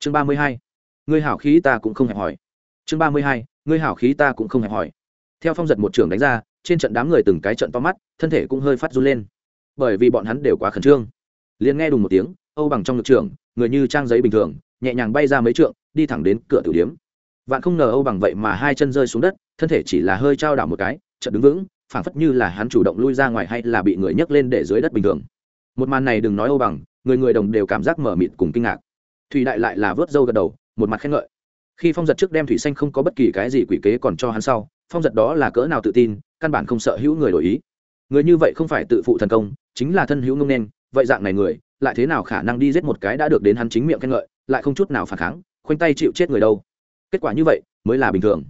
chương ba mươi hai. Ngươi hảo khí ta cũng không hẹp hỏi chương ba mươi hai. Ngươi hảo khí ta cũng không hẹp hỏi theo phong giật một trưởng đánh ra, trên trận đám người từng cái trận to mắt, thân thể cũng hơi phát run lên. Bởi vì bọn hắn đều quá khẩn trương. Liền nghe đùng một tiếng, âu bằng trong ngực trường người như trang giấy bình thường, nhẹ nhàng bay ra mấy trượng, đi thẳng đến cửa tử điếm vạn không ngờ âu bằng vậy mà hai chân rơi xuống đất, thân thể chỉ là hơi trao đảo một cái trận đứng vững, phảng phất như là hắn chủ động lui ra ngoài hay là bị người nhấc lên để dưới đất bình thường. Một màn này đừng nói âu bằng, người người đồng đều cảm giác mở mịt cùng kinh ngạc thủy đại lại là vớt râu gật đầu, một mặt khen ngợi. Khi phong giật trước đem thủy xanh không có bất kỳ cái gì quỷ kế còn cho hắn sau, phong giật đó là cỡ nào tự tin, căn bản không sợ hữu người đổi ý. Người như vậy không phải tự phụ thần công, chính là thân hữu ngông nên vậy dạng này người, lại thế nào khả năng đi giết một cái đã được đến hắn chính miệng khen ngợi, lại không chút nào phản kháng, khoanh tay chịu chết người đâu. Kết quả như vậy, mới là bình thường.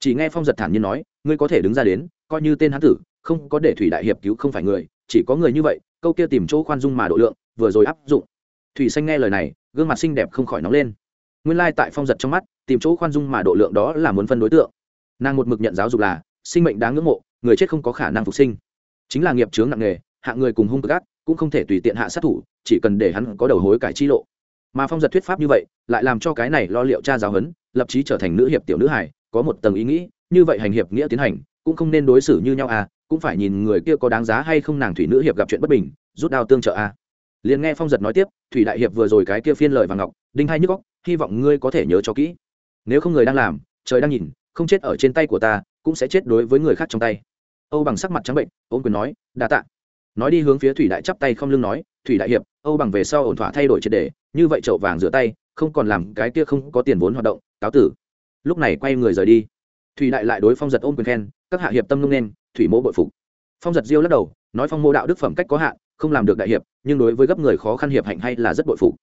Chỉ nghe phong giật thản nhiên nói, ngươi có thể đứng ra đến, coi như tên hắn tử, không có để thủy đại hiệp cứu không phải người, chỉ có người như vậy, câu kia tìm chỗ khoan dung mà độ lượng, vừa rồi áp dụng. Thủy xanh nghe lời này gương mặt xinh đẹp không khỏi nóng lên. Nguyên lai tại phong giật trong mắt, tìm chỗ khoan dung mà độ lượng đó là muốn phân đối tượng. Nàng một mực nhận giáo dục là, sinh mệnh đáng ngưỡng mộ, người chết không có khả năng phục sinh. Chính là nghiệp chướng nặng nghề hạ người cùng hung cực ác, cũng không thể tùy tiện hạ sát thủ, chỉ cần để hắn có đầu hối cải chi lộ. Mà phong giật thuyết pháp như vậy, lại làm cho cái này lo liệu cha giáo huấn, lập chí trở thành nữ hiệp tiểu nữ hải có một tầng ý nghĩ, như vậy hành hiệp nghĩa tiến hành, cũng không nên đối xử như nhau à cũng phải nhìn người kia có đáng giá hay không nàng thủy nữ hiệp gặp chuyện bất bình, rút đao tương trợ à liền nghe phong giật nói tiếp, thủy đại hiệp vừa rồi cái kia phiên lời và ngọc, đinh hai nhức góc hy vọng ngươi có thể nhớ cho kỹ. Nếu không người đang làm, trời đang nhìn, không chết ở trên tay của ta, cũng sẽ chết đối với người khác trong tay. Âu bằng sắc mặt trắng bệnh ôm quyền nói, đa tạ. Nói đi hướng phía thủy đại chắp tay không lưng nói, thủy đại hiệp, âu bằng về sau ổn thỏa thay đổi triệt đề, như vậy chậu vàng rửa tay, không còn làm cái kia không có tiền vốn hoạt động, cáo tử. Lúc này quay người rời đi. Thủy đại lại đối phong giật ôm quyền khen, các hạ hiệp tâm lung nên, thủy mỗ bội phục. Phong giật diêu lắc đầu, nói phong mô đạo đức phẩm cách có hạn không làm được đại hiệp, nhưng đối với gấp người khó khăn hiệp hạnh hay là rất bội phục.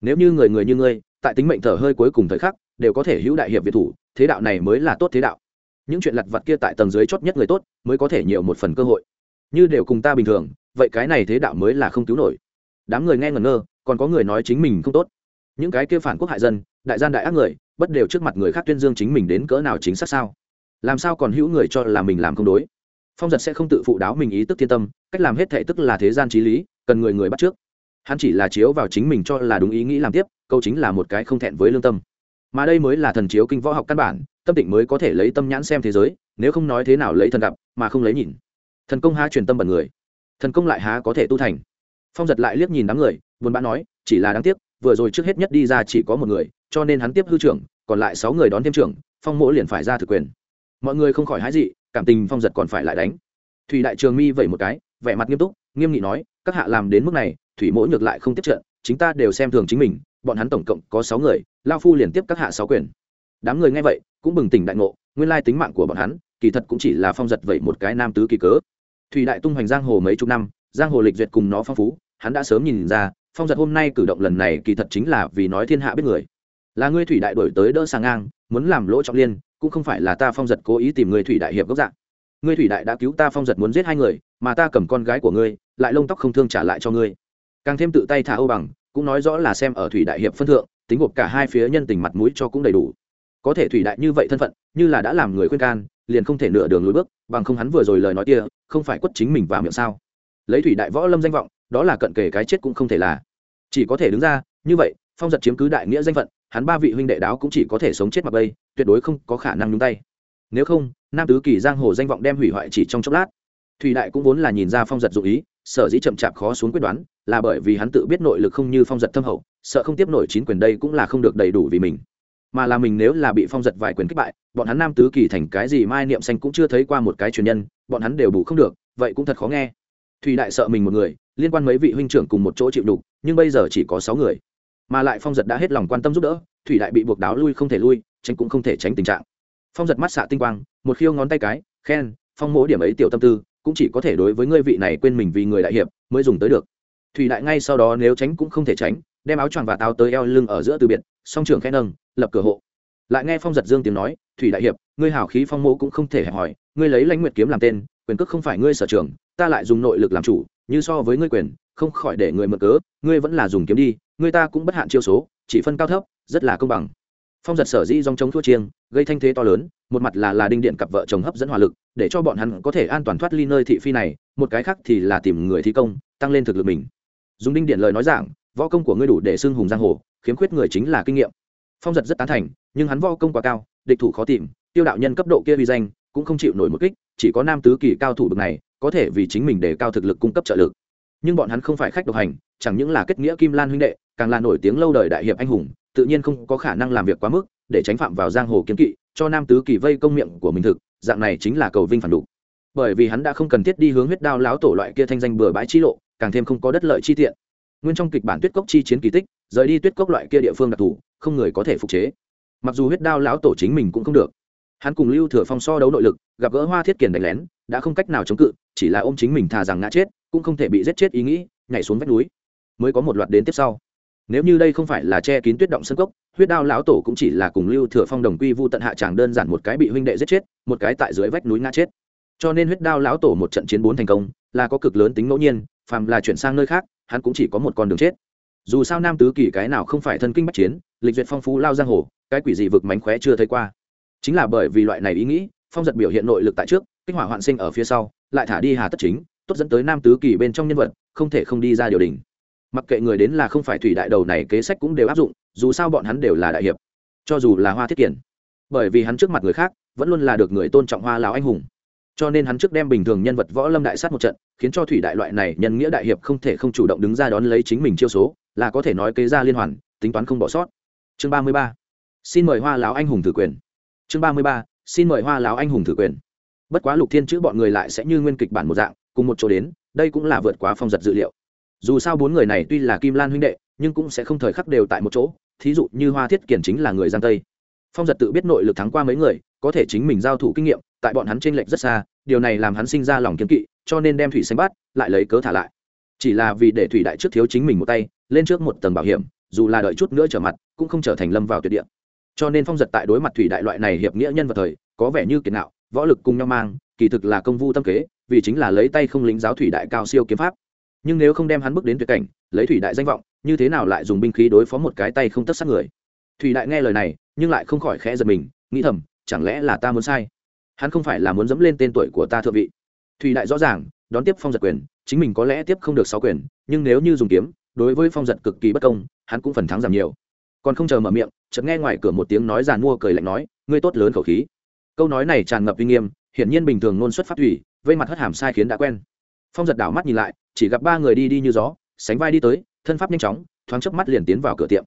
Nếu như người người như ngươi, tại tính mệnh thở hơi cuối cùng thời khắc, đều có thể hữu đại hiệp việt thủ, thế đạo này mới là tốt thế đạo. Những chuyện lặt vặt kia tại tầng dưới chót nhất người tốt, mới có thể nhiều một phần cơ hội. Như đều cùng ta bình thường, vậy cái này thế đạo mới là không cứu nổi. Đám người nghe ngẩn ngơ, còn có người nói chính mình không tốt. Những cái kia phản quốc hại dân, đại gian đại ác người, bất đều trước mặt người khác tuyên dương chính mình đến cỡ nào chính xác sao? Làm sao còn hữu người cho là mình làm không đối? Phong giật sẽ không tự phụ đáo mình ý tức thiên tâm, cách làm hết thể tức là thế gian trí lý, cần người người bắt trước. Hắn chỉ là chiếu vào chính mình cho là đúng ý nghĩ làm tiếp, câu chính là một cái không thẹn với lương tâm. Mà đây mới là thần chiếu kinh võ học căn bản, tâm tịnh mới có thể lấy tâm nhãn xem thế giới, nếu không nói thế nào lấy thần gặp, mà không lấy nhìn. Thần công há truyền tâm bẩn người, thần công lại há có thể tu thành. Phong giật lại liếc nhìn đám người, buồn bã nói, chỉ là đáng tiếc, vừa rồi trước hết nhất đi ra chỉ có một người, cho nên hắn tiếp hư trưởng, còn lại sáu người đón thêm trưởng, phong mỗ liền phải ra thực quyền. Mọi người không khỏi hái dị cảm tình phong giật còn phải lại đánh. Thủy đại trường mi vẩy một cái, vẻ mặt nghiêm túc, nghiêm nghị nói, các hạ làm đến mức này, thủy mỗi ngược lại không tiếp trận chúng ta đều xem thường chính mình, bọn hắn tổng cộng có sáu người, lao phu liền tiếp các hạ sáu quyền. Đám người nghe vậy, cũng bừng tỉnh đại ngộ, nguyên lai tính mạng của bọn hắn, kỳ thật cũng chỉ là phong giật vậy một cái nam tứ kỳ cớ. Thủy đại tung hoành giang hồ mấy chục năm, giang hồ lịch duyệt cùng nó phong phú, hắn đã sớm nhìn ra, phong giật hôm nay cử động lần này kỳ thật chính là vì nói thiên hạ biết người. Là ngươi thủy đại đổi tới đỡ sang ngang, muốn làm lỗ trọng liên cũng không phải là ta phong giật cố ý tìm người thủy đại hiệp gốc dạng. Ngươi thủy đại đã cứu ta phong giật muốn giết hai người, mà ta cầm con gái của ngươi, lại lông tóc không thương trả lại cho ngươi. Càng thêm tự tay thả âu bằng, cũng nói rõ là xem ở thủy đại hiệp phân thượng, tính gộp cả hai phía nhân tình mặt mũi cho cũng đầy đủ. Có thể thủy đại như vậy thân phận, như là đã làm người khuyên can, liền không thể nửa đường lùi bước, bằng không hắn vừa rồi lời nói kia, không phải quất chính mình vào miệng sao? Lấy thủy đại võ lâm danh vọng, đó là cận kề cái chết cũng không thể là. Chỉ có thể đứng ra, như vậy, phong giật chiếm cứ đại nghĩa danh phận, hắn ba vị huynh đệ đáo cũng chỉ có thể sống chết mặc bây tuyệt đối không có khả năng nhúng tay. Nếu không, nam tứ kỳ giang hồ danh vọng đem hủy hoại chỉ trong chốc lát. Thủy đại cũng vốn là nhìn ra phong giật dụ ý, sở dĩ chậm chạp khó xuống quyết đoán, là bởi vì hắn tự biết nội lực không như phong giật thâm hậu, sợ không tiếp nổi chín quyền đây cũng là không được đầy đủ vì mình. Mà là mình nếu là bị phong giật vài quyền kích bại, bọn hắn nam tứ kỳ thành cái gì mai niệm xanh cũng chưa thấy qua một cái truyền nhân, bọn hắn đều bù không được, vậy cũng thật khó nghe. Thủy đại sợ mình một người, liên quan mấy vị huynh trưởng cùng một chỗ chịu đục, nhưng bây giờ chỉ có sáu người. Mà lại phong giật đã hết lòng quan tâm giúp đỡ, thủy đại bị buộc đáo lui không thể lui tránh cũng không thể tránh tình trạng. Phong giật mắt xạ tinh quang, một khiêu ngón tay cái, khen, phong mỗ điểm ấy tiểu tâm tư, cũng chỉ có thể đối với ngươi vị này quên mình vì người đại hiệp, mới dùng tới được. Thủy đại ngay sau đó nếu tránh cũng không thể tránh, đem áo choàng và tao tới eo lưng ở giữa từ biệt, song trường khen nâng, lập cửa hộ. Lại nghe phong giật dương tiếng nói, thủy đại hiệp, ngươi hảo khí phong mô cũng không thể hẹp hỏi ngươi lấy lãnh nguyệt kiếm làm tên, quyền cước không phải ngươi sở trường, ta lại dùng nội lực làm chủ, như so với ngươi quyền, không khỏi để người mượn cớ, ngươi vẫn là dùng kiếm đi, ngươi ta cũng bất hạn chiêu số, chỉ phân cao thấp, rất là công bằng phong giật sở dĩ dòng chống thua chiêng, gây thanh thế to lớn, một mặt là là đinh điện cặp vợ chồng hấp dẫn hỏa lực, để cho bọn hắn có thể an toàn thoát ly nơi thị phi này, một cái khác thì là tìm người thi công, tăng lên thực lực mình. Dùng đinh điện lời nói giảng, võ công của ngươi đủ để xưng hùng giang hồ, khiếm khuyết người chính là kinh nghiệm. Phong giật rất tán thành, nhưng hắn võ công quá cao, địch thủ khó tìm, tiêu đạo nhân cấp độ kia vi danh, cũng không chịu nổi một kích, chỉ có nam tứ kỳ cao thủ bậc này, có thể vì chính mình để cao thực lực cung cấp trợ lực. Nhưng bọn hắn không phải khách độc hành, chẳng những là kết nghĩa kim lan huynh đệ, càng là nổi tiếng lâu đời đại hiệp anh hùng tự nhiên không có khả năng làm việc quá mức, để tránh phạm vào giang hồ kiếm kỵ, cho nam tứ kỳ vây công miệng của mình thực, dạng này chính là cầu vinh phản đủ bởi vì hắn đã không cần thiết đi hướng huyết đao láo tổ loại kia thanh danh bừa bãi chi lộ, càng thêm không có đất lợi chi tiện. Nguyên trong kịch bản tuyết cốc chi chiến kỳ tích, rời đi tuyết cốc loại kia địa phương đặc thù, không người có thể phục chế. Mặc dù huyết đao lão tổ chính mình cũng không được, hắn cùng lưu thừa phong so đấu nội lực, gặp gỡ hoa thiết kiền đánh lén, đã không cách nào chống cự, chỉ là ôm chính mình thà rằng ngã chết, cũng không thể bị giết chết ý nghĩ, nhảy xuống vách núi. Mới có một loạt đến tiếp sau nếu như đây không phải là che kín tuyết động sân cốc, huyết đao lão tổ cũng chỉ là cùng lưu thừa phong đồng quy vu tận hạ tràng đơn giản một cái bị huynh đệ giết chết, một cái tại dưới vách núi ngã chết. Cho nên huyết đao lão tổ một trận chiến bốn thành công, là có cực lớn tính ngẫu nhiên, phàm là chuyển sang nơi khác, hắn cũng chỉ có một con đường chết. Dù sao nam tứ kỳ cái nào không phải thân kinh bắc chiến, lịch duyệt phong phú lao giang hồ, cái quỷ gì vực mánh khóe chưa thấy qua. Chính là bởi vì loại này ý nghĩ, phong giật biểu hiện nội lực tại trước, kích hỏa hoạn sinh ở phía sau, lại thả đi hà tất chính, tốt dẫn tới nam tứ kỳ bên trong nhân vật, không thể không đi ra điều đình mặc kệ người đến là không phải thủy đại đầu này kế sách cũng đều áp dụng, dù sao bọn hắn đều là đại hiệp. Cho dù là hoa thiết kiển. Bởi vì hắn trước mặt người khác, vẫn luôn là được người tôn trọng hoa lão anh hùng. Cho nên hắn trước đem bình thường nhân vật võ lâm đại sát một trận, khiến cho thủy đại loại này nhân nghĩa đại hiệp không thể không chủ động đứng ra đón lấy chính mình chiêu số, là có thể nói kế ra liên hoàn, tính toán không bỏ sót. Chương ba mươi ba. Xin mời hoa lão anh hùng thử quyền. Chương ba mươi ba. Xin mời hoa lão anh hùng thử quyền. Bất quá lục thiên chữ bọn người lại sẽ như nguyên kịch bản một dạng, cùng một chỗ đến, đây cũng là vượt quá phong giật dự liệu dù sao bốn người này tuy là kim lan huynh đệ, nhưng cũng sẽ không thời khắc đều tại một chỗ, thí dụ như hoa thiết kiển chính là người giang tây. Phong giật tự biết nội lực thắng qua mấy người, có thể chính mình giao thủ kinh nghiệm, tại bọn hắn t r ê n lệch rất xa, điều này làm hắn sinh ra lòng kiếm kỵ, cho nên đem thủy xanh bắt lại lấy cớ thả lại. Chỉ là vì để thủy đại trước thiếu chính mình một tay, lên trước một tầng bảo hiểm, dù là đợi chút nữa trở mặt, cũng không trở thành lâm vào tuyệt địa. Cho nên phong giật tại đối mặt thủy đại loại này hiệp nghĩa nhân vật thời, có vẻ như kiệt nạo, võ lực cùng nhau mang, kỳ thực là công vu tâm kế, vì chính là lấy tay không lính giáo thủy đại cao siêu kiếm pháp nhưng nếu không đem hắn bước đến tuyệt cảnh, lấy thủy đại danh vọng, như thế nào lại dùng binh khí đối phó một cái tay không tất sát người? Thủy đại nghe lời này, nhưng lại không khỏi khẽ giật mình, nghĩ thầm, chẳng lẽ là ta muốn sai? Hắn không phải là muốn dẫm lên tên tuổi của ta thượng vị. Thủy đại rõ ràng, đón tiếp phong giật quyền, chính mình có lẽ tiếp không được sáu quyền, nhưng nếu như dùng kiếm, đối với phong giật cực kỳ bất công, hắn cũng phần thắng giảm nhiều. Còn không chờ mở miệng, chợt nghe ngoài cửa một tiếng nói giàn mua cười lạnh nói, ngươi tốt lớn khẩu khí. Câu nói này tràn ngập uy nghiêm, hiển nhiên bình thường ngôn xuất phát thủy, vây mặt hất hàm sai khiến đã quen. Phong giật đảo mắt nhìn lại chỉ gặp ba người đi đi như gió, sánh vai đi tới, thân pháp nhanh chóng, thoáng chớp mắt liền tiến vào cửa tiệm.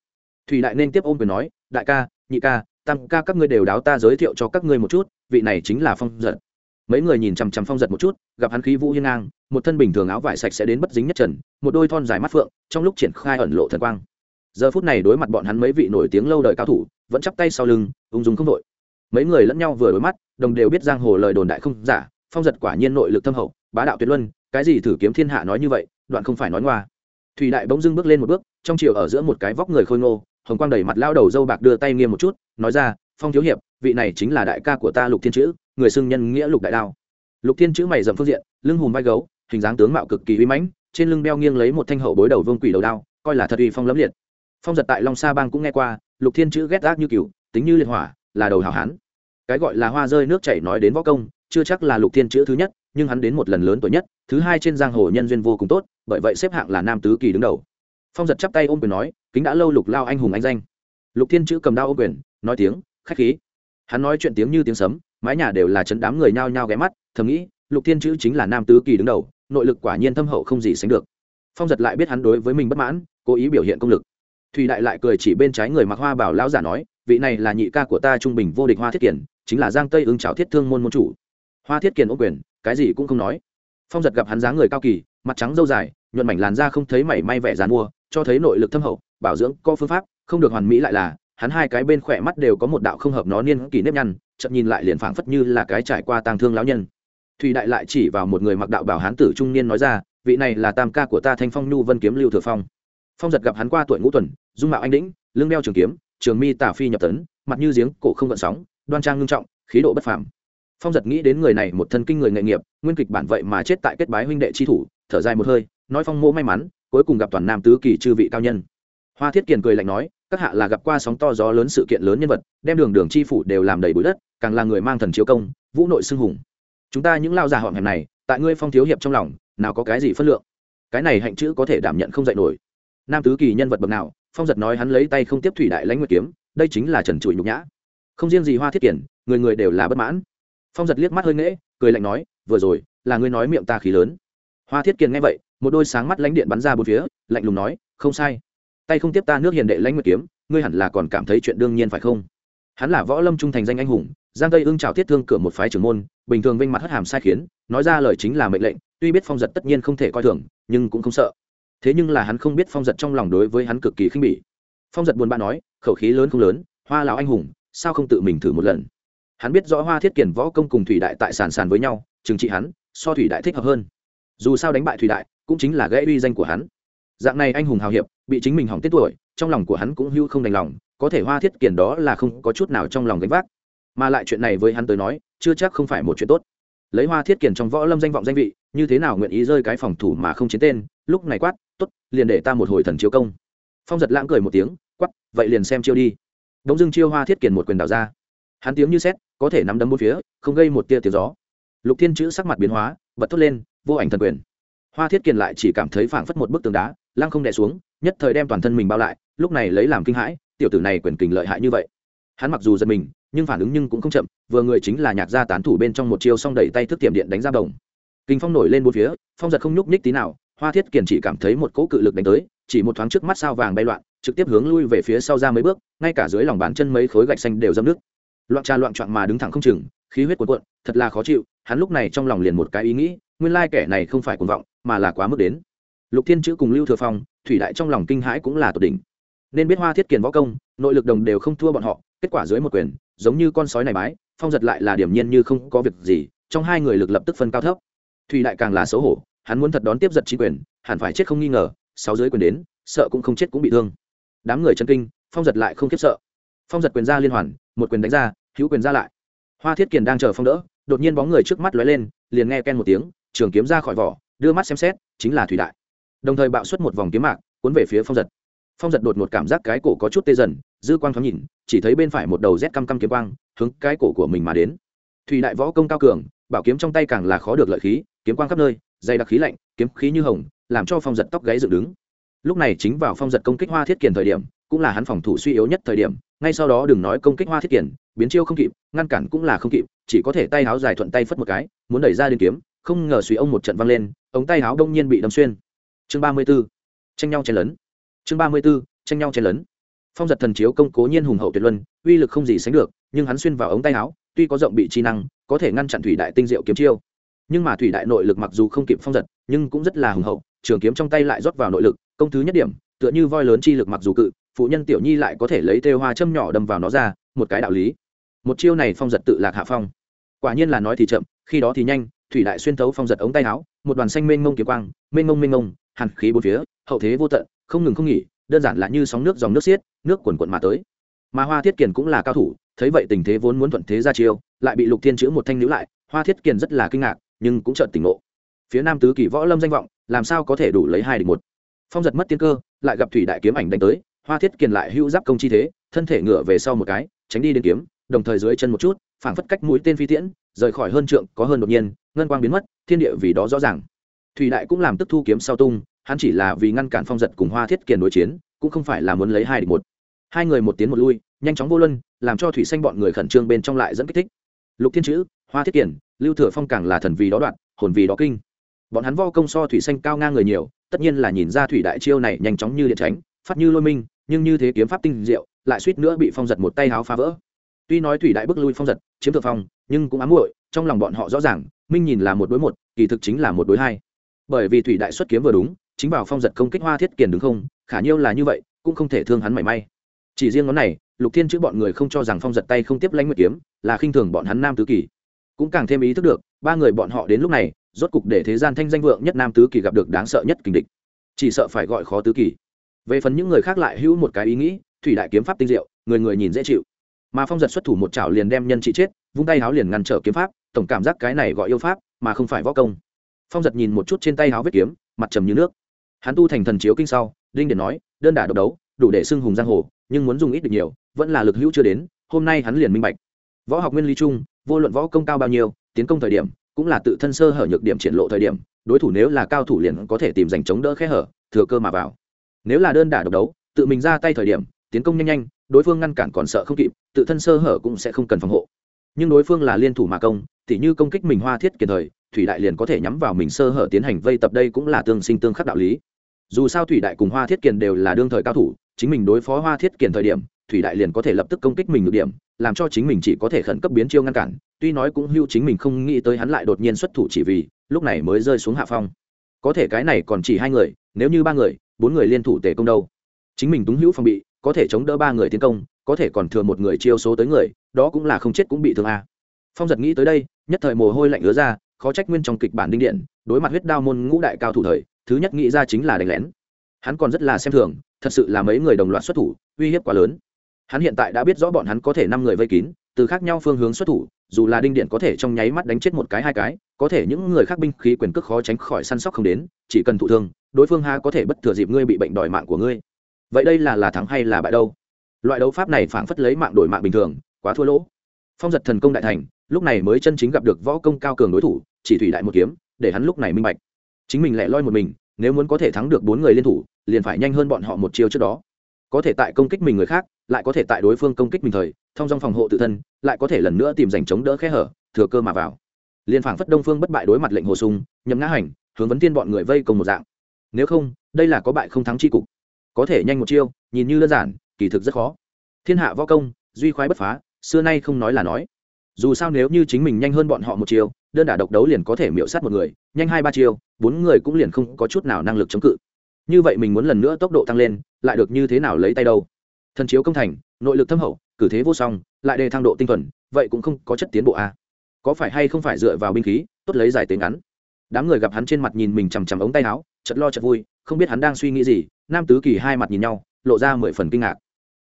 Thủy đại nên tiếp ôm quyền nói, đại ca, nhị ca, tam ca các ngươi đều đáo ta giới thiệu cho các ngươi một chút, vị này chính là phong giật. Mấy người nhìn chằm chằm phong giật một chút, gặp hắn khí vũ hiên ngang, một thân bình thường áo vải sạch sẽ đến bất dính nhất trần, một đôi thon dài mắt phượng, trong lúc triển khai ẩn lộ thần quang. Giờ phút này đối mặt bọn hắn mấy vị nổi tiếng lâu đời cao thủ, vẫn chắp tay sau lưng, ung dung không đội. Mấy người lẫn nhau vừa đối mắt, đồng đều biết giang hồ lời đồn đại không giả, phong giật quả nhiên nội lực thâm hậu, bá đạo tuyệt luân cái gì thử kiếm thiên hạ nói như vậy, đoạn không phải nói ngoa. Thủy đại bỗng dưng bước lên một bước, trong chiều ở giữa một cái vóc người khôi ngô, hồng quang đầy mặt lao đầu dâu bạc đưa tay nghiêm một chút, nói ra, phong thiếu hiệp, vị này chính là đại ca của ta lục thiên chữ, người xưng nhân nghĩa lục đại đao. Lục thiên chữ mày dầm phương diện, lưng hùm vai gấu, hình dáng tướng mạo cực kỳ uy mãnh, trên lưng beo nghiêng lấy một thanh hậu bối đầu vương quỷ đầu đao, coi là thật uy phong lẫm liệt. Phong giật tại long sa bang cũng nghe qua, lục thiên chữ ghét ác như cừu, tính như liệt hỏa, là đầu hảo hán. Cái gọi là hoa rơi nước chảy nói đến võ công, chưa chắc là lục thiên chữ thứ nhất nhưng hắn đến một lần lớn tuổi nhất, thứ hai trên giang hồ nhân duyên vô cùng tốt, bởi vậy xếp hạng là nam tứ kỳ đứng đầu. Phong giật chắp tay ôm quyền nói, kính đã lâu lục lao anh hùng anh danh. Lục thiên chữ cầm đao ôm quyền, nói tiếng, khách khí. Hắn nói chuyện tiếng như tiếng sấm, mái nhà đều là chấn đám người nhao nhao ghé mắt, thầm nghĩ, lục thiên chữ chính là nam tứ kỳ đứng đầu, nội lực quả nhiên thâm hậu không gì sánh được. Phong giật lại biết hắn đối với mình bất mãn, cố ý biểu hiện công lực. Thùy đại lại cười chỉ bên trái người mặc hoa bảo lão giả nói, vị này là nhị ca của ta trung bình vô địch hoa thiết kiển, chính là giang tây ứng trào thiết thương môn môn chủ. Hoa thiết kiển ô quyền cái gì cũng không nói. Phong giật gặp hắn dáng người cao kỳ, mặt trắng dâu dài, nhuận mảnh làn da không thấy mảy may vẻ dàn mua, cho thấy nội lực thâm hậu, bảo dưỡng có phương pháp, không được hoàn mỹ lại là, hắn hai cái bên khỏe mắt đều có một đạo không hợp nó niên kỳ nếp nhăn chậm nhìn lại liền phảng phất như là cái trải qua tang thương lão nhân. Thùy đại lại chỉ vào một người mặc đạo bảo hán tử trung niên nói ra, vị này là tam ca của ta thanh phong nhu vân kiếm lưu thừa phong. Phong giật gặp hắn qua tuổi ngũ tuần, dung mạo anh đĩnh, lưng đeo trường kiếm, trường mi tả phi nhập tấn, mặt như giếng, cổ không gợn sóng, đoan trang ngưng trọng, khí độ bất phàm phong giật nghĩ đến người này một thân kinh người nghề nghiệp, nguyên kịch bản vậy mà chết tại kết bái huynh đệ chi thủ, thở dài một hơi, nói phong mô may mắn, cuối cùng gặp toàn nam tứ kỳ chư vị cao nhân. Hoa thiết kiền cười lạnh nói, các hạ là gặp qua sóng to gió lớn sự kiện lớn nhân vật, đem đường đường chi phủ đều làm đầy bụi đất, càng là người mang thần chiếu công, vũ nội xưng hùng. Chúng ta những lao già họng hẹp này, tại ngươi phong thiếu hiệp trong lòng, nào có cái gì phân lượng? Cái này hạnh chữ có thể đảm nhận không dạy nổi. Nam tứ kỳ nhân vật bậc nào, phong giật nói hắn lấy tay không tiếp thủy đại lãnh nguyệt kiếm, đây chính là trần trụi nhục nhã. Không riêng gì hoa thiết kiển người người đều là bất mãn phong giật liếc mắt hơi nghễ, cười lạnh nói, vừa rồi, là ngươi nói miệng ta khí lớn. Hoa thiết kiền nghe vậy, một đôi sáng mắt lãnh điện bắn ra bốn phía, lạnh lùng nói, không sai. Tay không tiếp ta nước hiền đệ lãnh nguyệt kiếm, ngươi hẳn là còn cảm thấy chuyện đương nhiên phải không? Hắn là võ lâm trung thành danh anh hùng, giang tây ưng trào thiết thương cửa một phái trưởng môn, bình thường vinh mặt hất hàm sai khiến, nói ra lời chính là mệnh lệnh, tuy biết phong giật tất nhiên không thể coi thường, nhưng cũng không sợ. Thế nhưng là hắn không biết phong giật trong lòng đối với hắn cực kỳ khinh bỉ. Phong giật buồn bã nói, khẩu khí lớn không lớn, hoa lão anh hùng, sao không tự mình thử một lần? Hắn biết rõ hoa thiết kiển võ công cùng thủy đại tại sàn sàn với nhau, trừng trị hắn, so thủy đại thích hợp hơn. Dù sao đánh bại thủy đại, cũng chính là gãy uy danh của hắn. Dạng này anh hùng hào hiệp, bị chính mình hỏng tiết tuổi, trong lòng của hắn cũng hưu không đành lòng, có thể hoa thiết kiển đó là không có chút nào trong lòng gánh vác. Mà lại chuyện này với hắn tới nói, chưa chắc không phải một chuyện tốt. Lấy hoa thiết kiển trong võ lâm danh vọng danh vị, như thế nào nguyện ý rơi cái phòng thủ mà không chiến tên, lúc này quát t ố t liền để ta một hồi thần chiếu công. Phong giật lãng cười một tiếng quắp vậy liền xem chiêu đi. Đống dưng chiêu hoa thiết kiển một quyền đào ra hắn tiếng như xét có thể nắm đấm bốn phía, không gây một tia tiếng gió. Lục thiên chữ sắc mặt biến hóa, bật thốt lên, vô ảnh thần quyền. Hoa thiết kiền lại chỉ cảm thấy phảng phất một bức tường đá, lăng không đè xuống, nhất thời đem toàn thân mình bao lại, lúc này lấy làm kinh hãi, tiểu tử này quyền kình lợi hại như vậy. Hắn mặc dù giật mình, nhưng phản ứng nhưng cũng không chậm, vừa người chính là nhạc gia tán thủ bên trong một chiêu xong đẩy tay thức tiệm điện đánh ra đồng. Kinh phong nổi lên bốn phía, phong giật không nhúc nhích tí nào, hoa thiết kiền chỉ cảm thấy một cỗ cự lực đánh tới, chỉ một thoáng trước mắt sao vàng bay loạn, trực tiếp hướng lui về phía sau ra mấy bước, ngay cả dưới lòng bàn chân mấy khối gạch xanh đều dâm nước loạn trà loạn trọn mà đứng thẳng không chừng, khí huyết cuộn cuộn, thật là khó chịu, hắn lúc này trong lòng liền một cái ý nghĩ, nguyên lai kẻ này không phải cuồng vọng, mà là quá mức đến. Lục thiên chữ cùng lưu thừa phong, thủy đại trong lòng kinh hãi cũng là tột đỉnh. Nên biết hoa thiết kiền võ công, nội lực đồng đều không thua bọn họ, kết quả dưới một quyền, giống như con sói này mái phong giật lại là điểm nhiên như không có việc gì, trong hai người lực lập tức phân cao thấp. Thủy đại càng là xấu hổ, hắn muốn thật đón tiếp giật chính quyền, hẳn phải chết không nghi ngờ, sáu giới quyền đến, sợ cũng không chết cũng bị thương. Đám người chân kinh, phong giật lại không khiếp sợ. Phong giật quyền ra liên hoàn, một quyền đánh ra hữu quyền ra lại. Hoa thiết kiền đang chờ phong đỡ, đột nhiên bóng người trước mắt lóe lên, liền nghe ken một tiếng, trường kiếm ra khỏi vỏ, đưa mắt xem xét, chính là thủy đại. Đồng thời bạo xuất một vòng kiếm mạc, cuốn về phía phong giật. Phong giật đột một cảm giác cái cổ có chút tê dần, dư quang thoáng nhìn, chỉ thấy bên phải một đầu rét căm căm kiếm quang, hướng cái cổ của mình mà đến. Thủy đại võ công cao cường, bảo kiếm trong tay càng là khó được lợi khí, kiếm quang khắp nơi, dày đặc khí lạnh, kiếm khí như hồng, làm cho phong giật tóc gáy dựng đứng. Lúc này chính vào phong giật công kích hoa thiết kiền thời điểm, cũng là hắn phòng thủ suy yếu nhất thời điểm ngay sau đó đừng nói công kích hoa thiết kiền biến chiêu không kịp, ngăn cản cũng là không kịp, chỉ có thể tay háo dài thuận tay phất một cái, muốn đẩy ra đến kiếm, không ngờ suy ông một trận văng lên, ống tay háo đông nhiên bị đâm xuyên. Chương ba mươi b ố tranh nhau chen lấn. Chương ba mươi b ố tranh nhau chen lấn. Phong giật thần chiếu công cố nhiên hùng hậu tuyệt luân, uy lực không gì sánh được, nhưng hắn xuyên vào ống tay háo, tuy có rộng bị chi năng, có thể ngăn chặn thủy đại tinh diệu kiếm chiêu. Nhưng mà thủy đại nội lực mặc dù không kịp phong giật, nhưng cũng rất là hùng hậu, trường kiếm trong tay lại rót vào nội lực, công thứ nhất điểm, tựa như voi lớn chi lực mặc dù cự phụ nhân tiểu nhi lại có thể lấy tê hoa châm nhỏ đâm vào nó ra, một cái đạo lý. Một chiêu này phong giật tự lạc hạ phong. Quả nhiên là nói thì chậm, khi đó thì nhanh, thủy đại xuyên thấu phong giật ống tay áo, một đoàn xanh mênh mông kiếm quang, mênh mông mênh mông, hàn khí bốn phía, hậu thế vô tận, không ngừng không nghỉ, đơn giản là như sóng nước dòng nước xiết, nước quần quận mà tới. Mà hoa thiết kiền cũng là cao thủ, thấy vậy tình thế vốn muốn thuận thế ra chiêu, lại bị lục thiên chữ một thanh níu lại, hoa thiết kiền rất là kinh ngạc, nhưng cũng chợt tỉnh ngộ. Phía nam tứ kỳ võ lâm danh vọng, làm sao có thể đủ lấy hai địch một? Phong giật mất tiên cơ, lại gặp thủy đại kiếm ảnh đánh tới hoa thiết kiền lại hữu giáp công chi thế, thân thể ngựa về sau một cái, tránh đi đến kiếm, đồng thời dưới chân một chút, phảng phất cách mũi tên phi tiễn, rời khỏi hơn trượng, có hơn đột nhiên, ngân quang biến mất, thiên địa vì đó rõ ràng. Thủy đại cũng làm tức thu kiếm sau tung, hắn chỉ là vì ngăn cản phong giật cùng hoa thiết kiền đối chiến, cũng không phải là muốn lấy hai địch một. Hai người một tiến một lui, nhanh chóng vô luân, làm cho thủy xanh bọn người khẩn trương bên trong lại dẫn kích thích. Lục thiên chữ, hoa thiết kiền, lưu thừa phong càng là thần vì đó đoạn, hồn vì đó kinh. Bọn hắn vo công so thủy xanh cao ngang người nhiều, tất nhiên là nhìn ra thủy đại chiêu này nhanh chóng như điện tránh, phát như lôi minh nhưng như thế kiếm pháp tinh diệu, lại suýt nữa bị phong giật một tay háo phá vỡ. Tuy nói thủy đại bước lui phong giật, chiếm thượng phong, nhưng cũng ám muội, trong lòng bọn họ rõ ràng, minh nhìn là một đối một, kỳ thực chính là một đối hai. Bởi vì thủy đại xuất kiếm vừa đúng, chính vào phong giật công kích hoa thiết kiền đứng không, khả nhiêu là như vậy, cũng không thể thương hắn mảy may. Chỉ riêng ngón này, lục thiên chữ bọn người không cho rằng phong giật tay không tiếp lãnh nguyệt kiếm, là khinh thường bọn hắn nam tứ kỳ. Cũng càng thêm ý thức được, ba người bọn họ đến lúc này, rốt cục để thế gian thanh danh vượng nhất nam tứ kỳ gặp được đáng sợ nhất kình địch. Chỉ sợ phải gọi khó tứ kỳ về phần những người khác lại hữu một cái ý nghĩ, thủy đại kiếm pháp tinh diệu, người người nhìn dễ chịu. Mà phong giật xuất thủ một chảo liền đem nhân trị chết, vung tay háo liền ngăn trở kiếm pháp, tổng cảm giác cái này gọi yêu pháp, mà không phải võ công. Phong giật nhìn một chút trên tay háo vết kiếm, mặt trầm như nước. Hắn tu thành thần chiếu kinh sau, đinh điển nói, đơn đả độc đấu, đủ để xưng hùng giang hồ, nhưng muốn dùng ít được nhiều, vẫn là lực hữu chưa đến, hôm nay hắn liền minh bạch. Võ học nguyên lý chung, vô luận võ công cao bao nhiêu, tiến công thời điểm, cũng là tự thân sơ hở nhược điểm triển lộ thời điểm, đối thủ nếu là cao thủ liền có thể tìm giành chống đỡ khe hở, thừa cơ mà vào nếu là đơn đả độc đấu, tự mình ra tay thời điểm, tiến công nhanh nhanh, đối phương ngăn cản còn sợ không kịp, tự thân sơ hở cũng sẽ không cần phòng hộ. Nhưng đối phương là liên thủ mà công thì như công kích mình hoa thiết kiệt thời, thủy đại liền có thể nhắm vào mình sơ hở tiến hành vây tập đây cũng là tương sinh tương khắc đạo lý. Dù sao thủy đại cùng hoa thiết kiền đều là đương thời cao thủ, chính mình đối phó hoa thiết kiền thời điểm, thủy đại liền có thể lập tức công kích mình ngược điểm, làm cho chính mình chỉ có thể khẩn cấp biến chiêu ngăn cản, tuy nói cũng hưu chính mình không nghĩ tới hắn lại đột nhiên xuất thủ chỉ vì, lúc này mới rơi xuống hạ phong. Có thể cái này còn chỉ hai người, nếu như ba người bốn người liên thủ tề công đâu. Chính mình túng hữu phòng bị, có thể chống đỡ ba người tiến công, có thể còn thừa một người chiêu số tới người, đó cũng là không chết cũng bị thương a. Phong giật nghĩ tới đây, nhất thời mồ hôi lạnh ứa ra, khó trách nguyên trong kịch bản đinh điện, đối mặt huyết đao môn ngũ đại cao thủ thời, thứ nhất nghĩ ra chính là đánh lén. Hắn còn rất là xem thường, thật sự là mấy người đồng loạt xuất thủ, uy hiếp quá lớn. Hắn hiện tại đã biết rõ bọn hắn có thể năm người vây kín, từ khác nhau phương hướng xuất thủ, dù là đinh điện có thể trong nháy mắt đánh chết một cái hai cái, có thể những người khác binh khí quyền cước khó tránh khỏi săn sóc không đến, chỉ cần thụ thương đối phương ha có thể bất thừa dịp ngươi bị bệnh đòi mạng của ngươi. Vậy đây là là thắng hay là bại đâu? Loại đấu pháp này phảng phất lấy mạng đổi mạng bình thường, quá thua lỗ. Phong giật thần công đại thành, lúc này mới chân chính gặp được võ công cao cường đối thủ, chỉ thủy đại một kiếm, để hắn lúc này minh bạch. Chính mình lại loi một mình, nếu muốn có thể thắng được bốn người liên thủ, liền phải nhanh hơn bọn họ một chiêu trước đó. Có thể tại công kích mình người khác, lại có thể tại đối phương công kích mình thời, thông dong phòng hộ tự thân, lại có thể lần nữa tìm giành chống đỡ khe hở, thừa cơ mà vào. Liền phảng phất đông phương bất bại đối mặt lệnh hồ sung, nhậm ngã hành, hướng vấn thiên bọn người vây cùng một dạng nếu không, đây là có bại không thắng chi cục. Có thể nhanh một chiêu, nhìn như đơn giản, kỳ thực rất khó. Thiên hạ võ công, duy khoái bất phá, xưa nay không nói là nói. Dù sao nếu như chính mình nhanh hơn bọn họ một chiêu, đơn đả độc đấu liền có thể miễu sát một người, nhanh hai ba chiêu, bốn người cũng liền không có chút nào năng lực chống cự. Như vậy mình muốn lần nữa tốc độ tăng lên, lại được như thế nào lấy tay đâu? Thần chiếu công thành, nội lực thâm hậu, cử thế vô song, lại đề thang độ tinh thuần, vậy cũng không có chất tiến bộ a à. có phải hay không phải dựa vào binh khí, tốt lấy giải tế ngắn? Đám người gặp hắn trên mặt nhìn mình chằm chằm ống tay áo chật lo chật vui, không biết hắn đang suy nghĩ gì, nam tứ kỳ hai mặt nhìn nhau, lộ ra mười phần kinh ngạc.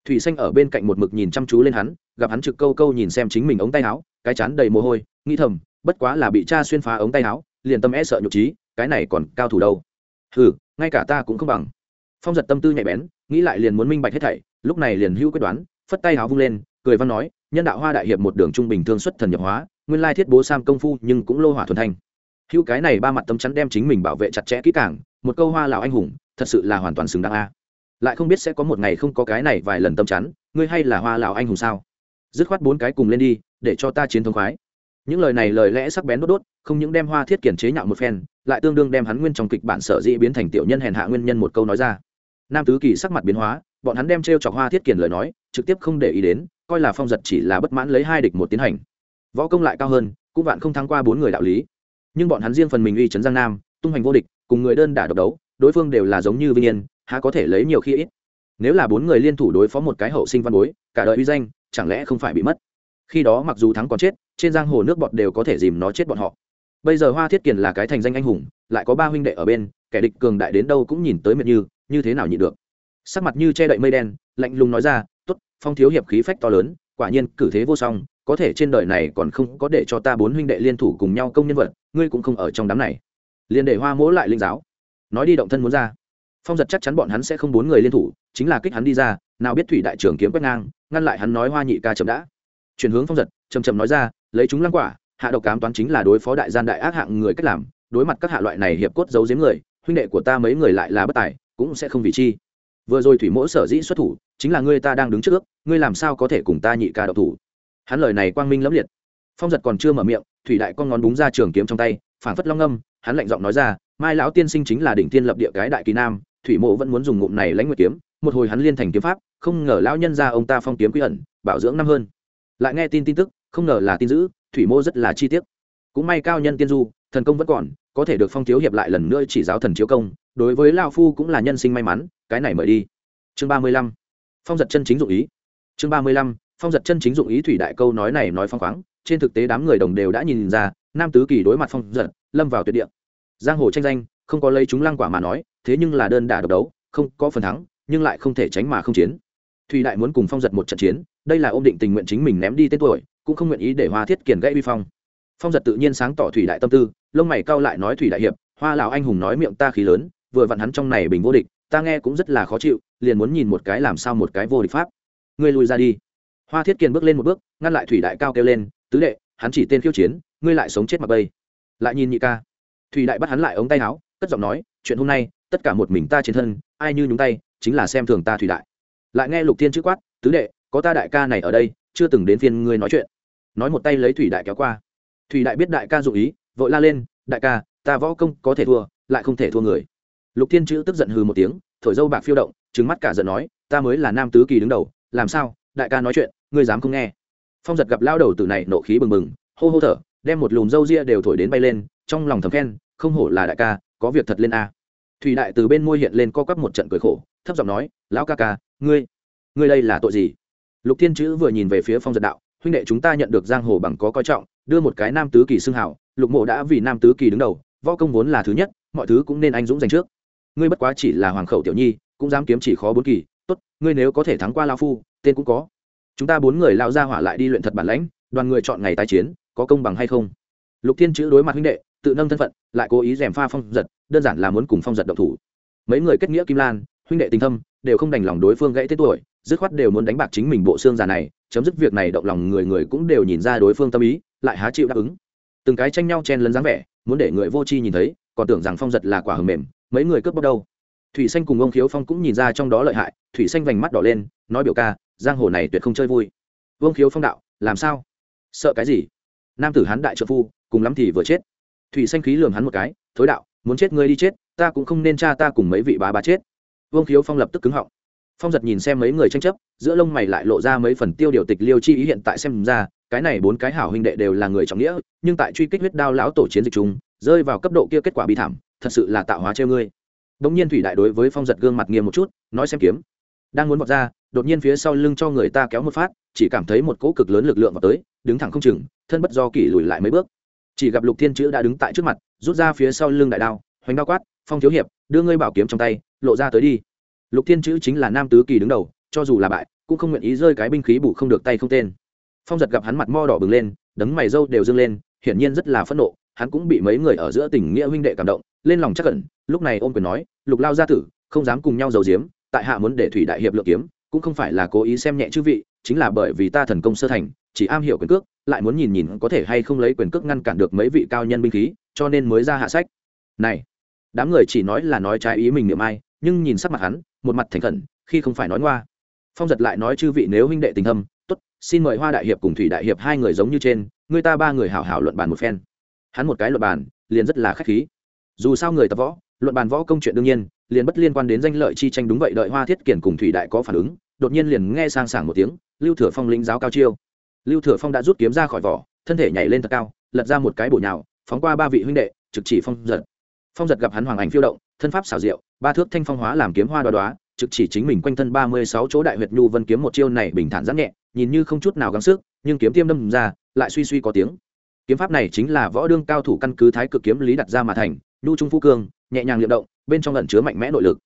Thủy xanh ở bên cạnh một mực nhìn chăm chú lên hắn, gặp hắn trực câu câu nhìn xem chính mình ống tay áo, cái chán đầy mồ hôi, nghĩ thầm, bất quá là bị cha xuyên phá ống tay áo, liền tâm e sợ nhục trí, cái này còn cao thủ đâu. Ừ ngay cả ta cũng không bằng. Phong giật tâm tư nhạy bén, nghĩ lại liền muốn minh bạch hết thảy, lúc này liền hữu quyết đoán, phất tay áo vung lên, cười văn nói, nhân đạo hoa đại hiệp một đường trung bình thương xuất thần nhập hóa, nguyên lai thiết bố sam công phu nhưng cũng lô hỏa thuần thanh. Hữu cái này ba mặt tâm chắn đem chính mình bảo vệ chặt chẽ kỹ càng một câu hoa lào anh hùng, thật sự là hoàn toàn xứng đáng a. Lại không biết sẽ có một ngày không có cái này vài lần tâm chắn, ngươi hay là hoa lào anh hùng sao? Dứt khoát bốn cái cùng lên đi, để cho ta chiến thống khoái. Những lời này lời lẽ sắc bén đốt đốt, không những đem hoa thiết kiển chế nhạo một phen, lại tương đương đem hắn nguyên trong kịch bản sở dĩ biến thành tiểu nhân hèn hạ nguyên nhân một câu nói ra. Nam tứ kỳ sắc mặt biến hóa, bọn hắn đem t r e o chọc hoa thiết kiển lời nói, trực tiếp không để ý đến, coi là phong giật chỉ là bất mãn lấy hai địch một tiến hành. Võ công lại cao hơn, cũng vạn không thắng qua bốn người đạo lý. Nhưng bọn hắn riêng phần mình uy trấn giang nam, tung hoành vô địch cùng người đơn đả độc đấu, đối phương đều là giống như vinh yên, há có thể lấy nhiều khi ít. Nếu là bốn người liên thủ đối phó một cái hậu sinh văn bối, cả đời uy danh, chẳng lẽ không phải bị mất? Khi đó mặc dù thắng còn chết, trên giang hồ nước bọt đều có thể dìm nó chết bọn họ. Bây giờ hoa thiết kiền là cái thành danh anh hùng, lại có ba huynh đệ ở bên, kẻ địch cường đại đến đâu cũng nhìn tới mệt như như thế nào nhịn được. Sắc mặt như che đậy mây đen, lạnh lùng nói ra t ố t phong thiếu hiệp khí phách to lớn, quả nhiên cử thế vô song, có thể trên đời này còn không có để cho ta bốn huynh đệ liên thủ cùng nhau công nhân vật, ngươi cũng không ở trong đám này liền để hoa mỗ lại linh giáo. Nói đi động thân muốn ra. Phong giật chắc chắn bọn hắn sẽ không bốn người liên thủ, chính là kích hắn đi ra, nào biết thủy đại trưởng kiếm quét ngang, ngăn lại hắn nói hoa nhị ca chậm đã. Chuyển hướng phong giật chầm chầm nói ra, lấy chúng lăng quả, hạ độc cám toán chính là đối phó đại gian đại ác hạng người cách làm, đối mặt các hạ loại này hiệp cốt giấu giếm người, huynh đệ của ta mấy người lại là bất tài, cũng sẽ không vì chi. Vừa rồi thủy mỗ sở dĩ xuất thủ, chính là ngươi ta đang đứng trước ngươi làm sao có thể cùng ta nhị ca độc thủ? Hắn lời này quang minh lẫm liệt. Phong giật còn chưa mở miệng, thủy đại con ngón búng ra trường kiếm trong tay phảng phất long âm hắn lạnh giọng nói ra, mai lão tiên sinh chính là đỉnh tiên lập địa cái đại kỳ nam, thủy mộ vẫn muốn dùng ngụm này lãnh nguyệt kiếm, một hồi hắn liên thành kiếm pháp, không ngờ lão nhân ra ông ta phong kiếm quy ẩn, bảo dưỡng năm hơn. Lại nghe tin tin tức, không ngờ là tin dữ, thủy mô rất là chi tiết. Cũng may cao nhân tiên du, thần công vẫn còn, có thể được phong thiếu hiệp lại lần nữa chỉ giáo thần chiếu công, đối với lao phu cũng là nhân sinh may mắn, cái này mời đi. Chương ba mươi lăm. Phong giật chân chính dụng ý. Chương ba mươi lăm. Phong giật chân chính dụng ý thủy đại câu nói này nói phong khoáng trên thực tế đám người đồng đều đã nhìn ra, nam tứ kỳ đối mặt phong giật, lâm vào tuyệt địa. Giang hồ tranh danh, không có lấy chúng lăng quả mà nói, thế nhưng là đơn đả độc đấu, không có phần thắng, nhưng lại không thể tránh mà không chiến. Thủy đại muốn cùng phong giật một trận chiến, đây là ôm định tình nguyện chính mình ném đi tên tuổi, cũng không nguyện ý để hoa thiết kiền gãy vi phong. Phong giật tự nhiên sáng tỏ thủy đại tâm tư, lông mày cao lại nói thủy đại hiệp, hoa lão anh hùng nói miệng ta khí lớn, vừa vặn hắn trong này bình vô địch, ta nghe cũng rất là khó chịu, liền muốn nhìn một cái làm sao một cái vô địch pháp. Ngươi lùi ra đi. Hoa thiết kiền bước lên một bước, ngăn lại thủy đại cao kêu lên tứ đệ, hắn chỉ tên khiêu chiến, ngươi lại sống chết mặc bây. Lại nhìn nhị ca. Thủy đại bắt hắn lại ống tay áo, cất giọng nói, chuyện hôm nay, tất cả một mình ta trên thân, ai như nhúng tay, chính là xem thường ta thủy đại. Lại nghe lục thiên chữ quát, tứ đệ, có ta đại ca này ở đây, chưa từng đến phiên ngươi nói chuyện. Nói một tay lấy thủy đại kéo qua. Thủy đại biết đại ca dụ ý, vội la lên, đại ca, ta võ công có thể thua, lại không thể thua người. Lục thiên chữ tức giận hừ một tiếng, thổi dâu bạc phiêu động trứng mắt cả giận nói, ta mới là nam tứ kỳ đứng đầu, làm sao, đại ca nói chuyện, ngươi dám không nghe phong giật gặp lao đầu Tử này nộ khí bừng bừng, hô hô thở, đem một lùm râu ria đều thổi đến bay lên, trong lòng thầm khen, không hổ là đại ca, có việc thật lên a. Thủy đại từ bên môi hiện lên co quắp một trận cười khổ, thấp giọng nói, lão ca ca, ngươi ngươi đây là tội gì? Lục thiên chữ vừa nhìn về phía phong giật đạo, huynh đệ chúng ta nhận được giang hồ bằng có coi trọng, đưa một cái nam tứ kỳ xưng hảo. Lục mộ đã vì nam tứ kỳ đứng đầu, võ công vốn là thứ nhất, mọi thứ cũng nên anh dũng giành trước. Ngươi bất quá chỉ là hoàng khẩu tiểu nhi, cũng dám kiếm chỉ khó bốn kỳ, tốt, ngươi nếu có thể thắng qua lao phu, tên cũng có chúng ta bốn người lao ra hỏa lại đi luyện thật bản lãnh, đoàn người chọn ngày tái chiến, có công bằng hay không? Lục thiên chữ đối mặt huynh đệ, tự nâng thân phận, lại cố ý d pha phong giật, đơn giản là muốn cùng phong giật độc thủ. Mấy người kết nghĩa kim lan, huynh đệ tình thâm, đều không đành lòng đối phương gãy tết tuổi, dứt khoát đều muốn đánh bạc chính mình bộ xương già này, chấm dứt việc này động lòng người người cũng đều nhìn ra đối phương tâm ý, lại há chịu đáp ứng. Từng cái tranh nhau chen lấn dáng vẻ, muốn để người vô tri nhìn thấy, còn tưởng rằng phong giật là quả hầm mềm, mấy người cướp bóc đâu. Thủy xanh cùng ông khiếu phong cũng nhìn ra trong đó lợi hại, thủy xanh vành mắt đỏ lên, nói biểu ca giang hồ này tuyệt không chơi vui. Vương khiếu phong đạo, làm sao? Sợ cái gì? Nam tử hán đại trợ phu, cùng lắm thì vừa chết. Thủy xanh khí lường hắn một cái, thối đạo, muốn chết ngươi đi chết, ta cũng không nên cha ta cùng mấy vị bá bá chết. Vương khiếu phong lập tức cứng họng. Phong giật nhìn xem mấy người tranh chấp, giữa lông mày lại lộ ra mấy phần tiêu điều tịch liêu chi ý hiện tại xem ra, cái này bốn cái hảo huynh đệ đều là người trọng nghĩa, nhưng tại truy kích huyết đao lão tổ chiến dịch chúng rơi vào cấp độ kia kết quả bi thảm, thật sự là tạo hóa treo ngươi. Bỗng nhiên thủy đại đối với phong giật gương mặt nghiêm một chút, nói xem kiếm đang muốn vọt ra, đột nhiên phía sau lưng cho người ta kéo một phát, chỉ cảm thấy một cỗ cực lớn lực lượng vào tới, đứng thẳng không chừng, thân bất do kỷ lùi lại mấy bước. Chỉ gặp lục thiên chữ đã đứng tại trước mặt, rút ra phía sau lưng đại đao, hoành đao quát, phong thiếu hiệp, đưa ngươi bảo kiếm trong tay, lộ ra tới đi. Lục thiên chữ chính là nam tứ kỳ đứng đầu, cho dù là bại, cũng không nguyện ý rơi cái binh khí bù không được tay không tên. Phong giật gặp hắn mặt mo đỏ bừng lên, đấng mày râu đều dâng lên, hiển nhiên rất là phẫn nộ, hắn cũng bị mấy người ở giữa tình nghĩa huynh đệ cảm động, lên lòng chắc cẩn lúc này ôm quyền nói, lục lao gia tử, không dám cùng nhau giấu giếm tại hạ muốn để thủy đại hiệp lượng kiếm, cũng không phải là cố ý xem nhẹ chư vị, chính là bởi vì ta thần công sơ thành, chỉ am hiểu quyền cước, lại muốn nhìn nhìn có thể hay không lấy quyền cước ngăn cản được mấy vị cao nhân binh khí, cho nên mới ra hạ sách. Này, đám người chỉ nói là nói trái ý mình niệm ai, nhưng nhìn sắc mặt hắn, một mặt thành khẩn, khi không phải nói ngoa. Phong giật lại nói chư vị nếu huynh đệ tình thâm, tốt, xin mời hoa đại hiệp cùng thủy đại hiệp hai người giống như trên, người ta ba người hảo hảo luận bàn một phen. Hắn một cái luận bàn, liền rất là khách khí. Dù sao người tập võ, luận bàn võ công chuyện đương nhiên liền bất liên quan đến danh lợi chi tranh đúng vậy, đợi hoa thiết kiển cùng thủy đại có phản ứng, đột nhiên liền nghe sang sảng một tiếng, lưu thừa phong lĩnh giáo cao chiêu. Lưu thừa phong đã rút kiếm ra khỏi vỏ, thân thể nhảy lên thật cao, lật ra một cái bổ nhào, phóng qua ba vị huynh đệ, trực chỉ phong giật. Phong giật gặp hắn hoàng ảnh phiêu động, thân pháp xảo diệu, ba thước thanh phong hóa làm kiếm hoa đoá đoá trực chỉ chính mình quanh thân ba mươi sáu chỗ đại huyệt nhu vân kiếm một chiêu này bình thản giãn nhẹ, nhìn như không chút nào gắng sức, nhưng kiếm tiêm đâm ra, lại suy suy có tiếng. Kiếm pháp này chính là võ đương cao thủ căn cứ thái cực kiếm lý đặt ra mà thành nhu trung phu cương, nhẹ nhàng liệm động, bên trong lẩn chứa mạnh mẽ nội lực.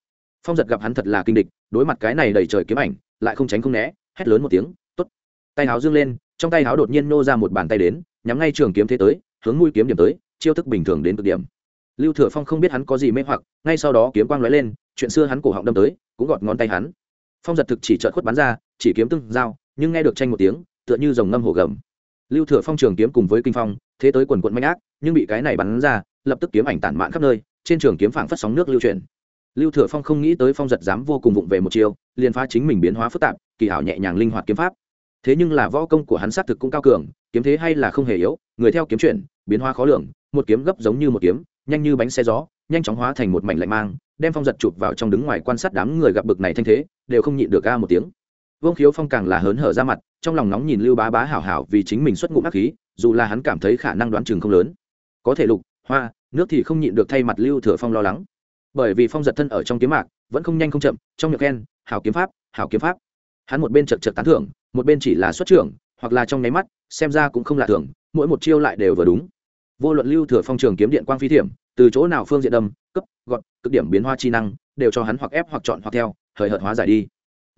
Phong giật gặp hắn thật là kinh địch, đối mặt cái này đầy trời kiếm ảnh, lại không tránh không né, hét lớn một tiếng, tốt. Tay háo dương lên, trong tay háo đột nhiên nô ra một bàn tay đến, nhắm ngay trường kiếm thế tới, hướng mũi kiếm điểm tới, chiêu thức bình thường đến cực điểm. Lưu thừa phong không biết hắn có gì mê hoặc, ngay sau đó kiếm quang lóe lên, chuyện xưa hắn cổ họng đâm tới, cũng gọt ngón tay hắn. Phong giật thực chỉ trợt khuất bắn ra, chỉ kiếm tương giao, nhưng nghe được tranh một tiếng, tựa như dòng ngâm hổ gầm. Lưu thừa phong trường kiếm cùng với kinh phong, thế tới quần quận mạnh ác, nhưng bị cái này bắn ra lập tức kiếm ảnh tản mạn khắp nơi, trên trường kiếm phảng phất sóng nước lưu truyền. lưu thừa phong không nghĩ tới phong giật dám vô cùng vụng về một chiều liền phá chính mình biến hóa phức tạp, kỳ hảo nhẹ nhàng linh hoạt kiếm pháp. Thế nhưng là võ công của hắn xác thực cũng cao cường, kiếm thế hay là không hề yếu, người theo kiếm chuyển, biến hóa khó lường, một kiếm gấp giống như một kiếm, nhanh như bánh xe gió, nhanh chóng hóa thành một mảnh lạnh mang, đem phong giật chụp vào trong đứng ngoài quan sát đám người gặp bực này thanh thế, đều không nhịn được ga một tiếng. Vương khiếu phong càng là hớn hở ra mặt, trong lòng nóng nhìn lưu bá bá hảo hảo vì chính mình xuất ngụm ác khí, dù là hắn cảm thấy khả năng đoán chừng không lớn. Có thể lục hoa, nước thì không nhịn được thay mặt lưu thừa phong lo lắng. Bởi vì phong giật thân ở trong kiếm mạc, vẫn không nhanh không chậm, trong miệng khen, hảo kiếm pháp, hảo kiếm pháp. Hắn một bên chật chật tán thưởng, một bên chỉ là xuất trưởng, hoặc là trong nháy mắt, xem ra cũng không lạ thường, mỗi một chiêu lại đều vừa đúng. Vô luận lưu thừa phong trường kiếm điện quang phi thiểm, từ chỗ nào phương diện đâm cấp gọn cực điểm biến hoa chi năng, đều cho hắn hoặc ép hoặc chọn hoặc theo, hời hợt hóa giải đi.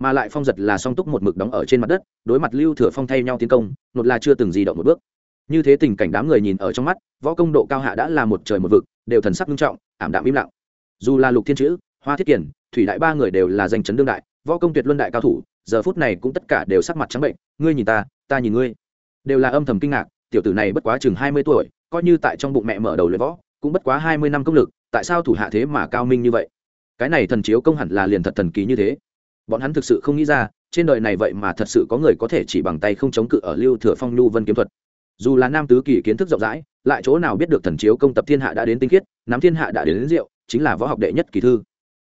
Mà lại phong giật là song túc một mực đóng ở trên mặt đất, đối mặt lưu thừa phong thay nhau tiến công một là chưa từng di động một bước như thế tình cảnh đám người nhìn ở trong mắt, võ công độ cao hạ đã là một trời một vực, đều thần sắc nghiêm trọng, ảm đạm im lặng. Dù là lục thiên chữ, hoa thiết kiển, thủy đại ba người đều là danh chấn đương đại, võ công tuyệt luân đại cao thủ, giờ phút này cũng tất cả đều sắc mặt trắng bệnh, ngươi nhìn ta ta nhìn ngươi. Đều là âm thầm kinh ngạc, tiểu tử này bất quá chừng hai mươi tuổi, coi như tại trong bụng mẹ mở đầu luyện võ, cũng bất quá hai mươi năm công lực, tại sao thủ hạ thế mà cao minh như vậy? Cái này thần chiếu công hẳn là liền thật thần kỳ như thế. Bọn hắn thực sự không nghĩ ra, trên đời này vậy mà thật sự có người có thể chỉ bằng tay không chống cự ở lưu thừa phong nhu vân kiếm thuật dù là nam tứ kỳ kiến thức rộng rãi lại chỗ nào biết được thần chiếu công tập thiên hạ đã đến tinh khiết nắm thiên hạ đã đến, đến rượu chính là võ học đệ nhất kỳ thư.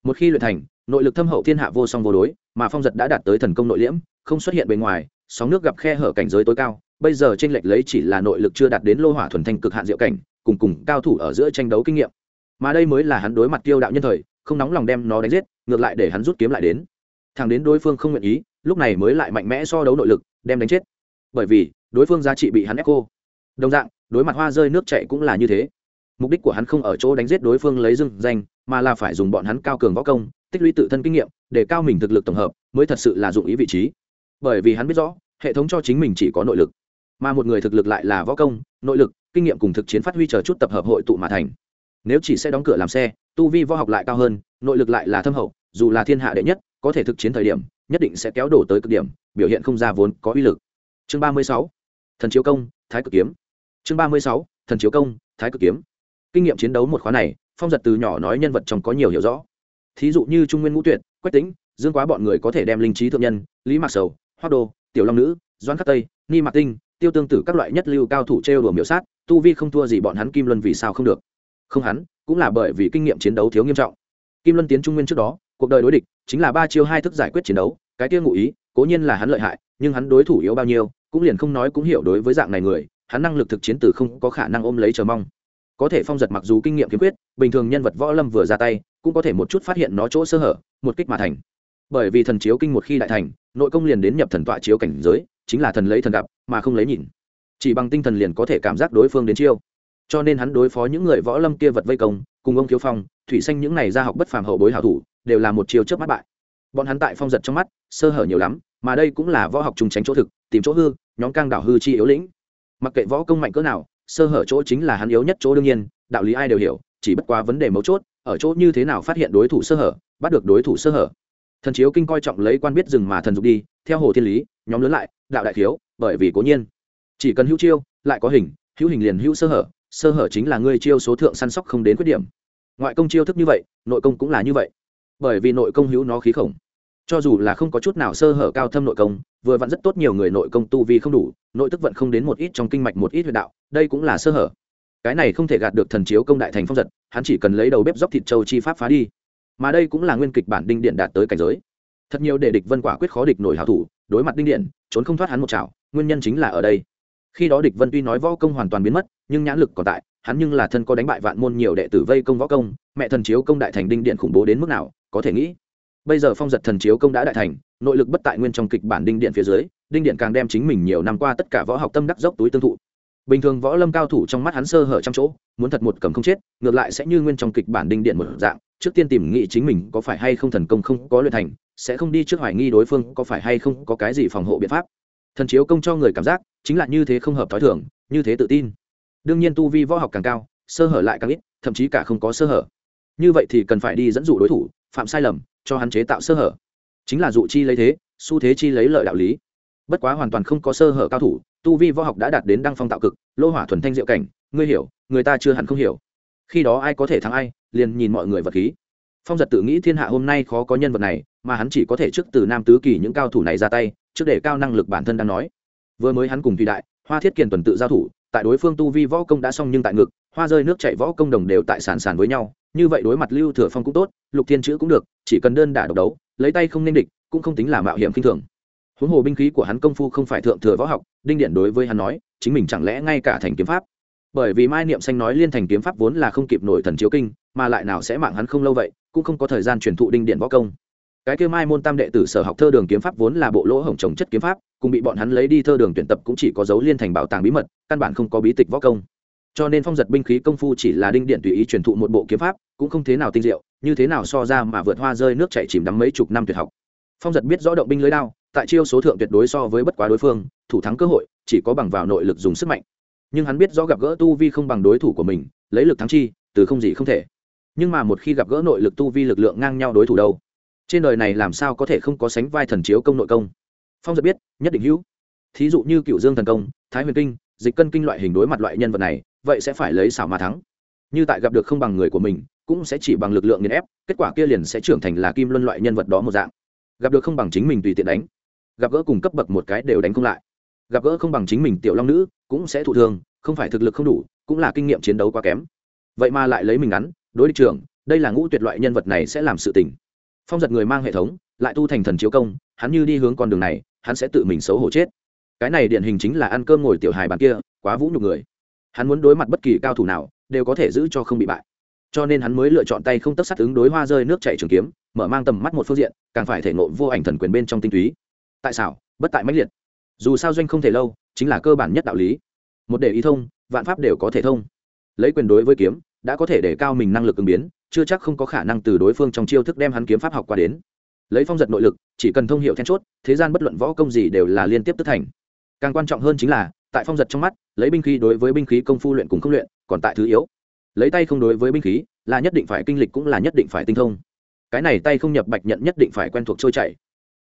Một khi luyện thành nội lực thâm hậu thiên hạ vô song vô đối mà phong giật đã đạt tới thần công nội liễm không xuất hiện bề ngoài sóng nước gặp khe hở cảnh giới tối cao bây giờ tranh lệch lấy chỉ là nội lực chưa đạt đến lô hỏa thuần thanh cực hạn diệu cảnh cùng cùng cao thủ ở giữa tranh đấu kinh nghiệm. Mà đây mới là hắn đối mặt tiêu đạo nhân thời không nóng lòng đem nó đánh giết ngược lại để hắn rút kiếm lại đến. Thằng đến đối phương không nguyện ý lúc này mới lại mạnh mẽ so đấu nội lực đem đánh chết bởi vì đối phương giá trị bị hắn ép cô đồng dạng, đối mặt hoa rơi nước chạy cũng là như thế. Mục đích của hắn không ở chỗ đánh giết đối phương lấy dưng danh, mà là phải dùng bọn hắn cao cường võ công, tích lũy tự thân kinh nghiệm, để cao mình thực lực tổng hợp, mới thật sự là dụng ý vị trí. Bởi vì hắn biết rõ, hệ thống cho chính mình chỉ có nội lực, mà một người thực lực lại là võ công, nội lực, kinh nghiệm cùng thực chiến phát huy chờ chút tập hợp hội tụ mà thành. Nếu chỉ sẽ đóng cửa làm xe, tu vi võ học lại cao hơn, nội lực lại là thâm hậu, dù là thiên hạ đệ nhất, có thể thực chiến thời điểm, nhất định sẽ kéo đổ tới cực điểm, biểu hiện không ra vốn có uy lực chương ba mươi sáu, thần chiếu công, thái cực kiếm. Chương ba mươi sáu, thần chiếu công, thái cực kiếm. Kinh nghiệm chiến đấu một khóa này, phong giật từ nhỏ nói nhân vật trong có nhiều hiểu rõ. Thí dụ như trung nguyên ngũ tuyệt, quách tính dương quá bọn người có thể đem linh trí thượng nhân, lý mạc sầu hoa đô, tiểu long nữ doan khắc tây, ni mạc tinh, tiêu tương tử các loại nhất lưu cao thủ trêu đùa miểu sát, tu vi không thua gì bọn hắn kim luân vì sao không được. Không hắn, cũng là bởi vì kinh nghiệm chiến đấu thiếu nghiêm trọng. Kim luân tiến trung nguyên trước đó, cuộc đời đối địch, chính là ba chiêu hai thức giải quyết chiến đấu, cái kia ngụ ý, cố nhiên là hắn lợi hại nhưng hắn đối thủ yếu bao nhiêu, cũng liền không nói cũng hiểu đối với dạng này người, hắn năng lực thực chiến từ không có khả năng ôm lấy chờ mong. Có thể phong giật mặc dù kinh nghiệm kiếm quyết bình thường nhân vật võ lâm vừa ra tay, cũng có thể một chút phát hiện nó chỗ sơ hở, một kích mà thành. Bởi vì thần chiếu kinh một khi đại thành, nội công liền đến nhập thần tọa chiếu cảnh giới, chính là thần lấy thần gặp, mà không lấy nhìn. Chỉ bằng tinh thần liền có thể cảm giác đối phương đến chiêu. Cho nên hắn đối phó những người võ lâm kia vật vây công, cùng ông thiếu phong, thủy xanh những này ra học bất phàm hậu bối hảo thủ, đều là một chiều trước mắt bại. Bọn hắn tại phong giật trong mắt, sơ hở nhiều lắm mà đây cũng là võ học trùng tránh chỗ thực, tìm chỗ hư, nhóm cang đảo hư chi yếu lĩnh. Mặc kệ võ công mạnh cỡ nào, sơ hở chỗ chính là hắn yếu nhất chỗ đương nhiên, đạo lý ai đều hiểu, chỉ bất quá vấn đề mấu chốt, ở chỗ như thế nào phát hiện đối thủ sơ hở, bắt được đối thủ sơ hở. Thần chiếu kinh coi trọng lấy quan biết rừng mà thần dục đi, theo hồ thiên lý, nhóm lớn lại, đạo đại thiếu, bởi vì cố nhiên. Chỉ cần hữu chiêu, lại có hình, hữu hình liền hữu sơ hở sơ hở chính là ngươi chiêu số thượng săn sóc không đến khuyết điểm. Ngoại công chiêu thức như vậy, nội công cũng là như vậy. Bởi vì nội công hữu nó khí khổng cho dù là không có chút nào sơ hở cao thâm nội công, vừa vặn rất tốt nhiều người nội công tu vi không đủ, nội tức vận không đến một ít trong kinh mạch một ít huyệt đạo, đây cũng là sơ hở. Cái này không thể gạt được thần chiếu công đại thành phong giật, hắn chỉ cần lấy đầu bếp dốc thịt châu chi pháp phá đi. Mà đây cũng là nguyên kịch bản đinh điện đạt tới cảnh giới. Thật nhiều để địch vân quả quyết khó địch nổi hảo thủ, đối mặt đinh điện, trốn không thoát hắn một chảo, nguyên nhân chính là ở đây. Khi đó địch vân tuy nói võ công hoàn toàn biến mất, nhưng nhãn lực còn tại, hắn nhưng là thân có đánh bại vạn môn nhiều đệ tử vây công võ công, mẹ thần chiếu công đại thành đinh điện khủng bố đến mức nào, có thể nghĩ bây giờ phong giật thần chiếu công đã đại thành, nội lực bất tại nguyên trong kịch bản đinh điện phía dưới, đinh điện càng đem chính mình nhiều năm qua tất cả võ học tâm đắc dốc túi tương thụ. Bình thường võ lâm cao thủ trong mắt hắn sơ hở trăm chỗ, muốn thật một cầm không chết, ngược lại sẽ như nguyên trong kịch bản đinh điện một dạng, trước tiên tìm nghị chính mình có phải hay không thần công không có luyện thành, sẽ không đi trước hoài nghi đối phương có phải hay không có cái gì phòng hộ biện pháp. Thần chiếu công cho người cảm giác, chính là như thế không hợp thói thường, như thế tự tin. Đương nhiên tu vi võ học càng cao, sơ hở lại càng ít, thậm chí cả không có sơ hở. Như vậy thì cần phải đi dẫn dụ đối thủ phạm sai lầm, cho hắn chế tạo sơ hở. Chính là dụ chi lấy thế, xu thế chi lấy lợi đạo lý. Bất quá hoàn toàn không có sơ hở cao thủ, tu vi võ học đã đạt đến đăng phong tạo cực, lô hỏa thuần thanh diệu cảnh, ngươi hiểu, người ta chưa hẳn không hiểu. Khi đó ai có thể thắng ai, liền nhìn mọi người vật khí. Phong giật tự nghĩ thiên hạ hôm nay khó có nhân vật này, mà hắn chỉ có thể trước từ nam tứ kỳ những cao thủ này ra tay, trước để cao năng lực bản thân đang nói. Vừa mới hắn cùng thủy đại, hoa thiết kiền tuần tự giao thủ, tại đối phương tu vi võ công đã xong nhưng tại ngực, hoa rơi nước chạy võ công đồng đều tại sàn sàn với nhau như vậy đối mặt lưu thừa phong cũng tốt, lục thiên chữ cũng được, chỉ cần đơn đả độc đấu, lấy tay không nên địch, cũng không tính là mạo hiểm kinh thường. Huống hồ binh khí của hắn công phu không phải thượng thừa võ học, đinh điện đối với hắn nói, chính mình chẳng lẽ ngay cả thành kiếm pháp. Bởi vì mai niệm xanh nói liên thành kiếm pháp vốn là không kịp nổi thần chiếu kinh, mà lại nào sẽ mạng hắn không lâu vậy, cũng không có thời gian truyền thụ đinh điện võ công. Cái kêu mai môn tam đệ tử sở học thơ đường kiếm pháp vốn là bộ lỗ hổng trồng chất kiếm pháp, cùng bị bọn hắn lấy đi thơ đường tuyển tập cũng chỉ có dấu liên thành bảo tàng bí mật, căn bản không có bí tịch võ công cho nên phong giật binh khí công phu chỉ là đinh điện tùy ý truyền thụ một bộ kiếm pháp, cũng không thế nào tinh diệu, như thế nào so ra mà vượt hoa rơi nước chảy chìm đắm mấy chục năm tuyệt học. Phong giật biết rõ động binh lưới đao, tại chiêu số thượng tuyệt đối so với bất quá đối phương, thủ thắng cơ hội, chỉ có bằng vào nội lực dùng sức mạnh. Nhưng hắn biết rõ gặp gỡ tu vi không bằng đối thủ của mình, lấy lực thắng chi, từ không gì không thể. Nhưng mà một khi gặp gỡ nội lực tu vi lực lượng ngang nhau đối thủ đâu? Trên đời này làm sao có thể không có sánh vai thần chiếu công nội công? Phong giật biết, nhất định hữu. Thí dụ như cựu dương thần công, thái huyền kinh, dịch cân kinh loại hình đối mặt loại nhân vật này vậy sẽ phải lấy xảo mà thắng. Như tại gặp được không bằng người của mình, cũng sẽ chỉ bằng lực lượng nghiền ép, kết quả kia liền sẽ trưởng thành là kim luân loại nhân vật đó một dạng. Gặp được không bằng chính mình tùy tiện đánh. Gặp gỡ cùng cấp bậc một cái đều đánh không lại. Gặp gỡ không bằng chính mình tiểu long nữ, cũng sẽ thụ thương, không phải thực lực không đủ, cũng là kinh nghiệm chiến đấu quá kém. Vậy mà lại lấy mình ngắn, đối địch trưởng, đây là ngũ tuyệt loại nhân vật này sẽ làm sự tình. Phong giật người mang hệ thống, lại tu thành thần chiếu công, hắn như đi hướng con đường này, hắn sẽ tự mình xấu hổ chết. Cái này điển hình chính là ăn cơm ngồi tiểu hài bàn kia, quá vũ nhục người hắn muốn đối mặt bất kỳ cao thủ nào, đều có thể giữ cho không bị bại. Cho nên hắn mới lựa chọn tay không tất sát ứng đối hoa rơi nước chảy trường kiếm, mở mang tầm mắt một phương diện, càng phải thể ngộ vô ảnh thần quyền bên trong tinh túy. Tại sao bất tại mãnh liệt. Dù sao doanh không thể lâu, chính là cơ bản nhất đạo lý. Một để ý thông, vạn pháp đều có thể thông. Lấy quyền đối với kiếm, đã có thể để cao mình năng lực ứng biến, chưa chắc không có khả năng từ đối phương trong chiêu thức đem hắn kiếm pháp học qua đến. Lấy phong giật nội lực, chỉ cần thông hiệu then chốt, thế gian bất luận võ công gì đều là liên tiếp tức thành. Càng quan trọng hơn chính là tại phong giật trong mắt, lấy binh khí đối với binh khí công phu luyện cùng không luyện, còn tại thứ yếu. Lấy tay không đối với binh khí, là nhất định phải kinh lịch cũng là nhất định phải tinh thông. Cái này tay không nhập bạch nhận nhất định phải quen thuộc trôi chảy.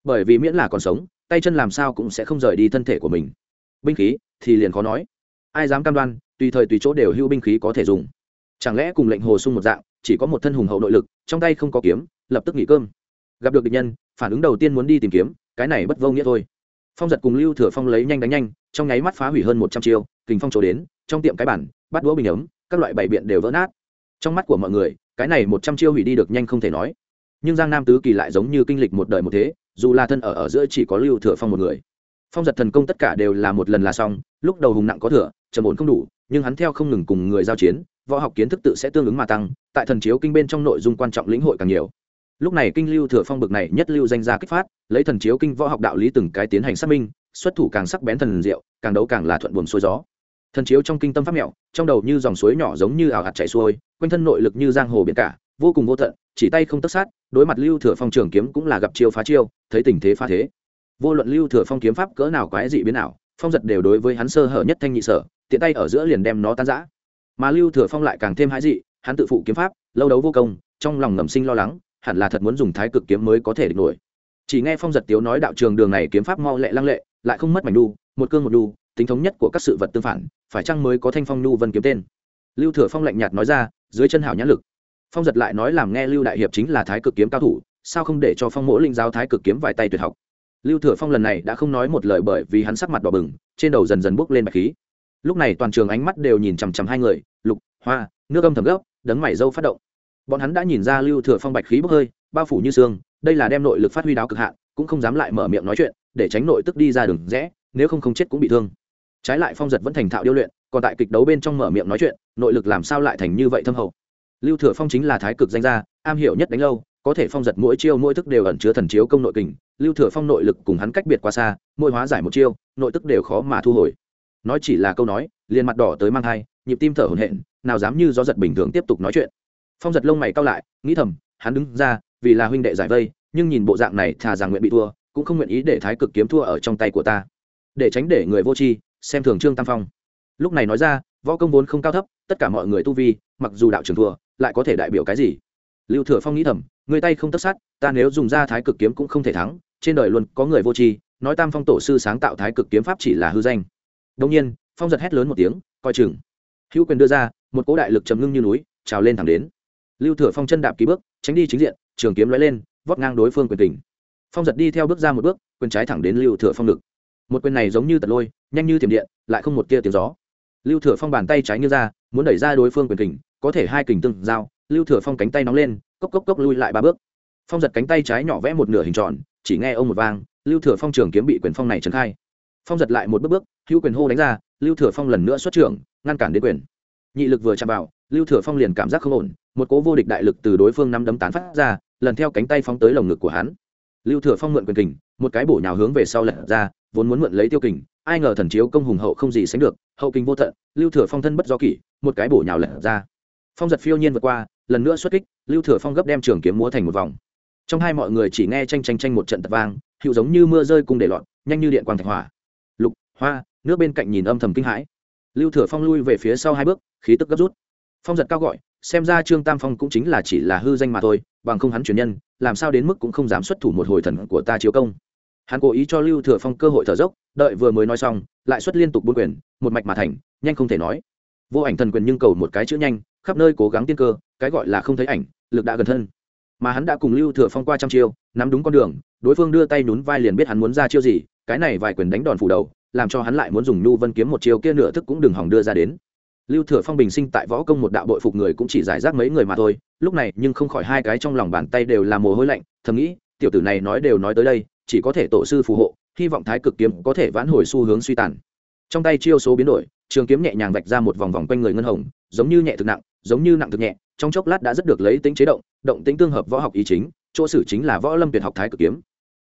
Bởi vì miễn là còn sống, tay chân làm sao cũng sẽ không rời đi thân thể của mình. Binh khí thì liền khó nói. Ai dám cam đoan, tùy thời tùy chỗ đều hưu binh khí có thể dùng. Chẳng lẽ cùng lệnh hồ sung một dạng, chỉ có một thân hùng hậu nội lực, trong tay không có kiếm, lập tức nghỉ cơm. Gặp được địch nhân, phản ứng đầu tiên muốn đi tìm kiếm, cái này bất vô nghĩa thôi phong giật cùng lưu thừa phong lấy nhanh đánh nhanh, trong nháy mắt phá hủy hơn một trăm chiêu, kình phong trổ đến, trong tiệm cái bản, bắt đũa bình ấm, các loại bảy biện đều vỡ nát. Trong mắt của mọi người, cái này một trăm chiêu hủy đi được nhanh không thể nói. Nhưng giang nam tứ kỳ lại giống như kinh lịch một đời một thế, dù là thân ở ở giữa chỉ có lưu thừa phong một người. Phong giật thần công tất cả đều là một lần là xong, lúc đầu hùng nặng có thừa, trầm ổn không đủ, nhưng hắn theo không ngừng cùng người giao chiến, võ học kiến thức tự sẽ tương ứng mà tăng, tại thần chiếu kinh bên trong nội dung quan trọng lĩnh hội càng nhiều lúc này kinh lưu thừa phong bực này nhất lưu danh gia kích phát, lấy thần chiếu kinh võ học đạo lý từng cái tiến hành xác minh, xuất thủ càng sắc bén thần diệu, càng đấu càng là thuận buồm xuôi gió. Thần chiếu trong kinh tâm pháp mẹo, trong đầu như dòng suối nhỏ giống như ảo hạt chảy xuôi, quanh thân nội lực như giang hồ biển cả, vô cùng vô tận, chỉ tay không tất sát, đối mặt lưu thừa phong trường kiếm cũng là gặp chiêu phá chiêu, thấy tình thế phá thế. Vô luận lưu thừa phong kiếm pháp cỡ nào quái dị biến nào phong giật đều đối với hắn sơ hở nhất thanh nhị sở, tiện tay ở giữa liền đem nó tan giã mà lưu thừa phong lại càng thêm hãi dị, hắn tự phụ kiếm pháp, lâu đấu vô công, trong lòng ngầm sinh lo lắng hẳn là thật muốn dùng thái cực kiếm mới có thể địch nổi. Chỉ nghe phong giật tiếu nói đạo trường đường này kiếm pháp mau lẹ lăng lệ, lại không mất mảnh đu, một cương một đu, tính thống nhất của các sự vật tương phản, phải chăng mới có thanh phong nhu vân kiếm tên? Lưu thừa phong lạnh nhạt nói ra, dưới chân hảo nhãn lực. Phong giật lại nói làm nghe lưu đại hiệp chính là thái cực kiếm cao thủ, sao không để cho phong mỗ linh giáo thái cực kiếm vài tay tuyệt học? Lưu thừa phong lần này đã không nói một lời bởi vì hắn sắc mặt đỏ bừng, trên đầu dần dần bốc lên bạch khí. Lúc này toàn trường ánh mắt đều nhìn chằm chằm hai người, lục, hoa, nước âm thầm gốc đấng mảy dâu phát động bọn hắn đã nhìn ra lưu thừa phong bạch khí bốc hơi, bao phủ như xương, đây là đem nội lực phát huy đáo cực hạn, cũng không dám lại mở miệng nói chuyện, để tránh nội tức đi ra đường rẽ, nếu không không chết cũng bị thương. Trái lại phong giật vẫn thành thạo điêu luyện, còn tại kịch đấu bên trong mở miệng nói chuyện, nội lực làm sao lại thành như vậy thâm hậu? Lưu thừa phong chính là thái cực danh gia, am hiểu nhất đánh lâu, có thể phong giật mỗi chiêu mỗi thức đều ẩn chứa thần chiếu công nội kình, lưu thừa phong nội lực cùng hắn cách biệt quá xa, mỗi hóa giải một chiêu, nội tức đều khó mà thu hồi. Nói chỉ là câu nói, liền mặt đỏ tới mang thai, nhịp tim thở hổn hển, nào dám như gió giật bình thường tiếp tục nói chuyện phong giật lông mày cao lại, nghĩ thầm, hắn đứng ra, vì là huynh đệ giải vây, nhưng nhìn bộ dạng này thà rằng nguyện bị thua, cũng không nguyện ý để thái cực kiếm thua ở trong tay của ta. Để tránh để người vô tri, xem thường trương tam phong. Lúc này nói ra, võ công vốn không cao thấp, tất cả mọi người tu vi, mặc dù đạo trường thua, lại có thể đại biểu cái gì? Lưu thừa phong nghĩ thầm, người tay không tất sát, ta nếu dùng ra thái cực kiếm cũng không thể thắng, trên đời luôn có người vô tri, nói tam phong tổ sư sáng tạo thái cực kiếm pháp chỉ là hư danh. Đông nhiên, phong giật hét lớn một tiếng, coi chừng. Hữu quyền đưa ra, một cỗ đại lực chầm ngưng như núi, trào lên thẳng đến lưu thừa phong chân đạp ký bước, tránh đi chính diện, trường kiếm lóe lên, vót ngang đối phương quyền tình phong giật đi theo bước ra một bước, quyền trái thẳng đến lưu thừa phong ngực. Một quyền này giống như tật lôi, nhanh như thiểm điện, lại không một tia tiếng gió. Lưu thừa phong bàn tay trái như ra, muốn đẩy ra đối phương quyền kình, có thể hai kình tương giao, lưu thừa phong cánh tay nóng lên, cốc cốc cốc lui lại ba bước. Phong giật cánh tay trái nhỏ vẽ một nửa hình tròn, chỉ nghe ông một vang, lưu thừa phong trường kiếm bị quyền phong này trấn khai. Phong giật lại một bước bước, hữu quyền hô đánh ra, lưu thừa phong lần nữa xuất trưởng, ngăn cản đến quyền. Nhị lực vừa chạm vào lưu thừa phong liền cảm giác không ổn, một cố vô địch đại lực từ đối phương năm đấm tán phát ra, lần theo cánh tay phóng tới lồng ngực của hắn. Lưu thừa phong mượn quyền kình, một cái bổ nhào hướng về sau lật ra, vốn muốn mượn lấy tiêu kình, ai ngờ thần chiếu công hùng hậu không gì sánh được, hậu kình vô tận, lưu thừa phong thân bất do kỷ, một cái bổ nhào lật ra. Phong giật phiêu nhiên vượt qua, lần nữa xuất kích, lưu thừa phong gấp đem trường kiếm múa thành một vòng. Trong hai mọi người chỉ nghe tranh tranh tranh một trận tập vang hiệu giống như mưa rơi cung để lọt, nhanh như điện quang thạch hỏa. Lục, hoa, nước bên cạnh nhìn âm thầm kinh hãi. Lưu thừa phong lui về phía sau hai bước, khí tức gấp rút phong giật cao gọi, xem ra trương tam phong cũng chính là chỉ là hư danh mà thôi, bằng không hắn truyền nhân, làm sao đến mức cũng không dám xuất thủ một hồi thần của ta chiếu công. Hắn cố ý cho lưu thừa phong cơ hội thở dốc, đợi vừa mới nói xong, lại xuất liên tục bốn quyền, một mạch mà thành, nhanh không thể nói. Vô ảnh thần quyền nhưng cầu một cái chữ nhanh, khắp nơi cố gắng tiên cơ, cái gọi là không thấy ảnh, lực đã gần thân. Mà hắn đã cùng lưu thừa phong qua trăm chiêu, nắm đúng con đường, đối phương đưa tay nhún vai liền biết hắn muốn ra chiêu gì, cái này vài quyền đánh đòn phủ đầu, làm cho hắn lại muốn dùng nhu vân kiếm một chiêu kia nửa thức cũng đừng hỏng đưa ra đến lưu thừa phong bình sinh tại võ công một đạo bội phục người cũng chỉ giải rác mấy người mà thôi, lúc này nhưng không khỏi hai cái trong lòng bàn tay đều là mồ hôi lạnh, thầm nghĩ, tiểu tử này nói đều nói tới đây, chỉ có thể tổ sư phù hộ, hy vọng thái cực kiếm có thể vãn hồi xu hướng suy tàn. Trong tay chiêu số biến đổi, trường kiếm nhẹ nhàng vạch ra một vòng vòng quanh người ngân hồng, giống như nhẹ thực nặng, giống như nặng thực nhẹ, trong chốc lát đã rất được lấy tính chế động động tính tương hợp võ học ý chính, chỗ sử chính là võ lâm tuyệt học thái cực kiếm.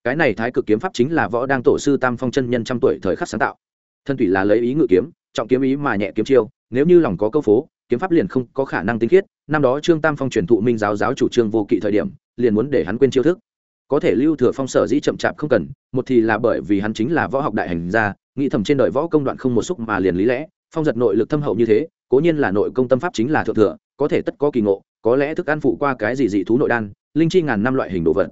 Cái này thái cực kiếm pháp chính là võ đang tổ sư tam phong chân nhân trăm tuổi thời khắc sáng tạo. Thân thủy là lấy ý ngự kiếm, trọng kiếm ý mà nhẹ kiếm chiêu nếu như lòng có câu phố, kiếm pháp liền không có khả năng tinh khiết, năm đó trương tam phong truyền thụ minh giáo giáo chủ trương vô kỵ thời điểm, liền muốn để hắn quên chiêu thức. Có thể lưu thừa phong sở dĩ chậm chạp không cần, một thì là bởi vì hắn chính là võ học đại hành gia, nghĩ thầm trên đời võ công đoạn không một xúc mà liền lý lẽ, phong giật nội lực thâm hậu như thế, cố nhiên là nội công tâm pháp chính là thượng thừa, có thể tất có kỳ ngộ, có lẽ thức ăn phụ qua cái gì dị thú nội đan, linh chi ngàn năm loại hình đồ vật.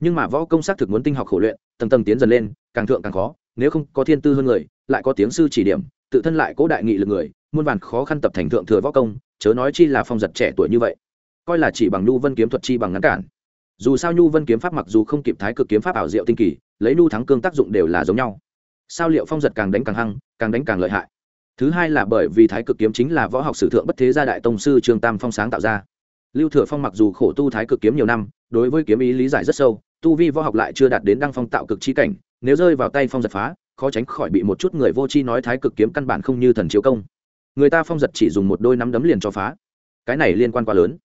Nhưng mà võ công xác thực muốn tinh học khổ luyện, tầng tầng tiến dần lên, càng thượng càng khó, nếu không có thiên tư hơn người, lại có tiếng sư chỉ điểm tự thân lại cố đại nghị lực người, muôn vàn khó khăn tập thành thượng thừa võ công, chớ nói chi là phong giật trẻ tuổi như vậy. Coi là chỉ bằng nhu vân kiếm thuật chi bằng ngắn cản. Dù sao nhu vân kiếm pháp mặc dù không kịp thái cực kiếm pháp ảo diệu tinh kỳ, lấy nhu thắng cương tác dụng đều là giống nhau. Sao liệu phong giật càng đánh càng hăng, càng đánh càng lợi hại? Thứ hai là bởi vì thái cực kiếm chính là võ học sử thượng bất thế gia đại tông sư trương tam phong sáng tạo ra. Lưu thừa phong mặc dù khổ tu thái cực kiếm nhiều năm, đối với kiếm ý lý giải rất sâu, tu vi võ học lại chưa đạt đến đăng phong tạo cực chi cảnh, nếu rơi vào tay phong giật phá khó tránh khỏi bị một chút người vô tri nói thái cực kiếm căn bản không như thần chiếu công. Người ta phong giật chỉ dùng một đôi nắm đấm liền cho phá. Cái này liên quan quá lớn.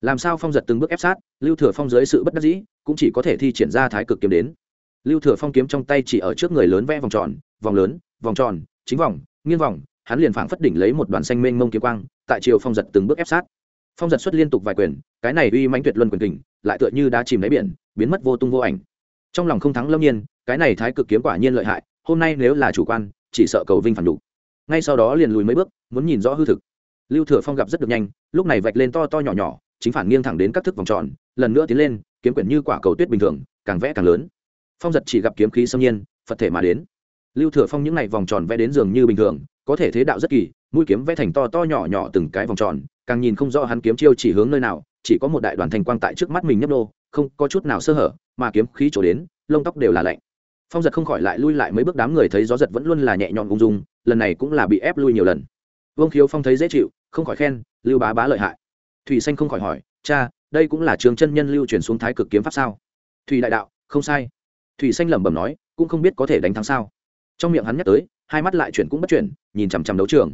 Làm sao phong giật từng bước ép sát, lưu thừa phong dưới sự bất đắc dĩ, cũng chỉ có thể thi triển ra thái cực kiếm đến. Lưu thừa phong kiếm trong tay chỉ ở trước người lớn vẽ vòng tròn, vòng lớn, vòng tròn, chính vòng, nghiêng vòng, hắn liền phảng phất đỉnh lấy một đoàn xanh mênh mông kiếm quang, tại chiều phong giật từng bước ép sát. Phong giật xuất liên tục vài quyền, cái này uy mãnh tuyệt luân quyền kình, lại tựa như đã chìm đáy biển, biến mất vô tung vô ảnh. Trong lòng không thắng lâm nhiên, cái này thái cực kiếm quả nhiên lợi hại hôm nay nếu là chủ quan, chỉ sợ cầu vinh phản đủ ngay sau đó liền lùi mấy bước, muốn nhìn rõ hư thực. Lưu thừa phong gặp rất được nhanh, lúc này vạch lên to to nhỏ nhỏ, chính phản nghiêng thẳng đến các thức vòng tròn, lần nữa tiến lên, kiếm quyển như quả cầu tuyết bình thường, càng vẽ càng lớn. Phong giật chỉ gặp kiếm khí xâm nhiên, phật thể mà đến. Lưu thừa phong những ngày vòng tròn vẽ đến giường như bình thường, có thể thế đạo rất kỳ, mũi kiếm vẽ thành to to nhỏ nhỏ từng cái vòng tròn, càng nhìn không rõ hắn kiếm chiêu chỉ hướng nơi nào, chỉ có một đại đoàn thành quang tại trước mắt mình nhấp nô, không có chút nào sơ hở, mà kiếm khí trổ đến, lông tóc đều là lạnh phong giật không khỏi lại lui lại mấy bước, đám người thấy gió giật vẫn luôn là nhẹ nhõm ung dung, lần này cũng là bị ép lui nhiều lần. Vương khiếu phong thấy dễ chịu, không khỏi khen, lưu bá bá lợi hại. Thủy xanh không khỏi hỏi, cha, đây cũng là trường chân nhân lưu chuyển xuống thái cực kiếm pháp sao? Thủy đại đạo, không sai. Thủy xanh lẩm bẩm nói, cũng không biết có thể đánh thắng sao? Trong miệng hắn nhắc tới, hai mắt lại chuyển cũng bất chuyển, nhìn chằm chằm đấu trường.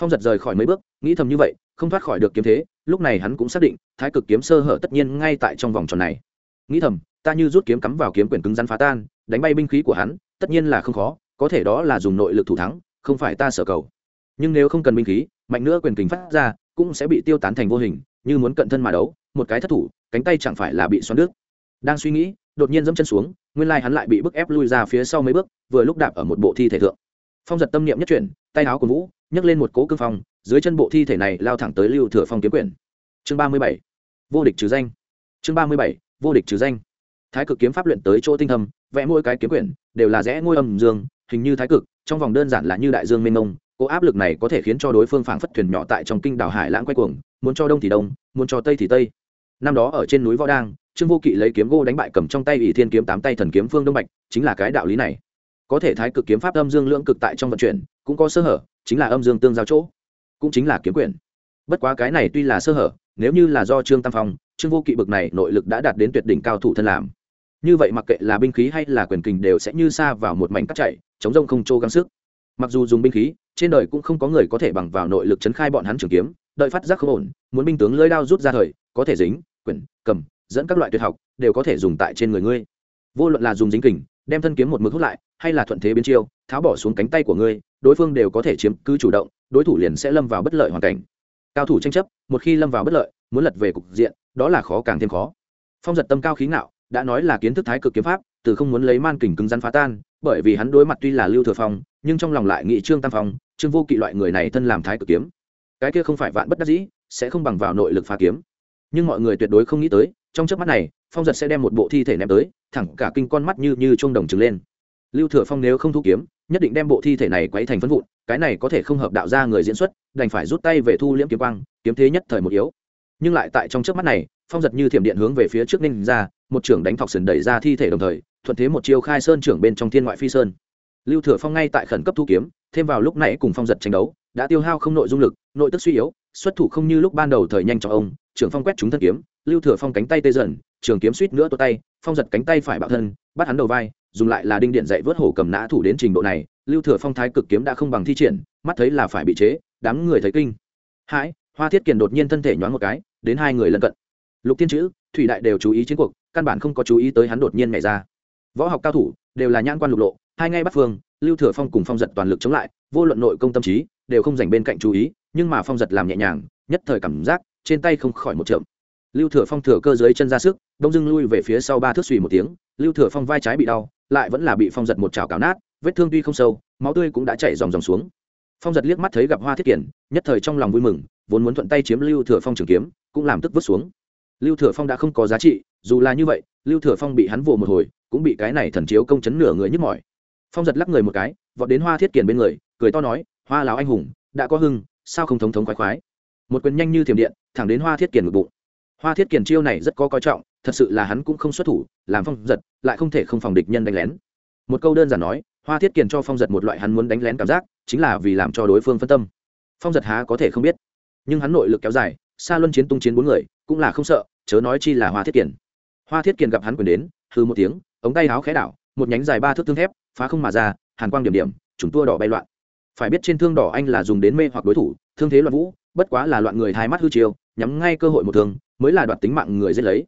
Phong giật rời khỏi mấy bước, nghĩ thầm như vậy, không thoát khỏi được kiếm thế, lúc này hắn cũng xác định, thái cực kiếm sơ hở tất nhiên ngay tại trong vòng tròn này. Nghĩ thầm, ta như rút kiếm cắm vào kiếm quyển cứng rắn phá tan đánh bay binh khí của hắn, tất nhiên là không khó, có thể đó là dùng nội lực thủ thắng, không phải ta sở cầu. Nhưng nếu không cần binh khí, mạnh nữa quyền kính phát ra, cũng sẽ bị tiêu tán thành vô hình, như muốn cận thân mà đấu, một cái thất thủ, cánh tay chẳng phải là bị xoắn đứt. Đang suy nghĩ, đột nhiên dẫm chân xuống, nguyên lai hắn lại bị bức ép lui ra phía sau mấy bước, vừa lúc đạp ở một bộ thi thể thượng. Phong giật tâm niệm nhất chuyển, tay áo của vũ, nhấc lên một cố cương phong, dưới chân bộ thi thể này lao thẳng tới lưu thừa phong kiếm quyển chương ba mươi bảy, vô địch trừ danh. Chương ba mươi bảy, vô địch trừ danh thái cực kiếm pháp luyện tới chỗ tinh thâm, vẽ mỗi cái kiếm quyển đều là rẽ ngôi âm dương, hình như thái cực, trong vòng đơn giản là như đại dương mênh mông cố áp lực này có thể khiến cho đối phương phảng phất thuyền nhỏ tại trong kinh đảo hải lãng quay cuồng, muốn cho đông thì đông, muốn cho tây thì tây. Năm đó ở trên núi võ đang, trương vô kỵ lấy kiếm gô đánh bại cầm trong tay ỷ thiên kiếm tám tay thần kiếm phương đông bạch, chính là cái đạo lý này. Có thể thái cực kiếm pháp âm dương lưỡng cực tại trong vận chuyển, cũng có sơ hở, chính là âm dương tương giao chỗ, cũng chính là kiếm quyền bất quá cái này tuy là sơ hở, nếu như là do trương tam phong, trương vô kỵ bực này nội lực đã đạt đến tuyệt đỉnh cao thủ thân làm như vậy mặc kệ là binh khí hay là quyền kình đều sẽ như xa vào một mảnh cắt chạy chống rông không trô găng sức. Mặc dù dùng binh khí, trên đời cũng không có người có thể bằng vào nội lực chấn khai bọn hắn trường kiếm, đợi phát giác không ổn, muốn binh tướng lưỡi đao rút ra thời, có thể dính quyển cầm, dẫn các loại tuyệt học, đều có thể dùng tại trên người ngươi. Vô luận là dùng dính kình, đem thân kiếm một mực hút lại, hay là thuận thế biến chiêu, tháo bỏ xuống cánh tay của ngươi, đối phương đều có thể chiếm cứ chủ động, đối thủ liền sẽ lâm vào bất lợi hoàn cảnh. Cao thủ tranh chấp, một khi lâm vào bất lợi, muốn lật về cục diện, đó là khó càng thêm khó. Phong giật tâm cao khí ngạo đã nói là kiến thức thái cực kiếm pháp, từ không muốn lấy man kình cứng rắn phá tan, bởi vì hắn đối mặt tuy là lưu thừa phong, nhưng trong lòng lại nghị trương tam phong, trương vô kỵ loại người này thân làm thái cực kiếm. Cái kia không phải vạn bất đắc dĩ, sẽ không bằng vào nội lực phá kiếm. Nhưng mọi người tuyệt đối không nghĩ tới, trong chớp mắt này, phong giật sẽ đem một bộ thi thể ném tới, thẳng cả kinh con mắt như như chuông đồng trừng lên. Lưu thừa phong nếu không thu kiếm, nhất định đem bộ thi thể này quấy thành phân vụn, cái này có thể không hợp đạo ra người diễn xuất, đành phải rút tay về thu liễm kiếm quang, kiếm thế nhất thời một yếu. Nhưng lại tại trong trước mắt này phong giật như thiểm điện hướng về phía trước ninh ra, một trưởng đánh thọc sườn đẩy ra thi thể đồng thời, thuận thế một chiêu khai sơn trưởng bên trong thiên ngoại phi sơn. Lưu thừa phong ngay tại khẩn cấp thu kiếm, thêm vào lúc nãy cùng phong giật tranh đấu, đã tiêu hao không nội dung lực, nội tức suy yếu, xuất thủ không như lúc ban đầu thời nhanh cho ông, trưởng phong quét trúng thân kiếm, lưu thừa phong cánh tay tê dần, trường kiếm suýt nữa tuột tay, phong giật cánh tay phải bạo thân, bắt hắn đầu vai, dùng lại là đinh điện dạy vớt hổ cầm nã thủ đến trình độ này, lưu thừa phong thái cực kiếm đã không bằng thi triển, mắt thấy là phải bị chế, đám người thấy kinh. Hãi, hoa thiết kiền đột nhiên thân thể nhoáng một cái, đến hai người lân cận lục Thiên chữ, thủy đại đều chú ý chiến cuộc, căn bản không có chú ý tới hắn đột nhiên nhảy ra. Võ học cao thủ đều là nhãn quan lục lộ, hai ngay bắt phương, lưu thừa phong cùng phong giật toàn lực chống lại, vô luận nội công tâm trí, đều không dành bên cạnh chú ý, nhưng mà phong giật làm nhẹ nhàng, nhất thời cảm giác, trên tay không khỏi một trượm lưu thừa phong thừa cơ dưới chân ra sức, đông dưng lui về phía sau ba thước suy một tiếng, lưu thừa phong vai trái bị đau, lại vẫn là bị phong giật một chảo cào nát, vết thương tuy không sâu, máu tươi cũng đã chảy dòng dòng xuống. Phong giật liếc mắt thấy gặp hoa thiết kiển, nhất thời trong lòng vui mừng, vốn muốn thuận tay chiếm lưu thừa phong trường kiếm, cũng làm tức vứt xuống lưu thừa phong đã không có giá trị, dù là như vậy, lưu thừa phong bị hắn vồ một hồi, cũng bị cái này thần chiếu công chấn nửa người nhức mỏi. Phong giật lắc người một cái, vọt đến hoa thiết kiển bên người, cười to nói, hoa láo anh hùng, đã có hưng, sao không thống thống khoái khoái? Một quyền nhanh như thiểm điện, thẳng đến hoa thiết kiển ngực bụng. Hoa thiết kiển chiêu này rất có coi trọng, thật sự là hắn cũng không xuất thủ, làm phong giật, lại không thể không phòng địch nhân đánh lén. Một câu đơn giản nói, hoa thiết kiển cho phong giật một loại hắn muốn đánh lén cảm giác, chính là vì làm cho đối phương phân tâm. Phong giật há có thể không biết. Nhưng hắn nội lực kéo dài xa luân chiến tung chiến bốn người cũng là không sợ, chớ nói chi là hoa thiết kiển hoa thiết kiển gặp hắn quyền đến hư một tiếng, ống tay áo khẽ đảo, một nhánh dài ba thước thương thép, phá không mà ra, hàn quang điểm điểm chúng tua đỏ bay loạn. Phải biết trên thương đỏ anh là dùng đến mê hoặc đối thủ, thương thế loạn vũ, bất quá là loạn người hai mắt hư chiêu, nhắm ngay cơ hội một thương, mới là đoạt tính mạng người giết lấy.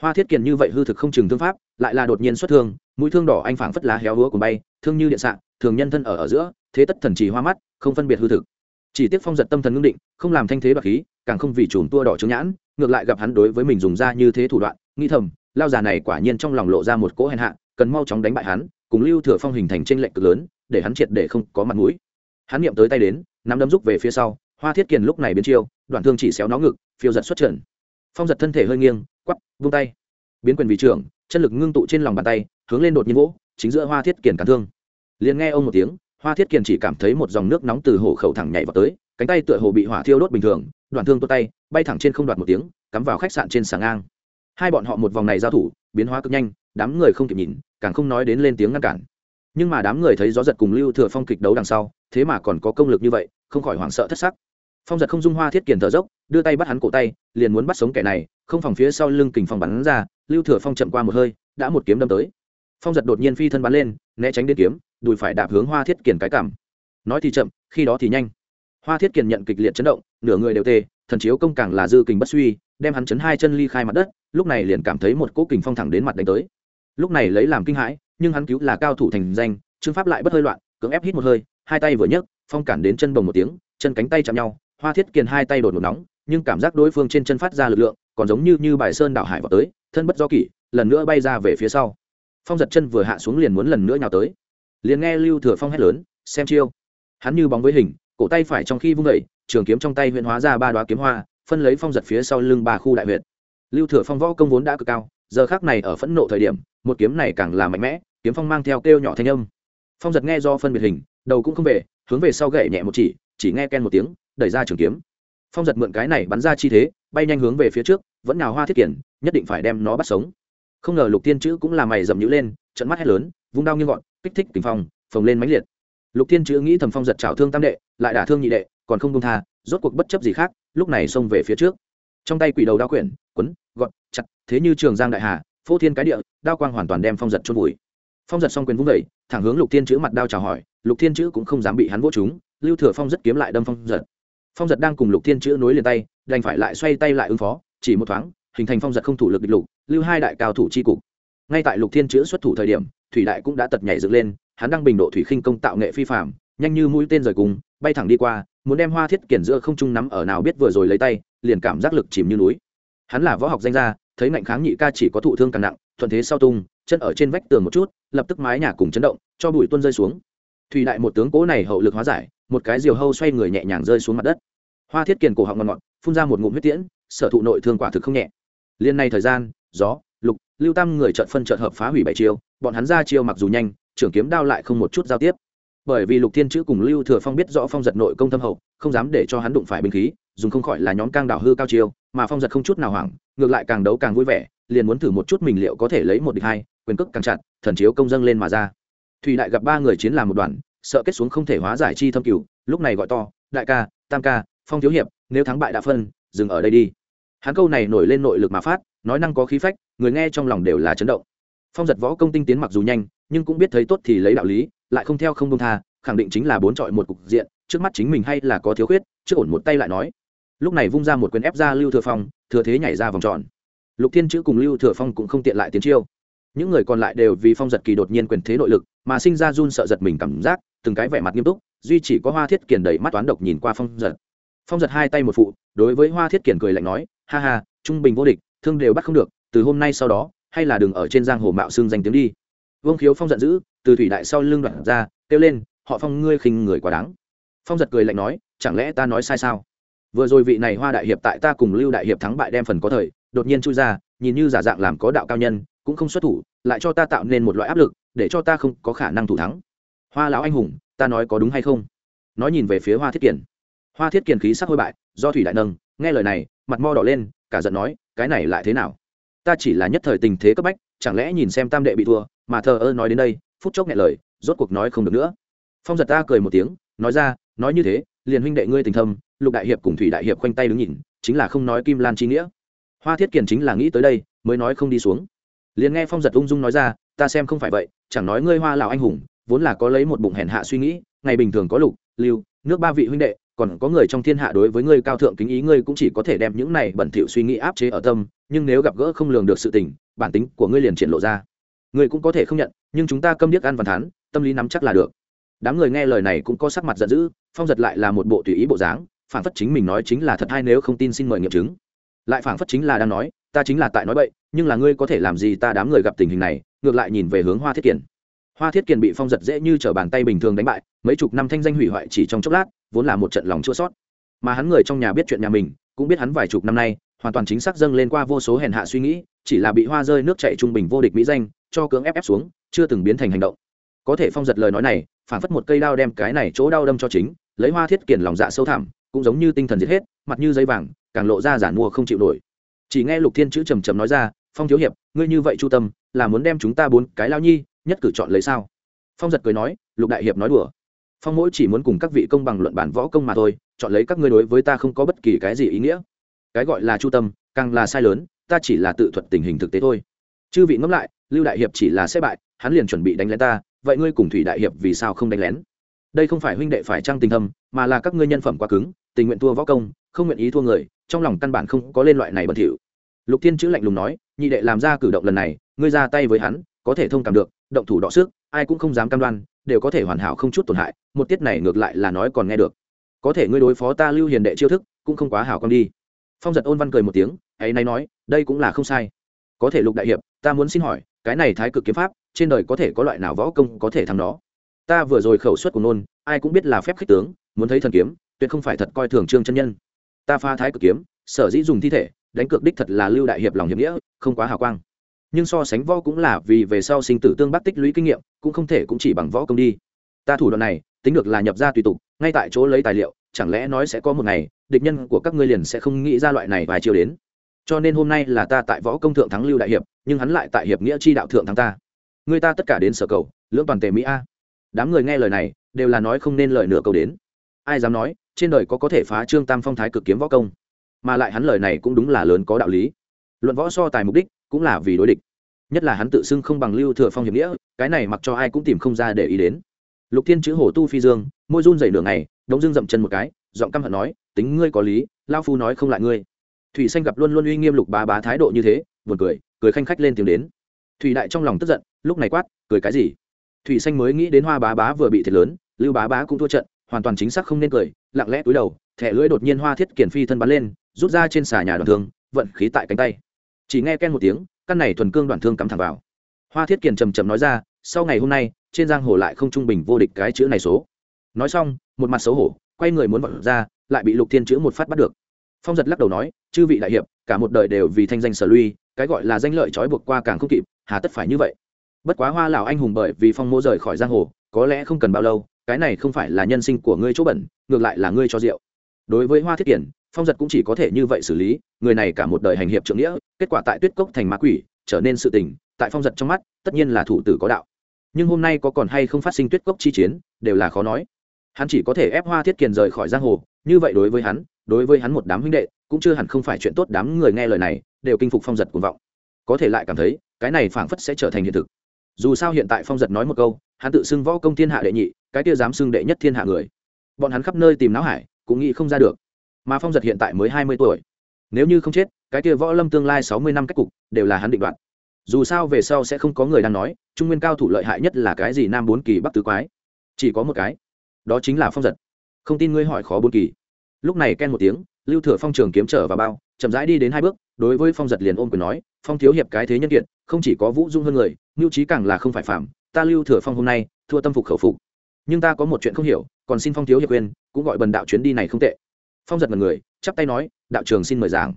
Hoa thiết kiền như vậy hư thực không chừng thương pháp, lại là đột nhiên xuất thương, mũi thương đỏ anh phảng phất lá héo húa của bay, thương như điện xạ, thường nhân thân ở ở giữa, thế tất thần trì hoa mắt, không phân biệt hư thực. Chỉ tiếc phong giật tâm thần ngưng định, không làm thanh thế bạc khí, càng không vì chùm tua đỏ trứng nhãn ngược lại gặp hắn đối với mình dùng ra như thế thủ đoạn, nghĩ thầm, lao già này quả nhiên trong lòng lộ ra một cỗ hèn hạ, cần mau chóng đánh bại hắn, cùng lưu thừa phong hình thành tranh lệnh cực lớn, để hắn triệt để không có mặt mũi. Hắn niệm tới tay đến, nắm đấm rúc về phía sau, hoa thiết kiền lúc này biến chiêu, đoạn thương chỉ xéo nó ngực, phiêu giật xuất trận. Phong giật thân thể hơi nghiêng, quắp, vung tay. Biến quyền vị trưởng, chân lực ngưng tụ trên lòng bàn tay, hướng lên đột nhiên vỗ, chính giữa hoa thiết kiền cản thương. Liền nghe ông một tiếng, hoa thiết kiền chỉ cảm thấy một dòng nước nóng từ hổ khẩu thẳng nhảy vào tới, cánh tay tựa hồ bị hỏa thiêu đốt bình thường đoạn thương tuột tay, bay thẳng trên không đoạt một tiếng, cắm vào khách sạn trên sàng ngang. Hai bọn họ một vòng này giao thủ, biến hóa cực nhanh, đám người không kịp nhìn, càng không nói đến lên tiếng ngăn cản. Nhưng mà đám người thấy gió giật cùng lưu thừa phong kịch đấu đằng sau, thế mà còn có công lực như vậy, không khỏi hoảng sợ thất sắc. Phong giật không dung hoa thiết kiền thở dốc, đưa tay bắt hắn cổ tay, liền muốn bắt sống kẻ này, không phòng phía sau lưng kình phòng bắn ra, lưu thừa phong chậm qua một hơi, đã một kiếm đâm tới. Phong giật đột nhiên phi thân bắn lên, né tránh đến kiếm, đùi phải đạp hướng hoa thiết kiền cái cảm nói thì chậm, khi đó thì nhanh hoa thiết kiền nhận kịch liệt chấn động, nửa người đều tê, thần chiếu công càng là dư kình bất suy, đem hắn chấn hai chân ly khai mặt đất, lúc này liền cảm thấy một cỗ kình phong thẳng đến mặt đánh tới. Lúc này lấy làm kinh hãi, nhưng hắn cứu là cao thủ thành danh trương pháp lại bất hơi loạn, cưỡng ép hít một hơi, hai tay vừa nhấc, phong cản đến chân bồng một tiếng, chân cánh tay chạm nhau, hoa thiết kiền hai tay đột ngột nóng, nhưng cảm giác đối phương trên chân phát ra lực lượng, còn giống như như bài sơn đảo hải vào tới, thân bất do kỷ, lần nữa bay ra về phía sau. Phong giật chân vừa hạ xuống liền muốn lần nữa nhào tới. Liền nghe lưu thừa phong hét lớn, xem chiêu. Hắn như bóng với hình cổ tay phải trong khi vung vẩy trường kiếm trong tay huyện hóa ra ba đoá kiếm hoa, phân lấy phong giật phía sau lưng ba khu đại huyện lưu thừa phong võ công vốn đã cực cao, giờ khác này ở phẫn nộ thời điểm, một kiếm này càng là mạnh mẽ, kiếm phong mang theo kêu nhỏ thanh âm. Phong giật nghe do phân biệt hình, đầu cũng không về, hướng về sau gậy nhẹ một chỉ chỉ nghe ken một tiếng, đẩy ra trường kiếm. Phong giật mượn cái này bắn ra chi thế, bay nhanh hướng về phía trước, vẫn nào hoa thiết kiển, nhất định phải đem nó bắt sống. Không ngờ lục tiên chữ cũng là mày dầm nhữ lên trận mắt hét lớn, vung đao như gọn, kích thích tình phong, phồng lên mãnh liệt lục Thiên chữ nghĩ thầm phong giật trào thương tam đệ, lại đả thương nhị đệ, còn không công tha, rốt cuộc bất chấp gì khác, lúc này xông về phía trước. Trong tay quỷ đầu đao quyển, quấn gọn chặt, thế như trường giang đại hà, phô thiên cái địa, đao quang hoàn toàn đem phong giật chôn vùi. Phong giật xong quyền vung vẩy thẳng hướng lục thiên chữ mặt đao chào hỏi, lục thiên chữ cũng không dám bị hắn vỗ chúng lưu thừa phong rất kiếm lại đâm phong giật. Phong giật đang cùng lục thiên chữ nối liền tay, đành phải lại xoay tay lại ứng phó, chỉ một thoáng, hình thành phong giật không thủ lực địch lục, lưu hai đại cao thủ chi cục. Ngay tại lục thiên chữ xuất thủ thời điểm, thủy đại cũng đã tật nhảy dựng lên hắn đang bình độ thủy khinh công tạo nghệ phi phạm nhanh như mũi tên rời cùng, bay thẳng đi qua, muốn đem hoa thiết kiển giữa không trung nắm ở nào biết vừa rồi lấy tay, liền cảm giác lực chìm như núi. Hắn là võ học danh gia, thấy ngạnh kháng nhị ca chỉ có thụ thương càng nặng, thuận thế sau tung, chân ở trên vách tường một chút, lập tức mái nhà cùng chấn động, cho bụi tuôn rơi xuống. Thủy đại một tướng cố này hậu lực hóa giải, một cái diều hâu xoay người nhẹ nhàng rơi xuống mặt đất. Hoa thiết kiền cổ họng ngọt ngọt, phun ra một ngụm huyết tiễn, sở thụ nội thương quả thực không nhẹ. Liên này thời gian, gió, lục, lưu tam người trợt phân trợt hợp phá hủy bảy chiêu, bọn hắn ra chiêu mặc dù nhanh trưởng kiếm đao lại không một chút giao tiếp. Bởi vì lục thiên chữ cùng lưu thừa phong biết rõ phong giật nội công thâm hậu, không dám để cho hắn đụng phải binh khí, dùng không khỏi là nhóm cang đảo hư cao chiêu, mà phong giật không chút nào hoảng, ngược lại càng đấu càng vui vẻ, liền muốn thử một chút mình liệu có thể lấy một địch hai, quyền cước càng chặt, thần chiếu công dâng lên mà ra. Thùy đại gặp ba người chiến làm một đoàn, sợ kết xuống không thể hóa giải chi thâm cửu lúc này gọi to, đại ca, tam ca, phong thiếu hiệp, nếu thắng bại đã phân, dừng ở đây đi. Hắn câu này nổi lên nội lực mà phát, nói năng có khí phách, người nghe trong lòng đều là chấn động. Phong giật võ công tinh tiến mặc dù nhanh nhưng cũng biết thấy tốt thì lấy đạo lý, lại không theo không đông tha, khẳng định chính là bốn trọi một cục diện, trước mắt chính mình hay là có thiếu khuyết, trước ổn một tay lại nói. Lúc này vung ra một quyền ép ra lưu thừa phong, thừa thế nhảy ra vòng tròn. Lục thiên chữ cùng lưu thừa phong cũng không tiện lại tiến chiêu. Những người còn lại đều vì phong giật kỳ đột nhiên quyền thế nội lực, mà sinh ra run sợ giật mình cảm giác, từng cái vẻ mặt nghiêm túc, duy chỉ có hoa thiết kiền đầy mắt toán độc nhìn qua phong giật. Phong giật hai tay một phụ, đối với hoa thiết kiền cười lạnh nói, ha ha, trung bình vô địch, thương đều bắt không được, từ hôm nay sau đó, hay là đừng ở trên giang hồ mạo xương danh tiếng đi vương khiếu phong giận dữ, từ thủy đại sau lưng đoạn ra, kêu lên, họ phong, ngươi khinh người quá đáng. Phong giật cười lạnh nói, chẳng lẽ ta nói sai sao? Vừa rồi vị này hoa đại hiệp tại ta cùng lưu đại hiệp thắng bại đem phần có thời, đột nhiên chui ra, nhìn như giả dạng làm có đạo cao nhân, cũng không xuất thủ, lại cho ta tạo nên một loại áp lực, để cho ta không có khả năng thủ thắng. Hoa lão anh hùng, ta nói có đúng hay không? Nói nhìn về phía hoa thiết kiển. Hoa thiết kiển khí sắc hôi bại, do thủy đại nâng, nghe lời này, mặt mo đỏ lên, cả giận nói, cái này lại thế nào? Ta chỉ là nhất thời tình thế cấp bách, chẳng lẽ nhìn xem tam đệ bị thua mà thờ ơ nói đến đây, phút chốc nhẹ lời, rốt cuộc nói không được nữa. Phong giật ta cười một tiếng, nói ra, nói như thế, liền huynh đệ ngươi tình thâm, lục đại hiệp cùng thủy đại hiệp khoanh tay đứng nhìn, chính là không nói kim lan chi nghĩa. Hoa thiết kiển chính là nghĩ tới đây, mới nói không đi xuống. Liền nghe phong giật ung dung nói ra, ta xem không phải vậy, chẳng nói ngươi hoa lào anh hùng, vốn là có lấy một bụng hèn hạ suy nghĩ, ngày bình thường có lục, lưu, nước ba vị huynh đệ, còn có người trong thiên hạ đối với ngươi cao thượng kính ý ngươi cũng chỉ có thể đem những này bẩn thỉu suy nghĩ áp chế ở tâm, nhưng nếu gặp gỡ không lường được sự tình, bản tính của ngươi liền triển lộ ra người cũng có thể không nhận, nhưng chúng ta câm điếc ăn văn thán, tâm lý nắm chắc là được. Đám người nghe lời này cũng có sắc mặt giận dữ, phong giật lại là một bộ tùy ý bộ dáng, phản phất chính mình nói chính là thật hay nếu không tin xin mời nghiệm chứng. Lại phản phất chính là đang nói, ta chính là tại nói bậy, nhưng là ngươi có thể làm gì ta đám người gặp tình hình này, ngược lại nhìn về hướng hoa thiết kiển. Hoa thiết kiển bị phong giật dễ như t r ở bàn tay bình thường đánh bại, mấy chục năm thanh danh hủy hoại chỉ trong chốc lát, vốn là một trận lòng chua sót mà hắn người trong nhà biết chuyện nhà mình, cũng biết hắn vài chục năm nay, hoàn toàn chính xác dâng lên qua vô số hèn hạ suy nghĩ, chỉ là bị hoa rơi nước chạy trung bình vô địch mỹ danh cho cưỡng ép ép xuống, chưa từng biến thành hành động. Có thể phong giật lời nói này phản phất một cây đao đem cái này chỗ đau đâm cho chính, lấy hoa thiết kiển lòng dạ sâu thẳm, cũng giống như tinh thần giết hết, mặt như giấy vàng, càng lộ ra giả mua không chịu nổi. Chỉ nghe lục thiên chữ trầm trầm nói ra, phong thiếu hiệp, ngươi như vậy chu tâm, là muốn đem chúng ta bốn cái lao nhi, nhất cử chọn lấy sao? Phong giật cười nói, lục đại hiệp nói đùa. Phong mỗi chỉ muốn cùng các vị công bằng luận bản võ công mà thôi, chọn lấy các ngươi đối với ta không có bất kỳ cái gì ý nghĩa. Cái gọi là chu tâm, càng là sai lớn, ta chỉ là tự thuật tình hình thực tế thôi chư vị ngẫm lại, lưu đại hiệp chỉ là sẽ bại, hắn liền chuẩn bị đánh lén ta, vậy ngươi cùng thủy đại hiệp vì sao không đánh lén? Đây không phải huynh đệ phải trăng tình thâm, mà là các ngươi nhân phẩm quá cứng, tình nguyện thua võ công, không nguyện ý thua người, trong lòng căn bản không có lên loại này bẩn thỉu. Lục thiên chữ lạnh lùng nói, nhị đệ làm ra cử động lần này, ngươi ra tay với hắn, có thể thông cảm được, động thủ đọ sức, ai cũng không dám cam đoan, đều có thể hoàn hảo không chút tổn hại, một tiết này ngược lại là nói còn nghe được. Có thể ngươi đối phó ta lưu hiền đệ chiêu thức, cũng không quá hảo con đi. Phong giật ôn văn cười một tiếng, ấy nay nói, đây cũng là không sai có thể lục đại hiệp, ta muốn xin hỏi, cái này thái cực kiếm pháp, trên đời có thể có loại nào võ công có thể thắng đó ta vừa rồi khẩu suất của nôn, ai cũng biết là phép khích tướng, muốn thấy thần kiếm, tuyệt không phải thật coi thường trương chân nhân. Ta pha thái cực kiếm, sở dĩ dùng thi thể, đánh cược đích thật là lưu đại hiệp lòng hiệp nghĩa, không quá hào quang. Nhưng so sánh võ cũng là vì về sau sinh tử tương bắc tích lũy kinh nghiệm, cũng không thể cũng chỉ bằng võ công đi. Ta thủ đoạn này, tính được là nhập ra tùy tục, ngay tại chỗ lấy tài liệu, chẳng lẽ nói sẽ có một ngày, địch nhân của các ngươi liền sẽ không nghĩ ra loại này vài chiều đến? Cho nên hôm nay là ta tại võ công thượng thắng lưu đại hiệp, nhưng hắn lại tại hiệp nghĩa chi đạo thượng thắng ta. Người ta tất cả đến sở cầu, lưỡng toàn tề mỹ a. Đám người nghe lời này, đều là nói không nên lời nửa câu đến. Ai dám nói, trên đời có có thể phá trương tam phong thái cực kiếm võ công? Mà lại hắn lời này cũng đúng là lớn có đạo lý. Luận võ so tài mục đích, cũng là vì đối địch. Nhất là hắn tự xưng không bằng lưu thừa phong hiệp nghĩa, cái này mặc cho ai cũng tìm không ra để ý đến. Lục thiên chữ hổ tu phi dương, môi run dày nửa ngày, đống dương dậm chân một cái, giọng căm hận nói, tính ngươi có lý lao phu nói không lại ngươi thủy xanh gặp luôn luôn uy nghiêm lục bá bá thái độ như thế, buồn cười cười khanh khách lên tiếng đến. Thủy đại trong lòng tức giận, lúc này quát, cười cái gì? Thủy xanh mới nghĩ đến hoa bá bá vừa bị thiệt lớn, lưu bá bá cũng thua trận, hoàn toàn chính xác không nên cười, lặng lẽ túi đầu, thẻ lưỡi đột nhiên hoa thiết kiển phi thân bắn lên, rút ra trên xà nhà đoạn thương, vận khí tại cánh tay. Chỉ nghe ken một tiếng, căn này thuần cương đoạn thương cắm thẳng vào. Hoa thiết kiển trầm trầm nói ra, sau ngày hôm nay, trên giang hồ lại không trung bình vô địch cái chữ này số. Nói xong, một mặt xấu hổ, quay người muốn vọt ra, lại bị lục thiên chữ một phát bắt được phong giật lắc đầu nói, chư vị đại hiệp, cả một đời đều vì thanh danh sở lui, cái gọi là danh lợi trói buộc qua càng không kịp, hà tất phải như vậy. Bất quá hoa lào anh hùng bởi vì phong mô rời khỏi giang hồ, có lẽ không cần bao lâu, cái này không phải là nhân sinh của ngươi chỗ bẩn, ngược lại là ngươi cho rượu. Đối với hoa thiết kiển, phong giật cũng chỉ có thể như vậy xử lý, người này cả một đời hành hiệp trượng nghĩa, kết quả tại tuyết cốc thành ma quỷ, trở nên sự tình, tại phong giật trong mắt, tất nhiên là thủ tử có đạo. Nhưng hôm nay có còn hay không phát sinh tuyết cốc chi chiến, đều là khó nói. Hắn chỉ có thể ép hoa thiết kiền rời khỏi giang hồ, như vậy đối với hắn đối với hắn một đám huynh đệ, cũng chưa hẳn không phải chuyện tốt đám người nghe lời này, đều kinh phục phong giật cuồng vọng. Có thể lại cảm thấy, cái này phảng phất sẽ trở thành hiện thực. Dù sao hiện tại phong giật nói một câu, hắn tự xưng võ công thiên hạ đệ nhị, cái kia dám xưng đệ nhất thiên hạ người. Bọn hắn khắp nơi tìm não hải, cũng nghĩ không ra được. Mà phong giật hiện tại mới hai mươi tuổi. Nếu như không chết, cái kia võ lâm tương lai sáu mươi năm cách cục, đều là hắn định đoạt. Dù sao về sau sẽ không có người đang nói, trung nguyên cao thủ lợi hại nhất là cái gì nam bốn kỳ bắc tứ quái. Chỉ có một cái. Đó chính là phong giật. Không tin ngươi hỏi khó bốn kỳ lúc này ken một tiếng, lưu thừa phong trường kiếm trở vào bao, chậm rãi đi đến hai bước, đối với phong giật liền ôm quyền nói, phong thiếu hiệp cái thế nhân kiện không chỉ có vũ dung hơn người, mưu trí càng là không phải phạm ta lưu thừa phong hôm nay, thua tâm phục khẩu phục. Nhưng ta có một chuyện không hiểu, còn xin phong thiếu hiệp quyền cũng gọi bần đạo chuyến đi này không tệ. Phong giật mật người, chắp tay nói, đạo trường xin mời giảng.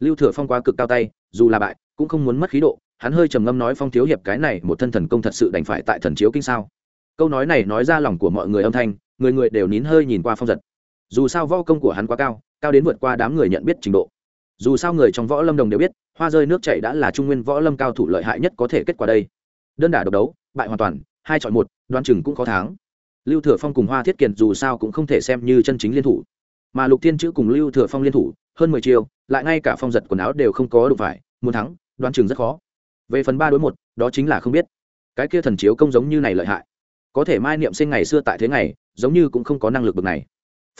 Lưu thừa phong quá cực cao tay, dù là bại, cũng không muốn mất khí độ, hắn hơi trầm ngâm nói, phong thiếu hiệp cái này, một thân thần công thật sự đành phải tại thần chiếu kinh sao? Câu nói này nói ra lòng của mọi người âm thanh, người người đều nín hơi nhìn qua phong giật dù sao võ công của hắn quá cao cao đến vượt qua đám người nhận biết trình độ. Dù sao người trong võ lâm đồng đều biết, hoa rơi nước chảy đã là trung nguyên võ lâm cao thủ lợi hại nhất có thể kết quả đây. Đơn đả độc đấu, bại hoàn toàn, hai chọn một đoan chừng cũng có tháng. Lưu thừa phong cùng hoa thiết kiệt dù sao cũng không thể xem như chân chính liên thủ. Mà lục thiên chữ cùng lưu thừa phong liên thủ, hơn mười chiêu, lại ngay cả phong giật quần áo đều không có đủ phải, muốn thắng, đoán chừng rất khó. Về phần ba đối một, đó chính là không biết. Cái kia thần chiếu công giống như này lợi hại. Có thể mai niệm sinh ngày xưa tại thế ngày, giống như cũng không có năng lực bực này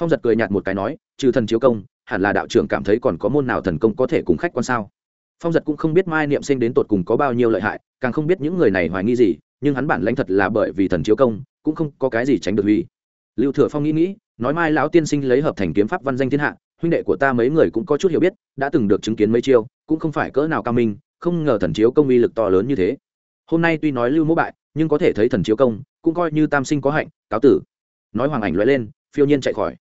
phong giật cười nhạt một cái nói, trừ thần chiếu công, hẳn là đạo trưởng cảm thấy còn có môn nào thần công có thể cùng khách quan sao? Phong giật cũng không biết mai niệm sinh đến tột cùng có bao nhiêu lợi hại, càng không biết những người này hoài nghi gì, nhưng hắn bản lãnh thật là bởi vì thần chiếu công, cũng không có cái gì tránh được huy lưu thừa phong nghĩ nghĩ, nói mai lão tiên sinh lấy hợp thành kiếm pháp văn danh thiên hạ, huynh đệ của ta mấy người cũng có chút hiểu biết, đã từng được chứng kiến mấy chiêu, cũng không phải cỡ nào cao minh, không ngờ thần chiếu công uy lực to lớn như thế. Hôm nay tuy nói lưu mỗ bại, nhưng có thể thấy thần chiếu công, cũng coi như tam sinh có hạnh, cáo tử. Nói hoàng ảnh loại lên, phiêu nhiên chạy khỏi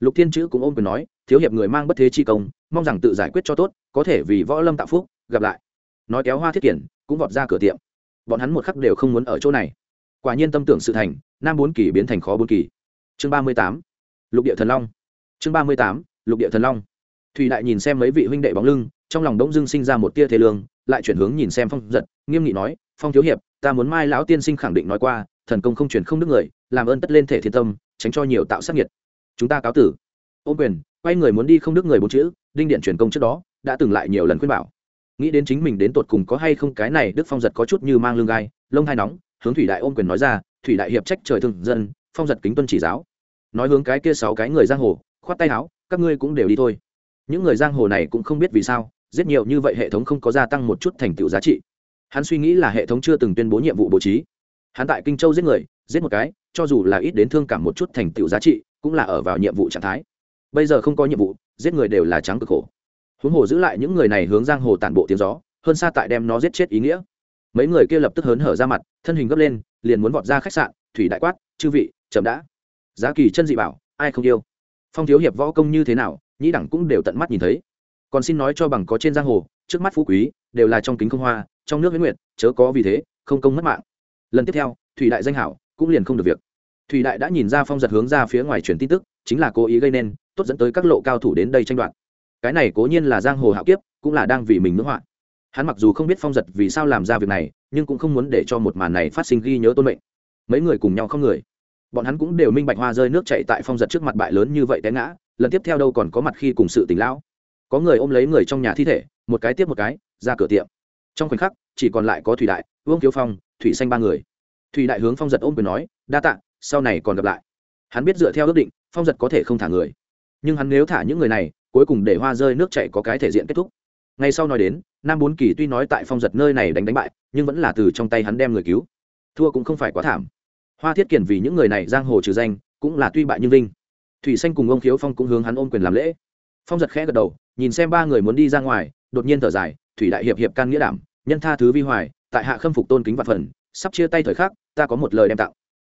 lục thiên chữ cũng ôm quyền nói, thiếu hiệp người mang bất thế chi công, mong rằng tự giải quyết cho tốt, có thể vì võ lâm tạo phúc, gặp lại. Nói kéo hoa thiết kiển, cũng vọt ra cửa tiệm. Bọn hắn một khắc đều không muốn ở chỗ này. Quả nhiên tâm tưởng sự thành, nam bốn kỳ biến thành khó bốn kỳ. Chương ba mươi tám, lục địa thần long. Chương ba mươi tám, lục địa thần long. Thùy đại nhìn xem mấy vị huynh đệ bóng lưng, trong lòng đống dưng sinh ra một tia thế lương, lại chuyển hướng nhìn xem phong giật, nghiêm nghị nói, phong thiếu hiệp, ta muốn mai lão tiên sinh khẳng định nói qua, thần công không chuyển không đức người, làm ơn tất lên thể thiên tâm, tránh cho nhiều tạo sát nhiệt chúng ta cáo tử. Ô quyền quay người muốn đi không đức người bốn chữ đinh điện truyền công trước đó đã từng lại nhiều lần khuyên bảo. Nghĩ đến chính mình đến tột cùng có hay không cái này đức phong giật có chút như mang lương gai lông hai nóng hướng thủy đại ôm quyền nói ra thủy đại hiệp trách trời thương, dân phong giật kính tuân chỉ giáo. Nói hướng cái kia sáu cái người giang hồ khoát tay áo các ngươi cũng đều đi thôi. Những người giang hồ này cũng không biết vì sao giết nhiều như vậy hệ thống không có gia tăng một chút thành tựu giá trị. Hắn suy nghĩ là hệ thống chưa từng tuyên bố nhiệm vụ bố trí. Hắn tại kinh châu giết người giết một cái cho dù là ít đến thương cảm một chút thành tựu giá trị cũng là ở vào nhiệm vụ trạng thái. Bây giờ không có nhiệm vụ, giết người đều là trắng cực khổ. Huống hồ giữ lại những người này hướng giang hồ tản bộ tiếng gió, hơn xa tại đem nó giết chết ý nghĩa. Mấy người kia lập tức hớn hở ra mặt, thân hình gấp lên, liền muốn vọt ra khách sạn, thủy đại quát, chư vị, chậm đã. Giá kỳ chân dị bảo, ai không yêu? Phong thiếu hiệp võ công như thế nào, nhĩ đẳng cũng đều tận mắt nhìn thấy. Còn xin nói cho bằng có trên giang hồ, trước mắt phú quý, đều là trong kính không hoa, trong nước với nguyệt, chớ có vì thế, không công mất mạng. Lần tiếp theo, thủy đại danh hảo, cũng liền không được việc thủy đại đã nhìn ra phong giật hướng ra phía ngoài truyền tin tức, chính là cố ý gây nên, tốt dẫn tới các lộ cao thủ đến đây tranh đoạt. Cái này cố nhiên là giang hồ hạo kiếp, cũng là đang vì mình ngưỡng họa. Hắn mặc dù không biết phong giật vì sao làm ra việc này, nhưng cũng không muốn để cho một màn này phát sinh ghi nhớ tôn mệnh. Mấy người cùng nhau không người. Bọn hắn cũng đều minh bạch hoa rơi nước chạy tại phong giật trước mặt bại lớn như vậy té ngã, lần tiếp theo đâu còn có mặt khi cùng sự tỉnh lão. Có người ôm lấy người trong nhà thi thể, một cái tiếp một cái, ra cửa tiệm. Trong khoảnh khắc, chỉ còn lại có thủy đại, vương kiếu phong, thủy xanh ba người. Thủy đại hướng phong giật ôm quyền nói, đa tạ sau này còn gặp lại. Hắn biết dựa theo ước định, phong giật có thể không thả người. Nhưng hắn nếu thả những người này, cuối cùng để hoa rơi nước chảy có cái thể diện kết thúc. Ngay sau nói đến, nam bốn kỳ tuy nói tại phong giật nơi này đánh đánh bại, nhưng vẫn là từ trong tay hắn đem người cứu. Thua cũng không phải quá thảm. Hoa thiết kiển vì những người này giang hồ trừ danh, cũng là tuy bại nhưng vinh. Thủy xanh cùng ông khiếu phong cũng hướng hắn ôm quyền làm lễ. Phong giật khẽ gật đầu, nhìn xem ba người muốn đi ra ngoài, đột nhiên thở dài, thủy đại hiệp hiệp can nghĩa đảm, nhân tha thứ vi hoài, tại hạ khâm phục tôn kính vạn phần, sắp chia tay thời khắc, ta có một lời đem tặng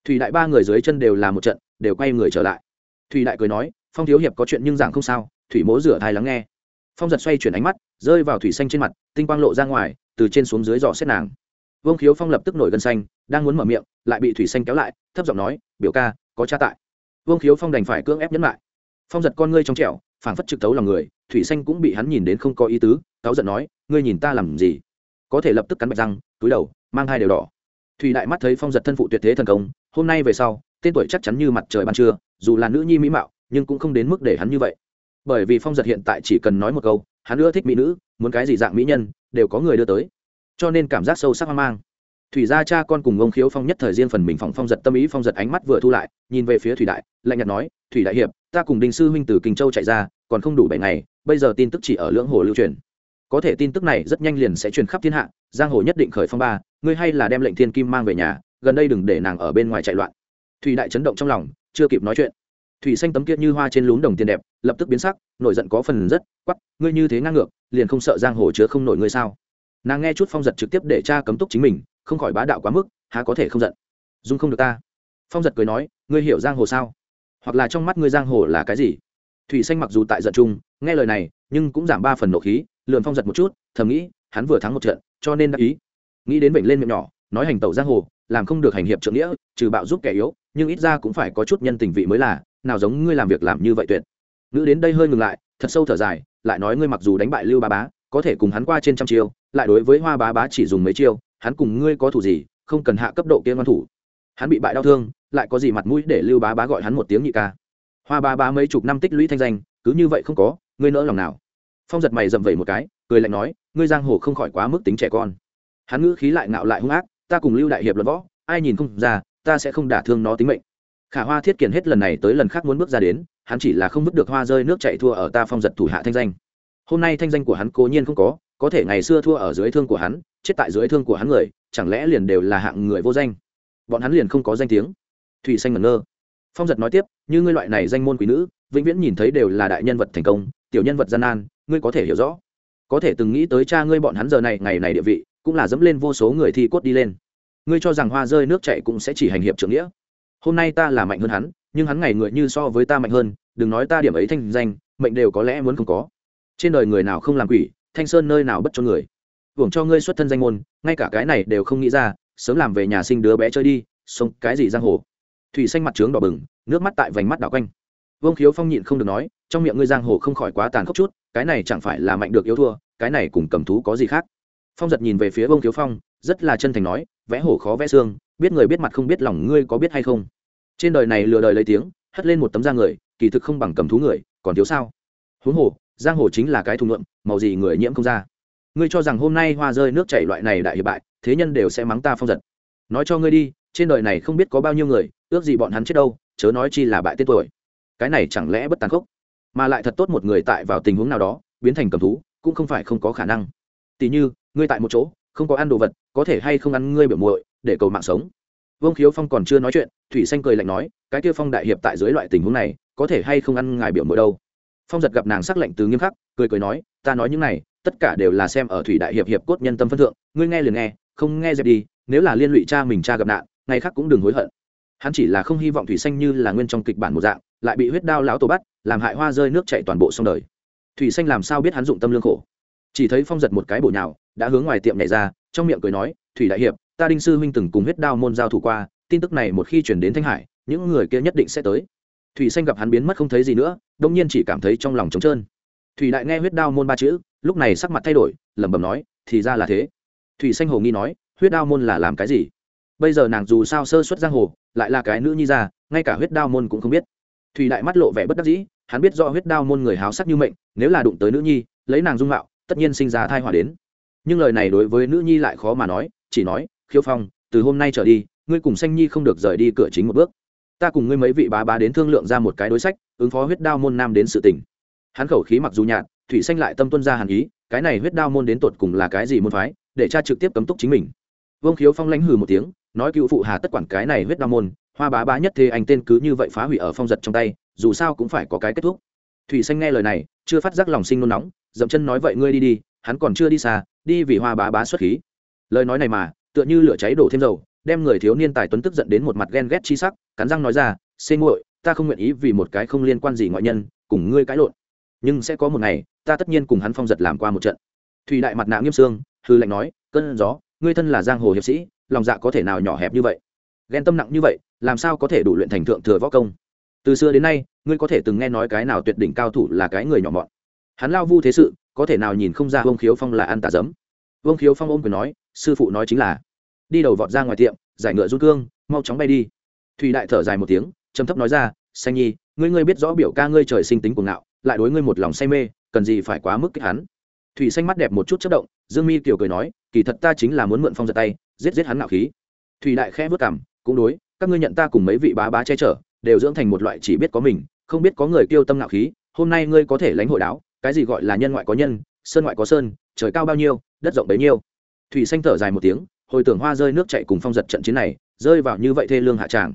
thủy đại ba người dưới chân đều là một trận, đều quay người trở lại. Thủy đại cười nói, phong thiếu hiệp có chuyện nhưng giảng không sao, thủy mỗ rửa thai lắng nghe. Phong giật xoay chuyển ánh mắt, rơi vào thủy xanh trên mặt, tinh quang lộ ra ngoài, từ trên xuống dưới dò xét nàng. Vương khiếu phong lập tức nổi gân xanh, đang muốn mở miệng, lại bị thủy xanh kéo lại, thấp giọng nói, biểu ca, có cha tại. Vương khiếu phong đành phải cưỡng ép nhấn lại. Phong giật con ngươi trong trẻo, phảng phất trực tấu lòng người, thủy xanh cũng bị hắn nhìn đến không có ý tứ, cáu giận nói, ngươi nhìn ta làm gì? Có thể lập tức cắn bạch răng, túi đầu, mang hai đều đỏ thủy đại mắt thấy phong giật thân phụ tuyệt thế thần công, hôm nay về sau, tên tuổi chắc chắn như mặt trời ban trưa, dù là nữ nhi mỹ mạo, nhưng cũng không đến mức để hắn như vậy. Bởi vì phong giật hiện tại chỉ cần nói một câu, hắn ưa thích mỹ nữ, muốn cái gì dạng mỹ nhân, đều có người đưa tới. Cho nên cảm giác sâu sắc hoang mang. Thủy gia cha con cùng ông khiếu phong nhất thời riêng phần mình phòng phong giật tâm ý, phong giật ánh mắt vừa thu lại, nhìn về phía thủy đại, lạnh nhạt nói, thủy đại hiệp, ta cùng đình sư huynh từ kinh châu chạy ra, còn không đủ bảy ngày, bây giờ tin tức chỉ ở lưỡng hồ lưu truyền có thể tin tức này rất nhanh liền sẽ truyền khắp thiên hạ, giang hồ nhất định khởi phong ba, ngươi hay là đem lệnh thiên kim mang về nhà, gần đây đừng để nàng ở bên ngoài chạy loạn. Thủy đại chấn động trong lòng, chưa kịp nói chuyện. Thủy xanh tấm kiệt như hoa trên lún đồng tiền đẹp, lập tức biến sắc, nổi giận có phần rất quắp ngươi như thế ngang ngược, liền không sợ giang hồ chứa không nổi ngươi sao? Nàng nghe chút phong giật trực tiếp để cha cấm túc chính mình, không khỏi bá đạo quá mức, há có thể không giận? Dung không được ta. Phong giật cười nói, ngươi hiểu giang hồ sao? Hoặc là trong mắt ngươi giang hồ là cái gì? Thủy xanh mặc dù tại giận chung, nghe lời này, nhưng cũng giảm ba phần nộ khí lượn phong giật một chút, thầm nghĩ, hắn vừa thắng một trận, cho nên đã ý. Nghĩ đến bệnh lên miệng nhỏ, nói hành tẩu giang hồ, làm không được hành hiệp trượng nghĩa, trừ bạo giúp kẻ yếu, nhưng ít ra cũng phải có chút nhân tình vị mới là, nào giống ngươi làm việc làm như vậy tuyệt. Nữ đến đây hơi ngừng lại, thật sâu thở dài, lại nói ngươi mặc dù đánh bại lưu ba bá, có thể cùng hắn qua trên trăm chiêu, lại đối với hoa bá bá chỉ dùng mấy chiêu, hắn cùng ngươi có thủ gì, không cần hạ cấp độ kia ngoan thủ. Hắn bị bại đau thương, lại có gì mặt mũi để lưu bá bá gọi hắn một tiếng nhị ca. Hoa bá bá mấy chục năm tích lũy thanh danh, cứ như vậy không có, ngươi nỡ lòng nào? Phong giật mày dậm vẩy một cái, cười lạnh nói, ngươi giang hồ không khỏi quá mức tính trẻ con. Hắn ngữ khí lại ngạo lại hung ác, ta cùng lưu đại hiệp luận võ, ai nhìn không ra, ta sẽ không đả thương nó tính mệnh. Khả hoa thiết kiển hết lần này tới lần khác muốn bước ra đến, hắn chỉ là không vứt được hoa rơi nước chạy thua ở ta phong giật thủ hạ thanh danh. Hôm nay thanh danh của hắn cố nhiên không có có thể ngày xưa thua ở dưới thương của hắn, chết tại dưới thương của hắn người, chẳng lẽ liền đều là hạng người vô danh? Bọn hắn liền không có danh tiếng. Thủy xanh ngẩn ngơ. Phong giật nói tiếp, như ngươi loại này danh môn quý nữ, vĩnh viễn nhìn thấy đều là đại nhân vật thành công, tiểu nhân vật gian nan ngươi có thể hiểu rõ. Có thể từng nghĩ tới cha ngươi bọn hắn giờ này, ngày này địa vị, cũng là dẫm lên vô số người thi cốt đi lên. Ngươi cho rằng hoa rơi nước chạy cũng sẽ chỉ hành hiệp trưởng nghĩa. Hôm nay ta là mạnh hơn hắn, nhưng hắn ngày người như so với ta mạnh hơn, đừng nói ta điểm ấy thanh danh, mệnh đều có lẽ muốn không có. Trên đời người nào không làm quỷ, thanh sơn nơi nào bất cho người. Hưởng cho ngươi xuất thân danh môn, ngay cả cái này đều không nghĩ ra, sớm làm về nhà sinh đứa bé chơi đi, sống cái gì giang hồ. Thủy xanh mặt trướng đỏ bừng, nước mắt tại vành mắt đảo quanh. Vương khiếu phong nhịn không được nói trong miệng ngươi giang hồ không khỏi quá tàn khốc chút, cái này chẳng phải là mạnh được yếu thua, cái này cùng cầm thú có gì khác? Phong giật nhìn về phía vương thiếu phong, rất là chân thành nói, vẽ hổ khó vẽ xương, biết người biết mặt không biết lòng ngươi có biết hay không? Trên đời này lừa đời lấy tiếng, hất lên một tấm da người, kỳ thực không bằng cầm thú người, còn thiếu sao? Huống hồ, giang hồ chính là cái thùng lượng màu gì người nhiễm không ra. Ngươi cho rằng hôm nay hoa rơi nước chảy loại này đại hiệp bại, thế nhân đều sẽ mắng ta phong giật. Nói cho ngươi đi, trên đời này không biết có bao nhiêu người, ước gì bọn hắn chết đâu, chớ nói chi là bại tên tuổi. Cái này chẳng lẽ bất tàn khốc? Mà lại thật tốt một người tại vào tình huống nào đó, biến thành cầm thú, cũng không phải không có khả năng. Tỉ như, ngươi tại một chỗ, không có ăn đồ vật, có thể hay không ăn ngươi biểu muội, để cầu mạng sống. Vương khiếu phong còn chưa nói chuyện, thủy xanh cười lạnh nói, cái kia phong đại hiệp tại dưới loại tình huống này, có thể hay không ăn ngài biểu muội đâu? Phong giật gặp nàng sắc lệnh từ nghiêm khắc, cười cười nói, ta nói những này, tất cả đều là xem ở thủy đại hiệp hiệp cốt nhân tâm phân thượng, ngươi nghe liền nghe, không nghe dẹp đi, nếu là liên lụy cha mình cha gặp nạn, ngày khác cũng đừng hối hận. Hắn chỉ là không hy vọng thủy xanh như là nguyên trong kịch bản một dạng, lại bị huyết đao lão tổ bắt làm hại hoa rơi nước chảy toàn bộ sông đời. Thủy xanh làm sao biết hắn dụng tâm lương khổ? Chỉ thấy phong giật một cái bổ nhào, đã hướng ngoài tiệm nhảy ra, trong miệng cười nói, thủy đại hiệp, ta đinh sư huynh từng cùng huyết đao môn giao thủ qua, tin tức này một khi chuyển đến thanh hải, những người kia nhất định sẽ tới. Thủy xanh gặp hắn biến mất không thấy gì nữa, đông nhiên chỉ cảm thấy trong lòng trống trơn. Thủy đại nghe huyết đao môn ba chữ, lúc này sắc mặt thay đổi, lẩm bẩm nói, thì ra là thế. Thủy xanh hồ nghi nói, huyết đao môn là làm cái gì? Bây giờ nàng dù sao sơ xuất giang hồ, lại là cái nữ nhi ra ngay cả huyết đao môn cũng không biết thủy đại mắt lộ vẻ bất đắc dĩ, hắn biết do huyết đao môn người háo sắc như mệnh, nếu là đụng tới nữ nhi, lấy nàng dung mạo, tất nhiên sinh ra thai hỏa đến. Nhưng lời này đối với nữ nhi lại khó mà nói, chỉ nói, khiêu phong, từ hôm nay trở đi, ngươi cùng xanh nhi không được rời đi cửa chính một bước. Ta cùng ngươi mấy vị bá bá đến thương lượng ra một cái đối sách, ứng phó huyết đao môn nam đến sự tình. Hắn khẩu khí mặc dù nhạt, thủy xanh lại tâm tuân ra hàn ý, cái này huyết đao môn đến tột cùng là cái gì môn phái, để cha trực tiếp cấm túc chính mình. Vương khiếu phong lãnh hừ một tiếng, nói cựu phụ hà tất quản cái này huyết đao môn hoa bá bá nhất thế anh tên cứ như vậy phá hủy ở phong giật trong tay, dù sao cũng phải có cái kết thúc. Thủy xanh nghe lời này, chưa phát giác lòng sinh nôn nóng, dậm chân nói vậy ngươi đi đi, hắn còn chưa đi xa, đi vì hoa bá bá xuất khí. Lời nói này mà, tựa như lửa cháy đổ thêm dầu, đem người thiếu niên tài tuấn tức giận đến một mặt ghen ghét chi sắc, cắn răng nói ra, xê nguội ta không nguyện ý vì một cái không liên quan gì ngoại nhân, cùng ngươi cãi lộn. Nhưng sẽ có một ngày, ta tất nhiên cùng hắn phong giật làm qua một trận. Thủy đại mặt nạ nghiêm sương hư lệnh nói, cơn gió, ngươi thân là giang hồ hiệp sĩ, lòng dạ có thể nào nhỏ hẹp như vậy? Ghen tâm nặng như vậy, làm sao có thể đủ luyện thành thượng thừa võ công? Từ xưa đến nay, ngươi có thể từng nghe nói cái nào tuyệt đỉnh cao thủ là cái người nhỏ mọn. Hắn lao vu thế sự, có thể nào nhìn không ra vương khiếu phong là ăn tà giấm vương khiếu phong ôm quyền nói, sư phụ nói chính là, đi đầu vọt ra ngoài tiệm, giải ngựa rút cương, mau chóng bay đi. Thủy đại thở dài một tiếng, trầm thấp nói ra xanh nhi, ngươi ngươi biết rõ biểu ca ngươi trời sinh tính cuồng ngạo, lại đối ngươi một lòng say mê, cần gì phải quá mức kích hắn? Thủy xanh mắt đẹp một chút chất động, dương mi kiểu cười nói, kỳ thật ta chính là muốn mượn phong giật tay, giết giết hắn ngạo khí. Thủy đại khẽ vất cảm cũng đối, các ngươi nhận ta cùng mấy vị bá bá che chở, đều dưỡng thành một loại chỉ biết có mình, không biết có người kêu tâm ngạo khí, hôm nay ngươi có thể lãnh hội đáo, cái gì gọi là nhân ngoại có nhân, sơn ngoại có sơn, trời cao bao nhiêu, đất rộng bấy nhiêu. Thủy xanh thở dài một tiếng, hồi tưởng hoa rơi nước chạy cùng phong giật trận chiến này, rơi vào như vậy thê lương hạ tràng.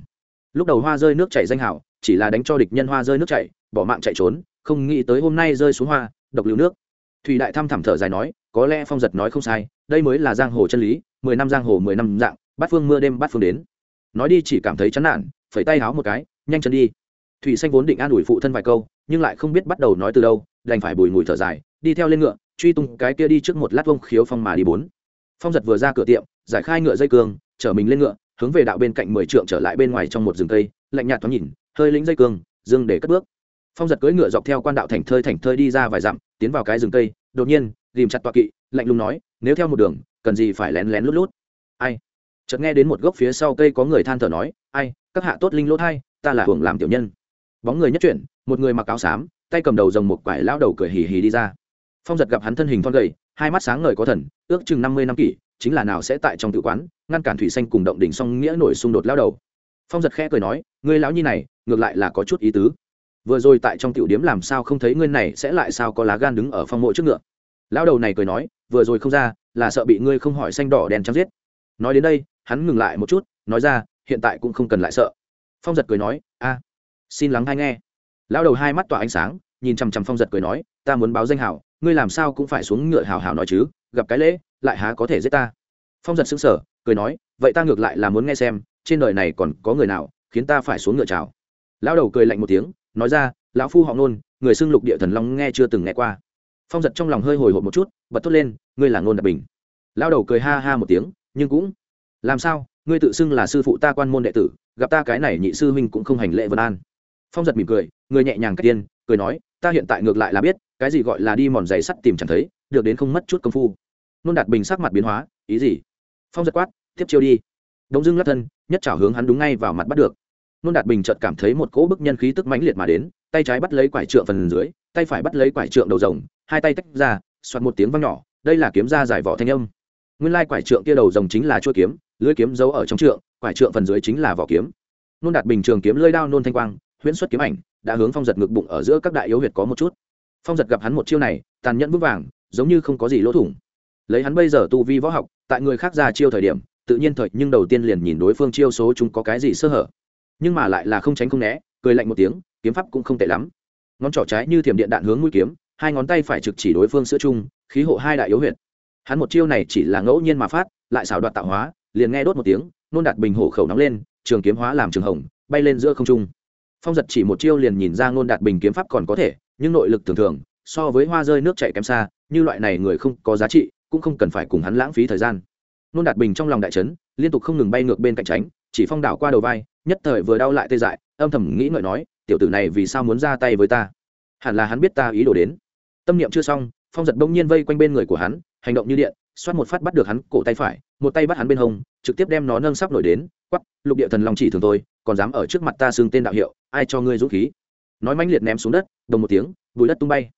Lúc đầu hoa rơi nước chảy danh hảo, chỉ là đánh cho địch nhân hoa rơi nước chảy, bỏ mạng chạy trốn, không nghĩ tới hôm nay rơi xuống hoa, độc lưu nước. Thủy đại thăm thẳm thở dài nói, có lẽ phong giật nói không sai, đây mới là giang hồ chân lý, mười năm giang hồ mười năm dạng, bát phương mưa đêm bát phương đến nói đi chỉ cảm thấy chán nản, phẩy tay háo một cái, nhanh chân đi. Thủy xanh vốn định an ủi phụ thân vài câu, nhưng lại không biết bắt đầu nói từ đâu, đành phải bùi ngùi thở dài, đi theo lên ngựa, truy tung cái kia đi trước một lát vông khiếu phong mà đi bốn. Phong giật vừa ra cửa tiệm, giải khai ngựa dây cương, chở mình lên ngựa, hướng về đạo bên cạnh mười trượng trở lại bên ngoài trong một rừng cây, lạnh nhạt thoáng nhìn, hơi lính dây cương dừng để cất bước. Phong giật cưỡi ngựa dọc theo quan đạo thành thơi thành thơi đi ra vài dặm, tiến vào cái rừng cây, đột nhiên ghìm chặt toa kỵ, lạnh lùng nói, nếu theo một đường, cần gì phải lén lén lút lút? Ai? Chợt nghe đến một gốc phía sau cây có người than thở nói, ai, các hạ tốt linh lỗ thai, ta là hưởng làm tiểu nhân. Bóng người nhất chuyển, một người mặc áo xám, tay cầm đầu rồng một quải lao đầu cười hì hì đi ra. Phong giật gặp hắn thân hình thon gầy, hai mắt sáng ngời có thần, ước chừng năm mươi năm kỷ, chính là nào sẽ tại trong tự quán, ngăn cản thủy xanh cùng động đỉnh song nghĩa nổi xung đột lao đầu. Phong giật khẽ cười nói, ngươi lão nhi này, ngược lại là có chút ý tứ. Vừa rồi tại trong tiểu điếm làm sao không thấy ngươi này sẽ lại sao có lá gan đứng ở phong mộ trước ngựa? Lão đầu này cười nói, vừa rồi không ra, là sợ bị ngươi không hỏi xanh đỏ đen trắng giết. Nói đến đây hắn ngừng lại một chút, nói ra, hiện tại cũng không cần lại sợ. Phong giật cười nói, a, xin lắng hay nghe. Lão đầu hai mắt tỏa ánh sáng, nhìn chằm chằm phong giật cười nói, ta muốn báo danh hảo, ngươi làm sao cũng phải xuống ngựa hào hào nói chứ, gặp cái lễ, lại há có thể giết ta. Phong giật xứng sở cười nói, vậy ta ngược lại là muốn nghe xem, trên đời này còn có người nào khiến ta phải xuống ngựa chào? Lão đầu cười lạnh một tiếng, nói ra, lão phu họ nôn, người xưng lục địa thần long nghe chưa từng nghe qua. Phong giật trong lòng hơi hồi hộp một chút, bật thốt lên, ngươi là ngôn đặc bình. Lão đầu cười ha ha một tiếng, nhưng cũng làm sao? Ngươi tự xưng là sư phụ ta quan môn đệ tử, gặp ta cái này nhị sư huynh cũng không hành lễ vân an. Phong giật mỉm cười, người nhẹ nhàng cách tiên cười nói, ta hiện tại ngược lại là biết, cái gì gọi là đi mòn giày sắt tìm chẳng thấy, được đến không mất chút công phu. Nôn đạt bình sắc mặt biến hóa, ý gì? Phong giật quát, tiếp chiêu đi. Đống dưng lắc thân, nhất trảo hướng hắn đúng ngay vào mặt bắt được. Nôn đạt bình chợt cảm thấy một cỗ bức nhân khí tức mãnh liệt mà đến, tay trái bắt lấy quải trượng phần dưới, tay phải bắt lấy quải trượng đầu rồng, hai tay tách ra xoạt một tiếng vang nhỏ, đây là kiếm ra giải vỏ thanh âm. Nguyên lai quải trượng kia đầu rồng chính là chuôi kiếm lưỡi kiếm giấu ở trong trượng, quải trượng phần dưới chính là vỏ kiếm. Nôn đạt bình trường kiếm lưỡi đao nôn thanh quang, huyễn xuất kiếm ảnh, đã hướng phong giật ngực bụng ở giữa các đại yếu huyệt có một chút. Phong giật gặp hắn một chiêu này, tàn nhẫn vững vàng, giống như không có gì lỗ thủng. Lấy hắn bây giờ tu vi võ học, tại người khác ra chiêu thời điểm, tự nhiên thời, nhưng đầu tiên liền nhìn đối phương chiêu số chúng có cái gì sơ hở. Nhưng mà lại là không tránh không né, cười lạnh một tiếng, kiếm pháp cũng không tệ lắm. Ngón trỏ trái như thiểm điện đạn hướng mũi kiếm, hai ngón tay phải trực chỉ đối phương sữa chung, khí hộ hai đại yếu huyệt. Hắn một chiêu này chỉ là ngẫu nhiên mà phát, lại xảo đoạt tạo hóa liền nghe đốt một tiếng, nôn đạt bình hổ khẩu nóng lên, trường kiếm hóa làm trường hồng, bay lên giữa không trung. Phong giật chỉ một chiêu liền nhìn ra nôn đạt bình kiếm pháp còn có thể, nhưng nội lực thường thường, so với hoa rơi nước chạy kém xa, như loại này người không có giá trị, cũng không cần phải cùng hắn lãng phí thời gian. Nôn đạt bình trong lòng đại trấn liên tục không ngừng bay ngược bên cạnh tránh, chỉ phong đảo qua đầu vai, nhất thời vừa đau lại tê dại, âm thầm nghĩ ngợi nói, tiểu tử này vì sao muốn ra tay với ta? Hẳn là hắn biết ta ý đồ đến. Tâm niệm chưa xong, phong giật bỗng nhiên vây quanh bên người của hắn, hành động như điện xoát một phát bắt được hắn cổ tay phải, một tay bắt hắn bên hông, trực tiếp đem nó nâng sắp nổi đến quắp lục địa thần long chỉ thường tôi còn dám ở trước mặt ta xưng tên đạo hiệu, ai cho ngươi dũng khí? Nói mãnh liệt ném xuống đất, đồng một tiếng bụi đất tung bay.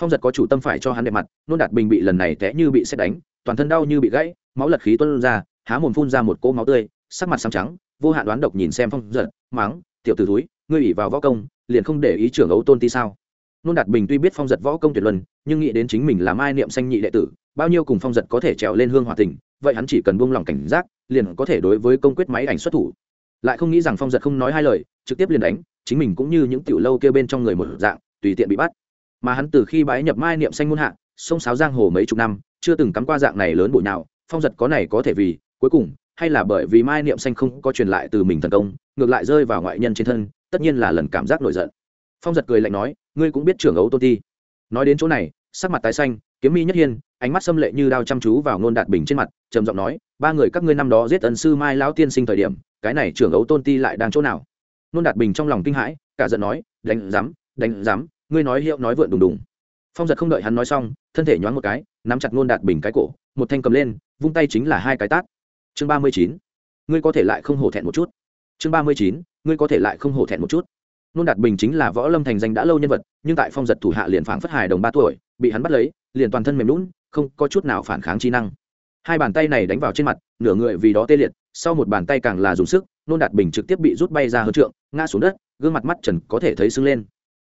Phong giật có chủ tâm phải cho hắn đẹp mặt, nôn đạt bình bị lần này té như bị xét đánh, toàn thân đau như bị gãy, máu lật khí tuân ra, há mồm phun ra một cỗ máu tươi, sắc mặt xám trắng, vô hạn đoán độc nhìn xem phong giật, mắng, tiểu t ử túi ngươi ủy vào võ công, liền không để ý trưởng ấu tôn ti sao? Nôn đạt bình tuy biết phong giật võ công tuyệt luân nhưng nghĩ đến chính mình là mai niệm sanh nhị đệ tử, bao nhiêu cùng phong giật có thể trèo lên hương hòa tình, vậy hắn chỉ cần buông lỏng cảnh giác, liền có thể đối với công quyết máy ảnh xuất thủ. Lại không nghĩ rằng phong giật không nói hai lời, trực tiếp liền đánh, chính mình cũng như những tiểu lâu kêu bên trong người một dạng, tùy tiện bị bắt. Mà hắn từ khi bái nhập mai niệm xanh muôn hạ, sông sáo giang hồ mấy chục năm, chưa từng cắm qua dạng này lớn bụi nào, phong giật có này có thể vì, cuối cùng, hay là bởi vì mai niệm xanh không có truyền lại từ mình thần công, ngược lại rơi vào ngoại nhân trên thân, tất nhiên là lần cảm giác nổi giận. Phong giật cười lạnh nói, ngươi cũng biết trưởng ấu tôn ti nói đến chỗ này, sắc mặt tái xanh, kiếm mi nhất hiên, ánh mắt xâm lệ như đao chăm chú vào ngôn đạt bình trên mặt, trầm giọng nói, ba người các ngươi năm đó giết ân sư mai lão tiên sinh thời điểm, cái này trưởng ấu tôn ti lại đang chỗ nào? Nôn đạt bình trong lòng kinh hãi, cả giận nói, đánh dám đánh dám ngươi nói hiệu nói vượn đùng đùng. Phong giật không đợi hắn nói xong, thân thể nhoáng một cái, nắm chặt nôn đạt bình cái cổ, một thanh cầm lên, vung tay chính là hai cái tát. Chương ba mươi chín, ngươi có thể lại không hổ thẹn một chút. Chương ba mươi chín, ngươi có thể lại không hổ thẹn một chút nôn đạt bình chính là võ lâm thành danh đã lâu nhân vật, nhưng tại phong giật thủ hạ liền phảng phất hài đồng ba tuổi, bị hắn bắt lấy, liền toàn thân mềm lún không có chút nào phản kháng chi năng. Hai bàn tay này đánh vào trên mặt, nửa người vì đó tê liệt, sau một bàn tay càng là dùng sức, nôn đạt bình trực tiếp bị rút bay ra hơn trượng, ngã xuống đất, gương mặt mắt trần có thể thấy sưng lên.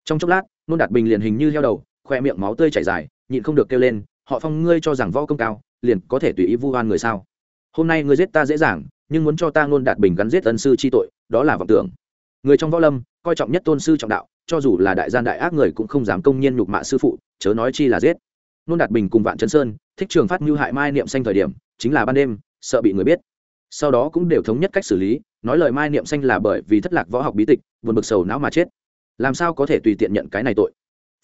Trong chốc lát, nôn đạt bình liền hình như heo đầu, khoe miệng máu tươi chảy dài, nhịn không được kêu lên, họ phong, ngươi cho rằng võ công cao, liền có thể tùy ý vu oan người sao? Hôm nay ngươi giết ta dễ dàng, nhưng muốn cho ta nôn đạt bình gắn giết ân sư chi tội, đó là vọng tưởng. Người trong võ lâm coi trọng nhất tôn sư trọng đạo, cho dù là đại gian đại ác người cũng không dám công nhiên nhục mạ sư phụ, chớ nói chi là giết. Nôn đạt bình cùng vạn chân sơn, thích trường phát mưu hại mai niệm xanh thời điểm, chính là ban đêm, sợ bị người biết. Sau đó cũng đều thống nhất cách xử lý, nói lời mai niệm xanh là bởi vì thất lạc võ học bí tịch, buồn bực sầu não mà chết. Làm sao có thể tùy tiện nhận cái này tội?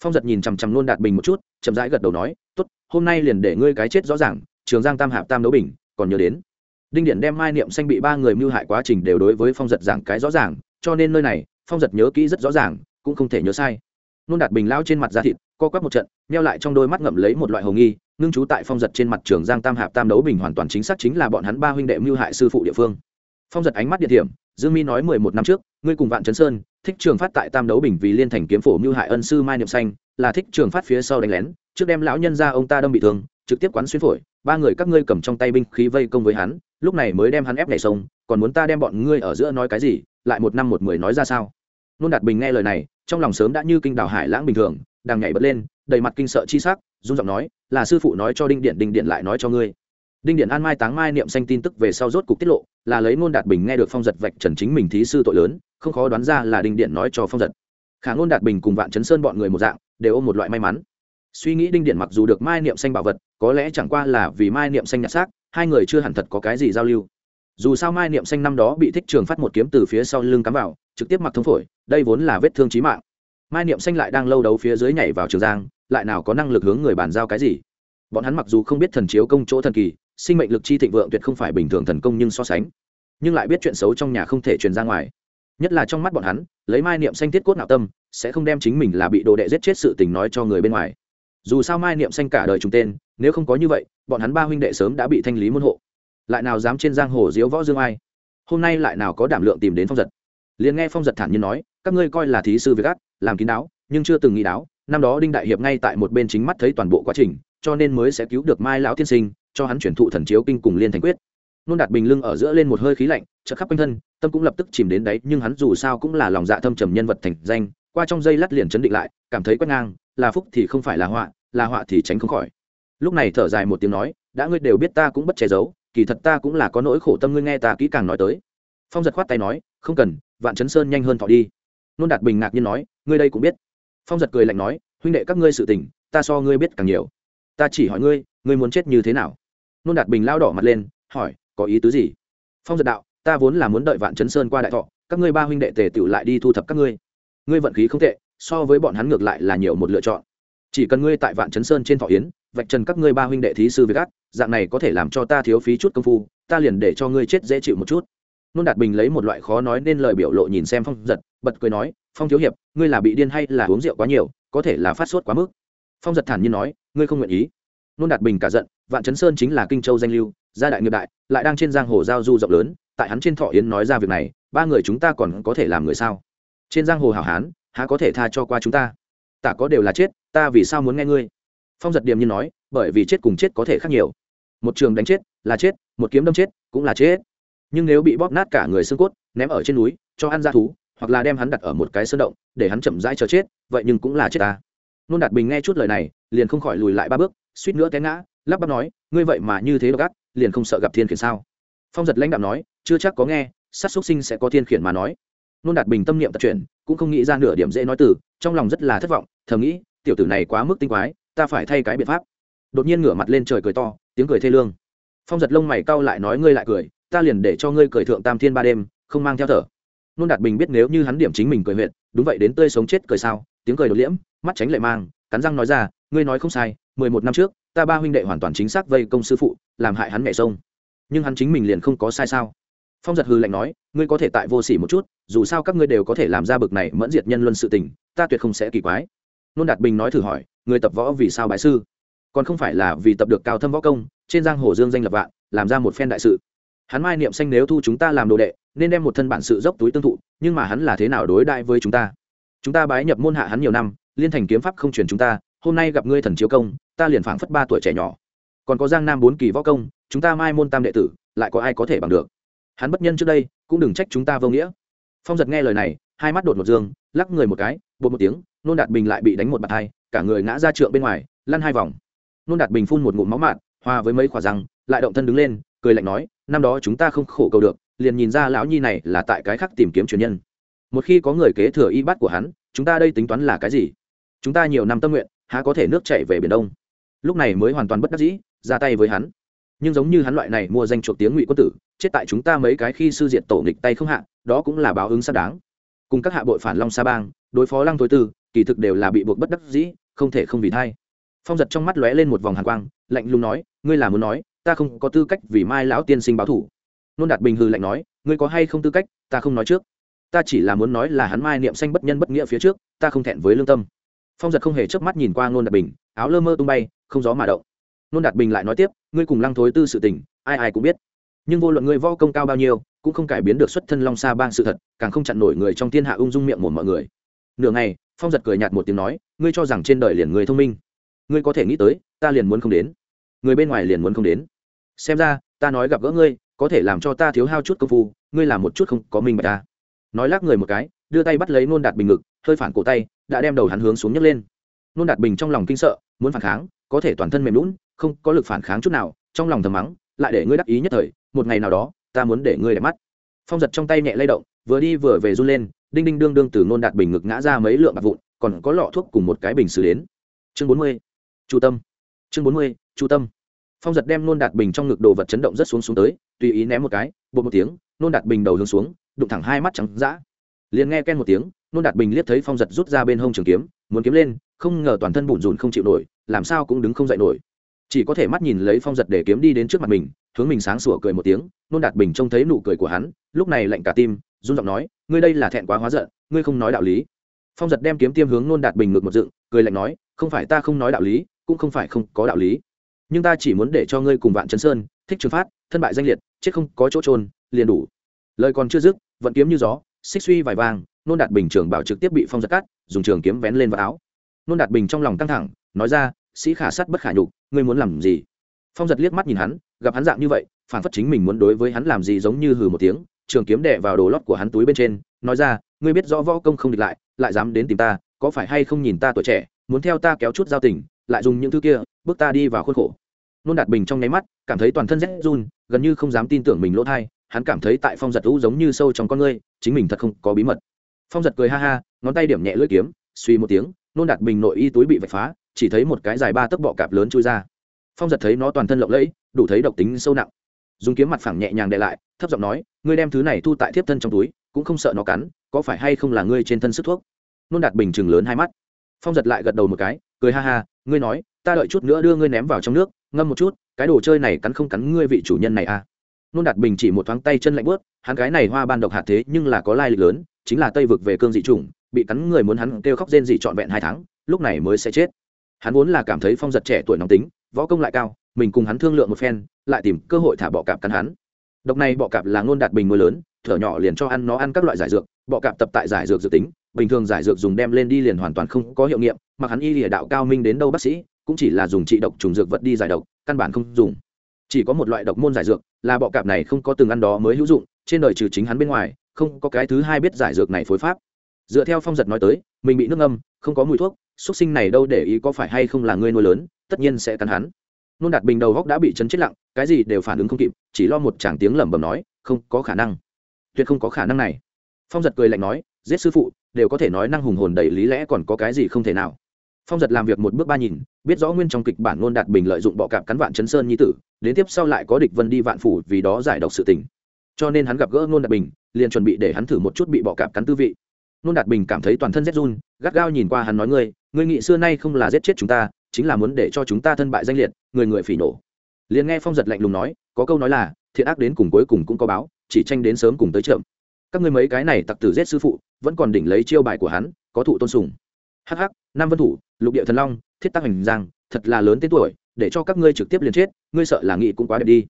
Phong giật nhìn chằm chằm nôn đạt bình một chút, chậm rãi gật đầu nói t ố t hôm nay liền để ngươi cái chết rõ ràng, trường giang tam hạp tam đấu bình, còn nhớ đến. Đinh điện đem mai niệm xanh bị ba người mưu hại quá trình đều đối với phong giật giảng cái rõ ràng, cho nên nơi này phong giật nhớ kỹ rất rõ ràng, cũng không thể nhớ sai. Nôn đạt bình lao trên mặt da thịt, co quắp một trận neo lại trong đôi mắt ngậm lấy một loại hồng nghi, ngưng trú tại phong giật trên mặt trường giang tam hạp tam đấu bình hoàn toàn chính xác chính là bọn hắn ba huynh đệ mưu hại sư phụ địa phương. Phong giật ánh mắt địa điểm, dương mi nói mười một năm trước, ngươi cùng vạn chấn sơn, thích trường phát tại tam đấu bình vì liên thành kiếm phổ mưu hại ân sư mai niệm xanh, là thích trường phát phía sau đánh lén, trước đem lão nhân ra ông ta đâm bị thương, trực tiếp quán xuyên phổi, ba người các ngươi cầm trong tay binh khí vây công với hắn, lúc này mới đem hắn ép nhảy sông, còn muốn ta đem bọn ngươi ở giữa nói cái gì, lại một năm một mười nói ra sao? Nôn đạt bình nghe lời này, trong lòng sớm đã như kinh đào hải lãng bình thường, đang nhảy bật lên, đầy mặt kinh sợ chi sắc, run giọng nói, là sư phụ nói cho đinh điện đinh điện lại nói cho ngươi. Đinh điện an mai táng mai niệm xanh tin tức về sau rốt cục tiết lộ, là lấy ngôn đạt bình nghe được phong giật vạch trần chính mình thí sư tội lớn, không khó đoán ra là đinh điện nói cho phong giật. Khả ngôn đạt bình cùng vạn chấn sơn bọn người một dạng, đều ôm một loại may mắn. Suy nghĩ đinh điện mặc dù được mai niệm xanh bảo vật, có lẽ chẳng qua là vì mai niệm xanh nhặt xác, hai người chưa hẳn thật có cái gì giao lưu. Dù sao mai niệm xanh năm đó bị thích trường phát một kiếm từ phía sau lưng cắm vào, trực tiếp mặc thống phổi đây vốn là vết thương chí mạng. Mai niệm xanh lại đang lâu đấu phía dưới nhảy vào trường giang, lại nào có năng lực hướng người bàn giao cái gì? Bọn hắn mặc dù không biết thần chiếu công chỗ thần kỳ, sinh mệnh lực chi thịnh vượng tuyệt không phải bình thường thần công nhưng so sánh. Nhưng lại biết chuyện xấu trong nhà không thể truyền ra ngoài. Nhất là trong mắt bọn hắn, lấy mai niệm xanh tiết cốt nạo tâm, sẽ không đem chính mình là bị đồ đệ giết chết sự tình nói cho người bên ngoài. Dù sao mai niệm xanh cả đời trùng tên, nếu không có như vậy, bọn hắn ba huynh đệ sớm đã bị thanh lý môn hộ. Lại nào dám trên giang hồ diếu võ dương ai? Hôm nay lại nào có đảm lượng tìm đến phong giật? Liền nghe phong giật thản nhiên nói, các ngươi coi là thí sư việc ác làm kín đáo, nhưng chưa từng nghĩ đáo. Năm đó đinh đại hiệp ngay tại một bên chính mắt thấy toàn bộ quá trình, cho nên mới sẽ cứu được mai lão tiên sinh, cho hắn chuyển thụ thần chiếu kinh cùng liên thành quyết. Nôn đạt bình lưng ở giữa lên một hơi khí lạnh, chợt khắp quanh thân, tâm cũng lập tức chìm đến đấy nhưng hắn dù sao cũng là lòng dạ thâm trầm nhân vật thành danh, qua trong dây lát liền chấn định lại, cảm thấy quét ngang, là phúc thì không phải là họa là họa thì tránh không khỏi. Lúc này thở dài một tiếng nói, đã ngươi đều biết ta cũng bất che giấu, kỳ thật ta cũng là có nỗi khổ tâm ngươi nghe ta kỹ càng nói tới. Phong giật khoát tay nói, không cần vạn chấn sơn nhanh hơn thọ đi. Nôn đạt bình ngạc nhiên nói, ngươi đây cũng biết. Phong giật cười lạnh nói, huynh đệ các ngươi sự tình, ta so ngươi biết càng nhiều. Ta chỉ hỏi ngươi ngươi muốn chết như thế nào? Nôn đạt bình lao đỏ mặt lên, hỏi, có ý tứ gì? Phong giật đạo, ta vốn là muốn đợi vạn chấn sơn qua đại thọ, các ngươi ba huynh đệ tề tựu lại đi thu thập các ngươi. Ngươi vận khí không tệ, so với bọn hắn ngược lại là nhiều một lựa chọn. Chỉ cần ngươi tại vạn chấn sơn trên thọ yến, vạch trần các ngươi ba huynh đệ thí sư với gác, dạng này có thể làm cho ta thiếu phí chút công phu, ta liền để cho ngươi chết dễ chịu một chút nôn đạt bình lấy một loại khó nói nên lời biểu lộ nhìn xem phong giật, bật cười nói, phong thiếu hiệp, ngươi là bị điên hay là uống rượu quá nhiều, có thể là phát sốt quá mức? Phong giật thản nhiên nói, ngươi không nguyện ý. Nôn đạt bình cả giận, vạn chấn sơn chính là kinh châu danh lưu, gia đại nghiệp đại, lại đang trên giang hồ giao du rộng lớn, tại hắn trên thọ yến nói ra việc này, ba người chúng ta còn có thể làm người sao? Trên giang hồ hảo hán, há có thể tha cho qua chúng ta? Tả có đều là chết, ta vì sao muốn nghe ngươi? Phong giật điềm nhiên nói, bởi vì chết cùng chết có thể khác nhiều. Một trường đánh chết là chết, một kiếm đâm chết cũng là chết nhưng nếu bị bóp nát cả người xương cốt, ném ở trên núi, cho ăn ra thú, hoặc là đem hắn đặt ở một cái sơn động, để hắn chậm rãi chờ chết, vậy nhưng cũng là chết ta. Nôn đạt bình nghe chút lời này, liền không khỏi lùi lại ba bước, suýt nữa té ngã, lắp bắp nói, ngươi vậy mà như thế độc ác, liền không sợ gặp thiên khiển sao? Phong giật lãnh đạo nói, chưa chắc có nghe, sát xuất sinh sẽ có thiên khiển mà nói. Nôn đạt bình tâm niệm tập chuyển, cũng không nghĩ ra nửa điểm dễ nói từ, trong lòng rất là thất vọng, thầm nghĩ, tiểu tử này quá mức tinh quái, ta phải thay cái biện pháp. Đột nhiên ngửa mặt lên trời cười to, tiếng cười thê lương. Phong giật lông mày cau lại nói, ngươi lại cười ta liền để cho ngươi cười thượng tam thiên ba đêm, không mang theo thở. Nôn đạt bình biết nếu như hắn điểm chính mình cười huyện đúng vậy đến tươi sống chết cười sao, tiếng cười đột liễm, mắt tránh lệ mang, cắn răng nói ra, ngươi nói không sai, mười một năm trước, ta ba huynh đệ hoàn toàn chính xác vây công sư phụ, làm hại hắn mẹ sông. Nhưng hắn chính mình liền không có sai sao? Phong giật hư lạnh nói, ngươi có thể tại vô s ỉ một chút, dù sao các ngươi đều có thể làm ra bực này mẫn diệt nhân luân sự tình, ta tuyệt không sẽ kỳ quái. Nôn đạt bình nói thử hỏi, người tập võ vì sao bái sư? Còn không phải là vì tập được cao thâm võ công, trên giang hồ dương danh lập vạn, làm ra một phen đại sự hắn mai niệm xanh nếu thu chúng ta làm đồ đệ, nên đem một thân bản sự dốc túi tương thụ, nhưng mà hắn là thế nào đối đại với chúng ta? Chúng ta bái nhập môn hạ hắn nhiều năm, liên thành kiếm pháp không truyền chúng ta, hôm nay gặp ngươi thần chiếu công, ta liền phảng phất ba tuổi trẻ nhỏ. Còn có giang nam bốn kỳ võ công, chúng ta mai môn tam đệ tử, lại có ai có thể bằng được? Hắn bất nhân trước đây, cũng đừng trách chúng ta vô nghĩa. Phong giật nghe lời này, hai mắt đột một dương, lắc người một cái, bột một tiếng, nôn đạt bình lại bị đánh một bạt hai, cả người ngã ra trượng bên ngoài, lăn hai vòng. Nôn đạt bình phun một ngụm máu mạn hòa với mấy khỏa răng, lại động thân đứng lên, cười lạnh nói năm đó chúng ta không khổ cầu được, liền nhìn ra lão nhi này là tại cái khác tìm kiếm truyền nhân. Một khi có người kế thừa y bát của hắn, chúng ta đây tính toán là cái gì? Chúng ta nhiều năm tâm nguyện, há có thể nước chạy về biển đông? Lúc này mới hoàn toàn bất đắc dĩ, ra tay với hắn. Nhưng giống như hắn loại này mua danh chuộc tiếng ngụy quân tử, chết tại chúng ta mấy cái khi sư diện tổ nghịch tay không hạ, đó cũng là báo ứng xác đáng. Cùng các hạ bội phản long sa bang, đối phó lăng tối tư, kỳ thực đều là bị buộc bất đắc dĩ, không thể không vì thay phong giật trong mắt lóe lên một vòng hàn quang, lạnh lùng nói, ngươi là muốn nói ta không có tư cách vì mai lão tiên sinh báo thủ. Nôn đạt bình hư lạnh nói, ngươi có hay không tư cách, ta không nói trước. Ta chỉ là muốn nói là hắn mai niệm xanh bất nhân bất nghĩa phía trước, ta không thẹn với lương tâm. Phong giật không hề chớp mắt nhìn qua nôn đạt bình, áo lơ mơ tung bay, không gió mà động. Nôn đạt bình lại nói tiếp, ngươi cùng lăng thối tư sự tình, ai ai cũng biết. Nhưng vô luận ngươi võ công cao bao nhiêu, cũng không cải biến được xuất thân long xa bang sự thật, càng không chặn nổi người trong thiên hạ ung dung miệng một mọi người. Nửa ngày, phong giật cười nhạt một tiếng nói, ngươi cho rằng trên đời liền người thông minh. Ngươi có thể nghĩ tới, ta liền muốn không đến. Người bên ngoài liền muốn không đến xem ra, ta nói gặp gỡ ngươi, có thể làm cho ta thiếu hao chút công phu, ngươi làm một chút không có minh bạch ta. Nói lắc người một cái, đưa tay bắt lấy nôn đạt bình ngực, hơi phản cổ tay, đã đem đầu hắn hướng xuống nhấc lên. Nôn đạt bình trong lòng kinh sợ, muốn phản kháng, có thể toàn thân mềm lún không có lực phản kháng chút nào, trong lòng thầm mắng, lại để ngươi đắc ý nhất thời, một ngày nào đó, ta muốn để ngươi đẹp mắt. Phong giật trong tay nhẹ lay động, vừa đi vừa về run lên, đinh đinh đương đương từ nôn đạt bình ngực ngã ra mấy lượng bạc vụn, còn có lọ thuốc cùng một cái bình xử đến. Chương bốn mươi, chu tâm. Chương bốn mươi, chu tâm phong giật đem nôn đạt bình trong ngực đồ vật chấn động rất xuống xuống tới, tùy ý ném một cái, bột một tiếng, nôn đạt bình đầu hướng xuống, đụng thẳng hai mắt trắng d liền nghe ken một tiếng, nôn đạt bình liếc thấy phong giật rút ra bên hông trường kiếm, muốn kiếm lên, không ngờ toàn thân bùn rùn không chịu nổi, làm sao cũng đứng không dậy nổi. Chỉ có thể mắt nhìn lấy phong giật để kiếm đi đến trước mặt mình, hướng mình sáng sủa cười một tiếng, nôn đạt bình trông thấy nụ cười của hắn, lúc này lạnh cả tim, run giọng nói, ngươi đây là thẹn quá hóa giận, ngươi không nói đạo lý. Phong giật đem kiếm tiêm hướng nôn đạt bình ngược một dựng, cười lạnh nói, không phải ta không nói đạo lý, cũng không phải không có đạo lý nhưng ta chỉ muốn để cho ngươi cùng vạn chấn sơn, thích trường phát, thân bại danh liệt, chết không có chỗ trôn liền đủ. Lời còn chưa dứt, vận kiếm như gió, xích suy vài vàng, nôn đạt bình trường bảo trực tiếp bị phong giật cắt, dùng trường kiếm vén lên vào áo. Nôn đạt bình trong lòng căng thẳng, nói ra, sĩ khả sắt bất khả nhục, ngươi muốn làm gì? Phong giật liếc mắt nhìn hắn, gặp hắn dạng như vậy, phản phất chính mình muốn đối với hắn làm gì giống như hừ một tiếng, trường kiếm đè vào đồ lót của hắn túi bên trên, nói ra, ngươi biết rõ võ công không địch lại lại dám đến tìm ta, có phải hay không nhìn ta tuổi trẻ, muốn theo ta kéo chút giao tình, lại dùng những thứ kia bước ta đi vào khuôn khổ. Nôn đạt bình trong nháy mắt, cảm thấy toàn thân rét run, gần như không dám tin tưởng mình lỗ thai, hắn cảm thấy tại phong giật u giống như sâu trong con ngươi, chính mình thật không có bí mật. Phong giật cười ha ha, ngón tay điểm nhẹ lưỡi kiếm, suy một tiếng, nôn đạt bình nội y túi bị vạch phá, chỉ thấy một cái dài ba tấc bọ cạp lớn chui ra. Phong giật thấy nó toàn thân lộng lẫy, đủ thấy độc tính sâu nặng. Dùng kiếm mặt phẳng nhẹ nhàng để lại, thấp giọng nói, ngươi đem thứ này thu tại thiếp thân trong túi, cũng không sợ nó cắn, có phải hay không là ngươi trên thân sức thuốc? Nôn đạt bình chừng lớn hai mắt. Phong giật lại gật đầu một cái, cười ha ha ngươi nói, ta đợi chút nữa đưa ngươi ném vào trong nước, ngâm một chút, cái đồ chơi này cắn không cắn ngươi vị chủ nhân này à? Nôn đạt bình chỉ một thoáng tay chân lạnh bớt hắn cái này hoa ban độc hạt thế nhưng là có lai lịch lớn, chính là tây vực về cương dị chủng, bị cắn người muốn hắn kêu khóc rên dị trọn vẹn hai tháng, lúc này mới sẽ chết. Hắn vốn là cảm thấy phong giật trẻ tuổi nóng tính, võ công lại cao, mình cùng hắn thương lượng một phen, lại tìm cơ hội thả bọ cạp cắn hắn. Độc này bọ cạp là ngôn đạt bình mưa lớn, thở nhỏ liền cho ăn nó ăn các loại giải dược, bọ cạp tập tại giải dược dự tính, bình thường giải dược dùng đem lên đi liền hoàn toàn không có hiệu nghiệm mặc hắn y lìa đạo cao minh đến đâu bác sĩ, cũng chỉ là dùng trị độc trùng dược vật đi giải độc, căn bản không dùng. Chỉ có một loại độc môn giải dược, là bọ cạp này không có từng ăn đó mới hữu dụng, trên đời trừ chính hắn bên ngoài, không có cái thứ hai biết giải dược này phối pháp. Dựa theo phong giật nói tới, mình bị nước âm không có mùi thuốc, xuất sinh này đâu để ý có phải hay không là ngươi nuôi lớn, tất nhiên sẽ cắn hắn. Nôn đạt bình đầu góc đã bị chấn chết lặng, cái gì đều phản ứng không kịp, chỉ lo một chàng tiếng lẩm bẩm nói, không có khả năng. Tuyệt không có khả năng này. Phong giật cười lạnh nói, giết sư phụ, đều có thể nói năng hùng hồn đầy lý lẽ còn có cái gì không thể nào phong giật làm việc một bước ba nhìn, biết rõ nguyên trong kịch bản nôn đạt bình lợi dụng bọ cạp cắn vạn chấn sơn nhi tử, đến tiếp sau lại có địch vân đi vạn phủ vì đó giải độc sự tình. Cho nên hắn gặp gỡ nôn đạt bình, liền chuẩn bị để hắn thử một chút bị bọ cạp cắn tư vị. Nôn đạt bình cảm thấy toàn thân rét run, gắt gao nhìn qua hắn nói ngươi ngươi nghị xưa nay không là giết chết chúng ta, chính là muốn để cho chúng ta thân bại danh liệt, người người phỉ nổ. Liền nghe phong giật lạnh lùng nói, có câu nói là, thiện ác đến cùng cuối cùng cũng có báo, chỉ tranh đến sớm cùng tới chậm. Các ngươi mấy cái này tặc tử giết sư phụ, vẫn còn đỉnh lấy chiêu bài của hắn, có thụ tôn sùng. Hh nam vân thủ, lục địa thần long, thiết tăng hành giang, thật là lớn tên tuổi, để cho các ngươi trực tiếp liền chết, ngươi sợ là nghị cũng quá đẹp đi.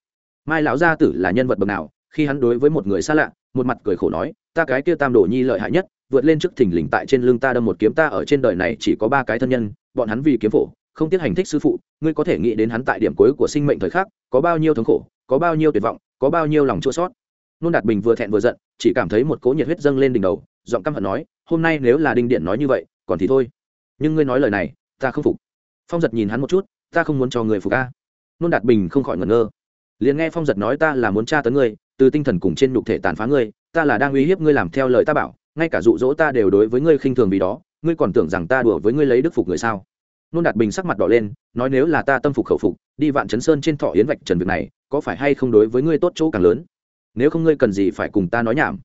Mai lão gia tử là nhân vật bậc nào, khi hắn đối với một người xa lạ, một mặt cười khổ nói, ta cái kia tam đồ nhi lợi hại nhất, vượt lên trước thình lình tại trên lưng ta đâm một kiếm ta ở trên đời này chỉ có ba cái thân nhân, bọn hắn vì kiếm phổ, không tiếc hành thích sư phụ, ngươi có thể nghĩ đến hắn tại điểm cuối của sinh mệnh thời khắc, có bao nhiêu thống khổ, có bao nhiêu tuyệt vọng, có bao nhiêu lòng chua sót nôn đạt bình vừa thẹn vừa giận, chỉ cảm thấy một cỗ nhiệt huyết dâng lên đỉnh đầu, giọng căm hận nói, hôm nay nếu là đinh điện nói như vậy, còn thì thôi nhưng ngươi nói lời này, ta không phục. Phong giật nhìn hắn một chút, ta không muốn cho người phục ca nôn đạt bình không khỏi ngẩn ngơ. Liền nghe phong giật nói ta là muốn tra tấn ngươi, từ tinh thần cùng trên nhục thể tàn phá ngươi, ta là đang uy hiếp ngươi làm theo lời ta bảo, ngay cả dụ dỗ ta đều đối với ngươi khinh thường vì đó, ngươi còn tưởng rằng ta đùa với ngươi lấy đức phục người sao? Nôn đạt bình sắc mặt đỏ lên, nói nếu là ta tâm phục khẩu phục, đi vạn chấn sơn trên thọ yến vạch trần việc này, có phải hay không đối với ngươi tốt chỗ càng lớn? Nếu không ngươi cần gì phải cùng ta nói nhảm?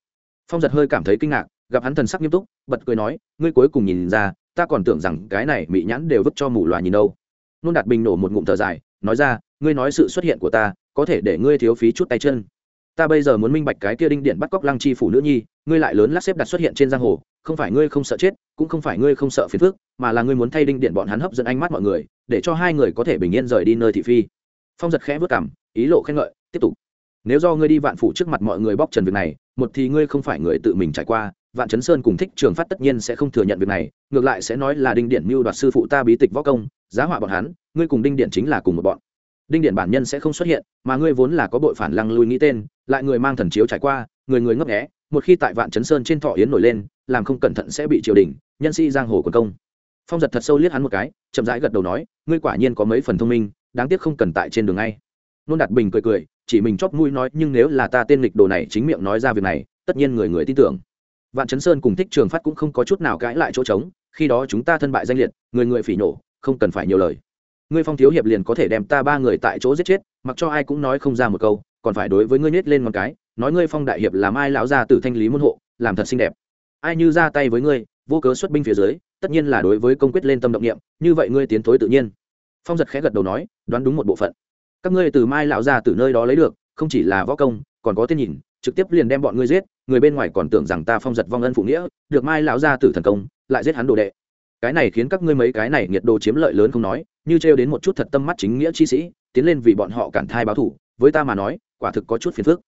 Phong giật hơi cảm thấy kinh ngạc, gặp hắn thần sắc nghiêm túc, bật cười nói, ngươi cuối cùng nhìn ra ta còn tưởng rằng cái này mỹ nhãn đều vứt cho mù loà nhìn đâu. Nôn đạt bình nổ một ngụm thở dài, nói ra, ngươi nói sự xuất hiện của ta, có thể để ngươi thiếu phí chút tay chân. Ta bây giờ muốn minh bạch cái kia đinh điện bắt cóc lăng chi phủ nữ nhi, ngươi lại lớn lắc xếp đặt xuất hiện trên giang hồ, không phải ngươi không sợ chết, cũng không phải ngươi không sợ phiền phức, mà là ngươi muốn thay đinh điện bọn hắn hấp dẫn ánh mắt mọi người, để cho hai người có thể bình yên rời đi nơi thị phi. Phong giật khẽ vất cảm, ý lộ khen ngợi, tiếp tục. Nếu do ngươi đi vạn phủ trước mặt mọi người bóc trần việc này, một thì ngươi không phải người tự mình trải qua vạn chấn sơn cùng thích trường phát tất nhiên sẽ không thừa nhận việc này, ngược lại sẽ nói là đinh điện mưu đoạt sư phụ ta bí tịch võ công, giá họa bọn hắn, ngươi cùng đinh điện chính là cùng một bọn. Đinh điện bản nhân sẽ không xuất hiện, mà ngươi vốn là có bội phản lăng lui nghĩ tên, lại người mang thần chiếu trải qua, người người ngấp nghé, một khi tại vạn chấn sơn trên thọ yến nổi lên, làm không cẩn thận sẽ bị triều đình, nhân sĩ giang hồ quần công. Phong giật thật sâu liếc hắn một cái, chậm rãi gật đầu nói, ngươi quả nhiên có mấy phần thông minh, đáng tiếc không cần tại trên đường ngay. Nôn đạt bình cười cười, chỉ mình chóp mũi nói, nhưng nếu là ta tên lịch đồ này chính miệng nói ra việc này, tất nhiên người người tin tưởng vạn chấn sơn cùng thích trường phát cũng không có chút nào cãi lại chỗ trống, khi đó chúng ta thân bại danh liệt, người người phỉ nổ, không cần phải nhiều lời. Ngươi phong thiếu hiệp liền có thể đem ta ba người tại chỗ giết chết, mặc cho ai cũng nói không ra một câu, còn phải đối với ngươi nhét lên một cái, nói ngươi phong đại hiệp làm ai lão ra từ thanh lý môn hộ, làm thật xinh đẹp. Ai như ra tay với ngươi, vô cớ xuất binh phía dưới, tất nhiên là đối với công quyết lên tâm động niệm, như vậy ngươi tiến thối tự nhiên. Phong giật khẽ gật đầu nói, đoán đúng một bộ phận. Các ngươi từ mai lão ra từ nơi đó lấy được, không chỉ là võ công, còn có tên nhìn trực tiếp liền đem bọn ngươi giết, người bên ngoài còn tưởng rằng ta phong giật vong ân phụ nghĩa, được mai lão ra tử thần công, lại giết hắn đồ đệ. Cái này khiến các ngươi mấy cái này nhiệt đồ chiếm lợi lớn không nói, như trêu đến một chút thật tâm mắt chính nghĩa chi sĩ, tiến lên vì bọn họ cản thai báo thủ, với ta mà nói, quả thực có chút phiền phức.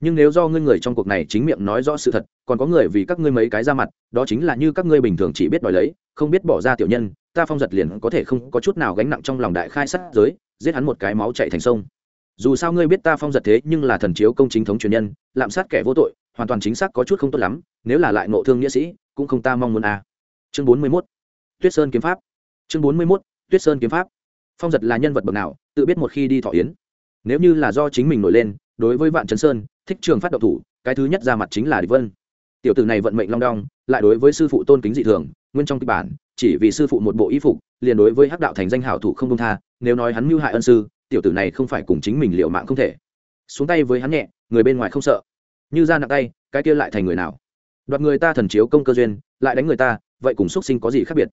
Nhưng nếu do ngươi người trong cuộc này chính miệng nói rõ sự thật, còn có người vì các ngươi mấy cái ra mặt, đó chính là như các ngươi bình thường chỉ biết đòi lấy, không biết bỏ ra tiểu nhân, ta phong giật liền có thể không có chút nào gánh nặng trong lòng đại khai sát giới, giết hắn một cái máu chạy thành sông dù sao ngươi biết ta phong giật thế nhưng là thần chiếu công chính thống truyền nhân, lạm sát kẻ vô tội, hoàn toàn chính xác có chút không tốt lắm, nếu là lại ngộ thương nghĩa sĩ, cũng không ta mong muốn à. chương bốn mươi mốt. Tuyết sơn kiếm pháp. Chương bốn mươi mốt. Tuyết sơn kiếm pháp. Phong giật là nhân vật bậc nào, tự biết một khi đi thọ yến. Nếu như là do chính mình nổi lên, đối với vạn trấn sơn, thích trường phát động thủ, cái thứ nhất ra mặt chính là địch vân. Tiểu tử này vận mệnh long đong, lại đối với sư phụ tôn kính dị thường, nguyên trong kịch bản, chỉ vì sư phụ một bộ y phục, liền đối với hắc đạo thành danh hảo thủ không công tha, nếu nói hắn mưu hại ân sư tiểu tử này không phải cùng chính mình liệu mạng không thể. Xuống tay với hắn nhẹ, người bên ngoài không sợ. Như ra nặng tay, cái kia lại thành người nào? Đoạt người ta thần chiếu công cơ duyên, lại đánh người ta, vậy cùng xuất sinh có gì khác biệt?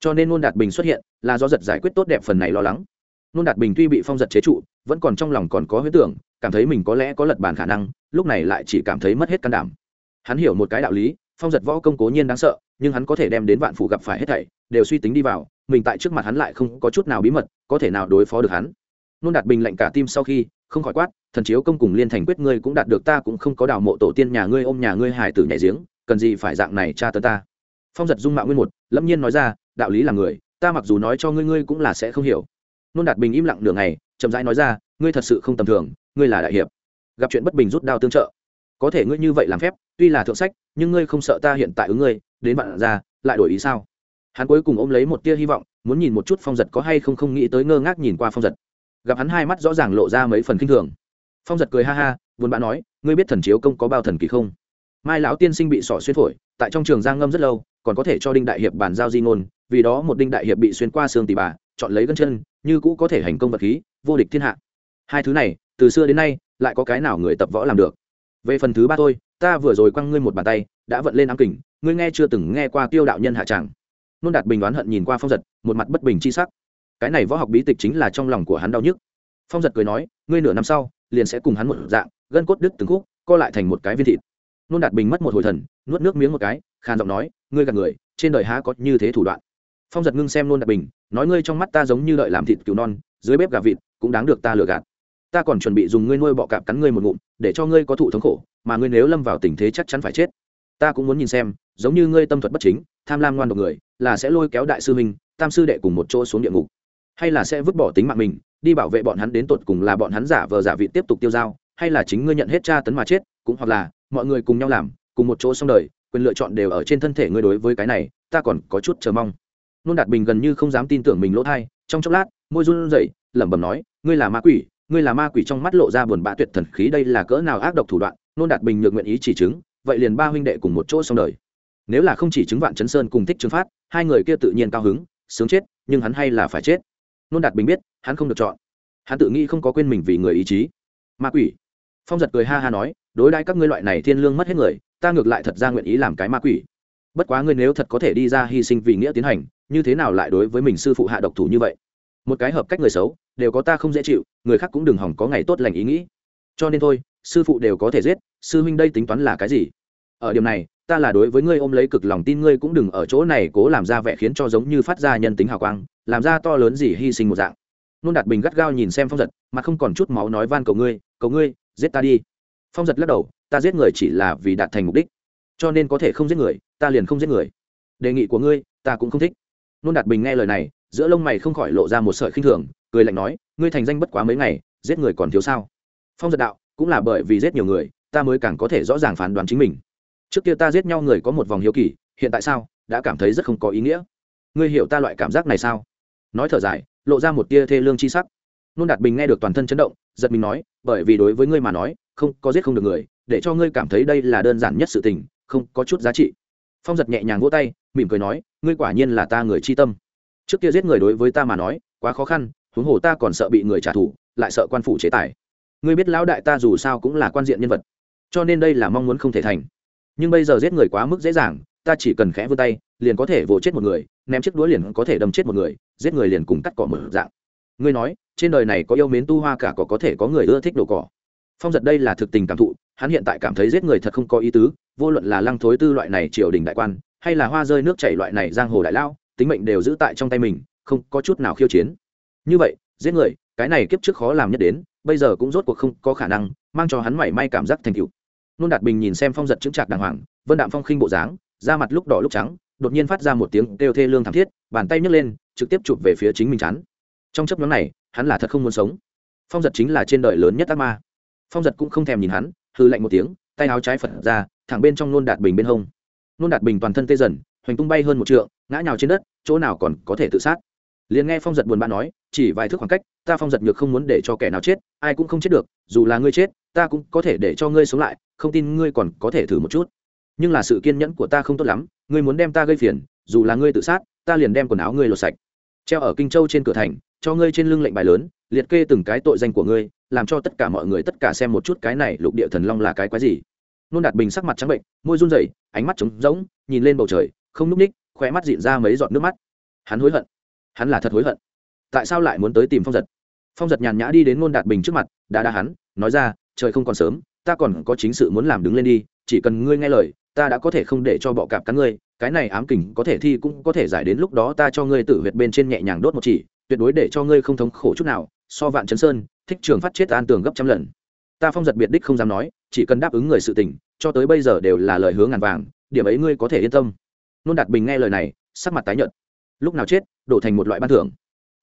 Cho nên nôn đạt bình xuất hiện, là do giật giải quyết tốt đẹp phần này lo lắng. Nôn đạt bình tuy bị phong giật chế trụ, vẫn còn trong lòng còn có huyết tưởng, cảm thấy mình có lẽ có lật bàn khả năng, lúc này lại chỉ cảm thấy mất hết can đảm. Hắn hiểu một cái đạo lý, phong giật võ công cố nhiên đáng sợ, nhưng hắn có thể đem đến vạn phụ gặp phải hết thảy, đều suy tính đi vào, mình tại trước mặt hắn lại không có chút nào bí mật, có thể nào đối phó được hắn? Nôn đạt bình lệnh cả tim sau khi, không khỏi quát, thần chiếu công cùng liên thành quyết ngươi cũng đạt được ta cũng không có đào mộ tổ tiên nhà ngươi ôm nhà ngươi hải tử nhảy giếng, cần gì phải dạng này tra tấn ta? Phong giật dung mạo nguyên một, lâm nhiên nói ra, đạo lý là người, ta mặc dù nói cho ngươi ngươi cũng là sẽ không hiểu. Nôn đạt bình im lặng nửa ngày, chậm rãi nói ra, ngươi thật sự không tầm thường, ngươi là đại hiệp. Gặp chuyện bất bình rút đao tương trợ. Có thể ngươi như vậy làm phép, tuy là thượng sách, nhưng ngươi không sợ ta hiện tại ứng ngươi, đến bạn ra, lại đổi ý sao? Hắn cuối cùng ôm lấy một tia hy vọng, muốn nhìn một chút phong giật có hay không không nghĩ tới ngơ ngác nhìn qua phong giật gặp hắn hai mắt rõ ràng lộ ra mấy phần kinh thường. Phong giật cười ha ha, buồn bã nói, ngươi biết thần chiếu công có bao thần kỳ không? Mai lão tiên sinh bị sỏ xuyên phổi, tại trong trường giang ngâm rất lâu, còn có thể cho đinh đại hiệp bàn giao di ngôn, vì đó một đinh đại hiệp bị xuyên qua xương tỉ bà, chọn lấy gân chân, như cũ có thể hành công vật khí, vô địch thiên hạ. Hai thứ này, từ xưa đến nay, lại có cái nào người tập võ làm được? Về phần thứ ba thôi, ta vừa rồi quăng ngươi một bàn tay, đã vận lên ám kình, ngươi nghe chưa từng nghe qua tiêu đạo nhân hạ tràng. Nôn đạt bình đoán hận nhìn qua phong giật, một mặt bất bình chi sắc cái này võ học bí tịch chính là trong lòng của hắn đau nhức. Phong giật cười nói, ngươi nửa năm sau, liền sẽ cùng hắn một dạng, gân cốt đứt từng khúc, co lại thành một cái viên thịt. Nôn đạt bình mất một hồi thần, nuốt nước miếng một cái, khàn giọng nói, ngươi gạt người, trên đời há có như thế thủ đoạn. Phong giật ngưng xem nôn đạt bình, nói, ngươi trong mắt ta giống như đợi làm thịt cứu non, dưới bếp gà vịt, cũng đáng được ta lừa gạt. Ta còn chuẩn bị dùng ngươi nuôi bọ cạp cắn ngươi một ngụm, để cho ngươi có thụ thống khổ, mà ngươi nếu lâm vào tình thế chắc chắn phải chết. Ta cũng muốn nhìn xem, giống như ngươi tâm thuật bất chính, tham lam ngoan độc người, là sẽ lôi kéo đại sư minh tam sư đệ cùng một chỗ xuống địa ngục hay là sẽ vứt bỏ tính mạng mình, đi bảo vệ bọn hắn đến tột cùng là bọn hắn giả vờ giả vị tiếp tục tiêu dao hay là chính ngươi nhận hết tra tấn mà chết, cũng hoặc là, mọi người cùng nhau làm, cùng một chỗ xong đời, quyền lựa chọn đều ở trên thân thể ngươi đối với cái này, ta còn có chút chờ mong. Nôn đạt bình gần như không dám tin tưởng mình lỗ thai, trong chốc lát, môi run rẩy, lẩm bẩm nói, ngươi là ma quỷ, ngươi là ma quỷ trong mắt lộ ra buồn bã tuyệt thần khí, đây là cỡ nào ác độc thủ đoạn? Nôn đạt bình nhược nguyện ý chỉ chứng, vậy liền ba huynh đệ cùng một chỗ xong đời. Nếu là không chỉ chứng vạn chấn sơn cùng thích chứng phát, hai người kia tự nhiên cao hứng, sướng chết, nhưng hắn hay là phải chết nôn đạt bình biết, hắn không được chọn. Hắn tự nghĩ không có quên mình vì người ý chí. Ma quỷ. Phong giật cười ha ha nói, đối đãi các ngươi loại này thiên lương mất hết người, ta ngược lại thật ra nguyện ý làm cái ma quỷ. Bất quá ngươi nếu thật có thể đi ra hy sinh vì nghĩa tiến hành, như thế nào lại đối với mình sư phụ hạ độc thủ như vậy? Một cái hợp cách người xấu, đều có ta không dễ chịu, người khác cũng đừng hỏng có ngày tốt lành ý nghĩ. Cho nên thôi, sư phụ đều có thể giết, sư huynh đây tính toán là cái gì? Ở điểm này ta là đối với ngươi ôm lấy cực lòng tin ngươi cũng đừng ở chỗ này cố làm ra vẻ khiến cho giống như phát ra nhân tính hào quang, làm ra to lớn gì hy sinh một dạng. Nôn đạt bình gắt gao nhìn xem phong giật, mà không còn chút máu nói van cầu ngươi cầu ngươi, giết ta đi. Phong giật lắc đầu, ta giết người chỉ là vì đạt thành mục đích, cho nên có thể không giết người, ta liền không giết người. Đề nghị của ngươi, ta cũng không thích. Nôn đạt bình nghe lời này, giữa lông mày không khỏi lộ ra một sợi khinh thường, cười lạnh nói, ngươi thành danh bất quá mấy ngày, giết người còn thiếu sao? Phong giật đạo, cũng là bởi vì giết nhiều người, ta mới càng có thể rõ ràng phán đoán chính mình trước kia ta giết nhau người có một vòng hiếu kỳ, hiện tại sao? Đã cảm thấy rất không có ý nghĩa. Ngươi hiểu ta loại cảm giác này sao? Nói thở dài, lộ ra một tia thê lương chi sắc. Nôn đạt bình nghe được toàn thân chấn động, giật mình nói, bởi vì đối với ngươi mà nói, không có giết không được người, để cho ngươi cảm thấy đây là đơn giản nhất sự tình, không có chút giá trị. Phong giật nhẹ nhàng vỗ tay, mỉm cười nói, ngươi quả nhiên là ta người chi tâm. Trước kia giết người đối với ta mà nói, quá khó khăn, huống hồ ta còn sợ bị người trả thù, lại sợ quan phủ chế tài. Ngươi biết lão đại ta dù sao cũng là quan diện nhân vật, cho nên đây là mong muốn không thể thành nhưng bây giờ giết người quá mức dễ dàng, ta chỉ cần khẽ vươn tay, liền có thể vỗ chết một người, ném chiếc đũa liền có thể đâm chết một người, giết người liền cùng cắt cỏ mở dạng. Ngươi nói, trên đời này có yêu mến tu hoa cả cỏ có thể có người ưa thích đồ cỏ? Phong giật đây là thực tình cảm thụ, hắn hiện tại cảm thấy giết người thật không có ý tứ, vô luận là lăng thối tư loại này triều đình đại quan, hay là hoa rơi nước chảy loại này giang hồ đại lao, tính mệnh đều giữ tại trong tay mình, không có chút nào khiêu chiến. Như vậy, giết người, cái này kiếp trước khó làm nhất đến, bây giờ cũng rốt cuộc không có khả năng, mang cho hắn mảy may cảm giác thành tựu nôn đạt bình nhìn xem phong giật chững chạc đàng hoàng, vân đạm phong khinh bộ dáng, da mặt lúc đỏ lúc trắng, đột nhiên phát ra một tiếng kêu thê lương thảm thiết, bàn tay nhấc lên, trực tiếp chụp về phía chính mình chán. Trong chấp nhóm này, hắn là thật không muốn sống. Phong giật chính là trên đời lớn nhất ác ma. Phong giật cũng không thèm nhìn hắn hư lạnh một tiếng, tay áo trái phật ra, thẳng bên trong nôn đạt bình bên hông. Nôn đạt bình toàn thân tê dần, hoành tung bay hơn một trượng, ngã nhào trên đất, chỗ nào còn có thể tự sát. Liền nghe phong giật buồn bã nói, chỉ vài thước khoảng cách, ta phong giật nhược không muốn để cho kẻ nào chết, ai cũng không chết được, dù là ngươi chết, ta cũng có thể để cho ngươi sống lại không tin ngươi còn có thể thử một chút. Nhưng là sự kiên nhẫn của ta không tốt lắm, ngươi muốn đem ta gây phiền, dù là ngươi tự sát, ta liền đem quần áo ngươi lột sạch. Treo ở kinh châu trên cửa thành, cho ngươi trên lưng lệnh bài lớn, liệt kê từng cái tội danh của ngươi, làm cho tất cả mọi người tất cả xem một chút cái này lục địa thần long là cái quái gì. Nôn đạt bình sắc mặt trắng bệnh, môi run rẩy, ánh mắt trống rỗng, nhìn lên bầu trời, không núp ních, khóe mắt dịn ra mấy giọt nước mắt. Hắn hối hận. Hắn là thật hối hận. Tại sao lại muốn tới tìm phong giật? Phong giật nhàn nhã đi đến nôn đạt bình trước mặt đã đa hắn, nói ra, trời không còn sớm ta còn có chính sự muốn làm đứng lên đi, chỉ cần ngươi nghe lời, ta đã có thể không để cho bọ cạp cắn ngươi, cái này ám kình có thể thi cũng có thể giải đến lúc đó ta cho ngươi tử huyệt bên trên nhẹ nhàng đốt một chỉ, tuyệt đối để cho ngươi không thống khổ chút nào, so vạn chấn sơn, thích trường phát chết an tường gấp trăm lần. Ta phong giật biệt đích không dám nói, chỉ cần đáp ứng người sự tình, cho tới bây giờ đều là lời hướng ngàn vàng, điểm ấy ngươi có thể yên tâm. Nôn đạt bình nghe lời này, sắc mặt tái nhợt. Lúc nào chết, đổ thành một loại ban thưởng.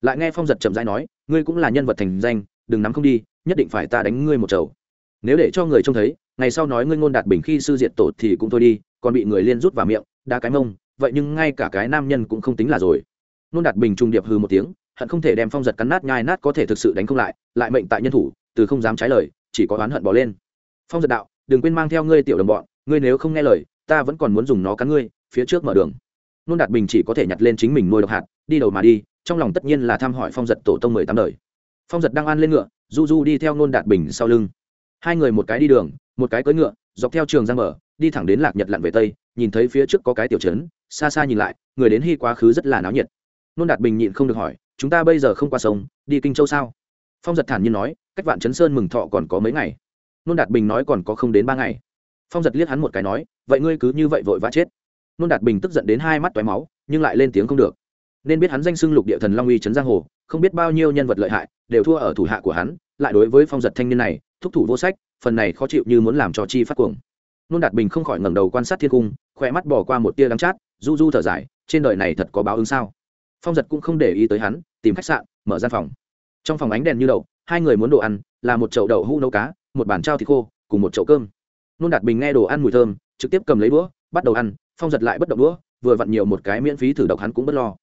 Lại nghe phong giật chậm rãi nói, ngươi cũng là nhân vật thành danh, đừng nắm không đi, nhất định phải ta đánh ngươi một chầu nếu để cho người trông thấy, ngày sau nói ngươi ngôn đạt bình khi sư diện tổ thì cũng thôi đi, còn bị người liên rút vào miệng đá cái mông, vậy nhưng ngay cả cái nam nhân cũng không tính là rồi. Ngôn đạt bình trung điệp hư một tiếng, hận không thể đem phong giật cắn nát nhai nát có thể thực sự đánh không lại lại mệnh tại nhân thủ, từ không dám trái lời, chỉ có oán hận bỏ lên. Phong giật đạo, đừng quên mang theo ngươi tiểu đồng bọn, ngươi nếu không nghe lời, ta vẫn còn muốn dùng nó cắn ngươi, phía trước mở đường. Nôn đạt bình chỉ có thể nhặt lên chính mình nuôi độc hạt, đi đầu mà đi, trong lòng tất nhiên là thăm hỏi phong giật tổ tông mười tám đời. Phong giật đang ăn lên ngựa, du du đi theo nôn đạt bình sau lưng hai người một cái đi đường, một cái cưỡi ngựa, dọc theo trường giang mở đi thẳng đến lạc nhật lặn về tây, nhìn thấy phía trước có cái tiểu trấn, xa xa nhìn lại, người đến hy quá khứ rất là náo nhiệt. Nôn đạt bình nhịn không được hỏi, chúng ta bây giờ không qua sông, đi kinh châu sao? Phong giật thản nhiên nói, cách vạn chấn sơn mừng thọ còn có mấy ngày. Nôn đạt bình nói, còn có không đến ba ngày. Phong giật liếc hắn một cái nói, vậy ngươi cứ như vậy vội vã chết. Nôn đạt bình tức giận đến hai mắt toái máu, nhưng lại lên tiếng không được. Nên biết hắn danh xưng lục địa thần long uy trấn giang hồ, không biết bao nhiêu nhân vật lợi hại, đều thua ở thủ hạ của hắn, lại đối với phong giật thanh niên này thúc thủ vô sách, phần này khó chịu như muốn làm cho chi phát cuồng. Nôn đạt bình không khỏi ngẩng đầu quan sát thiên cung khỏe mắt bỏ qua một tia đắng chát, du du thở dài, trên đời này thật có báo ứng sao? Phong giật cũng không để ý tới hắn, tìm khách sạn, mở gian phòng. Trong phòng ánh đèn như đậu, hai người muốn đồ ăn, là một chậu đậu hũ nấu cá, một bàn trao thịt khô, cùng một chậu cơm. Nôn đạt bình nghe đồ ăn mùi thơm, trực tiếp cầm lấy đũa, bắt đầu ăn, phong giật lại bất động đũa, vừa vặn nhiều một cái miễn phí thử độc hắn cũng bất lo.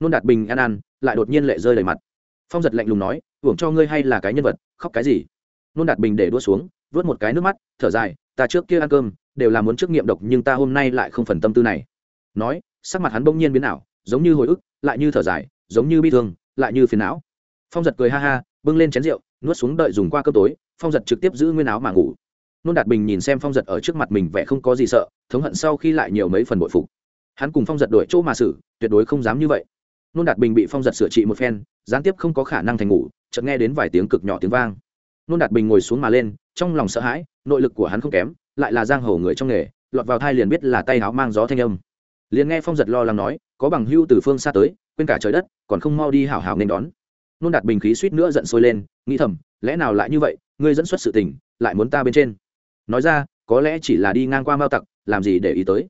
Nôn đạt bình ăn ăn, lại đột nhiên lệ rơi đầy mặt. Phong giật lạnh lùng nói hưởng cho ngươi hay là cái nhân vật, khóc cái gì? Nôn đạt bình để đua xuống, vớt một cái nước mắt, thở dài, ta trước kia ăn cơm, đều là muốn trước nghiệm độc, nhưng ta hôm nay lại không phần tâm tư này. Nói, sắc mặt hắn bỗng nhiên biến ảo, giống như hồi ức, lại như thở dài, giống như bi thương, lại như phiền não. Phong giật cười ha ha, bưng lên chén rượu, nuốt xuống đợi dùng qua cơm tối, phong giật trực tiếp giữ nguyên áo mà ngủ. Nôn đạt bình nhìn xem phong giật ở trước mặt mình vẻ không có gì sợ, thống hận sau khi lại nhiều mấy phần bội phục. Hắn cùng phong giật đổi chỗ mà xử, tuyệt đối không dám như vậy. Nôn đạt bình bị phong giật sửa trị một phen, gián tiếp không có khả năng thành ngủ, chợt nghe đến vài tiếng cực nhỏ tiếng vang nôn đạt bình ngồi xuống mà lên, trong lòng sợ hãi, nội lực của hắn không kém, lại là giang hồ người trong nghề, lọt vào thai liền biết là tay áo mang gió thanh âm. Liền nghe phong giật lo lắng nói, có bằng hưu từ phương xa tới, quên cả trời đất, còn không mau đi hảo hảo nên đón. Nôn đạt bình khí suýt nữa giận sôi lên, nghĩ thầm, lẽ nào lại như vậy, ngươi dẫn xuất sự tình, lại muốn ta bên trên? Nói ra, có lẽ chỉ là đi ngang qua mao tặc, làm gì để ý tới?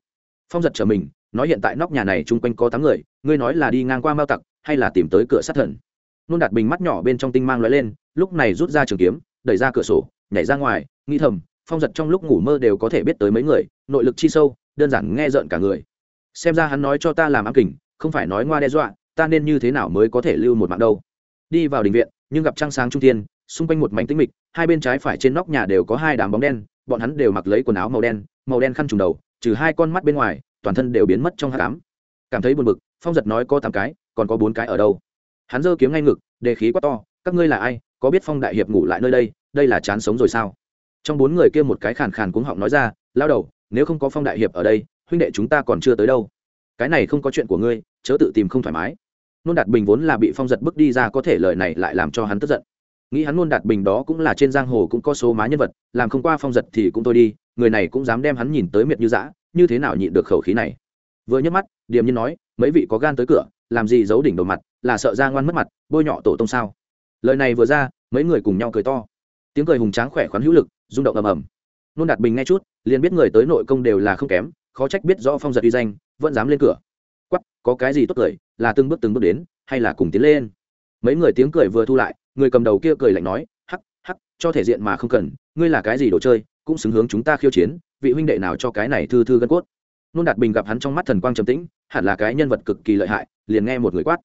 Phong giật trở mình, nói hiện tại nóc nhà này chung quanh có tám người, ngươi nói là đi ngang qua mao tặc, hay là tìm tới cửa sát thần? Nôn đạt bình mắt nhỏ bên trong tinh mang lóe lên, lúc này rút ra trường kiếm, đẩy ra cửa sổ, nhảy ra ngoài, nghĩ thầm, phong giật trong lúc ngủ mơ đều có thể biết tới mấy người, nội lực chi sâu, đơn giản nghe rợn cả người. Xem ra hắn nói cho ta làm ám kình, không phải nói ngoa đe dọa, ta nên như thế nào mới có thể lưu một mạng đâu. Đi vào đình viện, nhưng gặp trăng sáng trung thiên, xung quanh một mảnh tĩnh mịch, hai bên trái phải trên nóc nhà đều có hai đám bóng đen, bọn hắn đều mặc lấy quần áo màu đen màu đen khăn trùng đầu, trừ hai con mắt bên ngoài, toàn thân đều biến mất trong hát cám cảm thấy buồn bực, phong giật nói có tám cái, còn có bốn cái ở đâu? Hắn giơ kiếm ngay ngực, đề khí quá to, các ngươi là ai? Có biết phong đại hiệp ngủ lại nơi đây? Đây là chán sống rồi sao? Trong bốn người kia một cái khàn khàn cuống họng nói ra, lao đầu, nếu không có phong đại hiệp ở đây, huynh đệ chúng ta còn chưa tới đâu. Cái này không có chuyện của ngươi, chớ tự tìm không thoải mái. Nôn đạt bình vốn là bị phong giật bước đi ra có thể lời này lại làm cho hắn tức giận. Nghĩ hắn nôn đạt bình đó cũng là trên giang hồ cũng có số má nhân vật, làm không qua phong giật thì cũng thôi đi, người này cũng dám đem hắn nhìn tới miệt như dã, như thế nào nhịn được khẩu khí này. Vừa nhấc mắt, điềm nhiên nói, mấy vị có gan tới cửa, làm gì giấu đỉnh đầu mặt là sợ ra ngoan mất mặt, bôi nhọ tổ tông sao? Lời này vừa ra, mấy người cùng nhau cười to. Tiếng cười hùng tráng khỏe khoắn hữu lực, rung động ầm ầm. Nôn đạt bình nghe chút, liền biết người tới nội công đều là không kém, khó trách biết rõ phong giật uy danh, vẫn dám lên cửa. Quắp có cái gì tốt cười, là từng bước từng bước đến, hay là cùng tiến lên? Mấy người tiếng cười vừa thu lại, người cầm đầu kia cười lạnh nói, hắc hắc, cho thể diện mà không cần, ngươi là cái gì đồ chơi, cũng xứng hướng chúng ta khiêu chiến, vị huynh đệ nào cho cái này thư thư gân cốt? Nôn đạt bình gặp hắn trong mắt thần quang trầm tĩnh, hẳn là cái nhân vật cực kỳ lợi hại, liền nghe một người quát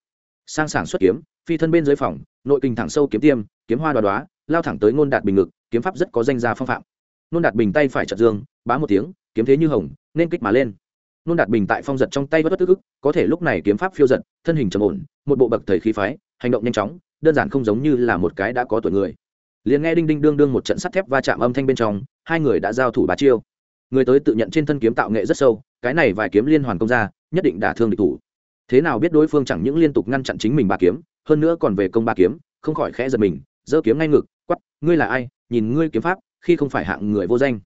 sang sảng xuất kiếm, phi thân bên dưới phòng, nội kinh thẳng sâu kiếm tiêm, kiếm hoa đoá đoá lao thẳng tới ngôn đạt bình ngực, kiếm pháp rất có danh gia phong phạm. Nôn đạt bình tay phải chật dương, bá một tiếng, kiếm thế như hồng, nên kích mà lên. Nôn đạt bình tại phong giật trong tay bất bất tức ức, có thể lúc này kiếm pháp phiêu giật, thân hình trầm ổn, một bộ bậc thầy khí phái, hành động nhanh chóng, đơn giản không giống như là một cái đã có tuổi người. Liền nghe đinh đinh đương đương một trận sắt thép va chạm âm thanh bên trong, hai người đã giao thủ bà chiêu. Người tới tự nhận trên thân kiếm tạo nghệ rất sâu, cái này vài kiếm liên hoàn công ra, nhất định đả thương địch thủ thế nào biết đối phương chẳng những liên tục ngăn chặn chính mình ba kiếm, hơn nữa còn về công ba kiếm, không khỏi khẽ giật mình, giơ kiếm ngay ngực quắp ngươi là ai? Nhìn ngươi kiếm pháp, khi không phải hạng người vô danh.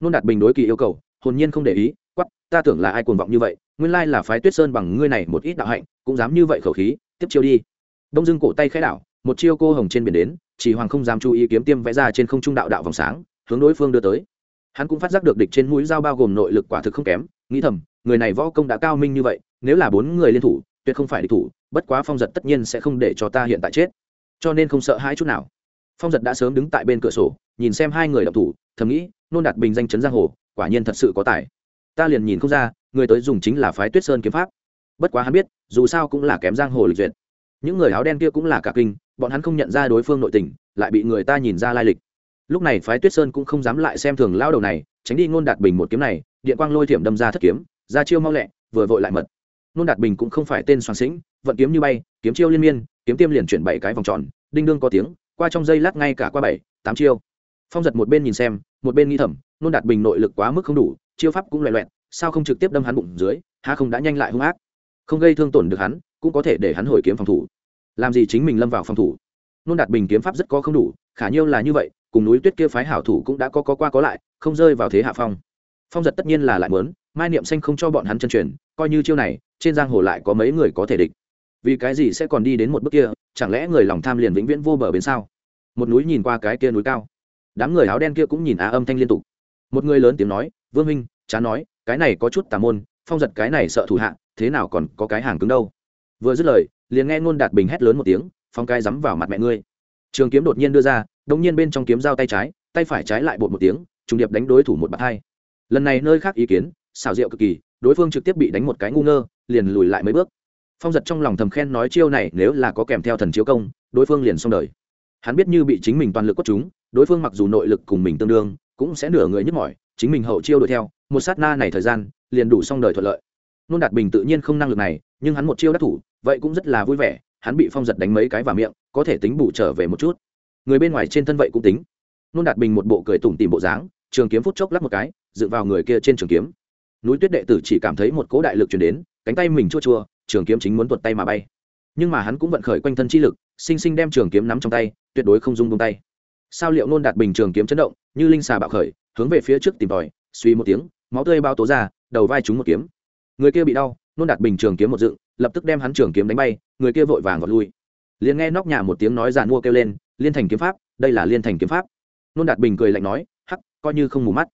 Nôn đạt bình đối kỳ yêu cầu, hồn nhiên không để ý quắp ta tưởng là ai cuồng vọng như vậy, nguyên lai là phái tuyết sơn bằng ngươi này một ít đạo hạnh, cũng dám như vậy khẩu khí, tiếp chiêu đi. Đông dưng cổ tay khẽ đảo, một chiêu cô hồng trên biển đến, chỉ hoàng không dám chú ý kiếm tiêm vẽ ra trên không trung đạo đạo vòng sáng, hướng đối phương đưa tới. Hắn cũng phát giác được địch trên mũi dao bao gồm nội lực quả thực không kém, nghĩ thầm, người này võ công đã cao minh như vậy nếu là bốn người liên thủ, tuyệt không phải địch thủ, bất quá phong giật tất nhiên sẽ không để cho ta hiện tại chết. Cho nên không sợ hai chút nào. Phong giật đã sớm đứng tại bên cửa sổ, nhìn xem hai người đ thủ, thầm nghĩ, nôn đạt bình danh chấn giang hồ, quả nhiên thật sự có tài. Ta liền nhìn không ra, người tới dùng chính là phái tuyết sơn kiếm pháp. Bất quá hắn biết, dù sao cũng là kém giang hồ lịch duyệt. Những người áo đen kia cũng là cả kinh, bọn hắn không nhận ra đối phương nội tình, lại bị người ta nhìn ra lai lịch. Lúc này phái tuyết sơn cũng không dám lại xem thường lao đầu này, tránh đi ngôn đạt bình một kiếm này, điện quang lôi thiểm đâm ra thất kiếm, ra chiêu mau lẹ, vừa vội lại mật nôn đạt bình cũng không phải tên soàn sĩnh vận kiếm như bay kiếm chiêu liên miên kiếm tiêm liền chuyển bảy cái vòng tròn đinh đương có tiếng qua trong dây lát ngay cả qua bảy tám chiêu. Phong giật một bên nhìn xem một bên nghĩ thầm nôn đạt bình nội lực quá mức không đủ chiêu pháp cũng loẹ loẹt, sao không trực tiếp đâm hắn bụng dưới ha không đã nhanh lại hung ác. Không gây thương tổn được hắn cũng có thể để hắn hồi kiếm phòng thủ. Làm gì chính mình lâm vào phòng thủ? Nôn đạt bình kiếm pháp rất có không đủ khả nhiêu là như vậy cùng núi tuyết kia phái hảo thủ cũng đã có có qua có lại không rơi vào thế hạ phong. Phong giật tất nhiên là lại mớn mai niệm xanh không cho bọn hắn chân truyền, coi như chiêu này, trên giang hồ lại có mấy người có thể địch. Vì cái gì sẽ còn đi đến một bước kia, chẳng lẽ người lòng tham liền vĩnh viễn vô bờ bến sao? Một núi nhìn qua cái kia núi cao. Đám người áo đen kia cũng nhìn á âm thanh liên tục. Một người lớn tiếng nói, vương minh chán nói, cái này có chút tà môn, phong giật cái này sợ thủ hạ, thế nào còn có cái hàng cứng đâu? Vừa dứt lời, liền nghe ngôn đạt bình hét lớn một tiếng, phong cái dám vào mặt mẹ ngươi. Trường kiếm đột nhiên đưa ra đông nhiên bên trong kiếm dao tay trái, tay phải trái lại bột một tiếng, trùng điệp đánh đối thủ một bạt hai. Lần này nơi khác ý kiến xảo rượu cực kỳ, đối phương trực tiếp bị đánh một cái ngu ngơ, liền lùi lại mấy bước. Phong giật trong lòng thầm khen nói chiêu này nếu là có kèm theo thần chiếu công, đối phương liền xong đời. Hắn biết như bị chính mình toàn lực quất chúng, đối phương mặc dù nội lực cùng mình tương đương, cũng sẽ nửa người nhức mỏi, chính mình hậu chiêu đuổi theo, một sát na này thời gian, liền đủ xong đời thuận lợi. Nôn đạt bình tự nhiên không năng lực này, nhưng hắn một chiêu đắc thủ, vậy cũng rất là vui vẻ, hắn bị phong giật đánh mấy cái vào miệng, có thể tính bù trở về một chút. Người bên ngoài trên thân vậy cũng tính. Nôn đạt bình một bộ cười tủm tìm bộ dáng, trường kiếm phút chốc lắc một cái dựa vào người kia trên trường kiếm núi tuyết đệ tử chỉ cảm thấy một cỗ đại lực chuyển đến, cánh tay mình chua chua, trường kiếm chính muốn tuột tay mà bay. Nhưng mà hắn cũng vận khởi quanh thân chi lực, sinh sinh đem trường kiếm nắm trong tay, tuyệt đối không dung bông tay. Sao liệu nôn đạt bình trường kiếm chấn động, như linh xà bạo khởi, hướng về phía trước tìm tòi, suy một tiếng, máu tươi bao tố ra, đầu vai trúng một kiếm. Người kia bị đau, nôn đạt bình trường kiếm một dựng, lập tức đem hắn trường kiếm đánh bay, người kia vội vàng vọt lui. Liền nghe nóc nhà một tiếng nói giàn mua kêu lên, liên thành kiếm pháp, đây là liên thành kiếm pháp. Nôn đạt bình cười lạnh nói, hắc, coi như không mù mắt.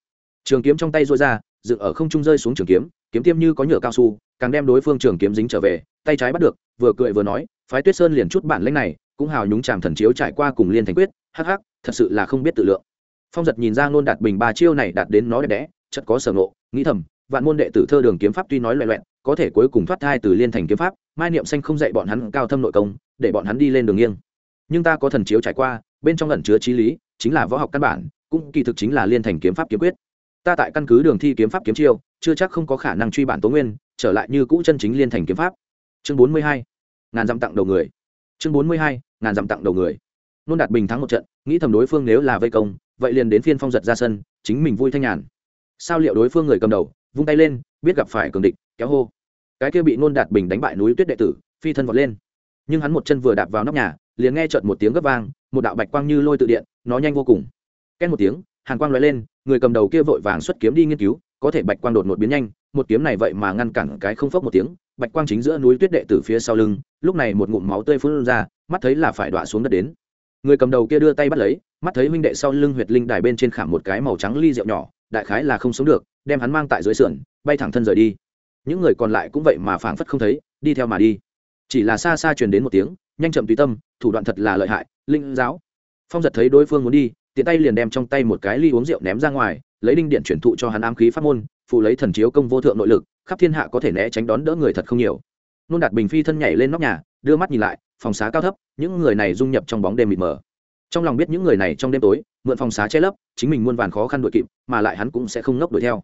Trường kiếm trong tay rối ra dựng ở không trung rơi xuống trường kiếm kiếm tiêm như có nhựa cao su, càng đem đối phương trường kiếm dính trở về, tay trái bắt được, vừa cười vừa nói, phái tuyết sơn liền chút bản lanh này, cũng hào nhúng chàm thần chiếu trải qua cùng liên thành quyết, hắc hắc, thật sự là không biết tự lượng. Phong giật nhìn ra ngôn đạt bình ba chiêu này đạt đến nó đẹp đẽ chất có sở ngộ, nghĩ thầm, vạn môn đệ tử thơ đường kiếm pháp tuy nói loẹ loẹn có thể cuối cùng thoát thai từ liên thành kiếm pháp, mai niệm xanh không dạy bọn hắn cao thâm nội công, để bọn hắn đi lên đường nghiêng. Nhưng ta có thần chiếu trải qua, bên trong ẩn chứa trí lý, chính là võ học căn bản, cũng kỳ thực chính là liên thành kiếm pháp kiếm quyết ta tại căn cứ đường thi kiếm pháp kiếm chiêu, chưa chắc không có khả năng truy bản tố nguyên, trở lại như cũ chân chính liên thành kiếm pháp. Chương bốn mươi hai, ngàn dặm tặng đầu người. Chương bốn mươi hai, ngàn dặm tặng đầu người. Nôn đạt bình thắng một trận, nghĩ thầm đối phương nếu là vây công, vậy liền đến phiên phong giật ra sân, chính mình vui thanh nhàn. Sao liệu đối phương người cầm đầu, vung tay lên, biết gặp phải cường địch, kéo hô. Cái kia bị nôn đạt bình đánh bại núi tuyết đệ tử, phi thân vọt lên. Nhưng hắn một chân vừa đạp vào nóc nhà, liền nghe trợt một tiếng gấp vang, một đạo bạch quang như lôi tự điện, nó nhanh vô cùng. Két một tiếng, hàn quang l lên người cầm đầu kia vội vàng xuất kiếm đi nghiên cứu, có thể bạch quang đột ngột biến nhanh, một kiếm này vậy mà ngăn cản cái không phốc một tiếng, bạch quang chính giữa núi tuyết đệ tử phía sau lưng, lúc này một ngụm máu tươi phun ra, mắt thấy là phải đọa xuống đất đến. Người cầm đầu kia đưa tay bắt lấy, mắt thấy huynh đệ sau lưng huyệt linh đài bên trên khảm một cái màu trắng ly rượu nhỏ, đại khái là không sống được, đem hắn mang tại dưới sườn, bay thẳng thân rời đi. Những người còn lại cũng vậy mà phảng phất không thấy, đi theo mà đi. Chỉ là xa xa truyền đến một tiếng, nhanh chậm tùy tâm, thủ đoạn thật là lợi hại, linh giáo. Phong giật thấy đối phương muốn đi tiện tay liền đem trong tay một cái ly uống rượu ném ra ngoài, lấy đinh điện chuyển thụ cho hắn ám khí pháp môn, phụ lấy thần chiếu công vô thượng nội lực, khắp thiên hạ có thể né tránh đón đỡ người thật không nhiều. Nôn đạt bình phi thân nhảy lên nóc nhà, đưa mắt nhìn lại, phòng xá cao thấp, những người này dung nhập trong bóng đêm mịt mờ. Trong lòng biết những người này trong đêm tối, mượn phòng xá che lấp, chính mình muôn vàn khó khăn đuổi kịp, mà lại hắn cũng sẽ không ngốc đuổi theo.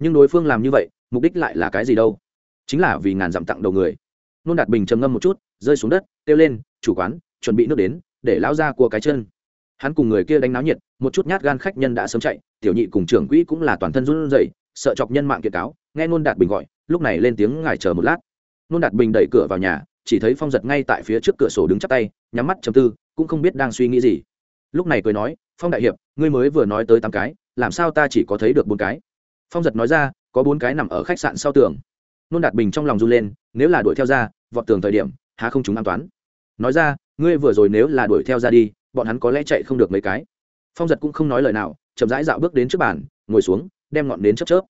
Nhưng đối phương làm như vậy, mục đích lại là cái gì đâu? Chính là vì ngàn dặm tặng đầu người. Nôn đạt bình trầm ngâm một chút, rơi xuống đất, kêu lên, chủ quán, chuẩn bị nước đến, để lão ra cua cái chân hắn cùng người kia đánh náo nhiệt, một chút nhát gan khách nhân đã sớm chạy, tiểu nhị cùng trưởng quỹ cũng là toàn thân run rẩy, sợ chọc nhân mạng kiệt cáo, nghe nôn đạt bình gọi, lúc này lên tiếng ngài chờ một lát. Nôn đạt bình đẩy cửa vào nhà, chỉ thấy phong giật ngay tại phía trước cửa sổ đứng chắp tay, nhắm mắt chầm tư, cũng không biết đang suy nghĩ gì. Lúc này cười nói, phong đại hiệp, ngươi mới vừa nói tới tám cái, làm sao ta chỉ có thấy được bốn cái? Phong giật nói ra, có bốn cái nằm ở khách sạn sau tường. Nôn đạt bình trong lòng run lên, nếu là đuổi theo ra, vọt tường thời điểm, há không chúng an toán nói ra, ngươi vừa rồi nếu là đuổi theo ra đi bọn hắn có lẽ chạy không được mấy cái. Phong giật cũng không nói lời nào, chậm rãi dạo bước đến trước bàn, ngồi xuống, đem ngọn đến chớp chớp.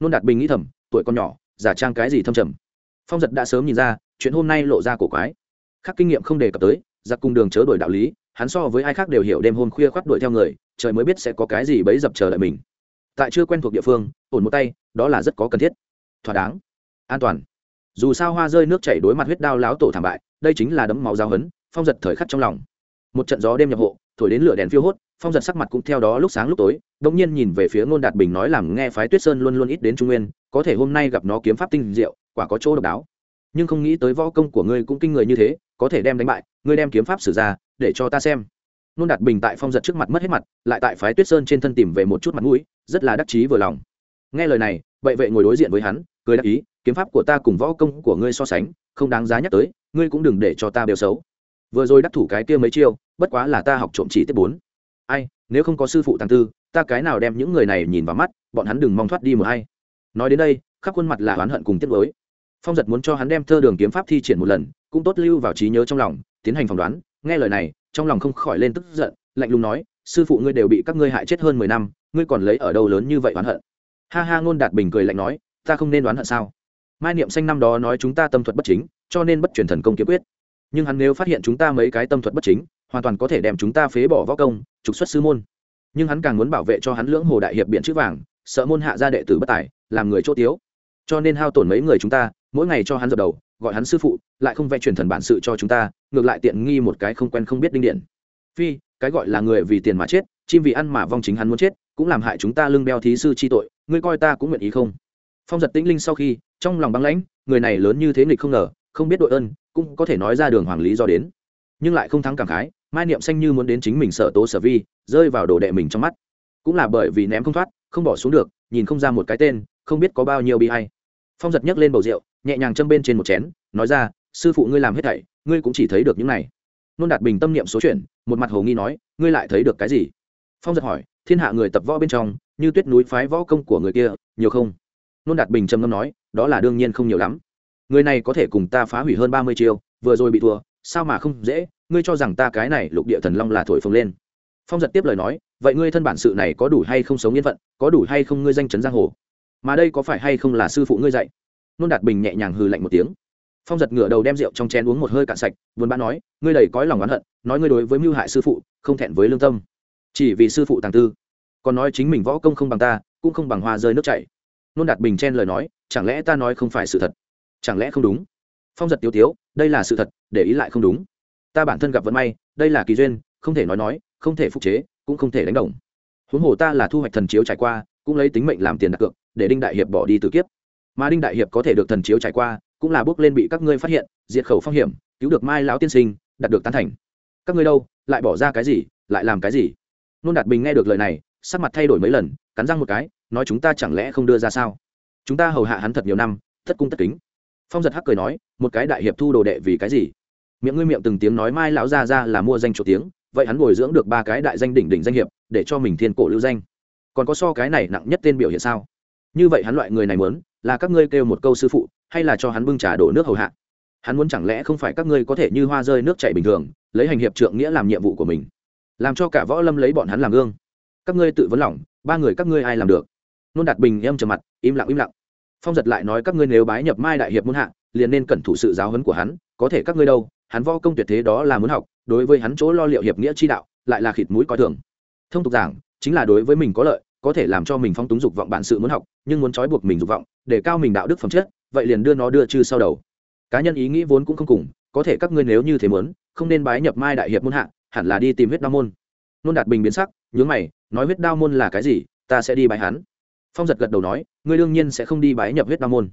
Nôn đạt bình nghĩ thầm, tuổi con nhỏ, giả trang cái gì thâm trầm. Phong giật đã sớm nhìn ra, chuyện hôm nay lộ ra cổ quái. Khác kinh nghiệm không đề cập tới, giặc cùng đường chớ đổi đạo lý, hắn so với ai khác đều hiểu đêm hôm khuya khoác đuổi theo người, trời mới biết sẽ có cái gì bấy dập chờ đợi mình. Tại chưa quen thuộc địa phương, ổn một tay, đó là rất có cần thiết. Thỏa đáng. An toàn. Dù sao hoa rơi nước chảy đối mặt huyết đao láo tổ thảm bại, đây chính là đấm máu giao hấn phong giật thời khắc trong lòng một trận gió đêm nhập hộ, thổi đến lửa đèn phiêu hốt, phong giật sắc mặt cũng theo đó lúc sáng lúc tối đông nhiên nhìn về phía ngôn đạt bình nói làm nghe phái tuyết sơn luôn luôn ít đến trung nguyên, có thể hôm nay gặp nó kiếm pháp tinh diệu, quả có chỗ độc đáo. Nhưng không nghĩ tới võ công của ngươi cũng kinh người như thế, có thể đem đánh bại, ngươi đem kiếm pháp sử ra, để cho ta xem. Ngôn đạt bình tại phong giật trước mặt mất hết mặt, lại tại phái tuyết sơn trên thân tìm về một chút mặt mũi, rất là đắc chí vừa lòng. Nghe lời này, bệ vệ ngồi đối diện với hắn, cười đắc ý, kiếm pháp của ta cùng võ công của ngươi so sánh, không đáng giá nhắc tới, ngươi cũng đừng để cho ta đều xấu vừa rồi đắc thủ cái kia mấy chiêu, bất quá là ta học trộm chỉ tiếp bốn. Ai, nếu không có sư phụ tàng tư, ta cái nào đem những người này nhìn vào mắt, bọn hắn đừng mong thoát đi một hay nói đến đây, khắp khuôn mặt là oán hận cùng tiết mới phong giật muốn cho hắn đem thơ đường kiếm pháp thi triển một lần, cũng tốt lưu vào trí nhớ trong lòng, tiến hành phỏng đoán. Nghe lời này, trong lòng không khỏi lên tức giận, lạnh lùng nói, sư phụ ngươi đều bị các ngươi hại chết hơn mười năm, ngươi còn lấy ở đâu lớn như vậy oán hận? Ha ha, ngôn đạt bình cười lạnh nói, ta không nên đoán hận sao? Mai niệm xanh năm đó nói chúng ta tâm thuật bất chính, cho nên bất truyền thần công kiếm quyết nhưng hắn nếu phát hiện chúng ta mấy cái tâm thuật bất chính, hoàn toàn có thể đem chúng ta phế bỏ võ công, trục xuất sư môn. Nhưng hắn càng muốn bảo vệ cho hắn lưỡng hồ đại hiệp biện chữ vàng, sợ môn hạ gia đệ tử bất tài, làm người chỗ tiếu. Cho nên hao tổn mấy người chúng ta, mỗi ngày cho hắn dập đầu, gọi hắn sư phụ, lại không vẽ truyền thần bản sự cho chúng ta, ngược lại tiện nghi một cái không quen không biết đinh điện. Phi, cái gọi là người vì tiền mà chết, chim vì ăn mà vong chính hắn muốn chết, cũng làm hại chúng ta lưng beo thí sư chi tội, ngươi coi ta cũng nguyện ý không? Phong giật tĩnh linh sau khi, trong lòng băng lãnh, người này lớn như thế nghịch không ngờ, không biết đội ơn cũng có thể nói ra đường hoàng lý do đến. Nhưng lại không thắng cảm khái, mai niệm xanh như muốn đến chính mình sợ tố sở vi, rơi vào đồ đệ mình trong mắt. Cũng là bởi vì ném không thoát, không bỏ xuống được, nhìn không ra một cái tên, không biết có bao nhiêu bi hay phong giật nhấc lên bầu rượu, nhẹ nhàng châm bên trên một chén, nói ra, sư phụ ngươi làm hết thảy, ngươi cũng chỉ thấy được những này. Nôn đạt bình tâm niệm số chuyện một mặt hồ nghi nói, ngươi lại thấy được cái gì? Phong giật hỏi, thiên hạ người tập võ bên trong, như tuyết núi phái võ công của người kia, nhiều không? Nôn đạt bình trầm ngâm nói, đó là đương nhiên không nhiều lắm người này có thể cùng ta phá hủy hơn ba mươi chiêu, vừa rồi bị thua, sao mà không dễ, ngươi cho rằng ta cái này lục địa thần long là thổi phồng lên. Phong giật tiếp lời nói, vậy ngươi thân bản sự này có đủ hay không sống yên phận, có đủ hay không ngươi danh chấn giang hồ? Mà đây có phải hay không là sư phụ ngươi dạy? Nôn đạt bình nhẹ nhàng hừ lạnh một tiếng. Phong giật ngửa đầu đem rượu trong chén uống một hơi cạn sạch, buồn bã nói, ngươi đầy cõi lòng oán hận, nói ngươi đối với mưu hại sư phụ, không thẹn với lương tâm. Chỉ vì sư phụ tàng tư, còn nói chính mình võ công không bằng ta, cũng không bằng hoa rơi nước chảy. Nôn đạt bình chen lời nói, chẳng lẽ ta nói không phải sự thật? Chẳng lẽ không đúng? Phong giật tiêu tiếu, đây là sự thật, để ý lại không đúng. Ta bản thân gặp vận may, đây là kỳ duyên, không thể nói nói, không thể phục chế, cũng không thể đánh đồng. Huống hồ ta là thu hoạch thần chiếu trải qua, cũng lấy tính mệnh làm tiền đặt cược, để đinh đại hiệp bỏ đi từ kiếp. Mà đinh đại hiệp có thể được thần chiếu trải qua, cũng là bước lên bị các ngươi phát hiện, diệt khẩu phong hiểm, cứu được mai lão tiên sinh, đạt được tán thành. Các ngươi đâu, lại bỏ ra cái gì, lại làm cái gì? Nôn đạt bình nghe được lời này, sắc mặt thay đổi mấy lần, cắn răng một cái, nói chúng ta chẳng lẽ không đưa ra sao? Chúng ta hầu hạ hắn thật nhiều năm thất cung tất kính phong giật hắc cười nói, một cái đại hiệp thu đồ đệ vì cái gì? Miệng ngươi miệng từng tiếng nói mai lão ra ra là mua danh chủ tiếng, vậy hắn bồi dưỡng được ba cái đại danh đỉnh đỉnh danh hiệp, để cho mình thiên cổ lưu danh. Còn có so cái này nặng nhất tên biểu hiện sao? Như vậy hắn loại người này muốn, là các ngươi kêu một câu sư phụ, hay là cho hắn bưng trà đổ nước hầu hạ? Hắn muốn chẳng lẽ không phải các ngươi có thể như hoa rơi nước chảy bình thường, lấy hành hiệp trượng nghĩa làm nhiệm vụ của mình? Làm cho cả võ lâm lấy bọn hắn làm gương. Các ngươi tự vấn lòng, ba người các ngươi ai làm được? Nôn đạt bình em trầm mặt, im lặng im lặng phong giật lại nói các ngươi nếu bái nhập mai đại hiệp muốn hạ, liền nên cẩn thủ sự giáo huấn của hắn, có thể các ngươi đâu, hắn võ công tuyệt thế đó là muốn học, đối với hắn chỗ lo liệu hiệp nghĩa chi đạo, lại là khịt mũi coi thường. Thông tục giảng, chính là đối với mình có lợi, có thể làm cho mình phong túng dục vọng bản sự muốn học, nhưng muốn trói buộc mình dục vọng, để cao mình đạo đức phẩm chất, vậy liền đưa nó đưa chư sau đầu. Cá nhân ý nghĩ vốn cũng không cùng, có thể các ngươi nếu như thế muốn, không nên bái nhập mai đại hiệp môn hạ, hẳn là đi tìm huyết đao môn. Nôn đạt bình biến sắc, nhướng mày, nói huyết đao môn là cái gì, ta sẽ đi bái hắn phong giật gật đầu nói, ngươi đương nhiên sẽ không đi bái nhập huyết đao môn.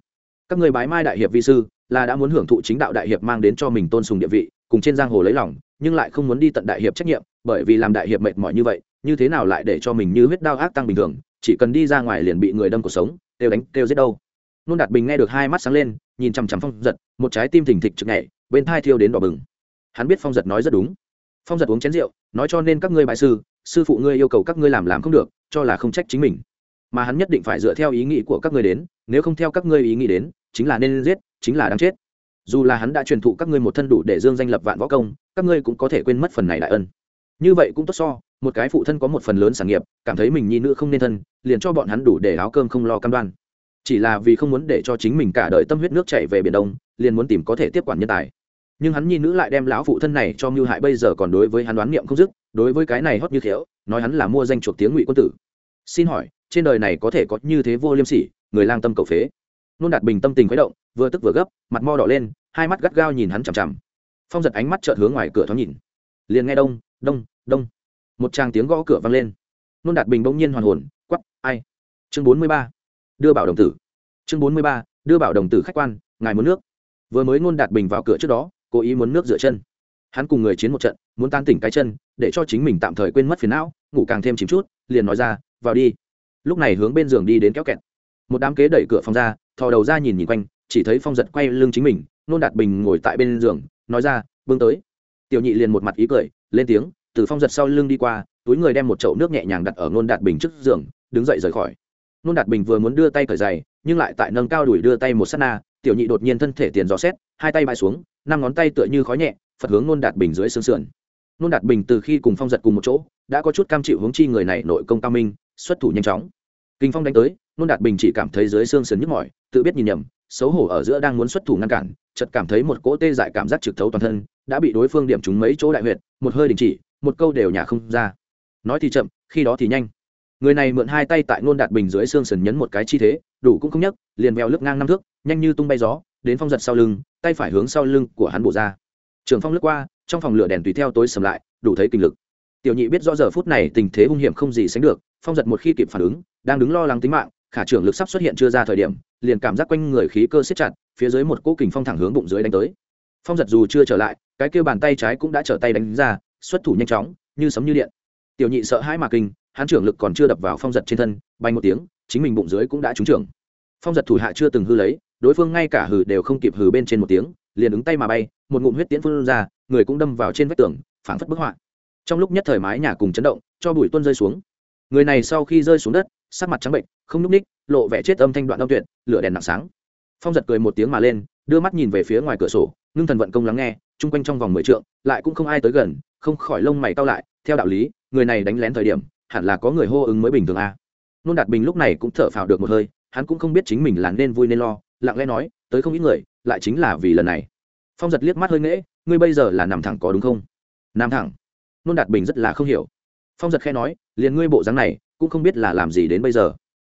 Các người bái mai đại hiệp vi sư, là đã muốn hưởng thụ chính đạo đại hiệp mang đến cho mình tôn sùng địa vị, cùng trên giang hồ lấy lòng, nhưng lại không muốn đi tận đại hiệp trách nhiệm, bởi vì làm đại hiệp mệt mỏi như vậy, như thế nào lại để cho mình như huyết đao ác tăng bình thường, chỉ cần đi ra ngoài liền bị người đâm cuộc sống đều đánh đều giết đâu. Nôn đạt bình nghe được hai mắt sáng lên, nhìn chằm chằm phong giật, một trái tim thình thịch chực nhảy, bên thai thiêu đến đỏ bừng. Hắn biết phong giật nói rất đúng. Phong giật uống chén rượu, nói cho nên các ngươi bại sư sư phụ ngươi yêu cầu các ngươi làm làm không được, cho là không trách chính mình mà hắn nhất định phải dựa theo ý nghĩ của các ngươi đến, nếu không theo các ngươi ý nghĩ đến, chính là nên giết, chính là đáng chết. Dù là hắn đã truyền thụ các ngươi một thân đủ để dương danh lập vạn võ công, các ngươi cũng có thể quên mất phần này đại ân. Như vậy cũng tốt so, một cái phụ thân có một phần lớn sản nghiệp, cảm thấy mình nhi nữ không nên thân, liền cho bọn hắn đủ để áo cơm không lo cam đoan. Chỉ là vì không muốn để cho chính mình cả đời tâm huyết nước chảy về biển đông, liền muốn tìm có thể tiếp quản nhân tài. Nhưng hắn nhi nữ lại đem lão phụ thân này cho mưu hại bây giờ còn đối với hắn đoán niệm không dứt, đối với cái này hót như thiếu nói hắn là mua danh chuộc tiếng ngụy quân tử. Xin hỏi trên đời này có thể có như thế vô liêm sỉ, người lang tâm cầu phế. Nôn đạt bình tâm tình khuấy động, vừa tức vừa gấp, mặt mo đỏ lên, hai mắt gắt gao nhìn hắn chằm chằm. Phong giật ánh mắt trợn hướng ngoài cửa thoáng nhìn. Liền nghe đông đông đông. Một tràng tiếng gõ cửa vang lên. Nôn đạt bình bỗng nhiên hoàn hồn quắp ai? Chương bốn mươi ba, đưa bảo đồng tử. Chương bốn mươi ba, đưa bảo đồng tử khách quan, ngài muốn nước. Vừa mới nôn đạt bình vào cửa trước đó, cố ý muốn nước rửa chân. Hắn cùng người chiến một trận, muốn tan tỉnh cái chân, để cho chính mình tạm thời quên mất phiền não, ngủ càng thêm chìm chút, liền nói ra, vào đi lúc này hướng bên giường đi đến kéo kẹt. Một đám kế đẩy cửa phòng ra, thò đầu ra nhìn nhìn quanh, chỉ thấy phong giật quay lưng chính mình, nôn đạt bình ngồi tại bên giường, nói ra bưng tới. Tiểu nhị liền một mặt ý cười, lên tiếng, từ phong giật sau lưng đi qua, túi người đem một chậu nước nhẹ nhàng đặt ở nôn đạt bình trước giường, đứng dậy rời khỏi. Nôn đạt bình vừa muốn đưa tay cởi giày, nhưng lại tại nâng cao đuổi đưa tay một s á t na, tiểu nhị đột nhiên thân thể tiền dò xét, hai tay bãi xuống, năm ngón tay tựa như khói nhẹ, phật hướng nôn đạt bình dưới xương sườn. Nôn đạt bình từ khi cùng phong giật cùng một chỗ, đã có chút cam chịu hướng chi người này nội công cao minh, xuất thủ nhanh chóng kinh phong đánh tới, nôn đạt bình chỉ cảm thấy dưới xương sườn nhức mỏi, tự biết nhìn nhầm, xấu hổ ở giữa đang muốn xuất thủ ngăn cản, chợt cảm thấy một cỗ tê dại cảm giác trực thấu toàn thân, đã bị đối phương điểm trúng mấy chỗ đại huyệt, một hơi đình chỉ, một câu đều nhả không ra. Nói thì chậm, khi đó thì nhanh. Người này mượn hai tay tại nôn đạt bình dưới xương sườn nhấn một cái chi thế, đủ cũng không nhấc, liền vèo lướt ngang năm thước, nhanh như tung bay gió, đến phong giật sau lưng, tay phải hướng sau lưng của hắn bổ ra. Trường phong lướt qua, trong phòng lửa đèn tùy theo tối sầm lại, đủ thấy kinh lực tiểu nhị biết rõ giờ phút này tình thế hung hiểm không gì sánh được, phong giật một khi kịp phản ứng, đang đứng lo lắng tính mạng, khả trưởng lực sắp xuất hiện chưa ra thời điểm, liền cảm giác quanh người khí cơ siết chặt, phía dưới một cỗ kình phong thẳng hướng bụng dưới đánh tới. Phong giật dù chưa trở lại, cái kêu bàn tay trái cũng đã trở tay đánh ra, xuất thủ nhanh chóng, như sấm như điện. Tiểu nhị sợ hãi mà kinh, hắn trưởng lực còn chưa đập vào phong giật trên thân, bay một tiếng, chính mình bụng dưới cũng đã trúng trưởng. Phong giật thủ hạ chưa từng hư lấy, đối phương ngay cả hừ đều không kịp hừ bên trên một tiếng, liền ứng tay mà bay, một ngụm huyết tiễn phun ra, người cũng đâm vào trên vách tường, phảng phất bức họa trong lúc nhất thời mái nhà cùng chấn động, cho bụi tuân rơi xuống. Người này sau khi rơi xuống đất, sắc mặt trắng bệnh, không n ú c ních lộ vẻ chết âm thanh đoạn âm tuyệt, lửa đèn nặng sáng. Phong giật cười một tiếng mà lên, đưa mắt nhìn về phía ngoài cửa sổ, ngưng thần vận công lắng nghe, chung quanh trong vòng mười trượng, lại cũng không ai tới gần, không khỏi lông mày cao lại, theo đạo lý, người này đánh lén thời điểm, hẳn là có người hô ứng mới bình thường a. Nôn đạt bình lúc này cũng thở phào được một hơi, hắn cũng không biết chính mình là nên vui nên lo, lặng lẽ nói, tới không ít người, lại chính là vì lần này. Phong giật liếc mắt hơi nghễ, ngươi bây giờ là nằm thẳng có đúng không? Nằm thẳng nôn đạt bình rất là không hiểu. Phong giật khe nói, liền ngươi bộ dáng này, cũng không biết là làm gì đến bây giờ.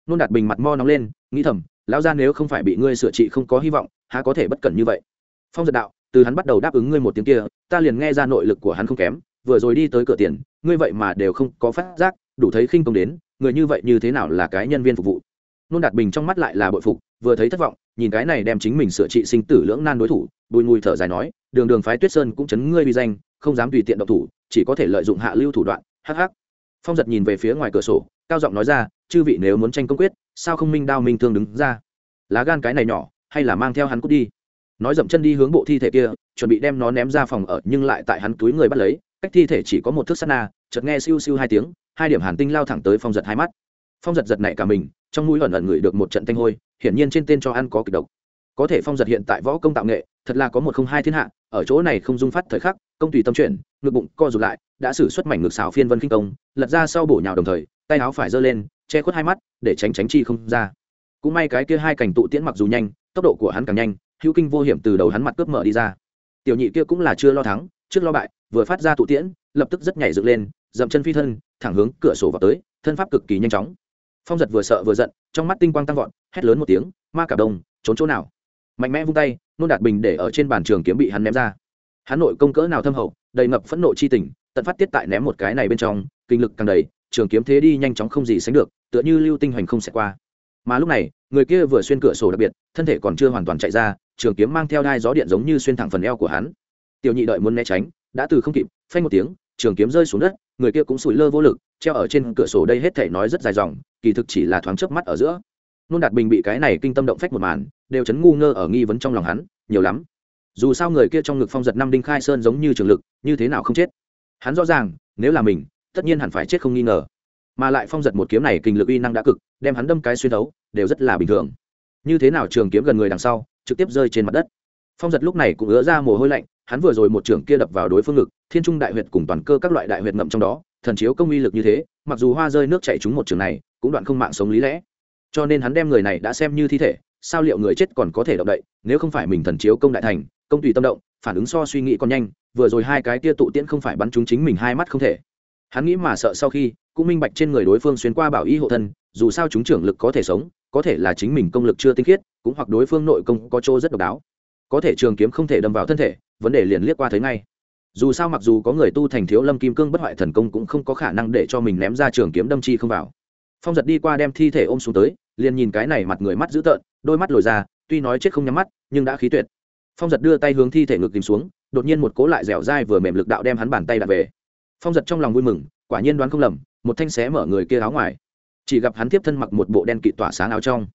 Nôn đạt bình mặt mo nóng lên, nghĩ thầm, lão ra nếu không phải bị ngươi sửa trị không có hy vọng, há có thể bất cẩn như vậy. Phong giật đạo, từ hắn bắt đầu đáp ứng ngươi một tiếng kia, ta liền nghe ra nội lực của hắn không kém, vừa rồi đi tới cửa tiền, ngươi vậy mà đều không có phát giác, đủ thấy khinh công đến, người như vậy như thế nào là cái nhân viên phục vụ. Nôn đạt bình trong mắt lại là bội phục, vừa thấy thất vọng, nhìn cái này đem chính mình sửa trị sinh tử lưỡng nan đối thủ, bùi ngùi thở dài nói, đường đường phái tuyết sơn cũng chấn ngươi uy danh không dám tùy tiện độc thủ, chỉ có thể lợi dụng hạ lưu thủ đoạn hh phong giật nhìn về phía ngoài cửa sổ, cao giọng nói ra, chư vị nếu muốn tranh công quyết, sao không minh đao minh thương đứng ra? Lá gan cái này nhỏ, hay là mang theo hắn cút đi? Nói dậm chân đi hướng bộ thi thể kia, chuẩn bị đem nó ném ra phòng ở, nhưng lại tại hắn túi người bắt lấy, cách thi thể chỉ có một thước sắt na, chợt nghe siêu siêu hai tiếng, hai điểm hàn tinh lao thẳng tới phong giật hai mắt. Phong giật giật nảy cả mình, trong mũi ẩn ẩn ngửi được một trận thanh hôi, hiển nhiên trên tên cho ăn có kịch độc. Có thể phong giật hiện tại võ công tạo nghệ thật là có một không hai thiên hạ, ở chỗ này không dung phát thời khắc, công tùy tâm chuyển, ngực bụng co rụt lại, đã xử xuất mảnh ngực xào phiên vân kinh công, lật ra sau bổ nhào đồng thời, tay áo phải giơ lên, che khuất hai mắt, để tránh tránh chi không ra. Cũng may cái kia hai cảnh tụ tiễn mặc dù nhanh, tốc độ của hắn càng nhanh, hữu kinh vô hiểm từ đầu hắn mặt cướp mở đi ra. Tiểu nhị kia cũng là chưa lo thắng, trước lo bại, vừa phát ra tụ tiễn, lập tức rất nhảy dựng lên, dậm chân phi thân, thẳng hướng cửa sổ vào tới, thân pháp cực kỳ nhanh chóng. Phong giật vừa sợ vừa giận, trong mắt tinh quang tăng vọt, hét lớn một tiếng, ma cả đông trốn chỗ nào? Mạnh mẽ vung tay, nôn đạt bình để ở trên bàn trường kiếm bị hắn ném ra. Hắn nội công cỡ nào thâm hậu, đầy ngập phẫn nộ chi tình, tận phát tiết tại ném một cái này bên trong, kinh lực càng đầy, trường kiếm thế đi nhanh chóng không gì sánh được, tựa như lưu tinh hoành không xẹt qua. Mà lúc này, người kia vừa xuyên cửa sổ đặc biệt, thân thể còn chưa hoàn toàn chạy ra, trường kiếm mang theo đai gió điện giống như xuyên thẳng phần eo của hắn. Tiểu nhị đợi muốn né tránh, đã từ không kịp, phanh một tiếng, trường kiếm rơi xuống đất, người kia cũng sủi lơ vô lực, treo ở trên cửa sổ đây hết thể nói rất dài dòng, kỳ thực chỉ là thoáng chớp mắt ở giữa nôn đạt bình bị cái này kinh tâm động phách một màn, đều chấn ngu ngơ ở nghi vấn trong lòng hắn, nhiều lắm. Dù sao người kia trong ngực phong giật năm đinh khai sơn giống như trường lực, như thế nào không chết? Hắn rõ ràng, nếu là mình, tất nhiên hẳn phải chết không nghi ngờ. Mà lại phong giật một kiếm này kinh lực uy năng đã cực, đem hắn đâm cái xuyên thấu đều rất là bình thường. Như thế nào trường kiếm gần người đằng sau, trực tiếp rơi trên mặt đất. Phong giật lúc này cũng ứa ra mồ hôi lạnh, hắn vừa rồi một trưởng kia đập vào đối phương ngực, thiên trung đại huyệt cùng toàn cơ các loại đại huyệt ngậm trong đó, thần chiếu công uy lực như thế, mặc dù hoa rơi nước chạy trúng một trường này, cũng đoạn không mạng sống lý lẽ cho nên hắn đem người này đã xem như thi thể, sao liệu người chết còn có thể động đậy, nếu không phải mình thần chiếu công đại thành, công tùy tâm động, phản ứng so suy nghĩ còn nhanh, vừa rồi hai cái kia tụ tiễn không phải bắn chúng chính mình hai mắt không thể. Hắn nghĩ mà sợ sau khi, cũng minh bạch trên người đối phương xuyên qua bảo y hộ thân, dù sao chúng trưởng lực có thể sống, có thể là chính mình công lực chưa tinh khiết, cũng hoặc đối phương nội công có chỗ rất độc đáo. Có thể trường kiếm không thể đâm vào thân thể, vấn đề liền liếc qua thấy ngay. Dù sao mặc dù có người tu thành thiếu lâm kim cương bất hoại thần công cũng không có khả năng để cho mình ném ra trường kiếm đâm chi không vào phong giật đi qua đem thi thể ôm xuống tới, liền nhìn cái này mặt người mắt dữ tợn, đôi mắt lồi ra, tuy nói chết không nhắm mắt, nhưng đã khí tuyệt. Phong giật đưa tay hướng thi thể ngực tìm xuống, đột nhiên một cố lại dẻo dai vừa mềm lực đạo đem hắn bàn tay đặt về. Phong giật trong lòng vui mừng, quả nhiên đoán không lầm, một thanh xé mở người kia áo ngoài. Chỉ gặp hắn tiếp thân mặc một bộ đen kịt tỏa sáng áo trong.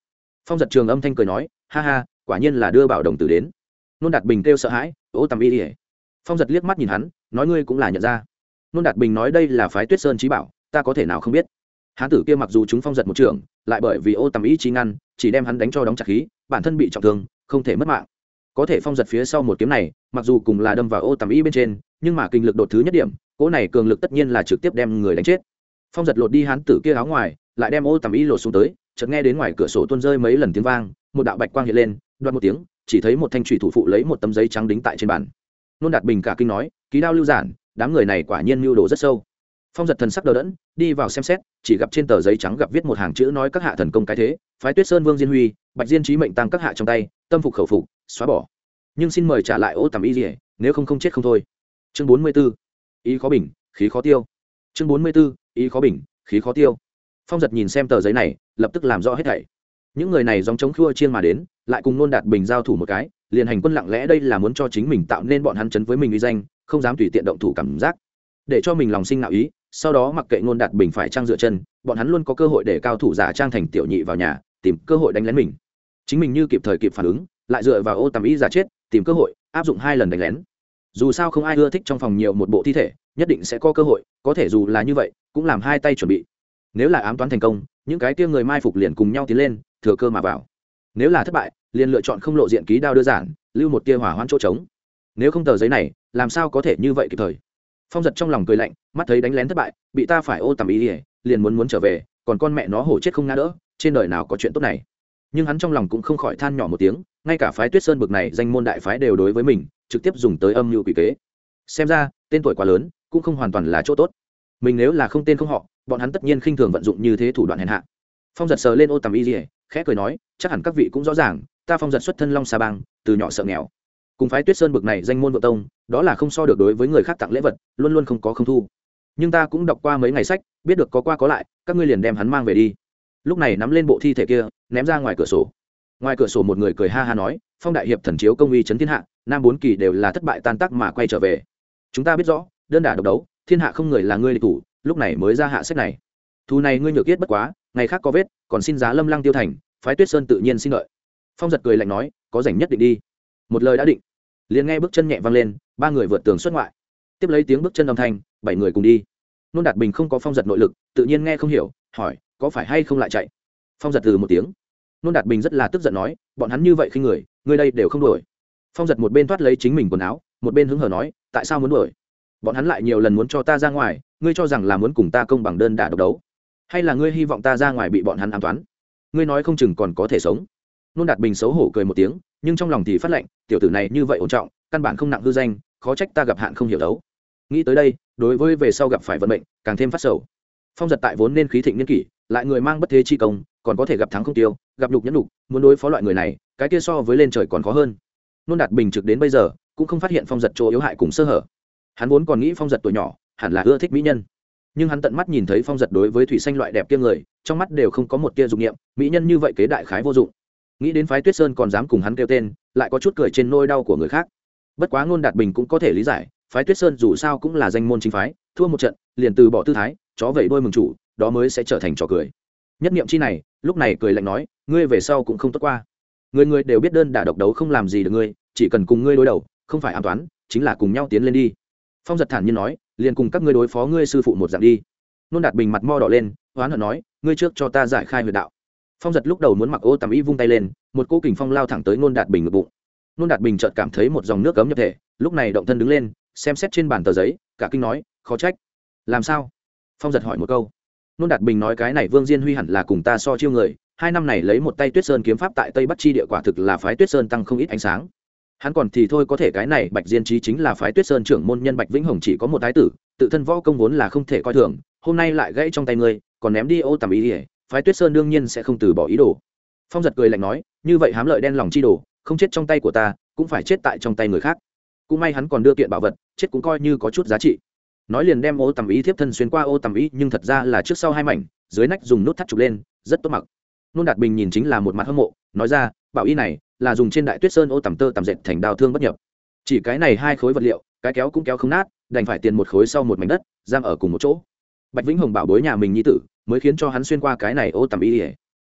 Phong giật trường âm thanh cười nói, ha ha, quả nhiên là đưa bảo đồng tử đến. Nôn đạt bình kêu sợ hãi, ô tầm y ỉa phong giật liếc mắt nhìn hắn, nói, ngươi cũng là nhận ra. Nôn đạt bình nói, đây là phái tuyết sơn trí bảo, ta có thể nào không biết? Hán tử kia mặc dù chúng phong giật một trường, lại bởi vì ô tầm ý chí ngăn, chỉ đem hắn đánh cho đóng chặt khí, bản thân bị trọng thương, không thể mất mạng. Có thể phong giật phía sau một kiếm này, mặc dù cùng là đâm vào ô tầm ý bên trên, nhưng mà kinh lực đột thứ nhất điểm, cỗ này cường lực tất nhiên là trực tiếp đem người đánh chết. Phong giật lột đi hán tử kia áo ngoài, lại đem ô tầm ý lột xuống tới, chợt nghe đến ngoài cửa sổ tuôn rơi mấy lần tiếng vang, một đạo bạch quang hiện lên, đoạt một tiếng, chỉ thấy một thanh thủy thủ phụ lấy một tấm giấy trắng đính tại trên bàn. Nôn đạt bình cả kinh nói, ký đao lưu giản, đám người này quả nhiên mưu đồ rất sâu phong giật thần sắc đờ đẫn, đi vào xem xét, chỉ gặp trên tờ giấy trắng gặp viết một hàng chữ nói các hạ thần công cái thế, phái tuyết sơn vương diên huy, bạch diên trí mệnh tăng các hạ trong tay, tâm phục khẩu phục, xóa bỏ. Nhưng xin mời trả lại ô tầm y dỉa nếu không không chết không thôi. Chương bốn mươi b ố ý khó bình, khí khó tiêu. Chương bốn mươi b ố ý khó bình, khí khó tiêu. Phong giật nhìn xem tờ giấy này, lập tức làm rõ hết thảy. Những người này dòng chống khua chiên mà đến, lại cùng nôn đạt bình giao thủ một cái, liền hành quân lặng lẽ đây là muốn cho chính mình tạo nên bọn hắn chấn với mình uy danh, không dám tùy tiện động thủ cảm giác. Để cho mình lòng sinh nạo ý sau đó mặc kệ ngôn đạt bình phải trang dựa chân, bọn hắn luôn có cơ hội để cao thủ giả trang thành tiểu nhị vào nhà, tìm cơ hội đánh lén mình. Chính mình như kịp thời kịp phản ứng, lại dựa vào ô tầm ý giả chết, tìm cơ hội, áp dụng hai lần đánh lén. Dù sao không ai ưa thích trong phòng nhiều một bộ thi thể, nhất định sẽ có cơ hội, có thể dù là như vậy, cũng làm hai tay chuẩn bị. Nếu là ám toán thành công, những cái kia người mai phục liền cùng nhau tiến lên, thừa cơ mà vào. Nếu là thất bại, liền lựa chọn không lộ diện ký đao đưa giản, lưu một tia hỏa hoãn chỗ trống. Nếu không tờ giấy này, làm sao có thể như vậy kịp thời? Phong giật trong lòng cười lạnh, mắt thấy đánh lén thất bại, bị ta phải ô tầm ý ỉa liền muốn muốn trở về, còn con mẹ nó hổ chết không ngã đỡ, trên đời nào có chuyện tốt này. Nhưng hắn trong lòng cũng không khỏi than nhỏ một tiếng, ngay cả phái tuyết sơn bực này danh môn đại phái đều đối với mình, trực tiếp dùng tới âm mưu quỷ kế. Xem ra, tên tuổi quá lớn, cũng không hoàn toàn là chỗ tốt. Mình nếu là không tên không họ, bọn hắn tất nhiên khinh thường vận dụng như thế thủ đoạn hèn hạ. Phong giật sờ lên ô tầm y dỉa khẽ cười nói, chắc hẳn các vị cũng rõ ràng, ta phong giật xuất thân long sa bang, từ nhỏ sợ nghèo cùng phái tuyết sơn bực này danh môn vợ tông, đó là không so được đối với người khác tặng lễ vật, luôn luôn không có không thu. Nhưng ta cũng đọc qua mấy ngày sách, biết được có qua có lại, các ngươi liền đem hắn mang về đi. Lúc này nắm lên bộ thi thể kia, ném ra ngoài cửa sổ. Ngoài cửa sổ một người cười ha ha nói, phong đại hiệp thần chiếu công uy trấn thiên hạ, nam bốn kỳ đều là thất bại tan tác mà quay trở về. Chúng ta biết rõ, đơn đả độc đấu, thiên hạ không người là ngươi địch thủ, lúc này mới ra hạ sách này. Thu này ngươi nhược yết bất quá, ngày khác có vết, còn xin giá lâm lăng tiêu thành, phái tuyết sơn tự nhiên xin lợi. Phong giật cười lạnh nói, có rảnh nhất định đi. Một lời đã định liền nghe bước chân nhẹ vang lên, ba người vượt tường xuất ngoại. Tiếp lấy tiếng bước chân âm thanh, bảy người cùng đi. Nôn đạt bình không có phong giật nội lực, tự nhiên nghe không hiểu, hỏi, có phải hay không lại chạy? Phong giật từ một tiếng. Nôn đạt bình rất là tức giận nói, bọn hắn như vậy khi người người đây đều không đuổi. Phong giật một bên thoát lấy chính mình quần áo, một bên hứng hở nói, tại sao muốn đuổi? Bọn hắn lại nhiều lần muốn cho ta ra ngoài, ngươi cho rằng là muốn cùng ta công bằng đơn đả độc đấu? Hay là ngươi hy vọng ta ra ngoài bị bọn hắn an toán ngươi nói không chừng còn có thể sống nôn đạt bình xấu hổ cười một tiếng, nhưng trong lòng thì phát lệnh, tiểu tử này như vậy ổn trọng, căn bản không nặng hư danh, khó trách ta gặp hạn không hiểu đấu. Nghĩ tới đây, đối với về sau gặp phải vận mệnh, càng thêm phát sầu. Phong giật tại vốn nên khí thịnh nhân kỷ, lại người mang bất thế chi công, còn có thể gặp thắng không tiêu, gặp nhục nhẫn nhục, muốn đối phó loại người này, cái kia so với lên trời còn khó hơn. Nôn đạt bình trực đến bây giờ, cũng không phát hiện phong giật chỗ yếu hại cùng sơ hở. Hắn vốn còn nghĩ phong giật tuổi nhỏ, hẳn là ưa thích mỹ nhân. Nhưng hắn tận mắt nhìn thấy phong giật đối với thủy xanh loại đẹp kia người, trong mắt đều không có một tia dục nghiệm mỹ nhân như vậy kế đại khái vô dụng nghĩ đến phái tuyết sơn còn dám cùng hắn kêu tên, lại có chút cười trên nôi đau của người khác. Bất quá ngôn đạt bình cũng có thể lý giải, phái tuyết sơn dù sao cũng là danh môn chính phái, thua một trận, liền từ bỏ tư thái, chó vẫy đôi mừng chủ, đó mới sẽ trở thành trò cười. Nhất niệm chi này, lúc này cười lạnh nói, ngươi về sau cũng không tốt qua. Người người đều biết đơn đả độc đấu không làm gì được ngươi, chỉ cần cùng ngươi đối đầu, không phải an toán, chính là cùng nhau tiến lên đi. Phong giật thản nhiên nói, liền cùng các ngươi đối phó ngươi sư phụ một dạng đi. Nôn đạt bình mặt mo đỏ lên, oán hận nói, ngươi trước cho ta giải khai huyệt đạo phong giật lúc đầu muốn mặc ô tầm y vung tay lên, một cô kình phong lao thẳng tới nôn đạt bình ngực bụng. Nôn đạt bình chợt cảm thấy một dòng nước cấm nhập thể, lúc này động thân đứng lên, xem xét trên bàn tờ giấy, cả kinh nói, khó trách. Làm sao? Phong giật hỏi một câu. Nôn đạt bình nói, cái này vương diên huy hẳn là cùng ta so chiêu người, hai năm này lấy một tay tuyết sơn kiếm pháp tại tây bắc chi địa quả thực là phái tuyết sơn tăng không ít ánh sáng. Hắn còn thì thôi có thể cái này bạch diên trí chính là phái tuyết sơn trưởng môn nhân bạch vĩnh hồng chỉ có một thái tử, tự thân võ công vốn là không thể coi thường, hôm nay lại gãy trong tay ngươi, còn ném đi ô tầm ý ỉa phái tuyết sơn đương nhiên sẽ không từ bỏ ý đồ. Phong giật cười lạnh nói, như vậy hám lợi đen lòng chi đồ, không chết trong tay của ta, cũng phải chết tại trong tay người khác. Cũng may hắn còn đưa kiện bảo vật, chết cũng coi như có chút giá trị. Nói liền đem ô tầm ý thiếp thân xuyên qua ô tầm ý, nhưng thật ra là trước sau hai mảnh, dưới nách dùng nút thắt trục lên, rất tốt mặc. Nôn đạt bình nhìn chính là một mặt hâm mộ, nói ra, bảo y này, là dùng trên đại tuyết sơn ô tầm tơ tầm dệt thành đào thương bất nhập. Chỉ cái này hai khối vật liệu, cái kéo cũng kéo không nát, đành phải tiền một khối sau một mảnh đất, giam ở cùng một chỗ bạch vĩnh hồng bảo bối nhà mình nhi tử, mới khiến cho hắn xuyên qua cái này ô tầm y ỉa.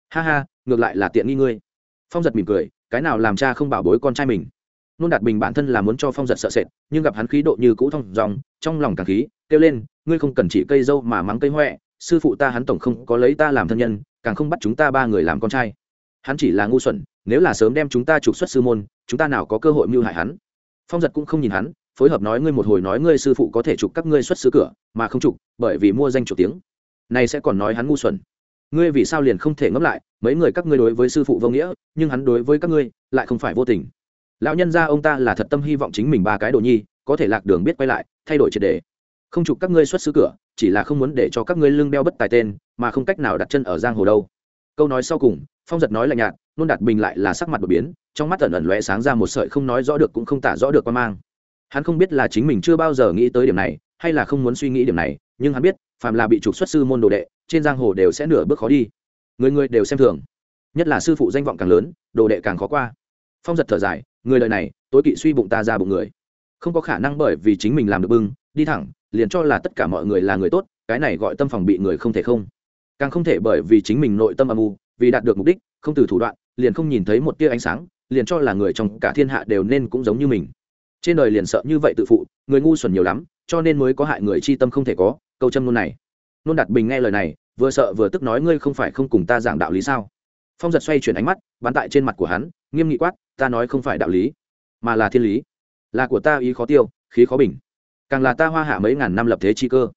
Ha ha, ngược lại là tiện nghi ngươi. Phong giật mỉm cười, cái nào làm cha không bảo bối con trai mình. Nôn đạt bình bản thân là muốn cho phong giật sợ sệt, nhưng gặp hắn khí độ như cũ thông dòng, trong lòng càng khí, kêu lên, ngươi không cần chỉ cây dâu mà mắng cây huệ sư phụ ta hắn tổng không có lấy ta làm thân nhân, càng không bắt chúng ta ba người làm con trai. Hắn chỉ là ngu xuẩn, nếu là sớm đem chúng ta trục xuất sư môn, chúng ta nào có cơ hội mưu hại hắn? Phong giật cũng không nhìn hắn phối hợp nói ngươi một hồi nói ngươi sư phụ có thể chụp các ngươi xuất xứ cửa, mà không chụp, bởi vì mua danh chủ tiếng. Này sẽ còn nói hắn ngu xuẩn. Ngươi vì sao liền không thể ngẫm lại, mấy người các ngươi đối với sư phụ vô nghĩa, nhưng hắn đối với các ngươi lại không phải vô tình. Lão nhân gia ông ta là thật tâm hy vọng chính mình ba cái đồ nhi, có thể lạc đường biết quay lại, thay đổi triệt đề. Không chụp các ngươi xuất xứ cửa, chỉ là không muốn để cho các ngươi lưng đeo bất tài tên, mà không cách nào đặt chân ở giang hồ đâu. Câu nói sau cùng, phong giật nói lạnh nhạt, nôn đạt bình lại là sắc mặt đột biến, trong mắt ẩn ẩn lóe sáng ra một sợi không nói rõ được cũng không tả rõ được qua mang hắn không biết là chính mình chưa bao giờ nghĩ tới điểm này, hay là không muốn suy nghĩ điểm này, nhưng hắn biết phạm là bị trục xuất sư môn đồ đệ, trên giang hồ đều sẽ nửa bước khó đi. Người người đều xem thường. Nhất là sư phụ danh vọng càng lớn, đồ đệ càng khó qua. Phong giật thở dài, người lời này, tối kỵ suy bụng ta ra bụng người. Không có khả năng bởi vì chính mình làm được bưng, đi thẳng, liền cho là tất cả mọi người là người tốt, cái này gọi tâm phòng bị người không thể không. Càng không thể bởi vì chính mình nội tâm âm u, vì đạt được mục đích, không từ thủ đoạn, liền không nhìn thấy một tia ánh sáng, liền cho là người trong cả thiên hạ đều nên cũng giống như mình trên đời liền sợ như vậy tự phụ, người ngu xuẩn nhiều lắm, cho nên mới có hại người chi tâm không thể có, câu châm ngôn này. Nôn đạt bình nghe lời này, vừa sợ vừa tức nói ngươi không phải không cùng ta giảng đạo lý sao? Phong giật xoay chuyển ánh mắt, bắn tại trên mặt của hắn, nghiêm nghị quát, ta nói không phải đạo lý, mà là thiên lý. Là của ta ý khó tiêu, khí khó bình. Càng là ta hoa hạ mấy ngàn năm lập thế chi cơ.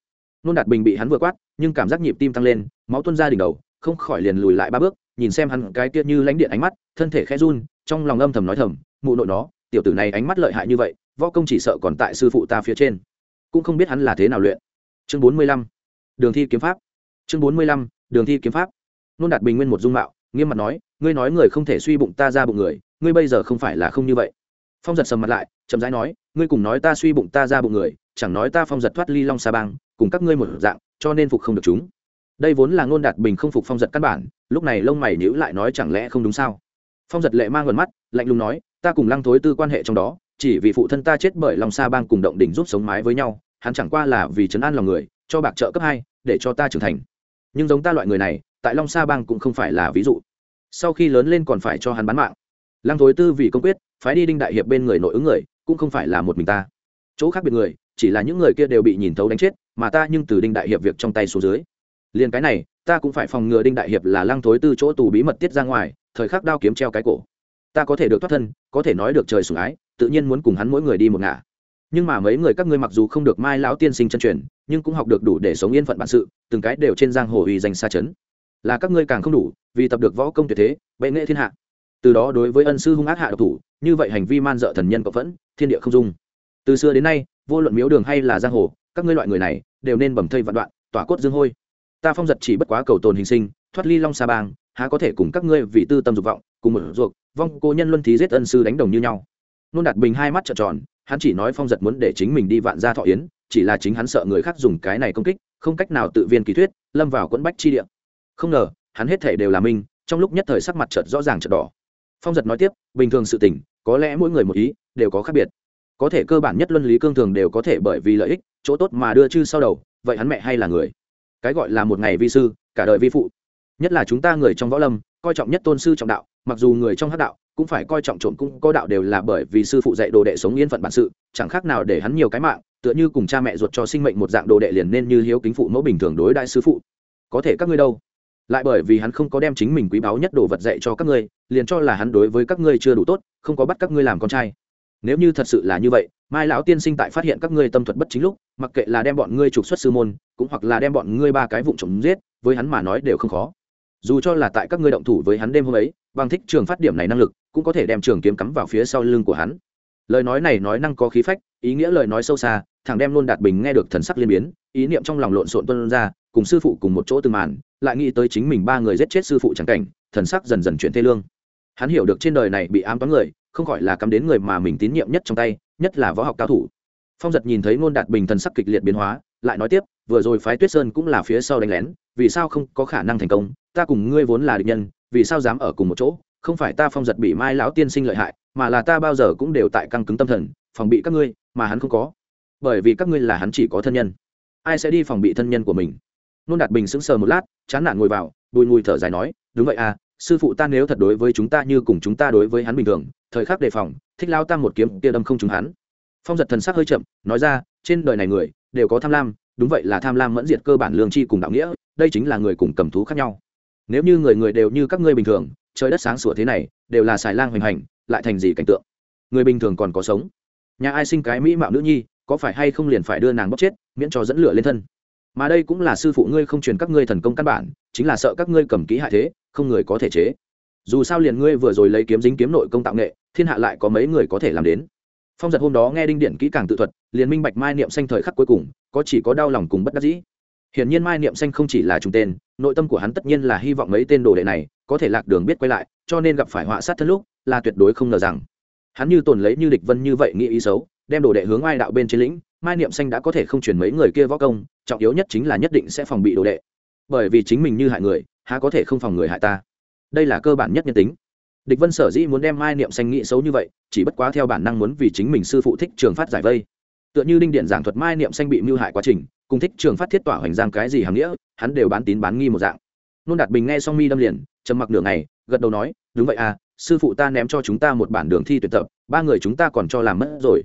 Nôn đạt bình bị hắn vừa quát, nhưng cảm giác nhịp tim tăng lên, máu tuôn ra đỉnh đầu, không khỏi liền lùi lại ba bước, nhìn xem hắn cái tiết như lãnh điện ánh mắt, thân thể khẽ run, trong lòng âm thầm nói thầm, mụ nội nó tiểu tử này ánh mắt lợi hại như vậy, võ công chỉ sợ còn tại sư phụ ta phía trên. Cũng không biết hắn là thế nào luyện. Chương bốn mươi lăm, đường thi kiếm pháp. Chương bốn mươi lăm, đường thi kiếm pháp. Nôn đạt bình nguyên một dung mạo, nghiêm mặt nói, ngươi nói người không thể suy bụng ta ra bụng người, ngươi bây giờ không phải là không như vậy. Phong giật sầm mặt lại, chậm rãi nói, ngươi cùng nói ta suy bụng ta ra bụng người, chẳng nói ta phong giật thoát ly long sa bang, cùng các ngươi một dạng, cho nên phục không được chúng. Đây vốn là ngôn đạt bình không phục phong giật căn bản, lúc này lông mày nhữ lại nói chẳng lẽ không đúng sao? Phong giật lệ mang gần mắt, lạnh lùng nói ta cùng lăng thối tư quan hệ trong đó, chỉ vì phụ thân ta chết bởi long sa bang cùng động đỉnh giúp sống mái với nhau, hắn chẳng qua là vì chấn an lòng người, cho bạc trợ cấp hai, để cho ta trưởng thành. Nhưng giống ta loại người này, tại long sa bang cũng không phải là ví dụ. Sau khi lớn lên còn phải cho hắn bán mạng. Lăng thối tư vì công quyết, phái đi đinh đại hiệp bên người nội ứng người, cũng không phải là một mình ta. Chỗ khác biệt người, chỉ là những người kia đều bị nhìn thấu đánh chết, mà ta nhưng từ đinh đại hiệp việc trong tay xuống dưới. Liền cái này, ta cũng phải phòng ngừa đinh đại hiệp là lăng thối tư chỗ tù bí mật tiết ra ngoài, thời khắc đao kiếm treo cái cổ ta có thể được thoát thân, có thể nói được trời sủng ái, tự nhiên muốn cùng hắn mỗi người đi một ngả. Nhưng mà mấy người các ngươi mặc dù không được mai lão tiên sinh chân truyền, nhưng cũng học được đủ để sống yên phận bản sự, từng cái đều trên giang hồ uy danh xa chấn. Là các ngươi càng không đủ, vì tập được võ công tuyệt thế, bệ nghệ thiên hạ. Từ đó đối với ân sư hung ác hạ độc thủ, như vậy hành vi man dợ thần nhân cộng vẫn, thiên địa không dung. Từ xưa đến nay, vô luận miếu đường hay là giang hồ, các ngươi loại người này, đều nên bầm thây vạn đoạn, tỏa cốt dương hôi. Ta phong giật chỉ bất quá cầu tồn hình sinh, thoát ly long xa bang há có thể cùng các ngươi vì tư tâm dục vọng, cùng một ruột, vong cô nhân luân thí giết ân sư đánh đồng như nhau. Nôn đạt bình hai mắt trợn tròn, hắn chỉ nói phong giật muốn để chính mình đi vạn gia thọ yến, chỉ là chính hắn sợ người khác dùng cái này công kích, không cách nào tự viên kỳ thuyết, lâm vào quẫn bách chi địa. Không ngờ, hắn hết thể đều là minh trong lúc nhất thời sắc mặt chợt rõ ràng trợt đỏ. Phong giật nói tiếp, bình thường sự tình, có lẽ mỗi người một ý, đều có khác biệt. Có thể cơ bản nhất luân lý cương thường đều có thể bởi vì lợi ích, chỗ tốt mà đưa chư sau đầu, vậy hắn mẹ hay là người? Cái gọi là một ngày vi sư, cả đời vi phụ nhất là chúng ta người trong võ lâm, coi trọng nhất tôn sư trọng đạo, mặc dù người trong hát đạo cũng phải coi trọng trộm cũng có đạo đều là bởi vì sư phụ dạy đồ đệ sống yên phận bản sự, chẳng khác nào để hắn nhiều cái mạng, tựa như cùng cha mẹ ruột cho sinh mệnh một dạng đồ đệ liền nên như hiếu kính phụ mẫu bình thường đối đại sư phụ. Có thể các ngươi đâu? Lại bởi vì hắn không có đem chính mình quý báu nhất đồ vật dạy cho các ngươi, liền cho là hắn đối với các ngươi chưa đủ tốt, không có bắt các ngươi làm con trai. Nếu như thật sự là như vậy, mai lão tiên sinh tại phát hiện các ngươi tâm thuật bất chính lúc, mặc kệ là đem bọn ngươi trục xuất sư môn, cũng hoặc là đem bọn ngươi ba cái vụ trộm giết, với hắn mà nói đều không khó dù cho là tại các ngươi động thủ với hắn đêm hôm ấy, bằng thích trường phát điểm này năng lực, cũng có thể đem trường kiếm cắm vào phía sau lưng của hắn. Lời nói này nói năng có khí phách, ý nghĩa lời nói sâu xa, thằng đem luôn đạt bình nghe được thần sắc liên biến, ý niệm trong lòng lộn xộn tuân ra, cùng sư phụ cùng một chỗ từng màn, lại nghĩ tới chính mình ba người giết chết sư phụ chẳng cảnh, thần sắc dần dần chuyển thê lương. Hắn hiểu được trên đời này bị ám toán người, không khỏi là cắm đến người mà mình tín nhiệm nhất trong tay, nhất là võ học cao thủ. Phong giật nhìn thấy ngôn đạt bình thần sắc kịch liệt biến hóa, lại nói tiếp, vừa rồi phái tuyết sơn cũng là phía sau đánh lén, vì sao không có khả năng thành công ta cùng ngươi vốn là địch nhân, vì sao dám ở cùng một chỗ? Không phải ta phong giật bị mai lão tiên sinh lợi hại, mà là ta bao giờ cũng đều tại căng cứng tâm thần, phòng bị các ngươi, mà hắn không có. Bởi vì các ngươi là hắn chỉ có thân nhân. Ai sẽ đi phòng bị thân nhân của mình? Nôn đạt bình sững sờ một lát, chán nản ngồi vào, bùi ngùi thở dài nói, đúng vậy à sư phụ ta nếu thật đối với chúng ta như cùng chúng ta đối với hắn bình thường, thời khắc đề phòng, thích lao tam một kiếm tia đâm không trúng hắn. Phong giật thần sắc hơi chậm, nói ra, trên đời này người đều có tham lam, đúng vậy là tham lam mẫn diệt cơ bản lương tri cùng đạo nghĩa, đây chính là người cùng cầm thú khác nhau nếu như người người đều như các ngươi bình thường, trời đất sáng sủa thế này, đều là xài lang hoành hành, lại thành gì cảnh tượng? Người bình thường còn có sống. Nhà ai sinh cái mỹ mạo nữ nhi, có phải hay không liền phải đưa nàng bóc chết, miễn cho dẫn lửa lên thân? Mà đây cũng là sư phụ ngươi không truyền các ngươi thần công căn bản, chính là sợ các ngươi cầm kỹ hại thế, không người có thể chế. Dù sao liền ngươi vừa rồi lấy kiếm dính kiếm nội công tạo nghệ, thiên hạ lại có mấy người có thể làm đến. Phong giật hôm đó nghe đinh điện kỹ càng tự thuật, liền minh bạch mai niệm xanh thời khắc cuối cùng, có chỉ có đau lòng cùng bất đắc dĩ. Hiển nhiên mai niệm xanh không chỉ là trùng tên nội tâm của hắn tất nhiên là hy vọng mấy tên đồ đệ này có thể lạc đường biết quay lại, cho nên gặp phải họa sát thân lúc, là tuyệt đối không ngờ rằng, hắn như tồn lấy như địch vân như vậy nghĩ ý xấu, đem đồ đệ hướng ai đạo bên trên lĩnh, mai niệm xanh đã có thể không chuyển mấy người kia võ công, trọng yếu nhất chính là nhất định sẽ phòng bị đồ đệ. Bởi vì chính mình như hại người, há có thể không phòng người hại ta? Đây là cơ bản nhất nhân tính. Địch vân sở dĩ muốn đem mai niệm xanh nghĩ xấu như vậy, chỉ bất quá theo bản năng muốn vì chính mình sư phụ thích trường phát giải vây. Tựa như đinh điện giảng thuật mai niệm xanh bị mưu hại quá trình, cùng thích trường phát thiết tỏa hoành giang cái gì hàm nghĩa hắn đều bán tín bán nghi một dạng. Nôn đạt bình nghe xong mi đâm liền, trầm mặc nửa ngày, gật đầu nói, đúng vậy à sư phụ ta ném cho chúng ta một bản đường thi tuyển tập, ba người chúng ta còn cho làm mất rồi.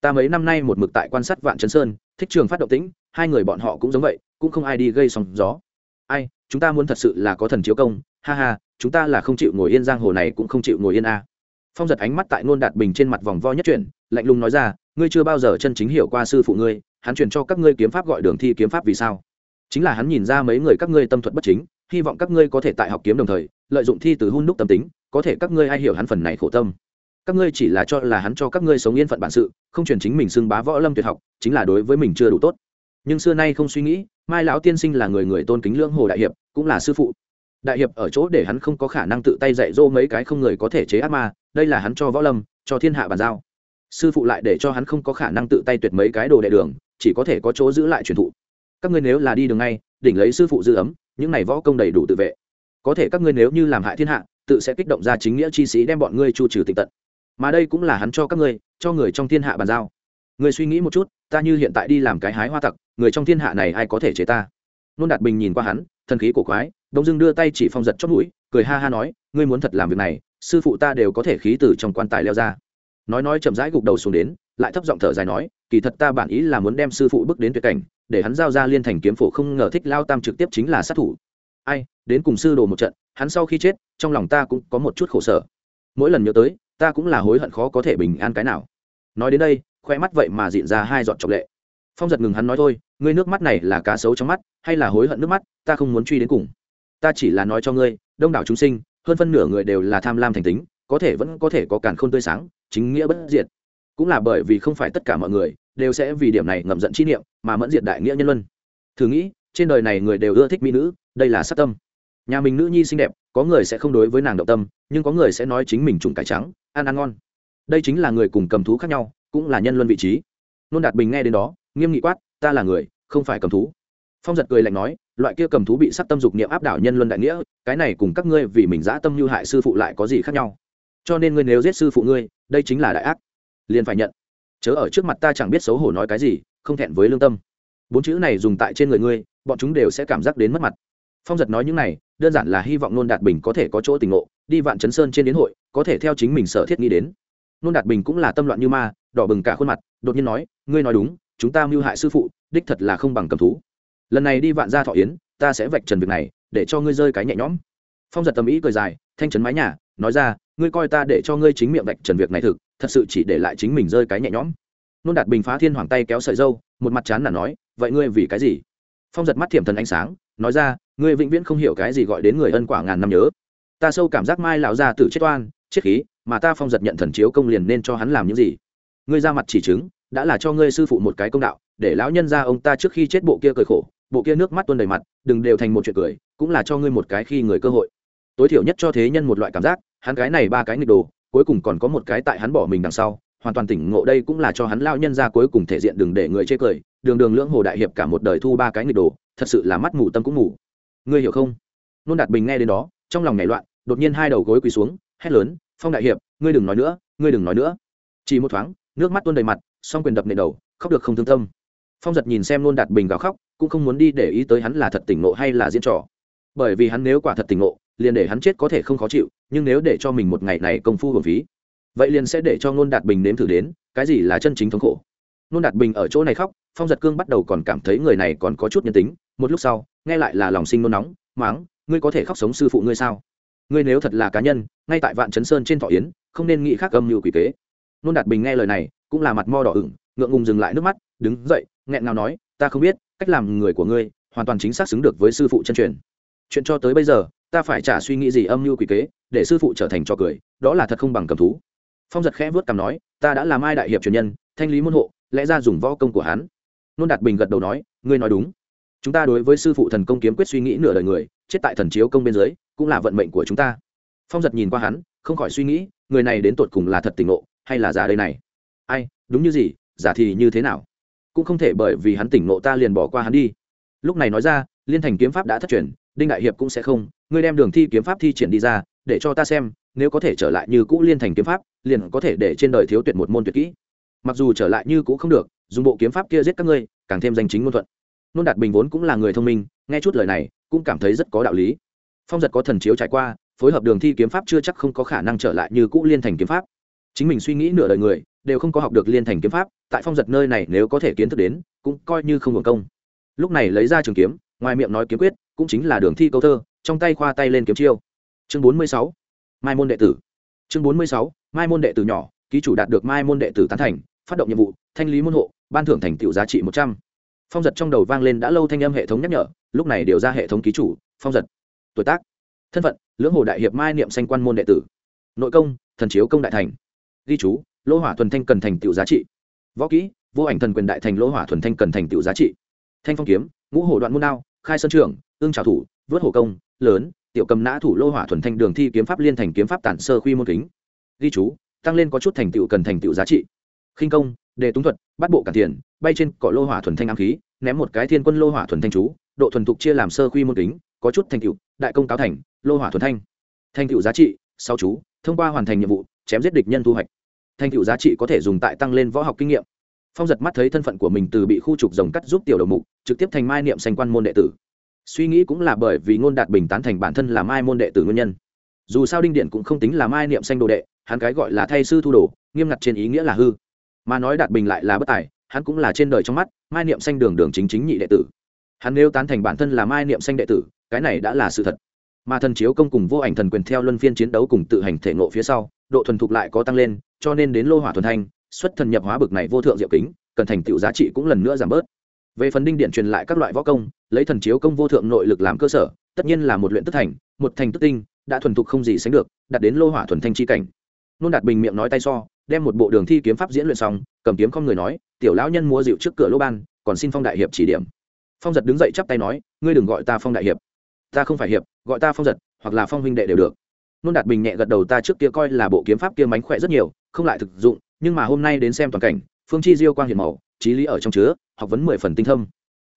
Ta mấy năm nay một mực tại quan sát vạn chấn sơn, thích trường phát động tĩnh, hai người bọn họ cũng giống vậy, cũng không ai đi gây sóng gió. Ai, chúng ta muốn thật sự là có thần chiếu công, ha ha, chúng ta là không chịu ngồi yên giang hồ này cũng không chịu ngồi yên a à. phong giật ánh mắt tại ngôn đạt bình trên mặt vòng vo nhất chuyển, lạnh lùng nói ra, ngươi chưa bao giờ chân chính hiểu qua sư phụ ngươi, hắn truyền cho các ngươi kiếm pháp gọi đường thi kiếm pháp vì sao? Chính là hắn nhìn ra mấy người các ngươi tâm thuật bất chính, hy vọng các ngươi có thể tại học kiếm đồng thời, lợi dụng thi từ hun đúc tâm tính, có thể các ngươi ai hiểu hắn phần này khổ tâm. Các ngươi chỉ là cho là hắn cho các ngươi sống yên phận bản sự, không truyền chính mình xưng bá võ lâm tuyệt học, chính là đối với mình chưa đủ tốt. Nhưng xưa nay không suy nghĩ, mai lão tiên sinh là người người tôn kính lưỡng hồ đại hiệp, cũng là sư phụ. Đại hiệp ở chỗ để hắn không có khả năng tự tay dạy dỗ mấy cái không người có thể chế ác ma, đây là hắn cho võ lâm, cho thiên hạ bàn giao. Sư phụ lại để cho hắn không có khả năng tự tay tuyệt mấy cái đồ đệ đường, chỉ có thể có chỗ giữ lại truyền thụ các ngươi nếu là đi đường ngay, đỉnh lấy sư phụ dư ấm, những này võ công đầy đủ tự vệ. Có thể các ngươi nếu như làm hại thiên hạ, tự sẽ kích động ra chính nghĩa chi sĩ đem bọn ngươi chu trừ tịnh tận. Mà đây cũng là hắn cho các ngươi, cho người trong thiên hạ bàn giao. Người suy nghĩ một chút, ta như hiện tại đi làm cái hái hoa tặc, người trong thiên hạ này ai có thể chế ta? Nôn đạt bình nhìn qua hắn, thần khí cổ quái, đông dưng đưa tay chỉ phong giật chót mũi, cười ha ha nói, ngươi muốn thật làm việc này, sư phụ ta đều có thể khí từ trong quan tài leo ra. Nói nói chậm rãi gục đầu xuống đến, lại thấp giọng thở dài nói, kỳ thật ta bản ý là muốn đem sư phụ bước đến tuyệt cảnh để hắn giao ra liên thành kiếm phổ không ngờ thích lao tam trực tiếp chính là sát thủ. Ai, đến cùng sư đồ một trận, hắn sau khi chết, trong lòng ta cũng có một chút khổ sở. Mỗi lần nhớ tới, ta cũng là hối hận khó có thể bình an cái nào. Nói đến đây, khoe mắt vậy mà diện ra hai giọt trọng lệ. Phong giật ngừng hắn nói thôi, ngươi nước mắt này là cá sấu trong mắt, hay là hối hận nước mắt, ta không muốn truy đến cùng. Ta chỉ là nói cho ngươi, đông đảo chúng sinh, hơn phân nửa người đều là tham lam thành tính, có thể vẫn có thể có càn khôn tươi sáng, chính nghĩa bất diệt. Cũng là bởi vì không phải tất cả mọi người đều sẽ vì điểm này ngậm giận chi niệm, mà mẫn diệt đại nghĩa nhân luân. Thử nghĩ, trên đời này người đều ưa thích mỹ nữ, đây là sát tâm. Nhà mình nữ nhi xinh đẹp, có người sẽ không đối với nàng động tâm, nhưng có người sẽ nói chính mình trùng cải trắng, ăn ăn ngon. Đây chính là người cùng cầm thú khác nhau, cũng là nhân luân vị trí. Nôn đạt bình nghe đến đó, nghiêm nghị quát, ta là người, không phải cầm thú. Phong giật cười lạnh nói, loại kia cầm thú bị sắc tâm dục niệm áp đảo nhân luân đại nghĩa, cái này cùng các ngươi vì mình dã tâm như hại sư phụ lại có gì khác nhau? Cho nên ngươi nếu giết sư phụ ngươi, đây chính là đại ác. Liền phải nhận chớ ở trước mặt ta chẳng biết xấu hổ nói cái gì, không thẹn với lương tâm. Bốn chữ này dùng tại trên người ngươi, bọn chúng đều sẽ cảm giác đến mất mặt. Phong giật nói những này, đơn giản là hy vọng nôn đạt bình có thể có chỗ tình ngộ, đi vạn chấn sơn trên đến hội, có thể theo chính mình sở thiết nghĩ đến. Nôn đạt bình cũng là tâm loạn như ma, đỏ bừng cả khuôn mặt, đột nhiên nói, ngươi nói đúng, chúng ta mưu hại sư phụ, đích thật là không bằng cầm thú. Lần này đi vạn gia thọ yến, ta sẽ vạch trần việc này, để cho ngươi rơi cái nhẹ nhõm. Phong giật tâm ý cười dài, thanh trấn mái nhà, nói ra, ngươi coi ta để cho ngươi chính miệng vạch trần việc này thực thật sự chỉ để lại chính mình rơi cái nhẹ nhõm. Nôn đạt bình phá thiên hoàng tay kéo sợi dâu, một mặt chán là nói, vậy ngươi vì cái gì? Phong giật mắt thiểm thần ánh sáng, nói ra, ngươi vĩnh viễn không hiểu cái gì gọi đến người ân quả ngàn năm nhớ. Ta sâu cảm giác mai lão ra tử chết oan, chết khí, mà ta phong giật nhận thần chiếu công liền nên cho hắn làm những gì? Ngươi ra mặt chỉ chứng, đã là cho ngươi sư phụ một cái công đạo, để lão nhân ra ông ta trước khi chết bộ kia cười khổ, bộ kia nước mắt tuôn đầy mặt, đừng đều thành một chuyện cười, cũng là cho ngươi một cái khi người cơ hội. Tối thiểu nhất cho thế nhân một loại cảm giác, hắn cái này ba cái nghịch đồ cuối cùng còn có một cái tại hắn bỏ mình đằng sau, hoàn toàn tỉnh ngộ đây cũng là cho hắn lao nhân ra cuối cùng thể diện đừng để người chê cười, đường đường lưỡng hồ đại hiệp cả một đời thu ba cái nghịch đồ, thật sự là mắt mù tâm cũng mù. Ngươi hiểu không? Nôn đạt bình nghe đến đó, trong lòng nảy loạn, đột nhiên hai đầu gối quỳ xuống, hét lớn, phong đại hiệp, ngươi đừng nói nữa, ngươi đừng nói nữa. Chỉ một thoáng, nước mắt tuôn đầy mặt, song quyền đập nệ đầu, khóc được không thương tâm. Phong giật nhìn xem nôn đạt bình gào khóc, cũng không muốn đi để ý tới hắn là thật tỉnh ngộ hay là diễn trò. Bởi vì hắn nếu quả thật tỉnh ngộ liền để hắn chết có thể không khó chịu, nhưng nếu để cho mình một ngày này công phu hồn phí, vậy liền sẽ để cho ngôn đạt bình nếm thử đến, cái gì là chân chính thống khổ. Ngôn đạt bình ở chỗ này khóc, phong giật cương bắt đầu còn cảm thấy người này còn có chút nhân tính, một lúc sau, nghe lại là lòng sinh nôn nóng, máng, ngươi có thể khóc sống sư phụ ngươi sao? Ngươi nếu thật là cá nhân, ngay tại vạn chấn sơn trên thọ yến, không nên nghĩ khác âm như quỷ kế. Nôn đạt bình nghe lời này, cũng là mặt mo đỏ ửng, ngượng ngùng dừng lại nước mắt, đứng dậy, nghẹn ngào nói, ta không biết, cách làm người của ngươi, hoàn toàn chính xác xứng được với sư phụ chân truyền. Chuyện cho tới bây giờ ta phải trả suy nghĩ gì âm mưu quỷ kế, để sư phụ trở thành trò cười, đó là thật không bằng cầm thú. Phong giật khẽ vớt cằm nói, ta đã làm ai đại hiệp truyền nhân, thanh lý môn hộ, lẽ ra dùng võ công của hắn. Nôn đạt bình gật đầu nói, ngươi nói đúng. Chúng ta đối với sư phụ thần công kiếm quyết suy nghĩ nửa đời người, chết tại thần chiếu công bên dưới, cũng là vận mệnh của chúng ta. Phong giật nhìn qua hắn, không khỏi suy nghĩ, người này đến tột cùng là thật tỉnh ngộ, hay là giả đây này? Ai, đúng như gì, giả thì như thế nào? Cũng không thể bởi vì hắn tỉnh ngộ ta liền bỏ qua hắn đi. Lúc này nói ra, liên thành kiếm pháp đã thất truyền đinh đại hiệp cũng sẽ không, ngươi đem đường thi kiếm pháp thi triển đi ra, để cho ta xem, nếu có thể trở lại như cũ liên thành kiếm pháp, liền có thể để trên đời thiếu tuyệt một môn tuyệt kỹ. Mặc dù trở lại như cũ không được, dùng bộ kiếm pháp kia giết các ngươi, càng thêm danh chính ngôn thuận. Nôn đạt bình vốn cũng là người thông minh, nghe chút lời này, cũng cảm thấy rất có đạo lý. Phong giật có thần chiếu trải qua, phối hợp đường thi kiếm pháp chưa chắc không có khả năng trở lại như cũ liên thành kiếm pháp. Chính mình suy nghĩ nửa đời người, đều không có học được liên thành kiếm pháp, tại phong giật nơi này nếu có thể kiến thức đến, cũng coi như không hưởng công. Lúc này lấy ra trường kiếm, ngoài miệng nói kiếm quyết cũng chính là đường thi câu thơ, trong tay khoa tay lên kiếm chiêu. Chương bốn mươi sáu, mai môn đệ tử. Chương bốn mươi sáu, mai môn đệ tử nhỏ, ký chủ đạt được mai môn đệ tử tán thành, phát động nhiệm vụ, thanh lý môn hộ, ban thưởng thành tựu giá trị một trăm. Phong giật trong đầu vang lên đã lâu thanh âm hệ thống nhắc nhở, lúc này điều ra hệ thống ký chủ, phong giật. Tuổi tác. Thân phận, lưỡng hồ đại hiệp mai niệm sanh quan môn đệ tử. Nội công, thần chiếu công đại thành. Ghi chú lô hỏa thuần thanh cần thành tựu giá trị. Võ kỹ, vô ảnh thần quyền đại thành lô hỏa thuần thanh cần thành tựu giá trị. Thanh phong kiếm, ngũ hổ đoạn môn đao, khai sơn trường ương trào thủ, vớt hổ công, lớn, tiểu cầm nã thủ lô hỏa thuần thanh đường thi kiếm pháp liên thành kiếm pháp tản sơ khuy môn kính. Ghi chú, tăng lên có chút thành tựu cần thành tựu giá trị. Khinh công, đề túng thuật, bắt bộ cản tiền, bay trên cỏ lô hỏa thuần thanh ám khí, ném một cái thiên quân lô hỏa thuần thanh chú, độ thuần thục chia làm sơ khuy môn kính, có chút thành tựu, đại công cáo thành, lô hỏa thuần thanh. Thành tựu giá trị sau chú, thông qua hoàn thành nhiệm vụ, chém giết địch nhân thu hoạch. Thành tựu giá trị có thể dùng tại tăng lên võ học kinh nghiệm. Phong giật mắt thấy thân phận của mình từ bị khu trục rồng cắt giúp tiểu đầu mục, trực tiếp thành mai niệm sanh quan môn đệ tử suy nghĩ cũng là bởi vì ngôn đạt bình tán thành bản thân là mai môn đệ tử nguyên nhân. Dù sao đinh điện cũng không tính là mai niệm sanh đồ đệ, hắn cái gọi là thay sư thu đồ, nghiêm ngặt trên ý nghĩa là hư. Mà nói đạt bình lại là bất tài, hắn cũng là trên đời trong mắt, mai niệm sanh đường đường chính chính nhị đệ tử. Hắn nếu tán thành bản thân là mai niệm sanh đệ tử, cái này đã là sự thật. Mà thần chiếu công cùng vô ảnh thần quyền theo luân phiên chiến đấu cùng tự hành thể ngộ phía sau, độ thuần thục lại có tăng lên, cho nên đến lô hỏa thuần thanh, xuất thần nhập hóa bực này vô thượng diệu kính, cần thành tựu giá trị cũng lần nữa giảm bớt về phần đinh điện truyền lại các loại võ công, lấy thần chiếu công vô thượng nội lực làm cơ sở, tất nhiên là một luyện tức thành, một thành tức tinh, đã thuần thục không gì sánh được, đạt đến lô hỏa thuần thanh chi cảnh. Nôn đạt bình miệng nói tay so, đem một bộ đường thi kiếm pháp diễn luyện xong, cầm kiếm không người nói, tiểu lão nhân mua rượu trước cửa lô ban, còn xin phong đại hiệp chỉ điểm. Phong giật đứng dậy chắp tay nói, ngươi đừng gọi ta phong đại hiệp. Ta không phải hiệp, gọi ta phong giật, hoặc là phong huynh đệ đều được. Nôn đạt bình nhẹ gật đầu, ta trước kia coi là bộ kiếm pháp kia mánh khỏe rất nhiều, không lại thực dụng, nhưng mà hôm nay đến xem toàn cảnh, phương chi diêu quang hiền màu trí lý ở trong chứa, học vấn mười phần tinh thâm.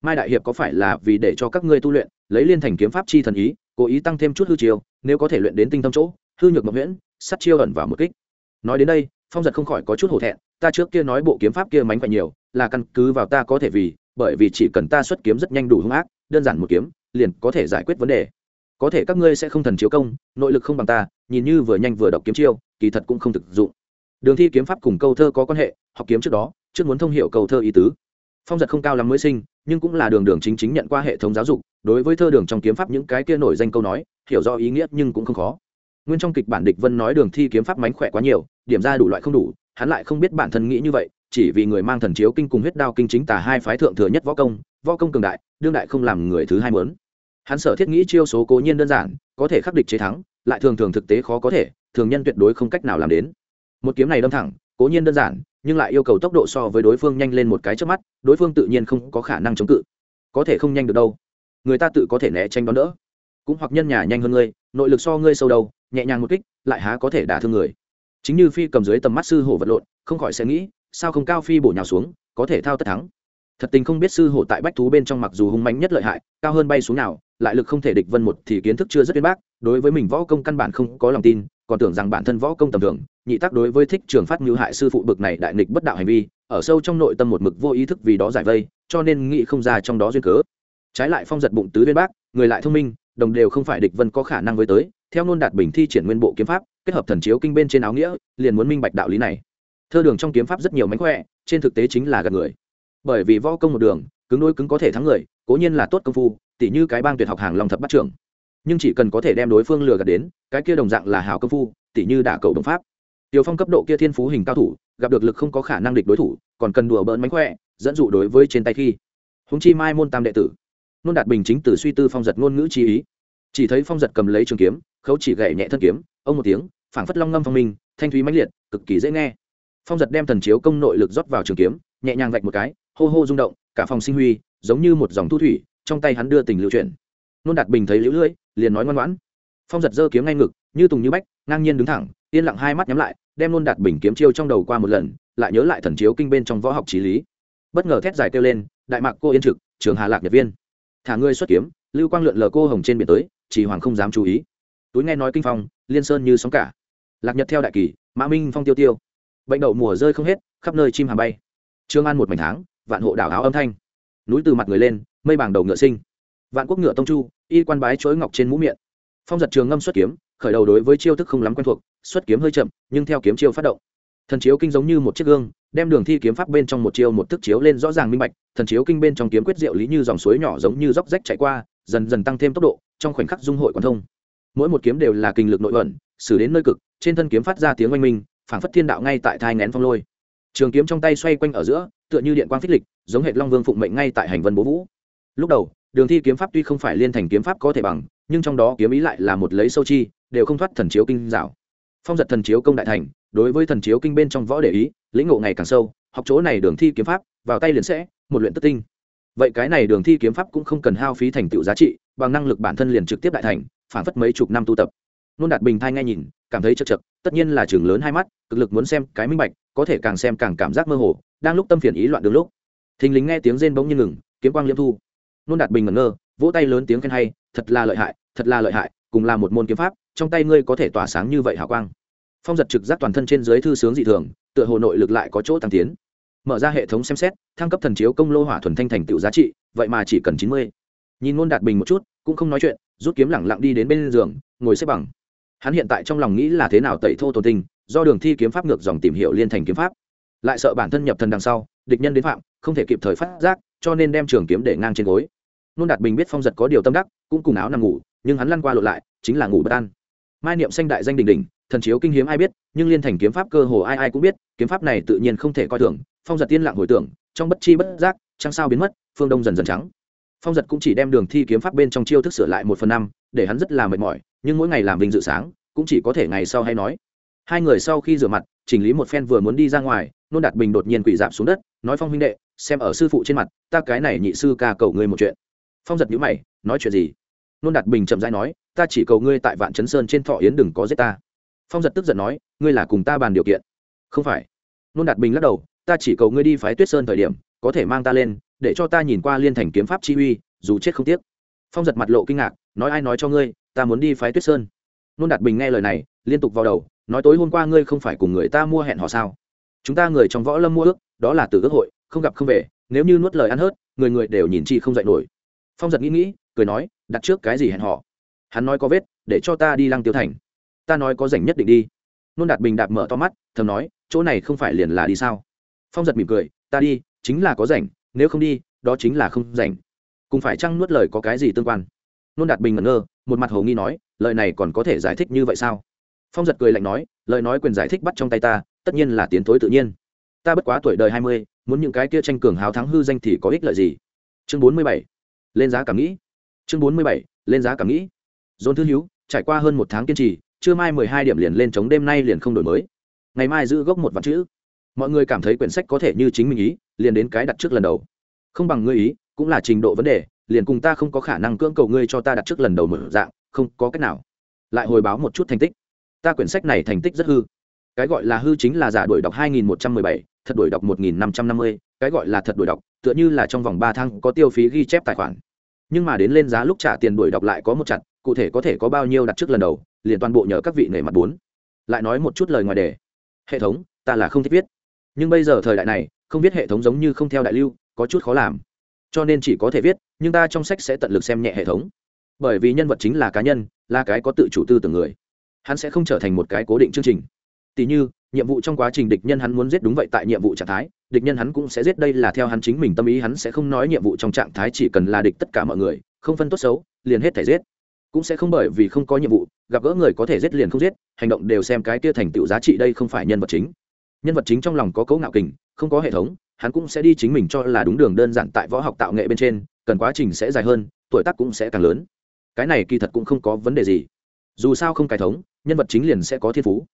Mai đại hiệp có phải là vì để cho các ngươi tu luyện, lấy liên thành kiếm pháp chi thần ý, cố ý tăng thêm chút hư chiêu, nếu có thể luyện đến tinh thâm chỗ, hư nhược mộng nguyễn sắt chiêu ẩn vào một kích. Nói đến đây, phong giật không khỏi có chút hổ thẹn, ta trước kia nói bộ kiếm pháp kia mánh khỏe nhiều, là căn cứ vào ta có thể vì, bởi vì chỉ cần ta xuất kiếm rất nhanh đủ hung ác, đơn giản một kiếm, liền có thể giải quyết vấn đề. Có thể các ngươi sẽ không thần chiếu công, nội lực không bằng ta, nhìn như vừa nhanh vừa độc kiếm chiêu, kỳ thật cũng không thực dụng. Đường thi kiếm pháp cùng câu thơ có quan hệ, học kiếm trước đó trước muốn thông hiểu cầu câu thơ ý tứ. Phong giật không cao lắm mới sinh, nhưng cũng là đường đường chính chính nhận qua hệ thống giáo dục, đối với thơ đường trong kiếm pháp những cái kia nổi danh câu nói, hiểu do ý nghĩa nhưng cũng không khó. Nguyên trong kịch bản địch vân nói đường thi kiếm pháp mánh khỏe quá nhiều, điểm ra đủ loại không đủ, hắn lại không biết bản thân nghĩ như vậy, chỉ vì người mang thần chiếu kinh cùng huyết đao kinh chính tả hai phái thượng thừa nhất võ công võ công cường đại, đương đại không làm người thứ hai mớn hắn sở thiết nghĩ chiêu số cố nhiên đơn giản, có thể khắc địch chế thắng, lại thường thường thực tế khó có thể, thường nhân tuyệt đối không cách nào làm đến. Một kiếm này đâm thẳng cố nhiên đơn giản, nhưng lại yêu cầu tốc độ so với đối phương nhanh lên một cái trước mắt, đối phương tự nhiên không có khả năng chống cự. Có thể không nhanh được đâu. Người ta tự có thể né tranh đón đỡ. Cũng hoặc nhân nhà nhanh hơn ngươi, nội lực so ngươi sâu đầu nhẹ nhàng một kích, lại há có thể đả thương người. Chính như phi cầm dưới tầm mắt sư hổ vật lộn, không khỏi sẽ nghĩ, sao không cao phi bổ nhào xuống, có thể thao tất thắng. Thật tình không biết sư hổ tại bách thú bên trong mặc dù hung mạnh nhất lợi hại, cao hơn bay xuống nào, lại lực không thể địch vân một thì kiến thức chưa rất uyên bác, đối với mình võ công căn bản không có lòng tin, còn tưởng rằng bản thân võ công tầm thường nhị tác đối với thích trường phát ngữ hại sư phụ bực này đại nghịch bất đạo hành vi, ở sâu trong nội tâm một mực vô ý thức vì đó giải vây, cho nên nghĩ không ra trong đó duyên cớ. Trái lại phong giật bụng tứ viên bác, người lại thông minh, đồng đều không phải địch vân có khả năng với tới, theo nôn đạt bình thi triển nguyên bộ kiếm pháp, kết hợp thần chiếu kinh bên trên áo nghĩa, liền muốn minh bạch đạo lý này. Thơ đường trong kiếm pháp rất nhiều mánh khỏe, trên thực tế chính là gạt người. Bởi vì võ công một đường, cứng đôi cứng có thể thắng người, cố nhiên là tốt công phu, tỉ như cái bang tuyệt học hàng long thập bắt trưởng. Nhưng chỉ cần có thể đem đối phương lừa gạt đến, cái kia đồng dạng là hào công phu, tỉ như đả cầu đồng pháp tiểu phong cấp độ kia thiên phú hình cao thủ, gặp được lực không có khả năng địch đối thủ, còn cần đùa bỡn mánh khỏe, dẫn dụ đối với trên tay khi. Húng chi mai môn tam đệ tử. Nôn đạt bình chính từ suy tư phong giật ngôn ngữ chi ý. Chỉ thấy phong giật cầm lấy trường kiếm, khấu chỉ gậy nhẹ thân kiếm, ông một tiếng, phảng phất long ngâm phong minh, thanh thúy mãnh liệt, cực kỳ dễ nghe. Phong giật đem thần chiếu công nội lực rót vào trường kiếm, nhẹ nhàng vạch một cái, hô hô rung động, cả phòng sinh huy, giống như một dòng thu thủy, trong tay hắn đưa tình lưu chuyển. Nôn đạt bình thấy liễu lưỡi, liền nói ngoan ngoãn. Phong giật giơ kiếm ngay ngực, như tùng như bách, ngang nhiên đứng thẳng, yên lặng hai mắt nhắm lại đem luôn đạt bình kiếm chiêu trong đầu qua một lần, lại nhớ lại thần chiếu kinh bên trong võ học trí lý. Bất ngờ thét dài kêu lên, đại mạc cô yên trực, trường hà lạc nhật viên. Thả ngươi xuất kiếm, lưu quang lượn lờ cô hồng trên biển tới, chỉ hoàng không dám chú ý. Túi nghe nói kinh phong, liên sơn như sóng cả. Lạc nhật theo đại kỳ, mã minh phong tiêu tiêu. Bệnh đậu mùa rơi không hết, khắp nơi chim hà bay. Trương an một mảnh tháng, vạn hộ đảo áo âm thanh. Núi từ mặt người lên, mây bảng đầu ngựa sinh. Vạn quốc ngựa tông chu, y quan bái chuỗi ngọc trên mũ miệng. Phong giật trường ngâm xuất kiếm, khởi đầu đối với chiêu thức không lắm quen thuộc xuất kiếm hơi chậm, nhưng theo kiếm chiêu phát động. Thần chiếu kinh giống như một chiếc gương, đem đường thi kiếm pháp bên trong một chiêu một thức chiếu lên rõ ràng minh bạch. Thần chiếu kinh bên trong kiếm quyết diệu lý như dòng suối nhỏ giống như dốc rách chạy qua, dần dần tăng thêm tốc độ, trong khoảnh khắc dung hội quan thông. Mỗi một kiếm đều là kinh lực nội ẩn, xử đến nơi cực, trên thân kiếm phát ra tiếng oanh minh, phảng phất thiên đạo ngay tại thai ngén phong lôi. Trường kiếm trong tay xoay quanh ở giữa, tựa như điện quang phích lịch, giống hệ long vương phụng mệnh ngay tại hành vân bố vũ. Lúc đầu, đường thi kiếm pháp tuy không phải liên thành kiếm pháp có thể bằng, nhưng trong đó kiếm ý lại là một lấy sâu chi, đều không thoát thần chiếu kinh dạo phong giật thần chiếu công đại thành, đối với thần chiếu kinh bên trong võ để ý, lĩnh ngộ ngày càng sâu, học chỗ này đường thi kiếm pháp, vào tay liền sẽ, một luyện tất tinh. Vậy cái này đường thi kiếm pháp cũng không cần hao phí thành tựu giá trị, bằng năng lực bản thân liền trực tiếp đại thành, phản phất mấy chục năm tu tập. Nôn đạt bình thai ngay nhìn, cảm thấy chật chật, tất nhiên là trường lớn hai mắt, cực lực muốn xem cái minh bạch, có thể càng xem càng cảm giác mơ hồ, đang lúc tâm phiền ý loạn đường lúc. Thình lính nghe tiếng rên bỗng như ngừng, kiếm quang liêm thu. Nôn đạt bình ngẩn ngơ, vỗ tay lớn tiếng khen hay, thật là lợi hại, thật là lợi hại, cùng là một môn kiếm pháp trong tay ngươi có thể tỏa sáng như vậy hào quang. Phong giật trực giác toàn thân trên dưới thư sướng dị thường, tựa hồ nội lực lại có chỗ tăng tiến. Mở ra hệ thống xem xét, thăng cấp thần chiếu công lô hỏa thuần thanh thành tựu giá trị, vậy mà chỉ cần chín mươi. Nhìn ngôn đạt bình một chút, cũng không nói chuyện, rút kiếm lẳng lặng đi đến bên giường, ngồi xếp bằng. Hắn hiện tại trong lòng nghĩ là thế nào tẩy thô tồn tình do đường thi kiếm pháp ngược dòng tìm hiểu liên thành kiếm pháp. Lại sợ bản thân nhập thần đằng sau, địch nhân đến phạm, không thể kịp thời phát giác, cho nên đem trường kiếm để ngang trên gối. Nôn đạt bình biết phong giật có điều tâm đắc, cũng cùng áo nằm ngủ, nhưng hắn lăn qua lộ lại, chính là ngủ bất an mai niệm xanh đại danh đình đình thần chiếu kinh hiếm ai biết, nhưng liên thành kiếm pháp cơ hồ ai ai cũng biết, kiếm pháp này tự nhiên không thể coi thường, phong giật tiên lặng hồi tưởng, trong bất chi bất giác, trăng sao biến mất, phương đông dần dần trắng. Phong giật cũng chỉ đem đường thi kiếm pháp bên trong chiêu thức sửa lại một phần năm, để hắn rất là mệt mỏi, nhưng mỗi ngày làm vinh dự sáng, cũng chỉ có thể ngày sau hay nói. Hai người sau khi rửa mặt, chỉnh lý một phen vừa muốn đi ra ngoài, nôn đạt bình đột nhiên quỳ dạp xuống đất, nói, phong huynh đệ, xem ở sư phụ trên mặt, ta cái này nhị sư ca cầu ngươi một chuyện. Phong giật nhữ mày, nói chuyện gì? Nôn đạt bình chậm rãi nói, ta chỉ cầu ngươi tại vạn chấn sơn trên thọ yến đừng có giết ta. Phong giật tức giận nói, ngươi là cùng ta bàn điều kiện. Không phải. Nôn đạt bình lắc đầu, ta chỉ cầu ngươi đi phái tuyết sơn thời điểm, có thể mang ta lên, để cho ta nhìn qua liên thành kiếm pháp chi uy, dù chết không tiếc. Phong giật mặt lộ kinh ngạc, nói ai nói cho ngươi, ta muốn đi phái tuyết sơn? Nôn đạt bình nghe lời này, liên tục vào đầu, nói tối hôm qua ngươi không phải cùng người ta mua hẹn họ sao? Chúng ta người trong võ lâm mua ước, đó là từ ước hội, không gặp không về, nếu như nuốt lời ăn hớt, người người đều nhìn chi không dạy nổi. Phong giật nghĩ nghĩ, cười nói đặt trước cái gì hẹn họ hắn nói có vết, để cho ta đi lăng tiêu thành. Ta nói có rảnh nhất định đi. Nôn đạt bình đạp mở to mắt, thầm nói, chỗ này không phải liền là đi sao? Phong giật mỉm cười, ta đi, chính là có rảnh, nếu không đi, đó chính là không rảnh. Cùng phải chăng nuốt lời có cái gì tương quan? Nôn đạt bình ngẩn ngơ, một mặt hồ nghi nói, lời này còn có thể giải thích như vậy sao? Phong giật cười lạnh nói, lời nói quyền giải thích bắt trong tay ta, tất nhiên là tiến thối tự nhiên. Ta bất quá tuổi đời hai mươi, muốn những cái kia tranh cường hào thắng hư danh thì có ích lợi gì? Chương bốn mươi bảy, lên giá cảm nghĩ chương bốn mươi bảy lên giá cảm nghĩ. Dồn thư hữu trải qua hơn một tháng kiên trì trưa mai mười hai điểm liền lên chống đêm nay liền không đổi mới. Ngày mai giữ gốc một vạn chữ. Mọi người cảm thấy quyển sách có thể như chính mình ý liền đến cái đặt trước lần đầu. Không bằng ngươi ý cũng là trình độ vấn đề liền cùng ta không có khả năng cưỡng cầu ngươi cho ta đặt trước lần đầu mở dạng không có cách nào. Lại hồi báo một chút thành tích. Ta quyển sách này thành tích rất hư. Cái gọi là hư chính là giả đổi đọc 2117, thật đổi đọc 1550, cái gọi là thật đổi đọc tựa như là trong vòng ba tháng có tiêu phí ghi chép tài khoản nhưng mà đến lên giá lúc trả tiền đổi đọc lại có một chặt, cụ thể có thể có bao nhiêu đặt trước lần đầu, liền toàn bộ nhờ các vị nể mặt bốn. Lại nói một chút lời ngoài đề. Hệ thống, ta là không thích viết. Nhưng bây giờ thời đại này, không viết hệ thống giống như không theo đại lưu, có chút khó làm. Cho nên chỉ có thể viết, nhưng ta trong sách sẽ tận lực xem nhẹ hệ thống. Bởi vì nhân vật chính là cá nhân, là cái có tự chủ tư tưởng người. Hắn sẽ không trở thành một cái cố định chương trình. Tỷ như nhiệm vụ trong quá trình địch nhân hắn muốn giết đúng vậy tại nhiệm vụ trạng thái, địch nhân hắn cũng sẽ giết, đây là theo hắn chính mình tâm ý, hắn sẽ không nói nhiệm vụ trong trạng thái chỉ cần là địch tất cả mọi người, không phân tốt xấu, liền hết thể giết. Cũng sẽ không bởi vì không có nhiệm vụ, gặp gỡ người có thể giết liền không giết, hành động đều xem cái kia thành tựu giá trị đây không phải nhân vật chính. Nhân vật chính trong lòng có cấu ngạo kình, không có hệ thống, hắn cũng sẽ đi chính mình cho là đúng đường đơn giản tại võ học tạo nghệ bên trên, cần quá trình sẽ dài hơn, tuổi tác cũng sẽ càng lớn. Cái này kỳ thật cũng không có vấn đề gì. Dù sao không cải thống, nhân vật chính liền sẽ có thiên phú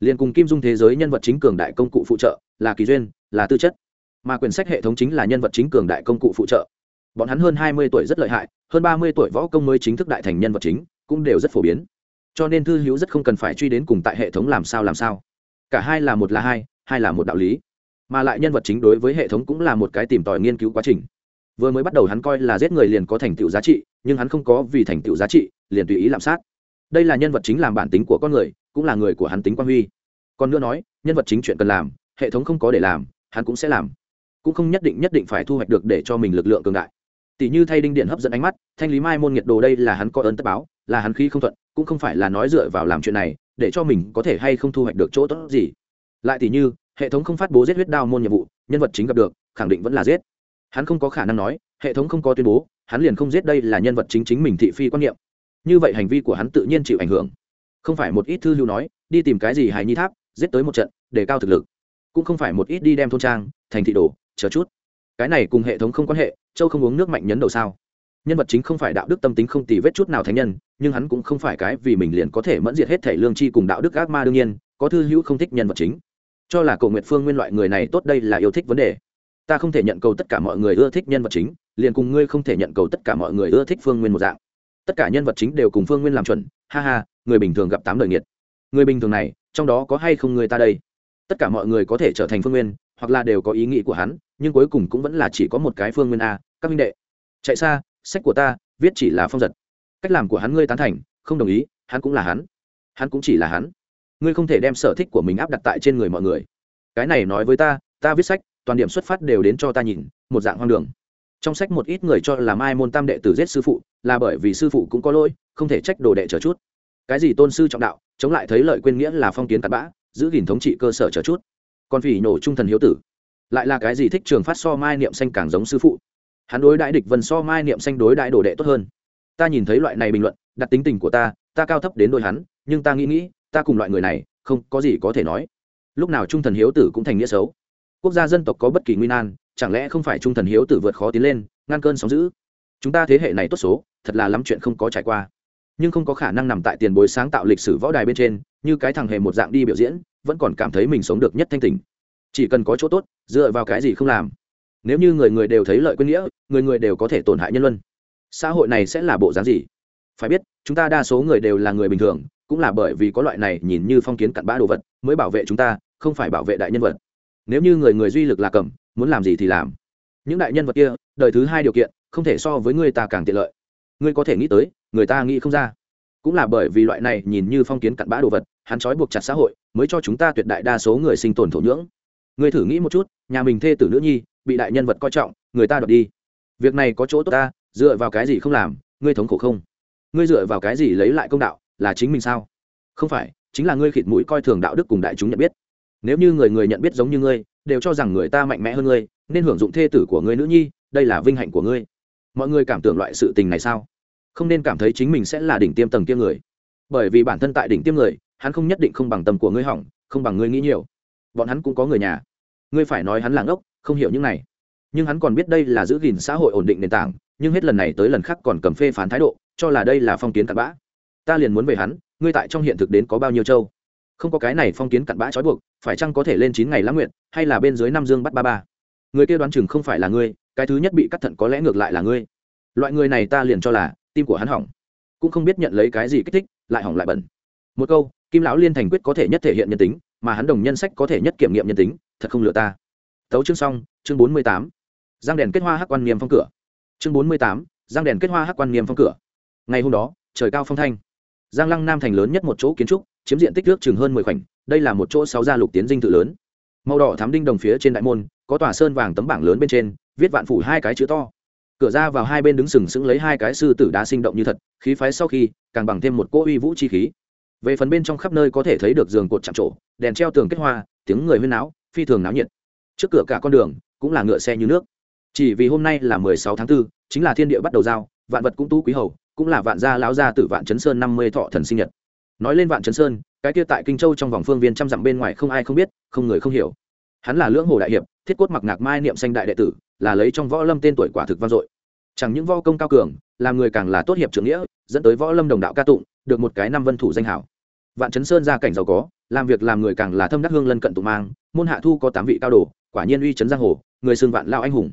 liền cùng kim dung thế giới nhân vật chính cường đại công cụ phụ trợ, là kỳ duyên, là tư chất. Mà quyển sách hệ thống chính là nhân vật chính cường đại công cụ phụ trợ. Bọn hắn hơn hai mươi tuổi rất lợi hại, hơn ba mươi tuổi võ công mới chính thức đại thành nhân vật chính, cũng đều rất phổ biến. Cho nên thư hữu rất không cần phải truy đến cùng tại hệ thống làm sao làm sao. Cả hai là một là hai hai là một đạo lý. Mà lại nhân vật chính đối với hệ thống cũng là một cái tìm tòi nghiên cứu quá trình. Vừa mới bắt đầu hắn coi là giết người liền có thành tựu giá trị, nhưng hắn không có vì thành tựu giá trị, liền tùy ý làm sát. Đây là nhân vật chính làm bản tính của con người cũng là người của hắn tính quan huy. Còn nữa nói, nhân vật chính chuyện cần làm, hệ thống không có để làm, hắn cũng sẽ làm. Cũng không nhất định nhất định phải thu hoạch được để cho mình lực lượng cường đại. Tỷ như thay đinh điện hấp dẫn ánh mắt, thanh lý mai môn nhiệt đồ đây là hắn có ơn tất báo, là hắn khi không thuận, cũng không phải là nói dựa vào làm chuyện này, để cho mình có thể hay không thu hoạch được chỗ tốt gì. Lại tỷ như, hệ thống không phát bố giết huyết đao môn nhiệm vụ, nhân vật chính gặp được, khẳng định vẫn là giết. Hắn không có khả năng nói, hệ thống không có tuyên bố, hắn liền không giết đây là nhân vật chính chính mình thị phi quan niệm. Như vậy hành vi của hắn tự nhiên chịu ảnh hưởng không phải một ít thư lưu nói, đi tìm cái gì hài nhi tháp, giết tới một trận, để cao thực lực. Cũng không phải một ít đi đem thôn trang, thành thị đồ, chờ chút. Cái này cùng hệ thống không quan hệ, châu không uống nước mạnh nhấn đầu sao? Nhân vật chính không phải đạo đức tâm tính không tì vết chút nào thánh nhân, nhưng hắn cũng không phải cái vì mình liền có thể mẫn diệt hết thể lương chi cùng đạo đức ác ma đương nhiên, có thư hữu không thích nhân vật chính. Cho là cầu nguyện phương nguyên loại người này tốt đây là yêu thích vấn đề. Ta không thể nhận cầu tất cả mọi người ưa thích nhân vật chính, liền cùng ngươi không thể nhận cầu tất cả mọi người ưa thích phương nguyên một dạng. Tất cả nhân vật chính đều cùng phương nguyên làm chuẩn, ha ha người bình thường gặp tám đời nghiệt. Người bình thường này, trong đó có hay không người ta đây? Tất cả mọi người có thể trở thành phương nguyên, hoặc là đều có ý nghĩ của hắn, nhưng cuối cùng cũng vẫn là chỉ có một cái phương nguyên a, các minh đệ. Chạy xa, sách của ta, viết chỉ là phong giật. Cách làm của hắn ngươi tán thành, không đồng ý, hắn cũng là hắn. Hắn cũng chỉ là hắn. Ngươi không thể đem sở thích của mình áp đặt tại trên người mọi người. Cái này nói với ta ta viết sách, toàn điểm xuất phát đều đến cho ta nhìn, một dạng hoang đường. Trong sách một ít người cho là mai môn tam đệ tử giết sư phụ, là bởi vì sư phụ cũng có lỗi, không thể trách đồ đệ trở chút cái gì tôn sư trọng đạo, chống lại thấy lợi quên nghĩa là phong kiến tạt bã, giữ gìn thống trị cơ sở chờ chút. Còn phỉ nổ trung thần hiếu tử, lại là cái gì thích trường phát so mai niệm xanh càng giống sư phụ. Hắn đối đại địch vân so mai niệm xanh đối đại đồ đệ tốt hơn. Ta nhìn thấy loại này bình luận, đặt tính tình của ta ta cao thấp đến đôi hắn, nhưng ta nghĩ nghĩ, ta cùng loại người này, không có gì có thể nói. Lúc nào trung thần hiếu tử cũng thành nghĩa xấu. Quốc gia dân tộc có bất kỳ nguy nan, chẳng lẽ không phải trung thần hiếu tử vượt khó tiến lên, ngăn cơn sóng giữ chúng ta thế hệ này tốt số, thật là lắm chuyện không có trải qua nhưng không có khả năng nằm tại tiền bối sáng tạo lịch sử võ đài bên trên, như cái thằng hề một dạng đi biểu diễn, vẫn còn cảm thấy mình sống được nhất thanh tình chỉ cần có chỗ tốt, dựa vào cái gì không làm. Nếu như người người đều thấy lợi quyết nghĩa, người người đều có thể tổn hại nhân luân. Xã hội này sẽ là bộ dáng gì? Phải biết, chúng ta đa số người đều là người bình thường, cũng là bởi vì có loại này nhìn như phong kiến cặn bã đồ vật, mới bảo vệ chúng ta, không phải bảo vệ đại nhân vật. Nếu như người người duy lực là cầm, muốn làm gì thì làm. Những đại nhân vật kia, đời thứ hai điều kiện, không thể so với người ta càng tiện lợi. Ngươi có thể nghĩ tới người ta nghĩ không ra. Cũng là bởi vì loại này nhìn như phong kiến cặn bã đồ vật, hắn trói buộc chặt xã hội, mới cho chúng ta tuyệt đại đa số người sinh tồn thổ nhưỡng. Ngươi thử nghĩ một chút, nhà mình thê tử nữ nhi, bị đại nhân vật coi trọng, người ta đoạt đi. Việc này có chỗ tốt ta, dựa vào cái gì không làm, ngươi thống khổ không? Ngươi dựa vào cái gì lấy lại công đạo, là chính mình sao? Không phải, chính là ngươi khịt mũi coi thường đạo đức cùng đại chúng nhận biết. Nếu như người người nhận biết giống như ngươi, đều cho rằng người ta mạnh mẽ hơn ngươi, nên hưởng dụng thê tử của ngươi nữ nhi, đây là vinh hạnh của ngươi. Mọi người cảm tưởng loại sự tình này sao? Không nên cảm thấy chính mình sẽ là đỉnh tiêm tầng kia người. Bởi vì bản thân tại đỉnh tiêm người, hắn không nhất định không bằng tầm của ngươi hỏng, không bằng ngươi nghĩ nhiều. Bọn hắn cũng có người nhà. Ngươi phải nói hắn là ngốc, không hiểu những này. Nhưng hắn còn biết đây là giữ gìn xã hội ổn định nền tảng, nhưng hết lần này tới lần khác còn cầm phê phán thái độ, cho là đây là phong kiến cặn bã. Ta liền muốn về hắn, ngươi tại trong hiện thực đến có bao nhiêu châu? Không có cái này phong kiến cặn bã trói buộc, phải chăng có thể lên chín ngày lãng nguyện hay là bên dưới năm dương bắt ba ba? Người kia đoán chừng không phải là ngươi, cái thứ nhất bị cắt thận có lẽ ngược lại là ngươi. Loại người này ta liền cho là tim của hắn hỏng. Cũng không biết nhận lấy cái gì kích thích, lại hỏng lại bẩn. Một câu, kim lão liên thành quyết có thể nhất thể hiện nhân tính, mà hắn đồng nhân sách có thể nhất kiểm nghiệm nhân tính, thật không lựa ta. Tấu chương xong, chương bốn mươi tám. Giang đèn kết hoa hắc quan niềm phong cửa. Chương bốn mươi tám, giang đèn kết hoa hắc quan niềm phong cửa. Ngày hôm đó, trời cao phong thanh. Giang lăng nam thành lớn nhất một chỗ kiến trúc, chiếm diện tích nước chừng hơn mười khoảnh, đây là một chỗ sáu gia lục tiến dinh tự lớn. Màu đỏ thám đinh đồng phía trên đại môn, có tòa sơn vàng tấm bảng lớn bên trên, viết vạn phủ hai cái chữ to cửa ra vào hai bên đứng sừng sững lấy hai cái sư tử đá sinh động như thật khí phái sau khi càng bằng thêm một cỗ uy vũ chi khí. Về phần bên trong khắp nơi có thể thấy được giường cột chạm trổ đèn treo tường kết hoa tiếng người huyên náo phi thường náo nhiệt. Trước cửa cả con đường cũng là ngựa xe như nước. Chỉ vì hôm nay là mười sáu tháng 4, chính là thiên địa bắt đầu giao vạn vật cũng tú quý hầu cũng là vạn gia lão gia tử vạn chấn sơn năm mươi thọ thần sinh nhật. Nói lên vạn chấn sơn cái kia tại kinh châu trong vòng phương viên trăm dặm bên ngoài không ai không biết không người không hiểu. Hắn là lưỡng hồ đại hiệp thiết cốt mặc ngạc mai niệm xanh đại đệ tử là lấy trong võ lâm tên tuổi quả thực vang dội. Chẳng những võ công cao cường, làm người càng là tốt hiệp trưởng nghĩa, dẫn tới võ lâm đồng đạo ca tụng, được một cái năm vân thủ danh hảo. Vạn chấn sơn gia cảnh giàu có, làm việc làm người càng là thâm đắc hương lân cận tụng mang, môn hạ thu có tám vị cao đồ, quả nhiên uy chấn giang hồ, người xương vạn lao anh hùng.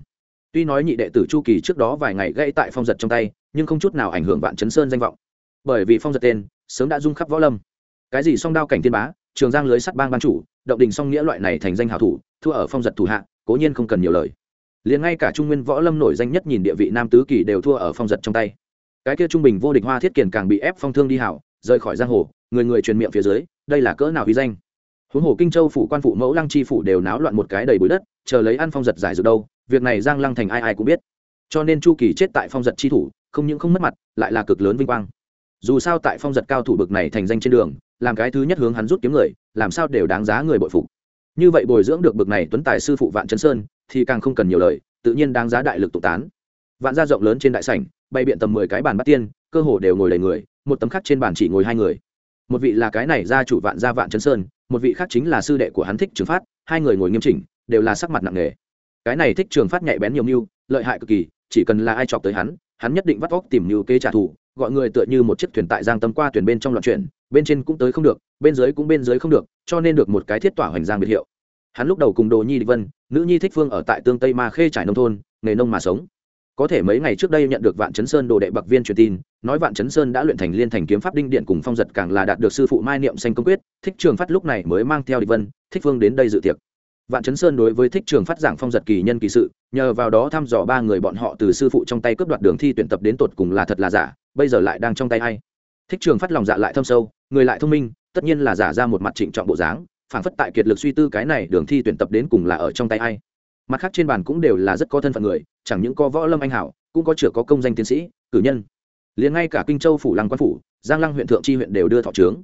Tuy nói nhị đệ tử chu kỳ trước đó vài ngày gãy tại phong giật trong tay, nhưng không chút nào ảnh hưởng vạn chấn sơn danh vọng. Bởi vì phong giật tên, sớm đã dung khắp võ lâm. Cái gì song đao cảnh thiên bá, trường giang lưới sắt bang ban chủ, động đình song nghĩa loại này thành danh hảo thủ, thua ở phong giật thủ hạ, cố nhiên không cần nhiều lời liền ngay cả trung nguyên võ lâm nổi danh nhất nhìn địa vị nam tứ kỳ đều thua ở phong giật trong tay. Cái kia trung bình vô địch hoa thiết kiền càng bị ép phong thương đi hảo, rời khỏi giang hồ, người người truyền miệng phía dưới, đây là cỡ nào huy danh. Huống hồ kinh châu phủ quan phụ mẫu lăng chi phủ đều náo loạn một cái đầy bụi đất, chờ lấy ăn phong giật giải dược đâu, việc này giang lăng thành ai ai cũng biết. Cho nên chu kỳ chết tại phong giật chi thủ, không những không mất mặt, lại là cực lớn vinh quang. Dù sao tại phong giật cao thủ bực này thành danh trên đường, làm cái thứ nhất hướng hắn rút kiếm người, làm sao đều đáng giá người bội phục. Như vậy bồi dưỡng được bực này tuấn tài sư phụ vạn chấn sơn thì càng không cần nhiều lời, tự nhiên đáng giá đại lực tụ tán. Vạn gia rộng lớn trên đại sảnh, bày biện tầm mười cái bàn bắt tiên, cơ hồ đều ngồi đầy người, một tấm khắc trên bàn chỉ ngồi hai người. Một vị là cái này gia chủ vạn gia vạn chấn sơn, một vị khác chính là sư đệ của hắn thích trường phát, hai người ngồi nghiêm chỉnh, đều là sắc mặt nặng nề. Cái này thích trường phát nhạy bén nhiều mưu, lợi hại cực kỳ, chỉ cần là ai chọc tới hắn hắn nhất định vắt óc tìm mưu kế trả thù, gọi người tựa như một chiếc thuyền tại giang tâm qua thuyền bên trong loạn chuyển, bên trên cũng tới không được, bên dưới cũng bên dưới không được, cho nên được một cái thiết tỏa hoành giang biệt hiệu. Hắn lúc đầu cùng đồ nhi địch vân nữ nhi thích phương ở tại tương tây ma khê trải nông thôn, nghề nông mà sống. Có thể mấy ngày trước đây nhận được vạn chấn sơn đồ đệ bậc viên truyền tin, nói vạn chấn sơn đã luyện thành liên thành kiếm pháp đinh điện cùng phong giật càng là đạt được sư phụ mai niệm xanh công quyết, thích trường phát lúc này mới mang theo địch vân, thích phương đến đây dự tiệc. Vạn chấn sơn đối với thích trường phát giảng phong giật kỳ nhân kỳ sự, nhờ vào đó thăm dò ba người bọn họ từ sư phụ trong tay cướp đoạt đường thi tuyển tập đến tột cùng là thật là giả, bây giờ lại đang trong tay hay thích trường phát lòng dạ lại thâm sâu, người lại thông minh, tất nhiên là giả ra một mặt trịnh trọng bộ dáng phản phất tại kiệt lực suy tư cái này đường thi tuyển tập đến cùng là ở trong tay ai. Mặt khác trên bàn cũng đều là rất có thân phận người, chẳng những có võ lâm anh hảo, cũng có chửa có công danh tiến sĩ, cử nhân. Liền ngay cả kinh châu phủ lăng quan phủ, giang lăng huyện thượng tri huyện đều đưa thọ trướng.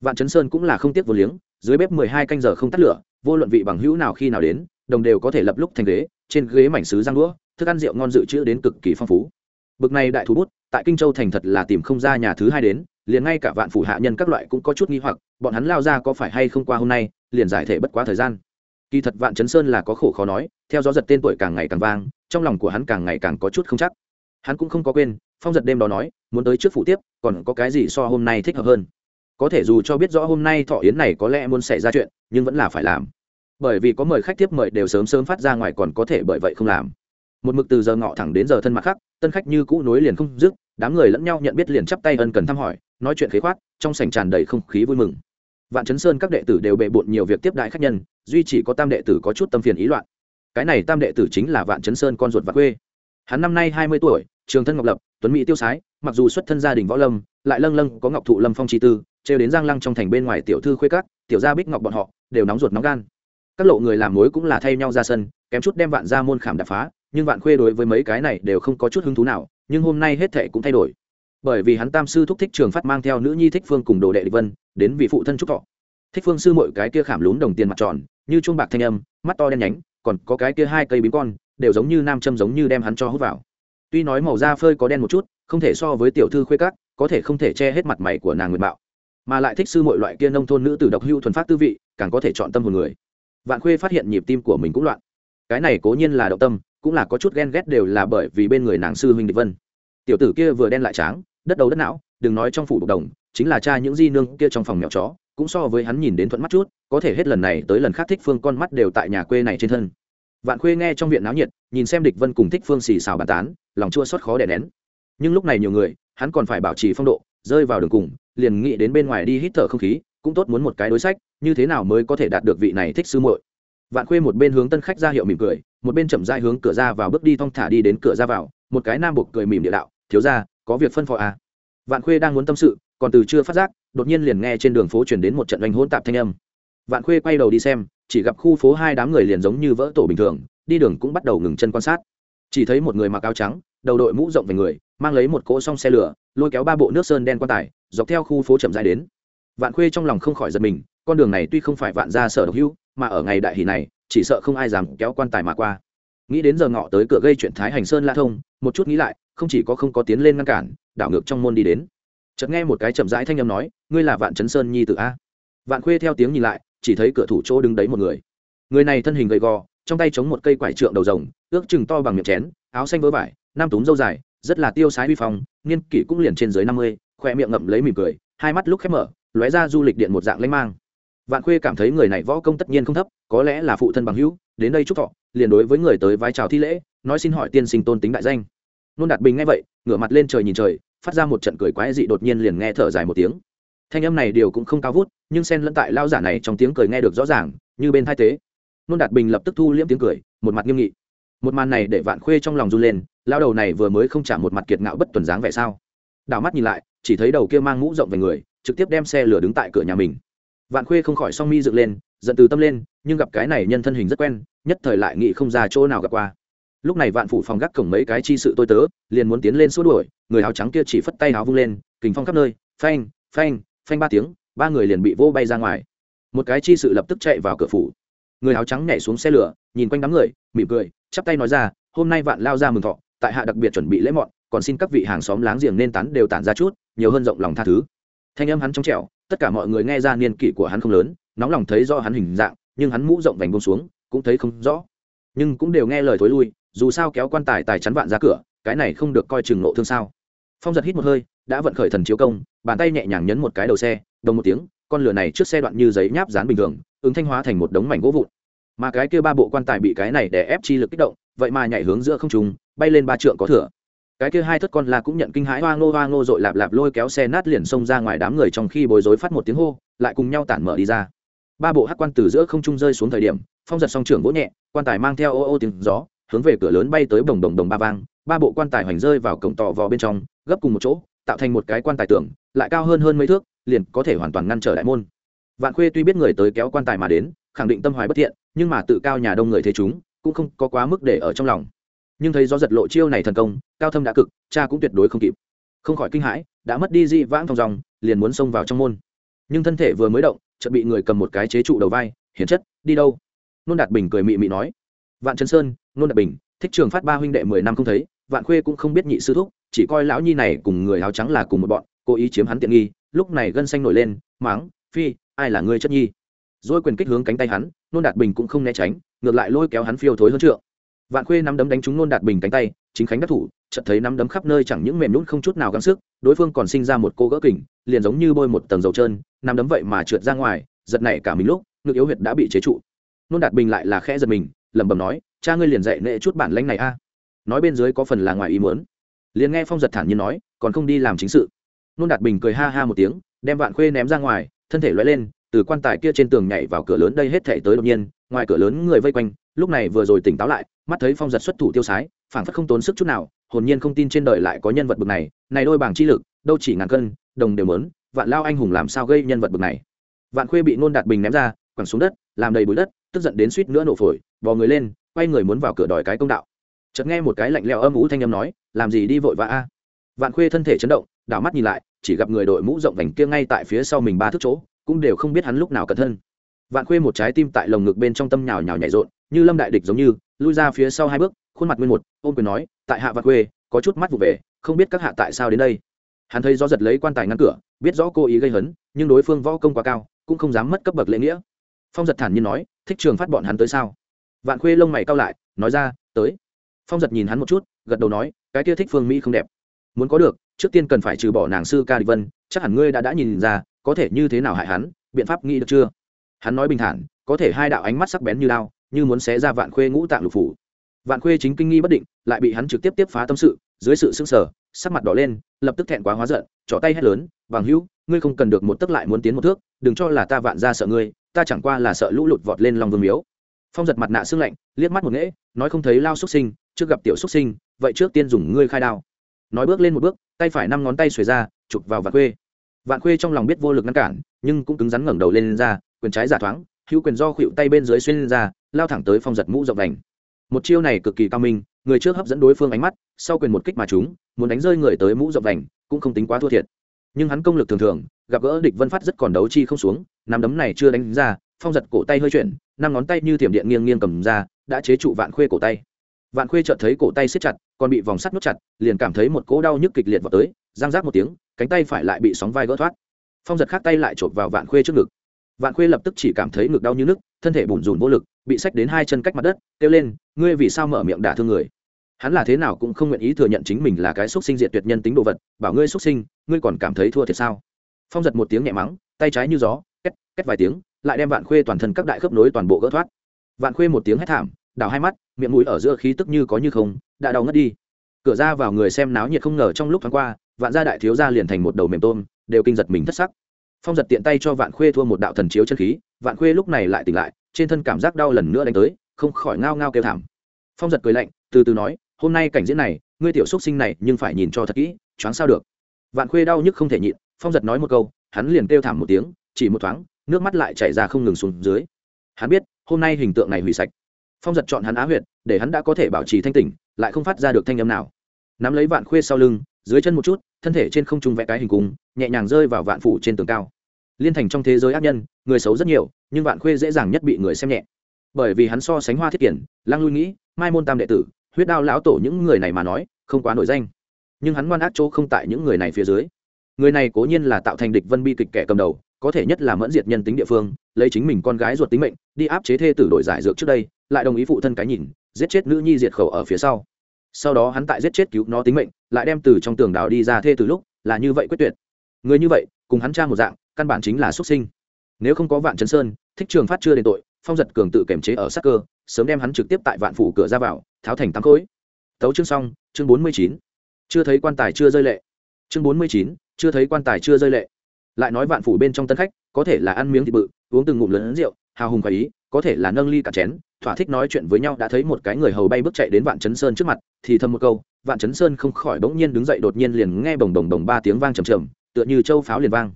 Vạn chấn sơn cũng là không tiếc vô liếng, dưới bếp mười hai canh giờ không tắt lửa, vô luận vị bằng hữu nào khi nào đến, đồng đều có thể lập lúc thành ghế, trên ghế mảnh sứ giang đũa, thức ăn rượu ngon dự trữ đến cực kỳ phong phú. Bực này đại thú bút, tại kinh châu thành thật là tìm không ra nhà thứ hai đến, liền ngay cả vạn phủ hạ nhân các loại cũng có chút nghi hoặc bọn hắn lao ra có phải hay không qua hôm nay, liền giải thể bất quá thời gian. Kỳ thật vạn chấn sơn là có khổ khó nói, theo gió giật tên tuổi càng ngày càng vang, trong lòng của hắn càng ngày càng có chút không chắc. Hắn cũng không có quên, phong giật đêm đó nói, muốn tới trước phủ tiếp, còn có cái gì so hôm nay thích hợp hơn? Có thể dù cho biết rõ hôm nay thọ yến này có lẽ muốn xảy ra chuyện, nhưng vẫn là phải làm. Bởi vì có mời khách tiếp mời đều sớm sớm phát ra ngoài còn có thể bởi vậy không làm. Một mực từ giờ ngọ thẳng đến giờ thân mặt khác, tân khách như cũ nối liền không dứt, đám người lẫn nhau nhận biết liền chắp tay ân cần thăm hỏi, nói chuyện khế khoát, trong sảnh tràn đầy không khí vui mừng vạn chấn sơn các đệ tử đều bệ bộn nhiều việc tiếp đại khách nhân, duy chỉ có tam đệ tử có chút tâm phiền ý loạn. Cái này tam đệ tử chính là vạn chấn sơn con ruột và quê. Hắn năm nay hai mươi tuổi, trường thân ngọc lập, tuấn mỹ tiêu sái, mặc dù xuất thân gia đình võ lâm, lại lâng lâng có ngọc thụ lâm phong chi tư, trêu đến giang lăng trong thành bên ngoài tiểu thư khuê các, tiểu gia bích ngọc bọn họ đều nóng ruột nóng gan. Các lộ người làm mối cũng là thay nhau ra sân, kém chút đem vạn ra môn khảm đập phá, nhưng vạn khuê đối với mấy cái này đều không có chút hứng thú nào, nhưng hôm nay hết thệ cũng thay đổi bởi vì hắn tam sư thúc thích trường phát mang theo nữ nhi thích phương cùng đồ đệ địch vân, đến vì phụ thân trúc thọ. Thích phương sư mọi cái kia khảm lún đồng tiền mặt tròn, như chuông bạc thanh âm, mắt to đen nhánh, còn có cái kia hai cây bím con, đều giống như nam châm giống như đem hắn cho hút vào. Tuy nói màu da phơi có đen một chút, không thể so với tiểu thư khuê cát có thể không thể che hết mặt mày của nàng nguyện bạo. Mà lại thích sư mọi loại kia nông thôn nữ từ độc hưu thuần phát tư vị, càng có thể chọn tâm hồn người. Vạn khuê phát hiện nhịp tim của mình cũng loạn. Cái này cố nhiên là động tâm, cũng là có chút ghen ghét đều là bởi vì bên người nàng sư huynh địch vân. Tiểu tử kia vừa đen lại tráng đất đầu đất não, đừng nói trong phủ bộc đồng, chính là cha những di nương kia trong phòng mèo chó, cũng so với hắn nhìn đến thuận mắt chút, có thể hết lần này tới lần khác thích phương con mắt đều tại nhà quê này trên thân. Vạn khuê nghe trong viện náo nhiệt, nhìn xem địch vân cùng thích phương xì xào bàn tán, lòng chua xót khó đè nén. Nhưng lúc này nhiều người, hắn còn phải bảo trì phong độ, rơi vào đường cùng, liền nghĩ đến bên ngoài đi hít thở không khí, cũng tốt muốn một cái đối sách, như thế nào mới có thể đạt được vị này thích sư muội. Vạn khuê một bên hướng tân khách ra hiệu mỉm cười, một bên chậm rãi hướng cửa ra vào bước đi thong thả đi đến cửa ra vào, một cái nam buộc cười mỉm địa đạo, thiếu ra có việc phân phó à. vạn khuê đang muốn tâm sự, còn từ chưa phát giác, đột nhiên liền nghe trên đường phố chuyển đến một trận oanh hỗn tạp thanh âm. Vạn khuê quay đầu đi xem, chỉ gặp khu phố hai đám người liền giống như vỡ tổ bình thường, đi đường cũng bắt đầu ngừng chân quan sát. Chỉ thấy một người mặc áo trắng, đầu đội mũ rộng về người, mang lấy một cỗ song xe lửa, lôi kéo ba bộ nước sơn đen quan tài, dọc theo khu phố chậm dài đến. Vạn khuê trong lòng không khỏi giật mình, con đường này tuy không phải vạn gia sở độc hữu, mà ở ngày đại hỷ này, chỉ sợ không ai dám kéo quan tài mà qua. Nghĩ đến giờ ngọ tới cửa gây chuyện thái hành sơn la thông, một chút nghĩ lại không chỉ có không có tiến lên ngăn cản, đảo ngược trong môn đi đến. Chợt nghe một cái chậm rãi thanh âm nói, ngươi là vạn chấn sơn nhi tự a? Vạn khuê theo tiếng nhìn lại, chỉ thấy cửa thủ chỗ đứng đấy một người. Người này thân hình gầy gò, trong tay chống một cây quải trượng đầu rồng, ước chừng to bằng miệng chén, áo xanh vớ vải nam túm dâu dài, rất là tiêu sái uy phong, niên kỷ cũng liền trên dưới năm mươi, khoe miệng ngậm lấy mỉm cười, hai mắt lúc khép mở, lóe ra du lịch điện một dạng lãnh mang. Vạn khuê cảm thấy người này võ công tất nhiên không thấp, có lẽ là phụ thân bằng hữu, đến đây chúc thọ, liền đối với người tới vai chào thi lễ, nói xin hỏi tiên sinh tôn tính đại danh nôn đạt bình nghe vậy, ngửa mặt lên trời nhìn trời, phát ra một trận cười quái dị đột nhiên liền nghe thở dài một tiếng. Thanh âm này điều cũng không cao vút, nhưng xen lẫn tại lao giả này trong tiếng cười nghe được rõ ràng, như bên thai tế. Nôn đạt bình lập tức thu liễm tiếng cười, một mặt nghiêm nghị. Một màn này để vạn khuê trong lòng run lên, lao đầu này vừa mới không trả một mặt kiệt ngạo bất tuần dáng vẻ sao? Đảo mắt nhìn lại, chỉ thấy đầu kia mang mũ rộng về người, trực tiếp đem xe lửa đứng tại cửa nhà mình. Vạn khuê không khỏi song mi dựng lên, giận từ tâm lên, nhưng gặp cái này nhân thân hình rất quen, nhất thời lại nghĩ không ra chỗ nào gặp qua lúc này vạn phủ phòng gác cổng mấy cái chi sự tôi tớ, liền muốn tiến lên xua đuổi, người áo trắng kia chỉ phất tay áo vung lên, kình phong khắp nơi, phanh phanh phanh ba tiếng, ba người liền bị vô bay ra ngoài. Một cái chi sự lập tức chạy vào cửa phủ. Người áo trắng nhảy xuống xe lửa, nhìn quanh đám người, mỉm cười, chắp tay nói ra, hôm nay vạn lao ra mừng thọ, tại hạ đặc biệt chuẩn bị lễ mọn, còn xin các vị hàng xóm láng giềng nên tán đều tản ra chút, nhiều hơn rộng lòng tha thứ. Thanh âm hắn trong trẻo, tất cả mọi người nghe ra niên kỷ của hắn không lớn, nóng lòng thấy do hắn hình dạng, nhưng hắn mũ rộng vành bông xuống, cũng thấy không rõ. Nhưng cũng đều nghe lời thối lui dù sao kéo quan tài tài chắn vạn ra cửa, cái này không được coi chừng nộ thương sao. Phong giật hít một hơi, đã vận khởi thần chiếu công, bàn tay nhẹ nhàng nhấn một cái đầu xe, đồng một tiếng, con lửa này trước xe đoạn như giấy nháp dán bình thường, ứng thanh hóa thành một đống mảnh gỗ vụn. Mà cái kia ba bộ quan tài bị cái này để ép chi lực kích động, vậy mà nhảy hướng giữa không trùng bay lên ba trượng có thừa. Cái kia hai thất con la cũng nhận kinh hãi, hoa ngô hoa ngô dội lạp lạp lôi kéo xe nát liền xông ra ngoài đám người trong khi bối rối phát một tiếng hô, lại cùng nhau tản mở đi ra. Ba bộ hắc quan từ giữa không trung rơi xuống thời điểm, phong giật song trưởng vỗ nhẹ, quan tài mang theo ô ô tiếng gió hướng về cửa lớn bay tới bồng đồng đồng ba vang, ba bộ quan tài hoành rơi vào cổng tò vò bên trong, gấp cùng một chỗ, tạo thành một cái quan tài tưởng lại cao hơn hơn mấy thước, liền có thể hoàn toàn ngăn trở đại môn. Vạn khuê tuy biết người tới kéo quan tài mà đến, khẳng định tâm hoài bất thiện, nhưng mà tự cao nhà đông người thế chúng, cũng không có quá mức để ở trong lòng. Nhưng thấy do giật lộ chiêu này thần công, cao thâm đã cực, cha cũng tuyệt đối không kịp. Không khỏi kinh hãi, đã mất đi dị vãng thong dòng, liền muốn xông vào trong môn. Nhưng thân thể vừa mới động, chợt bị người cầm một cái chế trụ đầu vai hiển chất, đi đâu? Nôn đạt bình cười mị mị nói, vạn trấn sơn nôn đạt bình, thích trường phát ba huynh đệ mười năm không thấy, vạn khuê cũng không biết nhị sư thúc, chỉ coi lão nhi này cùng người áo trắng là cùng một bọn, cố ý chiếm hắn tiện nghi, lúc này gân xanh nổi lên máng phi, ai là ngươi chất nhi? Dỗi quyền kích hướng cánh tay hắn, nôn đạt bình cũng không né tránh, ngược lại lôi kéo hắn phiêu thối hơn trượng. Vạn khuê nắm đấm đánh trúng nôn đạt bình cánh tay, chính khánh đắc thủ, chợt thấy nắm đấm khắp nơi chẳng những mềm nhũn không chút nào gắng sức, đối phương còn sinh ra một cô gỡ kình, liền giống như bôi một tầng dầu trơn, nắm đấm vậy mà trượt ra ngoài, giật này cả mình lúc, ngực yếu huyệt đã bị chế trụ. Nôn đạt bình lại là khẽ giật mình, lẩm bẩm nói cha ngươi liền dạy nệ chút bản lãnh này a. Nói bên dưới có phần là ngoài ý muốn. Liền nghe phong giật thản nhiên nói, còn không đi làm chính sự. Nôn đạt bình cười ha ha một tiếng, đem vạn khuê ném ra ngoài, thân thể loay lên, từ quan tài kia trên tường nhảy vào cửa lớn đây hết thể tới đột nhiên, ngoài cửa lớn người vây quanh, lúc này vừa rồi tỉnh táo lại, mắt thấy phong giật xuất thủ tiêu sái, phảng phất không tốn sức chút nào, hồn nhiên không tin trên đời lại có nhân vật bực này này đôi bảng chi lực, đâu chỉ ngàn cân, đồng đều mớn vạn lao anh hùng làm sao gây nhân vật bực này. Vạn khuê bị nôn đạt bình ném ra, quẳng xuống đất, làm đầy bụi đất, tức giận đến suýt nữa nổ phổi, bò người lên quay người muốn vào cửa đòi cái công đạo. Chợt nghe một cái lạnh lẽo âm ủ thanh âm nói, làm gì đi vội vã a? Vạn khuê thân thể chấn động, đảo mắt nhìn lại, chỉ gặp người đội mũ rộng vành kia ngay tại phía sau mình ba thước chỗ, cũng đều không biết hắn lúc nào cẩn thân. Vạn khuê một trái tim tại lồng ngực bên trong tâm nhào nhào nhảy rộn, như lâm đại địch giống như, lui ra phía sau hai bước, khuôn mặt nguyên một, ôm quyền nói, tại hạ vạn khuê, có chút mắt vụ về, không biết các hạ tại sao đến đây. Hắn thấy do giật lấy quan tài ngăn cửa, biết rõ cô ý gây hấn, nhưng đối phương võ công quá cao, cũng không dám mất cấp bậc lễ nghĩa. Phong giật thản nhiên nói, thích trường phát bọn hắn tới sao? Vạn khuê lông mày cao lại, nói ra, tới. Phong giật nhìn hắn một chút, gật đầu nói, cái kia thích phương mỹ không đẹp. Muốn có được, trước tiên cần phải trừ bỏ nàng sư ca địch vân, chắc hẳn ngươi đã đã nhìn ra, có thể như thế nào hại hắn, biện pháp nghĩ được chưa? Hắn nói bình thản, có thể hai đạo ánh mắt sắc bén như lao như muốn xé ra vạn khuê ngũ tạng lục phủ. Vạn khuê chính kinh nghi bất định, lại bị hắn trực tiếp tiếp phá tâm sự, dưới sự sững sở sắc mặt đỏ lên, lập tức thẹn quá hóa giận, trỏ tay hét lớn bằng hữu, ngươi không cần được một tức lại muốn tiến một thước, đừng cho là ta vạn ra sợ ngươi, ta chẳng qua là sợ lũ lụt vọt lên lòng vương miếu phong giật mặt nạ xương lạnh liếc mắt một nghễ nói không thấy lao xuất sinh trước gặp tiểu xuất sinh vậy trước tiên dùng ngươi khai đao. Nói bước lên một bước tay phải năm ngón tay xuề ra chụp vào vạn khuê. Vạn khuê trong lòng biết vô lực ngăn cản nhưng cũng cứng rắn ngẩng đầu lên, lên ra quyền trái giả thoáng hữu quyền do khuỵu tay bên dưới xuyên lên ra lao thẳng tới phong giật mũ rộng đành. Một chiêu này cực kỳ cao minh người trước hấp dẫn đối phương ánh mắt sau quyền một kích mà chúng muốn đánh rơi người tới mũ rộng đành cũng không tính quá thua thiệt. Nhưng hắn công lực thường thường gặp gỡ địch vân phát rất còn đấu chi không xuống nắm đấm này chưa đánh ra phong giật cổ tay hơi chuyển năm ngón tay như tiềm điện nghiêng nghiêng cầm ra, đã chế trụ vạn khuê cổ tay. Vạn khuê chợt thấy cổ tay siết chặt, còn bị vòng sắt nút chặt, liền cảm thấy một cỗ đau nhức kịch liệt vào tới giang rác một tiếng, cánh tay phải lại bị sóng vai gỡ thoát. Phong giật khác tay lại chộp vào vạn khuê trước ngực. Vạn khuê lập tức chỉ cảm thấy ngực đau như nức thân thể bùn rùn vô lực, bị sách đến hai chân cách mặt đất, kêu lên, ngươi vì sao mở miệng đả thương người? Hắn là thế nào cũng không nguyện ý thừa nhận chính mình là cái xúc sinh diệt tuyệt nhân tính đồ vật, bảo ngươi xúc sinh, ngươi còn cảm thấy thua thiệt sao? Phong giật một tiếng nhẹ mắng, tay trái như gió, két két vài tiếng lại đem vạn khuê toàn thân các đại khớp nối toàn bộ gỡ thoát. Vạn khuê một tiếng hét thảm đào hai mắt, miệng mũi ở giữa khí tức như có như không, đã đau ngất đi. Cửa ra vào người xem náo nhiệt không ngờ trong lúc thoáng qua, vạn gia đại thiếu gia liền thành một đầu mềm tôm, đều kinh giật mình thất sắc. Phong giật tiện tay cho vạn khuê thua một đạo thần chiếu chân khí, vạn khuê lúc này lại tỉnh lại, trên thân cảm giác đau lần nữa đánh tới, không khỏi ngao ngao kêu thảm. Phong giật cười lạnh, từ từ nói, hôm nay cảnh diễn này, ngươi tiểu xúc sinh này nhưng phải nhìn cho thật kỹ, choáng sao được. Vạn khuê đau nhức không thể nhịn, phong giật nói một câu, hắn liền kêu thảm một tiếng, chỉ một thoáng nước mắt lại chảy ra không ngừng xuống dưới. Hắn biết, hôm nay hình tượng này hủy sạch. Phong giật chọn hắn á huyệt, để hắn đã có thể bảo trì thanh tỉnh, lại không phát ra được thanh âm nào. Nắm lấy vạn khuê sau lưng, dưới chân một chút, thân thể trên không trung vẽ cái hình cung, nhẹ nhàng rơi vào vạn phủ trên tường cao. Liên thành trong thế giới ác nhân, người xấu rất nhiều, nhưng vạn khuê dễ dàng nhất bị người xem nhẹ. Bởi vì hắn so sánh hoa thiết kiển lang lui nghĩ, mai môn tam đệ tử, huyết đao lão tổ những người này mà nói, không quá nổi danh. Nhưng hắn ngoan ác chỗ không tại những người này phía dưới. Người này cố nhiên là tạo thành địch vân bi kịch kẻ cầm đầu có thể nhất là mẫn diệt nhân tính địa phương, lấy chính mình con gái ruột tính mệnh, đi áp chế thê tử đổi giải dược trước đây, lại đồng ý phụ thân cái nhìn, giết chết nữ nhi diệt khẩu ở phía sau. Sau đó hắn tại giết chết cứu nó tính mệnh, lại đem từ trong tường đào đi ra thê từ lúc, là như vậy quyết tuyệt. Người như vậy, cùng hắn cha một dạng, căn bản chính là xuất sinh. Nếu không có vạn chấn sơn, thích trường phát chưa đền tội, phong giật cường tự kiểm chế ở sắc cơ, sớm đem hắn trực tiếp tại vạn phủ cửa ra vào, tháo thành tám khối. Tấu chương xong, chương bốn mươi chín. Chưa thấy quan tài chưa rơi lệ. Chương bốn mươi chín, chưa thấy quan tài chưa rơi lệ lại nói vạn phủ bên trong tân khách, có thể là ăn miếng thịt bự, uống từng ngụm lớn rượu, hào hùng khỏi ý, có thể là nâng ly cả chén, thỏa thích nói chuyện với nhau đã thấy một cái người hầu bay bước chạy đến vạn chấn sơn trước mặt, thì thầm một câu, vạn chấn sơn không khỏi bỗng nhiên đứng dậy đột nhiên liền nghe bồng bồng bồng ba tiếng vang trầm trầm, tựa như châu pháo liền vang.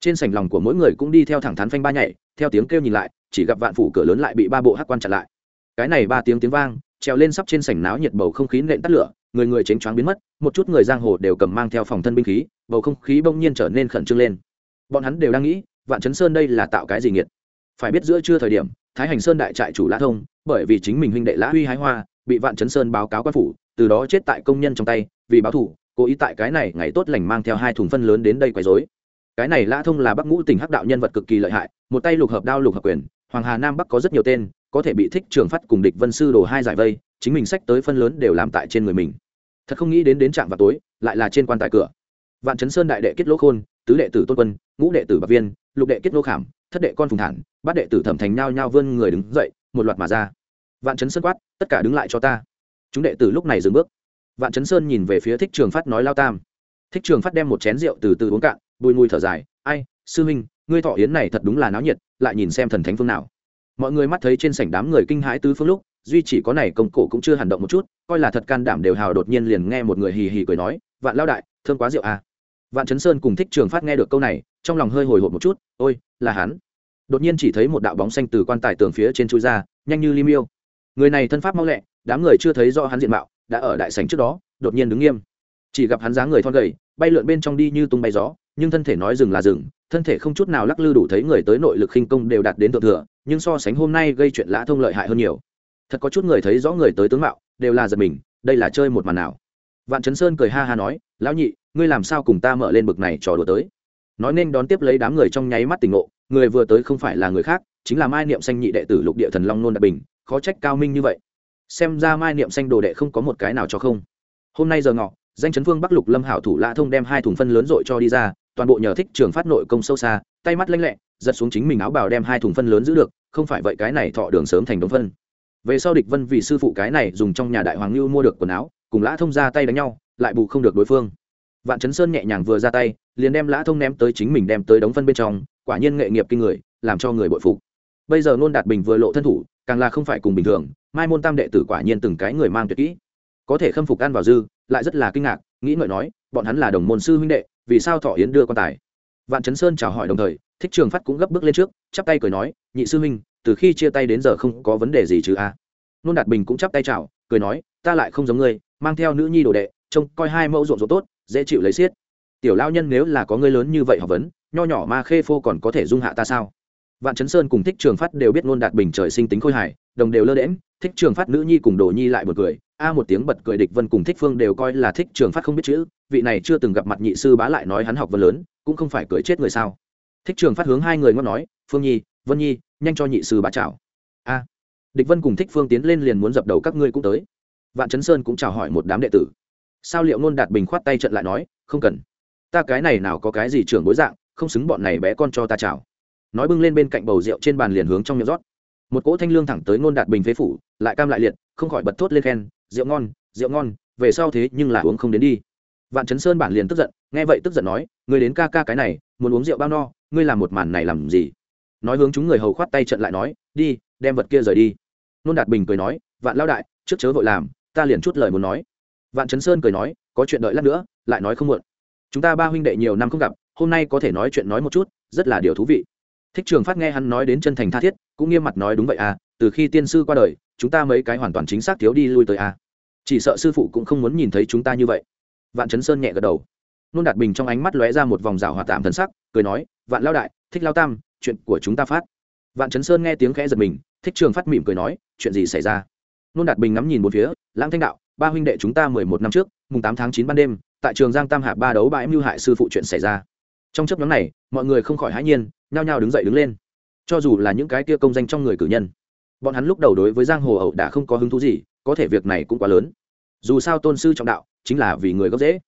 Trên sảnh lòng của mỗi người cũng đi theo thẳng thắn phanh ba nhảy, theo tiếng kêu nhìn lại, chỉ gặp vạn phủ cửa lớn lại bị ba bộ hắc quan chặn lại. Cái này ba tiếng tiếng vang treo lên sắp trên sảnh náo nhiệt bầu không khí nện tắt lửa, người người chánh choáng biến mất, một chút người giang hồ đều cầm mang theo phòng thân binh khí, bầu không khí bỗng nhiên trở nên khẩn trương lên bọn hắn đều đang nghĩ, vạn chấn sơn đây là tạo cái gì nghiệt? Phải biết giữa chưa thời điểm, thái hành sơn đại trại chủ lã thông, bởi vì chính mình huynh đệ lã huy hái hoa, bị vạn chấn sơn báo cáo quan phủ, từ đó chết tại công nhân trong tay, vì báo thủ, cố ý tại cái này ngày tốt lành mang theo hai thùng phân lớn đến đây quấy rối. Cái này lã thông là bắc ngũ tỉnh hắc đạo nhân vật cực kỳ lợi hại, một tay lục hợp đao lục hợp quyền, hoàng hà nam bắc có rất nhiều tên, có thể bị thích trường phát cùng địch vân sư đồ hai giải vây, chính mình sách tới phân lớn đều làm tại trên người mình. Thật không nghĩ đến đến trạm vào tối, lại là trên quan tài cửa. Vạn chấn sơn đại đệ kết lỗ khôn tứ đệ tử tôn quân, ngũ đệ tử bạc viên, lục đệ kết nô khảm, thất đệ con phùng thản, bát đệ tử thẩm thành nhao nhao vươn người đứng dậy, một loạt mà ra. Vạn chấn sơn quát, tất cả đứng lại cho ta. Chúng đệ tử lúc này dừng bước. Vạn chấn sơn nhìn về phía thích trường phát nói lao tam. Thích trường phát đem một chén rượu từ từ uống cạn, bùi mùi thở dài, ai, sư huynh, ngươi thọ yến này thật đúng là náo nhiệt, lại nhìn xem thần thánh phương nào. Mọi người mắt thấy trên sảnh đám người kinh hãi tứ phương lúc, duy chỉ có này công cổ cũng chưa hành động một chút, coi là thật can đảm đều hào đột nhiên liền nghe một người hì hì cười nói, vạn lao đại thơm quá rượu à vạn chấn sơn cùng thích trường phát nghe được câu này, trong lòng hơi hồi hộp một chút, ôi, là hắn. Đột nhiên chỉ thấy một đạo bóng xanh từ quan tài tường phía trên chui ra, nhanh như lim yêu. Người này thân pháp mau lẹ, đám người chưa thấy rõ hắn diện mạo, đã ở đại sảnh trước đó, đột nhiên đứng nghiêm. Chỉ gặp hắn dáng người thon gầy, bay lượn bên trong đi như tung bay gió, nhưng thân thể nói dừng là dừng, thân thể không chút nào lắc lư đủ thấy người tới nội lực khinh công đều đạt đến thượng thừa, nhưng so sánh hôm nay gây chuyện lã thông lợi hại hơn nhiều. Thật có chút người thấy rõ người tới tướng mạo, đều là giật mình, đây là chơi một màn nào. Vạn chấn sơn cười ha ha nói, lão nhị ngươi làm sao cùng ta mở lên bực này trò đùa tới? Nói nên đón tiếp lấy đám người trong nháy mắt tỉnh ngộ, người vừa tới không phải là người khác, chính là mai niệm xanh nhị đệ tử lục địa thần long nôn đại bình, khó trách cao minh như vậy. Xem ra mai niệm xanh đồ đệ không có một cái nào cho không. Hôm nay giờ ngọ, danh chấn vương bắc lục lâm hảo thủ lạ thông đem hai thùng phân lớn dội cho đi ra, toàn bộ nhờ thích trường phát nội công sâu xa, tay mắt lanh lẹ, giật xuống chính mình áo bào đem hai thùng phân lớn giữ được, không phải vậy cái này thọ đường sớm thành đống phân. Về sau địch vân vì sư phụ cái này dùng trong nhà đại hoàng lưu mua được quần áo, cùng lã thông ra tay đánh nhau, lại bù không được đối phương vạn chấn sơn nhẹ nhàng vừa ra tay, liền đem lã thông ném tới chính mình đem tới đống phân bên trong, quả nhiên nghệ nghiệp kinh người, làm cho người bội phục. Bây giờ nôn đạt bình vừa lộ thân thủ, càng là không phải cùng bình thường, mai môn tam đệ tử quả nhiên từng cái người mang tuyệt kỹ. Có thể khâm phục ăn vào dư, lại rất là kinh ngạc, nghĩ ngợi nói, bọn hắn là đồng môn sư huynh đệ, vì sao thọ yến đưa quan tài? Vạn chấn sơn chào hỏi đồng thời, thích trường phát cũng gấp bước lên trước, chắp tay cười nói, nhị sư huynh, từ khi chia tay đến giờ không có vấn đề gì chứ a? Nôn đạt bình cũng chắp tay chào, cười nói, ta lại không giống ngươi, mang theo nữ nhi đồ đệ, trông coi hai mẫu ruộng ruộng tốt dễ chịu lấy xiết. Tiểu lao nhân nếu là có ngươi lớn như vậy học vấn, nho nhỏ ma khê phô còn có thể dung hạ ta sao? Vạn chấn sơn cùng thích trường phát đều biết ngôn đạt bình trời sinh tính khôi hài, đồng đều lơ đễm thích trường phát nữ nhi cùng đồ nhi lại một cười, a một tiếng bật cười địch vân cùng thích phương đều coi là thích trường phát không biết chữ, vị này chưa từng gặp mặt nhị sư bá lại nói hắn học vấn lớn, cũng không phải cười chết người sao. Thích trường phát hướng hai người ngon nói, phương nhi, vân nhi, nhanh cho nhị sư bá chào. A. Địch vân cùng thích phương tiến lên liền muốn dập đầu các ngươi cũng tới. Vạn chấn sơn cũng chào hỏi một đám đệ tử sao liệu ngôn đạt bình khoát tay trận lại nói, không cần. Ta cái này nào có cái gì trưởng bối dạng, không xứng bọn này bé con cho ta chào. Nói bưng lên bên cạnh bầu rượu trên bàn liền hướng trong miệng rót. Một cỗ thanh lương thẳng tới ngôn đạt bình phế phủ, lại cam lại liệt, không khỏi bật thốt lên khen, rượu ngon rượu ngon, về sau thế nhưng là uống không đến đi. Vạn chấn sơn bản liền tức giận, nghe vậy tức giận nói, ngươi đến ca ca cái này, muốn uống rượu bao no, ngươi làm một màn này làm gì? Nói hướng chúng người hầu khoát tay trận lại nói, đi, đem vật kia rời đi. Nôn đạt bình cười nói, vạn lao đại, trước chớ vội làm, ta liền chút lời muốn nói vạn chấn sơn cười nói, có chuyện đợi lát nữa, lại nói không muộn. Chúng ta ba huynh đệ nhiều năm không gặp, hôm nay có thể nói chuyện nói một chút, rất là điều thú vị. Thích trường phát nghe hắn nói đến chân thành tha thiết, cũng nghiêm mặt nói, đúng vậy à từ khi tiên sư qua đời, chúng ta mấy cái hoàn toàn chính xác thiếu đi lui tới à. Chỉ sợ sư phụ cũng không muốn nhìn thấy chúng ta như vậy. Vạn chấn sơn nhẹ gật đầu. Nôn đạt bình trong ánh mắt lóe ra một vòng rào hòa tạm thần sắc, cười nói, vạn lao đại, thích lao tam, chuyện của chúng ta phát. Vạn chấn sơn nghe tiếng khẽ giật mình, thích trường phát mỉm cười nói, chuyện gì xảy ra? Nôn đạt bình ngắm nhìn một phía, lãng thanh đạo ba huynh đệ chúng ta mười một năm trước, mùng tám tháng chín ban đêm, tại trường giang tam hạ ba đấu bãi mưu hại sư phụ chuyện xảy ra. Trong chấp nhóm này, mọi người không khỏi hãi nhiên, nhao nhao đứng dậy đứng lên. Cho dù là những cái kia công danh trong người cử nhân, bọn hắn lúc đầu đối với giang hồ ẩu đã không có hứng thú gì, có thể việc này cũng quá lớn. Dù sao tôn sư trọng đạo, chính là vì người gốc dễ.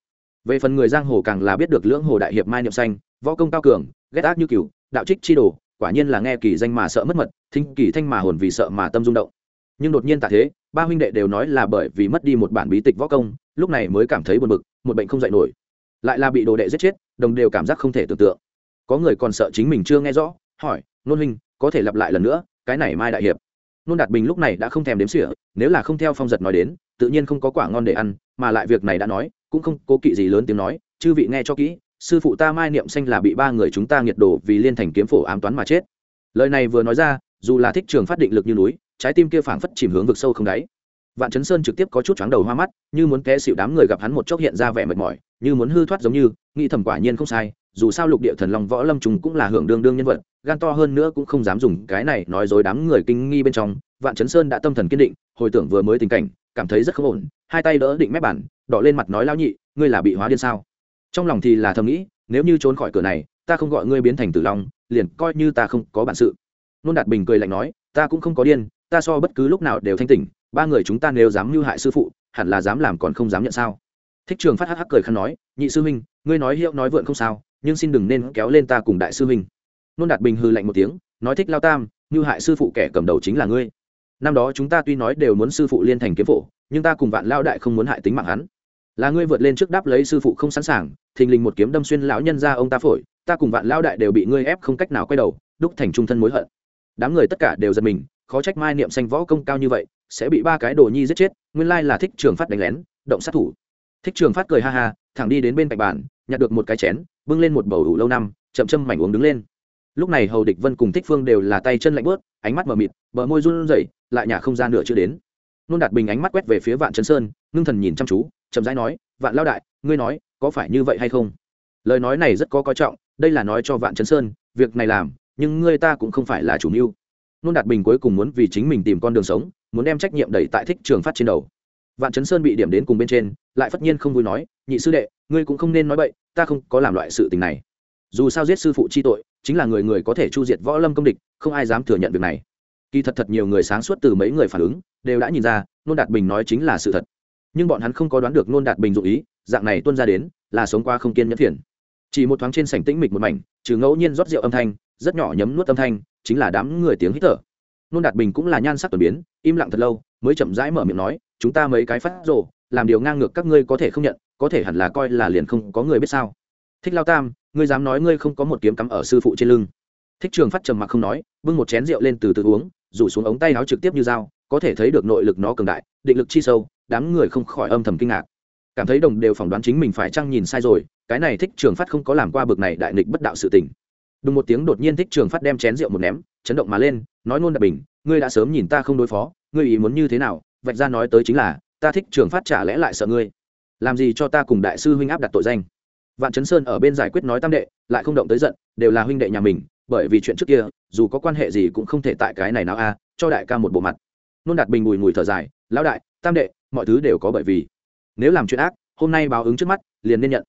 Về phần người giang hồ càng là biết được lưỡng hồ đại hiệp mai niệm xanh, võ công cao cường, ghét ác như cừu, đạo trích chi đồ, quả nhiên là nghe kỳ danh mà sợ mất mật, thính kỳ thanh mà hồn vì sợ mà tâm rung động. Nhưng đột nhiên tại thế ba huynh đệ đều nói là bởi vì mất đi một bản bí tịch võ công, lúc này mới cảm thấy buồn bực, một bệnh không dạy nổi. Lại là bị đồ đệ giết chết, đồng đều cảm giác không thể tưởng tượng. Có người còn sợ chính mình chưa nghe rõ, hỏi, nôn huynh, có thể lặp lại lần nữa, cái này mai đại hiệp? Nôn đạt bình lúc này đã không thèm đếm sỉa nếu là không theo phong giật nói đến, tự nhiên không có quả ngon để ăn, mà lại việc này đã nói, cũng không cố kỵ gì lớn tiếng nói, chư vị nghe cho kỹ, sư phụ ta mai niệm xanh là bị ba người chúng ta nghiệt đổ vì liên thành kiếm phổ ám toán mà chết. Lời này vừa nói ra, dù là thích trường phát định lực như núi trái tim kia phảng phất chìm hướng vực sâu không đáy. Vạn chấn sơn trực tiếp có chút chóng đầu hoa mắt, như muốn té xịu đám người gặp hắn một chốc hiện ra vẻ mệt mỏi, như muốn hư thoát giống như, nghĩ thầm quả nhiên không sai, dù sao lục địa thần long võ lâm trùng cũng là hưởng đương đương nhân vật, gan to hơn nữa cũng không dám dùng cái này nói dối đám người kinh nghi bên trong. Vạn chấn sơn đã tâm thần kiên định, hồi tưởng vừa mới tình cảnh, cảm thấy rất không ổn, hai tay đỡ định mép bản, đỏ lên mặt nói lao nhị, ngươi là bị hóa điên sao? Trong lòng thì là thầm nghĩ, nếu như trốn khỏi cửa này, ta không gọi ngươi biến thành tử long, liền coi như ta không có bản sự. Nôn đạt bình cười lạnh nói, ta cũng không có điên ta so bất cứ lúc nào đều thanh tỉnh, ba người chúng ta nếu dám mưu hại sư phụ, hẳn là dám làm còn không dám nhận sao? Thích trường phát hắc hắc cười khăn nói, nhị sư huynh, ngươi nói hiệu nói vượn không sao, nhưng xin đừng nên kéo lên ta cùng đại sư huynh. Nôn đạt bình hư lạnh một tiếng, nói thích lao tam, mưu hại sư phụ kẻ cầm đầu chính là ngươi. Năm đó chúng ta tuy nói đều muốn sư phụ liên thành kiếm phổ, nhưng ta cùng vạn lao đại không muốn hại tính mạng hắn. Là ngươi vượt lên trước đáp lấy sư phụ không sẵn sàng, thình lình một kiếm đâm xuyên lão nhân ra ông ta phổi, ta cùng vạn lao đại đều bị ngươi ép không cách nào quay đầu, đúc thành trung thân mối hận. Đám người tất cả đều giật mình khó trách mai niệm xanh võ công cao như vậy, sẽ bị ba cái đồ nhi giết chết, nguyên lai là thích trường phát đánh lén, động sát thủ. Thích trường phát cười ha ha, thẳng đi đến bên cạnh bàn, nhặt được một cái chén, bưng lên một bầu đủ lâu năm, chậm châm mảnh uống đứng lên. Lúc này hầu địch vân cùng thích phương đều là tay chân lạnh bớt, ánh mắt mờ mịt, bờ môi run rẩy, lại nhà không ra nửa chưa đến. Nôn đạt bình ánh mắt quét về phía vạn trấn sơn, ngưng thần nhìn chăm chú, chậm rãi nói, vạn lao đại, ngươi nói, có phải như vậy hay không? Lời nói này rất có coi trọng, đây là nói cho vạn trấn sơn, việc này làm, nhưng ngươi ta cũng không phải là chủ mưu nôn đạt bình cuối cùng muốn vì chính mình tìm con đường sống, muốn đem trách nhiệm đẩy tại thích trường phát trên đầu. Vạn chấn sơn bị điểm đến cùng bên trên, lại phất nhiên không vui nói, nhị sư đệ, ngươi cũng không nên nói bậy, ta không có làm loại sự tình này. Dù sao giết sư phụ chi tội, chính là người người có thể chu diệt võ lâm công địch, không ai dám thừa nhận việc này. Kỳ thật thật nhiều người sáng suốt từ mấy người phản ứng, đều đã nhìn ra, nôn đạt bình nói chính là sự thật. Nhưng bọn hắn không có đoán được nôn đạt bình dụ ý, dạng này tuân ra đến, là sống qua không kiên nhẫn phiền. Chỉ một thoáng trên sảnh tĩnh mịch một mảnh, trừ ngẫu nhiên rót rượu âm thanh, rất nhỏ nhấm nuốt âm thanh chính là đám người tiếng hít thở. Nôn đạt bình cũng là nhan sắc tuần biến, im lặng thật lâu, mới chậm rãi mở miệng nói, chúng ta mấy cái phát rồ, làm điều ngang ngược các ngươi có thể không nhận, có thể hẳn là coi là liền không có người biết sao. Thích lao tam, ngươi dám nói ngươi không có một kiếm cắm ở sư phụ trên lưng. Thích trường phát trầm mặc không nói, bưng một chén rượu lên từ từ uống, rủ xuống ống tay áo trực tiếp như dao, có thể thấy được nội lực nó cường đại, định lực chi sâu, đám người không khỏi âm thầm kinh ngạc. Cảm thấy đồng đều phỏng đoán chính mình phải chăng nhìn sai rồi, cái này thích trường phát không có làm qua bực này đại nghịch bất đạo sự tình đùng một tiếng đột nhiên thích trường phát đem chén rượu một ném, chấn động mà lên, nói nôn đập bình, ngươi đã sớm nhìn ta không đối phó, ngươi ý muốn như thế nào? Vạch ra nói tới chính là, ta thích trường phát trả lẽ lại sợ ngươi? Làm gì cho ta cùng đại sư huynh áp đặt tội danh? Vạn chấn sơn ở bên giải quyết nói tam đệ, lại không động tới giận, đều là huynh đệ nhà mình, bởi vì chuyện trước kia, dù có quan hệ gì cũng không thể tại cái này nào a, cho đại ca một bộ mặt. Nôn đạt bình bùi ngùi thở dài, lão đại, tam đệ, mọi thứ đều có bởi vì. Nếu làm chuyện ác, hôm nay báo ứng trước mắt, liền nên nhận.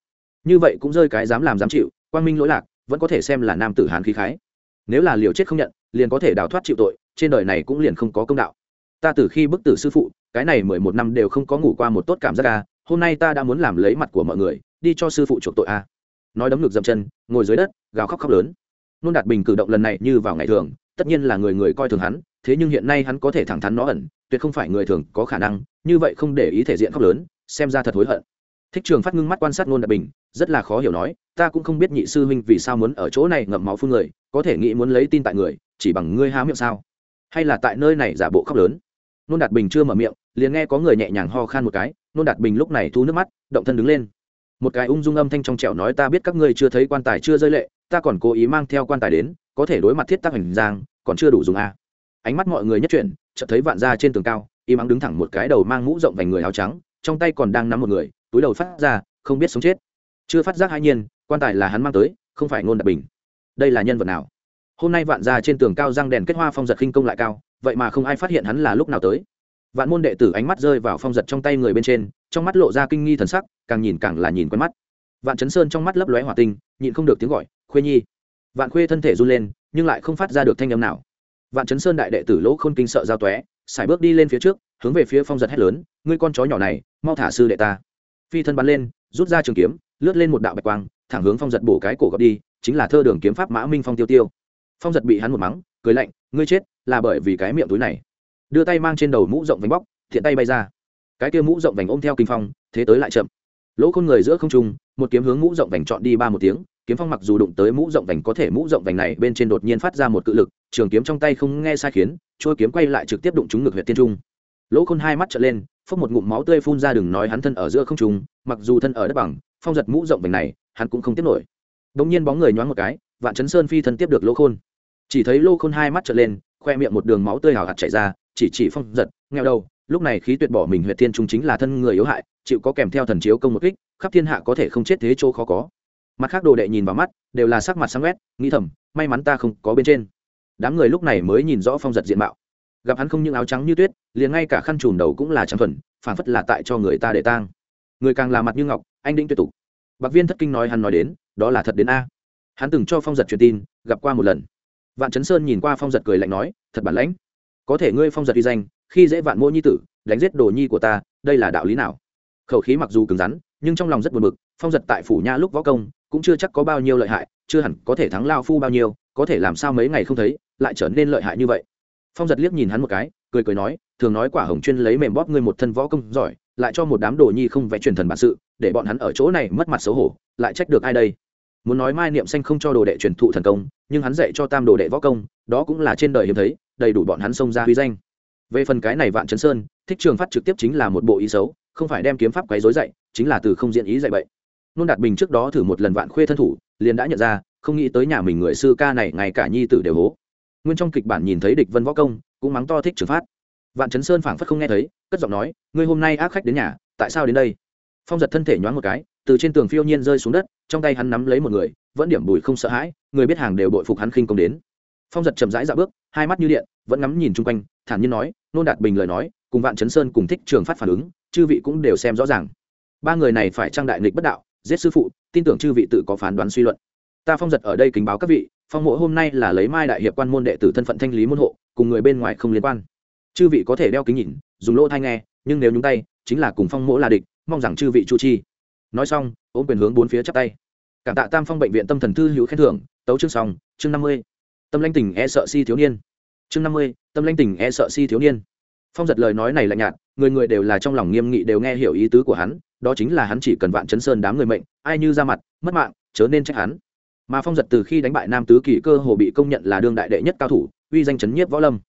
Như vậy cũng rơi cái dám làm dám chịu, quang minh lỗi lạc vẫn có thể xem là nam tử hán khí khái. Nếu là liều chết không nhận, liền có thể đào thoát chịu tội, trên đời này cũng liền không có công đạo. Ta từ khi bức tử sư phụ, cái này mười một năm đều không có ngủ qua một tốt cảm giác ca, hôm nay ta đã muốn làm lấy mặt của mọi người, đi cho sư phụ chuộc tội a. Nói đấm ngược dậm chân, ngồi dưới đất, gào khóc khóc lớn. Nôn đạt bình cử động lần này như vào ngày thường, tất nhiên là người người coi thường hắn, thế nhưng hiện nay hắn có thể thẳng thắn nó ẩn, tuyệt không phải người thường có khả năng, như vậy không để ý thể diện khóc lớn, xem ra thật hối hận. Thích trường phát ngưng mắt quan sát nôn đạt bình rất là khó hiểu nói, ta cũng không biết nhị sư huynh vì sao muốn ở chỗ này ngậm máu phun người, có thể nghĩ muốn lấy tin tại người, chỉ bằng ngươi há miệng sao? Hay là tại nơi này giả bộ khóc lớn? Nôn đạt bình chưa mở miệng, liền nghe có người nhẹ nhàng ho khan một cái, nôn đạt bình lúc này thu nước mắt, động thân đứng lên. Một cái ung dung âm thanh trong trẻo nói, ta biết các ngươi chưa thấy quan tài chưa rơi lệ, ta còn cố ý mang theo quan tài đến, có thể đối mặt thiết tác hành giang, còn chưa đủ dùng a. Ánh mắt mọi người nhất chuyển, chợt thấy vạn ra trên tường cao, im ắng đứng thẳng một cái đầu mang mũ rộng vành người áo trắng, trong tay còn đang nắm một người, túi đầu phát ra, không biết sống chết chưa phát giác hai nhiên, quan tài là hắn mang tới, không phải ngôn đạt bình. Đây là nhân vật nào? Hôm nay vạn ra trên tường cao răng đèn kết hoa phong giật khinh công lại cao, vậy mà không ai phát hiện hắn là lúc nào tới. Vạn môn đệ tử ánh mắt rơi vào phong giật trong tay người bên trên, trong mắt lộ ra kinh nghi thần sắc, càng nhìn càng là nhìn quen mắt. Vạn chấn sơn trong mắt lấp lóe hỏa tinh, nhịn không được tiếng gọi, khuê nhi. Vạn khuê thân thể run lên, nhưng lại không phát ra được thanh âm nào. Vạn chấn sơn đại đệ tử lỗ khôn kinh sợ giao tóe, sải bước đi lên phía trước, hướng về phía phong giật hét lớn, ngươi con chó nhỏ này, mau thả sư đệ ta. Phi thân bắn lên, rút ra trường kiếm lướt lên một đạo bạch quang, thẳng hướng phong giật bổ cái cổ gọt đi, chính là thơ đường kiếm pháp mã minh phong tiêu tiêu. Phong giật bị hắn một mắng, cười lạnh, ngươi chết, là bởi vì cái miệng túi này. Đưa tay mang trên đầu mũ rộng vành bóc, thiện tay bay ra. Cái kia mũ rộng vành ôm theo kinh phong, thế tới lại chậm. Lỗ khôn người giữa không trung, một kiếm hướng mũ rộng vành chọn đi ba một tiếng, kiếm phong mặc dù đụng tới mũ rộng vành có thể mũ rộng vành này bên trên đột nhiên phát ra một cự lực, trường kiếm trong tay không nghe sai khiến trôi kiếm quay lại trực tiếp đụng trúng ngực huyện tiên trung. Lỗ khôn hai mắt trở lên, phốc một ngụm máu tươi phun ra đừng nói hắn thân ở giữa không trung, mặc dù thân ở đất bằng phong giật mũ rộng vành này, hắn cũng không tiếp nổi. Đ nhiên bóng người nhoáng một cái, vạn chấn sơn phi thân tiếp được lỗ khôn. Chỉ thấy lỗ khôn hai mắt trở lên, khoe miệng một đường máu tươi hào hạt chảy ra, chỉ chỉ phong giật, nghèo đầu, lúc này khí tuyệt bỏ mình huyện thiên trung chính là thân người yếu hại, chịu có kèm theo thần chiếu công một kích, khắp thiên hạ có thể không chết thế chỗ khó có. Mặt khác đồ đệ nhìn vào mắt, đều là sắc mặt sáng quét nghĩ thầm, may mắn ta không có bên trên. Đám người lúc này mới nhìn rõ phong giật diện mạo. Gặp hắn không những áo trắng như tuyết, liền ngay cả khăn trùm đầu cũng là trắng thuần phản phất là tại cho người ta để tang người càng là mặt như ngọc, anh đĩnh tuyệt tục. Bạc viên thất kinh nói hắn nói đến, đó là thật đến a. Hắn từng cho phong giật truyền tin, gặp qua một lần. Vạn chấn sơn nhìn qua phong giật cười lạnh nói, thật bản lãnh. Có thể ngươi phong giật uy danh, khi dễ vạn mô nhi tử, đánh giết đồ nhi của ta, đây là đạo lý nào? Khẩu khí mặc dù cứng rắn, nhưng trong lòng rất buồn bực, phong giật tại phủ nha lúc võ công, cũng chưa chắc có bao nhiêu lợi hại, chưa hẳn có thể thắng lao phu bao nhiêu, có thể làm sao mấy ngày không thấy, lại trở nên lợi hại như vậy. Phong giật liếc nhìn hắn một cái, cười cười nói, thường nói quả hồng chuyên lấy mềm bóp ngươi một thân võ công giỏi lại cho một đám đồ nhi không vẽ truyền thần bản sự, để bọn hắn ở chỗ này mất mặt xấu hổ, lại trách được ai đây? Muốn nói mai niệm xanh không cho đồ đệ truyền thụ thần công, nhưng hắn dạy cho tam đồ đệ võ công, đó cũng là trên đời hiếm thấy, đầy đủ bọn hắn xông ra huy danh. Về phần cái này vạn chấn sơn, thích trường phát trực tiếp chính là một bộ ý xấu, không phải đem kiếm pháp quấy dối dạy, chính là từ không diện ý dạy vậy nôn đạt bình trước đó thử một lần vạn khuê thân thủ, liền đã nhận ra, không nghĩ tới nhà mình người sư ca này ngày cả nhi tử đều hố. Nguyên trong kịch bản nhìn thấy địch vân võ công, cũng mắng to thích trường phát vạn chấn sơn phảng phất không nghe thấy, cất giọng nói, ngươi hôm nay ác khách đến nhà, tại sao đến đây? Phong giật thân thể nhoáng một cái, từ trên tường phiêu nhiên rơi xuống đất, trong tay hắn nắm lấy một người, vẫn điểm bùi không sợ hãi, người biết hàng đều bội phục hắn khinh công đến. Phong giật chậm rãi dạo bước, hai mắt như điện, vẫn ngắm nhìn chung quanh, thản nhiên nói, nôn đạt bình lời nói, cùng vạn chấn sơn cùng thích trường phát phản ứng, chư vị cũng đều xem rõ ràng. Ba người này phải trang đại nghịch bất đạo, giết sư phụ, tin tưởng chư vị tự có phán đoán suy luận. Ta phong giật ở đây kính báo các vị, phong mộ hôm nay là lấy mai đại hiệp quan môn đệ tử thân phận thanh lý môn hộ, cùng người bên ngoài không liên quan chư vị có thể đeo kính nhìn, dùng lỗ thai nghe, nhưng nếu nhúng tay, chính là cùng phong mỗ là địch, mong rằng chư vị chu chi. Nói xong, ôm quyền hướng bốn phía chắp tay. Cảm tạ tam phong bệnh viện tâm thần thư hữu khen thưởng, tấu chương xong, chương năm mươi. Tâm lanh tình e sợ si thiếu niên. Chương năm mươi, tâm lanh tình e sợ si thiếu niên. Phong giật lời nói này lạnh nhạt, người người đều là trong lòng nghiêm nghị đều nghe hiểu ý tứ của hắn, đó chính là hắn chỉ cần vạn chấn sơn đám người mệnh, ai như ra mặt, mất mạng, chớ nên trách hắn. Mà phong giật từ khi đánh bại nam tứ kỳ cơ hồ bị công nhận là đương đại đệ nhất cao thủ, uy danh chấn nhiếp võ lâm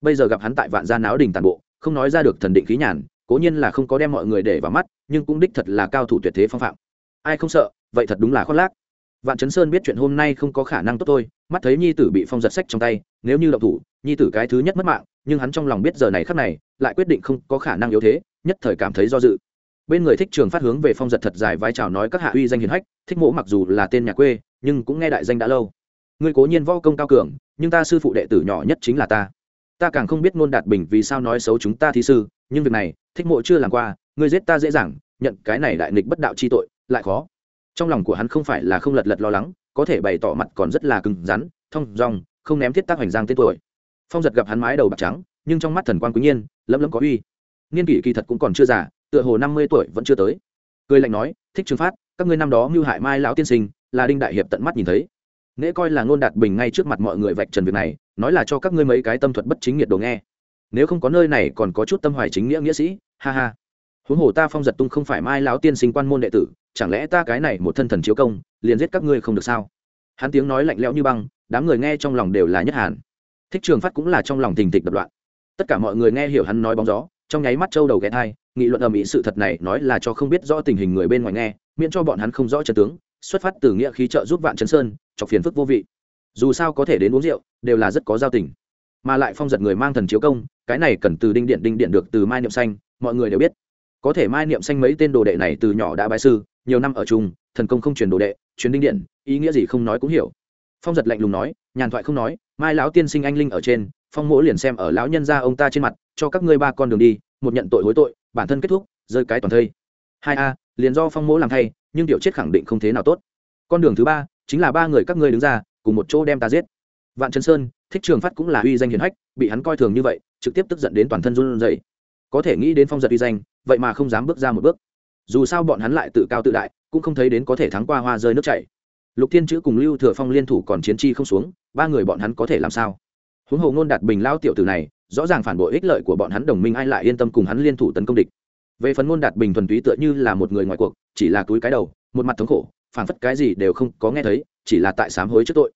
bây giờ gặp hắn tại vạn gia náo đình tàn bộ, không nói ra được thần định khí nhàn, cố nhiên là không có đem mọi người để vào mắt, nhưng cũng đích thật là cao thủ tuyệt thế phong phạm. Ai không sợ, vậy thật đúng là khoác lác. Vạn chấn sơn biết chuyện hôm nay không có khả năng tốt thôi, mắt thấy nhi tử bị phong giật sách trong tay, nếu như động thủ, nhi tử cái thứ nhất mất mạng, nhưng hắn trong lòng biết giờ này khắc này, lại quyết định không có khả năng yếu thế, nhất thời cảm thấy do dự. Bên người thích trường phát hướng về phong giật thật dài vai trào nói các hạ uy danh hiền hách, thích mỗ mặc dù là tên nhà quê, nhưng cũng nghe đại danh đã lâu. Người cố nhiên võ công cao cường, nhưng ta sư phụ đệ tử nhỏ nhất chính là ta ta càng không biết ngôn đạt bình vì sao nói xấu chúng ta thí sư, nhưng việc này, thích mộ chưa làm qua, ngươi giết ta dễ dàng, nhận cái này đại nghịch bất đạo chi tội, lại khó. Trong lòng của hắn không phải là không lật lật lo lắng, có thể bày tỏ mặt còn rất là cứng rắn, thông dong, không ném thiết tác hoành giang tên tuổi. Phong giật gặp hắn mái đầu bạc trắng, nhưng trong mắt thần quan quý nhiên, lấm lấm có uy. Niên kỷ kỳ thật cũng còn chưa già, tựa hồ năm mươi tuổi vẫn chưa tới. Cười lạnh nói, thích trừng phát, các ngươi năm đó mưu hại mai lão tiên sinh, là đinh đại hiệp tận mắt nhìn thấy. Nễ coi là ngôn đạt bình ngay trước mặt mọi người vạch trần việc này nói là cho các ngươi mấy cái tâm thuật bất chính nghiệt đồ nghe. Nếu không có nơi này còn có chút tâm hoài chính nghĩa nghĩa sĩ, ha ha. Huống hồ ta phong giật tung không phải mai lão tiên sinh quan môn đệ tử, chẳng lẽ ta cái này một thân thần chiếu công, liền giết các ngươi không được sao? Hắn tiếng nói lạnh lẽo như băng, đám người nghe trong lòng đều là nhất hàn. Thích trường phát cũng là trong lòng thình thịch đập loạn. Tất cả mọi người nghe hiểu hắn nói bóng gió, trong nháy mắt trâu đầu ghé thai, nghị luận ầm ĩ sự thật này nói là cho không biết rõ tình hình người bên ngoài nghe, miễn cho bọn hắn không rõ trận tướng, xuất phát từ nghĩa khí trợ giúp vạn chấn sơn, chọc phiền phức vô vị dù sao có thể đến uống rượu, đều là rất có giao tình. Mà lại phong giật người mang thần chiếu công, cái này cần từ đinh điện đinh điện được từ mai niệm xanh, mọi người đều biết. Có thể mai niệm xanh mấy tên đồ đệ này từ nhỏ đã bái sư, nhiều năm ở chung, thần công không truyền đồ đệ, truyền đinh điện, ý nghĩa gì không nói cũng hiểu. Phong giật lạnh lùng nói, nhàn thoại không nói, mai lão tiên sinh anh linh ở trên, phong mỗ liền xem ở lão nhân gia ông ta trên mặt, cho các ngươi ba con đường đi, một nhận tội hối tội, bản thân kết thúc, rơi cái toàn thây. Hai a, liền do phong mỗ làm thay, nhưng tiểu chết khẳng định không thế nào tốt. Con đường thứ ba, chính là ba người các ngươi đứng ra cùng một chỗ đem ta giết. Vạn trấn sơn, thích trường phát cũng là uy danh hiền hách, bị hắn coi thường như vậy, trực tiếp tức giận đến toàn thân run rẩy. Có thể nghĩ đến phong giật uy danh, vậy mà không dám bước ra một bước. Dù sao bọn hắn lại tự cao tự đại, cũng không thấy đến có thể thắng qua hoa rơi nước chảy. Lục thiên chữ cùng lưu thừa phong liên thủ còn chiến chi không xuống, ba người bọn hắn có thể làm sao? Huống hồ ngôn đạt bình lao tiểu tử này, rõ ràng phản bội ích lợi của bọn hắn đồng minh ai lại yên tâm cùng hắn liên thủ tấn công địch. Về phần ngôn đạt bình thuần túy tựa như là một người ngoài cuộc, chỉ là túi cái đầu, một mặt thống khổ phản phất cái gì đều không có nghe thấy, chỉ là tại sám hối trước tội.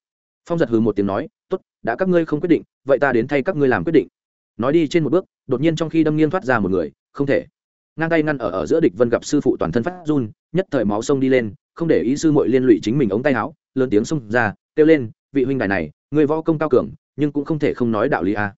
Phong giật hừ một tiếng nói, tốt, đã các ngươi không quyết định, vậy ta đến thay các ngươi làm quyết định. Nói đi trên một bước, đột nhiên trong khi đâm nghiêng thoát ra một người, không thể. Ngang tay ngăn ở ở giữa địch vân gặp sư phụ toàn thân phát run, nhất thời máu sông đi lên, không để ý sư muội liên lụy chính mình ống tay áo, lớn tiếng xông ra, kêu lên, vị huynh đài này người võ công cao cường, nhưng cũng không thể không nói đạo lý a.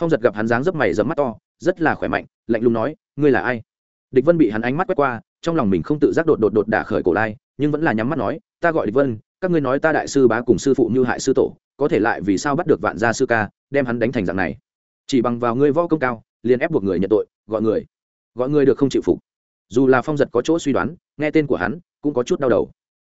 Phong giật gặp hắn dáng dấp mày dẫm mắt to, rất là khỏe mạnh, lạnh lùng nói, ngươi là ai? Địch vân bị hắn ánh mắt quét qua, trong lòng mình không tự giác đột đột đột đả khởi cổ lai nhưng vẫn là nhắm mắt nói, ta gọi địch vân, các ngươi nói ta đại sư bá cùng sư phụ như hại sư tổ, có thể lại vì sao bắt được vạn gia sư ca, đem hắn đánh thành dạng này? Chỉ bằng vào ngươi võ công cao, liền ép buộc người nhận tội, gọi người gọi người được không chịu phục. Dù là phong giật có chỗ suy đoán, nghe tên của hắn cũng có chút đau đầu.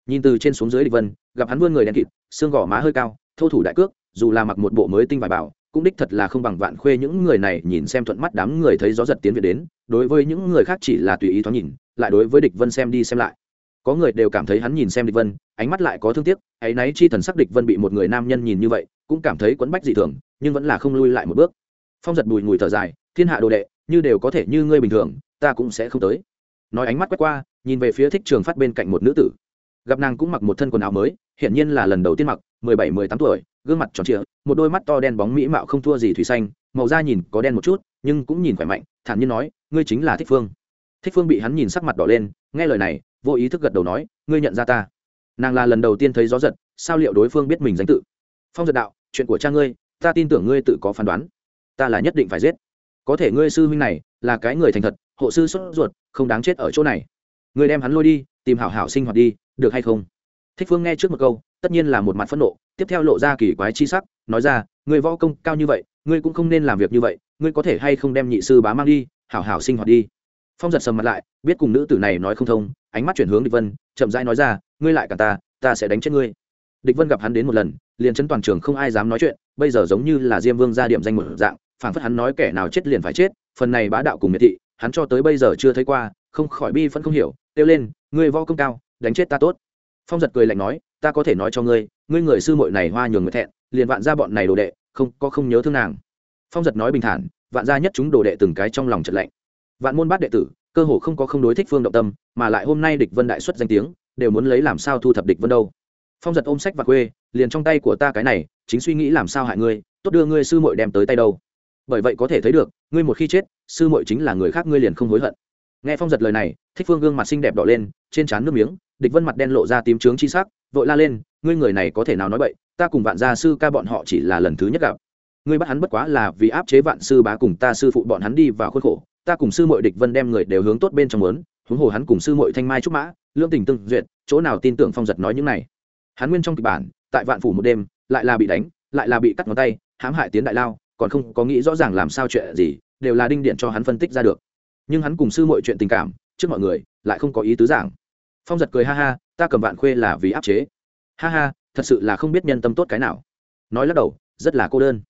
Nhìn từ trên xuống dưới địch vân, gặp hắn vươn người đen kịt, xương gò má hơi cao, thô thủ đại cước, dù là mặc một bộ mới tinh vải bảo, cũng đích thật là không bằng vạn khuê những người này nhìn xem thuận mắt đám người thấy gió giật tiến về đến, đối với những người khác chỉ là tùy ý thoáng nhìn, lại đối với địch vân xem đi xem lại có người đều cảm thấy hắn nhìn xem địch vân, ánh mắt lại có thương tiếc ấy y chi thần sắc địch vân bị một người nam nhân nhìn như vậy, cũng cảm thấy quấn bách dị thường, nhưng vẫn là không lui lại một bước. Phong giật bùi ngùi thở dài, thiên hạ đồ đệ, như đều có thể như ngươi bình thường, ta cũng sẽ không tới. Nói ánh mắt quét qua, nhìn về phía thích trường phát bên cạnh một nữ tử. Gặp nàng cũng mặc một thân quần áo mới, hiển nhiên là lần đầu tiên mặc, mười bảy, mười tám tuổi, gương mặt tròn trịa, một đôi mắt to đen bóng mỹ mạo không thua gì thủy xanh, màu da nhìn có đen một chút, nhưng cũng nhìn khỏe mạnh, thản nhiên nói, ngươi chính là thích phương. Thích phương bị hắn nhìn sắc mặt đỏ lên, nghe lời này vô ý thức gật đầu nói, ngươi nhận ra ta. Nàng là lần đầu tiên thấy gió giật, sao liệu đối phương biết mình danh tự? Phong giật đạo, chuyện của cha ngươi, ta tin tưởng ngươi tự có phán đoán. Ta là nhất định phải giết. Có thể ngươi sư huynh này là cái người thành thật, hộ sư sốt ruột, không đáng chết ở chỗ này. Ngươi đem hắn lôi đi, tìm hảo hảo sinh hoạt đi, được hay không? Thích phương nghe trước một câu, tất nhiên là một mặt phẫn nộ, tiếp theo lộ ra kỳ quái chi sắc, nói ra người võ công cao như vậy, ngươi cũng không nên làm việc như vậy, ngươi có thể hay không đem nhị sư bá mang đi, hảo hảo sinh hoạt đi phong giật sầm mặt lại, biết cùng nữ tử này nói không thông, ánh mắt chuyển hướng địch vân, chậm rãi nói ra, ngươi lại cả ta ta sẽ đánh chết ngươi. Địch vân gặp hắn đến một lần, liền chân toàn trường không ai dám nói chuyện, bây giờ giống như là diêm vương ra điểm danh một dạng phản phất hắn nói kẻ nào chết liền phải chết, phần này bá đạo cùng miệt thị, hắn cho tới bây giờ chưa thấy qua, không khỏi bi vẫn không hiểu, kêu lên, ngươi võ công cao, đánh chết ta tốt. Phong giật cười lạnh nói, ta có thể nói cho ngươi ngươi người sư muội này hoa nhường người thẹn, liền vạn ra bọn này đồ đệ, không, có không nhớ thương nàng. Phong giật nói bình thản, vạn gia nhất chúng đồ đệ từng cái trong lòng trật lạnh vạn môn bát đệ tử, cơ hồ không có không đối thích phương động tâm, mà lại hôm nay địch vân đại xuất danh tiếng, đều muốn lấy làm sao thu thập địch vân đâu. Phong giật ôm sách và quê, liền trong tay của ta cái này, chính suy nghĩ làm sao hại ngươi, tốt đưa ngươi sư muội đem tới tay đâu. Bởi vậy có thể thấy được, ngươi một khi chết, sư muội chính là người khác ngươi liền không hối hận. Nghe phong giật lời này, thích phương gương mặt xinh đẹp đỏ lên, trên trán nước miếng, địch vân mặt đen lộ ra tím trướng chi sắc, vội la lên, ngươi người này có thể nào nói vậy ta cùng vạn gia sư ca bọn họ chỉ là lần thứ nhất gặp. Ngươi bắt hắn bất quá là vì áp chế vạn sư bá cùng ta sư phụ bọn hắn đi vào khuôn khổ ta cùng sư mội địch vân đem người đều hướng tốt bên trong muốn, huống hồ hắn cùng sư mội thanh mai trúc mã, lương tình tương duyệt, chỗ nào tin tưởng phong giật nói những này. Hắn nguyên trong kịch bản, tại vạn phủ một đêm, lại là bị đánh, lại là bị cắt ngón tay, hãm hại tiến đại lao, còn không có nghĩ rõ ràng làm sao chuyện gì, đều là đinh điện cho hắn phân tích ra được. Nhưng hắn cùng sư muội chuyện tình cảm, trước mọi người, lại không có ý tứ giảng. Phong giật cười ha ha, ta cầm vạn khuê là vì áp chế. Ha ha, thật sự là không biết nhân tâm tốt cái nào. Nói lắc đầu, rất là cô đơn.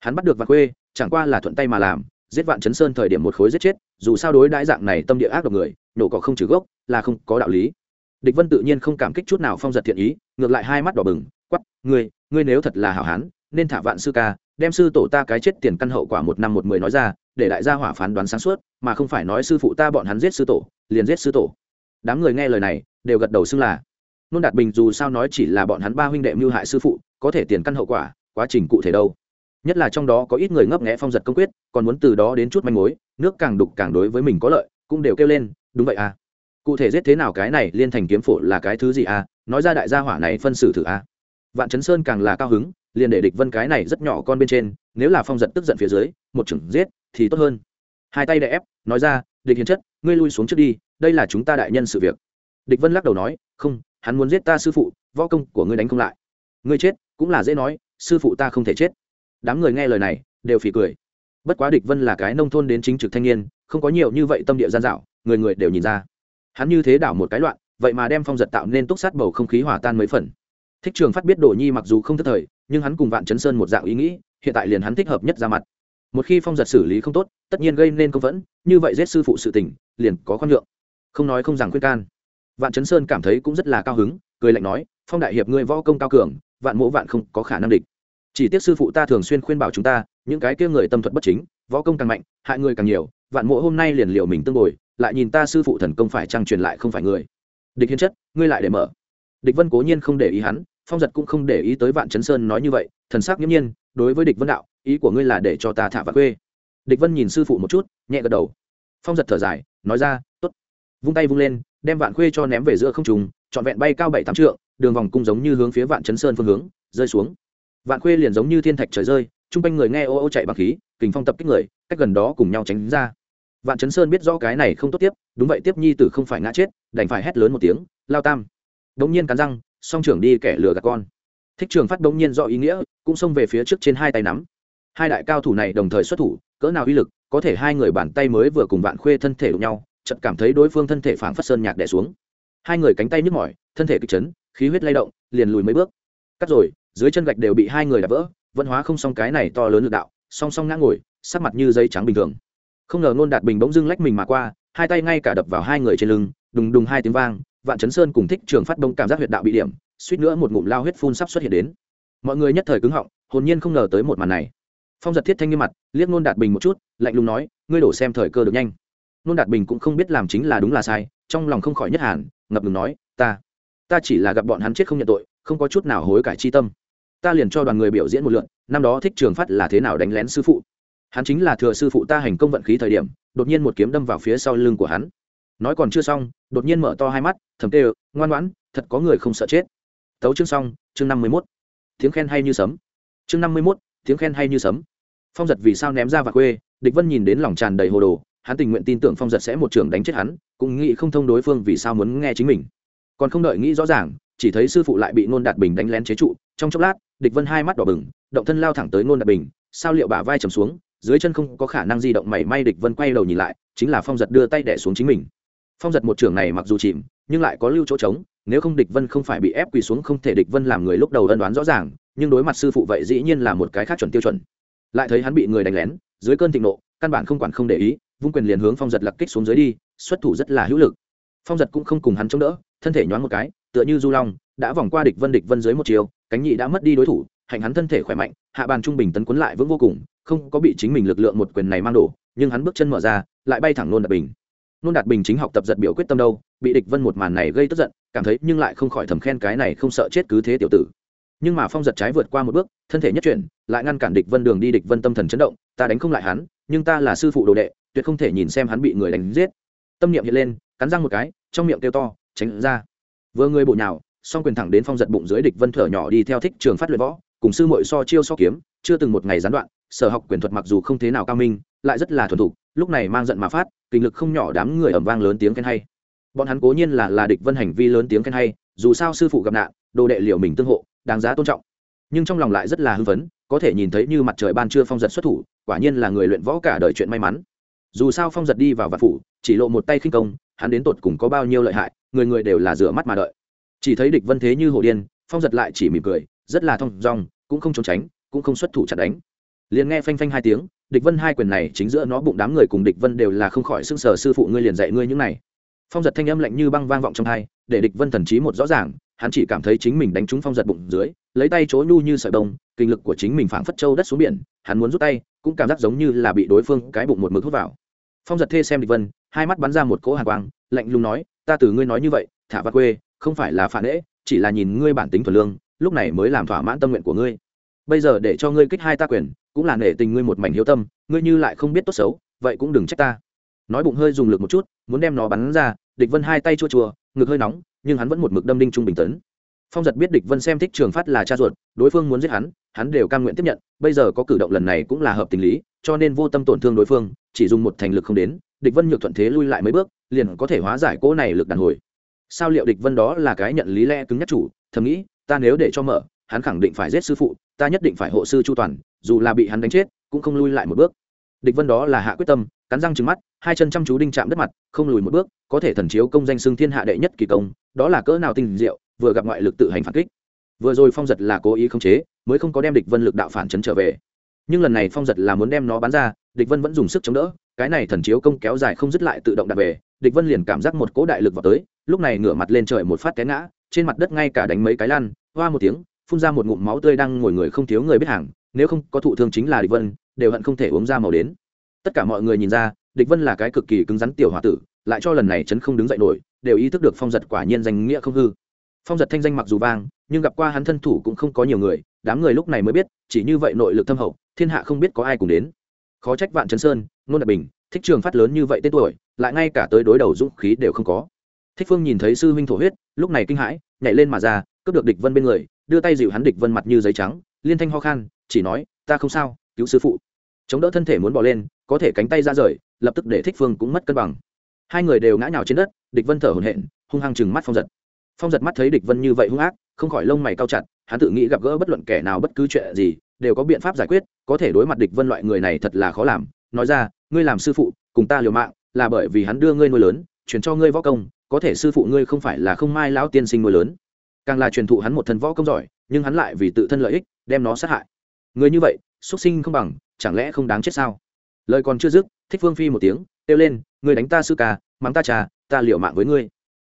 Hắn bắt được vạn khuê, chẳng qua là thuận tay mà làm giết vạn chấn sơn thời điểm một khối giết chết, dù sao đối đãi dạng này tâm địa ác độc người, nổ cỏ không trừ gốc, là không có đạo lý. Địch vân tự nhiên không cảm kích chút nào phong giật thiện ý, ngược lại hai mắt đỏ bừng quắp ngươi ngươi nếu thật là hảo hán, nên thả vạn sư ca, đem sư tổ ta cái chết tiền căn hậu quả một năm một mười nói ra, để đại gia hỏa phán đoán sáng suốt, mà không phải nói sư phụ ta bọn hắn giết sư tổ, liền giết sư tổ. Đám người nghe lời này, đều gật đầu xưng là. Nôn đạt bình dù sao nói chỉ là bọn hắn ba huynh đệ mưu hại sư phụ, có thể tiền căn hậu quả, quá trình cụ thể đâu nhất là trong đó có ít người ngấp nghẽ phong giật công quyết, còn muốn từ đó đến chút manh mối, nước càng đục càng đối với mình có lợi, cũng đều kêu lên, đúng vậy à. Cụ thể giết thế nào cái này liên thành kiếm phổ là cái thứ gì à? Nói ra đại gia hỏa này phân xử thử à. Vạn chấn sơn càng là cao hứng, liền để địch vân cái này rất nhỏ con bên trên, nếu là phong giật tức giận phía dưới, một chừng giết, thì tốt hơn. Hai tay đè ép, nói ra, địch hiền chất, ngươi lui xuống trước đi, đây là chúng ta đại nhân sự việc. Địch vân lắc đầu nói, không, hắn muốn giết ta sư phụ, võ công của ngươi đánh không lại. Ngươi chết, cũng là dễ nói, sư phụ ta không thể chết đám người nghe lời này, đều phì cười. Bất quá địch vân là cái nông thôn đến chính trực thanh niên, không có nhiều như vậy tâm địa gian dạo, người người đều nhìn ra. Hắn như thế đảo một cái loạn, vậy mà đem phong giật tạo nên túc sát bầu không khí hòa tan mấy phần. Thích trường phát biết đồ nhi mặc dù không thất thời, nhưng hắn cùng vạn chấn sơn một dạng ý nghĩ, hiện tại liền hắn thích hợp nhất ra mặt. Một khi phong giật xử lý không tốt, tất nhiên gây nên công vẫn như vậy giết sư phụ sự tình, liền có khoan nhượng. Không nói không rằng khuyên can. Vạn chấn sơn cảm thấy cũng rất là cao hứng, cười lạnh nói, phong đại hiệp ngươi võ công cao cường, vạn mỗ vạn không có khả năng địch chỉ tiếc sư phụ ta thường xuyên khuyên bảo chúng ta, những cái kia người tâm thuật bất chính, võ công càng mạnh, hại người càng nhiều, vạn mộ hôm nay liền liệu mình tương bồi, lại nhìn ta sư phụ thần công phải trang truyền lại không phải người. Địch hiến chất, ngươi lại để mở. Địch vân cố nhiên không để ý hắn, phong giật cũng không để ý tới vạn chấn sơn nói như vậy, thần sắc nghiễm nhiên, đối với địch vân đạo, ý của ngươi là để cho ta thả vạn quê. Địch vân nhìn sư phụ một chút, nhẹ gật đầu. Phong giật thở dài, nói ra t ố t vung tay vung lên, đem vạn khuê cho ném về giữa không trùng trọn vẹn bay cao bảy tám trượng, đường vòng cung giống như hướng phía vạn chấn sơn phương hướng, rơi xuống vạn khuê liền giống như thiên thạch trời rơi, chung quanh người nghe ô ô chạy bằng khí, kình phong tập kích người, cách gần đó cùng nhau tránh ra. Vạn chấn sơn biết rõ cái này không tốt tiếp, đúng vậy tiếp nhi tử không phải ngã chết, đành phải hét lớn một tiếng, lao tam! Đống nhiên cắn răng, song trưởng đi kẻ lừa gạt con. Thích trường phát đống nhiên do ý nghĩa, cũng xông về phía trước trên hai tay nắm. Hai đại cao thủ này đồng thời xuất thủ, cỡ nào uy lực, có thể hai người bàn tay mới vừa cùng vạn khuê thân thể đụng nhau, chợt cảm thấy đối phương thân thể phảng phất sơn nhạc đè xuống. Hai người cánh tay nhức mỏi, thân thể kịch chấn, khí huyết lay động, liền lùi mấy bước. Cắt rồi dưới chân gạch đều bị hai người đạp vỡ, vẫn hóa không xong cái này to lớn lực đạo, song song ngã ngồi, sắc mặt như dây trắng bình thường. Không ngờ nôn đạt bình bỗng dưng lách mình mà qua, hai tay ngay cả đập vào hai người trên lưng, đùng đùng hai tiếng vang, vạn chấn sơn cùng thích trường phát đông cảm giác huyệt đạo bị điểm, suýt nữa một ngụm lao huyết phun sắp xuất hiện đến. Mọi người nhất thời cứng họng, hồn nhiên không ngờ tới một màn này. Phong giật thiết thanh nghiêm mặt, liếc nôn đạt bình một chút, lạnh lùng nói, ngươi đổ xem thời cơ được nhanh. Nôn đạt bình cũng không biết làm chính là đúng là sai, trong lòng không khỏi nhất hàn, ngập ngừng nói, ta ta chỉ là gặp bọn hắn chết không nhận tội, không có chút nào hối cải chi tâm ta liền cho đoàn người biểu diễn một lượn năm đó thích trường phát là thế nào đánh lén sư phụ. Hắn chính là thừa sư phụ ta hành công vận khí thời điểm, đột nhiên một kiếm đâm vào phía sau lưng của hắn. Nói còn chưa xong, đột nhiên mở to hai mắt, thầm tê ngoan ngoãn, thật có người không sợ chết. Tấu chương xong, chương năm mươi mốt. Tiếng khen hay như sấm. Chương năm mươi mốt, tiếng khen hay như sấm. Phong giật vì sao ném ra và quê, địch vân nhìn đến lòng tràn đầy hồ đồ, hắn tình nguyện tin tưởng phong giật sẽ một trường đánh chết hắn, cũng nghĩ không thông đối phương vì sao muốn nghe chính mình. Còn không đợi nghĩ rõ ràng, chỉ thấy sư phụ lại bị nôn đạt bình đánh lén chế trụ, trong chốc lát địch vân hai mắt đỏ bừng, động thân lao thẳng tới nôn đạt bình, sao liệu bả vai trầm xuống, dưới chân không có khả năng di động mảy may địch vân quay đầu nhìn lại, chính là phong giật đưa tay đẻ xuống chính mình. Phong giật một trường này mặc dù chìm, nhưng lại có lưu chỗ trống, nếu không địch vân không phải bị ép quỳ xuống không thể địch vân làm người lúc đầu ân đoán rõ ràng, nhưng đối mặt sư phụ vậy dĩ nhiên là một cái khác chuẩn tiêu chuẩn. Lại thấy hắn bị người đánh lén, dưới cơn thịnh nộ, căn bản không quản không để ý, vung quyền liền hướng phong giật lặc kích xuống dưới đi, xuất thủ rất là hữu lực. Phong giật cũng không cùng hắn chống đỡ, thân thể nhoáng một cái, tựa như du long, đã vòng qua địch vân địch vân dưới một chiều cánh nhị đã mất đi đối thủ hành hắn thân thể khỏe mạnh, hạ bàn trung bình tấn quấn lại vững vô cùng, không có bị chính mình lực lượng một quyền này mang đổ, nhưng hắn bước chân mở ra, lại bay thẳng nôn đạt bình. Nôn đạt bình chính học tập giật biểu quyết tâm đâu, bị địch vân một màn này gây tức giận, cảm thấy nhưng lại không khỏi thầm khen cái này không sợ chết cứ thế tiểu tử. Nhưng mà phong giật trái vượt qua một bước, thân thể nhất chuyển, lại ngăn cản địch vân đường đi địch vân tâm thần chấn động, ta đánh không lại hắn, nhưng ta là sư phụ đồ đệ, tuyệt không thể nhìn xem hắn bị người đánh giết. Tâm niệm hiện lên, cắn răng một cái, trong miệng kêu to, tránh ra. Vừa người bộ nhào song quyền thẳng đến phong giật bụng dưới địch vân thở nhỏ đi theo thích trường phát luyện võ, cùng sư muội so chiêu so kiếm, chưa từng một ngày gián đoạn, sở học quyền thuật mặc dù không thế nào cao minh, lại rất là thuần thục, lúc này mang giận mà phát, kinh lực không nhỏ đám người ẩm vang lớn tiếng khen hay. Bọn hắn cố nhiên là là địch vân hành vi lớn tiếng khen hay, dù sao sư phụ gặp nạn, đồ đệ liệu mình tương hộ, đáng giá tôn trọng. Nhưng trong lòng lại rất là hưng phấn, có thể nhìn thấy như mặt trời ban trưa phong giật xuất thủ, quả nhiên là người luyện võ cả đời chuyện may mắn. Dù sao phong giật đi vào vạn phủ, chỉ lộ một tay khinh công, hắn đến tột cùng có bao nhiêu lợi hại, người người đều là rửa mắt mà đợi chỉ thấy địch vân thế như hồ điên, phong giật lại chỉ mỉm cười, rất là thong dong, cũng không trốn tránh, cũng không xuất thủ chặt đánh. Liền nghe phanh phanh hai tiếng, địch vân hai quyền này chính giữa nó bụng đám người cùng địch vân đều là không khỏi xưng sờ, sư phụ ngươi liền dạy ngươi những này. Phong giật thanh âm lạnh như băng vang vọng trong hai, để địch vân thần trí một rõ ràng, hắn chỉ cảm thấy chính mình đánh trúng phong giật bụng dưới, lấy tay chối nhu như sợi bông, kinh lực của chính mình phảng phất châu đất xuống biển, hắn muốn rút tay, cũng cảm giác giống như là bị đối phương cái bụng một mực hút vào. Phong giật thê xem địch vân, hai mắt bắn ra một cỗ hàn quang, lạnh lùng nói, ta từ ngươi nói như vậy, thả vạt quê không phải là phản ễ, chỉ là nhìn ngươi bản tính thuần lương, lúc này mới làm thỏa mãn tâm nguyện của ngươi. Bây giờ để cho ngươi kích hai ta quyền, cũng là nể tình ngươi một mảnh hiếu tâm, ngươi như lại không biết tốt xấu, vậy cũng đừng trách ta. Nói bụng hơi dùng lực một chút, muốn đem nó bắn ra, địch vân hai tay chua chua, ngực hơi nóng, nhưng hắn vẫn một mực đâm đinh trung bình tấn. Phong giật biết địch vân xem thích trường phát là cha ruột, đối phương muốn giết hắn hắn đều cam nguyện tiếp nhận, bây giờ có cử động lần này cũng là hợp tình lý, cho nên vô tâm tổn thương đối phương, chỉ dùng một thành lực không đến, địch vân nhược thuận thế lui lại mấy bước, liền có thể hóa giải cỗ này lực đàn hồi sao liệu địch vân đó là cái nhận lý lẽ cứng nhắc chủ? Thầm nghĩ, ta nếu để cho mở, hắn khẳng định phải giết sư phụ, ta nhất định phải hộ sư chu toàn, dù là bị hắn đánh chết, cũng không lui lại một bước. Địch vân đó là hạ quyết tâm, cắn răng trừng mắt, hai chân chăm chú đinh chạm đất mặt, không lùi một bước, có thể thần chiếu công danh xưng thiên hạ đệ nhất kỳ công, đó là cỡ nào tinh diệu, vừa gặp ngoại lực tự hành phản kích. Vừa rồi phong giật là cố ý khống chế, mới không có đem địch vân lực đạo phản chấn trở về nhưng lần này phong giật là muốn đem nó bắn ra, địch vân vẫn dùng sức chống đỡ, cái này thần chiếu công kéo dài không dứt lại tự động đặt về, địch vân liền cảm giác một cỗ đại lực vào tới, lúc này ngửa mặt lên trời một phát té ngã, trên mặt đất ngay cả đánh mấy cái lan, hoa một tiếng, phun ra một ngụm máu tươi đang ngồi người không thiếu người biết hàng, nếu không có thụ thương chính là địch vân, đều hận không thể uống ra màu đến. Tất cả mọi người nhìn ra, địch vân là cái cực kỳ cứng rắn tiểu h tử, lại cho lần này chấn không đứng dậy nổi, đều ý thức được phong giật quả nhiên danh nghĩa không hư. Phong giật thanh danh mặc dù vang, nhưng gặp qua hắn thân thủ cũng không có nhiều người, đám người lúc này mới biết, chỉ như vậy nội lực thâm hậu thiên hạ không biết có ai cùng đến. Khó trách vạn chấn sơn, nôn đại bình, thích trường phát lớn như vậy tên tuổi, lại ngay cả tới đối đầu dũng khí đều không có. Thích phương nhìn thấy sư huynh thổ huyết, lúc này kinh hãi, nhảy lên mà ra, cướp được địch vân bên người, đưa tay dịu hắn địch vân mặt như giấy trắng, liên thanh ho khan, chỉ nói, ta không sao, cứu sư phụ. Chống đỡ thân thể muốn bỏ lên, có thể cánh tay ra rời, lập tức để thích phương cũng mất cân bằng. Hai người đều ngã nhào trên đất, địch vân thở hổn hển, hung hăng chừng mắt phong giật. Phong giật mắt thấy địch vân như vậy hung ác, không khỏi lông mày cao chặt, hắn tự nghĩ gặp gỡ bất luận kẻ nào bất cứ chuyện gì đều có biện pháp giải quyết, có thể đối mặt địch vân loại người này thật là khó làm. Nói ra, ngươi làm sư phụ, cùng ta liều mạng, là bởi vì hắn đưa ngươi nuôi lớn, truyền cho ngươi võ công, có thể sư phụ ngươi không phải là không mai lão tiên sinh nuôi lớn. Càng là truyền thụ hắn một thân võ công giỏi, nhưng hắn lại vì tự thân lợi ích, đem nó sát hại. Người như vậy, xuất sinh không bằng, chẳng lẽ không đáng chết sao? Lời còn chưa dứt, thích phương phi một tiếng, kêu lên người đánh ta sư ca, mắng ta trà, ta liều mạng với ngươi.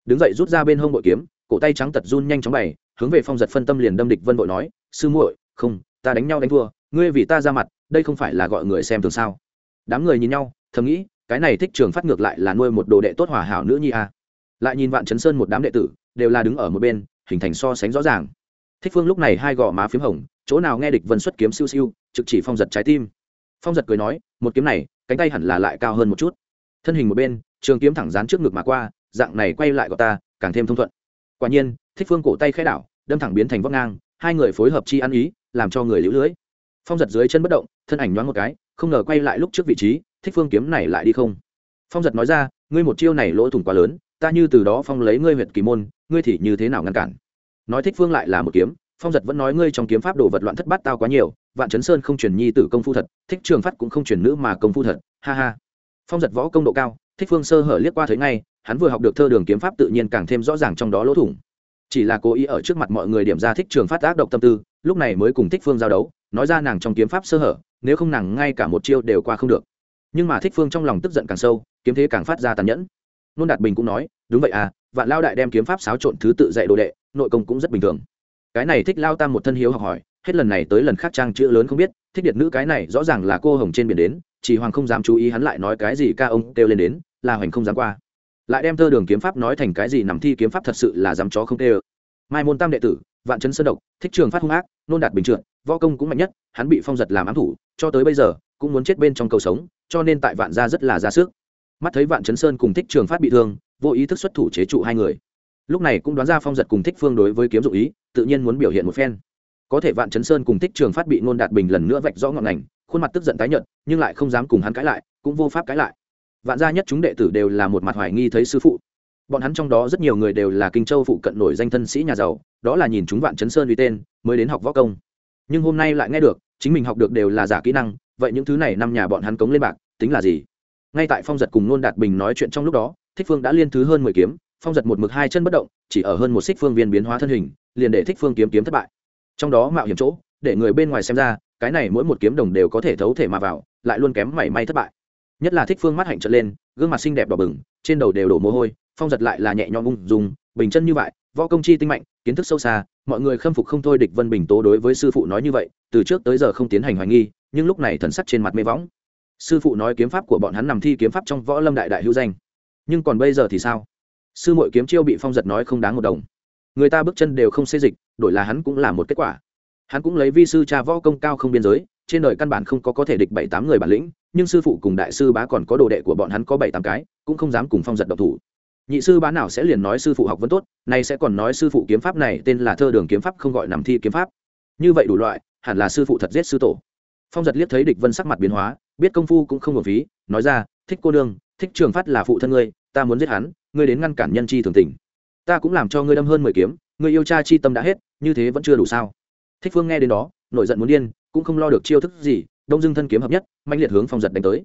Đứng dậy rút ra bên hông bội kiếm, cổ tay trắng tật run nhanh chóng bày, hướng về phong giật phân tâm liền đâm địch vân bội nói, sư muội, không ta đánh nhau đánh thua, ngươi vì ta ra mặt, đây không phải là gọi người xem thường sao? Đám người nhìn nhau, thầm nghĩ, cái này thích trường phát ngược lại là nuôi một đồ đệ tốt hòa hảo nữ nhi a. À. lại nhìn vạn chấn sơn một đám đệ tử, đều là đứng ở một bên, hình thành so sánh rõ ràng. Thích phương lúc này hai gò má p h í m hồng, chỗ nào nghe địch vân xuất kiếm siêu siêu, trực chỉ phong giật trái tim. Phong giật cười nói, một kiếm này, cánh tay hẳn là lại cao hơn một chút. Thân hình một bên, trường kiếm thẳng dán trước ngực mà qua, dạng này quay lại gọi ta, càng thêm thông thuận. Quả nhiên, thích phương cổ tay khai đảo, đâm thẳng biến thành vóc ngang, hai người phối hợp chi ăn ý làm cho người lũ lưới. Phong giật dưới chân bất động, thân ảnh nhoáng một cái, không ngờ quay lại lúc trước vị trí, thích phương kiếm này lại đi không? Phong giật nói ra, ngươi một chiêu này lỗ thủng quá lớn, ta như từ đó phong lấy ngươi huyệt kỳ môn, ngươi thì như thế nào ngăn cản? Nói thích phương lại là một kiếm, phong giật vẫn nói ngươi trong kiếm pháp đồ vật loạn thất bát tao quá nhiều, vạn chấn sơn không truyền nhi tử công phu thật, thích trường phát cũng không truyền nữ mà công phu thật, ha ha. Phong giật võ công độ cao, thích phương sơ hở liếc qua thấy ngay, hắn vừa học được thơ đường kiếm pháp tự nhiên càng thêm rõ ràng trong đó lỗ thủng. Chỉ là cố ý ở trước mặt mọi người điểm ra thích trường phát ác độc tâm tư lúc này mới cùng thích phương giao đấu, nói ra nàng trong kiếm pháp sơ hở, nếu không nàng ngay cả một chiêu đều qua không được. Nhưng mà thích phương trong lòng tức giận càng sâu, kiếm thế càng phát ra tàn nhẫn. Nôn đạt bình cũng nói, đúng vậy à vạn lao đại đem kiếm pháp xáo trộn thứ tự dạy đồ đệ, nội công cũng rất bình thường. Cái này thích lao tam một thân hiếu học hỏi, hết lần này tới lần khác trang chữ lớn không biết, thích điệt nữ cái này rõ ràng là cô hồng trên biển đến, chỉ hoàng không dám chú ý hắn lại nói cái gì ca ông kêu lên đến, là hoành không dám qua. Lại đem thơ đường kiếm pháp nói thành cái gì nằm thi kiếm pháp thật sự là dám chó không kêu. Mai môn tam đệ tử vạn chấn sơn độc, thích trường phát hung ác, nôn đạt bình trượt võ công cũng mạnh nhất, hắn bị phong giật làm ám thủ, cho tới bây giờ, cũng muốn chết bên trong cầu sống, cho nên tại vạn gia rất là ra sức. Mắt thấy vạn chấn sơn cùng thích trường phát bị thương, vô ý thức xuất thủ chế trụ hai người. Lúc này cũng đoán ra phong giật cùng thích phương đối với kiếm dụ ý, tự nhiên muốn biểu hiện một phen. Có thể vạn chấn sơn cùng thích trường phát bị nôn đạt bình lần nữa vạch rõ ngọn ngành, khuôn mặt tức giận tái nhợt, nhưng lại không dám cùng hắn cãi lại, cũng vô pháp cãi lại. Vạn gia nhất chúng đệ tử đều là một mặt hoài nghi thấy sư phụ bọn hắn trong đó rất nhiều người đều là kinh châu phụ cận nổi danh thân sĩ nhà giàu, đó là nhìn chúng vạn chấn sơn uy tên, mới đến học võ công. Nhưng hôm nay lại nghe được, chính mình học được đều là giả kỹ năng, vậy những thứ này năm nhà bọn hắn cống lên bạc, tính là gì? Ngay tại phong giật cùng nôn đạt bình nói chuyện trong lúc đó, thích phương đã liên thứ hơn mười kiếm, phong giật một mực hai chân bất động, chỉ ở hơn một xích phương viên biến hóa thân hình, liền để thích phương kiếm kiếm thất bại. Trong đó mạo hiểm chỗ, để người bên ngoài xem ra, cái này mỗi một kiếm đồng đều có thể thấu thể mà vào, lại luôn kém mảy may thất bại. Nhất là thích phương mắt hạnh trở lên, gương mặt xinh đẹp đỏ bừng, trên đầu đều đổ mồ hôi phong giật lại là nhẹ nhõm ung dùng bình chân như vậy, võ công chi tinh mạnh, kiến thức sâu xa, mọi người khâm phục không thôi địch vân bình tố đối với sư phụ nói như vậy, từ trước tới giờ không tiến hành hoài nghi, nhưng lúc này thần sắc trên mặt mê võng. Sư phụ nói kiếm pháp của bọn hắn nằm thi kiếm pháp trong võ lâm đại đại hữu danh. Nhưng còn bây giờ thì sao? Sư mội kiếm chiêu bị phong giật nói không đáng một đồng. Người ta bước chân đều không xê dịch, đổi là hắn cũng là một kết quả. Hắn cũng lấy vi sư cha võ công cao không biên giới, trên đời căn bản không có có thể địch bảy tám người bản lĩnh, nhưng sư phụ cùng đại sư bá còn có đồ đệ của bọn hắn có bảy tám cái, cũng không dám cùng phong giật độc thủ nhị sư bá nào sẽ liền nói sư phụ học vẫn tốt, nay sẽ còn nói sư phụ kiếm pháp này tên là thơ đường kiếm pháp không gọi nằm thi kiếm pháp. Như vậy đủ loại, hẳn là sư phụ thật giết sư tổ. Phong giật liếc thấy địch vân sắc mặt biến hóa, biết công phu cũng không hợp phí nói ra, thích cô đương thích trường phát là phụ thân ngươi, ta muốn giết hắn, ngươi đến ngăn cản nhân chi thường tình. Ta cũng làm cho ngươi đâm hơn mười kiếm, ngươi yêu cha chi tâm đã hết, như thế vẫn chưa đủ sao? Thích phương nghe đến đó, nổi giận muốn điên, cũng không lo được chiêu thức gì, đông dưng thân kiếm hợp nhất mạnh liệt hướng phong giật đánh tới.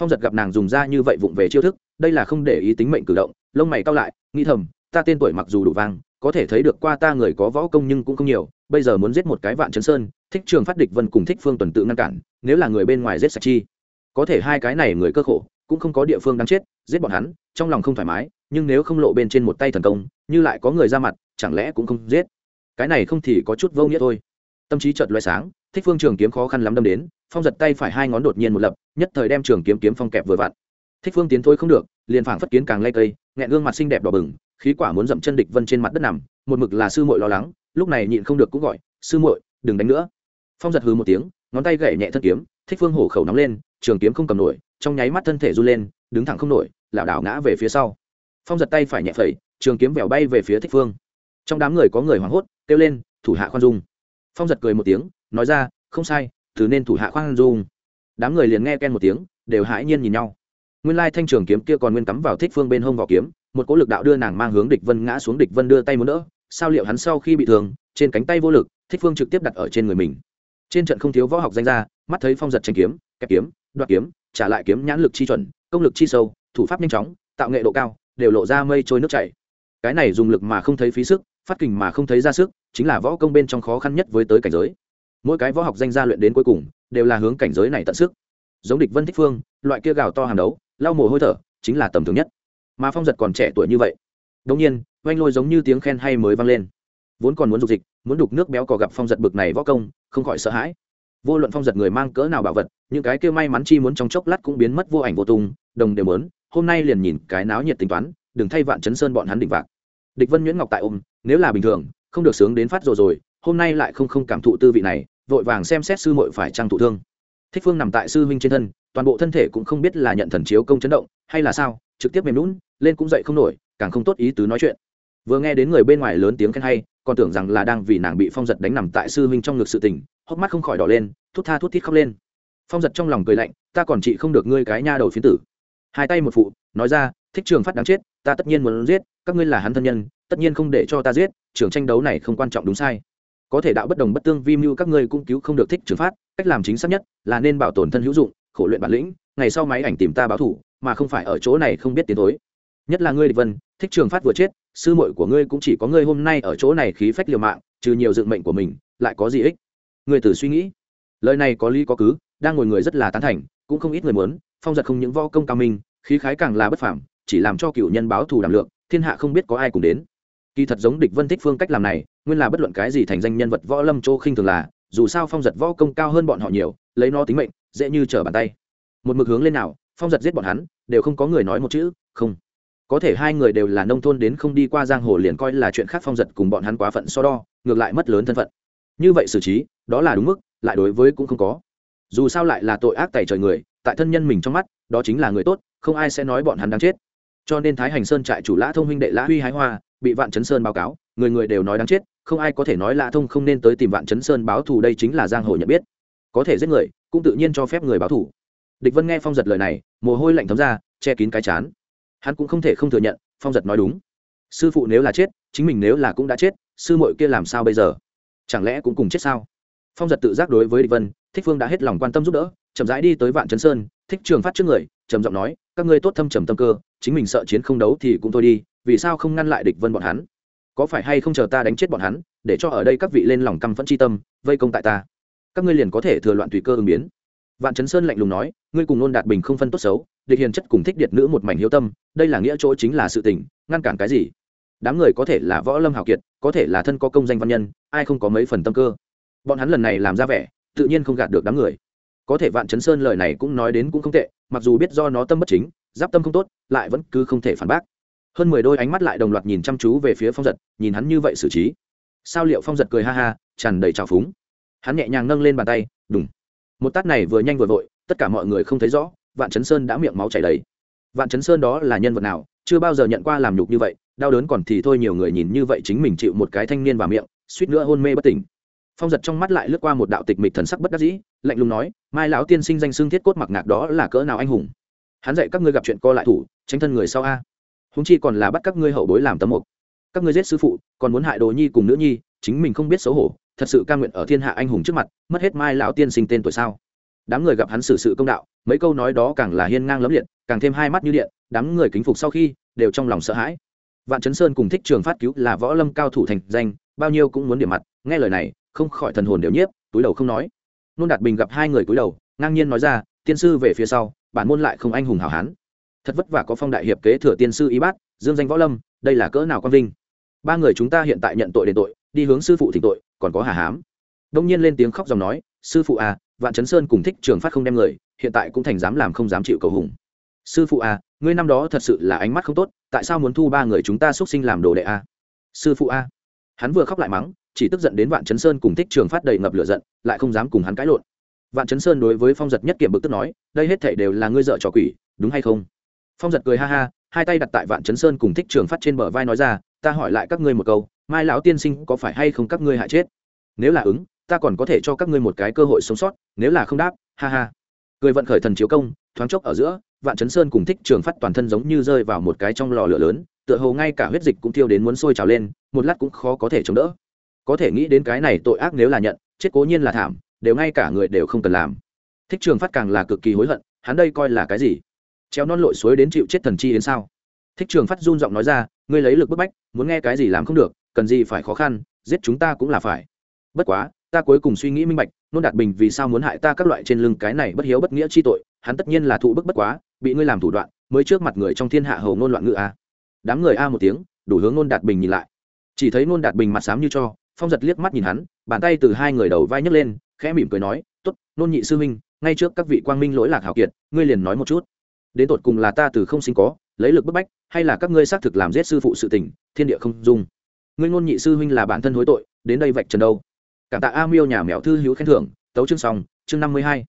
Phong giật gặp nàng dùng ra như vậy vụng về chiêu thức, đây là không để ý tính mệnh cử động lông mày cao lại, nghĩ thầm, ta tên tuổi mặc dù đủ vang có thể thấy được qua ta người có võ công nhưng cũng không nhiều, bây giờ muốn giết một cái vạn chấn sơn, thích trường phát địch vân cùng thích phương tuần tự ngăn cản, nếu là người bên ngoài giết sạch chi. Có thể hai cái này người cơ khổ, cũng không có địa phương đáng chết, giết bọn hắn, trong lòng không thoải mái, nhưng nếu không lộ bên trên một tay thần công, như lại có người ra mặt, chẳng lẽ cũng không giết. Cái này không thì có chút vô nghĩa thôi. Tâm trí chợt loay sáng, thích phương trường kiếm khó khăn lắm đâm đến, phong giật tay phải hai ngón đột nhiên một lập, nhất thời đem trường kiếm kiếm phong kẹp vừa vặn. Thích phương tiến thôi không được, liền phảng phất kiến càng lay cây nghẹn gương mặt xinh đẹp đỏ bừng, khí quả muốn dậm chân địch vân trên mặt đất nằm, một mực là sư muội lo lắng, lúc này nhịn không được cũng gọi, sư muội, đừng đánh nữa. Phong giật hừ một tiếng, ngón tay gậy nhẹ thân kiếm, thích phương hổ khẩu nóng lên, trường kiếm không cầm nổi, trong nháy mắt thân thể run lên, đứng thẳng không nổi, lảo đảo ngã về phía sau. Phong giật tay phải nhẹ phẩy, trường kiếm vèo bay về phía thích phương. Trong đám người có người hoảng hốt, kêu lên, thủ hạ khoan dung. Phong giật cười một tiếng, nói ra, không sai từ nên thủ hạ khoan dung. Đám người liền nghe ken một tiếng, đều hãi nhiên nhìn nhau nguyên lai thanh trường kiếm kia còn nguyên cắm vào thích phương bên hông vỏ kiếm, một cỗ lực đạo đưa nàng mang hướng địch vân ngã xuống địch vân đưa tay muốn đỡ. Sao liệu hắn sau khi bị thương, trên cánh tay vô lực, thích phương trực tiếp đặt ở trên người mình. Trên trận không thiếu võ học danh gia, mắt thấy phong giật tranh kiếm, kẹp kiếm, đoạt kiếm, trả lại kiếm nhãn lực chi chuẩn, công lực chi sâu, thủ pháp nhanh chóng, tạo nghệ độ cao, đều lộ ra mây trôi nước chảy. Cái này dùng lực mà không thấy phí sức, phát kình mà không thấy ra sức, chính là võ công bên trong khó khăn nhất với tới cảnh giới. Mỗi cái võ học danh gia luyện đến cuối cùng, đều là hướng cảnh giới này tận sức. Giống địch vân thích phương, loại kia gào to hàng đấu lau mồ hôi thở, chính là tầm thường nhất. Mà phong giật còn trẻ tuổi như vậy. Đông nhiên, oanh lôi giống như tiếng khen hay mới vang lên. Vốn còn muốn dục dịch, muốn đục nước béo cò gặp phong giật bực này võ công, không khỏi sợ hãi. Vô luận phong giật người mang cỡ nào bảo vật, những cái kia may mắn chi muốn trong chốc lát cũng biến mất vô ảnh vô tung, đồng đều mớn hôm nay liền nhìn cái náo nhiệt tính toán, đừng thay vạn chấn sơn bọn hắn định vạc. Địch vân nhuyễn ngọc tại ôm, nếu là bình thường, không được sướng đến phát rồi rồi, hôm nay lại không không cảm thụ tư vị này, vội vàng xem xét sư muội phải trang thụ thương. Thích phương nằm tại sư huynh trên thân toàn bộ thân thể cũng không biết là nhận thần chiếu công chấn động, hay là sao, trực tiếp mềm lún lên cũng dậy không nổi, càng không tốt ý tứ nói chuyện. Vừa nghe đến người bên ngoài lớn tiếng khen hay, còn tưởng rằng là đang vì nàng bị phong giật đánh nằm tại sư huynh trong ngực sự tình, hốc mắt không khỏi đỏ lên, thút tha thút thít khóc lên. Phong giật trong lòng cười lạnh, ta còn chị không được ngươi cái nha đầu phiến tử. Hai tay một phụ, nói ra, thích trường phát đáng chết, ta tất nhiên muốn giết, các ngươi là hắn thân nhân, tất nhiên không để cho ta giết, trường tranh đấu này không quan trọng đúng sai. Có thể đạo bất đồng bất tương vi mưu các ngươi cũng cứu không được thích trường phát, cách làm chính xác nhất là nên bảo tồn thân hữu dụng khổ luyện bản lĩnh, ngày sau máy ảnh tìm ta báo thủ, mà không phải ở chỗ này không biết tiến thối. Nhất là ngươi, địch vân, thích trường phát vừa chết, sư muội của ngươi cũng chỉ có ngươi hôm nay ở chỗ này khí phách liều mạng, trừ nhiều dựng mệnh của mình, lại có gì ích? Ngươi tử suy nghĩ. Lời này có lý có cứ, đang ngồi người rất là tán thành, cũng không ít người muốn, phong giật không những võ công cao minh, khí khái càng là bất phảm chỉ làm cho cựu nhân báo thù đảm lượng, thiên hạ không biết có ai cùng đến. Kỳ thật giống địch vân thích phương cách làm này, nguyên là bất luận cái gì thành danh nhân vật võ lâm châu khinh thường là dù sao phong giật võ công cao hơn bọn họ nhiều, lấy nó tính mệnh, dễ như trở bàn tay. Một mực hướng lên nào, phong giật giết bọn hắn, đều không có người nói một chữ, không. Có thể hai người đều là nông thôn đến không đi qua giang hồ liền coi là chuyện khác phong giật cùng bọn hắn quá phận so đo, ngược lại mất lớn thân phận. Như vậy xử trí, đó là đúng mức, lại đối với cũng không có. Dù sao lại là tội ác tày trời người, tại thân nhân mình trong mắt, đó chính là người tốt, không ai sẽ nói bọn hắn đáng chết. Cho nên thái hành sơn trại chủ lã thông huynh đệ lã huy hái hoa, bị vạn chấn sơn báo cáo, người người đều nói đáng chết không ai có thể nói lạ thông không nên tới tìm vạn chấn sơn báo thù đây chính là giang hồ nhận biết. Có thể giết người, cũng tự nhiên cho phép người báo thù. Địch vân nghe phong giật lời này, mồ hôi lạnh thấm ra, che kín cái chán. Hắn cũng không thể không thừa nhận, phong giật nói đúng. Sư phụ nếu là chết, chính mình nếu là cũng đã chết, sư muội kia làm sao bây giờ? Chẳng lẽ cũng cùng chết sao? Phong giật tự giác đối với địch vân, thích phương đã hết lòng quan tâm giúp đỡ, chậm rãi đi tới vạn chấn sơn, thích trường phát trước người, trầm giọng nói, các ngươi tốt thâm trầm tâm cơ, chính mình sợ chiến không đấu thì cũng thôi đi, vì sao không ngăn lại địch vân bọn hắn? Có phải hay không chờ ta đánh chết bọn hắn, để cho ở đây các vị lên lòng căm phẫn chi tâm, vây công tại ta. Các ngươi liền có thể thừa loạn tùy cơ ứng biến. Vạn chấn sơn lạnh lùng nói, ngươi cùng nôn đạt bình không phân tốt xấu, địch hiền chất cùng thích điệt nữ một mảnh hiếu tâm, đây là nghĩa chỗ chính là sự tình, ngăn cản cái gì? Đám người có thể là võ lâm hào kiệt, có thể là thân có công danh văn nhân, ai không có mấy phần tâm cơ? Bọn hắn lần này làm ra vẻ, tự nhiên không gạt được đám người. Có thể vạn chấn sơn lời này cũng nói đến cũng không tệ, mặc dù biết do nó tâm bất chính, giáp tâm không tốt, lại vẫn cứ không thể phản bác hơn mười đôi ánh mắt lại đồng loạt nhìn chăm chú về phía phong giật, nhìn hắn như vậy xử trí. Sao liệu phong giật cười ha ha, tràn đầy trào phúng. Hắn nhẹ nhàng nâng lên bàn tay, đùng. Một tát này vừa nhanh vừa vội, tất cả mọi người không thấy rõ, vạn chấn sơn đã miệng máu chảy đầy. Vạn chấn sơn đó là nhân vật nào, chưa bao giờ nhận qua làm nhục như vậy, đau đớn còn thì thôi nhiều người nhìn như vậy chính mình chịu một cái thanh niên vào miệng, suýt nữa hôn mê bất tỉnh. Phong giật trong mắt lại lướt qua một đạo tịch mịch thần sắc bất đắc dĩ, lạnh lùng nói, mai lão tiên sinh danh xương thiết cốt mặc ngạc đó là cỡ nào anh hùng? Hắn dạy các ngươi gặp chuyện co lại thủ, tránh thân người sau a húng chi còn là bắt các ngươi hậu bối làm tấm mục. Các ngươi giết sư phụ, còn muốn hại đồ nhi cùng nữ nhi, chính mình không biết xấu hổ, thật sự ca nguyện ở thiên hạ anh hùng trước mặt, mất hết mai lão tiên sinh tên tuổi sao? Đám người gặp hắn xử sự công đạo, mấy câu nói đó càng là hiên ngang lấm liệt, càng thêm hai mắt như điện, đám người kính phục sau khi, đều trong lòng sợ hãi. Vạn chấn sơn cùng thích trường phát cứu là võ lâm cao thủ thành danh, bao nhiêu cũng muốn điểm mặt, nghe lời này, không khỏi thần hồn đều nhiếp, túi đầu không nói. Nôn đạt bình gặp hai người túi đầu, ngang nhiên nói ra, tiên sư về phía sau, bản môn lại không anh hùng hảo hán thật vất vả có phong đại hiệp kế thừa tiên sư y bát, dương danh võ lâm, đây là cỡ nào quang vinh. Ba người chúng ta hiện tại nhận tội đền tội, đi hướng sư phụ thỉnh tội, còn có hà hám. Đông nhiên lên tiếng khóc dòng nói, sư phụ à vạn chấn sơn cùng thích trường phát không đem người, hiện tại cũng thành dám làm không dám chịu cầu hùng. Sư phụ à ngươi năm đó thật sự là ánh mắt không tốt, tại sao muốn thu ba người chúng ta xuất sinh làm đồ đệ à? sư phụ à. Hắn vừa khóc lại mắng, chỉ tức giận đến vạn chấn sơn cùng thích trường phát đầy ngập lửa giận, lại không dám cùng hắn cãi lộn. Vạn chấn sơn đối với phong giật nhất kiểm bực tức nói, đây hết thể đều là ngươi dợ trò quỷ, đúng hay không? Phong giật cười ha ha, hai tay đặt tại vạn chấn sơn cùng thích trường phát trên bờ vai nói ra, ta hỏi lại các ngươi một câu, mai lão tiên sinh có phải hay không các ngươi hại chết? Nếu là ứng, ta còn có thể cho các ngươi một cái cơ hội sống sót, nếu là không đáp, ha ha. Cười vận khởi thần chiếu công, thoáng chốc ở giữa, vạn chấn sơn cùng thích trường phát toàn thân giống như rơi vào một cái trong lò lửa lớn, tựa hồ ngay cả huyết dịch cũng thiêu đến muốn sôi trào lên, một lát cũng khó có thể chống đỡ. Có thể nghĩ đến cái này tội ác nếu là nhận, chết cố nhiên là thảm, đều ngay cả người đều không cần làm. Thích trường phát càng là cực kỳ hối hận, hắn đây coi là cái gì? Treo non lội suối đến chịu chết thần chi yến sao? Thích trường phát run giọng nói ra, ngươi lấy lực bức bách, muốn nghe cái gì làm không được, cần gì phải khó khăn, giết chúng ta cũng là phải. Bất quá, ta cuối cùng suy nghĩ minh bạch, nôn đạt bình vì sao muốn hại ta các loại trên lưng cái này bất hiếu bất nghĩa chi tội, hắn tất nhiên là thụ bức bất quá, bị ngươi làm thủ đoạn, mới trước mặt người trong thiên hạ hầu ngôn loạn ngữ a. Đám người a một tiếng, đủ hướng nôn đạt bình nhìn lại. Chỉ thấy nôn đạt bình mặt xám như cho, phong giật liếc mắt nhìn hắn, bàn tay từ hai người đầu vai nhấc lên, khẽ mỉm cười nói t ố t nôn nhị sư minh, ngay trước các vị quang minh lỗi lạc hào kiệt, ngươi liền nói một chút đến tột cùng là ta từ không sinh có, lấy lực bức bách, hay là các ngươi xác thực làm giết sư phụ sự tình, thiên địa không dung. Ngươi ngôn nhị sư huynh là bản thân hối tội, đến đây vạch trần đâu? Cảm tạ a miêu nhà mèo thư hữu khen thưởng, tấu chương song chương năm mươi hai.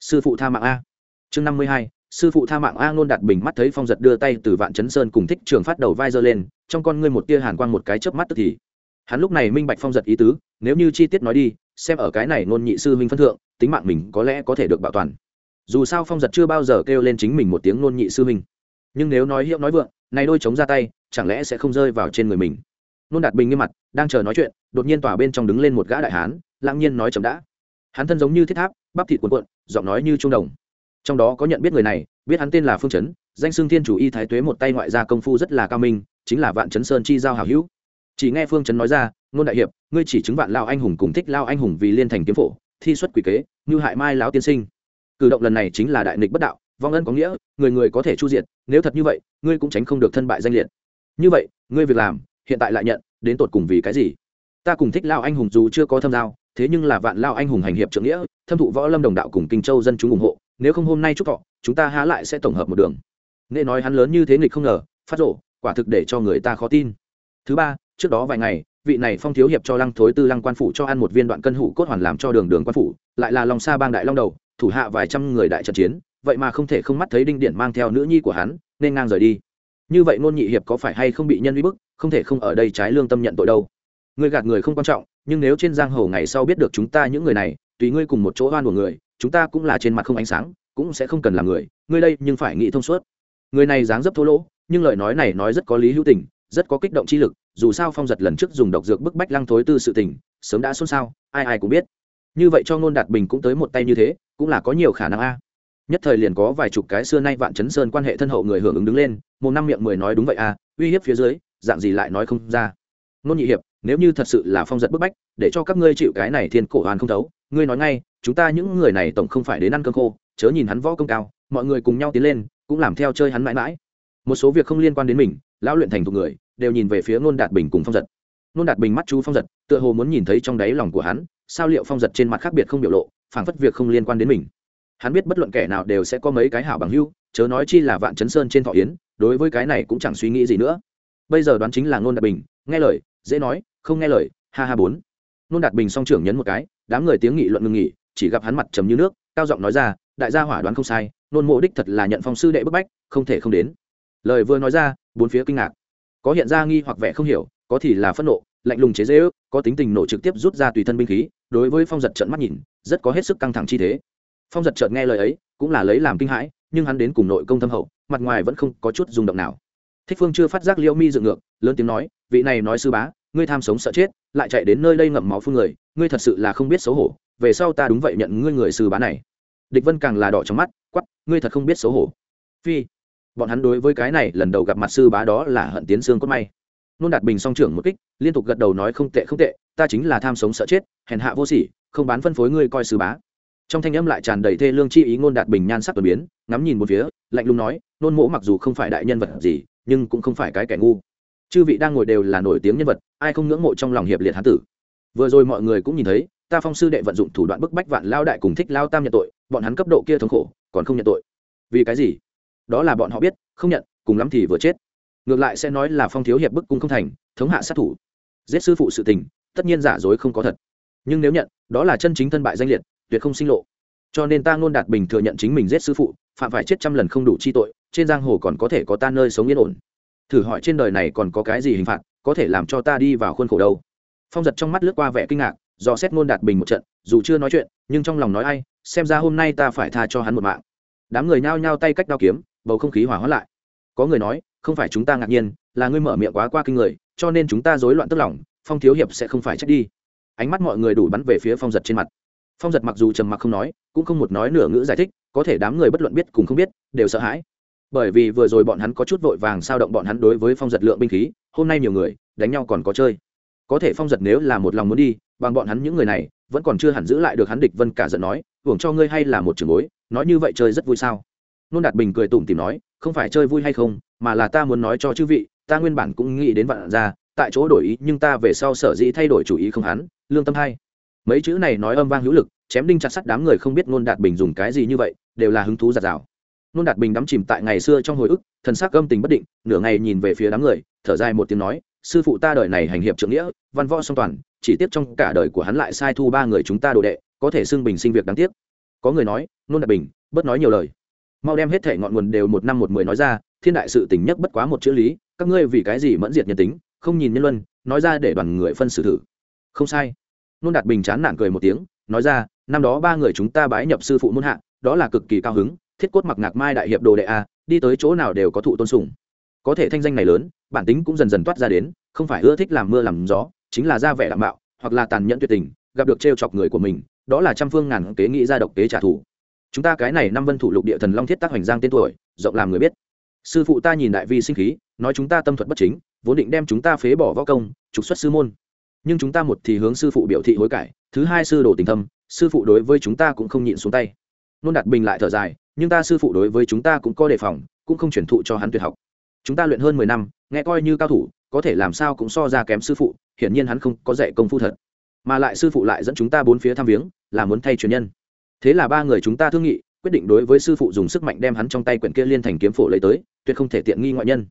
Sư phụ tha mạng a. Chương năm mươi hai, sư phụ tha mạng a ngôn đạt bình mắt thấy phong giật đưa tay từ vạn chấn sơn cùng thích trường phát đầu vai giơ lên, trong con ngươi một tia hàn quang một cái chớp mắt tức thì. Hắn lúc này minh bạch phong giật ý tứ, nếu như chi tiết nói đi, xem ở cái này ngôn nhị sư huynh phân thượng, tính mạng mình có lẽ có thể được bảo toàn dù sao phong giật chưa bao giờ kêu lên chính mình một tiếng nôn nhị sư huynh. Nhưng nếu nói hiệu nói vượng, này đôi chống ra tay, chẳng lẽ sẽ không rơi vào trên người mình? Nôn đạt bình nghiêm mặt, đang chờ nói chuyện, đột nhiên tòa bên trong đứng lên một gã đại hán lãng nhiên nói chậm đã. Hắn thân giống như thiết tháp, bắp thịt cuộn cuộn, giọng nói như trung đồng. Trong đó có nhận biết người này, biết hắn tên là phương chấn, danh xưng thiên chủ y thái tuế một tay ngoại gia công phu rất là cao minh, chính là vạn chấn sơn chi giao hảo hữu. Chỉ nghe phương chấn nói ra ngôn đại hiệp, ngươi chỉ chứng vạn lao anh hùng cùng thích lao anh hùng vì liên thành kiếm phổ, thi xuất quỷ kế, như hại mai lão tiên sinh cử động lần này chính là đại nghịch bất đạo, vong ân có nghĩa, người người có thể chu diệt, nếu thật như vậy, ngươi cũng tránh không được thân bại danh liệt. Như vậy, ngươi việc làm, hiện tại lại nhận, đến tột cùng vì cái gì? Ta cùng thích lao anh hùng dù chưa có thâm giao, thế nhưng là vạn lao anh hùng hành hiệp trưởng nghĩa, thâm thụ võ lâm đồng đạo cùng kinh châu dân chúng ủng hộ, nếu không hôm nay chúc thọ, chúng ta há lại sẽ tổng hợp một đường. Nên nói hắn lớn như thế nghịch không ngờ, phát rộ, quả thực để cho người ta khó tin. Thứ ba, trước đó vài ngày, vị này phong thiếu hiệp cho lăng thối tư lăng quan phủ cho ăn một viên đoạn cân hủ cốt hoàn làm cho đường đường quan phủ, lại là lòng xa bang đại long đầu thủ hạ vài trăm người đại trận chiến, vậy mà không thể không mắt thấy đinh điện mang theo nữ nhi của hắn, nên ngang rời đi. Như vậy ngôn nhị hiệp có phải hay không bị nhân uy bức, không thể không ở đây trái lương tâm nhận tội đâu. Người gạt người không quan trọng, nhưng nếu trên giang hồ ngày sau biết được chúng ta những người này, tùy ngươi cùng một chỗ oan của người, chúng ta cũng là trên mặt không ánh sáng, cũng sẽ không cần làm người, ngươi đây nhưng phải nghĩ thông suốt. Người này dáng dấp thô lỗ, nhưng lời nói này nói rất có lý hữu tình, rất có kích động chi lực, dù sao phong giật lần trước dùng độc dược bức bách lăng thối tư sự tình, sớm đã xôn xao, ai ai cũng biết. Như vậy cho ngôn đạt bình cũng tới một tay như thế cũng là có nhiều khả năng a. Nhất thời liền có vài chục cái xưa nay vạn chấn sơn quan hệ thân hậu người hưởng ứng đứng lên, một năm miệng mười nói đúng vậy a, uy hiếp phía dưới, dạng gì lại nói không ra. Nôn nhị hiệp, nếu như thật sự là phong giật bức bách, để cho các ngươi chịu cái này thiên cổ hoàn không thấu, ngươi nói ngay, chúng ta những người này tổng không phải đến ăn cơm khô, chớ nhìn hắn võ công cao, mọi người cùng nhau tiến lên, cũng làm theo chơi hắn mãi mãi. Một số việc không liên quan đến mình, lão luyện thành thục người, đều nhìn về phía ngôn đạt bình cùng phong giật. Ngôn đạt bình mắt chú phong giật, tựa hồ muốn nhìn thấy trong đáy lòng của hắn, sao liệu phong giật trên mặt khác biệt không biểu lộ phảng phất việc không liên quan đến mình. Hắn biết bất luận kẻ nào đều sẽ có mấy cái hảo bằng hưu chớ nói chi là vạn chấn sơn trên thọ yến, đối với cái này cũng chẳng suy nghĩ gì nữa. Bây giờ đoán chính là ngôn đạt bình, nghe lời, dễ nói, không nghe lời, ha ha bốn. Ngôn đạt bình song trưởng nhấn một cái, đám người tiếng nghị luận ngừng nghỉ, chỉ gặp hắn mặt trầm như nước, cao giọng nói ra, đại gia hỏa đoán không sai nôn mộ đích thật là nhận phong sư đệ bức bách, không thể không đến. Lời vừa nói ra, bốn phía kinh ngạc. Có hiện ra nghi hoặc vẻ không hiểu, có thì là phẫn nộ, lạnh lùng chế dễ ước có tính tình nổ trực tiếp rút ra tùy thân binh khí, đối với phong giật trận mắt nhìn rất có hết sức căng thẳng chi thế. Phong giật chợt nghe lời ấy, cũng là lấy làm kinh hãi, nhưng hắn đến cùng nội công thâm hậu, mặt ngoài vẫn không có chút rung động nào. Thích phương chưa phát giác liêu mi dựng ngược, lớn tiếng nói, vị này nói sư bá, ngươi tham sống sợ chết, lại chạy đến nơi đây ngậm máu phun người, ngươi thật sự là không biết xấu hổ, về sau ta đúng vậy nhận ngươi người sư bá này. Địch vân càng là đỏ trong mắt quắp ngươi thật không biết xấu hổ. Phi, bọn hắn đối với cái này lần đầu gặp mặt sư bá đó là hận tiến xương cốt may. Nôn đạt bình song trưởng một kích, liên tục gật đầu nói, không tệ không tệ, ta chính là tham sống sợ chết, hèn hạ vô sỉ không bán phân phối ngươi coi sứ bá. Trong thanh âm lại tràn đầy thê lương chi ý ngôn đạt bình nhan sắc tuần biến, ngắm nhìn một phía, lạnh lùng nói, nôn mỗ mặc dù không phải đại nhân vật gì, nhưng cũng không phải cái kẻ ngu. Chư vị đang ngồi đều là nổi tiếng nhân vật, ai không ngưỡng mộ trong lòng hiệp liệt hán tử? Vừa rồi mọi người cũng nhìn thấy, ta phong sư đệ vận dụng thủ đoạn bức bách vạn lao đại cùng thích lao tam nhận tội, bọn hắn cấp độ kia thống khổ, còn không nhận tội. Vì cái gì? Đó là bọn họ biết, không nhận, cùng lắm thì vừa chết. Ngược lại sẽ nói là phong thiếu hiệp bức cung không thành, thống hạ sát thủ. Giết sư phụ sự tình, tất nhiên giả dối không có thật nhưng nếu nhận, đó là chân chính thân bại danh liệt, tuyệt không sinh lộ. Cho nên ta ngôn đạt bình thừa nhận chính mình giết sư phụ, phạm phải chết trăm lần không đủ chi tội, trên giang hồ còn có thể có ta nơi sống yên ổn. Thử hỏi trên đời này còn có cái gì hình phạt, có thể làm cho ta đi vào khuôn khổ đâu? Phong giật trong mắt lướt qua vẻ kinh ngạc, do xét ngôn đạt bình một trận, dù chưa nói chuyện, nhưng trong lòng nói ai, xem ra hôm nay ta phải tha cho hắn một mạng. Đám người nhao nhao tay cách đao kiếm, bầu không khí hỏa hoãn lại. Có người nói, không phải chúng ta ngạc nhiên, là ngươi mở miệng quá qua kinh người, cho nên chúng ta rối loạn tức lòng, phong thiếu hiệp sẽ không phải trách đi ánh mắt mọi người đủ bắn về phía phong giật trên mặt. Phong giật mặc dù trầm mặc không nói, cũng không một nói nửa ngữ giải thích, có thể đám người bất luận biết cùng không biết, đều sợ hãi. Bởi vì vừa rồi bọn hắn có chút vội vàng sao động bọn hắn đối với phong giật lượng binh khí, hôm nay nhiều người, đánh nhau còn có chơi. Có thể phong giật nếu là một lòng muốn đi, bằng bọn hắn những người này, vẫn còn chưa hẳn giữ lại được hắn địch vân cả giận nói, hưởng cho ngươi hay là một trường bối, nói như vậy chơi rất vui sao? Nôn đạt bình cười tủm tìm nói, không phải chơi vui hay không, mà là ta muốn nói cho chư vị, ta nguyên bản cũng nghĩ đến vạn ra tại chỗ đổi ý, nhưng ta về sau sở dĩ thay đổi chủ ý không hắn, lương tâm hay. Mấy chữ này nói âm vang hữu lực, chém đinh chặt sắt đám người không biết nôn đạt bình dùng cái gì như vậy, đều là hứng thú giạt rào nôn đạt bình đắm chìm tại ngày xưa trong hồi ức, thần sắc âm tình bất định, nửa ngày nhìn về phía đám người, thở dài một tiếng nói, sư phụ ta đời này hành hiệp trượng nghĩa, văn võ song toàn, chỉ tiếp trong cả đời của hắn lại sai thu ba người chúng ta đồ đệ, có thể xưng bình sinh việc đáng tiếc. Có người nói, nôn đạt bình, bớt nói nhiều lời. Mau đem hết thể ngọn nguồn đều một năm một mười nói ra, thiên đại sự tình nhất bất quá một chữ lý, các ngươi vì cái gì mẫn diệt nhân tính? Không nhìn nhân luân, nói ra để đoàn người phân xử thử. Không sai. Nôn đạt bình chán nản cười một tiếng, nói ra, năm đó ba người chúng ta bái nhập sư phụ muôn hạ, đó là cực kỳ cao hứng, thiết cốt mặc ngạc mai đại hiệp đồ đệ a, đi tới chỗ nào đều có thụ tôn sùng. Có thể thanh danh này lớn, bản tính cũng dần dần toát ra đến, không phải ưa thích làm mưa làm gió, chính là ra vẻ đảm bạo, hoặc là tàn nhẫn tuyệt tình, gặp được trêu chọc người của mình, đó là trăm phương ngàn kế nghĩ ra độc kế trả thù. Chúng ta cái này năm vân thủ lục địa thần long thiết tác hoành giang tên tuổi, rộng làm người biết. Sư phụ ta nhìn đại vi sinh khí, nói chúng ta tâm thuật bất chính vốn định đem chúng ta phế bỏ võ công, trục xuất sư môn. Nhưng chúng ta một thì hướng sư phụ biểu thị hối cải, thứ hai sư đồ tình thâm, sư phụ đối với chúng ta cũng không nhịn xuống tay. Nôn đạt bình lại thở dài, nhưng ta sư phụ đối với chúng ta cũng có đề phòng, cũng không chuyển thụ cho hắn tuyệt học. Chúng ta luyện hơn mười năm, nghe coi như cao thủ, có thể làm sao cũng so ra kém sư phụ, hiển nhiên hắn không có dạy công phu thật. Mà lại sư phụ lại dẫn chúng ta bốn phía thăm viếng, là muốn thay truyền nhân. Thế là ba người chúng ta thương nghị, quyết định đối với sư phụ dùng sức mạnh đem hắn trong tay quyển kia liên thành kiếm phổ lấy tới, tuyệt không thể tiện nghi ngoại nhân.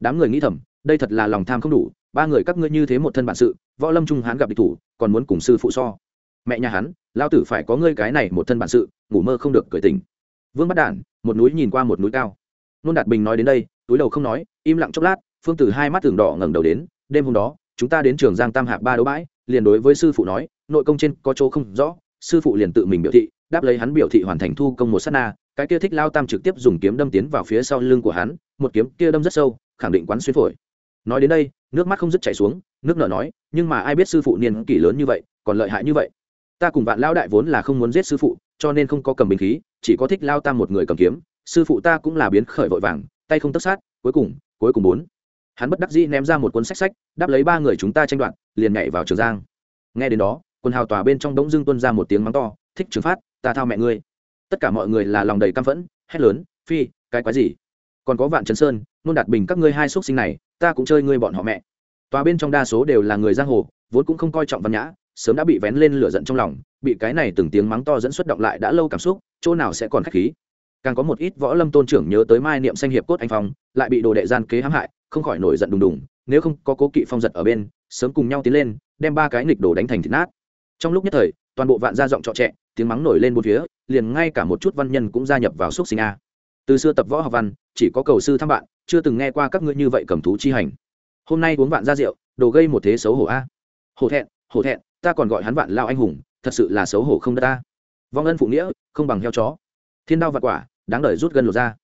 Đám người nghĩ thầm đây thật là lòng tham không đủ, ba người các ngươi như thế một thân bản sự, võ lâm trung hán gặp địch thủ, còn muốn cùng sư phụ so. Mẹ nhà hắn lao tử phải có ngươi cái này một thân bản sự, ngủ mơ không được cởi tình vương bắt đản, một núi nhìn qua một núi cao. Nôn đạt bình nói đến đây, túi đầu không nói, im lặng chốc lát, phương tử hai mắt tường đỏ ngẩng đầu đến, đêm hôm đó, chúng ta đến trường giang tam hạc ba đấu bãi, liền đối với sư phụ nói, nội công trên có chỗ không rõ, sư phụ liền tự mình biểu thị, đáp lấy hắn biểu thị hoàn thành thu công một s á t na, cái kia thích lao tam trực tiếp dùng kiếm đâm tiến vào phía sau lưng của hắn, một kiếm kia đâm rất sâu, khẳng định quán xuyên phổi nói đến đây, nước mắt không dứt chảy xuống, nước nở nói, nhưng mà ai biết sư phụ niên kỷ lớn như vậy, còn lợi hại như vậy? Ta cùng vạn lao đại vốn là không muốn giết sư phụ, cho nên không có cầm bình khí, chỉ có thích lao tam một người cầm kiếm. Sư phụ ta cũng là biến khởi vội vàng, tay không tất sát, cuối cùng cuối cùng bốn. Hắn bất đắc dĩ ném ra một cuốn sách sách, đáp lấy ba người chúng ta tranh đoạt, liền nhảy vào trường giang. Nghe đến đó quân hào tòa bên trong đống dưng tuân ra một tiếng mắng to, thích trường phát, ta thao mẹ ngươi. Tất cả mọi người là lòng đầy căm phẫn, hét lớn, phi, cái quái gì? Còn có vạn trấn sơn nôn đạt bình các ngươi hai xuất sinh này, ta cũng chơi ngươi bọn họ mẹ. Tòa bên trong đa số đều là người giang hồ, vốn cũng không coi trọng văn nhã, sớm đã bị vén lên lửa giận trong lòng, bị cái này từng tiếng mắng to dẫn xuất động lại đã lâu cảm xúc, chỗ nào sẽ còn khách khí. Càng có một ít võ lâm tôn trưởng nhớ tới mai niệm sanh hiệp cốt anh phong, lại bị đồ đệ gian kế hãm hại, không khỏi nổi giận đùng đùng, nếu không có cố kỵ phong giật ở bên, sớm cùng nhau tiến lên, đem ba cái nghịch đồ đánh thành thịt nát. Trong lúc nhất thời, toàn bộ vạn gia giọng trọ trẹ, tiếng mắng nổi lên bốn phía, liền ngay cả một chút văn nhân cũng gia nhập vào xúc sinh a. Từ xưa tập võ học văn, chỉ có cầu sư thăm bạn chưa từng nghe qua các ngươi như vậy cầm thú chi hành. Hôm nay uống vạn gia rượu, đồ gây một thế xấu hổ a. À. Hổ thẹn hổ thẹn, ta còn gọi hắn vạn lao anh hùng, thật sự là xấu hổ không đất ta. Vong ân phụ nghĩa, không bằng heo chó. Thiên đao vạn quả, đáng đời rút gân lột ra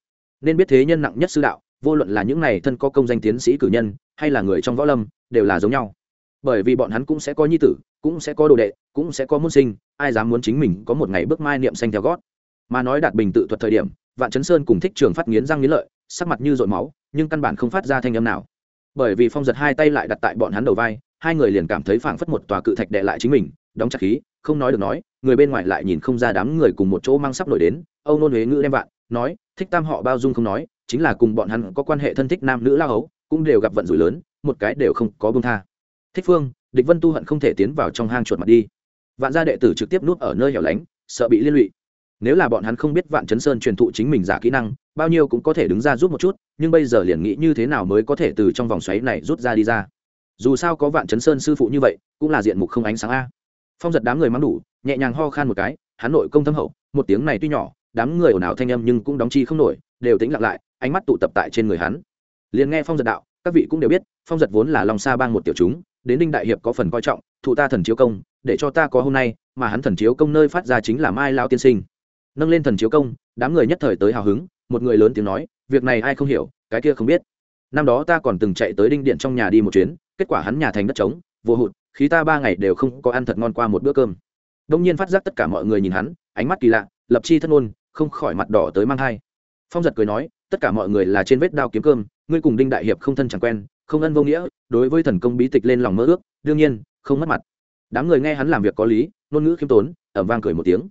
nên biết thế nhân nặng nhất sư đạo, vô luận là những này thân có công danh tiến sĩ cử nhân, hay là người trong võ lâm, đều là giống nhau. Bởi vì bọn hắn cũng sẽ có nhi tử, cũng sẽ có đồ đệ, cũng sẽ có môn sinh, ai dám muốn chính mình có một ngày bước mai niệm xanh theo gót. Mà nói đạt bình tự thuật thời điểm, vạn chấn sơn cùng thích trường phát nghiến răng nghiến lợi sắc mặt như dội máu, nhưng căn bản không phát ra thanh âm nào. Bởi vì phong giật hai tay lại đặt tại bọn hắn đầu vai, hai người liền cảm thấy phảng phất một tòa cự thạch đệ lại chính mình, đóng chặt khí, không nói được nói, người bên ngoài lại nhìn không ra đám người cùng một chỗ mang sắp nổi đến, âu nôn huế ngữ đem vạn, nói, thích tam họ bao dung không nói, chính là cùng bọn hắn có quan hệ thân thích nam nữ lao hấu, cũng đều gặp vận rủi lớn, một cái đều không có bông tha. Thích phương, địch vân tu hận không thể tiến vào trong hang chuột mặt đi. Vạn gia đệ tử trực tiếp nuốt ở nơi hẻo lánh, sợ bị liên lụy nếu là bọn hắn không biết vạn chấn sơn truyền thụ chính mình giả kỹ năng, bao nhiêu cũng có thể đứng ra giúp một chút, nhưng bây giờ liền nghĩ như thế nào mới có thể từ trong vòng xoáy này rút ra đi ra. Dù sao có vạn chấn sơn sư phụ như vậy, cũng là diện mục không ánh sáng a. Phong giật đám người mắng đủ, nhẹ nhàng ho khan một cái, hắn nội công thâm hậu, một tiếng này tuy nhỏ, đám người ồn ào thanh âm nhưng cũng đóng chi không nổi, đều tính lặng lại, ánh mắt tụ tập tại trên người hắn. Liền nghe phong giật đạo, các vị cũng đều biết, phong giật vốn là lòng xa bang một tiểu chúng, đến đinh đại hiệp có phần coi trọng, thụ ta thần chiếu công, để cho ta có hôm nay, mà hắn thần chiếu công nơi phát ra chính là mai lao tiên sinh nâng lên thần chiếu công, đám người nhất thời tới hào hứng, một người lớn tiếng nói, việc này ai không hiểu, cái kia không biết. Năm đó ta còn từng chạy tới đinh điện trong nhà đi một chuyến, kết quả hắn nhà thành đất trống, vô hụt, khí ta ba ngày đều không có ăn thật ngon qua một bữa cơm. Đông nhiên phát giác tất cả mọi người nhìn hắn, ánh mắt kỳ lạ, lập chi thất ngôn, không khỏi mặt đỏ tới mang thai. Phong giật cười nói, tất cả mọi người là trên vết đao kiếm cơm, ngươi cùng đinh đại hiệp không thân chẳng quen, không ân vô nghĩa, đối với thần công bí tịch lên lòng mơ ước, đương nhiên, không mất mặt. Đám người nghe hắn làm việc có lý, ngôn ngữ khiêm tốn, ẩm vang cười một tiếng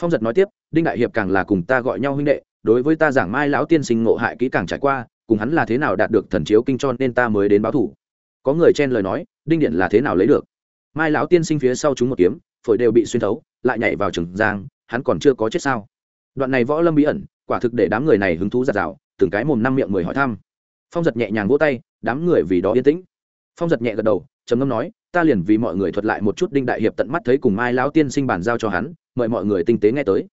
phong giật nói tiếp, đinh đại hiệp càng là cùng ta gọi nhau huynh đệ, đối với ta giảng mai lão tiên sinh ngộ hại kỹ càng trải qua, cùng hắn là thế nào đạt được thần chiếu kinh cho nên ta mới đến báo thủ. Có người chen lời nói, đinh điện là thế nào lấy được? Mai lão tiên sinh phía sau chúng một kiếm, phổi đều bị xuyên thấu, lại nhảy vào trường giang, hắn còn chưa có chết sao? Đoạn này võ lâm bí ẩn, quả thực để đám người này hứng thú giạt rào từng cái mồm năm miệng mười hỏi thăm. Phong giật nhẹ nhàng vỗ tay, đám người vì đó yên tĩnh. Phong giật nhẹ gật đầu, trầm ngâm nói, ta liền vì mọi người thuật lại một chút đinh đại hiệp tận mắt thấy cùng mai lão tiên sinh bàn giao cho hắn mời mọi người tinh tế nghe tới.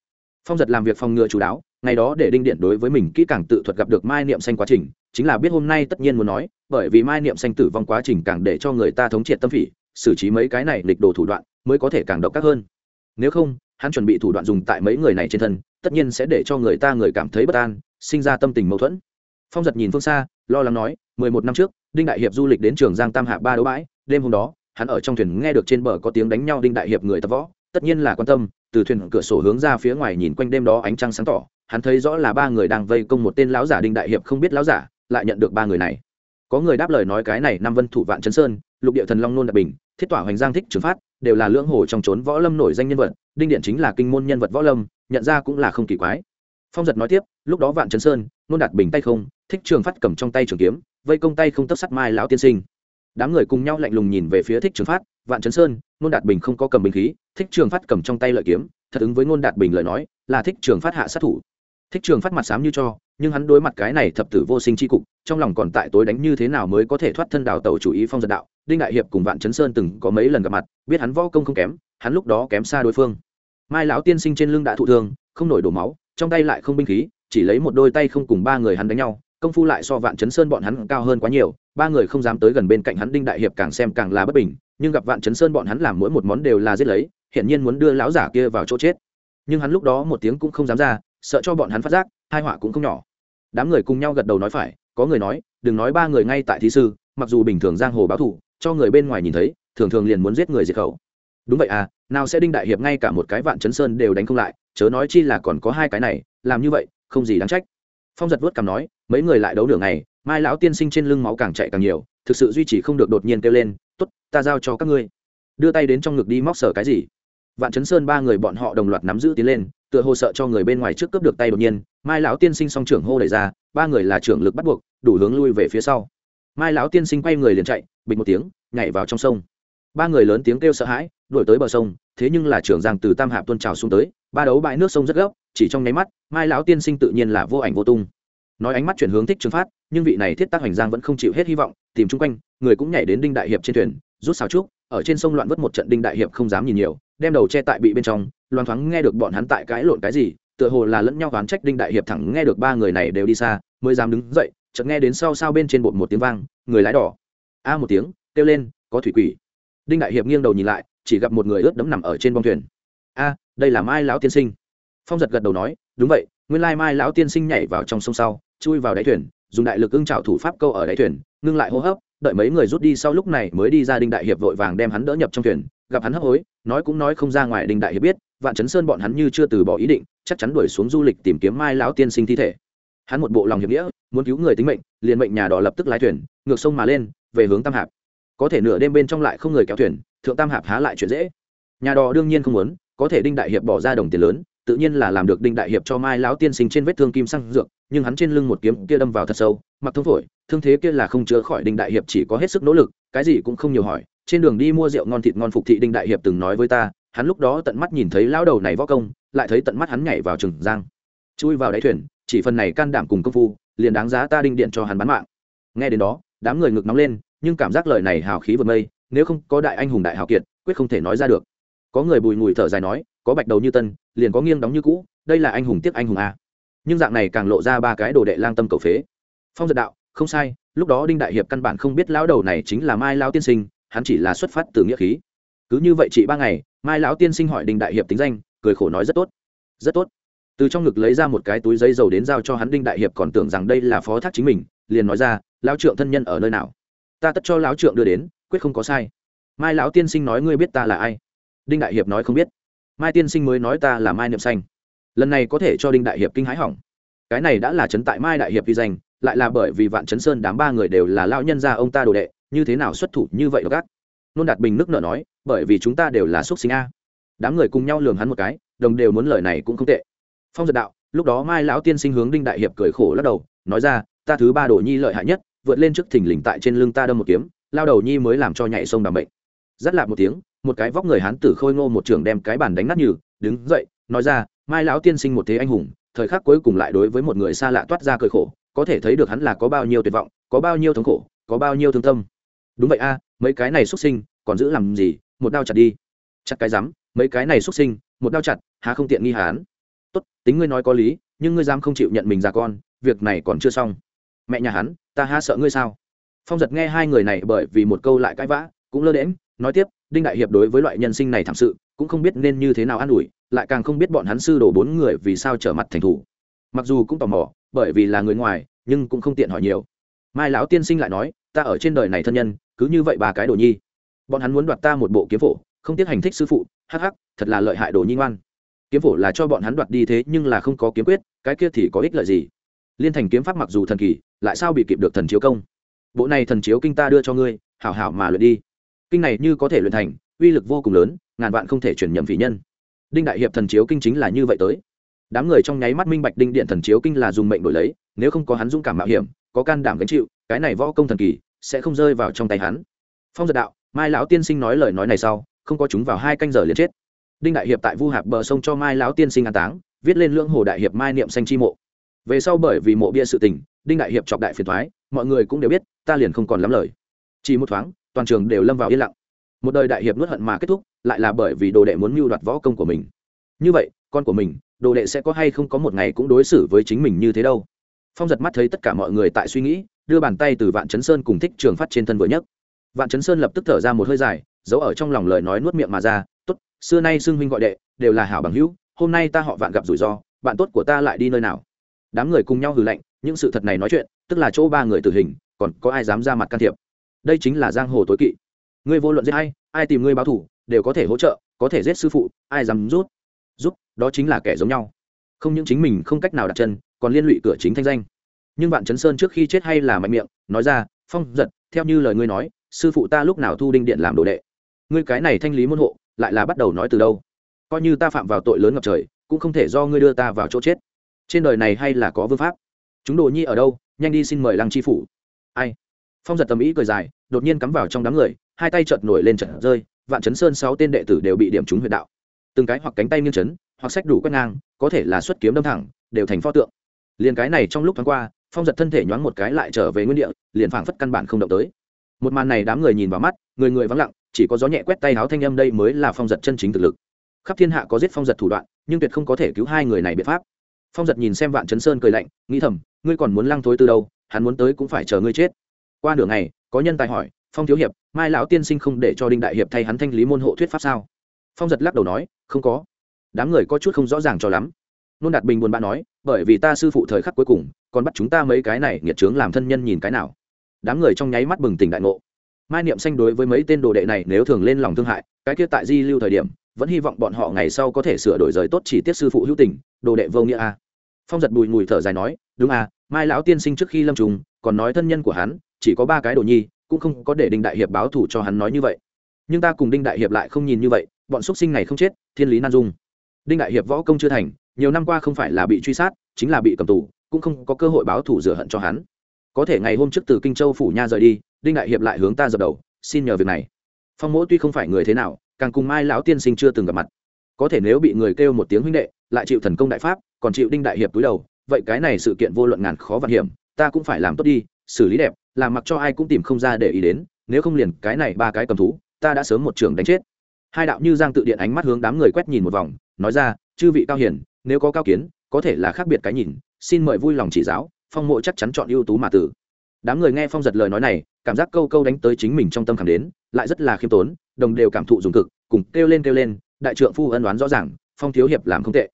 Phong giật làm việc phòng ngừa chú đáo, ngày đó để đinh điện đối với mình kỹ càng tự thuật gặp được mai niệm xanh quá trình, chính là biết hôm nay tất nhiên muốn nói, bởi vì mai niệm xanh tử vong quá trình càng để cho người ta thống triệt tâm phỉ, xử trí mấy cái này lịch đồ thủ đoạn mới có thể càng độc các hơn. Nếu không, hắn chuẩn bị thủ đoạn dùng tại mấy người này trên thân, tất nhiên sẽ để cho người ta người cảm thấy bất an, sinh ra tâm tình mâu thuẫn. Phong giật nhìn phương xa, lo lắng nói, mười một năm trước, đinh đại hiệp du lịch đến trường giang tam hạ ba đấu bãi, đêm hôm đó, hắn ở trong thuyền nghe được trên bờ có tiếng đánh nhau đinh đại hiệp người tập võ, tất nhiên là quan tâm từ thuyền cửa sổ hướng ra phía ngoài nhìn quanh đêm đó ánh trăng sáng tỏ, hắn thấy rõ là ba người đang vây công một tên lão giả đinh đại hiệp không biết lão giả, lại nhận được ba người này. Có người đáp lời nói cái này nam vân thủ vạn chấn sơn, lục địa thần long nôn đại bình, thiết tỏa hoành giang thích trường phát, đều là lưỡng hồ trong trốn võ lâm nổi danh nhân vật, đinh điện chính là kinh môn nhân vật võ lâm, nhận ra cũng là không kỳ quái. Phong giật nói tiếp, lúc đó vạn chấn sơn, nôn đạt bình tay không, thích trường phát cầm trong tay trường kiếm, vây công tay không tấp sắt mai lão tiên sinh đám người cùng nhau lạnh lùng nhìn về phía thích trường phát, vạn chấn sơn, ngôn đạt bình không có cầm bình khí, thích trường phát cầm trong tay lợi kiếm, thật ứng với ngôn đạt bình lời nói, là thích trường phát hạ sát thủ. Thích trường phát mặt sám như cho, nhưng hắn đối mặt cái này thập tử vô sinh c h i cục, trong lòng còn tại tối đánh như thế nào mới có thể thoát thân đào tàu chủ ý phong giật đạo. Đinh đại hiệp cùng vạn chấn sơn từng có mấy lần gặp mặt, biết hắn võ công không kém, hắn lúc đó kém xa đối phương. Mai lão tiên sinh trên lưng đã thụ thương, không nổi đổ máu, trong tay lại không binh khí, chỉ lấy một đôi tay không cùng ba người hắn đánh nhau công phu lại so vạn chấn sơn bọn hắn cao hơn quá nhiều, ba người không dám tới gần bên cạnh hắn đinh đại hiệp càng xem càng là bất bình, nhưng gặp vạn chấn sơn bọn hắn làm mỗi một món đều là giết lấy, hiển nhiên muốn đưa lão giả kia vào chỗ chết. Nhưng hắn lúc đó một tiếng cũng không dám ra, sợ cho bọn hắn phát giác, hai họa cũng không nhỏ. Đám người cùng nhau gật đầu nói phải, có người nói, đừng nói ba người ngay tại thí sư, mặc dù bình thường giang hồ báo thủ, cho người bên ngoài nhìn thấy, thường thường liền muốn giết người diệt khẩu. Đúng vậy à nào sẽ đinh đại hiệp ngay cả một cái vạn chấn sơn đều đánh không lại, chớ nói chi là còn có hai cái này, làm như vậy, không gì đáng trách phong giật vớt cằm nói, mấy người lại đấu nửa ngày, mai lão tiên sinh trên lưng máu càng chạy càng nhiều, thực sự duy trì không được đột nhiên kêu lên t ố t ta giao cho các ngươi. Đưa tay đến trong ngực đi móc sở cái gì. Vạn chấn sơn ba người bọn họ đồng loạt nắm giữ tiến lên, tựa hồ sợ cho người bên ngoài trước cướp được tay đột nhiên, mai lão tiên sinh song trưởng hô đẩy ra, ba người là trưởng lực bắt buộc, đủ hướng lui về phía sau. Mai lão tiên sinh quay người liền chạy, bịch một tiếng, nhảy vào trong sông. Ba người lớn tiếng kêu sợ hãi, đuổi tới bờ sông, thế nhưng là trưởng giang từ tam hạp tuôn trào xuống tới, ba đấu bãi nước sông rất gấp chỉ trong nháy mắt, mai lão tiên sinh tự nhiên là vô ảnh vô tung. Nói ánh mắt chuyển hướng thích trường phát, nhưng vị này thiết tác hoành giang vẫn không chịu hết hy vọng, tìm chung quanh, người cũng nhảy đến đinh đại hiệp trên thuyền, rút xào trúc, ở trên sông loạn vất một trận đinh đại hiệp không dám nhìn nhiều, đem đầu che tại bị bên trong, loan thoáng nghe được bọn hắn tại cãi lộn cái gì, tựa hồ là lẫn nhau oán trách đinh đại hiệp thẳng nghe được ba người này đều đi xa, mới dám đứng dậy, chợt nghe đến sau sau bên trên bột một tiếng vang, người lái đỏ. A một tiếng, kêu lên, có thủy quỷ. Đinh đại hiệp nghiêng đầu nhìn lại, chỉ gặp một người ướt đẫm nằm ở trên bông thuyền. A, đây là mai lão tiên sinh phong giật gật đầu nói, đúng vậy, nguyên lai mai lão tiên sinh nhảy vào trong sông sau, chui vào đáy thuyền, dùng đại lực ưng trào thủ pháp câu ở đáy thuyền, ngưng lại hô hấp, đợi mấy người rút đi sau lúc này mới đi ra đinh đại hiệp vội vàng đem hắn đỡ nhập trong thuyền, gặp hắn hấp hối, nói cũng nói không ra ngoài đinh đại hiệp biết, vạn chấn sơn bọn hắn như chưa từ bỏ ý định, chắc chắn đuổi xuống du lịch tìm kiếm mai lão tiên sinh thi thể. Hắn một bộ lòng hiệp nghĩa, muốn cứu người tính mệnh, liền mệnh nhà đỏ lập tức lái thuyền, ngược sông mà lên, về hướng tam hạp. Có thể nửa đêm bên trong lại không người kéo thuyền, thượng tam hạp há lại chuyện dễ. Nhà đò đương nhiên không muốn, có thể đinh đại hiệp bỏ ra đồng tiền lớn tự nhiên là làm được đinh đại hiệp cho mai lão tiên sinh trên vết thương kim sang dược, nhưng hắn trên lưng một kiếm kia đâm vào thật sâu, mặc thông phổi, thương thế kia là không chữa khỏi đinh đại hiệp chỉ có hết sức nỗ lực, cái gì cũng không nhiều hỏi. Trên đường đi mua rượu ngon thịt ngon phục thị đinh đại hiệp từng nói với ta, hắn lúc đó tận mắt nhìn thấy lão đầu này võ công, lại thấy tận mắt hắn nhảy vào trừng giang, chui vào đáy thuyền, chỉ phần này can đảm cùng công phu, liền đáng giá ta đinh điện cho hắn bán mạng. Nghe đến đó, đám người ngực nóng lên, nhưng cảm giác lời này hào khí vượt mây nếu không có đại anh hùng đại hào kiệt, quyết không thể nói ra được. Có người bùi ngùi thở dài nói có bạch đầu như tân, liền có nghiêng đóng như cũ, đây là anh hùng tiếc anh hùng a. Nhưng dạng này càng lộ ra ba cái đồ đệ lang tâm cầu phế. Phong giật đạo, không sai, lúc đó đinh đại hiệp căn bản không biết lão đầu này chính là mai lao tiên sinh, hắn chỉ là xuất phát từ nghĩa khí. Cứ như vậy chị ba ngày, mai lão tiên sinh hỏi đinh đại hiệp tính danh, cười khổ nói rất tốt. Rất tốt. Từ trong ngực lấy ra một cái túi giấy dầu đến giao cho hắn, đinh đại hiệp còn tưởng rằng đây là phó thác chính mình, liền nói ra, lão trượng thân nhân ở nơi nào? Ta tất cho lão trượng đưa đến, quyết không có sai. Mai lão tiên sinh nói ngươi biết ta là ai? Đinh đại hiệp nói không biết mai tiên sinh mới nói ta là mai niệm xanh. Lần này có thể cho đinh đại hiệp kinh hãi hỏng. Cái này đã là chấn tại mai đại hiệp vi danh, lại là bởi vì vạn chấn sơn đám ba người đều là lao nhân gia ông ta đồ đệ, như thế nào xuất thủ như vậy gác nôn đạt bình nước nở nói, bởi vì chúng ta đều là xuất sinh a. Đám người cùng nhau lường hắn một cái, đồng đều muốn lời này cũng không tệ. Phong giật đạo, lúc đó mai lão tiên sinh hướng đinh đại hiệp cười khổ lắc đầu, nói ra, ta thứ ba đồ nhi lợi hại nhất, vượt lên trước thình lình tại trên lưng ta đâm một kiếm, lao đầu nhi mới làm cho nhảy sông đàm bệnh. Rất lạp một tiếng một cái vóc người hán tử khôi ngô một trường đem cái bàn đánh nát nhừ, đứng dậy, nói ra, mai lão tiên sinh một thế anh hùng, thời khắc cuối cùng lại đối với một người xa lạ toát ra cười khổ, có thể thấy được hắn là có bao nhiêu tuyệt vọng, có bao nhiêu thống khổ, có bao nhiêu thương tâm. Đúng vậy a, mấy cái này xuất sinh, còn giữ làm gì, một đao chặt đi. Chặt cái rắm mấy cái này xuất sinh, một đao chặt, há không tiện nghi hán tốt, tính ngươi nói có lý, nhưng ngươi dám không chịu nhận mình ra con, việc này còn chưa xong. Mẹ nhà hắn, ta há sợ ngươi sao? Phong giật nghe hai người này bởi vì một câu lại cãi vã, cũng lơ đễm nói tiếp, đinh đại hiệp đối với loại nhân sinh này thảm sự, cũng không biết nên như thế nào an ủi, lại càng không biết bọn hắn sư đổ bốn người vì sao trở mặt thành thủ. Mặc dù cũng tò mò, bởi vì là người ngoài, nhưng cũng không tiện hỏi nhiều. Mai lão tiên sinh lại nói, ta ở trên đời này thân nhân, cứ như vậy ba cái đồ nhi. Bọn hắn muốn đoạt ta một bộ kiếm phổ, không tiếc hành thích sư phụ, hắc hắc, thật là lợi hại đồ nhi ngoan. Kiếm phổ là cho bọn hắn đoạt đi thế nhưng là không có kiếm quyết, cái kia thì có ích lợi gì? Liên thành kiếm pháp mặc dù thần kỳ, lại sao bị kịp được thần chiếu công? Bộ này thần chiếu kinh ta đưa cho ngươi, hảo hảo mà luyện đi kinh này như có thể luyện thành, uy lực vô cùng lớn, ngàn vạn không thể chuyển nhầm vị nhân. Đinh đại hiệp thần chiếu kinh chính là như vậy tới. Đám người trong nháy mắt minh bạch đinh điện thần chiếu kinh là dùng mệnh đổi lấy, nếu không có hắn dũng cảm mạo hiểm, có can đảm gánh chịu, cái này võ công thần kỳ, sẽ không rơi vào trong tay hắn. Phong giật đạo, mai lão tiên sinh nói lời nói này sau, không có chúng vào hai canh giờ liền chết. Đinh đại hiệp tại vu hạp bờ sông cho mai lão tiên sinh an táng, viết lên lưỡng hồ đại hiệp mai niệm xanh chi mộ. Về sau bởi vì mộ bia sự tình, đinh đại hiệp chọc đại phiền thoái, mọi người cũng đều biết, ta liền không còn lắm lời. Chỉ một thoáng toàn trường đều lâm vào yên lặng. Một đời đại hiệp nuốt hận mà kết thúc, lại là bởi vì đồ đệ muốn mưu đoạt võ công của mình. Như vậy, con của mình, đồ đệ sẽ có hay không có một ngày cũng đối xử với chính mình như thế đâu. Phong giật mắt thấy tất cả mọi người tại suy nghĩ, đưa bàn tay từ vạn chấn sơn cùng thích trường phát trên thân vừa nhất vạn chấn sơn lập tức thở ra một hơi dài, giấu ở trong lòng lời nói nuốt miệng mà ra, tốt, xưa nay xưng huynh gọi đệ, đều là hảo bằng hữu, hôm nay ta họ vạn gặp rủi ro, bạn tốt của ta lại đi nơi nào? Đám người cùng nhau hừ lạnh, những sự thật này nói chuyện, tức là chỗ ba người tử hình, còn có ai dám ra mặt can thiệp? Đây chính là giang hồ tối kỵ. Ngươi vô luận giết ai ai tìm ngươi báo thủ đều có thể hỗ trợ, có thể giết sư phụ, ai dám rút giúp, đó chính là kẻ giống nhau. Không những chính mình không cách nào đặt chân, còn liên lụy cửa chính thanh danh. Nhưng vạn chấn sơn trước khi chết hay là mạnh miệng, nói ra, phong, giật, theo như lời ngươi nói, sư phụ ta lúc nào thu đinh điện làm đồ đệ? Ngươi cái này thanh lý môn hộ, lại là bắt đầu nói từ đâu? Coi như ta phạm vào tội lớn ngập trời, cũng không thể do ngươi đưa ta vào chỗ chết. Trên đời này hay là có vương pháp. Chúng đồ nhi ở đâu? Nhanh đi xin mời lăng tri phủ. Ai? Phong giật tầm ý cười dài, đột nhiên cắm vào trong đám người, hai tay chợt nổi lên trận rơi, vạn chấn sơn sáu tên đệ tử đều bị điểm trúng huyệt đạo. Từng cái hoặc cánh tay nghiêng chấn, hoặc sách đủ quét ngang, có thể là xuất kiếm đâm thẳng, đều thành pho tượng. Liền cái này trong lúc thoáng qua, phong giật thân thể nhoáng một cái lại trở về nguyên địa, liền phảng phất căn bản không động tới. Một màn này đám người nhìn vào mắt, người người vắng lặng, chỉ có gió nhẹ quét tay áo thanh âm đây mới là phong giật chân chính thực lực. Khắp thiên hạ có giết phong giật thủ đoạn, nhưng tuyệt không có thể cứu hai người này biện pháp. Phong giật nhìn xem vạn chấn sơn cười lạnh, nghĩ thầm, ngươi còn muốn lăng thối từ đâu? Hắn muốn tới cũng phải chờ ngươi chết qua nửa ngày, có nhân tài hỏi, phong thiếu hiệp, mai lão tiên sinh không để cho đinh đại hiệp thay hắn thanh lý môn hộ thuyết pháp sao? Phong giật lắc đầu nói, không có. Đám người có chút không rõ ràng cho lắm. Nôn đạt bình buồn bã nói, bởi vì ta sư phụ thời khắc cuối cùng, còn bắt chúng ta mấy cái này nghiệt trướng làm thân nhân nhìn cái nào? Đám người trong nháy mắt bừng tỉnh đại ngộ. Mai niệm xanh đối với mấy tên đồ đệ này nếu thường lên lòng thương hại, cái kia tại di lưu thời điểm, vẫn hy vọng bọn họ ngày sau có thể sửa đổi rời tốt chỉ tiết sư phụ hữu tình, đồ đệ vô nghĩa a. À. phong giật bùi ngùi thở dài nói, đúng à mai lão tiên sinh trước khi lâm trùng, còn nói thân nhân của hắn chỉ có ba cái đồ nhi, cũng không có để đinh đại hiệp báo thủ cho hắn nói như vậy. Nhưng ta cùng đinh đại hiệp lại không nhìn như vậy, bọn x sinh này không chết, thiên lý nan dung. Đinh đại hiệp võ công chưa thành, nhiều năm qua không phải là bị truy sát, chính là bị cầm tù, cũng không có cơ hội báo thủ rửa hận cho hắn. Có thể ngày hôm trước từ kinh châu phủ nha rời đi, đinh đại hiệp lại hướng ta dập đầu, xin nhờ việc này. Phong mỗ tuy không phải người thế nào, càng cùng mai lão tiên sinh chưa từng gặp mặt. Có thể nếu bị người kêu một tiếng huynh đệ, lại chịu thần công đại pháp, còn chịu đinh đại hiệp túi đầu, vậy cái này sự kiện vô luận ngàn khó vạn hiểm ta cũng phải làm tốt đi, xử lý đẹp làm mặc cho ai cũng tìm không ra để ý đến, nếu không liền cái này ba cái cầm thú, ta đã sớm một trường đánh chết. Hai đạo như giang tự điện ánh mắt hướng đám người quét nhìn một vòng, nói ra, chư vị cao hiển nếu có cao kiến, có thể là khác biệt cái nhìn, xin mời vui lòng chỉ giáo, phong mộ chắc chắn chọn ưu tú mà tử. Đám người nghe phong giật lời nói này, cảm giác câu câu đánh tới chính mình trong tâm khảm đến, lại rất là khiêm tốn, đồng đều cảm thụ dùng cực, cùng kêu lên kêu lên, đại trượng phu ân đoán rõ ràng, phong thiếu hiệp làm không tệ.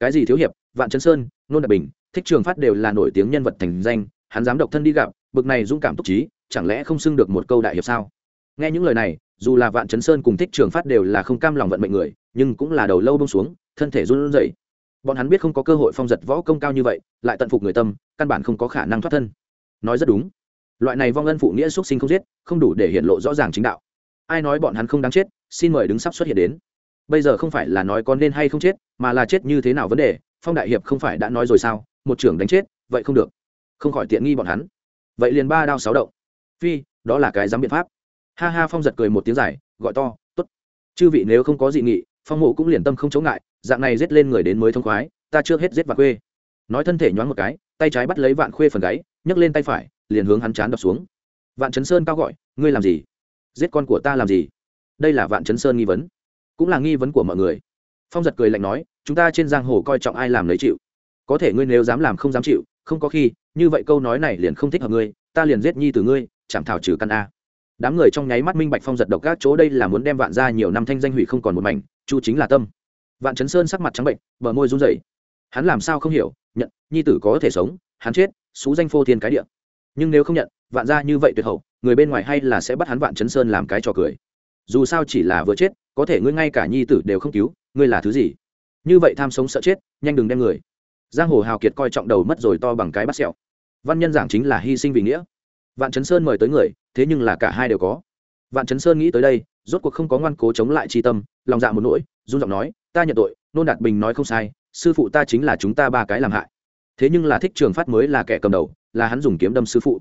Cái gì thiếu hiệp? Vạn chân sơn, nôn đại bình thích trường phát đều là nổi tiếng nhân vật thành danh, hắn dám độc thân đi gặp, bực này dũng cảm túc trí, chẳng lẽ không xưng được một câu đại hiệp sao? Nghe những lời này, dù là vạn chấn sơn cùng thích trường phát đều là không cam lòng vận mệnh người, nhưng cũng là đầu lâu bông xuống, thân thể run rẩy. Bọn hắn biết không có cơ hội phong giật võ công cao như vậy, lại tận phục người tâm, căn bản không có khả năng thoát thân. Nói rất đúng. Loại này vong ân phụ nghĩa xuất sinh không giết, không đủ để hiện lộ rõ ràng chính đạo. Ai nói bọn hắn không đáng chết, xin mời đứng sắp xuất hiện đến. Bây giờ không phải là nói có nên hay không chết, mà là chết như thế nào vấn đề, phong đại hiệp không phải đã nói rồi sao? Một trưởng đánh chết, vậy không được. Không khỏi tiện nghi bọn hắn. Vậy liền ba đao sáu động. Phi, đó là cái dám biện pháp. Ha ha, phong giật cười một tiếng dài, gọi to t ố t chư vị nếu không có dị nghị, phong mộ cũng liền tâm không chống ngại dạng này giết lên người đến mới thông khoái, ta chưa hết giết vạn khuê. Nói thân thể nhoáng một cái, tay trái bắt lấy vạn khuê phần gáy, nhấc lên tay phải, liền hướng hắn chán đập xuống. Vạn chấn sơn cao gọi, ngươi làm gì? Giết con của ta làm gì? Đây là vạn chấn sơn nghi vấn. Cũng là nghi vấn của mọi người. Phong giật cười lạnh nói, chúng ta trên giang hồ coi trọng ai làm lấy chịu có thể ngươi nếu dám làm không dám chịu, không có khi, như vậy câu nói này liền không thích hợp ngươi, ta liền giết nhi từ ngươi chẳng thảo trừ căn a. Đám người trong nháy mắt minh bạch phong giật độc các chỗ đây là muốn đem vạn ra nhiều năm thanh danh hủy không còn một mảnh, chu chính là tâm. Vạn chấn sơn sắc mặt trắng bệnh, bờ môi run rẩy. Hắn làm sao không hiểu, nhận, nhi tử có thể sống, hắn chết, xú danh phô thiên cái địa. Nhưng nếu không nhận, vạn ra như vậy tuyệt hậu, người bên ngoài hay là sẽ bắt hắn vạn chấn sơn làm cái trò cười. Dù sao chỉ là vừa chết, có thể ngươi ngay cả nhi tử đều không cứu, ngươi là thứ gì? Như vậy tham sống sợ chết, nhanh đừng đem người giang hồ hào kiệt coi trọng đầu mất rồi to bằng cái bắt sẹo. Văn nhân giảng chính là hy sinh vì nghĩa. Vạn chấn sơn mời tới người, thế nhưng là cả hai đều có. Vạn chấn sơn nghĩ tới đây, rốt cuộc không có ngoan cố chống lại tri tâm, lòng dạ một nỗi, run giọng nói, ta nhận tội, nôn đạt bình nói không sai, sư phụ ta chính là chúng ta ba cái làm hại. Thế nhưng là thích trường phát mới là kẻ cầm đầu, là hắn dùng kiếm đâm sư phụ.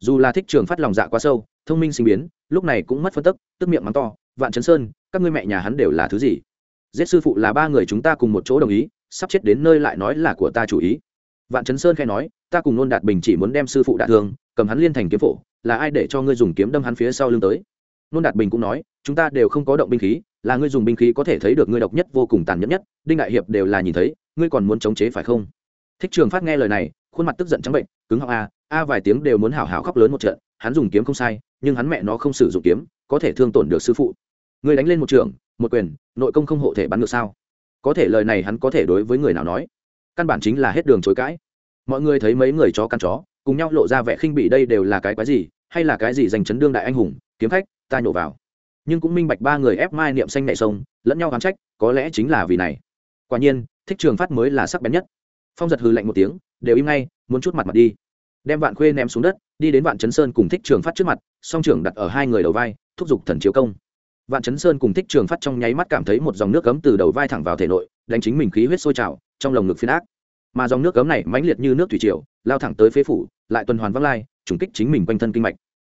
Dù là thích trường phát lòng dạ quá sâu, thông minh sinh biến, lúc này cũng mất phân tức tức miệng mắng to, vạn chấn sơn, các ngươi mẹ nhà hắn đều là thứ gì? Giết sư phụ là ba người chúng ta cùng một chỗ đồng ý sắp chết đến nơi lại nói là của ta chủ ý. Vạn chấn sơn khai nói, ta cùng nôn đạt bình chỉ muốn đem sư phụ đạ thương, cầm hắn liên thành kiếm phổ, là ai để cho ngươi dùng kiếm đâm hắn phía sau lưng tới? Nôn đạt bình cũng nói, chúng ta đều không có động binh khí, là ngươi dùng binh khí có thể thấy được ngươi độc nhất vô cùng tàn nhẫn nhất, đinh đại hiệp đều là nhìn thấy, ngươi còn muốn chống chế phải không? Thích trường phát nghe lời này, khuôn mặt tức giận trắng bệnh, cứng họng a a vài tiếng đều muốn hào hào khóc lớn một trận, hắn dùng kiếm không sai, nhưng hắn mẹ nó không sử dụng kiếm, có thể thương tổn được sư phụ. Ngươi đánh lên một trường, một quyền, nội công không hộ thể bắn ngược sao? Có thể lời này hắn có thể đối với người nào nói. Căn bản chính là hết đường chối cãi. Mọi người thấy mấy người chó căn chó, cùng nhau lộ ra vẻ khinh bỉ đây đều là cái quái gì, hay là cái gì dành chấn đương đại anh hùng, kiếm khách, ta nhổ vào. Nhưng cũng minh bạch ba người ép mai niệm xanh nhẹ sông, lẫn nhau gắn trách, có lẽ chính là vì này. Quả nhiên, thích trường phát mới là sắc bén nhất. Phong giật hừ lạnh một tiếng, đều im ngay, muốn chút mặt mặt đi. Đem vạn khuê ném xuống đất, đi đến vạn chấn sơn cùng thích trường phát trước mặt, song trưởng đặt ở hai người đầu vai, thúc giục thần chiếu công vạn chấn sơn cùng thích trường phát trong nháy mắt cảm thấy một dòng nước cấm từ đầu vai thẳng vào thể nội, đánh chính mình khí huyết sôi trào, trong lồng ngực phiến ác. Mà dòng nước cấm này mãnh liệt như nước thủy triều, lao thẳng tới phế phủ, lại tuần hoàn văng lai, trùng kích chính mình quanh thân kinh mạch.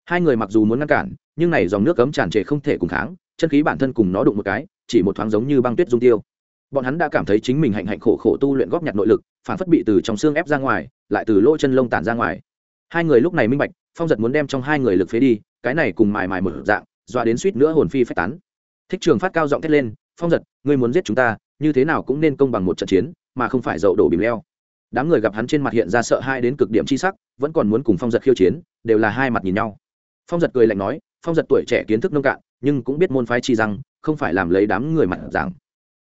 Hai người mặc dù muốn ngăn cản, nhưng này dòng nước cấm tràn trề không thể cùng kháng, chân khí bản thân cùng nó đụng một cái, chỉ một thoáng giống như băng tuyết dung tiêu. Bọn hắn đã cảm thấy chính mình hạnh hạnh khổ khổ tu luyện góp nhặt nội lực, phản phất bị từ trong xương ép ra ngoài, lại từ lỗ chân lông tản ra ngoài. Hai người lúc này minh bạch, phong giật muốn đem trong hai người lực phế đi, cái này cùng mài mài một dạng dọa đến suýt nữa hồn phi phách tán. Thích trường phát cao giọng thét lên, phong giật, ngươi muốn giết chúng ta, như thế nào cũng nên công bằng một trận chiến, mà không phải dậu đổ bìm leo. Đám người gặp hắn trên mặt hiện ra sợ hai đến cực điểm chi sắc, vẫn còn muốn cùng phong giật khiêu chiến, đều là hai mặt nhìn nhau. Phong giật cười lạnh nói, phong giật tuổi trẻ kiến thức nông cạn, nhưng cũng biết môn phái chi rằng không phải làm lấy đám người mặt giảng.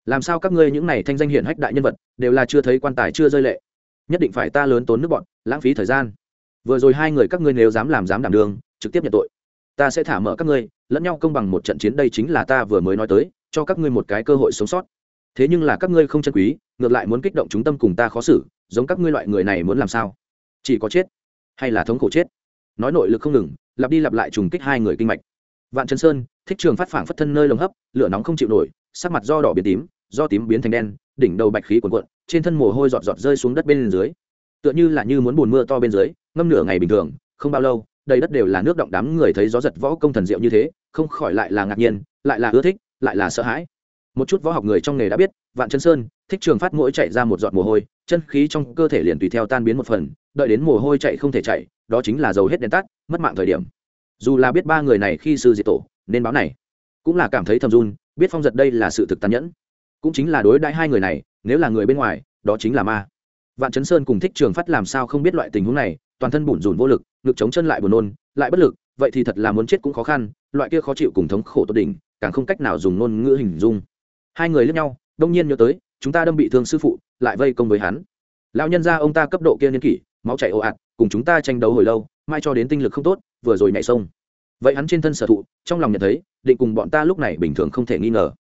Làm sao các ngươi những này thanh danh hiển hách đại nhân vật, đều là chưa thấy quan tài chưa rơi lệ? Nhất định phải ta lớn tốn nước bọn, lãng phí thời gian. Vừa rồi hai người các ngươi nếu dám làm dám đảm đường, trực tiếp nhận tội ta sẽ thả mở các ngươi, lẫn nhau công bằng một trận chiến đây chính là ta vừa mới nói tới, cho các ngươi một cái cơ hội sống sót. Thế nhưng là các ngươi không chân quý, ngược lại muốn kích động chúng tâm cùng ta khó xử, giống các ngươi loại người này muốn làm sao? Chỉ có chết hay là thống khổ chết? Nói nội lực không ngừng, lặp đi lặp lại trùng kích hai người kinh mạch. Vạn trần sơn, thích trường phát phảng phất thân nơi lồng hấp, lửa nóng không chịu nổi, sắc mặt do đỏ biến tím, do tím biến thành đen, đỉnh đầu bạch khí cuồn cuộn, trên thân mồ hôi giọt giọt rơi xuống đất bên dưới. Tựa như là như muốn buồn mưa to bên dưới, ngâm nửa ngày bình thường, không bao lâu đầy đất đều là nước động đám người thấy gió giật võ công thần diệu như thế, không khỏi lại là ngạc nhiên, lại là ưa thích, lại là sợ hãi. Một chút võ học người trong nghề đã biết, vạn chân sơn, thích trường phát mỗi chạy ra một giọt mồ hôi, chân khí trong cơ thể liền tùy theo tan biến một phần, đợi đến mồ hôi chạy không thể chạy, đó chính là dầu hết đèn tắt, mất mạng thời điểm. Dù là biết ba người này khi sư diệt tổ, nên báo này, cũng là cảm thấy thầm run, biết phong giật đây là sự thực tàn nhẫn. Cũng chính là đối đãi hai người này, nếu là người bên ngoài, đó chính là ma. Vạn chấn sơn cùng thích trường phát làm sao không biết loại tình huống này toàn thân bủn rủn vô lực, ngực chống chân lại buồn nôn, lại bất lực, vậy thì thật là muốn chết cũng khó khăn, loại kia khó chịu cùng thống khổ tốt đỉnh, càng không cách nào dùng ngôn ngữ hình dung. Hai người lướt nhau, đông nhiên nhớ tới, chúng ta đâm bị thương sư phụ, lại vây công với hắn. Lão nhân ra ông ta cấp độ kia niên kỷ, máu chảy ồ ạt, cùng chúng ta tranh đấu hồi lâu, mai cho đến tinh lực không tốt, vừa rồi nhảy sông. Vậy hắn trên thân sở thụ, trong lòng nhận thấy, định cùng bọn ta lúc này bình thường không thể nghi ngờ.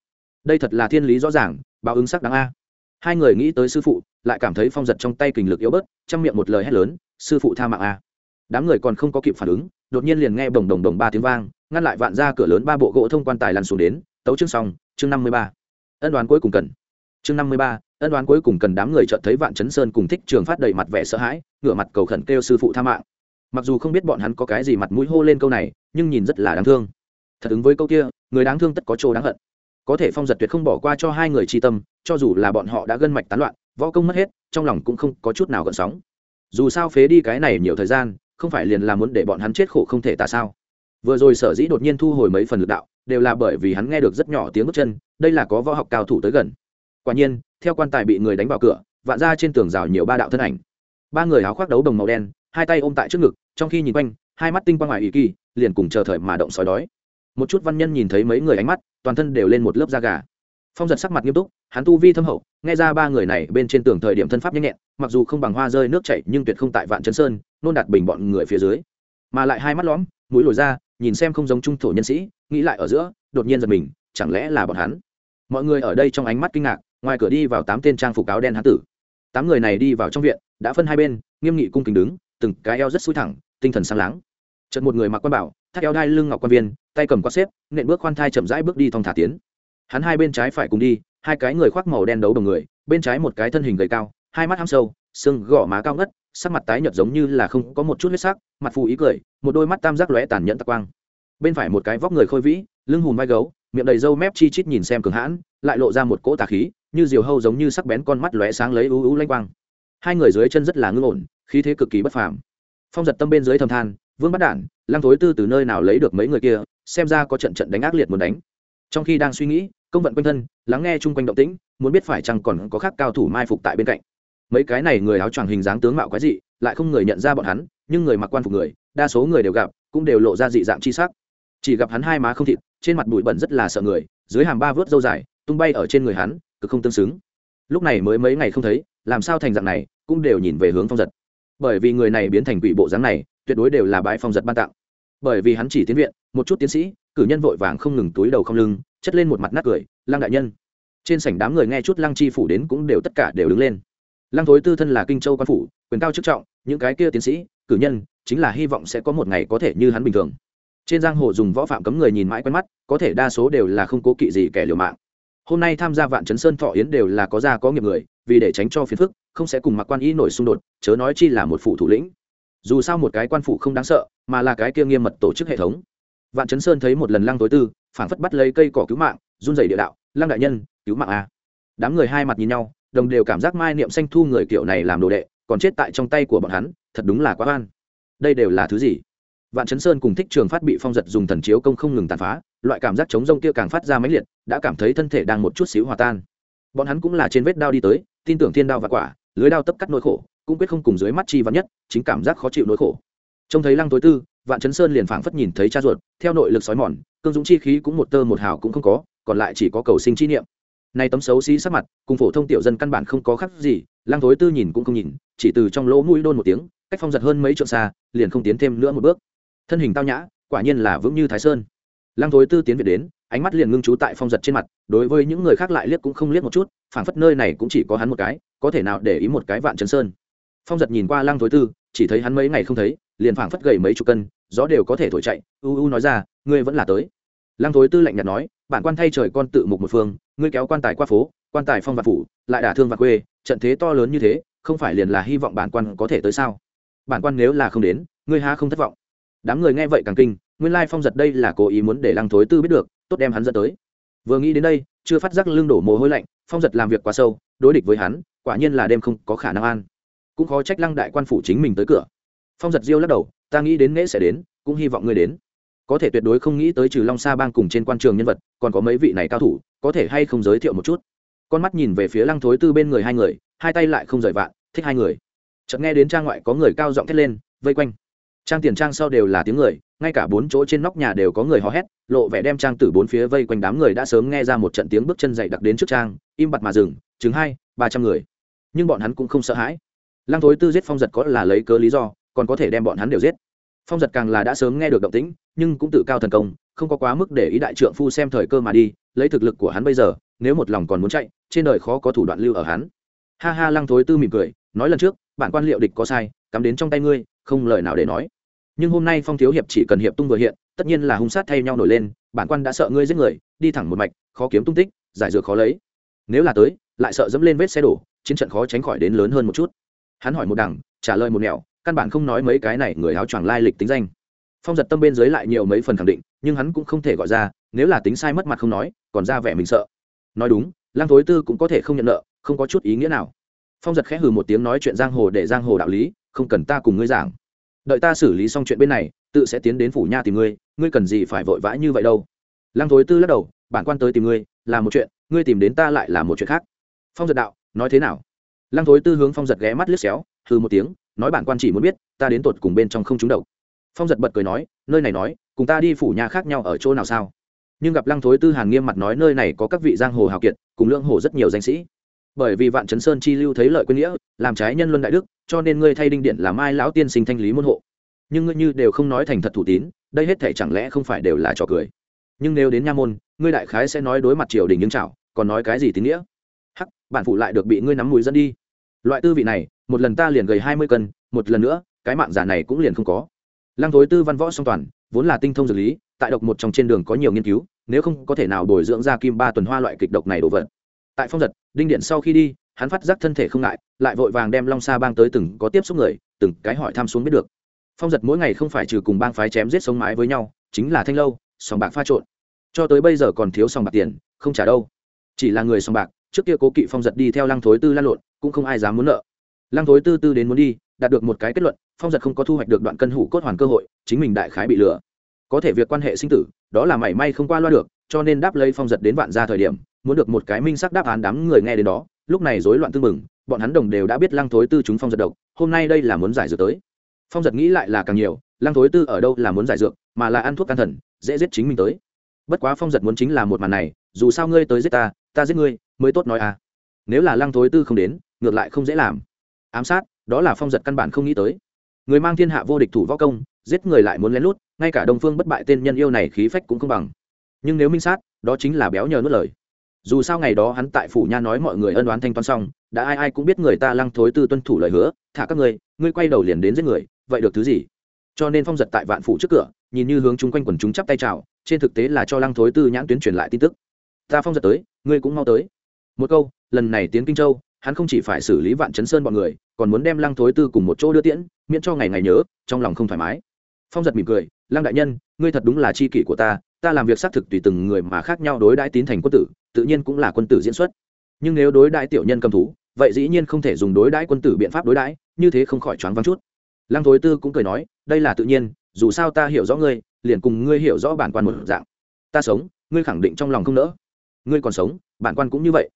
Đây thật là thiên lý rõ ràng, báo ứng sắc đáng a hai người nghĩ tới sư phụ, lại cảm thấy phong giật trong tay kình lực yếu bớt trong miệng một lời hét lớn, sư phụ tha mạng a đám người còn không có kịp phản ứng, đột nhiên liền nghe bồng đồng đồng ba tiếng vang, ngăn lại vạn ra cửa lớn ba bộ gỗ thông quan tài lăn xuống đến, tấu chương xong, chương năm mươi ba. Ân đoán cuối cùng cần. Chương năm mươi ba, ân đoán cuối cùng cần đám người chợt thấy vạn chấn sơn cùng thích trường phát đầy mặt vẻ sợ hãi, ngửa mặt cầu khẩn kêu sư phụ tha mạng. Mặc dù không biết bọn hắn có cái gì mặt mũi hô lên câu này, nhưng nhìn rất là đáng thương. Thật ứng với câu kia, người đáng thương tất có chỗ đáng hận có thể phong giật tuyệt không bỏ qua cho hai người tri tâm, cho dù là bọn họ đã gân mạch tán loạn, võ công mất hết, trong lòng cũng không có chút nào gợn sóng. Dù sao phế đi cái này nhiều thời gian, không phải liền là muốn để bọn hắn chết khổ không thể tại sao. Vừa rồi sở dĩ đột nhiên thu hồi mấy phần lực đạo, đều là bởi vì hắn nghe được rất nhỏ tiếng bước chân, đây là có võ học cao thủ tới gần. Quả nhiên, theo quan tài bị người đánh vào cửa, vạn ra trên tường rào nhiều ba đạo thân ảnh. Ba người áo khoác đấu đồng màu đen, hai tay ôm tại trước ngực, trong khi nhìn quanh, hai mắt tinh quang ngoài ý kỳ, liền cùng chờ thời mà động sói đói một chút văn nhân nhìn thấy mấy người ánh mắt, toàn thân đều lên một lớp da gà. Phong giật sắc mặt nghiêm túc, hắn tu vi thâm hậu, nghe ra ba người này bên trên tường thời điểm thân pháp nhanh nhẹn, mặc dù không bằng hoa rơi nước chảy nhưng tuyệt không tại vạn chấn sơn, nôn đạt bình bọn người phía dưới. Mà lại hai mắt lõm, mũi lồi ra, nhìn xem không giống trung thổ nhân sĩ, nghĩ lại ở giữa, đột nhiên giật mình, chẳng lẽ là bọn hắn? Mọi người ở đây trong ánh mắt kinh ngạc, ngoài cửa đi vào tám tên trang phục áo đen hán tử. Tám người này đi vào trong viện, đã phân hai bên, nghiêm nghị cung kính đứng, từng cái eo rất xui thẳng, tinh thần sáng láng. Chợt một người mặc quan bảo, thắt eo đai lưng ngọc quan viên tay cầm quạt xếp, nện bước khoan thai chậm rãi bước đi thong thả tiến. Hắn hai bên trái phải cùng đi, hai cái người khoác màu đen đấu đồng người, bên trái một cái thân hình gầy cao, hai mắt hăm sâu, xương gò má cao ngất, sắc mặt tái nhợt giống như là không có một chút huyết sắc, mặt phù ý cười, một đôi mắt tam giác lóe tàn nhẫn tạc quang. Bên phải một cái vóc người khôi vĩ, lưng hùn vai gấu, miệng đầy râu mép chi chít nhìn xem cường hãn, lại lộ ra một cỗ tà khí, như diều hâu giống như sắc bén con mắt lóe sáng lấy ú ú lanh quang. Hai người dưới chân rất là ngưng ổn, khí thế cực kỳ bất phàm. Phong giật tâm bên dưới thầm than, vương bắt đản, lăng thối tư từ nơi nào lấy được mấy người kia xem ra có trận trận đánh ác liệt muốn đánh. Trong khi đang suy nghĩ, công vận quanh thân, lắng nghe chung quanh động tĩnh, muốn biết phải chăng còn có khác cao thủ mai phục tại bên cạnh. Mấy cái này người áo choàng hình dáng tướng mạo quái dị, lại không người nhận ra bọn hắn, nhưng người mặc quan phục người, đa số người đều gặp, cũng đều lộ ra dị dạng chi sắc. Chỉ gặp hắn hai má không thịt, trên mặt bụi bẩn rất là sợ người, dưới hàm ba vớt dâu dài, tung bay ở trên người hắn, cực không tương xứng. Lúc này mới mấy ngày không thấy, làm sao thành dạng này, cũng đều nhìn về hướng phong giật. Bởi vì người này biến thành quỷ bộ dáng này, tuyệt đối đều là bãi phong giật ban tặng bởi vì hắn chỉ tiến viện, một chút tiến sĩ, cử nhân vội vàng không ngừng túi đầu không lưng, chất lên một mặt nát cười, lăng đại nhân. Trên sảnh đám người nghe chút lăng chi phủ đến cũng đều tất cả đều đứng lên. Lăng thối tư thân là kinh châu quan phủ, quyền cao chức trọng, những cái kia tiến sĩ, cử nhân, chính là hy vọng sẽ có một ngày có thể như hắn bình thường. Trên giang hồ dùng võ phạm cấm người nhìn mãi quen mắt, có thể đa số đều là không cố kỵ gì kẻ liều mạng. Hôm nay tham gia vạn chấn sơn thọ yến đều là có gia có nghiệp người, vì để tránh cho phiền phức, không sẽ cùng mặc quan y nổi xung đột, chớ nói chi là một phụ thủ lĩnh dù sao một cái quan phụ không đáng sợ, mà là cái kia nghiêm mật tổ chức hệ thống. Vạn chấn sơn thấy một lần lăng tối tư phản phất bắt lấy cây cỏ cứu mạng, run rẩy địa đạo, lăng đại nhân, cứu mạng a đám người hai mặt nhìn nhau, đồng đều cảm giác mai niệm xanh thu người kiểu này làm đồ đệ, còn chết tại trong tay của bọn hắn, thật đúng là quá oan. Đây đều là thứ gì? Vạn chấn sơn cùng thích trường phát bị phong giật dùng thần chiếu công không ngừng tàn phá, loại cảm giác chống rông kia càng phát ra mãnh liệt, đã cảm thấy thân thể đang một chút xíu hòa tan. Bọn hắn cũng là trên vết đao đi tới, tin tưởng thiên đao và quả, lưới đao tấp cắt nỗi khổ cũng quyết không cùng dưới mắt chi vắn nhất, chính cảm giác khó chịu nỗi khổ. Trông thấy lăng tối tư, vạn chấn sơn liền phảng phất nhìn thấy cha ruột, theo nội lực sói mòn, cương dũng chi khí cũng một tơ một hào cũng không có, còn lại chỉ có cầu sinh chi niệm. Nay tấm xấu xí sắc mặt, cùng phổ thông tiểu dân căn bản không có khác gì, lăng tối tư nhìn cũng không nhìn, chỉ từ trong lỗ mũi đôn một tiếng, cách phong giật hơn mấy trượng xa, liền không tiến thêm nữa một bước. Thân hình tao nhã, quả nhiên là vững như thái sơn. Lăng tối tư tiến về đến, ánh mắt liền ngưng trú tại phong giật trên mặt, đối với những người khác lại liếc cũng không liếc một chút, phảng phất nơi này cũng chỉ có hắn một cái, có thể nào để ý một cái vạn chấn sơn phong giật nhìn qua lăng Thối tư, chỉ thấy hắn mấy ngày không thấy, liền phảng phất gầy mấy chục cân, gió đều có thể thổi chạy, u u nói ra, ngươi vẫn là tới. Lăng Thối tư lạnh nhạt nói, bản quan thay trời con tự mục một phương, ngươi kéo quan tài qua phố, quan tài phong vạn phủ, lại đả thương vạn quê, trận thế to lớn như thế, không phải liền là hy vọng bản quan có thể tới sao? Bản quan nếu là không đến, ngươi ha không thất vọng? Đám người nghe vậy càng kinh, nguyên lai phong giật đây là cố ý muốn để lăng thối tư biết được, tốt đem hắn dẫn tới. Vừa nghĩ đến đây, chưa phát giác lưng đổ mồ hôi lạnh, phong giật làm việc quá sâu, đối địch với hắn, quả nhiên là đêm không có khả năng an cũng khó trách lăng đại quan phủ chính mình tới cửa. Phong giật diêu lắc đầu, ta nghĩ đến nghễ sẽ đến, cũng hy vọng ngươi đến. Có thể tuyệt đối không nghĩ tới trừ long sa bang cùng trên quan trường nhân vật, còn có mấy vị này cao thủ, có thể hay không giới thiệu một chút? Con mắt nhìn về phía lăng thối tư bên người hai người, hai tay lại không rời vạn, thích hai người. Chợt nghe đến trang ngoại có người cao giọng thét lên, vây quanh. Trang tiền trang sau đều là tiếng người, ngay cả bốn chỗ trên nóc nhà đều có người hò hét, lộ vẻ đem trang từ bốn phía vây quanh đám người đã sớm nghe ra một trận tiếng bước chân dậy đặc đến trước trang, im bặt mà dừng chứng hai, ba trăm người. Nhưng bọn hắn cũng không sợ hãi lăng thối tư giết phong giật có là lấy cớ lý do, còn có thể đem bọn hắn đều giết. Phong giật càng là đã sớm nghe được động tĩnh, nhưng cũng tự cao thần công, không có quá mức để ý đại trượng phu xem thời cơ mà đi, lấy thực lực của hắn bây giờ, nếu một lòng còn muốn chạy, trên đời khó có thủ đoạn lưu ở hắn. Ha ha, lăng thối tư mỉm cười, nói lần trước, bản quan liệu địch có sai, cắm đến trong tay ngươi, không lời nào để nói. Nhưng hôm nay phong thiếu hiệp chỉ cần hiệp tung vừa hiện, tất nhiên là hung sát thay nhau nổi lên, bản quan đã sợ ngươi giết người, đi thẳng một mạch, khó kiếm tung tích, giải dược khó lấy. Nếu là tới, lại sợ dẫm lên vết xe đổ, chiến trận khó tránh khỏi đến lớn hơn một chút hắn hỏi một đằng, trả lời một nẻo, căn bản không nói mấy cái này người áo choàng lai lịch tính danh. Phong giật tâm bên dưới lại nhiều mấy phần khẳng định, nhưng hắn cũng không thể gọi ra, nếu là tính sai mất mặt không nói, còn ra vẻ mình sợ. Nói đúng lang thối tư cũng có thể không nhận nợ, không có chút ý nghĩa nào. Phong giật khẽ hừ một tiếng nói chuyện giang hồ để giang hồ đạo lý, không cần ta cùng ngươi giảng. Đợi ta xử lý xong chuyện bên này, tự sẽ tiến đến phủ nha tìm ngươi ngươi cần gì phải vội vã như vậy đâu? Lang thối tư lắc đầu, bản quan tới tìm ngươi, là một chuyện, ngươi tìm đến ta lại là một chuyện khác. Phong giật đạo, nói thế nào? Lăng thối tư hướng phong giật ghé mắt liếc xéo hư một tiếng, nói bản quan chỉ muốn biết, ta đến tột cùng bên trong không trúng độc. Phong giật bật cười nói, nơi này nói, cùng ta đi phủ nhà khác nhau ở chỗ nào sao? Nhưng gặp lăng thối tư hàn nghiêm mặt nói nơi này có các vị giang hồ hào kiệt, cùng lương hồ rất nhiều danh sĩ. Bởi vì vạn chấn sơn chi lưu thấy lợi quên nghĩa, làm trái nhân luân đại đức, cho nên ngươi thay đinh điện làm ai lão tiên sinh thanh lý môn hộ. Nhưng ngươi như đều không nói thành thật thủ tín, đây hết thể chẳng lẽ không phải đều là trò cười? Nhưng nếu đến nha môn, ngươi đại khái sẽ nói đối mặt triều đình nhưng chảo còn nói cái gì tín nghĩa? Bản phụ lại được bị ngươi nắm mùi dẫn đi. Loại tư vị này, một lần ta liền gầy hai mươi cân, một lần nữa, cái mạng giả này cũng liền không có. Lăng thối tư văn võ song toàn, vốn là tinh thông dược lý, tại độc một trong trên đường có nhiều nghiên cứu, nếu không có thể nào bồi dưỡng ra kim ba tuần hoa loại kịch độc này đổ vật. Tại phong giật, đinh điện sau khi đi, hắn phát giác thân thể không ngại, lại vội vàng đem long sa bang tới từng có tiếp xúc người, từng cái hỏi thăm xuống biết được. Phong giật mỗi ngày không phải trừ cùng bang phái chém giết sống mái với nhau, chính là thanh lâu, sòng bạc pha trộn. Cho tới bây giờ còn thiếu sòng bạc tiền, không trả đâu. Chỉ là người sòng bạc trước kia cố kỵ phong giật đi theo lăng thối tư lan lộn, cũng không ai dám muốn nợ. Lăng thối tư tư đến muốn đi, đạt được một cái kết luận, phong giật không có thu hoạch được đoạn cân hủ cốt hoàn cơ hội, chính mình đại khái bị lừa. Có thể việc quan hệ sinh tử, đó là mảy may không qua loa được, cho nên đáp lấy phong giật đến vạn ra thời điểm, muốn được một cái minh sắc đáp án đám người nghe đến đó, lúc này rối loạn tư mừng bọn hắn đồng đều đã biết lăng thối tư chúng phong giật độc, hôm nay đây là muốn giải dược tới. Phong giật nghĩ lại là càng nhiều, lăng thối tư ở đâu là muốn giải dược, mà là ăn thuốc can thần, dễ giết chính mình tới. Bất quá phong giật muốn chính là một màn này, dù sao ngươi tới giết ta ta giết ngươi mới tốt nói à. Nếu là lăng thối tư không đến, ngược lại không dễ làm. Ám sát, đó là phong giật căn bản không nghĩ tới. Người mang thiên hạ vô địch thủ võ công, giết người lại muốn lén lút, ngay cả đông phương bất bại tên nhân yêu này khí phách cũng không bằng. Nhưng nếu minh sát, đó chính là béo nhờ nuốt lời. Dù sao ngày đó hắn tại phủ nha nói mọi người ân đoán thanh toán xong, đã ai ai cũng biết người ta lăng thối tư tuân thủ lời hứa, thả các ngươi ngươi quay đầu liền đến giết người, vậy được thứ gì? Cho nên phong giật tại vạn phủ trước cửa, nhìn như hướng chung quanh quần chúng chắp tay chào, trên thực tế là cho lăng thối tư nhãn tuyến truyền lại tin tức. Ta phong giật tới, ngươi cũng mau tới một câu, lần này tiến kinh châu, hắn không chỉ phải xử lý vạn chấn sơn bọn người, còn muốn đem lăng thối tư cùng một chỗ đưa tiễn, miễn cho ngày ngày nhớ, trong lòng không thoải mái. Phong giật mỉm cười, lăng đại nhân, ngươi thật đúng là c h i kỷ của ta ta làm việc xác thực tùy từng người mà khác nhau đối đãi tín thành quân tử, tự nhiên cũng là quân tử diễn xuất. Nhưng nếu đối đãi tiểu nhân cầm thú, vậy dĩ nhiên không thể dùng đối đãi quân tử biện pháp đối đãi, như thế không khỏi choáng vắng chút. Lăng thối tư cũng cười nói, đây là tự nhiên, dù sao ta hiểu rõ ngươi, liền cùng ngươi hiểu rõ bản quan một dạng. Ta sống, ngươi khẳng định trong lòng không nỡ. Ngươi còn sống, bản quan cũng như vậy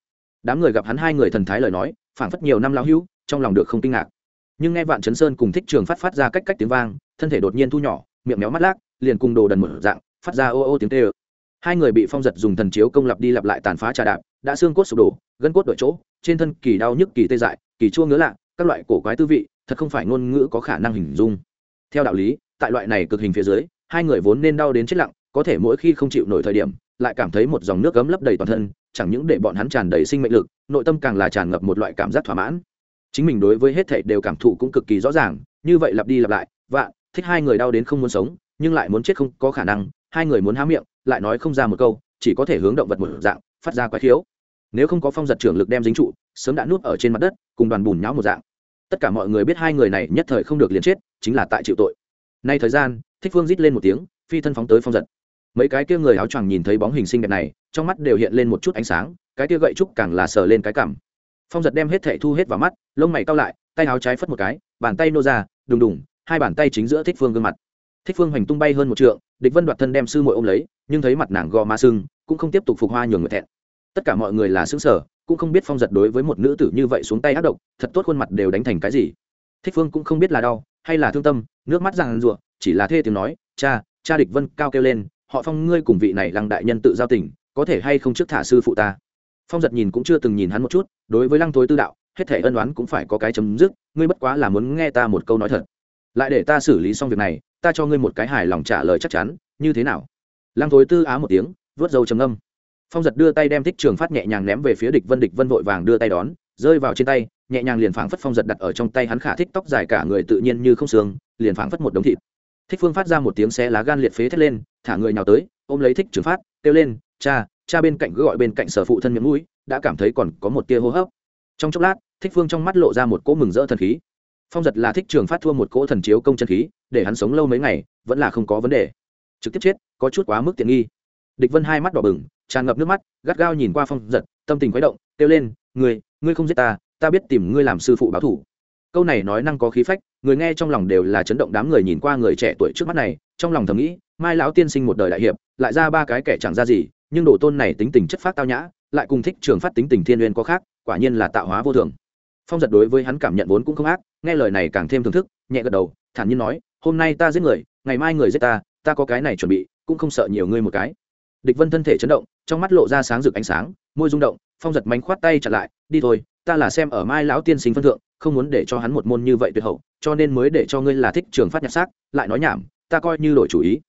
đám người gặp hắn hai người thần thái lời nói, phảng phất nhiều năm lão hữu, trong lòng được không kinh ngạc. Nhưng nghe vạn chấn sơn cùng thích trường phát phát ra cách cách tiếng vang, thân thể đột nhiên thu nhỏ, miệng méo mắt lác, liền cùng đồ đần một dạng, phát ra ô ô tiếng tê ơ hai người bị phong giật dùng thần chiếu công lập đi lặp lại tàn phá trà đạp, đã xương cốt sụp đổ, gân cốt đổi chỗ, trên thân kỳ đau nhức kỳ tê dại, kỳ chua ngứa lạ, các loại cổ quái tư vị, thật không phải ngôn ngữ có khả năng hình dung. Theo đạo lý, tại loại này cực hình phía dưới, hai người vốn nên đau đến chết lặng, có thể mỗi khi không chịu nổi thời điểm, lại cảm thấy một dòng nước gấm lấp đầy toàn thân chẳng những để bọn hắn tràn đầy sinh mệnh lực, nội tâm càng là tràn ngập một loại cảm giác thỏa mãn. Chính mình đối với hết thảy đều cảm thụ cũng cực kỳ rõ ràng, như vậy lặp đi lặp lại vạ thích hai người đau đến không muốn sống, nhưng lại muốn chết không có khả năng, hai người muốn há miệng, lại nói không ra một câu, chỉ có thể hướng động vật một dạng, phát ra quái khiếu. Nếu không có phong giật trưởng lực đem dính trụ, sớm đã nuốt ở trên mặt đất, cùng đoàn bùn nháo một dạng. Tất cả mọi người biết hai người này nhất thời không được liền chết, chính là tại chịu tội. Nay thời gian, thích phương rít lên một tiếng, phi thân phóng tới phong giật mấy cái kia người áo choàng nhìn thấy bóng hình sinh đẹp này, trong mắt đều hiện lên một chút ánh sáng, cái kia gậy trúc càng là sờ lên cái cảm. Phong giật đem hết thệ thu hết vào mắt, lông mày cao lại, tay áo trái phất một cái, bàn tay nô ra, đùng đùng, hai bàn tay chính giữa thích phương gương mặt. Thích phương hoành tung bay hơn một trượng, địch vân đoạt thân đem sư muội ôm lấy, nhưng thấy mặt nàng gò ma sưng, cũng không tiếp tục phục hoa nhường người thẹn. Tất cả mọi người là xứng sở cũng không biết phong giật đối với một nữ tử như vậy xuống tay ác độc, thật tốt khuôn mặt đều đánh thành cái gì. Thích phương cũng không biết là đau hay là thương tâm, nước mắt ràng rụa, chỉ là thê tiếng nói, cha cha địch vân cao kêu lên họ phong ngươi cùng vị này lăng đại nhân tự giao tình, có thể hay không trước thả sư phụ ta? Phong giật nhìn cũng chưa từng nhìn hắn một chút, đối với lăng thối tư đạo, hết thể ân oán cũng phải có cái chấm dứt, ngươi bất quá là muốn nghe ta một câu nói thật. Lại để ta xử lý xong việc này, ta cho ngươi một cái hài lòng trả lời chắc chắn, như thế nào? Lăng thối tư á một tiếng, vớt dầu trầm âm phong giật đưa tay đem thích trường phát nhẹ nhàng ném về phía địch vân địch vân vội vàng đưa tay đón, rơi vào trên tay, nhẹ nhàng liền phảng phất phong giật đặt ở trong tay hắn khả thích tóc dài cả người tự nhiên như không xương, liền phảng phất một đống thịt. Thích phương phát ra một tiếng xé lá gan liệt phế thét lên thả người nào tới, ôm lấy thích trường phát, kêu lên, cha cha bên cạnh gọi bên cạnh sở phụ thân miệng mũi, đã cảm thấy còn có một tia hô hấp. Trong chốc lát, thích phương trong mắt lộ ra một cỗ mừng rỡ thần khí. Phong giật là thích trường phát thua một cỗ thần chiếu công chân khí, để hắn sống lâu mấy ngày, vẫn là không có vấn đề. Trực tiếp chết, có chút quá mức tiện nghi. Địch vân hai mắt đỏ bừng, tràn ngập nước mắt, gắt gao nhìn qua phong giật, tâm tình khuấy động, kêu lên, ngươi ngươi không giết ta ta biết tìm ngươi làm sư phụ báo thủ câu này nói năng có khí phách, người nghe trong lòng đều là chấn động đám người nhìn qua người trẻ tuổi trước mắt này, trong lòng thầm nghĩ, mai lão tiên sinh một đời đại hiệp, lại ra ba cái kẻ chẳng ra gì, nhưng độ tôn này tính tình chất phát tao nhã, lại cùng thích trường phát tính tình thiên uyên có khác, quả nhiên là tạo hóa vô thường. Phong giật đối với hắn cảm nhận vốn cũng không ác, nghe lời này càng thêm thưởng thức, nhẹ gật đầu, thản nhiên nói, hôm nay ta giết người, ngày mai người giết ta ta có cái này chuẩn bị, cũng không sợ nhiều ngươi một cái. Địch vân thân thể chấn động, trong mắt lộ ra sáng rực ánh sáng, môi rung động, phong giật mánh khoát tay chặt lại, đi thôi, ta là xem ở mai lão tiên sinh phân thượng không muốn để cho hắn một môn như vậy tuyệt hậu, cho nên mới để cho ngươi là thích trường phát nhặt xác, lại nói nhảm, ta coi như đổi chủ ý.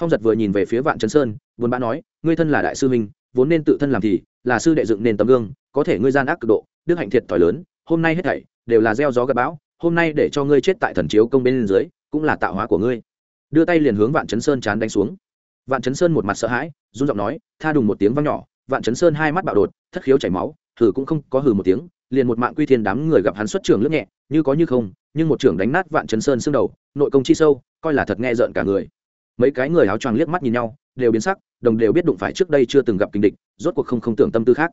Phong giật vừa nhìn về phía vạn trấn sơn vốn bã nói, ngươi thân là đại sư minh vốn nên tự thân làm thì, là sư đệ dựng nên tấm gương, có thể ngươi gian ác cực độ, đức hạnh thiệt thòi lớn, hôm nay hết thảy đều là gieo gió gặp bão, hôm nay để cho ngươi chết tại thần chiếu công bên dưới, cũng là tạo hóa của ngươi. Đưa tay liền hướng vạn chấn sơn chán đánh xuống. Vạn chấn sơn một mặt sợ hãi, run giọng nói, tha đùng một tiếng vang nhỏ, vạn chấn sơn hai mắt bạo đột, thất khiếu chảy máu, thử cũng không có hừ một tiếng liền một mạng quy thiên đám người gặp hắn xuất trường lướt nhẹ, như có như không, nhưng một trưởng đánh nát vạn chấn sơn xương đầu, nội công chi sâu, coi là thật nghe rợn cả người. Mấy cái người áo choàng liếc mắt nhìn nhau, đều biến sắc, đồng đều biết đụng phải trước đây chưa từng gặp kinh địch, rốt cuộc không không tưởng tâm tư khác.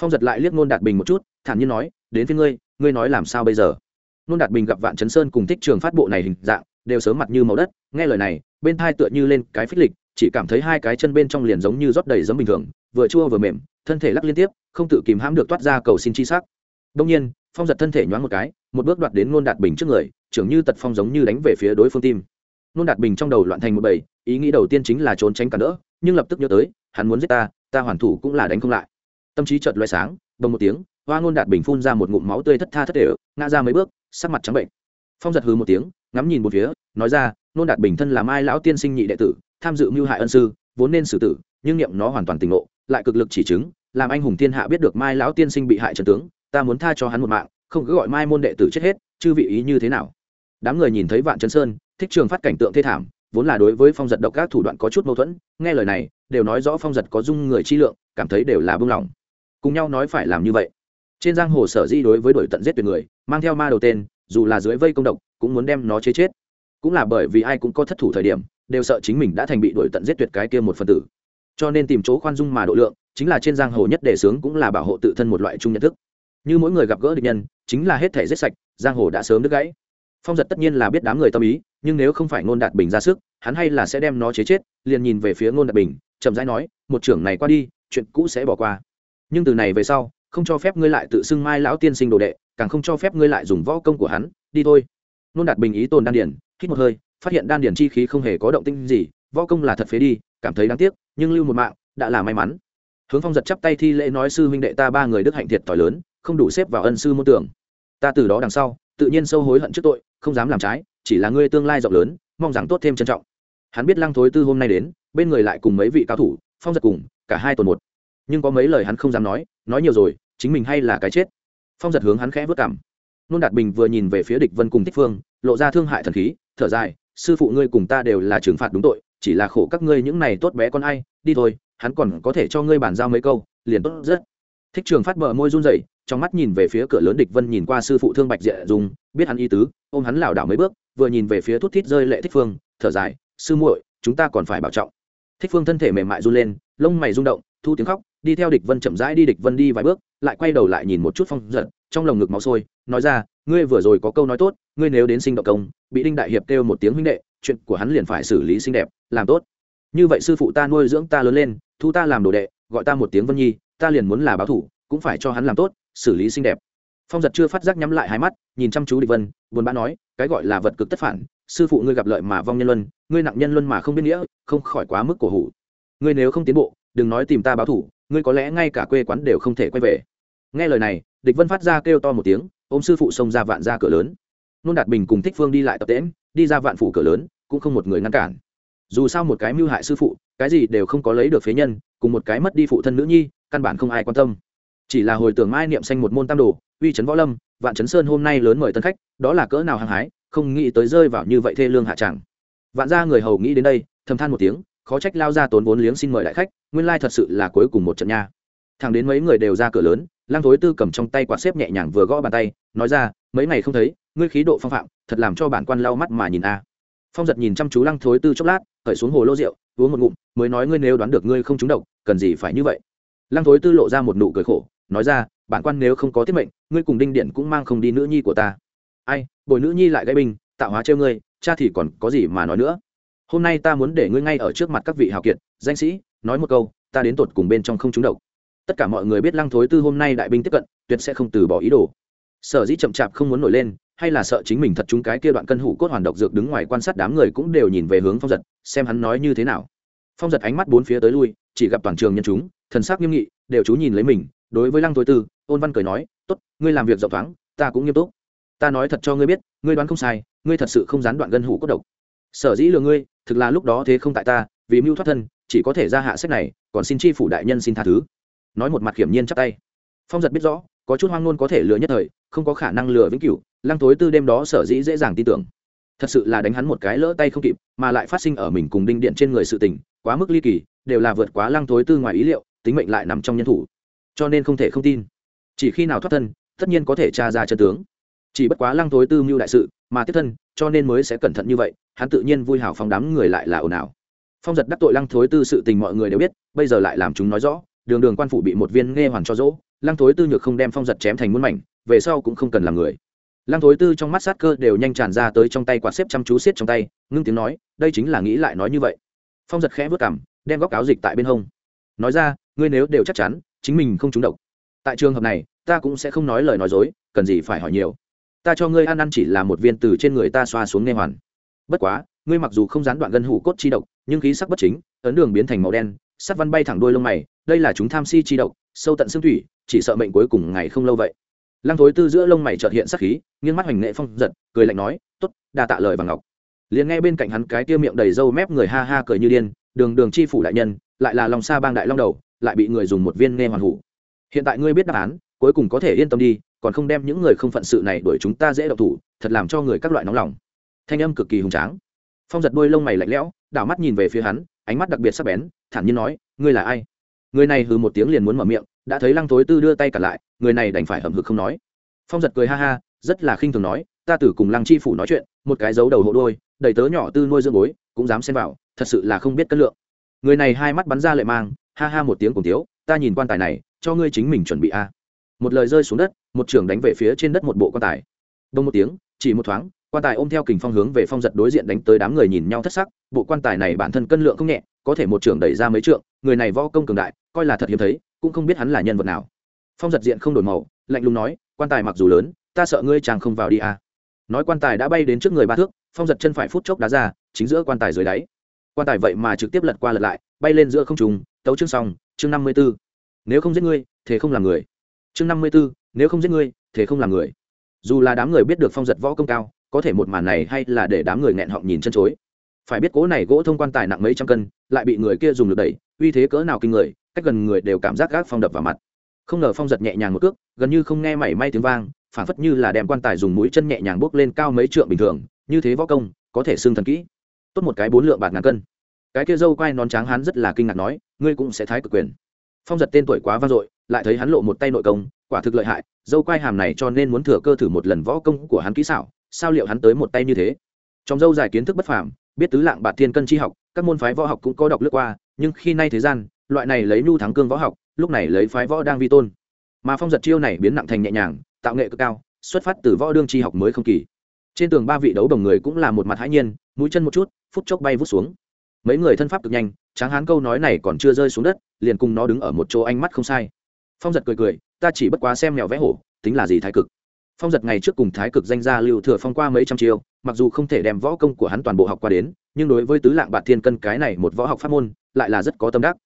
Phong giật lại liếc nôn đạt bình một chút, thản nhiên nói, đến phía ngươi ngươi nói làm sao bây giờ? Nôn đạt bình gặp vạn chấn sơn cùng thích trường phát bộ này hình dạng, đều sớm mặt như màu đất, nghe lời này, bên thai tựa như lên cái phích lịch, chỉ cảm thấy hai cái chân bên trong liền giống như rót đầy giấm bình thường, vừa chua vừa mềm, thân thể lắc liên tiếp, không tự kìm hãm được toát ra cầu xin chi sắc đông nhiên, phong giật thân thể nhoáng một cái, một bước đoạt đến ngôn đạt bình trước người, trưởng như tật phong giống như đánh về phía đối phương tim. Ngôn đạt bình trong đầu loạn thành một bầy, ý nghĩ đầu tiên chính là trốn tránh cả đỡ, nhưng lập tức nhớ tới, hắn muốn giết ta ta hoàn thủ cũng là đánh không lại. Tâm trí chợt loay sáng bồng một tiếng, hoa ngôn đạt bình phun ra một ngụm máu tươi thất tha thất thể, ngã ra mấy bước, sắc mặt trắng bệnh. Phong giật hừ một tiếng, ngắm nhìn một phía, nói ra nôn đạt bình thân là mai lão tiên sinh nhị đệ tử, tham dự mưu hại ân sư, vốn nên xử tử, nhưng niệm nó hoàn toàn tỉnh ngộ, lại cực lực chỉ chứng, làm anh hùng thiên hạ biết được mai lão tiên sinh bị hại trần tướng ta muốn tha cho hắn một mạng, không cứ gọi mai môn đệ tử chết hết, chư vị ý như thế nào? Đám người nhìn thấy vạn trấn sơn, thích trường phát cảnh tượng thê thảm, vốn là đối với phong giật độc các thủ đoạn có chút mâu thuẫn, nghe lời này, đều nói rõ phong giật có dung người chi lượng, cảm thấy đều là bưng lòng. Cùng nhau nói phải làm như vậy. Trên giang hồ sở di đối với đội tận giết tuyệt người, mang theo ma đầu tên, dù là dưới vây công độc, cũng muốn đem nó chế chết. Cũng là bởi vì ai cũng có thất thủ thời điểm, đều sợ chính mình đã thành bị đổi tận giết tuyệt cái kia một phần tử. Cho nên tìm chỗ khoan dung mà độ lượng, chính là trên giang hồ nhất đề sướng cũng là bảo hộ tự thân một loại chung nhận thức như mỗi người gặp gỡ địch nhân, chính là hết thể giết sạch, giang hồ đã sớm đứt gãy. Phong giật tất nhiên là biết đám người tâm ý, nhưng nếu không phải ngôn đạt bình ra sức, hắn hay là sẽ đem nó chế chết, liền nhìn về phía ngôn đạt bình, chậm rãi nói, một trưởng này qua đi, chuyện cũ sẽ bỏ qua. Nhưng từ này về sau, không cho phép ngươi lại tự xưng mai lão tiên sinh đồ đệ, càng không cho phép ngươi lại dùng võ công của hắn, đi thôi. Ngôn đạt bình ý tồn đan điển hít một hơi, phát hiện đan điển chi khí không hề có động tinh gì, võ công là thật phế đi, cảm thấy đáng tiếc, nhưng lưu một mạng, đã là may mắn. Hướng phong giật chắp tay thi lễ nói, sư huynh đệ ta ba người đức hạnh thiệt t lớn không đủ xếp vào ân sư môn tưởng ta từ đó đằng sau, tự nhiên sâu hối hận trước tội, không dám làm trái, chỉ là ngươi tương lai rộng lớn, mong rằng tốt thêm trân trọng. Hắn biết lăng thối tư hôm nay đến, bên người lại cùng mấy vị cao thủ, phong giật cùng, cả hai tuần một. Nhưng có mấy lời hắn không dám nói nói nhiều rồi, chính mình hay là cái chết. Phong giật hướng hắn khẽ vất cảm. Nôn đạt bình vừa nhìn về phía địch vân cùng thích phương, lộ ra thương hại thần khí, thở dài, sư phụ ngươi cùng ta đều là trừng phạt đúng tội, chỉ là khổ các ngươi những này tốt bé con ai, đi thôi, hắn còn có thể cho ngươi bàn giao mấy câu, liền tốt rất. Thích trường phát bờ môi run rẩy trong mắt nhìn về phía cửa lớn địch vân nhìn qua sư phụ thương bạch dạ dùng, biết hắn y tứ, ôm hắn lảo đảo mấy bước, vừa nhìn về phía thút thít rơi lệ thích phương, thở dài, sư muội, chúng ta còn phải bảo trọng. Thích phương thân thể mềm mại run lên, lông mày rung động, thu tiếng khóc, đi theo địch vân chậm rãi đi địch vân đi vài bước, lại quay đầu lại nhìn một chút phong giật, trong lồng ngực máu sôi, nói ra, ngươi vừa rồi có câu nói tốt, ngươi nếu đến sinh động công, bị đinh đại hiệp kêu một tiếng huynh đệ, chuyện của hắn liền phải xử lý xinh đẹp, làm tốt. Như vậy sư phụ ta nuôi dưỡng ta lớn lên, thu ta làm đồ đệ, gọi ta một tiếng vân nhi, ta liền muốn là báo thủ, cũng phải cho hắn làm tốt xử lý xinh đẹp. Phong giật chưa phát giác nhắm lại hai mắt, nhìn chăm chú địch vân, buồn bã nói, cái gọi là vật cực tất phản, sư phụ ngươi gặp lợi mà vong nhân luân, ngươi nặng nhân luân mà không biết nghĩa, không khỏi quá mức cổ hủ. Ngươi nếu không tiến bộ, đừng nói tìm ta báo thủ, ngươi có lẽ ngay cả quê quán đều không thể quay về. Nghe lời này, địch vân phát ra kêu to một tiếng, ôm sư phụ xông ra vạn ra cửa lớn. Nôn đạt bình cùng thích phương đi lại tập tễm đi ra vạn phủ cửa lớn, cũng không một người ngăn cản. Dù sao một cái mưu hại sư phụ, cái gì đều không có lấy được phế nhân, cùng một cái mất đi phụ thân nữ nhi, căn bản không ai quan tâm chỉ là hồi tưởng mai niệm xanh một môn tam đồ, uy trấn võ lâm, vạn trấn sơn hôm nay lớn mời tân khách, đó là cỡ nào hăng hái, không nghĩ tới rơi vào như vậy thê lương hạ tràng vạn ra người hầu nghĩ đến đây, thầm than một tiếng, khó trách lao ra tốn vốn liếng xin mời đại khách, nguyên lai thật sự là cuối cùng một trận nha. Thằng đến mấy người đều ra cửa lớn lang thối tư cầm trong tay quạt xếp nhẹ nhàng vừa gõ bàn tay, nói ra, mấy ngày không thấy, ngươi khí độ phong phạm, thật làm cho bản quan lau mắt mà nhìn a. Phong giật nhìn chăm chú lăng thối tư chốc lát khởi xuống hồ lô rượu, uống một ngụm, mới nói, ngươi nếu đoán được ngươi không trúng độc, cần gì phải như vậy? Lăng thối tư lộ ra một nụ cười khổ nói ra, bản quan nếu không có tiết mệnh, ngươi cùng đinh điện cũng mang không đi nữ nhi của ta. Ai, bồi nữ nhi lại gây binh, tạo hóa trêu ngươi, cha thì còn có gì mà nói nữa? Hôm nay ta muốn để ngươi ngay ở trước mặt các vị hào kiệt, danh sĩ, nói một câu, ta đến tột cùng bên trong không trúng độc. Tất cả mọi người biết lăng thối tư hôm nay đại binh tiếp cận, tuyệt sẽ không từ bỏ ý đồ. Sở dĩ chậm chạp không muốn nổi lên, hay là sợ chính mình thật chúng cái kia đoạn cân hủ cốt hoàn độc dược đứng ngoài quan sát đám người cũng đều nhìn về hướng phong giật, xem hắn nói như thế nào. Phong giật ánh mắt bốn phía tới lui, chỉ gặp toàn trường nhân chúng, thần sắc nghiêm nghị, đều chú nhìn lấy mình đối với lăng thối tư, ôn văn cười nói, tốt, ngươi làm việc rộng thoáng, ta cũng nghiêm túc. Ta nói thật cho ngươi biết, ngươi đoán không sai, ngươi thật sự không gián đoạn gân hủ cốt độc. Sở dĩ lừa ngươi, thực là lúc đó thế không tại ta, vì mưu thoát thân, chỉ có thể ra hạ sách này, còn xin chi phủ đại nhân xin tha thứ. Nói một mặt hiểm nhiên chắp tay. Phong giật biết rõ, có chút hoang ngôn có thể lừa nhất thời, không có khả năng lừa vĩnh cửu, lăng tối tư đêm đó sở dĩ dễ dàng tin tưởng. Thật sự là đánh hắn một cái lỡ tay không kịp, mà lại phát sinh ở mình cùng đinh điện trên người sự tình, quá mức ly kỳ, đều là vượt quá lăng tối tư ngoài ý liệu, tính mệnh lại nằm trong nhân thủ cho nên không thể không tin. Chỉ khi nào thoát thân, tất nhiên có thể tra ra chân tướng. Chỉ bất quá lăng thối tư mưu đại sự, mà tiếp thân, cho nên mới sẽ cẩn thận như vậy, hắn tự nhiên vui hào phóng đám người lại là ồn ào. Phong giật đắc tội lăng thối tư sự tình mọi người đều biết, bây giờ lại làm chúng nói rõ, đường đường quan phủ bị một viên nghe hoàn cho dỗ, lăng thối tư nhược không đem phong giật chém thành muôn mảnh, về sau cũng không cần làm người. Lăng thối tư trong mắt sát cơ đều nhanh tràn ra tới trong tay quạt xếp chăm chú xiết trong tay, ngưng tiếng nói, đây chính là nghĩ lại nói như vậy. Phong giật khẽ vớt cảm đem góc áo dịch tại bên hông. Nói ra, ngươi nếu đều chắc chắn chính mình không trúng độc. Tại trường hợp này, ta cũng sẽ không nói lời nói dối, cần gì phải hỏi nhiều. Ta cho ngươi ăn ăn chỉ là một viên từ trên người ta xoa xuống nghe hoàn. Bất quá, ngươi mặc dù không gián đoạn gân hủ cốt chi độc, nhưng khí sắc bất chính, ấn đường biến thành màu đen, sắt văn bay thẳng đôi lông mày, đây là chúng tham si chi độc, sâu tận xương thủy, chỉ sợ mệnh cuối cùng ngày không lâu vậy. Lăng thối tư giữa lông mày trợt hiện sắc khí, nghiêng mắt hoành nghệ phong giật, cười lạnh nói t ố t đa tạ lời và ngọc. Liền nghe bên cạnh hắn cái tia miệng đầy râu mép người ha ha cười như điên, đường đường chi phủ đại nhân, lại là lòng xa bang đại long đầu lại bị người dùng một viên nghe hoàn hủ. Hiện tại ngươi biết đáp án, cuối cùng có thể yên tâm đi, còn không đem những người không phận sự này đuổi chúng ta dễ độc thủ, thật làm cho người các loại nóng lòng. Thanh âm cực kỳ hùng tráng. Phong giật đôi lông mày lạnh lẽo, đảo mắt nhìn về phía hắn, ánh mắt đặc biệt sắc bén, thản nhiên nói, ngươi là ai? Người này hừ một tiếng liền muốn mở miệng, đã thấy lăng tối tư đưa tay cả lại, người này đành phải hầm hực không nói. Phong giật cười ha ha, rất là khinh thường nói, ta tử cùng lăng chi phủ nói chuyện, một cái dấu đầu hộ đôi đầy tớ nhỏ tư nuôi dưỡng bối, cũng dám xen vào, thật sự là không biết cân lượng. Người này hai mắt bắn ra lệ mang ha ha một tiếng cùng tiếu ta nhìn quan tài này, cho ngươi chính mình chuẩn bị a. Một lời rơi xuống đất, một trường đánh về phía trên đất một bộ quan tài. Đông một tiếng, chỉ một thoáng, quan tài ôm theo kình phong hướng về phong giật đối diện đánh tới đám người nhìn nhau thất sắc, bộ quan tài này bản thân cân lượng không nhẹ, có thể một trường đẩy ra mấy trượng, người này võ công cường đại, coi là thật hiếm thấy, cũng không biết hắn là nhân vật nào. Phong giật diện không đổi màu, lạnh lùng nói, quan tài mặc dù lớn, ta sợ ngươi chàng không vào đi a. Nói quan tài đã bay đến trước người ba thước, phong giật chân phải phút chốc đá ra, chính giữa quan tài dưới đáy. Quan tài vậy mà trực tiếp lật qua lật lại, bay lên giữa không trùng tấu chương xong, chương năm mươi b ố nếu không giết ngươi thế không làm người. Chương năm mươi b ố nếu không giết ngươi thế không làm người. Dù là đám người biết được phong giật võ công cao, có thể một màn này hay là để đám người nghẹn họng nhìn chân chối. Phải biết cố này gỗ thông quan tài nặng mấy trăm cân, lại bị người kia dùng lực đẩy, uy thế cỡ nào kinh người, cách gần người đều cảm giác gác phong đập vào mặt. Không ngờ phong giật nhẹ nhàng một cước, gần như không nghe mảy may tiếng vang, phản phất như là đem quan tài dùng mũi chân nhẹ nhàng bước lên cao mấy trượng bình thường, như thế võ công, có thể xưng thần kỹ. Tốt một cái bốn lượng bạc ngàn cân cái kia dâu quai nón tráng hắn rất là kinh ngạc nói, ngươi cũng sẽ thái cực quyền. Phong giật tên tuổi quá vang dội, lại thấy hắn lộ một tay nội công, quả thực lợi hại, dâu quai hàm này cho nên muốn thừa cơ thử một lần võ công của hắn kỹ xảo, sao liệu hắn tới một tay như thế? Trong dâu dài kiến thức bất phàm, biết tứ lạng bạt thiên cân chi học, các môn phái võ học cũng có đọc lướt qua, nhưng khi nay thế gian, loại này lấy nhu thắng cương võ học, lúc này lấy phái võ đang vi tôn. Mà phong giật chiêu này biến nặng thành nhẹ nhàng, tạo nghệ cực cao, xuất phát từ võ đương chi học mới không kỳ. Trên tường ba vị đấu đồng người cũng là một mặt hãi nhiên, mũi chân một chút, phút chốc bay vút xuống mấy người thân pháp cực nhanh, tráng hán câu nói này còn chưa rơi xuống đất, liền cùng nó đứng ở một chỗ ánh mắt không sai. Phong giật cười cười, ta chỉ bất quá xem mèo vẽ hổ, tính là gì thái cực? Phong giật ngày trước cùng thái cực danh gia lưu thừa phong qua mấy trăm chiêu, mặc dù không thể đem võ công của hắn toàn bộ học qua đến, nhưng đối với tứ lạng bạt thiên cân cái này một võ học pháp môn, lại là rất có tâm đắc.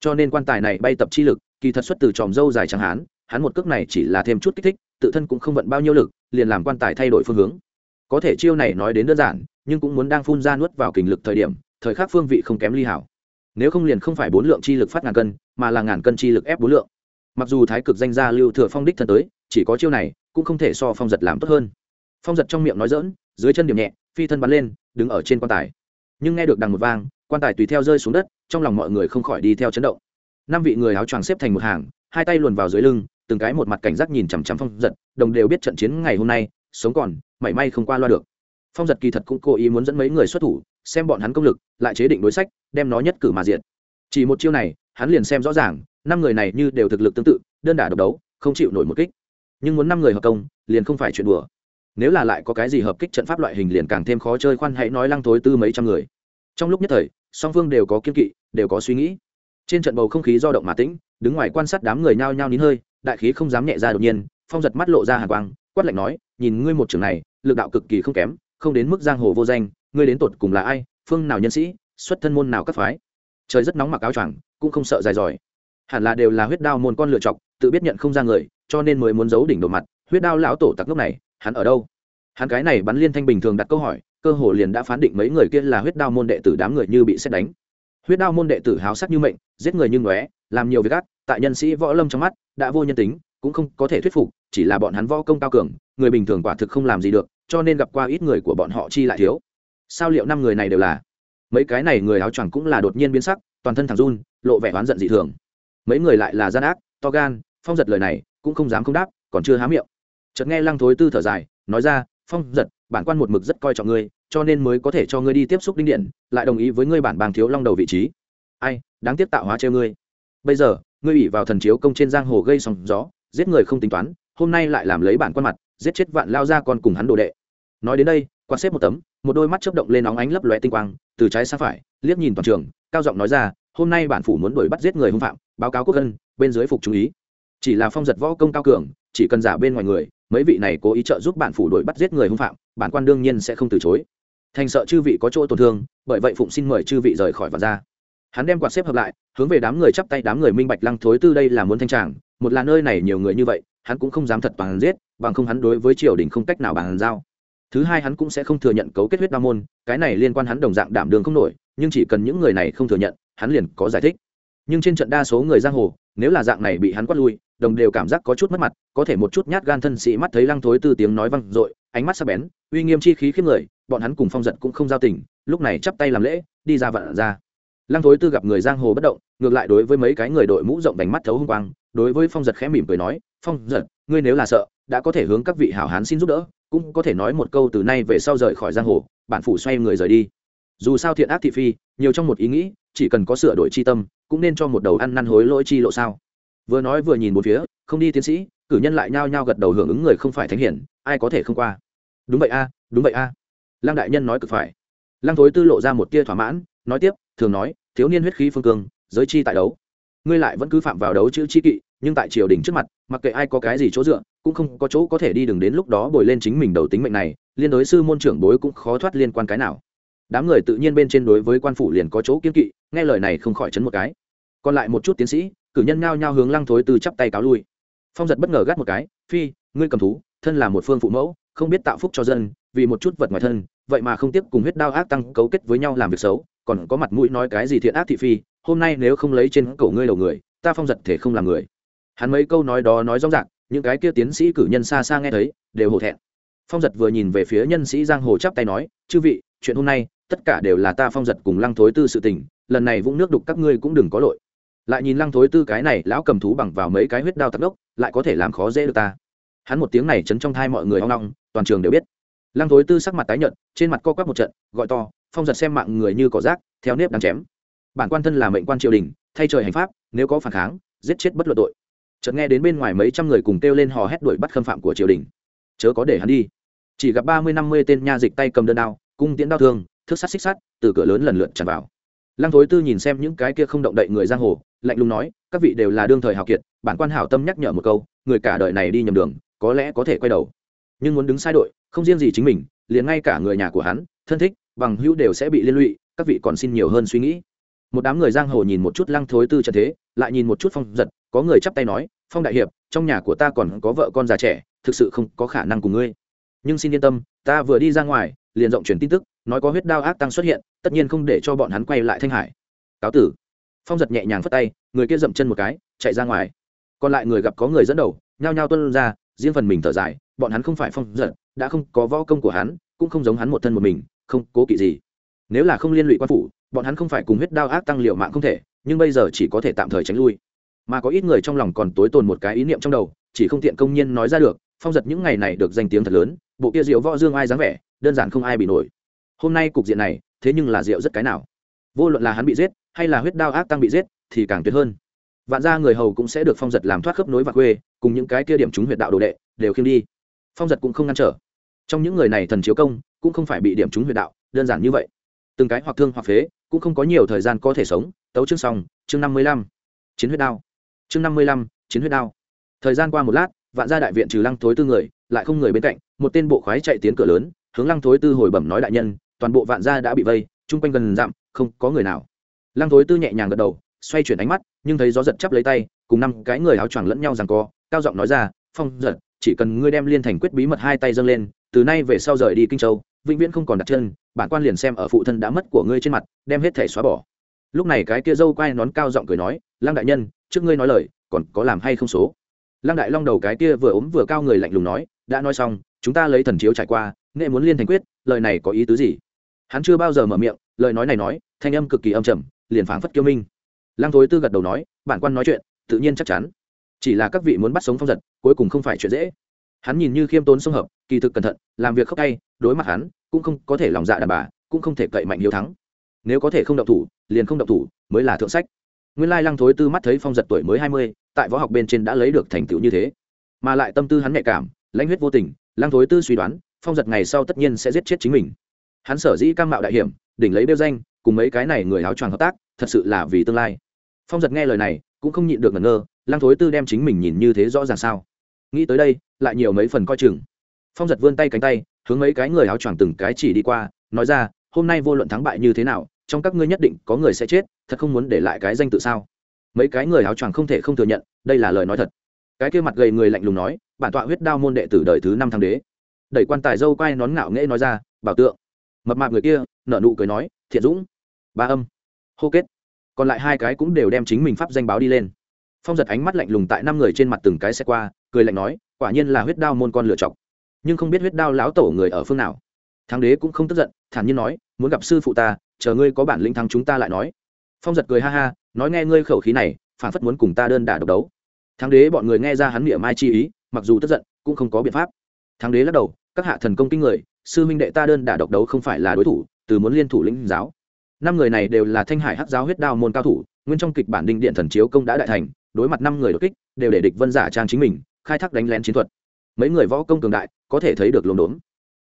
Cho nên quan tài này bay tập chi lực, kỳ thật xuất từ tròm dâu dài tráng hán, hắn một cước này chỉ là thêm chút kích thích, tự thân cũng không vận bao nhiêu lực, liền làm quan tài thay đổi phương hướng. Có thể chiêu này nói đến đơn giản, nhưng cũng muốn đang phun ra nuốt vào kình lực thời điểm thời khắc phương vị không kém ly hảo. Nếu không liền không phải bốn lượng chi lực phát ngàn cân, mà là ngàn cân chi lực ép bốn lượng. Mặc dù thái cực danh gia lưu thừa phong đích thân tới, chỉ có chiêu này, cũng không thể so phong giật làm tốt hơn. Phong giật trong miệng nói dỡn dưới chân điểm nhẹ, phi thân bắn lên, đứng ở trên quan tài. Nhưng nghe được đằng một vang, quan tài tùy theo rơi xuống đất, trong lòng mọi người không khỏi đi theo chấn động. Năm vị người áo choàng xếp thành một hàng, hai tay luồn vào dưới lưng, từng cái một mặt cảnh giác nhìn chằm chằm phong giật, đồng đều biết trận chiến ngày hôm nay, sống còn, mảy may không qua loa được. Phong giật kỳ thật cũng cố ý muốn dẫn mấy người xuất thủ xem bọn hắn công lực, lại chế định đối sách, đem nó nhất cử mà diện chỉ một chiêu này, hắn liền xem rõ ràng, năm người này như đều thực lực tương tự, đơn đả độc đấu, không chịu nổi một kích. Nhưng muốn năm người hợp công, liền không phải chuyện đùa. Nếu là lại có cái gì hợp kích trận pháp loại hình liền càng thêm khó chơi khoan hãy nói lăng thối tư mấy trăm người. Trong lúc nhất thời, song phương đều có kiên kỵ, đều có suy nghĩ. Trên trận bầu không khí do động mà tĩnh, đứng ngoài quan sát đám người nhao nhao nín hơi, đại khí không dám nhẹ ra đột nhiên, phong giật mắt lộ ra hàng quang, quát lạnh nói, nhìn ngươi một trường này, lực đạo cực kỳ không kém, không đến mức giang hồ vô danh ngươi đến tột cùng là ai, phương nào nhân sĩ, xuất thân môn nào các phái? Trời rất nóng mặc áo choàng, cũng không sợ dài giỏi hẳn là đều là huyết đao môn con lựa chọc, tự biết nhận không ra người, cho nên mới muốn giấu đỉnh đồ mặt. Huyết đao lão tổ tặc lúc này, hắn ở đâu? Hắn cái này bắn liên thanh bình thường đặt câu hỏi, cơ hồ liền đã phán định mấy người kia là huyết đao môn đệ tử đám người như bị xét đánh. Huyết đao môn đệ tử háo sắc như mệnh, giết người như ngóe, làm nhiều việc ác, tại nhân sĩ võ lâm trong mắt, đã vô nhân tính, cũng không có thể thuyết phục, chỉ là bọn hắn võ công cao cường, người bình thường quả thực không làm gì được, cho nên gặp qua ít người của bọn họ chi lại thiếu sao liệu năm người này đều là? Mấy cái này người áo choàng cũng là đột nhiên biến sắc, toàn thân thằng run, lộ vẻ oán giận dị thường. Mấy người lại là gian ác, to gan, phong giật lời này, cũng không dám không đáp, còn chưa há miệng. Chợt nghe lăng thối tư thở dài, nói ra, phong giật, bản quan một mực rất coi trọng ngươi, cho nên mới có thể cho ngươi đi tiếp xúc đinh điện, lại đồng ý với ngươi bản bàng thiếu long đầu vị trí. Ai, đáng tiếc tạo hóa treo ngươi. Bây giờ, ngươi ủy vào thần chiếu công trên giang hồ gây sóng gió, giết người không tính toán, hôm nay lại làm lấy bản quan mặt, giết chết vạn lao ra còn cùng hắn đồ đệ. Nói đến đây quan xếp một tấm, một đôi mắt chớp động lên óng ánh lấp lóe tinh quang, từ trái sang phải, liếc nhìn toàn trường, cao giọng nói ra, hôm nay bản phủ muốn đuổi bắt giết người hung phạm, báo cáo quốc dân, bên dưới phục chú ý. Chỉ là phong giật võ công cao cường, chỉ cần giả bên ngoài người, mấy vị này cố ý trợ giúp bản phủ đuổi bắt giết người hung phạm, bản quan đương nhiên sẽ không từ chối. Thành sợ chư vị có chỗ tổn thương, bởi vậy phụng xin mời chư vị rời khỏi và ra. Hắn đem quạt xếp hợp lại, hướng về đám người chắp tay đám người minh bạch lăng thối tư đây là muốn thanh tràng, một là nơi này nhiều người như vậy, hắn cũng không dám thật bằng giết, bằng không hắn đối với triều đình không cách nào bằng giao thứ hai hắn cũng sẽ không thừa nhận cấu kết huyết đa môn, cái này liên quan hắn đồng dạng đảm đường không nổi, nhưng chỉ cần những người này không thừa nhận, hắn liền có giải thích. Nhưng trên trận đa số người giang hồ, nếu là dạng này bị hắn quát lui, đồng đều cảm giác có chút mất mặt, có thể một chút nhát gan thân sĩ mắt thấy lăng thối tư tiếng nói văng r ộ i ánh mắt sắc bén, uy nghiêm chi khí khiếp người, bọn hắn cùng phong giật cũng không giao tình, lúc này chắp tay làm lễ, đi ra vạn ra. Lăng thối tư gặp người giang hồ bất động, ngược lại đối với mấy cái người đội mũ rộng đánh mắt thấu hung quang, đối với phong giật khẽ mỉm cười nói, phong giật, ngươi nếu là sợ, đã có thể hướng các vị hảo hán xin giúp đỡ cũng có thể nói một câu từ nay về sau rời khỏi giang hồ, bản phủ xoay người rời đi. Dù sao thiện ác thị phi, nhiều trong một ý nghĩ, chỉ cần có sửa đổi chi tâm, cũng nên cho một đầu ăn năn hối lỗi chi lộ sao. Vừa nói vừa nhìn một phía, không đi tiến sĩ, cử nhân lại nhao nhao gật đầu hưởng ứng người không phải thánh hiển, ai có thể không qua. Đúng vậy a, đúng vậy a. À. lăng đại nhân nói cực phải. Lăng thối tư lộ ra một tia thỏa mãn, nói tiếp, thường nói, thiếu niên huyết khí phương cương, giới chi tại đấu ngươi lại vẫn cứ phạm vào đấu chữ chi kỵ, nhưng tại triều đình trước mặt, mặc kệ ai có cái gì chỗ dựa, cũng không có chỗ có thể đi đừng đến lúc đó bồi lên chính mình đầu tính mệnh này, liên đối sư môn trưởng bối cũng khó thoát liên quan cái nào. Đám người tự nhiên bên trên đối với quan phủ liền có chỗ kiên kỵ, nghe lời này không khỏi chấn một cái. Còn lại một chút tiến sĩ, cử nhân nhao nhao hướng lăng thối từ chắp tay cáo lui. Phong giật bất ngờ gắt một cái, phi, ngươi cầm thú, thân là một phương phụ mẫu, không biết tạo phúc cho dân, vì một chút vật ngoài thân, vậy mà không tiếp cùng huyết đao ác tăng cấu kết với nhau làm việc xấu, còn có mặt mũi nói cái gì thiện ác thị phi hôm nay nếu không lấy trên cổ ngươi đầu người, ta phong giật thể không làm người. Hắn mấy câu nói đó nói rõ ràng, những cái kia tiến sĩ cử nhân xa xa nghe thấy, đều hổ thẹn. Phong giật vừa nhìn về phía nhân sĩ giang hồ chắp tay nói, chư vị, chuyện hôm nay, tất cả đều là ta phong giật cùng lăng thối tư sự tình, lần này vũng nước đục các ngươi cũng đừng có lội lại nhìn lăng thối tư cái này, lão cầm thú bằng vào mấy cái huyết đao tắc đốc, lại có thể làm khó dễ được ta. Hắn một tiếng này chấn trong thai mọi người hoang long toàn trường đều biết. Lăng thối tư sắc mặt tái nhợt, trên mặt co quắp một trận, gọi to, phong giật xem mạng người như cỏ rác, theo nếp đang chém bản quan thân là mệnh quan triều đình, thay trời hành pháp, nếu có phản kháng, giết chết bất luận tội. Chợt nghe đến bên ngoài mấy trăm người cùng kêu lên hò hét đuổi bắt khâm phạm của triều đình. Chớ có để hắn đi. Chỉ gặp ba mươi năm mươi tên nha dịch tay cầm đơn đao, cung tiễn đao thương thước sắt xích sắt, từ cửa lớn lần lượt tràn vào. Lăng thối tư nhìn xem những cái kia không động đậy người giang hồ, lạnh lùng nói, các vị đều là đương thời hào kiệt, bản quan hảo tâm nhắc nhở một câu, người cả đời này đi nhầm đường, có lẽ có thể quay đầu. Nhưng muốn đứng sai đội, không riêng gì chính mình, liền ngay cả người nhà của hắn, thân thích, bằng hữu đều sẽ bị liên lụy, các vị còn xin nhiều hơn suy nghĩ một đám người giang hồ nhìn một chút lăng thối tư trận thế, lại nhìn một chút phong giật, có người chắp tay nói, phong đại hiệp, trong nhà của ta còn có vợ con già trẻ, thực sự không có khả năng cùng ngươi. Nhưng xin yên tâm, ta vừa đi ra ngoài, liền rộng truyền tin tức, nói có huyết đao ác tăng xuất hiện, tất nhiên không để cho bọn hắn quay lại thanh hải. Cáo tử. Phong giật nhẹ nhàng phất tay, người kia dậm chân một cái, chạy ra ngoài. Còn lại người gặp có người dẫn đầu, nhao nhao tuân ra, riêng phần mình thở dài, bọn hắn không phải phong giật, đã không có võ công của hắn, cũng không giống hắn một thân một mình, không cố kỵ gì. Nếu là không liên lụy quan phủ bọn hắn không phải cùng huyết đao ác tăng liệu mạng không thể, nhưng bây giờ chỉ có thể tạm thời tránh lui. Mà có ít người trong lòng còn tối tồn một cái ý niệm trong đầu, chỉ không tiện công nhiên nói ra được, phong giật những ngày này được danh tiếng thật lớn, bộ kia rượu võ dương ai dáng vẻ, đơn giản không ai bị nổi. Hôm nay cục diện này, thế nhưng là rượu rất cái nào. Vô luận là hắn bị giết, hay là huyết đao ác tăng bị giết, thì càng tuyệt hơn. Vạn ra người hầu cũng sẽ được phong giật làm thoát khớp nối và quê cùng những cái kia điểm chúng huyệt đạo đồ đệ, đều khiêm đi. Phong giật cũng không ngăn trở. Trong những người này thần chiếu công, cũng không phải bị điểm chúng huyệt đạo, đơn giản như vậy. Từng cái hoặc thương hoặc phế cũng không có nhiều thời gian có thể sống. Tấu chương xong, chương năm mươi lăm. Chiến huyết đao. Chương năm mươi lăm, chiến huyết đao. Thời gian qua một lát, vạn gia đại viện trừ lăng thối tư người, lại không người bên cạnh, một tên bộ khoái chạy tiến cửa lớn, hướng lăng thối tư hồi bẩm nói đại nhân, toàn bộ vạn gia đã bị vây, chung quanh gần dặm, không có người nào. Lăng thối tư nhẹ nhàng gật đầu, xoay chuyển ánh mắt, nhưng thấy gió giật chắp lấy tay, cùng năm cái người áo choàng lẫn nhau rằng co, cao giọng nói ra, phong giật, chỉ cần ngươi đem liên thành quyết bí mật hai tay dâng lên, từ nay về sau rời đi kinh châu vĩnh viễn không còn đặt chân, bản quan liền xem ở phụ thân đã mất của ngươi trên mặt, đem hết thể xóa bỏ. Lúc này cái kia dâu quai nón cao giọng cười nói, lăng đại nhân, trước ngươi nói lời, còn có làm hay không số? Lăng đại long đầu cái kia vừa ốm vừa cao người lạnh lùng nói, đã nói xong, chúng ta lấy thần chiếu trải qua, nghệ muốn liên thành quyết, lời này có ý tứ gì? Hắn chưa bao giờ mở miệng, lời nói này nói, thanh âm cực kỳ âm trầm, liền phảng phất kiêu minh. Lăng thối tư gật đầu nói, bản quan nói chuyện, tự nhiên chắc chắn. Chỉ là các vị muốn bắt sống phong giật, cuối cùng không phải chuyện dễ. Hắn nhìn như khiêm tốn sông hợp, kỳ thực cẩn thận, làm việc khóc tay đối mặt hắn, cũng không có thể lòng dạ đàn bà, cũng không thể cậy mạnh hiếu thắng. Nếu có thể không động thủ, liền không động thủ, mới là thượng sách. Nguyên lai lăng thối tư mắt thấy phong giật tuổi mới hai mươi, tại võ học bên trên đã lấy được thành tựu như thế. Mà lại tâm tư hắn nhạy cảm, lãnh huyết vô tình, lăng thối tư suy đoán, phong giật ngày sau tất nhiên sẽ giết chết chính mình. Hắn sở dĩ cam mạo đại hiểm, đỉnh lấy đeo danh, cùng mấy cái này người áo choàng hợp tác, thật sự là vì tương lai. Phong giật nghe lời này, cũng không nhịn được ngẩn ngơ, lăng thối tư đem chính mình nhìn như thế rõ ràng sao. Nghĩ tới đây, lại nhiều mấy phần coi chừng. Phong giật vươn tay cánh tay hướng mấy cái người áo choàng từng cái chỉ đi qua, nói ra, hôm nay vô luận thắng bại như thế nào, trong các ngươi nhất định có người sẽ chết, thật không muốn để lại cái danh tự sao? Mấy cái người áo choàng không thể không thừa nhận, đây là lời nói thật. Cái kia mặt gầy người lạnh lùng nói, bản tọa huyết đao môn đệ tử đời thứ năm thăng đế. Đẩy quan tài dâu quai nón ngạo nghễ nói ra, bảo tượng. Mập mạp người kia, nở nụ cười nói, thiện dũng. Ba âm. Hô kết. Còn lại hai cái cũng đều đem chính mình pháp danh báo đi lên. Phong giật ánh mắt lạnh lùng tại năm người trên mặt từng cái xe qua, cười lạnh nói, quả nhiên là huyết đao môn con lựa chọc nhưng không biết huyết đao lão tổ người ở phương nào. Thắng đế cũng không tức giận, thản nhiên nói, muốn gặp sư phụ ta, chờ ngươi có bản lĩnh thắng chúng ta lại nói. Phong giật cười ha ha, nói, nghe ngươi khẩu khí này, phản phất muốn cùng ta đơn đả độc đấu. Thắng đế bọn người nghe ra hắn miệng mai chi ý, mặc dù tức giận, cũng không có biện pháp. Thắng đế lắc đầu, các hạ thần công kinh người, sư minh đệ ta đơn đả độc đấu không phải là đối thủ, từ muốn liên thủ lĩnh giáo. Năm người này đều là thanh hải hắc giáo huyết đao môn cao thủ, nguyên trong kịch bản đinh điện thần chiếu công đã đại thành, đối mặt năm người đột kích, đều để địch vân giả trang chính mình, khai thác đánh lén chiến thuật mấy người võ công cường đại, có thể thấy được lồn đốn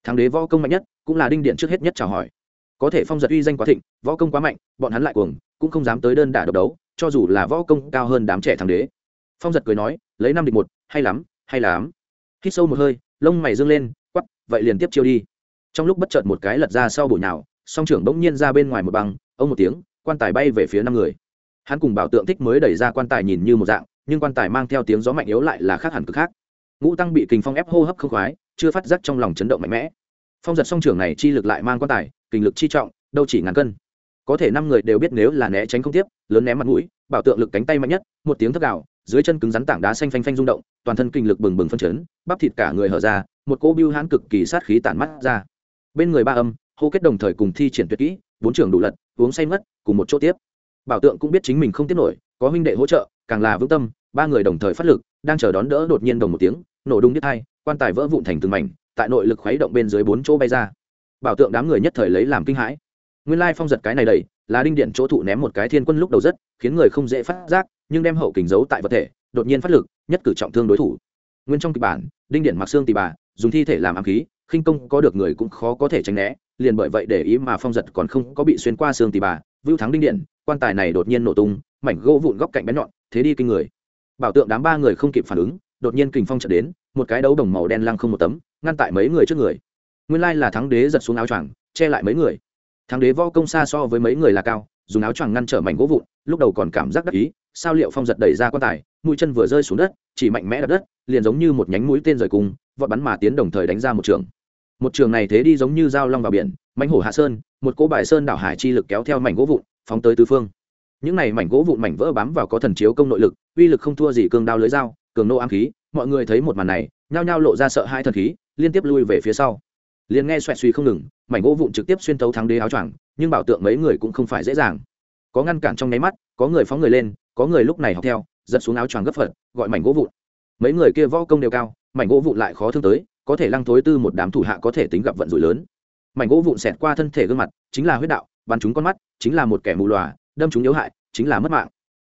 thắng đế võ công mạnh nhất, cũng là đinh điện trước hết nhất chào hỏi. Có thể phong giật uy danh quá thịnh, võ công quá mạnh, bọn hắn lại cuồng, cũng không dám tới đơn đả độc đấu, cho dù là võ công cao hơn đám trẻ thắng đế. Phong giật cười nói, lấy năm địch một, hay lắm hay lắm. Hít sâu một hơi, lông mày dương lên quắp vậy liền tiếp chiêu đi. Trong lúc bất chợt một cái lật ra sau bụi nào song trưởng bỗng nhiên ra bên ngoài một băng, ông một tiếng, quan tài bay về phía năm người. Hắn cùng bảo tượng thích mới đẩy ra quan tài nhìn như một dạng, nhưng quan tài mang theo tiếng gió mạnh yếu lại là khác hẳn cực khác ngũ tăng bị kình phong ép hô hấp không khoái, chưa phát giác trong lòng chấn động mạnh mẽ. Phong giật song trưởng này chi lực lại mang quan tài, kình lực chi trọng, đâu chỉ ngàn cân. Có thể năm người đều biết nếu là né tránh không tiếp, lớn ném mặt mũi, bảo tượng lực cánh tay mạnh nhất, một tiếng thất gạo dưới chân cứng rắn tảng đá xanh phanh phanh rung động, toàn thân kinh lực bừng bừng phân chấn, bắp thịt cả người hở ra, một cô biêu hãn cực kỳ sát khí tản mắt ra. Bên người ba âm, hô kết đồng thời cùng thi triển tuyệt kỹ, bốn trưởng đủ lật, uống say mất cùng một chỗ tiếp. Bảo tượng cũng biết chính mình không tiếp nổi, có huynh đệ hỗ trợ, càng là vững tâm ba người đồng thời phát lực, đang chờ đón đỡ đột nhiên đồng một tiếng, nổ đung đít hai, quan tài vỡ vụn thành từng mảnh, tại nội lực khuấy động bên dưới bốn chỗ bay ra. Bảo tượng đám người nhất thời lấy làm kinh hãi. Nguyên lai phong giật cái này đầy, là đinh điện chỗ thụ ném một cái thiên quân lúc đầu rất, khiến người không dễ phát giác, nhưng đem hậu kình giấu tại vật thể, đột nhiên phát lực, nhất cử trọng thương đối thủ. Nguyên trong kịch bản, đinh điện mặc xương tì bà, dùng thi thể làm ám khí, khinh công có được người cũng khó có thể tránh né, liền bởi vậy để ý mà phong giật còn không có bị xuyên qua xương tì bà, vưu thắng đinh điện, quan tài này đột nhiên nổ tung, mảnh gỗ vụn góc cạnh bén nhọn, thế đi kinh người bảo tượng đám ba người không kịp phản ứng, đột nhiên kình phong chợt đến, một cái đấu đồng màu đen lăng không một tấm, ngăn tại mấy người trước người. Nguyên lai là thắng đế giật xuống áo choàng, che lại mấy người. Thắng đế vo công xa so với mấy người là cao, dùng áo choàng ngăn trở mảnh gỗ vụn, lúc đầu còn cảm giác đắc ý, sao liệu phong giật đẩy ra quan tài, mũi chân vừa rơi xuống đất, chỉ mạnh mẽ đập đất, liền giống như một nhánh mũi tên rời cung, vọt bắn mà tiến đồng thời đánh ra một trường. Một trường này thế đi giống như dao long vào biển mảnh hổ hạ sơn, một cỗ bài sơn đảo hải chi lực kéo theo mảnh gỗ vụn, phóng tới tứ phương những này mảnh gỗ vụn mảnh vỡ bám vào có thần chiếu công nội lực, uy lực không thua gì cương đao lưới dao, cường nô ám khí, mọi người thấy một màn này, nhao nhao lộ ra sợ hai thần khí, liên tiếp lui về phía sau. Liền nghe xoẹt suy không ngừng, mảnh gỗ vụn trực tiếp xuyên thấu thắng đế áo choàng, nhưng bảo tượng mấy người cũng không phải dễ dàng. Có ngăn cản trong nháy mắt, có người phóng người lên, có người lúc này học theo, giật xuống áo choàng gấp phật, gọi mảnh gỗ vụn. Mấy người kia võ công đều cao, mảnh gỗ vụn lại khó thương tới, có thể lăng thối tư một đám thủ hạ có thể tính gặp vận rủi lớn. Mảnh gỗ vụn xẹt qua thân thể gương mặt, chính là huyết đạo, bắn chúng con mắt, chính là một kẻ mù lòa đâm chúng yếu hại, chính là mất mạng.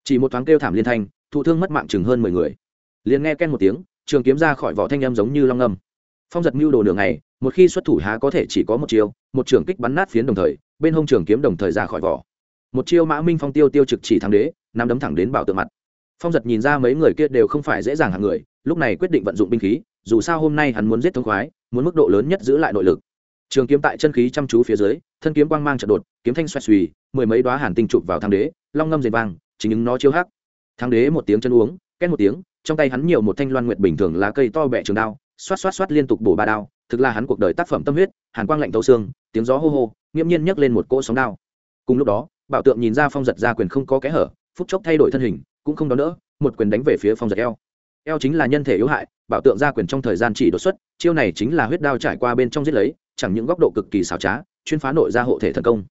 Chỉ một thoáng kêu thảm liên thanh, thụ thương mất mạng chừng hơn mười người. Liền nghe ken một tiếng, trường kiếm ra khỏi vỏ thanh em giống như long ngâm phong giật mưu đồ đường này một khi xuất thủ há có thể chỉ có một chiêu, một trường kích bắn nát phiến đồng thời, bên hông trường kiếm đồng thời ra khỏi vỏ. Một chiêu mã minh phong tiêu tiêu trực chỉ thắng đế, nắm đấm thẳng đến bảo tượng mặt. Phong giật nhìn ra mấy người kia đều không phải dễ dàng hàng người, lúc này quyết định vận dụng binh khí, dù sao hôm nay hắn muốn giết thông khoái, muốn mức độ lớn nhất giữ lại nội lực trường kiếm tại chân khí chăm chú phía dưới, thân kiếm quang mang trận đột, kiếm thanh xoẹt xùy mười mấy đoá hàn tinh chụp vào thang đế, long ngâm dền vang, chính ứng nó chiêu hắc. Thang đế một tiếng chân uống, két một tiếng, trong tay hắn nhiều một thanh loan nguyệt bình thường lá cây to bẹ trường đao, xoát xoát xoát liên tục bổ ba đao, thực là hắn cuộc đời tác phẩm tâm huyết, hàn quang lạnh tấu xương, tiếng gió hô hô, nghiễm nhiên nhấc lên một cỗ sóng đao. Cùng lúc đó, bảo tượng nhìn ra phong giật ra quyền không có kẽ hở, phút chốc thay đổi thân hình, cũng không đón đỡ, một quyền đánh về phía phong giật eo. Eo chính là nhân thể yếu hại, bảo tượng ra quyền trong thời gian chỉ đột xuất, chiêu này chính là huyết đao trải qua bên trong giết lấy chẳng những góc độ cực kỳ xảo trá, chuyên phá nội ra hộ thể thần công.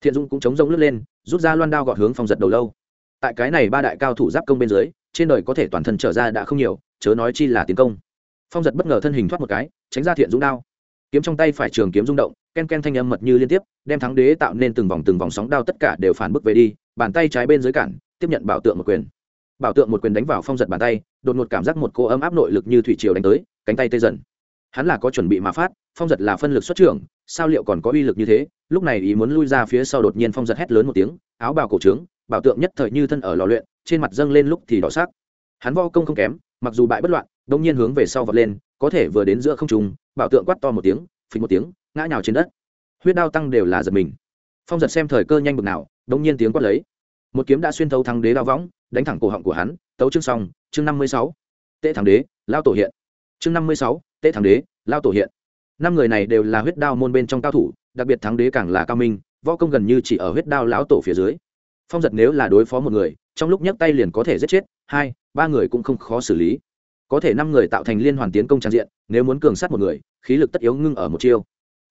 Thiện dung cũng chống rông lướt lên, rút ra loan đao gọt hướng phong giật đầu lâu. Tại cái này ba đại cao thủ giáp công bên dưới, trên đời có thể toàn thân trở ra đã không nhiều, chớ nói chi là tiến công. Phong giật bất ngờ thân hình thoát một cái, tránh ra thiện dũng đao. Kiếm trong tay phải trường kiếm rung động, ken ken thanh âm mật như liên tiếp, đem thắng đế tạo nên từng vòng từng vòng sóng đao tất cả đều phản bức về đi, bàn tay trái bên dưới cản, tiếp nhận bảo tượng một quyền. Bảo tượng một quyền đánh vào phong giật bàn tay, đột ngột cảm giác một cô ấm áp nội lực như thủy triều đánh tới, cánh tay tê dần hắn là có chuẩn bị mà phát, phong giật là phân lực xuất trưởng, sao liệu còn có uy lực như thế? Lúc này ý muốn lui ra phía sau đột nhiên phong giật hét lớn một tiếng, áo bào cổ trướng, bảo tượng nhất thời như thân ở lò luyện, trên mặt dâng lên lúc thì đỏ sắc. Hắn vo công không kém, mặc dù bại bất loạn đông nhiên hướng về sau vọt lên, có thể vừa đến giữa không trùng bảo tượng quát to một tiếng, phình một tiếng, ngã nhào trên đất. Huyết đao tăng đều là giật mình. Phong giật xem thời cơ nhanh bực nào đông nhiên tiếng quát lấy. Một kiếm đã xuyên thấu thắng đế đao võng, đánh thẳng cổ họng của hắn. Tấu chương xong, chương năm mươi sáu. Tệ thắng đế lao tổ hiện. Chương năm mươi sáu Tế thắng đế, lao tổ hiện. Năm người này đều là huyết đao môn bên trong cao thủ, đặc biệt thắng đế càng là cao minh, võ công gần như chỉ ở huyết đao lão tổ phía dưới. Phong giật nếu là đối phó một người, trong lúc nhấc tay liền có thể giết chết, hai, ba người cũng không khó xử lý. Có thể năm người tạo thành liên hoàn tiến công trang diện, nếu muốn cường sát một người, khí lực tất yếu ngưng ở một chiêu.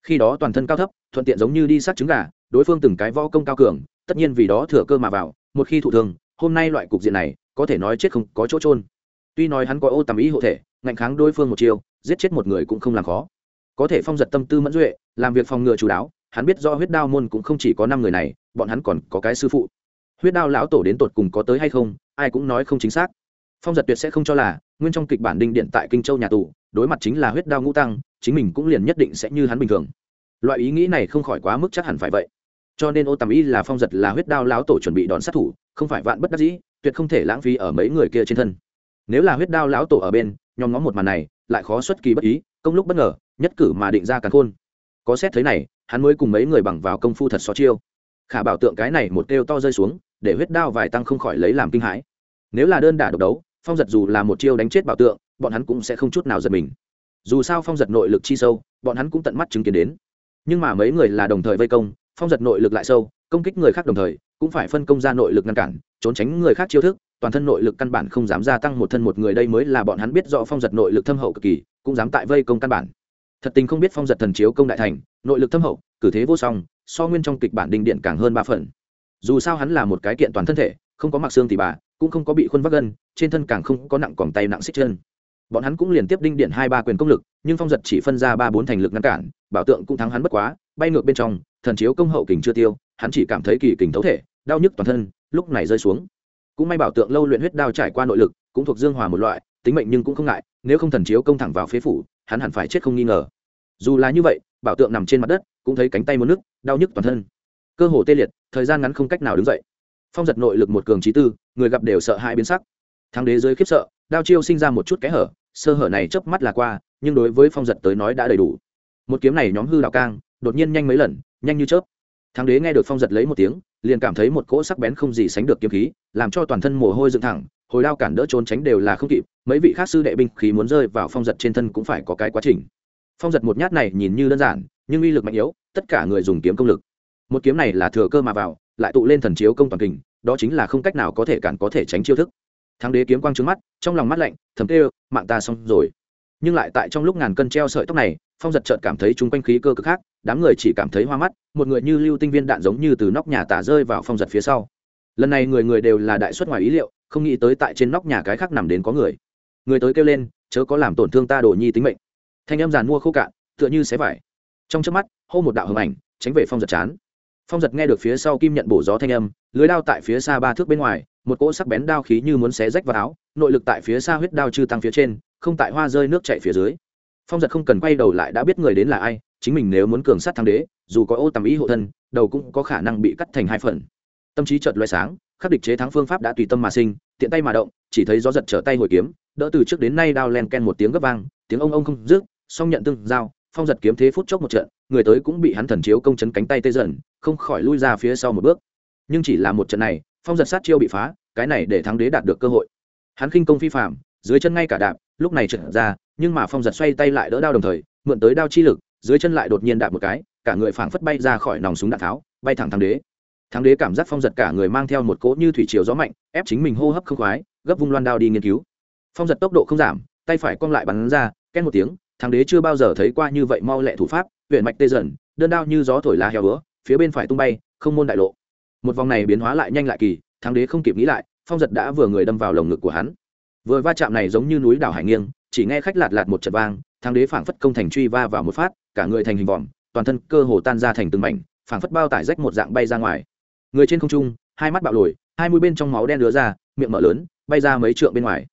Khi đó toàn thân cao thấp, thuận tiện giống như đi sát trứng gà, đối phương từng cái võ công cao cường, tất nhiên vì đó thừa cơ mà vào, một khi thụ thương, hôm nay loại cục diện này, có thể nói chết không có chỗ trôn tuy nói hắn có ô tầm ý hộ thể, ngạnh kháng đối phương một chiêu giết chết một người cũng không làm khó. Có thể phong giật tâm tư mẫn duệ, làm việc phòng ngừa chú đáo, hắn biết do huyết đao môn cũng không chỉ có năm người này, bọn hắn còn có cái sư phụ. Huyết đao lão tổ đến tột cùng có tới hay không, ai cũng nói không chính xác. Phong giật tuyệt sẽ không cho là, nguyên trong kịch bản đinh điện tại kinh châu nhà tù, đối mặt chính là huyết đao ngũ tăng, chính mình cũng liền nhất định sẽ như hắn bình thường. Loại ý nghĩ này không khỏi quá mức chắc hẳn phải vậy. Cho nên ô tầm y là phong giật là huyết đao lão tổ chuẩn bị đón sát thủ, không phải vạn bất đắc dĩ, tuyệt không thể lãng phí ở mấy người kia trên thân. Nếu là huyết đao lão tổ ở bên, nhóm ngó một màn này lại khó xuất kỳ bất ý, công lúc bất ngờ, nhất cử mà định ra càn khôn. Có xét thấy này, hắn mới cùng mấy người bằng vào công phu thật xó chiêu. Khả bảo tượng cái này một kêu to rơi xuống, để huyết đao vài tăng không khỏi lấy làm kinh hãi. Nếu là đơn đả độc đấu, phong giật dù là một chiêu đánh chết bảo tượng, bọn hắn cũng sẽ không chút nào giật mình. Dù sao phong giật nội lực chi sâu, bọn hắn cũng tận mắt chứng kiến đến. Nhưng mà mấy người là đồng thời vây công, phong giật nội lực lại sâu, công kích người khác đồng thời, cũng phải phân công ra nội lực ngăn cản, trốn tránh người khác chiêu thức toàn thân nội lực căn bản không dám gia tăng một thân một người đây mới là bọn hắn biết rõ phong giật nội lực thâm hậu cực kỳ, cũng dám tại vây công căn bản. Thật tình không biết phong giật thần chiếu công đại thành, nội lực thâm hậu, cử thế vô song, so nguyên trong kịch bản đình điện càng hơn ba phần. Dù sao hắn là một cái kiện toàn thân thể, không có mặc xương thì bà, cũng không có bị khuôn vác gân, trên thân càng không có nặng quòng tay nặng xích chân. Bọn hắn cũng liền tiếp đinh điện hai ba quyền công lực, nhưng phong giật chỉ phân ra ba bốn thành lực ngăn cản, bảo tượng cũng thắng hắn bất quá, bay ngược bên trong, thần chiếu công hậu kình chưa tiêu, hắn chỉ cảm thấy kỳ kình thấu thể, đau nhức toàn thân, lúc này rơi xuống cũng may bảo tượng lâu luyện huyết đao trải qua nội lực, cũng thuộc dương hòa một loại, tính mệnh nhưng cũng không ngại, nếu không thần chiếu công thẳng vào phế phủ, hắn hẳn phải chết không nghi ngờ. Dù là như vậy, bảo tượng nằm trên mặt đất, cũng thấy cánh tay một nước đau nhức toàn thân. Cơ hồ tê liệt, thời gian ngắn không cách nào đứng dậy. Phong giật nội lực một cường trí tư, người gặp đều sợ hai biến sắc. Thắng đế giới khiếp sợ, đao chiêu sinh ra một chút kẽ hở, sơ hở này chớp mắt là qua, nhưng đối với phong giật tới nói đã đầy đủ. Một kiếm này nhóm hư đạo cang, đột nhiên nhanh mấy lần, nhanh như chớp. Thắng đế nghe được phong giật lấy một tiếng liền cảm thấy một cỗ sắc bén không gì sánh được kiếm khí, làm cho toàn thân mồ hôi dựng thẳng, hồi đao cản đỡ trốn tránh đều là không kịp, mấy vị khác sư đệ binh khí muốn rơi vào phong giật trên thân cũng phải có cái quá trình. Phong giật một nhát này nhìn như đơn giản, nhưng uy lực mạnh yếu, tất cả người dùng kiếm công lực. Một kiếm này là thừa cơ mà vào, lại tụ lên thần chiếu công toàn kình, đó chính là không cách nào có thể cản có thể tránh chiêu thức. Thắng đế kiếm quang trứng mắt, trong lòng mắt lạnh, thầm kêu, mạng ta xong rồi. Nhưng lại tại trong lúc ngàn cân treo sợi tóc này phong giật chợt cảm thấy chung quanh khí cơ cực khác, đám người chỉ cảm thấy hoa mắt, một người như lưu tinh viên đạn giống như từ nóc nhà tả rơi vào phong giật phía sau. Lần này người người đều là đại xuất ngoài ý liệu, không nghĩ tới tại trên nóc nhà cái khác nằm đến có người. Người tới kêu lên, chớ có làm tổn thương ta đồ nhi tính mệnh. Thanh em giàn mua khô cạn, tựa như xé vải. Trong trước mắt, hô một đạo hầm ảnh, tránh về phong giật chán. Phong giật nghe được phía sau kim nhận bổ gió thanh âm, lưới đao tại phía xa ba thước bên ngoài, một cỗ sắc bén đao khí như muốn xé rách vào áo, nội lực tại phía xa huyết đao chư tăng phía trên, không tại hoa rơi nước chạy phía dưới phong giật không cần quay đầu lại đã biết người đến là ai, chính mình nếu muốn cường sát thắng đế, dù có ô tầm ý hộ thân, đầu cũng có khả năng bị cắt thành hai phần. Tâm trí chợt loại sáng, khắc địch chế thắng phương pháp đã tùy tâm mà sinh, tiện tay mà động, chỉ thấy gió giật trở tay hồi kiếm, đỡ từ trước đến nay đao len ken một tiếng gấp vang, tiếng ông ông không rước song nhận tương giao, phong giật kiếm thế phút chốc một trận, người tới cũng bị hắn thần chiếu công chấn cánh tay tê dần, không khỏi lui ra phía sau một bước. Nhưng chỉ là một trận này, phong giật sát chiêu bị phá, cái này để thắng đế đạt được cơ hội. Hắn khinh công phi phạm dưới chân ngay cả đạp, lúc này trở ra nhưng mà phong giật xoay tay lại đỡ đao đồng thời, mượn tới đao chi lực, dưới chân lại đột nhiên đạp một cái, cả người phảng phất bay ra khỏi nòng súng đạn tháo, bay thẳng thắng đế. Thắng đế cảm giác phong giật cả người mang theo một cỗ như thủy chiều gió mạnh, ép chính mình hô hấp không khoái, gấp vung loan đao đi nghiên cứu. Phong giật tốc độ không giảm, tay phải cong lại bắn ra, két một tiếng, thắng đế chưa bao giờ thấy qua như vậy mau lẹ thủ pháp huyện mạch tê dần, đơn đao như gió thổi lá heo bữa phía bên phải tung bay, không môn đại lộ. Một vòng này biến hóa lại nhanh lại kỳ, thắng đế không kịp nghĩ lại, phong giật đã vừa người đâm vào lồng ngực của hắn. Vừa va chạm này giống như núi đảo hải nghiêng chỉ nghe khách lạt lạt một trận vang, thang đế phảng phất công thành truy va vào một phát, cả người thành hình vòm, toàn thân cơ hồ tan ra thành từng mảnh, phảng phất bao tải rách một dạng bay ra ngoài. Người trên không trung, hai mắt bạo lồi, hai mũi bên trong máu đen lứa ra, miệng mở lớn, bay ra mấy trượng bên ngoài.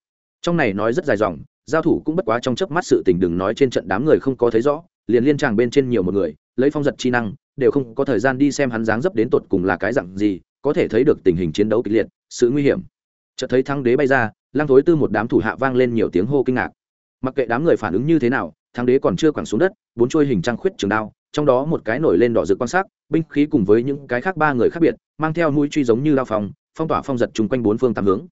Trong này nói rất dài dòng, giao thủ cũng bất quá trong chớp mắt sự tình đừng nói trên trận đám người không có thấy rõ, liền liên tràng bên trên nhiều một người, lấy phong giật chi năng, đều không có thời gian đi xem hắn dáng dấp đến tột cùng là cái dặn gì, có thể thấy được tình hình chiến đấu kịch liệt, sự nguy hiểm. Chợt thấy thăng đế bay ra lang thối tư một đám thủ hạ vang lên nhiều tiếng hô kinh ngạc mặc kệ đám người phản ứng như thế nào, thắng đế còn chưa quẳng xuống đất, bốn chuôi hình trăng khuyết trường đao, trong đó một cái nổi lên đỏ rực quan sát binh khí cùng với những cái khác ba người khác biệt, mang theo mũi truy giống như lao phòng phong tỏa phong giật chung quanh bốn phương tám hướng.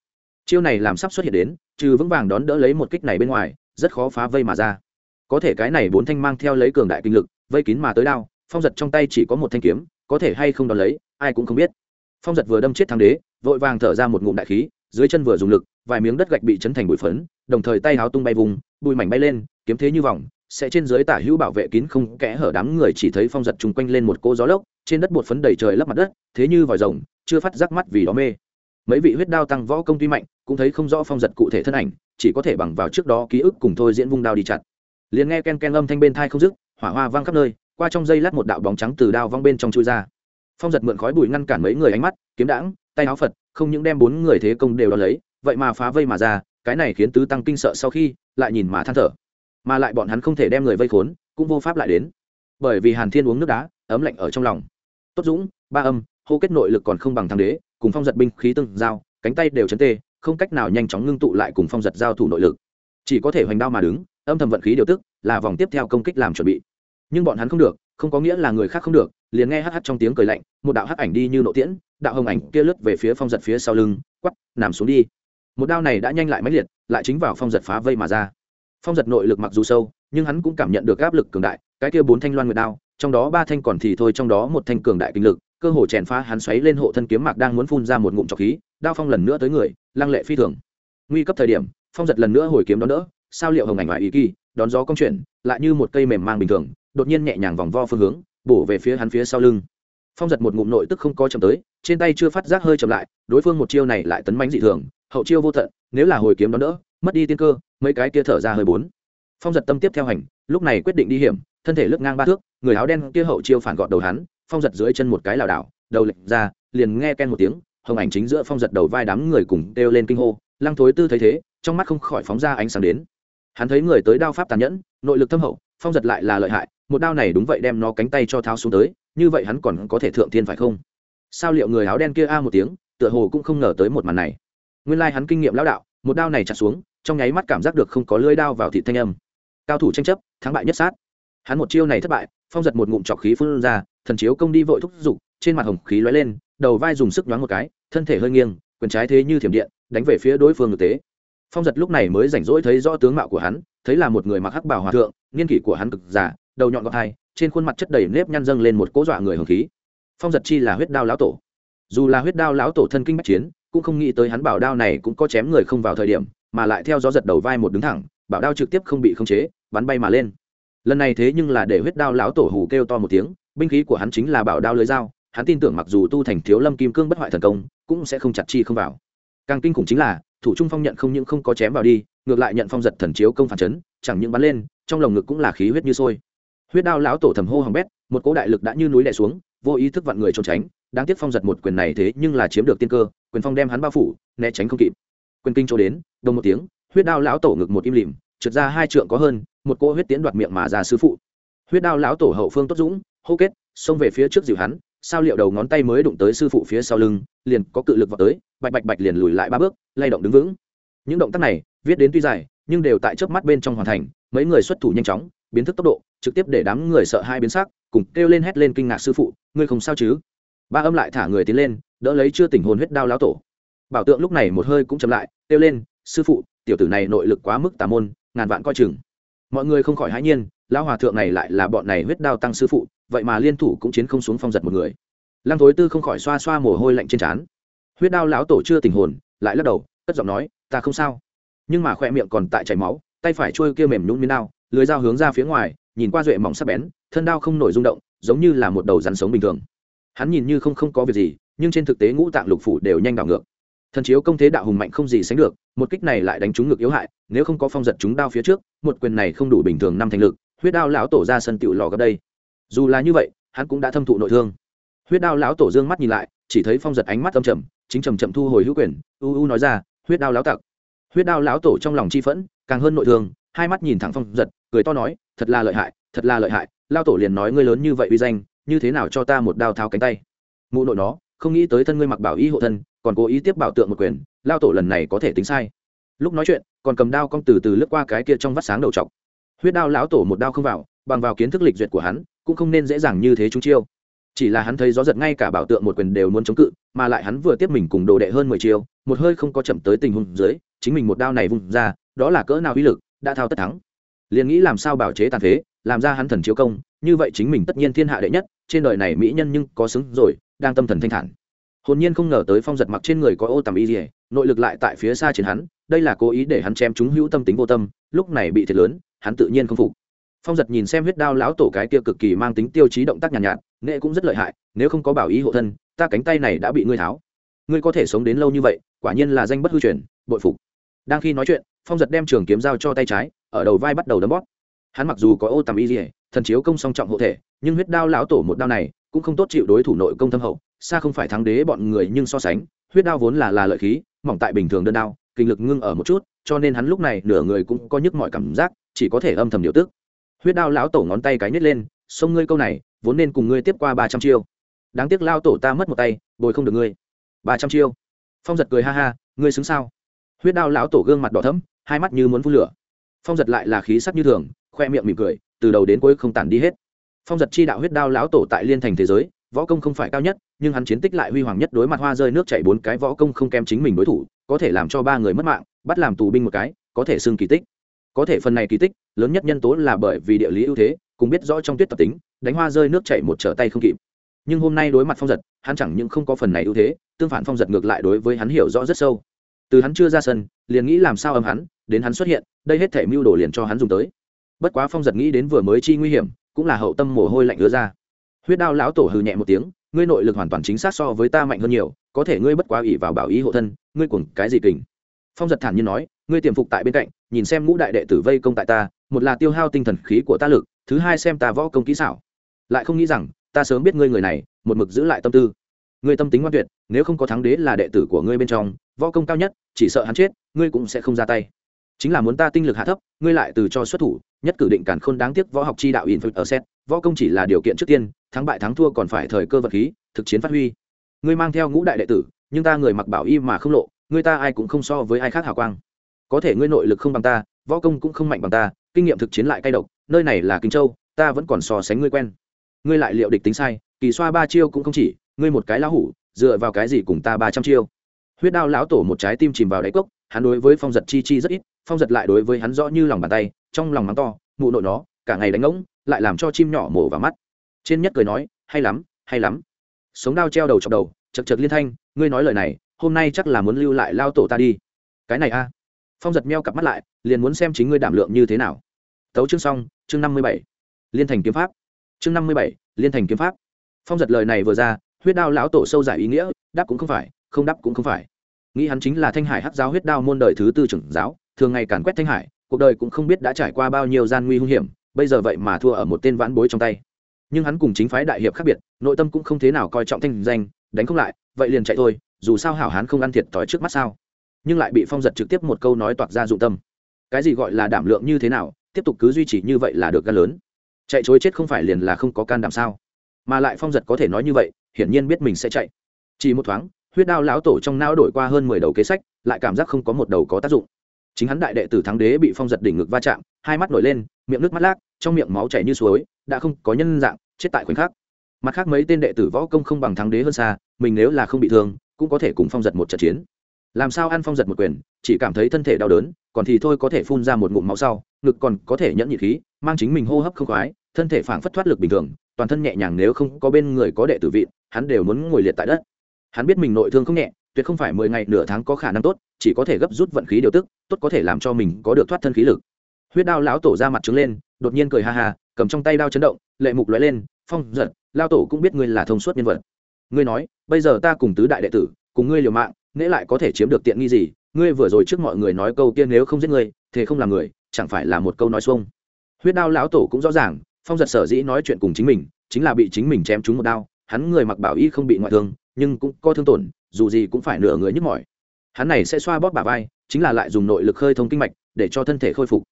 Chiêu này làm sắp xuất hiện đến, trừ vững vàng đón đỡ lấy một kích này bên ngoài, rất khó phá vây mà ra. Có thể cái này bốn thanh mang theo lấy cường đại kinh lực, vây kín mà tới đao, phong giật trong tay chỉ có một thanh kiếm, có thể hay không đón lấy, ai cũng không biết. Phong giật vừa đâm chết thắng đế, vội vàng thở ra một ngụm đại khí dưới chân vừa dùng lực, vài miếng đất gạch bị chấn thành bụi phấn, đồng thời tay háo tung bay vùng, bụi mảnh bay lên, kiếm thế như vòng, sẽ trên dưới tả hữu bảo vệ kín không kẽ hở đám người chỉ thấy phong giật chung quanh lên một cô gió lốc, trên đất bột phấn đầy trời lấp mặt đất, thế như vòi rồng, chưa phát giác mắt vì đó mê. Mấy vị huyết đao tăng võ công tuy mạnh, cũng thấy không rõ phong giật cụ thể thân ảnh, chỉ có thể bằng vào trước đó ký ức cùng thôi diễn vung đao đi chặt. Liền nghe ken ken âm thanh bên thai không dứt, hỏa hoa vang khắp nơi, qua trong dây lát một đạo bóng trắng từ đao văng bên trong chui ra. Phong giật mượn khói bụi ngăn cản mấy người ánh mắt, kiếm đãng tay áo phật, không những đem bốn người thế công đều đo lấy, vậy mà phá vây mà ra, cái này khiến tứ tăng kinh sợ sau khi lại nhìn mà than thở. Mà lại bọn hắn không thể đem người vây khốn, cũng vô pháp lại đến. Bởi vì hàn thiên uống nước đá, ấm lạnh ở trong lòng. Tốt dũng, ba âm, hô kết nội lực còn không bằng thằng đế, cùng phong giật binh khí tương giao, cánh tay đều chấn tê, không cách nào nhanh chóng ngưng tụ lại cùng phong giật giao thủ nội lực. Chỉ có thể hoành đao mà đứng, âm thầm vận khí điều tức, là vòng tiếp theo công kích làm chuẩn bị. Nhưng bọn hắn không được không có nghĩa là người khác không được, liền nghe hh trong tiếng cười lạnh, một đạo hắc ảnh đi như nộ tiễn, đạo hồng ảnh kia lướt về phía phong giật phía sau lưng quắp nằm xuống đi. Một đao này đã nhanh lại mãnh liệt, lại chính vào phong giật phá vây mà ra. Phong giật nội lực mặc dù sâu, nhưng hắn cũng cảm nhận được áp lực cường đại, cái kia bốn thanh loan nguyệt đao, trong đó ba thanh còn thì thôi, trong đó một thanh cường đại kinh lực, cơ hồ chèn phá hắn xoáy lên hộ thân kiếm mạc đang muốn phun ra một ngụm trọc khí, đao phong lần nữa tới người, lăng lệ phi thường. Nguy cấp thời điểm, phong giật lần nữa hồi kiếm đón đỡ, sao liệu hồng ảnh ngoại ý kỳ, đón gió công chuyển, lại như một cây mềm mang bình thường đột nhiên nhẹ nhàng vòng vo phương hướng, bổ về phía hắn phía sau lưng. Phong giật một ngụm nội tức không có chậm tới, trên tay chưa phát giác hơi chậm lại, đối phương một chiêu này lại tấn bánh dị thường, hậu chiêu vô tận, nếu là hồi kiếm đón đỡ, mất đi tiên cơ, mấy cái kia thở ra hơi bốn. Phong giật tâm tiếp theo hành, lúc này quyết định đi hiểm, thân thể lướt ngang ba thước, người áo đen kia hậu chiêu phản gọn đầu hắn, phong giật dưới chân một cái lảo đảo, đầu lệch ra, liền nghe ken một tiếng, hồng ảnh chính giữa phong giật đầu vai đám người cùng đeo lên kinh hô, lăng thối tư thấy thế, trong mắt không khỏi phóng ra ánh sáng đến. Hắn thấy người tới đao pháp tàn nhẫn, nội lực thâm hậu, phong giật lại là lợi hại một đao này đúng vậy đem nó cánh tay cho tháo xuống tới, như vậy hắn còn có thể thượng thiên phải không? Sao liệu người áo đen kia a một tiếng, tựa hồ cũng không ngờ tới một màn này. Nguyên lai、like、hắn kinh nghiệm lão đạo, một đao này chặt xuống, trong nháy mắt cảm giác được không có lưỡi đao vào thị thanh âm. Cao thủ tranh chấp, thắng bại nhất sát. Hắn một chiêu này thất bại, phong giật một ngụm trọc khí phun ra, thần chiếu công đi vội thúc giục, trên mặt hồng khí lóe lên, đầu vai dùng sức nhoáng một cái, thân thể hơi nghiêng, quyền trái thế như thiểm điện, đánh về phía đối phương thực tế. Phong giật lúc này mới rảnh rỗi thấy rõ tướng mạo của hắn, thấy là một người mặc hắc bảo hòa thượng, niên kỷ của hắn cực già đầu nhọn gọt hai, trên khuôn mặt chất đầy nếp nhăn dâng lên một cỗ dọa người hồng khí. Phong giật chi là huyết đao lão tổ. Dù là huyết đao lão tổ thân kinh bách chiến, cũng không nghĩ tới hắn bảo đao này cũng có chém người không vào thời điểm, mà lại theo gió giật đầu vai một đứng thẳng, bảo đao trực tiếp không bị khống chế, bắn bay mà lên. Lần này thế nhưng là để huyết đao lão tổ hù kêu to một tiếng, binh khí của hắn chính là bảo đao lưới dao, hắn tin tưởng mặc dù tu thành thiếu lâm kim cương bất hoại thần công, cũng sẽ không chặt chi không vào. Càng kinh khủng chính là, thủ trung phong nhận không những không có chém vào đi, ngược lại nhận phong giật thần chiếu công phản chấn, chẳng những bắn lên, trong lồng ngực cũng là khí huyết như sôi huyết đao lão tổ thầm hô hỏng bét, một cỗ đại lực đã như núi đè xuống, vô ý thức vặn người trốn tránh, đáng tiếc phong giật một quyền này thế nhưng là chiếm được tiên cơ, quyền phong đem hắn bao phủ, né tránh không kịp. Quyền kinh chỗ đến, đồng một tiếng, huyết đao lão tổ ngực một im lìm, trượt ra hai trượng có hơn, một cỗ huyết tiến đoạt miệng mà ra sư phụ. Huyết đao lão tổ hậu phương tốt dũng, hô kết, xông về phía trước dịu hắn, sao liệu đầu ngón tay mới đụng tới sư phụ phía sau lưng, liền có cự lực vào tới, bạch bạch bạch liền lùi lại ba bước, lay động đứng vững. Những động tác này, viết đến tuy dài, nhưng đều tại trước mắt bên trong hoàn thành, mấy người xuất thủ nhanh chóng biến thức tốc độ, trực tiếp để đám người sợ hai biến sắc, cùng kêu lên hét lên kinh ngạc sư phụ, ngươi không sao chứ? Ba âm lại thả người tiến lên, đỡ lấy chưa tỉnh hồn huyết đao lão tổ. Bảo tượng lúc này một hơi cũng chậm lại, kêu lên, sư phụ, tiểu tử này nội lực quá mức tà môn, ngàn vạn coi chừng. Mọi người không khỏi hãi nhiên, lão hòa thượng này lại là bọn này huyết đao tăng sư phụ, vậy mà liên thủ cũng chiến không xuống phong giật một người. Lăng thối tư không khỏi xoa xoa mồ hôi lạnh trên trán. Huyết đao lão tổ chưa tình hồn, lại lắc đầu, cất giọng nói, ta không sao. Nhưng mà khoe miệng còn tại chảy máu, tay phải trôi kia mềm nhún miếng đao lưới dao hướng ra phía ngoài, nhìn qua duệ mỏng sắc bén, thân đao không nổi rung động, giống như là một đầu rắn sống bình thường. Hắn nhìn như không không có việc gì, nhưng trên thực tế ngũ tạng lục phủ đều nhanh đảo ngược. Thần chiếu công thế đạo hùng mạnh không gì sánh được, một kích này lại đánh trúng ngược yếu hại, nếu không có phong giật chúng đao phía trước, một quyền này không đủ bình thường năm thành lực, huyết đao lão tổ ra sân tựu lò gấp đây. Dù là như vậy, hắn cũng đã thâm thụ nội thương. Huyết đao lão tổ dương mắt nhìn lại, chỉ thấy phong giật ánh mắt âm trầm, chính trầm chậm thu hồi hữu quyền, u u nói ra, huyết đao lão tặc. Huyết đao lão tổ trong lòng chi phẫn, càng hơn nội thương hai mắt nhìn thẳng phong giật, cười to nói, thật là lợi hại, thật là lợi hại, lao tổ liền nói ngươi lớn như vậy uy danh, như thế nào cho ta một đao tháo cánh tay? Mụ nội nó, không nghĩ tới thân ngươi mặc bảo y hộ thân, còn cố ý tiếp bảo tượng một quyền, lao tổ lần này có thể tính sai. Lúc nói chuyện, còn cầm đao cong từ từ lướt qua cái kia trong vắt sáng đầu t huyết đao lão tổ một đao không vào, bằng vào kiến thức lịch duyệt của hắn, cũng không nên dễ dàng như thế chúng chiêu. Chỉ là hắn thấy gió giật ngay cả bảo tượng một quyền đều muốn chống cự, mà lại hắn vừa tiếp mình cùng đồ đệ hơn mười chiêu, một hơi không có chậm tới tình huống dưới, chính mình một đao này vung ra, đó là cỡ nào uy lực đã thao tất thắng. Liền nghĩ làm sao bảo chế tàn phế làm ra hắn thần chiếu công như vậy chính mình tất nhiên thiên hạ đệ nhất trên đời này mỹ nhân nhưng có xứng rồi đang tâm thần thanh thản. Hồn nhiên không ngờ tới phong giật mặc trên người có ô tầm y dỉa nội lực lại tại phía xa trên hắn đây là cố ý để hắn chém chúng hữu tâm tính vô tâm lúc này bị thiệt lớn hắn tự nhiên không phục. Phong giật nhìn xem huyết đao lão tổ cái kia cực kỳ mang tính tiêu chí động tác nhàn nhạt, nhạt nghệ cũng rất lợi hại nếu không có bảo ý hộ thân ta cánh tay này đã bị ngươi tháo. Ngươi có thể sống đến lâu như vậy quả nhiên là danh bất hư truyền bội phục. Đang khi nói chuyện phong giật đem trường kiếm dao cho tay trái, ở đầu vai bắt đầu đấm bóp. Hắn mặc dù có ô tầm y dỉa thần chiếu công song trọng hộ thể, nhưng huyết đao lão tổ một đao này cũng không tốt chịu đối thủ nội công thâm hậu, xa không phải thắng đế bọn người nhưng so sánh, huyết đao vốn là là lợi khí, mỏng tại bình thường đơn đao, kinh lực ngưng ở một chút, cho nên hắn lúc này nửa người cũng có nhức mọi cảm giác, chỉ có thể âm thầm điều tức. Huyết đao lão tổ ngón tay cái nhét lên, xông ngươi câu này, vốn nên cùng ngươi tiếp qua ba trăm chiêu. Đáng tiếc lao tổ ta mất một tay, bồi không được ngươi. Ba trăm chiêu. Phong giật cười ha ha, ngươi xứng sao? Huyết đao lão tổ gương mặt đỏ thấm hai mắt như muốn phun lửa. Phong giật lại là khí sắc như thường, khoe miệng mỉm cười, từ đầu đến cuối không tản đi hết. Phong giật chi đạo huyết đao lão tổ tại liên thành thế giới, võ công không phải cao nhất, nhưng hắn chiến tích lại huy hoàng nhất đối mặt hoa rơi nước chảy bốn cái võ công không kém chính mình đối thủ, có thể làm cho ba người mất mạng, bắt làm tù binh một cái, có thể xưng kỳ tích. Có thể phần này kỳ tích, lớn nhất nhân tố là bởi vì địa lý ưu thế, cùng biết rõ trong tuyết tập tính, đánh hoa rơi nước chảy một trở tay không kịp. Nhưng hôm nay đối mặt phong giật, hắn chẳng những không có phần này ưu thế, tương phản phong giật ngược lại đối với hắn hiểu rõ rất sâu từ hắn chưa ra sân, liền nghĩ làm sao âm hắn, đến hắn xuất hiện, đây hết thể mưu đồ liền cho hắn dùng tới. Bất quá phong giật nghĩ đến vừa mới chi nguy hiểm, cũng là hậu tâm mồ hôi lạnh ứa ra. Huyết đao lão tổ hừ nhẹ một tiếng, ngươi nội lực hoàn toàn chính xác so với ta mạnh hơn nhiều, có thể ngươi bất quá ỷ vào bảo ý hộ thân, ngươi cuồng cái gì kình? Phong giật thản nhiên nói, ngươi tiềm phục tại bên cạnh, nhìn xem ngũ đại đệ tử vây công tại ta, một là tiêu hao tinh thần khí của ta lực, thứ hai xem ta võ công kỹ xảo. Lại không nghĩ rằng, ta sớm biết ngươi người này, một mực giữ lại tâm tư ngươi tâm tính ngoan tuyệt, nếu không có thắng đế là đệ tử của ngươi bên trong, võ công cao nhất, chỉ sợ hắn chết, ngươi cũng sẽ không ra tay. Chính là muốn ta tinh lực hạ thấp, ngươi lại từ cho xuất thủ, nhất cử định cản khôn đáng tiếc võ học chi đạo in ở set võ công chỉ là điều kiện trước tiên, thắng bại thắng thua còn phải thời cơ vật khí, thực chiến phát huy. Ngươi mang theo ngũ đại đệ tử, nhưng ta người mặc bảo y mà không lộ, ngươi ta ai cũng không so với ai khác hào quang. Có thể ngươi nội lực không bằng ta, võ công cũng không mạnh bằng ta, kinh nghiệm thực chiến lại cay độc, nơi này là kinh châu, ta vẫn còn so sánh ngươi quen. Ngươi lại liệu địch tính sai, kỳ xoa ba chiêu cũng không chỉ ngươi một cái lão hủ, dựa vào cái gì cùng ta ba trăm chiêu? Huyết đao lão tổ một trái tim chìm vào đáy cốc, hắn đối với phong giật chi chi rất ít, phong giật lại đối với hắn rõ như lòng bàn tay, trong lòng mắng to, mụ nội nó, cả ngày đánh ngỗng, lại làm cho chim nhỏ mổ vào mắt. Trên nhất cười nói, hay lắm hay lắm. Sống đao treo đầu chọc đầu, chật chật liên thanh, ngươi nói lời này, hôm nay chắc là muốn lưu lại lao tổ ta đi. Cái này a. Phong giật meo cặp mắt lại, liền muốn xem chính ngươi đảm lượng như thế nào. Tấu chương xong, chương năm mươi bảy. Liên thành kiếm pháp. Chương năm mươi bảy, liên thành kiếm pháp. Phong giật lời này vừa ra huyết đao lão tổ sâu giải ý nghĩa, đáp cũng không phải, không đáp cũng không phải. Nghĩ hắn chính là thanh hải hắc giáo huyết đao môn đời thứ tư trưởng giáo, thường ngày càn quét thanh hải, cuộc đời cũng không biết đã trải qua bao nhiêu gian nguy hung hiểm, bây giờ vậy mà thua ở một tên vãn bối trong tay. Nhưng hắn cùng chính phái đại hiệp khác biệt, nội tâm cũng không thế nào coi trọng thanh danh, đánh không lại, vậy liền chạy thôi, dù sao hảo hán không ăn thiệt thòi trước mắt sao. Nhưng lại bị phong giật trực tiếp một câu nói toạc ra dụng tâm. Cái gì gọi là đảm lượng như thế nào, tiếp tục cứ duy trì như vậy là được gan lớn. Chạy chối chết không phải liền là không có can đảm sao? Mà lại phong giật có thể nói như vậy hiển nhiên biết mình sẽ chạy. Chỉ một thoáng, huyết đao lão tổ trong não đổi qua hơn mười đầu kế sách, lại cảm giác không có một đầu có tác dụng. Chính hắn đại đệ tử thắng đế bị phong giật đỉnh ngực va chạm, hai mắt nổi lên, miệng nước mắt lác, trong miệng máu chảy như suối, đã không có nhân dạng, chết tại khoảnh khắc. Mặt khác mấy tên đệ tử võ công không bằng thắng đế hơn xa, mình nếu là không bị thương, cũng có thể cùng phong giật một trận chiến. Làm sao ăn phong giật một quyền, chỉ cảm thấy thân thể đau đớn, còn thì thôi có thể phun ra một ngụm máu sau, ngực còn có thể nhẫn nhị khí, mang chính mình hô hấp không khoái, thân thể phảng phất thoát lực bình thường toàn thân nhẹ nhàng nếu không có bên người có đệ tử vị, hắn đều muốn ngồi liệt tại đất. Hắn biết mình nội thương không nhẹ, tuyệt không phải mười ngày nửa tháng có khả năng tốt, chỉ có thể gấp rút vận khí điều tức, tốt có thể làm cho mình có được thoát thân khí lực. Huyết đao lão tổ ra mặt trứng lên, đột nhiên cười ha ha, cầm trong tay đao chấn động, lệ mục lóe lên, phong, giật lao tổ cũng biết ngươi là thông suốt nhân vật. Ngươi nói, bây giờ ta cùng tứ đại đệ tử, cùng ngươi liều mạng nễ lại có thể chiếm được tiện nghi gì? Ngươi vừa rồi trước mọi người nói câu tiên nếu không giết ngươi, thế không làm người, chẳng phải là một câu nói xuông? Huyết đao lão tổ cũng rõ ràng phong giật sở dĩ nói chuyện cùng chính mình, chính là bị chính mình chém trúng một đao, hắn người mặc bảo y không bị ngoại thương, nhưng cũng có thương tổn, dù gì cũng phải nửa người nhức mỏi. Hắn này sẽ xoa bóp bả vai, chính là lại dùng nội lực khơi thông kinh mạch để cho thân thể khôi phục.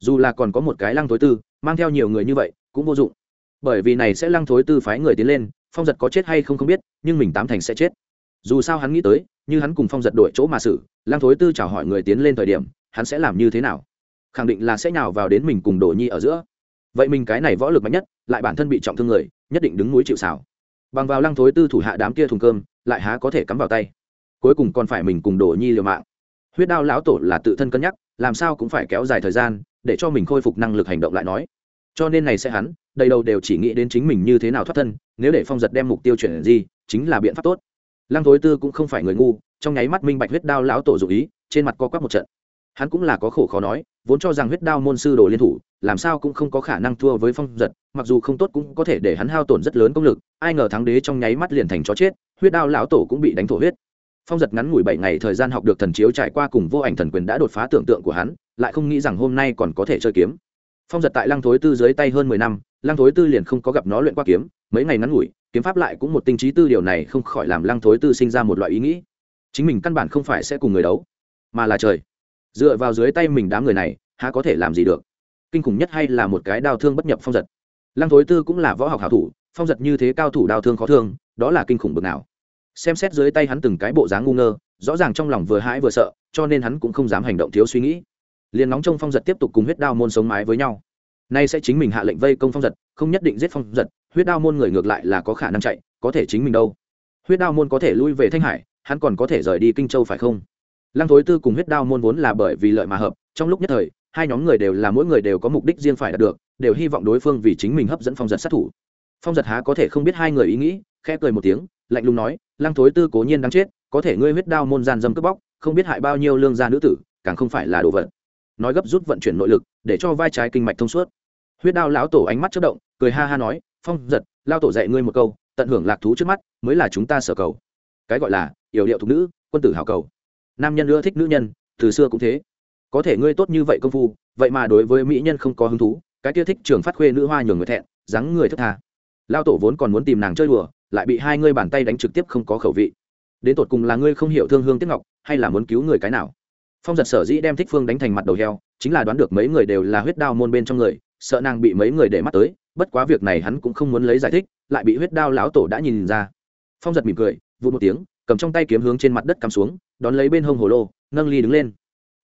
Dù là còn có một cái lăng thối tư, mang theo nhiều người như vậy, cũng vô dụng. Bởi vì này sẽ lăng thối tư phái người tiến lên, phong giật có chết hay không không biết, nhưng mình tám thành sẽ chết. Dù sao hắn nghĩ tới, như hắn cùng phong giật đổi chỗ mà xử, lăng thối tư chào hỏi người tiến lên thời điểm, hắn sẽ làm như thế nào? Khẳng định là sẽ nhào vào đến mình cùng đồ nhi ở giữa vậy mình cái này võ lực mạnh nhất, lại bản thân bị trọng thương người, nhất định đứng núi chịu xảo bằng vào lăng thối tư thủ hạ đám kia thùng cơm, lại há có thể cắm vào tay. Cuối cùng còn phải mình cùng đổ nhi liều mạng. Huyết đao lão tổ là tự thân cân nhắc, làm sao cũng phải kéo dài thời gian, để cho mình khôi phục năng lực hành động lại nói. Cho nên này sẽ hắn, đầy đầu đều chỉ nghĩ đến chính mình như thế nào thoát thân, nếu để phong giật đem mục tiêu chuyển gì chính là biện pháp tốt. Lăng thối tư cũng không phải người ngu, trong nháy mắt minh bạch huyết đao lão tổ dụ ý, trên mặt co quắp một trận hắn cũng là có khổ khó nói, vốn cho rằng huyết đao môn sư đồ liên thủ, làm sao cũng không có khả năng thua với phong giật, mặc dù không tốt cũng có thể để hắn hao tổn rất lớn công lực, ai ngờ thắng đế trong nháy mắt liền thành chó chết, huyết đao lão tổ cũng bị đánh thổ huyết. Phong giật ngắn ngủi bảy ngày thời gian học được thần chiếu trải qua cùng vô ảnh thần quyền đã đột phá tưởng tượng của hắn, lại không nghĩ rằng hôm nay còn có thể chơi kiếm. Phong giật tại lăng thối tư dưới tay hơn mười năm, lăng thối tư liền không có gặp nó luyện qua kiếm, mấy ngày ngắn ngủi, kiếm pháp lại cũng một tinh trí tư, điều này không khỏi làm lăng thối tư sinh ra một loại ý nghĩ. Chính mình căn bản không phải sẽ cùng người đấu, mà là trời dựa vào dưới tay mình đám người này, há có thể làm gì được? Kinh khủng nhất hay là một cái đau thương bất nhập phong giật? Lăng thối tư cũng là võ học hảo thủ, phong giật như thế cao thủ đau thương khó thương, đó là kinh khủng bực nào. Xem xét dưới tay hắn từng cái bộ dáng ngu ngơ, rõ ràng trong lòng vừa hãi vừa sợ, cho nên hắn cũng không dám hành động thiếu suy nghĩ. Liền nóng trong phong giật tiếp tục cùng huyết đao môn sống mái với nhau. Nay sẽ chính mình hạ lệnh vây công phong giật, không nhất định giết phong giật, huyết đao môn người ngược lại là có khả năng chạy, có thể chính mình đâu. Huyết đao môn có thể lui về thanh hải, hắn còn có thể rời đi kinh châu phải không? Lăng thối tư cùng huyết đao môn vốn là bởi vì lợi mà hợp, trong lúc nhất thời, hai nhóm người đều là mỗi người đều có mục đích riêng phải đạt được, đều hy vọng đối phương vì chính mình hấp dẫn phong giật sát thủ. Phong giật há có thể không biết hai người ý nghĩ, khẽ cười một tiếng, lạnh lùng nói, lăng thối tư cố nhiên đáng chết, có thể ngươi huyết đao môn gian dâm cướp bóc, không biết hại bao nhiêu lương gia nữ tử, càng không phải là đồ vật. Nói gấp rút vận chuyển nội lực, để cho vai trái kinh mạch thông suốt. Huyết đao lão tổ ánh mắt chất động, cười ha ha nói, phong giật lao tổ dạy ngươi một câu, tận hưởng lạc thú trước mắt, mới là chúng ta sở cầu. Cái gọi là, yểu điệu thục nữ, quân tử hào cầu nam nhân ưa thích nữ nhân, từ xưa cũng thế. Có thể ngươi tốt như vậy công phu, vậy mà đối với mỹ nhân không có hứng thú, cái kia thích trường phát khuê nữ hoa nhường người thẹn, dáng người thất tha. Lao tổ vốn còn muốn tìm nàng chơi đùa, lại bị hai ngươi bàn tay đánh trực tiếp không có khẩu vị. Đến tột cùng là ngươi không hiểu thương hương tiếc ngọc, hay là muốn cứu người cái nào? Phong giật sở dĩ đem thích phương đánh thành mặt đầu heo, chính là đoán được mấy người đều là huyết đao môn bên trong người, sợ nàng bị mấy người để mắt tới, bất quá việc này hắn cũng không muốn lấy giải thích, lại bị huyết đao lão tổ đã nhìn ra. Phong giật mỉm cười vụ một tiếng, cầm trong tay kiếm hướng trên mặt đất cắm xuống đón lấy bên hông hồ lô, nâng ly đứng lên.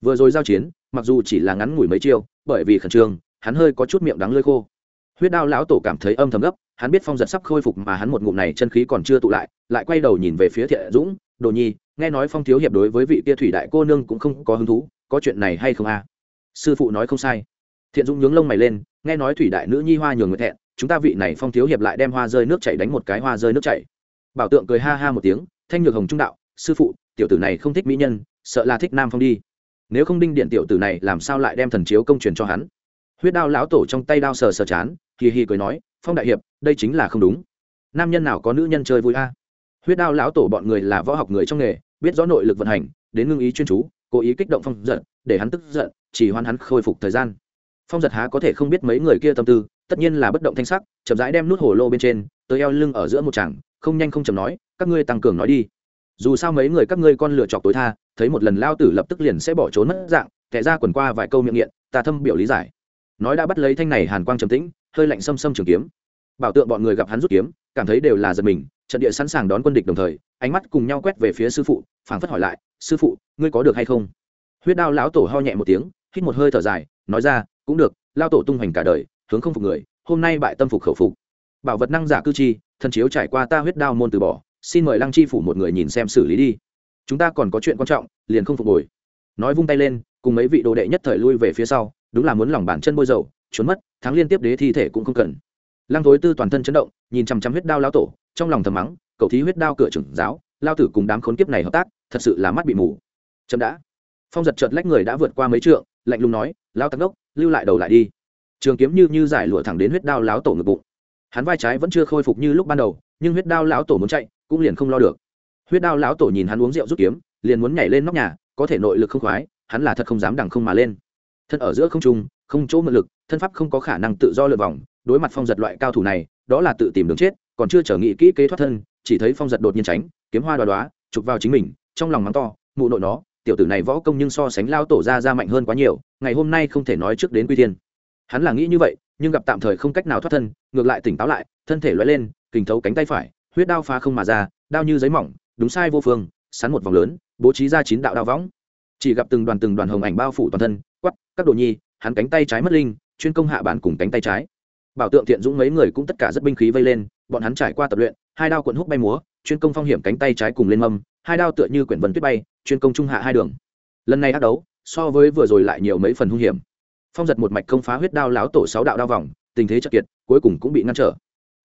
Vừa rồi giao chiến, mặc dù chỉ là ngắn ngủi mấy chiêu, bởi vì khẩn trương, hắn hơi có chút miệng đắng lơi khô. Huyết đao lão tổ cảm thấy âm thầm gấp, hắn biết phong giật sắp khôi phục mà hắn một ngụm này chân khí còn chưa tụ lại lại quay đầu nhìn về phía thiện dũng, đồ nhi, nghe nói phong thiếu hiệp đối với vị kia thủy đại cô nương cũng không có hứng thú, có chuyện này hay không a? À? sư phụ nói không sai. Thiện dũng nhướng lông mày lên, nghe nói thủy đại nữ nhi hoa nhường người thẹn, chúng ta vị này phong thiếu hiệp lại đem hoa rơi nước chảy đánh một cái hoa rơi nước chảy. Bảo tượng cười ha ha một tiếng, thanh nhược hồng trung đạo sư phụ, tiểu tử này không thích mỹ nhân, sợ là thích nam phong đi. Nếu không đinh điện tiểu tử này làm sao lại đem thần chiếu công truyền cho hắn? Huyết đao lão tổ trong tay đao sờ sờ chán, hì hì cười nói, phong đại hiệp, đây chính là không đúng. Nam nhân nào có nữ nhân chơi vui a? Huyết đao lão tổ bọn người là võ học người trong nghề, biết rõ nội lực vận hành, đến ngưng ý chuyên chú, cố ý kích động phong giật để hắn tức giận, chỉ hoan hắn khôi phục thời gian. Phong giật há có thể không biết mấy người kia tâm tư, tất nhiên là bất động thanh sắc, chậm rãi đem nút hồ lô bên trên, tới eo lưng ở giữa một chàng không nhanh không chậm nói, các ngươi tăng cường nói đi dù sao mấy người các ngươi con lựa chọc tối tha, thấy một lần lao tử lập tức liền sẽ bỏ trốn mất dạng, kẻ ra quần qua vài câu miệng nghiện, ta thâm biểu lý giải. Nói đã bắt lấy thanh này hàn quang trầm tĩnh, hơi lạnh xâm xâm trường kiếm. Bảo tượng bọn người gặp hắn rút kiếm, cảm thấy đều là giật mình, trận địa sẵn sàng đón quân địch đồng thời, ánh mắt cùng nhau quét về phía sư phụ, phảng phất hỏi lại, sư phụ, ngươi có được hay không? Huyết đao lão tổ ho nhẹ một tiếng, hít một hơi thở dài, nói ra, cũng được lao tổ tung hoành cả đời, hướng không phục người, hôm nay bại tâm phục khẩu phục. Bảo vật năng giả cư chi, thần chiếu trải qua ta huyết đao môn từ bỏ xin mời lăng chi phủ một người nhìn xem xử lý đi. Chúng ta còn có chuyện quan trọng, liền không phục hồi. Nói vung tay lên, cùng mấy vị đồ đệ nhất thời lui về phía sau, đúng là muốn lòng bàn chân bôi dầu, trốn mất, thắng liên tiếp đế thi thể cũng không cần. Lăng thối tư toàn thân chấn động, nhìn chằm chằm huyết đao lao tổ, trong lòng thầm mắng, cậu thí huyết đao cửa trưởng giáo, lao tử cùng đám khốn kiếp này hợp tác, thật sự là mắt bị mù. Chậm đã. Phong giật chợt lách người đã vượt qua mấy trượng, lạnh lùng nói, lao tắc đốc, lưu lại đầu lại đi. Trường kiếm như như giải lụa thẳng đến huyết đao láo tổ ngực bụng. Hắn vai trái vẫn chưa khôi phục như lúc ban đầu, nhưng huyết đao lão tổ muốn chạy cũng liền không lo được. Huyết đao lão tổ nhìn hắn uống rượu rút kiếm, liền muốn nhảy lên nóc nhà, có thể nội lực không khoái, hắn là thật không dám đằng không mà lên. Thân ở giữa không trung, không chỗ mượn lực, thân pháp không có khả năng tự do lượt vòng, đối mặt phong giật loại cao thủ này, đó là tự tìm đường chết, còn chưa trở nghị kỹ kế thoát thân, chỉ thấy phong giật đột nhiên tránh, kiếm hoa đoá đoá chụp vào chính mình, trong lòng mắng to, mụ nội nó, tiểu tử này võ công nhưng so sánh lao tổ ra ra mạnh hơn quá nhiều, ngày hôm nay không thể nói trước đến quy tiên hắn là nghĩ như vậy, nhưng gặp tạm thời không cách nào thoát thân, ngược lại tỉnh táo lại, thân thể loay lên, kình thấu cánh tay phải huyết đao phá không mà ra, đao như giấy mỏng, đúng sai vô phương, sắn một vòng lớn, bố trí ra chín đạo đao võng. Chỉ gặp từng đoàn từng đoàn hồng ảnh bao phủ toàn thân quắp các đồ nhi, hắn cánh tay trái mất linh, chuyên công hạ bản cùng cánh tay trái. Bảo tượng thiện dũng mấy người cũng tất cả rất binh khí vây lên, bọn hắn trải qua tập luyện, hai đao cuộn hút bay múa, chuyên công phong hiểm cánh tay trái cùng lên mâm, hai đao tựa như quyển vân tuyết bay, chuyên công trung hạ hai đường. Lần này ác đấu, so với vừa rồi lại nhiều mấy phần hung hiểm. Phong giật một mạch công phá huyết đao láo tổ sáu đạo đao vòng, tình thế chật kiệt, cuối cùng cũng bị ngăn trở.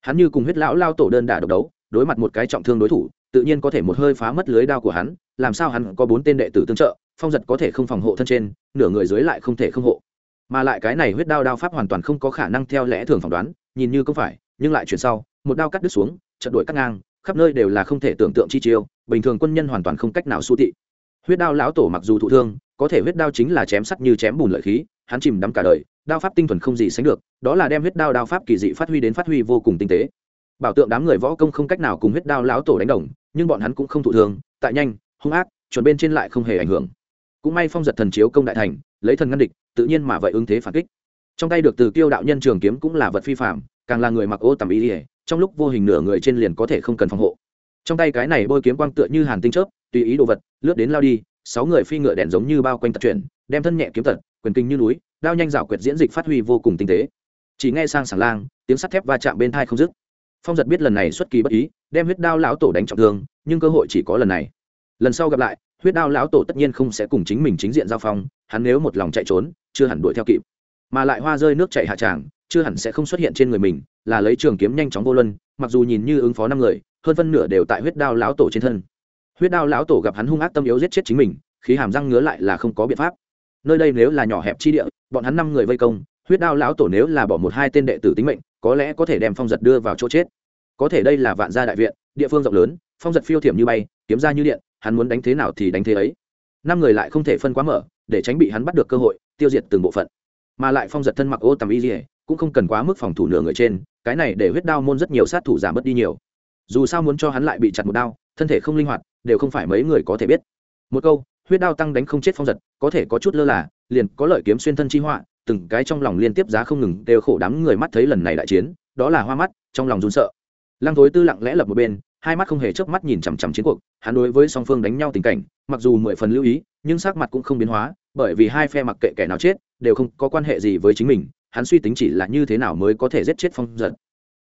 Hắn như cùng huyết lão lao tổ đơn đả độc đấu đối mặt một cái trọng thương đối thủ, tự nhiên có thể một hơi phá mất lưới đao của hắn, làm sao hắn có bốn tên đệ tử tương trợ, phong giật có thể không phòng hộ thân trên, nửa người dưới lại không thể không hộ. Mà lại cái này huyết đao đao pháp hoàn toàn không có khả năng theo lẽ thường phỏng đoán, nhìn như không phải, nhưng lại chuyển sau, một đao cắt đứt xuống, trận đuổi cắt ngang, khắp nơi đều là không thể tưởng tượng chi chiêu, bình thường quân nhân hoàn toàn không cách nào su thị huyết đao lão tổ mặc dù thụ thương, có thể huyết đao chính là chém sắt như chém bùn lợi khí, hắn chìm đắm cả đời, đao pháp tinh thuần không gì sánh được, đó là đem huyết đao đao pháp kỳ dị phát huy đến phát huy vô cùng tinh tế bảo tượng đám người võ công không cách nào cùng huyết đao lão tổ đánh đồng, nhưng bọn hắn cũng không thụ thương, tại nhanh, hung ác, chuẩn bên trên lại không hề ảnh hưởng. Cũng may phong giật thần chiếu công đại thành, lấy thần ngăn địch, tự nhiên mà vậy ứng thế phản kích. Trong tay được từ kiêu đạo nhân trường kiếm cũng là vật phi phạm, càng là người mặc ô tầm ý ỉa trong lúc vô hình nửa người trên liền có thể không cần phòng hộ. Trong tay cái này bôi kiếm quang tựa như hàn tinh chớp, tùy ý đồ vật, lướt đến lao đi, sáu người phi ngựa đèn giống như bao quanh tật chuyển, đem thân nhẹ kiếm tật, quyền kinh như núi, đao nhanh rào quyệt diễn dịch phát huy vô cùng tinh tế. Chỉ nghe sang sảng lang, tiếng sắt thép va chạm bên thai không dứt phong giật biết lần này xuất kỳ bất ý, đem huyết đao lão tổ đánh trọng thương, nhưng cơ hội chỉ có lần này. Lần sau gặp lại, huyết đao lão tổ tất nhiên không sẽ cùng chính mình chính diện giao phong, hắn nếu một lòng chạy trốn, chưa hẳn đuổi theo kịp. Mà lại hoa rơi nước chạy hạ tràng, chưa hẳn sẽ không xuất hiện trên người mình, là lấy trường kiếm nhanh chóng vô luân, mặc dù nhìn như ứng phó năm người, hơn phân nửa đều tại huyết đao lão tổ trên thân. Huyết đao lão tổ gặp hắn hung ác tâm yếu giết chết chính mình, khí hàm răng ngứa lại là không có biện pháp. Nơi đây nếu là nhỏ hẹp chi địa, bọn hắn năm người vây công, huyết đao lão tổ nếu là bỏ một hai tên đệ tử tính mệnh có lẽ có thể đem phong giật đưa vào chỗ chết. Có thể đây là vạn gia đại viện, địa phương rộng lớn, phong giật phiêu thiểm như bay, kiếm ra như điện, hắn muốn đánh thế nào thì đánh thế ấy. Năm người lại không thể phân quá mở, để tránh bị hắn bắt được cơ hội, tiêu diệt từng bộ phận. Mà lại phong giật thân mặc ô tầm y dỉa cũng không cần quá mức phòng thủ nửa người trên, cái này để huyết đao môn rất nhiều sát thủ giảm mất đi nhiều. Dù sao muốn cho hắn lại bị chặt một đao, thân thể không linh hoạt, đều không phải mấy người có thể biết. Một câu, huyết đao tăng đánh không chết phong giật, có thể có chút lơ là, liền có lợi kiếm xuyên thân chi họa từng cái trong lòng liên tiếp giá không ngừng đều khổ đám người mắt thấy lần này đại chiến, đó là hoa mắt, trong lòng run sợ. Lăng thối tư lặng lẽ lập một bên, hai mắt không hề chớp mắt nhìn chằm chằm chiến cuộc, hắn đối với song phương đánh nhau tình cảnh, mặc dù mười phần lưu ý, nhưng sắc mặt cũng không biến hóa, bởi vì hai phe mặc kệ kẻ nào chết, đều không có quan hệ gì với chính mình, hắn suy tính chỉ là như thế nào mới có thể giết chết phong giật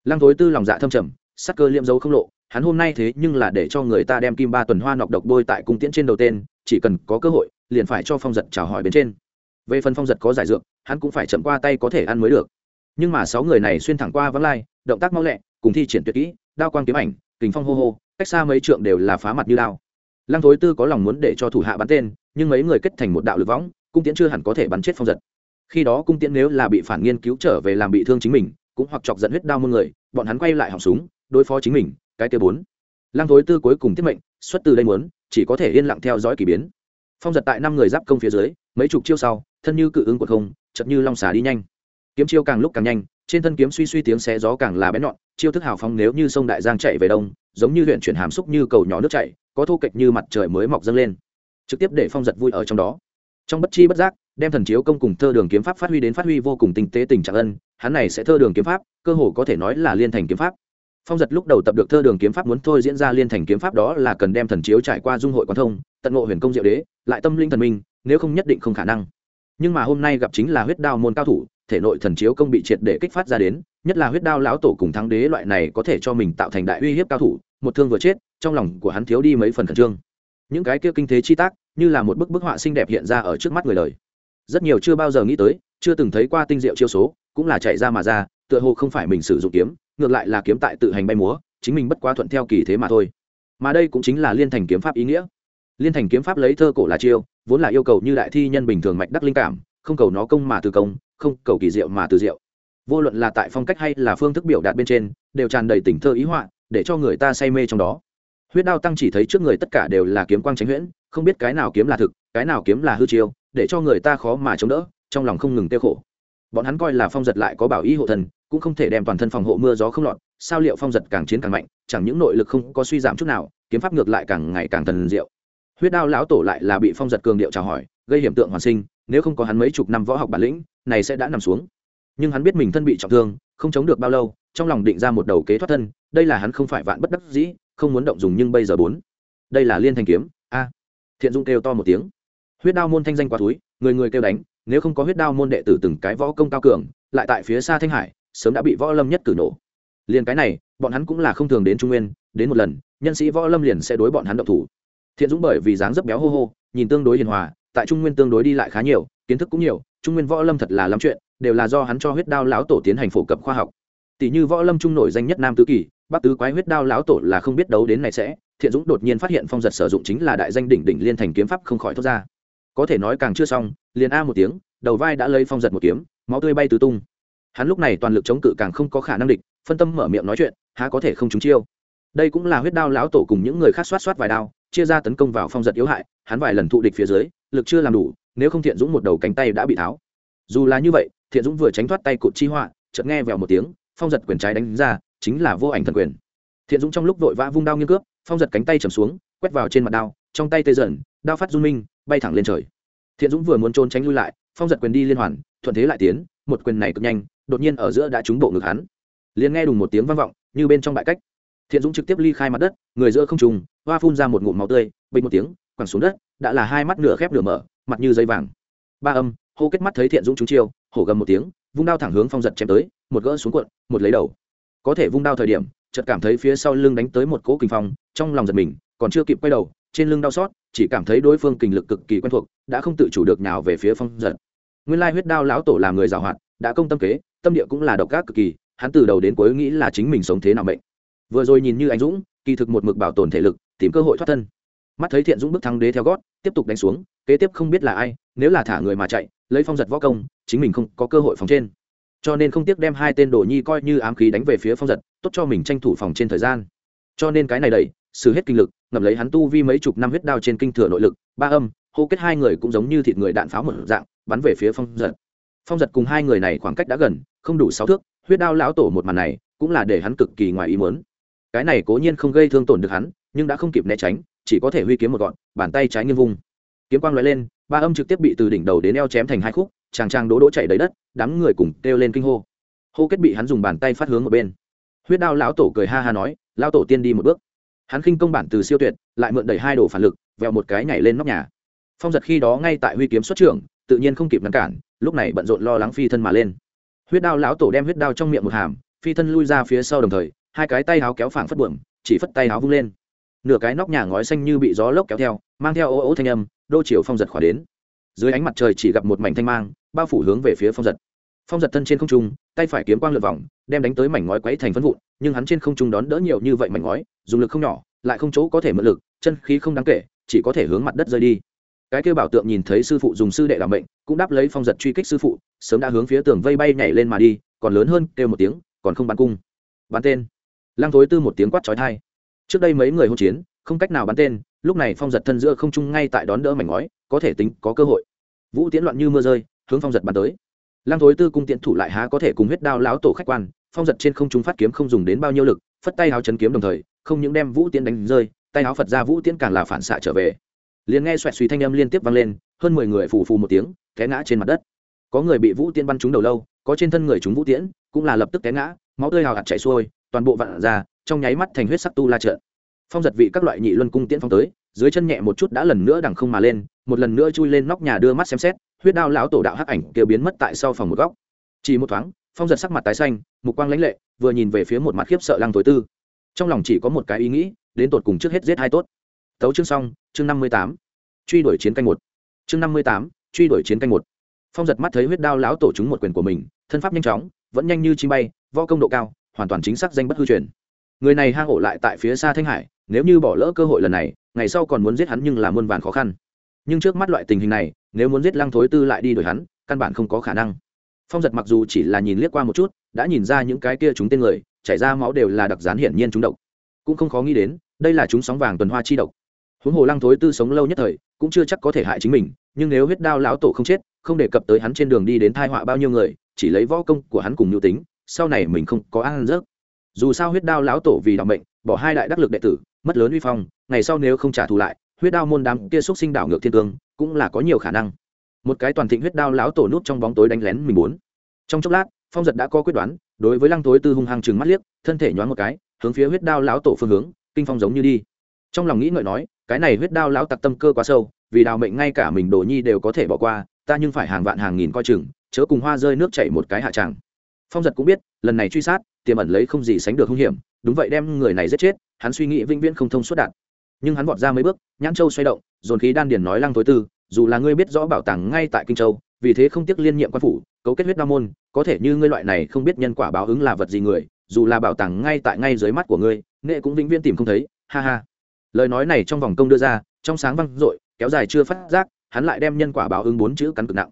lăng thối tư lòng dạ thâm trầm, sắc cơ liệm dấu không lộ, hắn hôm nay thế nhưng là để cho người ta đem kim ba tuần hoa nọc độc bôi tại cung tiễn trên đầu tên, chỉ cần có cơ hội, liền phải cho phong giật chào hỏi bên trên về phần phong giật có giải dược, hắn cũng phải chậm qua tay có thể ăn mới được. Nhưng mà sáu người này xuyên thẳng qua vắng lai, động tác mau lẹ, cùng thi triển tuyệt kỹ, đao quang kiếm ảnh, kình phong hô hô, cách xa mấy trượng đều là phá mặt như đao. Lăng thối tư có lòng muốn để cho thủ hạ bắn tên, nhưng mấy người kết thành một đạo lực võng, cung tiễn chưa hẳn có thể bắn chết phong giật. Khi đó cung tiễn nếu là bị phản nghiên cứu trở về làm bị thương chính mình, cũng hoặc chọc dẫn huyết đao muôn người, bọn hắn quay lại họng súng, đối phó chính mình, cái kia bốn. Lăng thối tư cuối cùng tiết mệnh, xuất từ đây muốn, chỉ có thể yên lặng theo dõi k ỳ biến. Phong giật tại năm người giáp công phía dưới, mấy chục chiêu sau thân như cự ứng của không, chật như long xà đi nhanh. Kiếm chiêu càng lúc càng nhanh, trên thân kiếm suy suy tiếng xé gió càng là bén nhọn, chiêu thức hào phong nếu như sông đại giang chạy về đông, giống như huyện chuyển hàm xúc như cầu nhỏ nước chảy, có thô kệch như mặt trời mới mọc dâng lên. Trực tiếp để phong giật vui ở trong đó. Trong bất chi bất giác, đem thần chiếu công cùng thơ đường kiếm pháp phát huy đến phát huy vô cùng tinh tế tình trạng ân, hắn này sẽ thơ đường kiếm pháp, cơ hồ có thể nói là liên thành kiếm pháp. Phong giật lúc đầu tập được thơ đường kiếm pháp muốn thôi diễn ra liên thành kiếm pháp đó là cần đem thần chiếu trải qua dung hội quan thông, tận ngộ huyền công diệu đế, lại tâm linh thần minh, nếu không nhất định không khả năng nhưng mà hôm nay gặp chính là huyết đao môn cao thủ, thể nội thần chiếu công bị triệt để kích phát ra đến, nhất là huyết đao lão tổ cùng thắng đế loại này có thể cho mình tạo thành đại uy hiếp cao thủ, một thương vừa chết, trong lòng của hắn thiếu đi mấy phần khẩn trương. Những cái kia kinh thế chi tác, như là một bức bức họa xinh đẹp hiện ra ở trước mắt người đời. Rất nhiều chưa bao giờ nghĩ tới, chưa từng thấy qua tinh diệu chiêu số, cũng là chạy ra mà ra, tựa hồ không phải mình sử dụng kiếm, ngược lại là kiếm tại tự hành bay múa, chính mình bất quá thuận theo kỳ thế mà thôi. Mà đây cũng chính là liên thành kiếm pháp ý nghĩa. Liên thành kiếm pháp lấy thơ cổ là chiêu vốn là yêu cầu như đại thi nhân bình thường mạch đắc linh cảm, không cầu nó công mà từ công, không cầu kỳ diệu mà từ diệu. Vô luận là tại phong cách hay là phương thức biểu đạt bên trên, đều tràn đầy tình thơ ý họa, để cho người ta say mê trong đó. Huyết đao tăng chỉ thấy trước người tất cả đều là kiếm quang tránh huyễn, không biết cái nào kiếm là thực, cái nào kiếm là hư chiêu, để cho người ta khó mà chống đỡ, trong lòng không ngừng tiêu khổ. Bọn hắn coi là phong giật lại có bảo ý hộ thần, cũng không thể đem toàn thân phòng hộ mưa gió không lọt, sao liệu phong giật càng chiến càng mạnh, chẳng những nội lực không có suy giảm chút nào, kiếm pháp ngược lại càng ngày càng thần diệu huyết đao lão tổ lại là bị phong giật cường điệu chào hỏi, gây hiểm tượng hoàn sinh, nếu không có hắn mấy chục năm võ học bản lĩnh, này sẽ đã nằm xuống. Nhưng hắn biết mình thân bị trọng thương, không chống được bao lâu, trong lòng định ra một đầu kế thoát thân, đây là hắn không phải vạn bất đắc dĩ, không muốn động dùng nhưng bây giờ bốn. Đây là liên thanh kiếm, a. À. Thiện dung kêu to một tiếng. Huyết đao môn thanh danh quá túi người người kêu đánh, nếu không có huyết đao môn đệ tử từng cái võ công cao cường, lại tại phía xa thanh hải, sớm đã bị võ lâm nhất cử nổ. Liền cái này, bọn hắn cũng là không thường đến trung nguyên, đến một lần, nhân sĩ võ lâm liền sẽ đối bọn hắn động thủ thiện dũng bởi vì dáng dấp béo hô hô, nhìn tương đối hiền hòa, tại trung nguyên tương đối đi lại khá nhiều, kiến thức cũng nhiều, trung nguyên võ lâm thật là lắm chuyện, đều là do hắn cho huyết đao lão tổ tiến hành phổ cập khoa học. Tỷ như võ lâm trung nổi danh nhất nam tứ kỳ, bắc tứ quái huyết đao lão tổ là không biết đấu đến này sẽ, thiện dũng đột nhiên phát hiện phong giật sử dụng chính là đại danh đỉnh đỉnh liên thành kiếm pháp không khỏi thoát ra. Có thể nói càng chưa xong, liền a một tiếng, đầu vai đã lấy phong giật một kiếm, máu tươi bay tứ tung. Hắn lúc này toàn lực chống cự càng không có khả năng địch, phân tâm mở miệng nói chuyện, há có thể không trúng chiêu. Đây cũng là huyết đao lão tổ cùng những người khác xoát xoát vài đao chia ra tấn công vào phong giật yếu hại, hắn vài lần thụ địch phía dưới, lực chưa làm đủ, nếu không thiện dũng một đầu cánh tay đã bị tháo. Dù là như vậy, thiện dũng vừa tránh thoát tay cụt chi họa, chợt nghe vèo một tiếng, phong giật quyền trái đánh ra, chính là vô ảnh thần quyền. Thiện dũng trong lúc vội vã vung đao nghiêng cướp, phong giật cánh tay chầm xuống, quét vào trên mặt đao, trong tay tê dần, đao phát run minh, bay thẳng lên trời. Thiện dũng vừa muốn trốn tránh lui lại, phong giật quyền đi liên hoàn, thuận thế lại tiến, một quyền này cực nhanh, đột nhiên ở giữa đã trúng bộ ngực hắn. Liền nghe đùng một tiếng vang vọng, như bên trong bãi cách thiện dũng trực tiếp ly khai mặt đất, người giữa không trùng hoa phun ra một ngụm máu tươi, bình một tiếng, quẳng xuống đất, đã là hai mắt nửa khép nửa mở, mặt như dây vàng. Ba âm, hô kết mắt thấy thiện dũng trúng chiêu, hổ gầm một tiếng, vung đao thẳng hướng phong giật chém tới, một gỡ xuống cuộn, một lấy đầu. Có thể vung đao thời điểm, chợt cảm thấy phía sau lưng đánh tới một cỗ kinh phong, trong lòng giật mình, còn chưa kịp quay đầu, trên lưng đau xót, chỉ cảm thấy đối phương kình lực cực kỳ quen thuộc, đã không tự chủ được nào về phía phong giật. Nguyên lai huyết đao lão tổ làm người giàu hoạt đã công tâm kế, tâm địa cũng là độc ác cực kỳ, hắn từ đầu đến cuối nghĩ là chính mình sống thế nào mệnh vừa rồi nhìn như anh dũng, kỳ thực một mực bảo tồn thể lực, tìm cơ hội thoát thân. Mắt thấy thiện dũng bước thắng đế theo gót, tiếp tục đánh xuống, kế tiếp không biết là ai, nếu là thả người mà chạy, lấy phong giật võ công, chính mình không có cơ hội phòng trên. Cho nên không tiếc đem hai tên đồ nhi coi như ám khí đánh về phía phong giật, tốt cho mình tranh thủ phòng trên thời gian. Cho nên cái này đẩy xử hết kinh lực, ngậm lấy hắn tu vi mấy chục năm huyết đao trên kinh thừa nội lực, ba âm, hô kết hai người cũng giống như thịt người đạn pháo một dạng, bắn về phía phong giật. Phong giật cùng hai người này khoảng cách đã gần, không đủ sáu thước, huyết đao lão tổ một màn này, cũng là để hắn cực kỳ ngoài ý muốn cái này cố nhiên không gây thương tổn được hắn, nhưng đã không kịp né tránh, chỉ có thể huy kiếm một gọn, bàn tay trái nghiêng vung. Kiếm quang lóe lên, ba âm trực tiếp bị từ đỉnh đầu đến eo chém thành hai khúc, chàng trang đỗ đỗ chạy đầy đất, đám người cùng kêu lên kinh hô. Hô kết bị hắn dùng bàn tay phát hướng một bên. Huyết đao lão tổ cười ha ha nói, lão tổ tiên đi một bước. Hắn khinh công bản từ siêu tuyệt, lại mượn đẩy hai đồ phản lực vẹo một cái nhảy lên nóc nhà. Phong giật khi đó ngay tại huy kiếm xuất trưởng, tự nhiên không kịp ngăn cản, lúc này bận rộn lo lắng phi thân mà lên. Huyết đao lão tổ đem huyết đao trong miệng một hàm, phi thân lui ra phía sau đồng thời hai cái tay háo kéo phảng phất buồm, chỉ phất tay háo vung lên. Nửa cái nóc nhà ngói xanh như bị gió lốc kéo theo, mang theo ô ô thanh âm, đô chiều phong giật khỏa đến. Dưới ánh mặt trời chỉ gặp một mảnh thanh mang, bao phủ hướng về phía phong giật. Phong giật thân trên không trung, tay phải kiếm quang lượt vòng, đem đánh tới mảnh ngói quấy thành phân vụn, nhưng hắn trên không trung đón đỡ nhiều như vậy mảnh ngói, dùng lực không nhỏ, lại không chỗ có thể mượn lực, chân khí không đáng kể, chỉ có thể hướng mặt đất rơi đi. Cái kêu bảo tượng nhìn thấy sư phụ dùng sư đệ làm bệnh cũng đáp lấy phong giật truy kích sư phụ, sớm đã hướng phía tường vây bay nhảy lên mà đi, còn lớn hơn kêu một tiếng, còn không bắn cung. Bắn tên lăng thối tư một tiếng quát trói thai trước đây mấy người hôn chiến, không cách nào bắn tên, lúc này phong giật thân giữa không trung ngay tại đón đỡ mảnh ngói, có thể tính có cơ hội. Vũ tiễn loạn như mưa rơi, hướng phong giật bắn tới. Lăng thối tư cung tiễn thủ lại há có thể cùng huyết đao láo tổ khách quan, phong giật trên không trung phát kiếm không dùng đến bao nhiêu lực, phất tay háo chấn kiếm đồng thời, không những đem vũ tiễn đánh rơi, tay háo phật ra vũ tiễn càng là phản xạ trở về. Liền nghe xoẹt suy thanh âm liên tiếp vang lên, hơn mười người phù phù một tiếng, té ngã trên mặt đất. Có người bị vũ tiễn bắn trúng đầu lâu, có trên thân người chúng vũ tiễn, cũng là lập tức té ngã, máu tươi hào hạt chảy xuôi toàn bộ vạn ra, trong nháy mắt thành huyết sắc tu la trợn. Phong giật vị các loại nhị luân cung tiễn phong tới, dưới chân nhẹ một chút đã lần nữa đằng không mà lên, một lần nữa chui lên nóc nhà đưa mắt xem xét, huyết đao lão tổ đạo hắc ảnh kia biến mất tại sau phòng một góc. Chỉ một thoáng, phong giật sắc mặt tái xanh, mục quang lãnh lệ, vừa nhìn về phía một mặt khiếp sợ lăng tối tư. Trong lòng chỉ có một cái ý nghĩ, đến tột cùng trước hết giết hai tốt. Tấu chương xong, chương năm mươi tám. Truy đuổi chiến canh một. Chương năm mươi tám, truy đuổi chiến canh một. Phong giật mắt thấy huyết đao lão tổ chúng một quyền của mình, thân pháp nhanh chóng, vẫn nhanh như chim bay, võ công độ cao hoàn toàn chính xác danh bất hư truyền. Người này hang ổ lại tại phía xa thanh hải, nếu như bỏ lỡ cơ hội lần này, ngày sau còn muốn giết hắn nhưng là muôn vàn khó khăn. Nhưng trước mắt loại tình hình này, nếu muốn giết lăng thối tư lại đi đuổi hắn, căn bản không có khả năng. Phong giật mặc dù chỉ là nhìn liếc qua một chút, đã nhìn ra những cái kia chúng tên người, chảy ra máu đều là đặc rán hiển nhiên chúng độc. Cũng không khó nghĩ đến, đây là chúng sóng vàng tuần hoa chi độc. Huống hồ lăng thối tư sống lâu nhất thời, cũng chưa chắc có thể hại chính mình, nhưng nếu huyết đao lão tổ không chết, không đề cập tới hắn trên đường đi đến thai họa bao nhiêu người, chỉ lấy võ công của hắn cùng nhu tính sau này mình không có ăn rớt dù sao huyết đao lão tổ vì đ mệnh bệnh bỏ hai đại đắc lực đệ tử, mất lớn uy phong, ngày sau nếu không trả thù lại, huyết đao môn đám kia xúc sinh đảo ngược thiên cương, cũng là có nhiều khả năng. Một cái toàn thịnh huyết đao lão tổ nút trong bóng tối đánh lén mình muốn. Trong chốc lát, phong giật đã có quyết đoán, đối với lăng tối tư hung hăng chừng mắt liếc, thân thể nhoáng một cái, hướng phía huyết đao lão tổ phương hướng, kinh phong giống như đi. Trong lòng nghĩ ngợi nói, cái này huyết đao lão tặc tâm cơ quá sâu, vì đào mệnh ngay cả mình đồ nhi đều có thể bỏ qua, ta nhưng phải hàng vạn hàng nghìn coi chừng, chớ cùng hoa rơi nước chảy một cái hạ tràng phong giật cũng biết, lần này truy sát, tiềm ẩn lấy không gì sánh được hung hiểm, đúng vậy đem người này giết chết, hắn suy nghĩ vĩnh viễn không thông suốt đạt. Nhưng hắn vọt ra mấy bước, nhãn châu xoay động, dồn khí đan điền nói lăng tối tư, dù là ngươi biết rõ bảo tàng ngay tại kinh châu, vì thế không tiếc liên nhiệm quan phủ, cấu kết huyết đa môn, có thể như ngươi loại này không biết nhân quả báo ứng là vật gì người, dù là bảo tàng ngay tại ngay dưới mắt của ngươi nghệ cũng vĩnh viễn tìm không thấy, ha ha. Lời nói này trong vòng công đưa ra, trong sáng văng dội, kéo dài chưa phát giác, hắn lại đem nhân quả báo ứng bốn chữ cắn cực nặng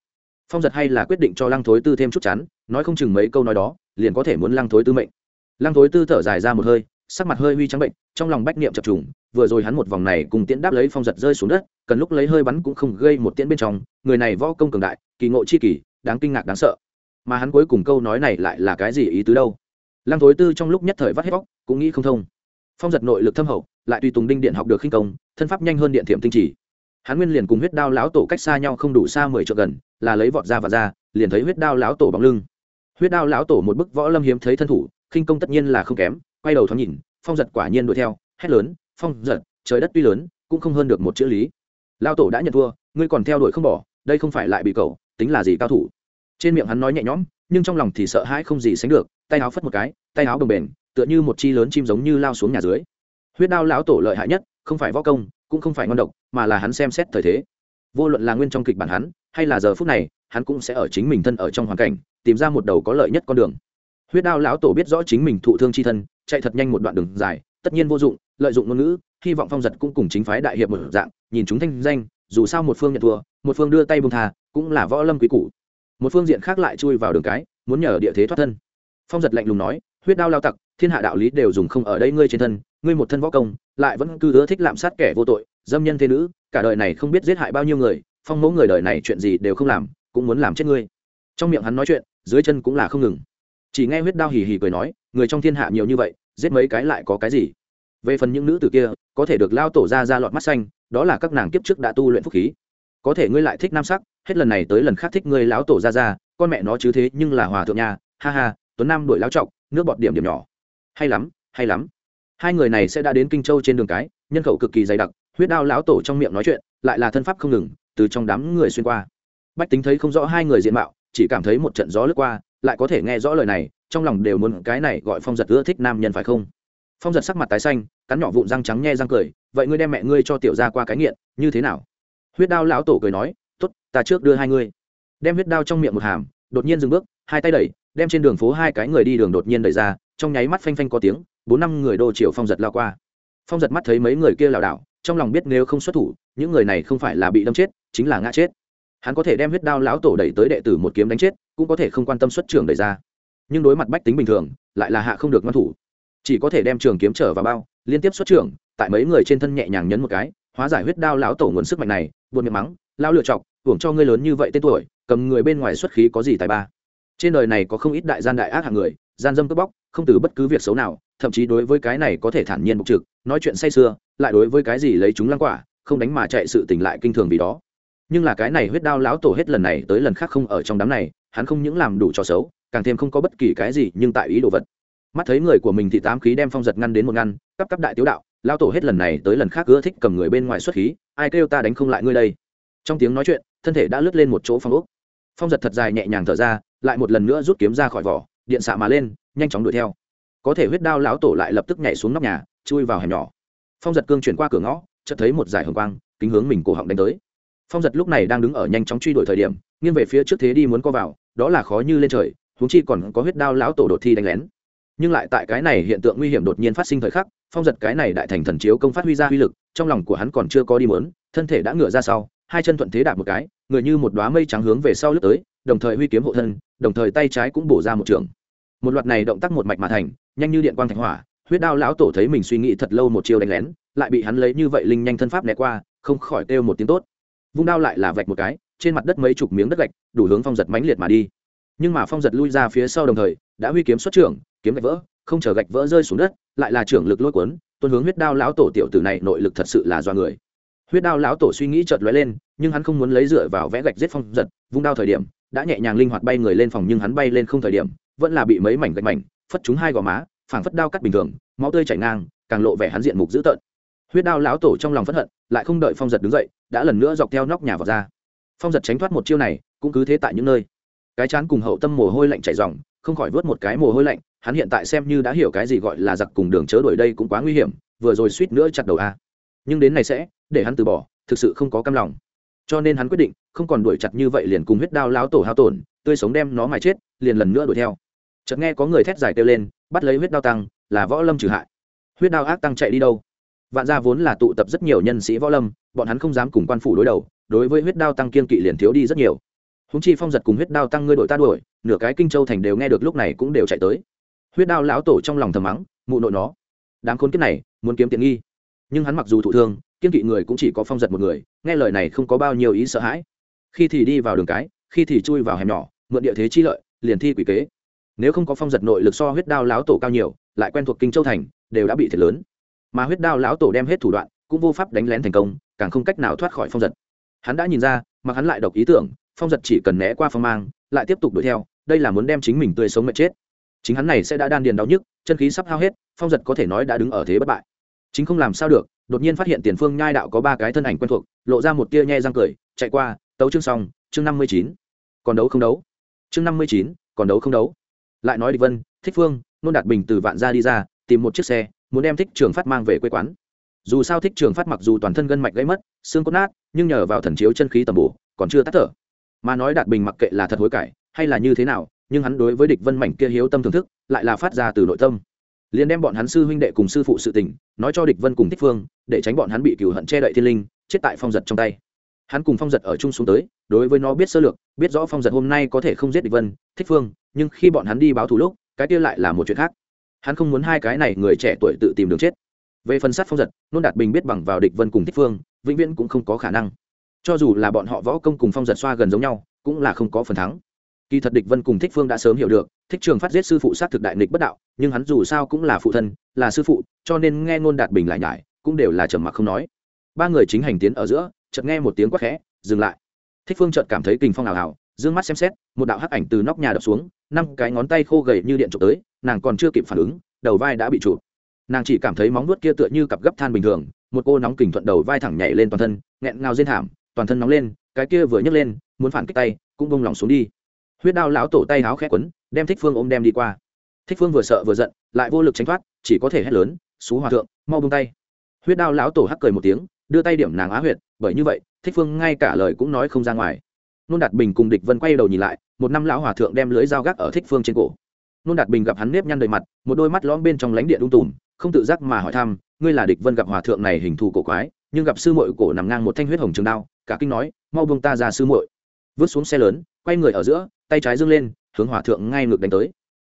phong giật hay là quyết định cho lăng thối tư thêm chút chắn, nói không chừng mấy câu nói đó, liền có thể muốn lăng thối tư mệnh. Lăng thối tư thở dài ra một hơi, sắc mặt hơi huy trắng bệnh, trong lòng bách niệm chập trùng, vừa rồi hắn một vòng này cùng tiễn đáp lấy phong giật rơi xuống đất, cần lúc lấy hơi bắn cũng không gây một tiễn bên trong, người này võ công cường đại, kỳ ngộ chi kỳ, đáng kinh ngạc đáng sợ. Mà hắn cuối cùng câu nói này lại là cái gì ý tứ đâu? Lăng thối tư trong lúc nhất thời vắt hết vóc cũng nghĩ không thông. Phong giật nội lực thâm hậu, lại tùy tùng đinh điện học được khinh công, thân pháp nhanh hơn điện thiểm tinh chỉ hắn nguyên liền cùng huyết đao lão tổ cách xa nhau không đủ xa mười triệu gần, là lấy vọt ra và ra, liền thấy huyết đao lão tổ bóng lưng. Huyết đao lão tổ một bức võ lâm hiếm thấy thân thủ, khinh công tất nhiên là không kém, quay đầu thoáng nhìn, phong giật quả nhiên đuổi theo, hét lớn, phong giật, trời đất tuy lớn, cũng không hơn được một chữ lý. Lão tổ đã nhận thua, ngươi còn theo đuổi không bỏ, đây không phải lại bị cầu tính là gì cao thủ? Trên miệng hắn nói nhẹ nhõm, nhưng trong lòng thì sợ hãi không gì sánh được, tay áo phất một cái, tay áo bồng bềnh tựa như một chi lớn chim giống như lao xuống nhà dưới. Huyết đao lão tổ lợi hại nhất, không phải võ công cũng không phải ngon độc, mà là hắn xem xét thời thế. Vô luận là nguyên trong kịch bản hắn, hay là giờ phút này, hắn cũng sẽ ở chính mình thân ở trong hoàn cảnh, tìm ra một đầu có lợi nhất con đường. Huyết đao lão tổ biết rõ chính mình thụ thương chi thân, chạy thật nhanh một đoạn đường dài, tất nhiên vô dụng, lợi dụng ngôn ngữ, hy vọng phong giật cũng cùng chính phái đại hiệp một dạng, nhìn chúng thanh danh, dù sao một phương nhận thua, một phương đưa tay bông thà cũng là võ lâm quý cũ một phương diện khác lại chui vào đường cái, muốn nhờ địa thế thoát thân. Phong giật lạnh lùng nói, huyết đao lao tặc thiên hạ đạo lý đều dùng không ở đây ngươi trên thân, ngươi một thân võ công, lại vẫn cứ ưa thích lạm sát kẻ vô tội, dâm nhân thế nữ, cả đời này không biết giết hại bao nhiêu người, phong mẫu người đời này chuyện gì đều không làm, cũng muốn làm chết ngươi. Trong miệng hắn nói chuyện, dưới chân cũng là không ngừng. Chỉ nghe huyết đao hì hì cười nói, người trong thiên hạ nhiều như vậy, giết mấy cái lại có cái gì? Về phần những nữ tử kia, có thể được lao tổ ra ra lọt mắt xanh, đó là các nàng kiếp trước đã tu luyện phúc khí. Có thể ngươi lại thích nam sắc, hết lần này tới lần khác thích ngươi lão tổ ra ra, con mẹ nó chứ thế nhưng là hòa thượng nhà, ha ha, tuấn nam đuổi lão trọng nước bọt điểm điểm nhỏ hay lắm hay lắm. Hai người này sẽ đã đến kinh châu trên đường cái, nhân khẩu cực kỳ dày đặc, huyết đao lão tổ trong miệng nói chuyện, lại là thân pháp không ngừng, từ trong đám người xuyên qua. Bách tính thấy không rõ hai người diện mạo, chỉ cảm thấy một trận gió lướt qua, lại có thể nghe rõ lời này, trong lòng đều muốn cái này gọi phong giật ưa thích nam nhân phải không? Phong giật sắc mặt tái xanh, cắn nhỏ vụn răng trắng nhe răng cười, vậy ngươi đem mẹ ngươi cho tiểu ra qua cái nghiện, như thế nào? Huyết đao lão tổ cười nói t ố t ta trước đưa hai ngươi. Đem huyết đao trong miệng một hàm, đột nhiên dừng bước, hai tay đẩy, đem trên đường phố hai cái người đi đường đột nhiên đẩy ra trong nháy mắt phanh phanh có tiếng, bốn năm người đô triều phong giật lao qua. Phong giật mắt thấy mấy người kia lảo đảo, trong lòng biết nếu không xuất thủ, những người này không phải là bị đâm chết, chính là ngã chết. Hắn có thể đem huyết đao lão tổ đẩy tới đệ tử một kiếm đánh chết, cũng có thể không quan tâm xuất trường đẩy ra. Nhưng đối mặt bách tính bình thường, lại là hạ không được ngăn thủ. Chỉ có thể đem trường kiếm trở vào bao, liên tiếp xuất trường tại mấy người trên thân nhẹ nhàng nhấn một cái, hóa giải huyết đao lão tổ nguồn sức mạnh này, buồn miệng mắng lao lựa chọc, hưởng cho ngươi lớn như vậy tên tuổi, cầm người bên ngoài xuất khí có gì tài ba? Trên đời này có không ít đại gian đại ác hạng người, gian dâm cướp bóc không từ bất cứ việc xấu nào, thậm chí đối với cái này có thể thản nhiên mục trực, nói chuyện say sưa, lại đối với cái gì lấy chúng lăng quả, không đánh mà chạy sự tỉnh lại kinh thường vì đó. Nhưng là cái này huyết đao lão tổ hết lần này tới lần khác không ở trong đám này, hắn không những làm đủ cho xấu, càng thêm không có bất kỳ cái gì nhưng tại ý đồ vật. Mắt thấy người của mình thì tám khí đem phong giật ngăn đến một ngăn, cấp cấp đại tiếu đạo, lão tổ hết lần này tới lần khác ưa thích cầm người bên ngoài xuất khí, ai kêu ta đánh không lại ngươi đây? Trong tiếng nói chuyện, thân thể đã lướt lên một chỗ phong ốc. Phong giật thật dài nhẹ nhàng thở ra, lại một lần nữa rút kiếm ra khỏi vỏ, điện xạ mà lên nhanh chóng đuổi theo. Có thể huyết đao lão tổ lại lập tức nhảy xuống nóc nhà, chui vào hẻm nhỏ. Phong giật cương chuyển qua cửa ngõ, chợt thấy một giải hồng quang, kính hướng mình cổ họng đánh tới. Phong giật lúc này đang đứng ở nhanh chóng truy đuổi thời điểm, nghiêng về phía trước thế đi muốn co vào, đó là khó như lên trời, huống chi còn có huyết đao lão tổ đột thi đánh lén. Nhưng lại tại cái này hiện tượng nguy hiểm đột nhiên phát sinh thời khắc, phong giật cái này đại thành thần chiếu công phát huy ra uy lực, trong lòng của hắn còn chưa có đi mớn thân thể đã ngửa ra sau, hai chân thuận thế đạp một cái người như một đoá mây trắng hướng về sau lướt tới, đồng thời huy kiếm hộ thân, đồng thời tay trái cũng bổ ra một trường một loạt này động tác một mạch mà thành, nhanh như điện quang thành hỏa, huyết đao lão tổ thấy mình suy nghĩ thật lâu một chiều đánh lén, lại bị hắn lấy như vậy linh nhanh thân pháp né qua, không khỏi kêu một tiếng tốt. Vung đao lại là vạch một cái, trên mặt đất mấy chục miếng đất gạch, đủ hướng phong giật mãnh liệt mà đi. Nhưng mà phong giật lui ra phía sau đồng thời, đã huy kiếm xuất trưởng, kiếm gạch vỡ, không chờ gạch vỡ rơi xuống đất, lại là trưởng lực lôi cuốn tuân hướng huyết đao lão tổ tiểu tử này nội lực thật sự là do người. Huyết đao lão tổ suy nghĩ chợt lóe lên, nhưng hắn không muốn lấy dựa vào vẽ gạch giết phong giật, vung đao thời điểm, đã nhẹ nhàng linh hoạt bay người lên phòng nhưng hắn bay lên không thời điểm vẫn là bị mấy mảnh gạch mảnh, phất trúng hai gò má, phảng phất đao cắt bình thường, máu tươi chảy ngang, càng lộ vẻ hắn diện mục dữ tợn. Huyết đao lão tổ trong lòng phẫn hận, lại không đợi phong giật đứng dậy, đã lần nữa dọc theo nóc nhà vào ra. Phong giật tránh thoát một chiêu này, cũng cứ thế tại những nơi. Cái chán cùng hậu tâm mồ hôi lạnh chảy ròng, không khỏi vớt một cái mồ hôi lạnh, hắn hiện tại xem như đã hiểu cái gì gọi là giặc cùng đường chớ đuổi đây cũng quá nguy hiểm, vừa rồi suýt nữa chặt đầu a. Nhưng đến này sẽ, để hắn từ bỏ, thực sự không có cam lòng. Cho nên hắn quyết định, không còn đuổi chặt như vậy liền cùng huyết đao láo tổ hao tổn, tươi sống đem nó mà chết, liền lần nữa đuổi theo chợt nghe có người thét dài kêu lên, bắt lấy huyết đao tăng, là võ lâm trừ hại. Huyết đao ác tăng chạy đi đâu? Vạn gia vốn là tụ tập rất nhiều nhân sĩ võ lâm, bọn hắn không dám cùng quan phủ đối đầu, đối với huyết đao tăng kiên kỵ liền thiếu đi rất nhiều. Húng chi phong giật cùng huyết đao tăng ngươi đội ta đuổi, nửa cái kinh châu thành đều nghe được lúc này cũng đều chạy tới. Huyết đao lão tổ trong lòng thầm mắng, mụ nội nó. Đáng khốn kiếp này, muốn kiếm tiện nghi. Nhưng hắn mặc dù thụ thương, kiên kỵ người cũng chỉ có phong giật một người, nghe lời này không có bao nhiêu ý sợ hãi. Khi thì đi vào đường cái, khi thì chui vào hẻm nhỏ, mượn địa thế chi lợi, liền thi quỷ kế nếu không có phong giật nội lực so huyết đao lão tổ cao nhiều, lại quen thuộc kinh châu thành, đều đã bị thiệt lớn. Mà huyết đao lão tổ đem hết thủ đoạn, cũng vô pháp đánh lén thành công, càng không cách nào thoát khỏi phong giật. Hắn đã nhìn ra, mà hắn lại độc ý tưởng, phong giật chỉ cần né qua phong mang, lại tiếp tục đuổi theo, đây là muốn đem chính mình tươi sống mệt chết. Chính hắn này sẽ đã đan điền đau nhức, chân khí sắp hao hết, phong giật có thể nói đã đứng ở thế bất bại. Chính không làm sao được, đột nhiên phát hiện tiền phương nhai đạo có ba cái thân ảnh quen thuộc, lộ ra một tia nhe răng cười, chạy qua, tấu chương xong, chương năm mươi chín. Còn đấu không đấu? Chương năm mươi chín, còn đấu không đấu? Lại nói địch vân, thích phương, nôn đạt bình từ vạn gia đi ra, tìm một chiếc xe, muốn đem thích trường phát mang về quê quán. Dù sao thích trường phát mặc dù toàn thân gân mạch gãy mất, xương cốt nát, nhưng nhờ vào thần chiếu chân khí tầm bổ, còn chưa tắt thở. Mà nói đạt bình mặc kệ là thật hối cải, hay là như thế nào, nhưng hắn đối với địch vân mảnh kia hiếu tâm thưởng thức, lại là phát ra từ nội tâm. Liền đem bọn hắn sư huynh đệ cùng sư phụ sự tình, nói cho địch vân cùng thích phương, để tránh bọn hắn bị cửu hận che đậy thiên linh, chết tại phong giật trong tay. Hắn cùng phong giật ở chung xuống tới, đối với nó biết sơ lược biết rõ phong giật hôm nay có thể không giết địch vân, thích phương, nhưng khi bọn hắn đi báo thù lúc, cái kia lại là một chuyện khác. Hắn không muốn hai cái này người trẻ tuổi tự tìm đường chết. Về phần sát phong giật, nôn đạt bình biết bằng vào địch vân cùng thích phương, vĩnh viễn cũng không có khả năng. Cho dù là bọn họ võ công cùng phong giật xoa gần giống nhau, cũng là không có phần thắng. Kỳ thật địch vân cùng thích phương đã sớm hiểu được, thích trường phát giết sư phụ sát thực đại nghịch bất đạo, nhưng hắn dù sao cũng là phụ thân, là sư phụ, cho nên nghe ngôn đạt bình lại nhải, cũng đều là trầm mặc không nói. Ba người chính hành tiến ở giữa, chợt nghe một tiếng quát khẽ, dừng lại thích phương chợt cảm thấy kình phong ảo ảo, dương mắt xem xét, một đạo hắc ảnh từ nóc nhà đập xuống, năm cái ngón tay khô gầy như điện trộm tới, nàng còn chưa kịp phản ứng, đầu vai đã bị chụp. Nàng chỉ cảm thấy móng nuốt kia tựa như cặp gấp than bình thường, một cô nóng kình thuận đầu vai thẳng nhảy lên toàn thân, nghẹn ngào rên thảm, toàn thân nóng lên, cái kia vừa nhấc lên, muốn phản kích tay, cũng bông lỏng xuống đi. Huyết đao lão tổ tay háo khẽ quấn, đem thích phương ôm đem đi qua. Thích phương vừa sợ vừa giận, lại vô lực tránh thoát, chỉ có thể hét lớn, xú hòa thượng, mau bông tay. Huyết đao lão tổ hắc cười một tiếng, đưa tay điểm nàng á huyệt, bởi như vậy thích phương ngay cả lời cũng nói không ra ngoài. Nôn đạt bình cùng địch vân quay đầu nhìn lại, một năm lão hòa thượng đem lưới dao gác ở thích phương trên cổ. Nôn đạt bình gặp hắn nếp nhăn đầy mặt, một đôi mắt lõm bên trong lánh điện đung tùm, không tự giác mà hỏi thăm, ngươi là địch vân gặp hòa thượng này hình thù cổ quái, nhưng gặp sư muội cổ nằm ngang một thanh huyết hồng trường đao, cả kinh nói, mau buông ta ra sư muội. Vứt xuống xe lớn, quay người ở giữa, tay trái dâng lên, hướng hòa thượng ngay ngược đánh tới.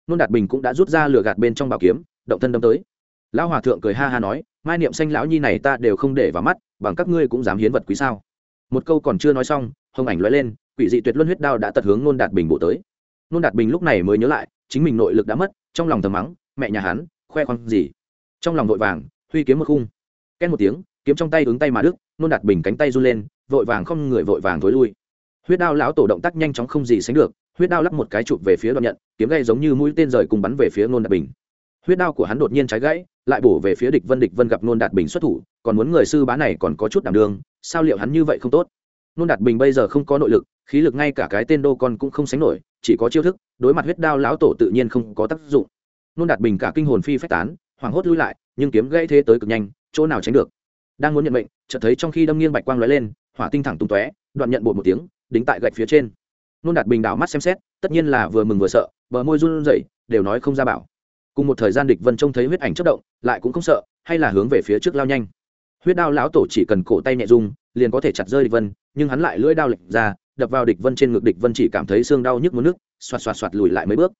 Nôn đạt bình cũng đã rút ra lửa gạt bên trong bảo kiếm, động thân đâm tới. Lão hòa thượng cười ha ha nói, mai niệm xanh lão nhi này ta đều không để vào mắt, bằng các ngươi cũng dám hiến vật quý sao? Một câu còn chưa nói xong, hồng ảnh lóe lên, quỷ dị tuyệt luân huyết đao đã tật hướng nôn đạt bình bộ tới. Nôn đạt bình lúc này mới nhớ lại, chính mình nội lực đã mất, trong lòng thầm mắng, mẹ nhà hắn, khoe khoang gì? Trong lòng vội vàng, huy kiếm một khung. Két một tiếng, kiếm trong tay ứng tay mà đức nôn đạt bình cánh tay run lên, vội vàng không người vội vàng thối lui. Huyết đao lão tổ động tác nhanh chóng không gì sánh được, huyết đao lắp một cái chụp về phía đoạn nhận, kiếm gây giống như mũi tên rời cùng bắn về phía nôn đạt bình. Huyết đao của hắn đột nhiên trái gãy, lại bổ về phía địch vân địch vân gặp nôn đạt bình xuất thủ, còn muốn người sư bá này còn có chút đảm đường sao liệu hắn như vậy không tốt? Nôn đạt bình bây giờ không có nội lực, khí lực ngay cả cái tên đô con cũng không sánh nổi, chỉ có chiêu thức, đối mặt huyết đao lão tổ tự nhiên không có tác dụng. Nôn đạt bình cả kinh hồn phi phách tán, hoảng hốt lui lại, nhưng kiếm gãy thế tới cực nhanh, chỗ nào tránh được? Đang muốn nhận mệnh, chợt thấy trong khi đâm nghiêng bạch quang lóe lên, hỏa tinh thẳng tung tóe, đoạn nhận bột một tiếng, đính tại gạch phía trên. Nôn đạt bình đảo mắt xem xét, tất nhiên là vừa mừng vừa sợ, bờ môi run rẩy, đều nói không ra bảo. Cùng một thời gian địch vân trông thấy huyết ảnh chất động, lại cũng không sợ, hay là hướng về phía trước lao nhanh huyết đao lão tổ chỉ cần cổ tay nhẹ dung liền có thể chặt rơi địch vân, nhưng hắn lại lưỡi đao lệch ra, đập vào địch vân trên ngực, địch vân chỉ cảm thấy xương đau nhức muốn nước, xoạt xoạt xoạt lùi lại mấy bước.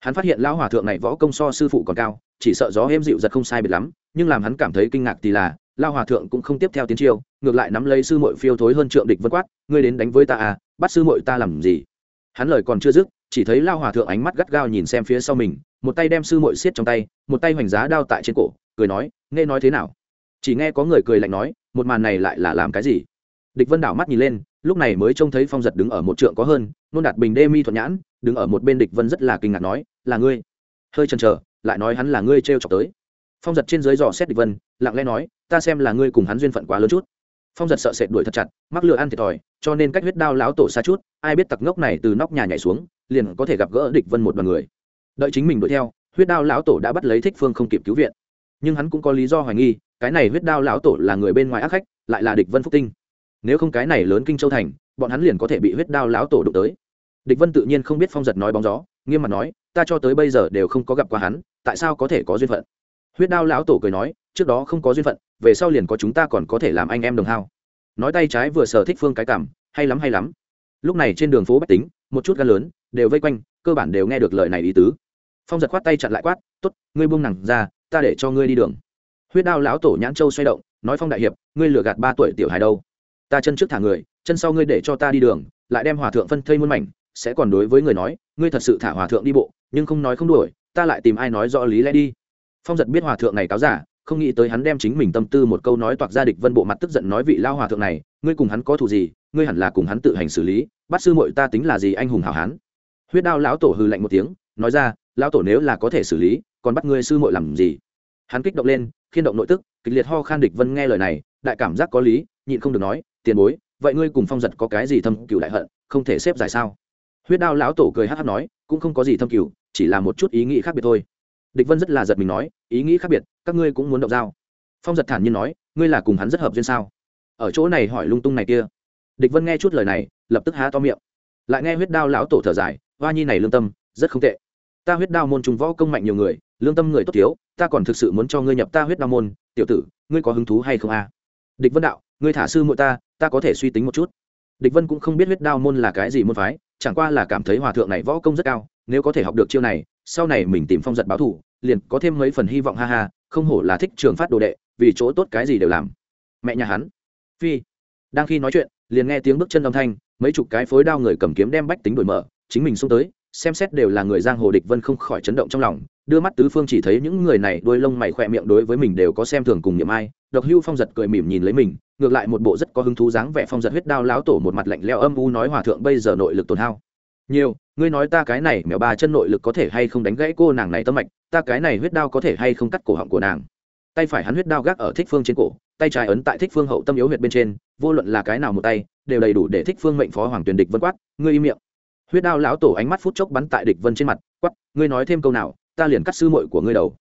Hắn phát hiện lão hòa thượng này võ công so sư phụ còn cao, chỉ sợ gió êm dịu giật không sai biệt lắm, nhưng làm hắn cảm thấy kinh ngạc thì là lao hòa thượng cũng không tiếp theo tiến chiêu, ngược lại nắm lấy sư muội phiêu thối hơn trượng địch vân quát, ngươi đến đánh với ta à bắt sư muội ta làm gì? Hắn lời còn chưa dứt, chỉ thấy lao hòa thượng ánh mắt gắt gao nhìn xem phía sau mình, một tay đem sư muội xiết trong tay, một tay hoành giá đao tại trên cổ, cười nói, nghe nói thế nào? Chỉ nghe có người cười lạnh nói, một màn này lại là làm cái gì? Địch vân đảo mắt nhìn lên, lúc này mới trông thấy phong giật đứng ở một trượng có hơn, nôn đạt bình đê mi thuận nhãn, đứng ở một bên địch vân rất là kinh ngạc nói, là ngươi? Hơi chần chờ, lại nói hắn là ngươi t r chọc tới. Phong giật trên dưới dò xét địch vân, lặng lẽ nói, ta xem là ngươi cùng hắn duyên phận quá lớn chút. Phong giật sợ sệt đuổi thật chặt, mắc lựa ăn thiệt thòi, cho nên cách huyết đao láo tổ xa chút, ai biết tặc ngốc này từ nóc nhà nhảy xuống, liền có thể gặp gỡ địch vân một đoàn người. Đợi chính mình đuổi theo, huyết đao lão tổ đã bắt lấy thích phương không kịp cứu viện. Nhưng hắn cũng có lý do hoài nghi cái này huyết đao lão tổ là người bên ngoài ác khách, lại là địch vân phúc tinh. Nếu không cái này lớn kinh châu thành, bọn hắn liền có thể bị huyết đao lão tổ đụng tới. Địch vân tự nhiên không biết phong giật nói bóng gió, nghiêm mặt nói, ta cho tới bây giờ đều không có gặp qua hắn, tại sao có thể có duyên phận? Huyết đao lão tổ cười nói, trước đó không có duyên phận, về sau liền có chúng ta còn có thể làm anh em đồng hao. Nói tay trái vừa sở thích phương cái cảm hay lắm hay lắm. Lúc này trên đường phố bách tính, một chút gan lớn, đều vây quanh, cơ bản đều nghe được lời này ý tứ. Phong giật khoát tay chặn lại quát t ố t ngươi buông nặng ra, ta để cho ngươi đi đường huyết đao lão tổ nhãn châu xoay động, nói phong đại hiệp, ngươi lừa gạt ba tuổi tiểu hài đâu. Ta chân trước thả người, chân sau ngươi để cho ta đi đường, lại đem hòa thượng phân thây muôn mảnh, sẽ còn đối với người nói, ngươi thật sự thả hòa thượng đi bộ, nhưng không nói không đuổi, ta lại tìm ai nói rõ lý lẽ đi. Phong giật biết hòa thượng này cáo giả, không nghĩ tới hắn đem chính mình tâm tư một câu nói toạc ra địch vân bộ mặt tức giận nói vị lao hòa thượng này, ngươi cùng hắn có thù gì, ngươi hẳn là cùng hắn tự hành xử lý bắt sư muội ta tính là gì anh hùng hảo hán. Huyết đao lão tổ hư lạnh một tiếng, nói ra, lão tổ nếu là có thể xử lý, còn bắt ngươi sư muội làm gì? Hắn kích động lên khiên động nội tức, kịch liệt ho khan địch vân nghe lời này, đại cảm giác có lý, nhịn không được nói, tiền bối, vậy ngươi cùng phong giật có cái gì thâm cựu đại hận, không thể xếp giải sao? Huyết đao lão tổ cười hát hát nói, cũng không có gì thâm cựu chỉ là một chút ý nghĩ khác biệt thôi. Địch vân rất là giật mình nói, ý nghĩ khác biệt, các ngươi cũng muốn động dao. Phong giật thản nhiên nói, ngươi là cùng hắn rất hợp duyên sao? Ở chỗ này hỏi lung tung này kia. Địch vân nghe chút lời này, lập tức há to miệng. Lại nghe huyết đao lão tổ thở dài, hoa nhi này lương tâm, rất không tệ ta huyết đao môn trùng võ công mạnh nhiều người, lương tâm người tốt thiếu, ta còn thực sự muốn cho ngươi nhập ta huyết đao môn. Tiểu tử, ngươi có hứng thú hay không a? Địch vân đạo, ngươi thả sư muội ta ta có thể suy tính một chút. Địch vân cũng không biết huyết đao môn là cái gì môn phái, chẳng qua là cảm thấy hòa thượng này võ công rất cao, nếu có thể học được chiêu này, sau này mình tìm phong giật báo thủ, liền có thêm mấy phần hy vọng, ha ha, không hổ là thích trường phát đồ đệ, vì chỗ tốt cái gì đều làm. Mẹ nhà hắn. Phi. Đang khi nói chuyện, liền nghe tiếng bước chân âm thanh, mấy chục cái phối đao người cầm kiếm đem bách tính đổi mở, chính mình xông tới xem xét đều là người giang hồ địch vân không khỏi chấn động trong lòng, đưa mắt tứ phương chỉ thấy những người này đôi lông mày khỏe miệng đối với mình đều có xem thường cùng niệm ai, độc hưu phong giật cười mỉm nhìn lấy mình, ngược lại một bộ rất có hứng thú dáng vẻ phong giật huyết đao láo tổ một mặt lạnh leo âm u nói hòa thượng bây giờ nội lực tồn hao. Nhiều, ngươi nói ta cái này mèo ba chân nội lực có thể hay không đánh gãy cô nàng này tâm mạch, ta cái này huyết đao có thể hay không cắt cổ họng của nàng. Tay phải hắn huyết đao gác ở thích phương trên cổ, tay trái ấn tại thích phương hậu tâm yếu huyệt bên trên, vô luận là cái nào một tay, đều đầy đủ để thích phương mệnh phó hoàng tuyển địch vân quát, ngươi im miệng huyết đao lão tổ ánh mắt phút chốc bắn tại địch vân trên mặt quát ngươi nói thêm câu nào, ta liền cắt sư muội của ngươi đầu.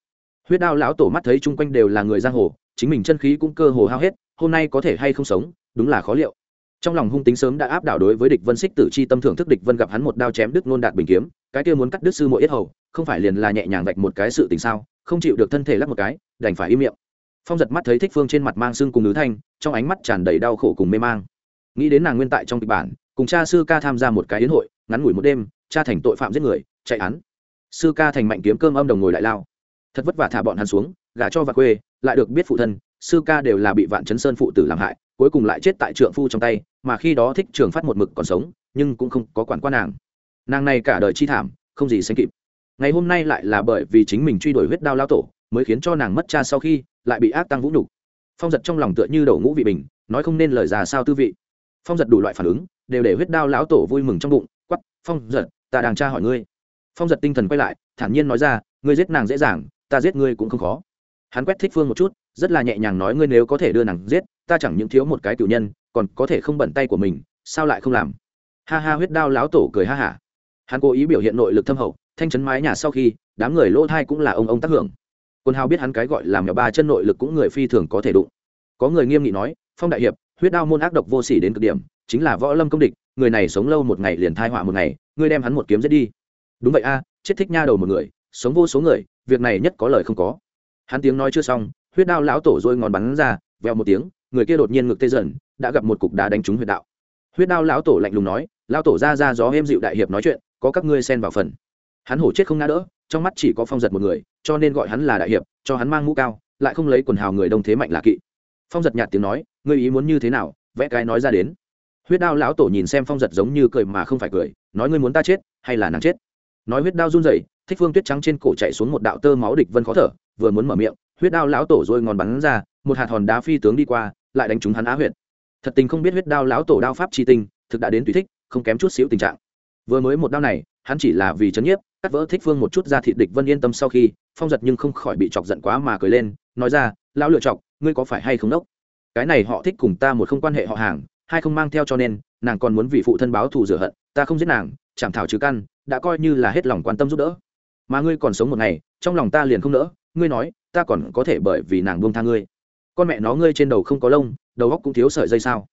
Huyết đao lão tổ mắt thấy chung quanh đều là người giang hồ, chính mình chân khí cũng cơ hồ hao hết, hôm nay có thể hay không sống, đúng là khó liệu. Trong lòng hung tính sớm đã áp đảo đối với địch vân xích tử chi tâm thưởng thức địch vân gặp hắn một đao chém đứt nôn đạt bình kiếm, cái kia muốn cắt đứt sư mỗi yết hầu, không phải liền là nhẹ nhàng vạch một cái sự tình sao, không chịu được thân thể lắc một cái, đành phải im miệng. Phong giật mắt thấy thích phương trên mặt mang xương cùng nữ thanh, trong ánh mắt tràn đầy đau khổ cùng mê mang. Nghĩ đến nàng nguyên tại trong kịch bản, cùng cha sư ca tham gia một cái yến hội ngắn ngủi một đêm, cha thành tội phạm giết người, chạy án. Sư ca thành mạnh kiếm cơm âm đồng ngồi lại lao. Thật vất vả thả bọn hắn xuống, gả cho và quê, lại được biết phụ thân, sư ca đều là bị vạn chấn sơn phụ tử làm hại, cuối cùng lại chết tại trượng phu trong tay, mà khi đó thích trường phát một mực còn sống, nhưng cũng không có quản quan nàng. Nàng này cả đời chi thảm, không gì sánh kịp. Ngày hôm nay lại là bởi vì chính mình truy đuổi huyết đao lao tổ, mới khiến cho nàng mất cha sau khi, lại bị ác tăng vũ nhục. Phong giật trong lòng tựa như đầu ngũ vị bình, nói không nên lời già sao tư vị. Phong giật đủ loại phản ứng, đều để huyết đao lão tổ vui mừng trong bụng phong giật, ta đang tra hỏi ngươi. Phong giật tinh thần quay lại, thản nhiên nói ra, ngươi giết nàng dễ dàng, ta giết ngươi cũng không khó. Hắn quét thích phương một chút, rất là nhẹ nhàng nói ngươi nếu có thể đưa nàng giết, ta chẳng những thiếu một cái cựu nhân, còn có thể không bận tay của mình, sao lại không làm? Ha ha, huyết đao láo tổ cười ha hả. Hắn cố ý biểu hiện nội lực thâm hậu, thanh chấn mái nhà sau khi, đám người lỗ thai cũng là ông ông tác hưởng. Quân hào biết hắn cái gọi là mèo ba chân nội lực cũng người phi thường có thể đụng. Có người nghiêm nghị nói, phong đại hiệp, huyết đao môn ác độc vô sỉ đến cực điểm, chính là võ lâm công địch người này sống lâu một ngày liền thai họa một ngày, ngươi đem hắn một kiếm giết đi. Đúng vậy a, chết thích nha đầu một người, sống vô số người, việc này nhất có lời không có. Hắn tiếng nói chưa xong, huyết đao lão tổ dôi ngón bắn ra veo một tiếng, người kia đột nhiên ngực tê dần, đã gặp một cục đá đánh trúng huyết đạo. Huyết đao lão tổ lạnh lùng nói, lão tổ ra ra gió êm dịu đại hiệp nói chuyện, có các ngươi xen vào phần. Hắn hổ chết không ngã đỡ, trong mắt chỉ có phong giật một người, cho nên gọi hắn là đại hiệp, cho hắn mang mũ cao, lại không lấy quần hào người đông thế mạnh là kỵ. Phong giật nhạt tiếng nói, ngươi ý muốn như thế nào? Vẽ cái nói ra đến huyết đao lão tổ nhìn xem phong giật giống như cười mà không phải cười, nói ngươi muốn ta chết, hay là nàng chết? Nói huyết đao run rẩy, thích phương tuyết trắng trên cổ chạy xuống một đạo tơ máu địch vân khó thở, vừa muốn mở miệng, huyết đao lão tổ rồi ngòn bắn ra, một hạt hòn đá phi tướng đi qua, lại đánh trúng hắn á huyệt. Thật tình không biết huyết đao lão tổ đao pháp chi tinh, thực đã đến tùy thích, không kém chút xíu tình trạng. Vừa mới một đao này, hắn chỉ là vì chấn nhiếp, cắt vỡ thích phương một chút ra thịt địch vân yên tâm sau khi, phong giật nhưng không khỏi bị chọc giận quá mà cười lên, nói ra, lão lựa chọc, ngươi có phải hay không đốc? Cái này họ thích cùng ta một không quan hệ họ hàng hai không mang theo cho nên, nàng còn muốn vì phụ thân báo thù rửa hận, ta không giết nàng chẳng thảo trừ căn, đã coi như là hết lòng quan tâm giúp đỡ. Mà ngươi còn sống một ngày, trong lòng ta liền không nỡ, ngươi nói, ta còn có thể bởi vì nàng buông tha ngươi. Con mẹ nó ngươi trên đầu không có lông, đầu góc cũng thiếu sợi dây sao?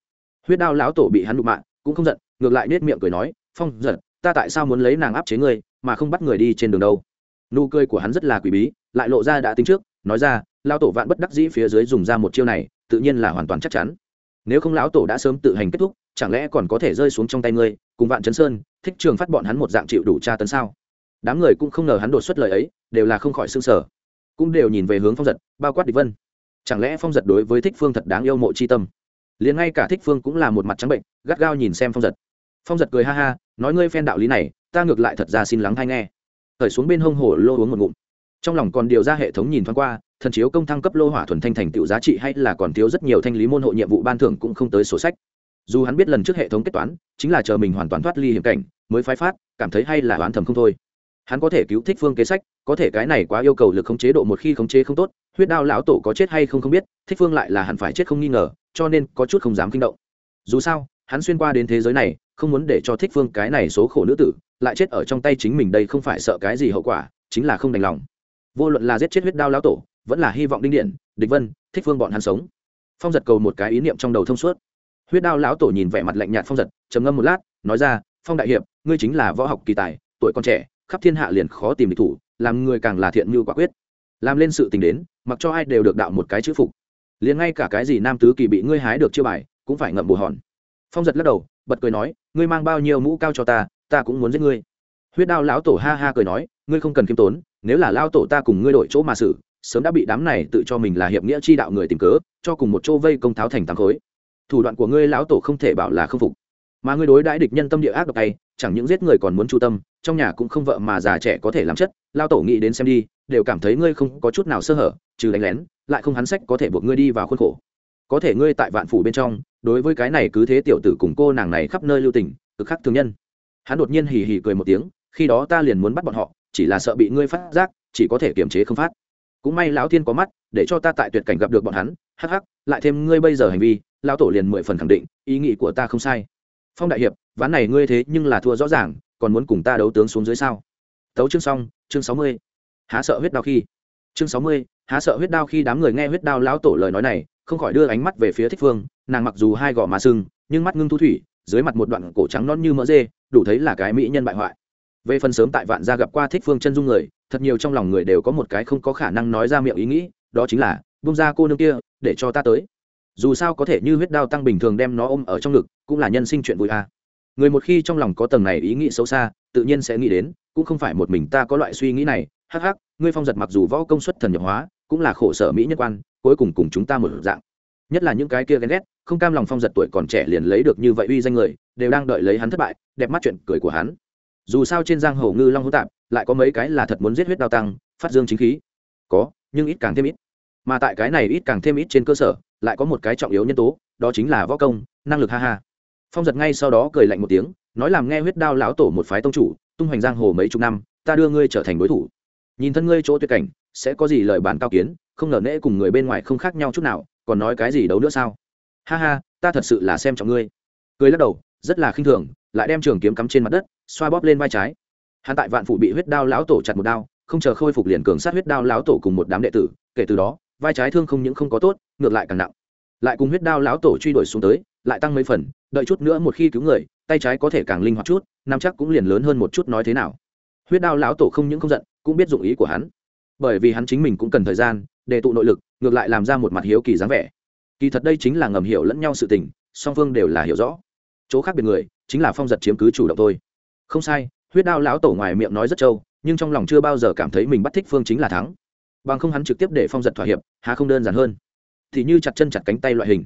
Huyết đao lão tổ bị hắn đụng mạ cũng không giận, ngược lại nết miệng cười nói, phong giật ta tại sao muốn lấy nàng áp chế ngươi, mà không bắt người đi trên đường đâu? Nụ cười của hắn rất là quỷ bí, lại lộ ra đã tính trước, nói ra, lão tổ vạn bất đắc dĩ phía dưới dùng ra một chiêu này, tự nhiên là hoàn toàn chắc chắn nếu không lão tổ đã sớm tự hành kết thúc, chẳng lẽ còn có thể rơi xuống trong tay ngươi? Cùng vạn chấn sơn, thích trường phát bọn hắn một dạng chịu đủ tra tấn sao? Đám người cũng không ngờ hắn đột xuất lời ấy, đều là không khỏi xương sở cũng đều nhìn về hướng phong giật, bao quát địch vân. Chẳng lẽ phong giật đối với thích phương thật đáng yêu mộ c h i tâm? Liền ngay cả thích phương cũng là một mặt trắng bệnh, gắt gao nhìn xem phong giật. Phong giật cười ha ha, nói ngươi phen đạo lý này, ta ngược lại thật ra xin lắng hay nghe. Khởi xuống bên hông hồ lô uống một ngụm. Trong lòng còn điều ra hệ thống nhìn thoáng qua thần chiếu công thăng cấp lô hỏa thuần thanh thành tựu giá trị hay là còn thiếu rất nhiều thanh lý môn hộ nhiệm vụ ban thưởng cũng không tới sổ sách. Dù hắn biết lần trước hệ thống kết toán, chính là chờ mình hoàn toàn thoát ly hiểm cảnh, mới phái phát, cảm thấy hay là oán thầm không thôi. Hắn có thể cứu thích phương kế sách, có thể cái này quá yêu cầu lực khống chế độ một khi khống chế không tốt, huyết đao lão tổ có chết hay không không biết, thích phương lại là hẳn phải chết không nghi ngờ, cho nên có chút không dám kinh động. Dù sao, hắn xuyên qua đến thế giới này, không muốn để cho thích phương cái này số khổ nữ tử, lại chết ở trong tay chính mình đây không phải sợ cái gì hậu quả, chính là không đành lòng. Vô luận là giết chết huyết đao lão tổ vẫn là hy vọng đinh điện, địch vân, thích phương bọn hắn sống. Phong giật cầu một cái ý niệm trong đầu thông suốt. Huyết đao lão tổ nhìn vẻ mặt lạnh nhạt phong giật, trầm ngâm một lát, nói ra, phong đại hiệp, ngươi chính là võ học kỳ tài, tuổi còn trẻ, khắp thiên hạ liền khó tìm địch thủ, làm người càng là thiện như quả quyết. Làm lên sự tình đến, mặc cho ai đều được đạo một cái chữ phục. Liền ngay cả cái gì nam tứ kỳ bị ngươi hái được chưa bài, cũng phải ngậm bù hòn. Phong giật lắc đầu, bật cười nói, ngươi mang bao nhiêu mũ cao cho ta ta cũng muốn giết ngươi. Huyết đao lão tổ ha ha cười nói, ngươi không cần khiêm tốn, nếu là lao tổ ta cùng ngươi đổi chỗ mà xử sớm đã bị đám này tự cho mình là hiệp nghĩa chi đạo người tìm cớ, cho cùng một chỗ vây công tháo thành tám khối. Thủ đoạn của ngươi lão tổ không thể bảo là không phục. Mà ngươi đối đãi địch nhân tâm địa ác độc tay chẳng những giết người còn muốn chu tâm, trong nhà cũng không vợ mà già trẻ có thể làm chất lao tổ nghĩ đến xem đi, đều cảm thấy ngươi không có chút nào sơ hở, trừ đánh lén, lại không hắn sách có thể buộc ngươi đi vào khuôn khổ. Có thể ngươi tại vạn phủ bên trong, đối với cái này cứ thế tiểu tử cùng cô nàng này khắp nơi lưu tình, cực khắc thương nhân. Hắn đột nhiên hì hì cười một tiếng, khi đó ta liền muốn bắt bọn họ, chỉ là sợ bị ngươi phát giác, chỉ có thể kiềm chế không phát cũng may lão thiên có mắt, để cho ta tại tuyệt cảnh gặp được bọn hắn, hắc hắc, lại thêm ngươi bây giờ hành vi, lão tổ liền mười phần khẳng định, ý nghĩ của ta không sai. Phong đại hiệp, ván này ngươi thế nhưng là thua rõ ràng, còn muốn cùng ta đấu tướng xuống dưới sao? Tấu chương xong, chương sáu mươi. Há sợ huyết đao khi. Chương sáu mươi, há sợ huyết đao khi đám người nghe huyết đao lão tổ lời nói này, không khỏi đưa ánh mắt về phía thích phương, nàng mặc dù hai gò má sưng, nhưng mắt ngưng thu thủy, dưới mặt một đoạn cổ trắng non như mỡ dê, đủ thấy là cái mỹ nhân bại hoại. Về phần sớm tại vạn gia gặp qua thích phương chân dung người thật nhiều trong lòng người đều có một cái không có khả năng nói ra miệng ý nghĩ, đó chính là bung ra cô nương kia, để cho ta tới. Dù sao có thể như huyết đao tăng bình thường đem nó ôm ở trong ngực, cũng là nhân sinh chuyện vui à. người một khi trong lòng có tầng này ý nghĩ xấu xa, tự nhiên sẽ nghĩ đến, cũng không phải một mình ta có loại suy nghĩ này, hắc hắc, ngươi phong giật mặc dù võ công suất thần nhập hóa, cũng là khổ sở mỹ nhất quan, cuối cùng cùng chúng ta một dạng. Nhất là những cái kia ghen ghét, không cam lòng phong giật tuổi còn trẻ liền lấy được như vậy uy danh người, đều đang đợi lấy hắn thất bại, đẹp mắt chuyện cười của hắn. Dù sao trên giang hồ ngư long hữu tạp lại có mấy cái là thật muốn giết huyết đao tăng, phát dương chính khí. Có, nhưng ít càng thêm ít. Mà tại cái này ít càng thêm ít trên cơ sở, lại có một cái trọng yếu nhân tố, đó chính là võ công, năng lực ha ha. Phong giật ngay sau đó cười lạnh một tiếng, nói làm nghe huyết đao lão tổ một phái tông chủ, tung hoành giang hồ mấy chục năm, ta đưa ngươi trở thành đối thủ. Nhìn thân ngươi chỗ tuyệt cảnh, sẽ có gì lời bàn cao kiến, không ngờ nễ cùng người bên ngoài không khác nhau chút nào, còn nói cái gì đấu nữa sao? Ha ha, ta thật sự là xem trọng ngươi. Cười lắc đầu, rất là khinh thường, lại đem trường kiếm cắm trên mặt đất, xoa bóp lên vai trái hắn tại vạn phụ bị huyết đao lão tổ chặt một đao, không chờ khôi phục liền cường sát huyết đao lão tổ cùng một đám đệ tử, kể từ đó, vai trái thương không những không có tốt, ngược lại càng nặng. Lại cùng huyết đao lão tổ truy đuổi xuống tới, lại tăng mấy phần, đợi chút nữa một khi cứu người, tay trái có thể càng linh hoạt chút nam chắc cũng liền lớn hơn một chút nói thế nào. Huyết đao lão tổ không những không giận, cũng biết dụng ý của hắn. Bởi vì hắn chính mình cũng cần thời gian, để tụ nội lực, ngược lại làm ra một mặt hiếu kỳ dáng vẻ. Kỳ thật đây chính là ngầm hiểu lẫn nhau sự tình, song phương đều là hiểu rõ. Chỗ khác biệt người, chính là phong giật chiếm cứ chủ động thôi. Không sai huyết đao lão tổ ngoài miệng nói rất trâu, nhưng trong lòng chưa bao giờ cảm thấy mình bắt thích phương chính là thắng. Bằng không hắn trực tiếp để phong giật thỏa hiệp hà không đơn giản hơn. Thì như chặt chân chặt cánh tay loại hình.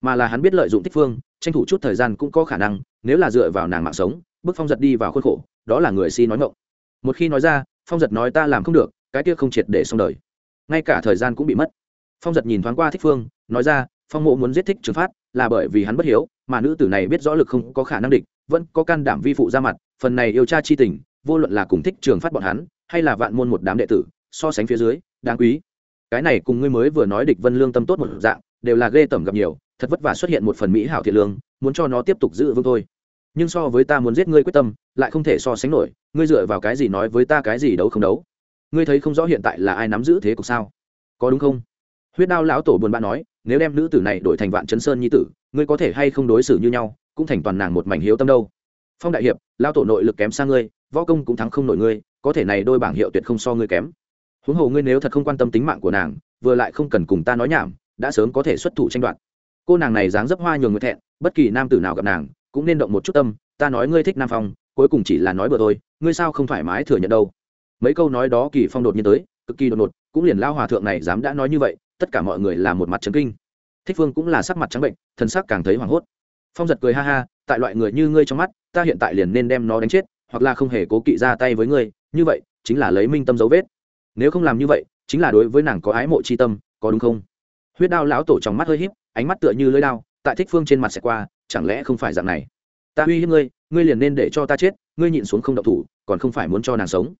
Mà là hắn biết lợi dụng thích phương, tranh thủ chút thời gian cũng có khả năng, nếu là dựa vào nàng mạng sống bức phong giật đi vào khuôn khổ, đó là người si nói ngộng một khi nói ra, phong giật nói ta làm không được, cái kia không triệt để xong đời. Ngay cả thời gian cũng bị mất. Phong giật nhìn thoáng qua thích phương, nói ra, phong mộ muốn giết thích trường phát, là bởi vì hắn bất hiếu, mà nữ tử này biết rõ lực không có khả năng địch, vẫn có can đảm vi phụ ra mặt phần này yêu cha chi tình, vô luận là cùng thích trường phát bọn hắn, hay là vạn môn một đám đệ tử, so sánh phía dưới, đáng quý. Cái này cùng ngươi mới vừa nói địch vân lương tâm tốt một dạng, đều là ghê tởm gặp nhiều, thật vất vả xuất hiện một phần mỹ hảo thiện lương, muốn cho nó tiếp tục giữ vững thôi. Nhưng so với ta muốn giết ngươi quyết tâm, lại không thể so sánh nổi, ngươi dựa vào cái gì nói với ta cái gì đấu không đấu? Ngươi thấy không rõ hiện tại là ai nắm giữ thế cục sao? Có đúng không? Huyết đao lão tổ buồn bã nói, nếu đem nữ tử này đổi thành vạn chấn sơn nhi tử, ngươi có thể hay không đối xử như nhau, cũng thành toàn nàng một mảnh hiếu tâm đâu phong đại hiệp, lao tổ nội lực kém sang ngươi, võ công cũng thắng không nổi ngươi, có thể này đôi bảng hiệu tuyệt không so ngươi kém. Huống hồ ngươi nếu thật không quan tâm tính mạng của nàng, vừa lại không cần cùng ta nói nhảm, đã sớm có thể xuất thủ tranh đoạt. Cô nàng này dáng dấp hoa nhường người thẹn, bất kỳ nam tử nào gặp nàng, cũng nên động một chút tâm, ta nói ngươi thích nam phong, cuối cùng chỉ là nói bừa thôi, ngươi sao không thoải mái thừa nhận đâu? Mấy câu nói đó kỳ phong đột nhiên tới, cực kỳ đột ngột, cũng liền lao hòa thượng này dám đã nói như vậy, tất cả mọi người là một mặt trấn kinh. Thích phương cũng là sắc mặt trắng bệnh thân sắc càng thấy hoảng hốt. Phong giật cười ha ha tại loại người như ngươi trong mắt, ta hiện tại liền nên đem nó đánh chết, hoặc là không hề cố kỵ ra tay với ngươi, như vậy, chính là lấy minh tâm dấu vết. Nếu không làm như vậy, chính là đối với nàng có ái mộ c h i tâm, có đúng không? Huyết đao lão tổ trong mắt hơi h í p ánh mắt tựa như lưỡi đao, tại thích phương trên mặt xẹt qua, chẳng lẽ không phải dạng này? Ta uy hiếp ngươi ngươi liền nên để cho ta chết, ngươi nhịn xuống không độc thủ, còn không phải muốn cho nàng sống.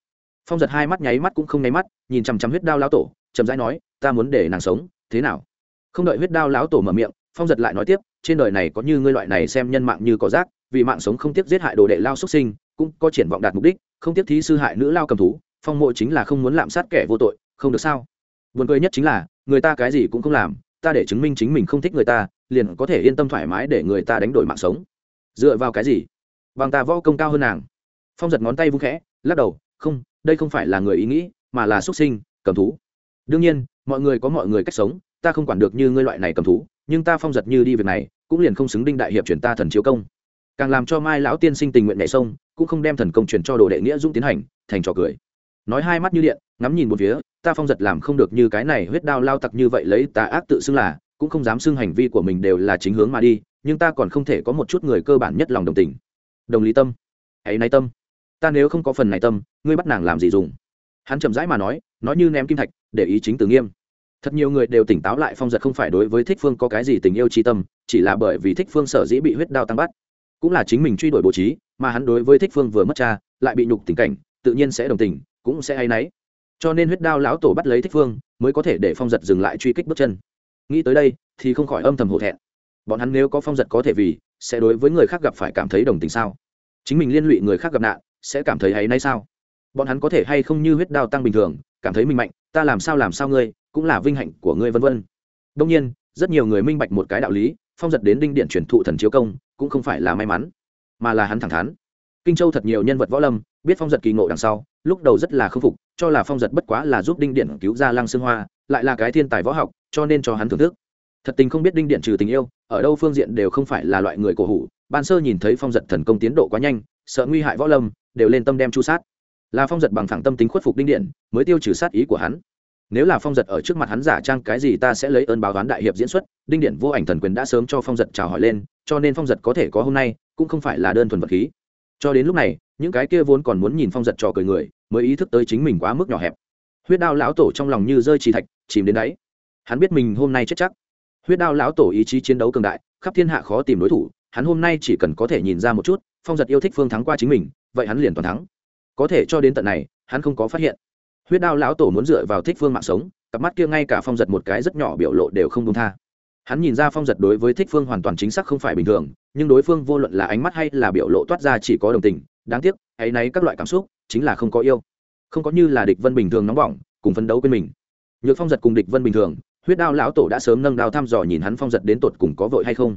Phong giật hai mắt nháy mắt cũng không nháy mắt, nhìn chằm chằm huyết đao lão tổ, chậm rãi nói, ta muốn để nàng sống, thế nào? Không đợi huyết đao lão tổ mở miệng, phong giật lại nói tiếp trên đời này có như ngươi loại này xem nhân mạng như có rác, vì mạng sống không tiếc giết hại đồ đệ lao xuất sinh, cũng có triển vọng đạt mục đích, không tiếc thí sư hại nữ lao cầm thú, phong mộ chính là không muốn lạm sát kẻ vô tội, không được sao? Buồn cười nhất chính là, người ta cái gì cũng không làm, ta để chứng minh chính mình không thích người ta, liền có thể yên tâm thoải mái để người ta đánh đổi mạng sống. Dựa vào cái gì? Bằng ta võ công cao hơn nàng. Phong giật ngón tay vung khẽ, lắc đầu, không, đây không phải là người ý nghĩ, mà là xuất sinh, cầm thú. Đương nhiên, mọi người có mọi người cách sống, ta không quản được như ngươi loại này cầm thú nhưng ta phong giật như đi việc này, cũng liền không xứng đinh đại hiệp chuyển ta thần chiếu công. Càng làm cho mai lão tiên sinh tình nguyện nhảy sông, cũng không đem thần công truyền cho đồ đệ nghĩa dũng tiến hành, thành trò cười. Nói hai mắt như điện, ngắm nhìn một phía, ta phong giật làm không được như cái này huyết đao lao tặc như vậy lấy tà ác tự xưng là, cũng không dám xưng hành vi của mình đều là chính hướng mà đi, nhưng ta còn không thể có một chút người cơ bản nhất lòng đồng tình. Đồng lý tâm. Hãy nay tâm. Ta nếu không có phần này tâm, ngươi bắt nàng làm gì dùng? Hắn chậm rãi mà nói nói như ném kim thạch, để ý chính từ nghiêm thật nhiều người đều tỉnh táo lại phong giật không phải đối với thích phương có cái gì tình yêu tri tâm, chỉ là bởi vì thích phương sở dĩ bị huyết đao tăng bắt cũng là chính mình truy đuổi bố trí, mà hắn đối với thích phương vừa mất cha, lại bị nhục tình cảnh, tự nhiên sẽ đồng tình, cũng sẽ hay náy. Cho nên huyết đao lão tổ bắt lấy thích phương, mới có thể để phong giật dừng lại truy kích bước chân. Nghĩ tới đây, thì không khỏi âm thầm hổ thẹn. Bọn hắn nếu có phong giật có thể vì, sẽ đối với người khác gặp phải cảm thấy đồng tình sao? Chính mình liên lụy người khác gặp nạn, sẽ cảm thấy hay nay sao? Bọn hắn có thể hay không như huyết đao tăng bình thường, cảm thấy mình mạnh, ta làm sao làm sao ngươi cũng là vinh hạnh của ngươi vân vân. Đông nhiên, rất nhiều người minh bạch một cái đạo lý, phong giật đến đinh điện truyền thụ thần chiếu công, cũng không phải là may mắn, mà là hắn thẳng thắn. Kinh châu thật nhiều nhân vật võ lâm, biết phong giật kỳ ngộ đằng sau, lúc đầu rất là k phục, cho là phong giật bất quá là giúp đinh điện cứu ra lăng xương hoa, lại là cái thiên tài võ học, cho nên cho hắn thưởng thức. Thật tình không biết đinh điện trừ tình yêu, ở đâu phương diện đều không phải là loại người cổ hủ, ban sơ nhìn thấy phong giật thần công tiến độ quá nhanh, sợ nguy hại võ lâm, đều lên tâm đem chu sát. Là phong giật bằng thẳng tâm tính khuất phục đinh điện, mới tiêu trừ sát ý của hắn nếu là phong giật ở trước mặt hắn giả trang cái gì ta sẽ lấy ơn báo toán đại hiệp diễn xuất, đinh điện vô ảnh thần quyền đã sớm cho phong giật chào hỏi lên, cho nên phong giật có thể có hôm nay, cũng không phải là đơn thuần vật khí. Cho đến lúc này, những cái kia vốn còn muốn nhìn phong giật trò cười người, mới ý thức tới chính mình quá mức nhỏ hẹp. Huyết đao lão tổ trong lòng như rơi trì thạch, chìm đến đáy. Hắn biết mình hôm nay chết chắc. Huyết đao lão tổ ý chí chiến đấu cường đại, khắp thiên hạ khó tìm đối thủ, hắn hôm nay chỉ cần có thể nhìn ra một chút, phong giật yêu thích phương thắng qua chính mình, vậy hắn liền toàn thắng. Có thể cho đến tận này, hắn không có phát hiện huyết đao lão tổ muốn dựa vào thích phương mạng sống, cặp mắt kia ngay cả phong giật một cái rất nhỏ biểu lộ đều không công tha. Hắn nhìn ra phong giật đối với thích phương hoàn toàn chính xác không phải bình thường, nhưng đối phương vô luận là ánh mắt hay là biểu lộ toát ra chỉ có đồng tình, đáng tiếc hay nấy các loại cảm xúc, chính là không có yêu. Không có như là địch vân bình thường nóng bỏng, cùng phấn đấu bên mình. Nhược phong giật cùng địch vân bình thường, huyết đao lão tổ đã sớm nâng đao thăm dò nhìn hắn phong giật đến tột cùng có vội hay không.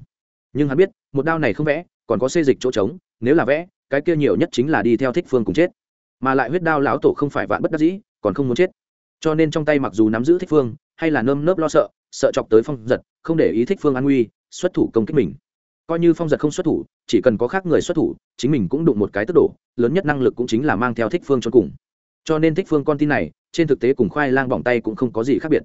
Nhưng hắn biết, một đao này không vẽ, còn có xê dịch chỗ trống, nếu là vẽ, cái kia nhiều nhất chính là đi theo thích phương cùng chết. Mà lại huyết đao lão tổ không phải vạn bất đắc dĩ còn không muốn chết. Cho nên trong tay mặc dù nắm giữ thích phương, hay là nơm nớp lo sợ sợ chọc tới phong giật, không để ý thích phương an nguy, xuất thủ công kích mình. Coi như phong giật không xuất thủ, chỉ cần có khác người xuất thủ, chính mình cũng đụng một cái tức đổ, lớn nhất năng lực cũng chính là mang theo thích phương cho cùng. Cho nên thích phương con tin này, trên thực tế cùng khoai lang bỏng tay cũng không có gì khác biệt.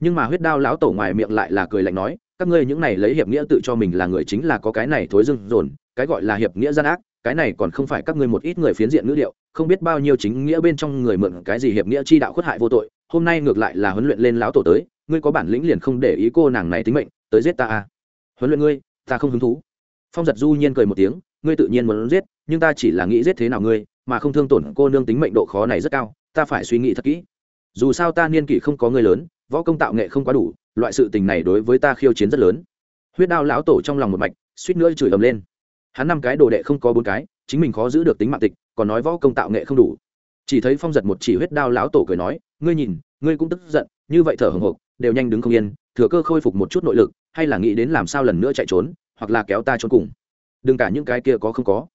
Nhưng mà huyết đao lão tổ ngoài miệng lại là cười lạnh nói, các ngươi những này lấy hiệp nghĩa tự cho mình là người chính là có cái này thối dưng dồn, cái gọi là hiệp nghĩa gian ác cái này còn không phải các ngươi một ít người phiến diện ngữ liệu, không biết bao nhiêu chính nghĩa bên trong người mượn cái gì hiệp nghĩa chi đạo khuất hại vô tội hôm nay ngược lại là huấn luyện lên lão tổ tới ngươi có bản lĩnh liền không để ý cô nàng này tính mệnh tới giết ta à. Huấn luyện ngươi ta không hứng thú. Phong giật du nhiên cười một tiếng ngươi tự nhiên muốn giết nhưng ta chỉ là nghĩ giết thế nào ngươi mà không thương tổn cô nương tính mệnh độ khó này rất cao ta phải suy nghĩ thật kỹ. Dù sao ta niên kỷ không có ngươi lớn võ công tạo nghệ không quá đủ loại sự tình này đối với ta khiêu chiến rất lớn. Huyết đao lão tổ trong lòng một mạch suýt nữa chửi ầm lên hắn năm cái đồ đệ không có bốn cái, chính mình khó giữ được tính mạng tịch, còn nói võ công tạo nghệ không đủ. Chỉ thấy phong giật một chỉ huyết đao lão tổ cười nói, ngươi nhìn, ngươi cũng tức giận, như vậy thở hồng hộc, đều nhanh đứng không yên, thừa cơ khôi phục một chút nội lực, hay là nghĩ đến làm sao lần nữa chạy trốn, hoặc là kéo ta trốn cùng. Đừng cả những cái kia có không có.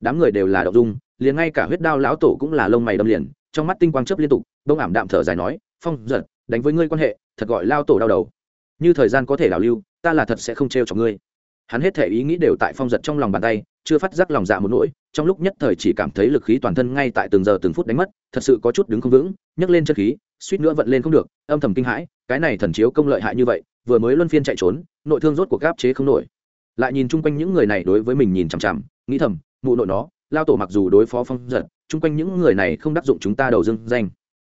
Đám người đều là đậu dung, liền ngay cả huyết đao lão tổ cũng là lông mày đâm liền, trong mắt tinh quang chớp liên tục bông ảm đạm thở dài nói, phong giật, đánh với ngươi quan hệ, thật gọi lao tổ đau đầu. Như thời gian có thể đảo lưu, ta là thật sẽ không trêu cho ngươi hắn hết thể ý nghĩ đều tại phong giật trong lòng bàn tay, chưa phát giác lòng dạ một nỗi, trong lúc nhất thời chỉ cảm thấy lực khí toàn thân ngay tại từng giờ từng phút đánh mất, thật sự có chút đứng không vững, nhấc lên chân khí, suýt nữa vận lên không được, âm thầm kinh hãi, cái này thần chiếu công lợi hại như vậy, vừa mới luân phiên chạy trốn, nội thương rốt cuộc gáp chế không nổi. Lại nhìn chung quanh những người này đối với mình nhìn chằm chằm, nghĩ thầm, mụ nội nó, lao tổ mặc dù đối phó phong giật, chung quanh những người này không đắc dụng chúng ta đầu dưng danh.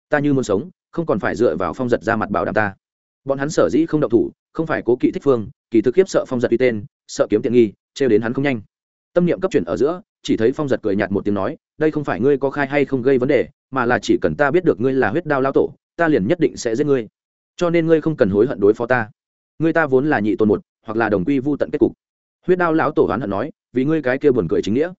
Ta như muốn sống, không còn phải dựa vào phong giật ra mặt bảo đảm ta. Bọn hắn sở dĩ không động thủ, không phải cố kỵ thích phương, kỳ thực khiếp sợ phong giật uy tên sợ kiếm tiện nghi, trêu đến hắn không nhanh. Tâm niệm cấp chuyển ở giữa, chỉ thấy phong giật cười nhạt một tiếng nói, đây không phải ngươi có khai hay không gây vấn đề, mà là chỉ cần ta biết được ngươi là huyết đao lao tổ, ta liền nhất định sẽ giết ngươi. Cho nên ngươi không cần hối hận đối phó ta. Ngươi ta vốn là nhị tôn một, hoặc là đồng quy vô tận kết cục. Huyết đao lão tổ hoán hận nói, vì ngươi cái kia buồn cười chính nghĩa.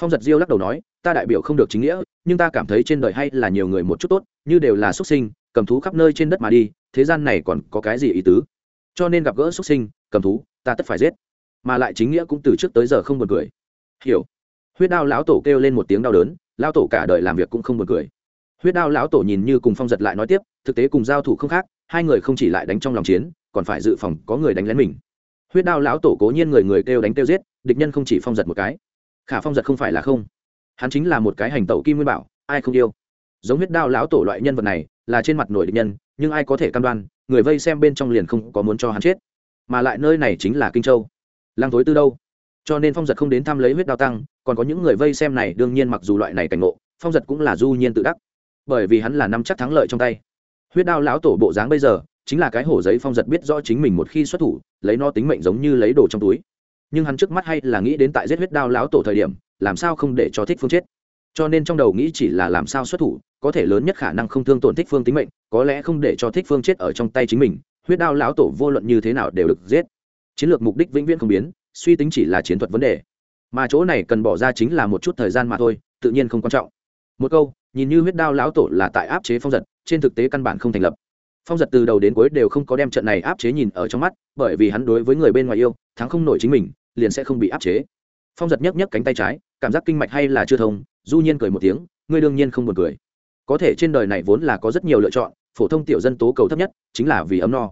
Phong giật diêu lắc đầu nói, ta đại biểu không được chính nghĩa, nhưng ta cảm thấy trên đời hay là nhiều người một chút tốt, như đều là xuất sinh, cầm thú khắp nơi trên đất mà đi, thế gian này còn có cái gì ý tứ? Cho nên gặp gỡ xuất sinh, cầm thú, ta tất phải giết mà lại chính nghĩa cũng từ trước tới giờ không buồn cười. Hiểu. Huyết đao lão tổ kêu lên một tiếng đau đớn, lão tổ cả đời làm việc cũng không buồn cười. Huyết đao lão tổ nhìn như cùng phong giật lại nói tiếp, thực tế cùng giao thủ không khác, hai người không chỉ lại đánh trong lòng chiến, còn phải dự phòng có người đánh lén mình. Huyết đao lão tổ cố nhiên người người kêu đánh kêu giết, địch nhân không chỉ phong giật một cái. Khả phong giật không phải là không. Hắn chính là một cái hành tẩu kim nguyên bảo, ai không yêu. Giống huyết đao lão tổ loại nhân vật này, là trên mặt nổi địch nhân, nhưng ai có thể cam đoan, người vây xem bên trong liền không có muốn cho hắn chết. Mà lại nơi này chính là kinh châu lăng thối tư đâu? Cho nên phong giật không đến thăm lấy huyết đao tăng, còn có những người vây xem này, đương nhiên mặc dù loại này cảnh ngộ, phong giật cũng là du nhiên tự đắc. Bởi vì hắn là năm chắc thắng lợi trong tay. Huyết đao lão tổ bộ dáng bây giờ, chính là cái hổ giấy phong giật biết rõ chính mình một khi xuất thủ, lấy no tính mệnh giống như lấy đồ trong túi. Nhưng hắn trước mắt hay là nghĩ đến tại giết huyết đao lão tổ thời điểm, làm sao không để cho thích phương chết? Cho nên trong đầu nghĩ chỉ là làm sao xuất thủ, có thể lớn nhất khả năng không thương tổn thích phương tính mệnh, có lẽ không để cho thích phương chết ở trong tay chính mình, huyết đao lão tổ vô luận như thế nào đều được giết chiến lược mục đích vĩnh viễn không biến, suy tính chỉ là chiến thuật vấn đề. Mà chỗ này cần bỏ ra chính là một chút thời gian mà thôi, tự nhiên không quan trọng. Một câu, nhìn như huyết đao lão tổ là tại áp chế phong giật, trên thực tế căn bản không thành lập. Phong giật từ đầu đến cuối đều không có đem trận này áp chế nhìn ở trong mắt, bởi vì hắn đối với người bên ngoài yêu, thắng không nổi chính mình, liền sẽ không bị áp chế. Phong giật nhấc nhấc cánh tay trái, cảm giác kinh mạch hay là chưa thông, du nhiên cười một tiếng, ngươi đương nhiên không buồn cười. Có thể trên đời này vốn là có rất nhiều lựa chọn, phổ thông tiểu dân tố cầu thấp nhất chính là vì ấm no.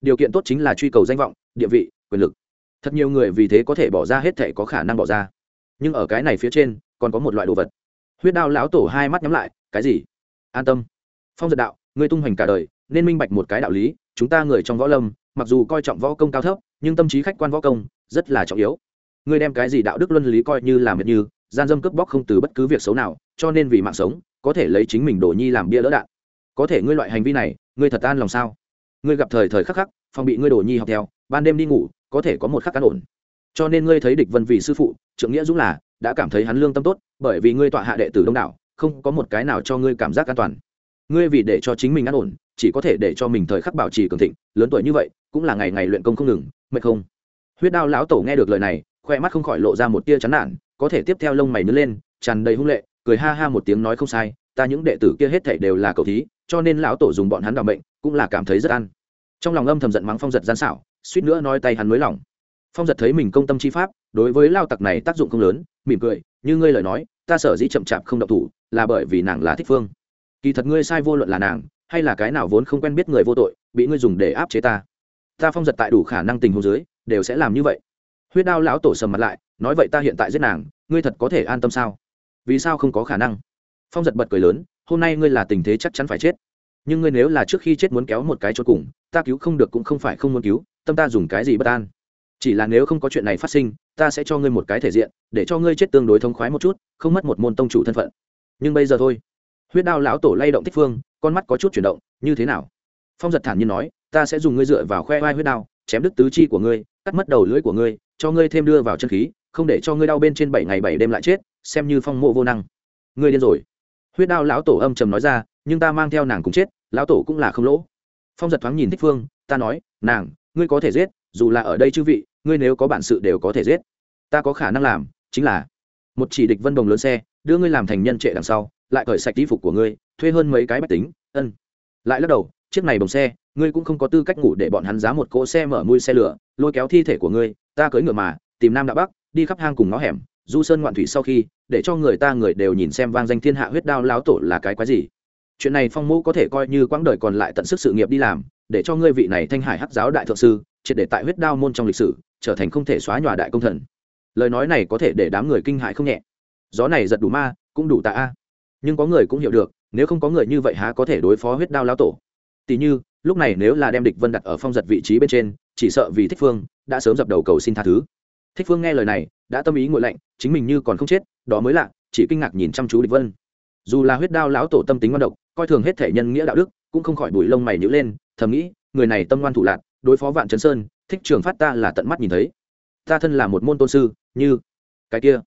Điều kiện tốt chính là truy cầu danh vọng, địa vị quyền lực. Thật nhiều người vì thế có thể bỏ ra hết thể có khả năng bỏ ra. Nhưng ở cái này phía trên, còn có một loại đồ vật. Huyết đao lão tổ hai mắt nhắm lại, cái gì? An tâm. Phong giật đạo, ngươi tung hoành cả đời, nên minh bạch một cái đạo lý, chúng ta người trong võ lâm, mặc dù coi trọng võ công cao thấp, nhưng tâm trí khách quan võ công, rất là trọng yếu. Ngươi đem cái gì đạo đức luân lý coi như làm việc như, gian dâm cướp bóc không từ bất cứ việc xấu nào, cho nên vì mạng sống, có thể lấy chính mình đồ nhi làm bia lỡ đạn. Có thể ngươi loại hành vi này, ngươi thật an lòng sao? Ngươi gặp thời thời khắc khắc phòng bị ngươi đồ nhi học theo ban đêm đi ngủ, có thể có một khắc cán ổn. Cho nên ngươi thấy địch vân vì sư phụ, trượng nghĩa dũng là đã cảm thấy hắn lương tâm tốt, bởi vì ngươi tọa hạ đệ tử đông đảo, không có một cái nào cho ngươi cảm giác an toàn. Ngươi vì để cho chính mình an ổn, chỉ có thể để cho mình thời khắc bảo trì cường thịnh, lớn tuổi như vậy, cũng là ngày ngày luyện công không ngừng, mệt không? Huyết đao lão tổ nghe được lời này, khoe mắt không khỏi lộ ra một tia chán nản, có thể tiếp theo lông mày nứt lên, tràn đầy hung lệ, cười ha ha một tiếng nói không sai, ta những đệ tử kia hết thảy đều là cầu thí, cho nên lão tổ dùng bọn hắn đảm bệnh cũng là cảm thấy rất ăn trong lòng âm thầm giận mắng phong giật gian xảo suýt nữa nói tay hắn mới lỏng. Phong giật thấy mình công tâm chi pháp, đối với lao tặc này tác dụng không lớn, mỉm cười, như ngươi lời nói, ta sở dĩ chậm chạp không độc thủ, là bởi vì nàng là thích phương. Kỳ thật ngươi sai vô luận là nàng, hay là cái nào vốn không quen biết người vô tội, bị ngươi dùng để áp chế ta. Ta phong giật tại đủ khả năng tình huống dưới, đều sẽ làm như vậy. Huyết đao lão tổ sầm mặt lại, nói vậy ta hiện tại giết nàng, ngươi thật có thể an tâm sao? Vì sao không có khả năng? Phong giật bật cười lớn, hôm nay ngươi là tình thế chắc chắn phải chết. Nhưng ngươi nếu là trước khi chết muốn kéo một cái cho cùng, ta cứu không được cũng không phải không muốn cứu tâm ta dùng cái gì bất an? Chỉ là nếu không có chuyện này phát sinh, ta sẽ cho ngươi một cái thể diện, để cho ngươi chết tương đối thông khoái một chút, không mất một môn tông chủ thân phận. Nhưng bây giờ thôi. Huyết đao lão tổ lay động tích phương, con mắt có chút chuyển động, như thế nào? Phong giật thản nhiên nói, ta sẽ dùng ngươi dựa vào khoe vai huyết đao, chém đứt tứ chi của ngươi, cắt mất đầu lưỡi của ngươi, cho ngươi thêm đưa vào chân khí, không để cho ngươi đau bên trên bảy ngày bảy đêm lại chết, xem như phong mộ vô năng. Ngươi điên rồi. Huyết đao lão tổ âm trầm nói ra, nhưng ta mang theo nàng cùng chết, lão tổ cũng là không lỗ. Phong giật thoáng nhìn thích phương, ta nói, nàng ngươi có thể giết, dù là ở đây chư vị, ngươi nếu có bản sự đều có thể giết. Ta có khả năng làm, chính là, một chỉ địch vân đồng lớn xe, đưa ngươi làm thành nhân trệ đằng sau, lại cởi sạch y phục của ngươi, thuê hơn mấy cái bách tính, ân. Lại lắc đầu, chiếc này bồng xe, ngươi cũng không có tư cách ngủ để bọn hắn giá một cỗ xe mở mui xe lửa, lôi kéo thi thể của ngươi, ta cưỡi ngựa mà, tìm nam đã bắc, đi khắp hang cùng ngõ hẻm, du sơn ngoạn thủy sau khi, để cho người ta người đều nhìn xem vang danh thiên hạ huyết đao láo tổ là cái quái gì chuyện này phong mô có thể coi như quãng đời còn lại tận sức sự nghiệp đi làm, để cho ngươi vị này thanh hải hắc giáo đại thượng sư, triệt để tại huyết đao môn trong lịch sử, trở thành không thể xóa nhòa đại công thần. Lời nói này có thể để đám người kinh hại không nhẹ. Gió này giật đủ ma, cũng đủ tạ a. Nhưng có người cũng hiểu được, nếu không có người như vậy há có thể đối phó huyết đao lao tổ. Tỷ như, lúc này nếu là đem địch vân đặt ở phong giật vị trí bên trên, chỉ sợ vì thích phương đã sớm dập đầu cầu xin tha thứ. Thích phương nghe lời này, đã tâm ý ngội lạnh, chính mình như còn không chết, đó mới lạ, chỉ kinh ngạc nhìn chăm chú địch vân. Dù là huyết đao lão tổ tâm tính ngoan độc coi thường hết thể nhân nghĩa đạo đức, cũng không khỏi bùi lông mày nhữ lên, thầm nghĩ, người này tâm ngoan thủ lạc, đối phó vạn chấn sơn, thích trường phát ta là tận mắt nhìn thấy. Ta thân là một môn tôn sư, như cái kia.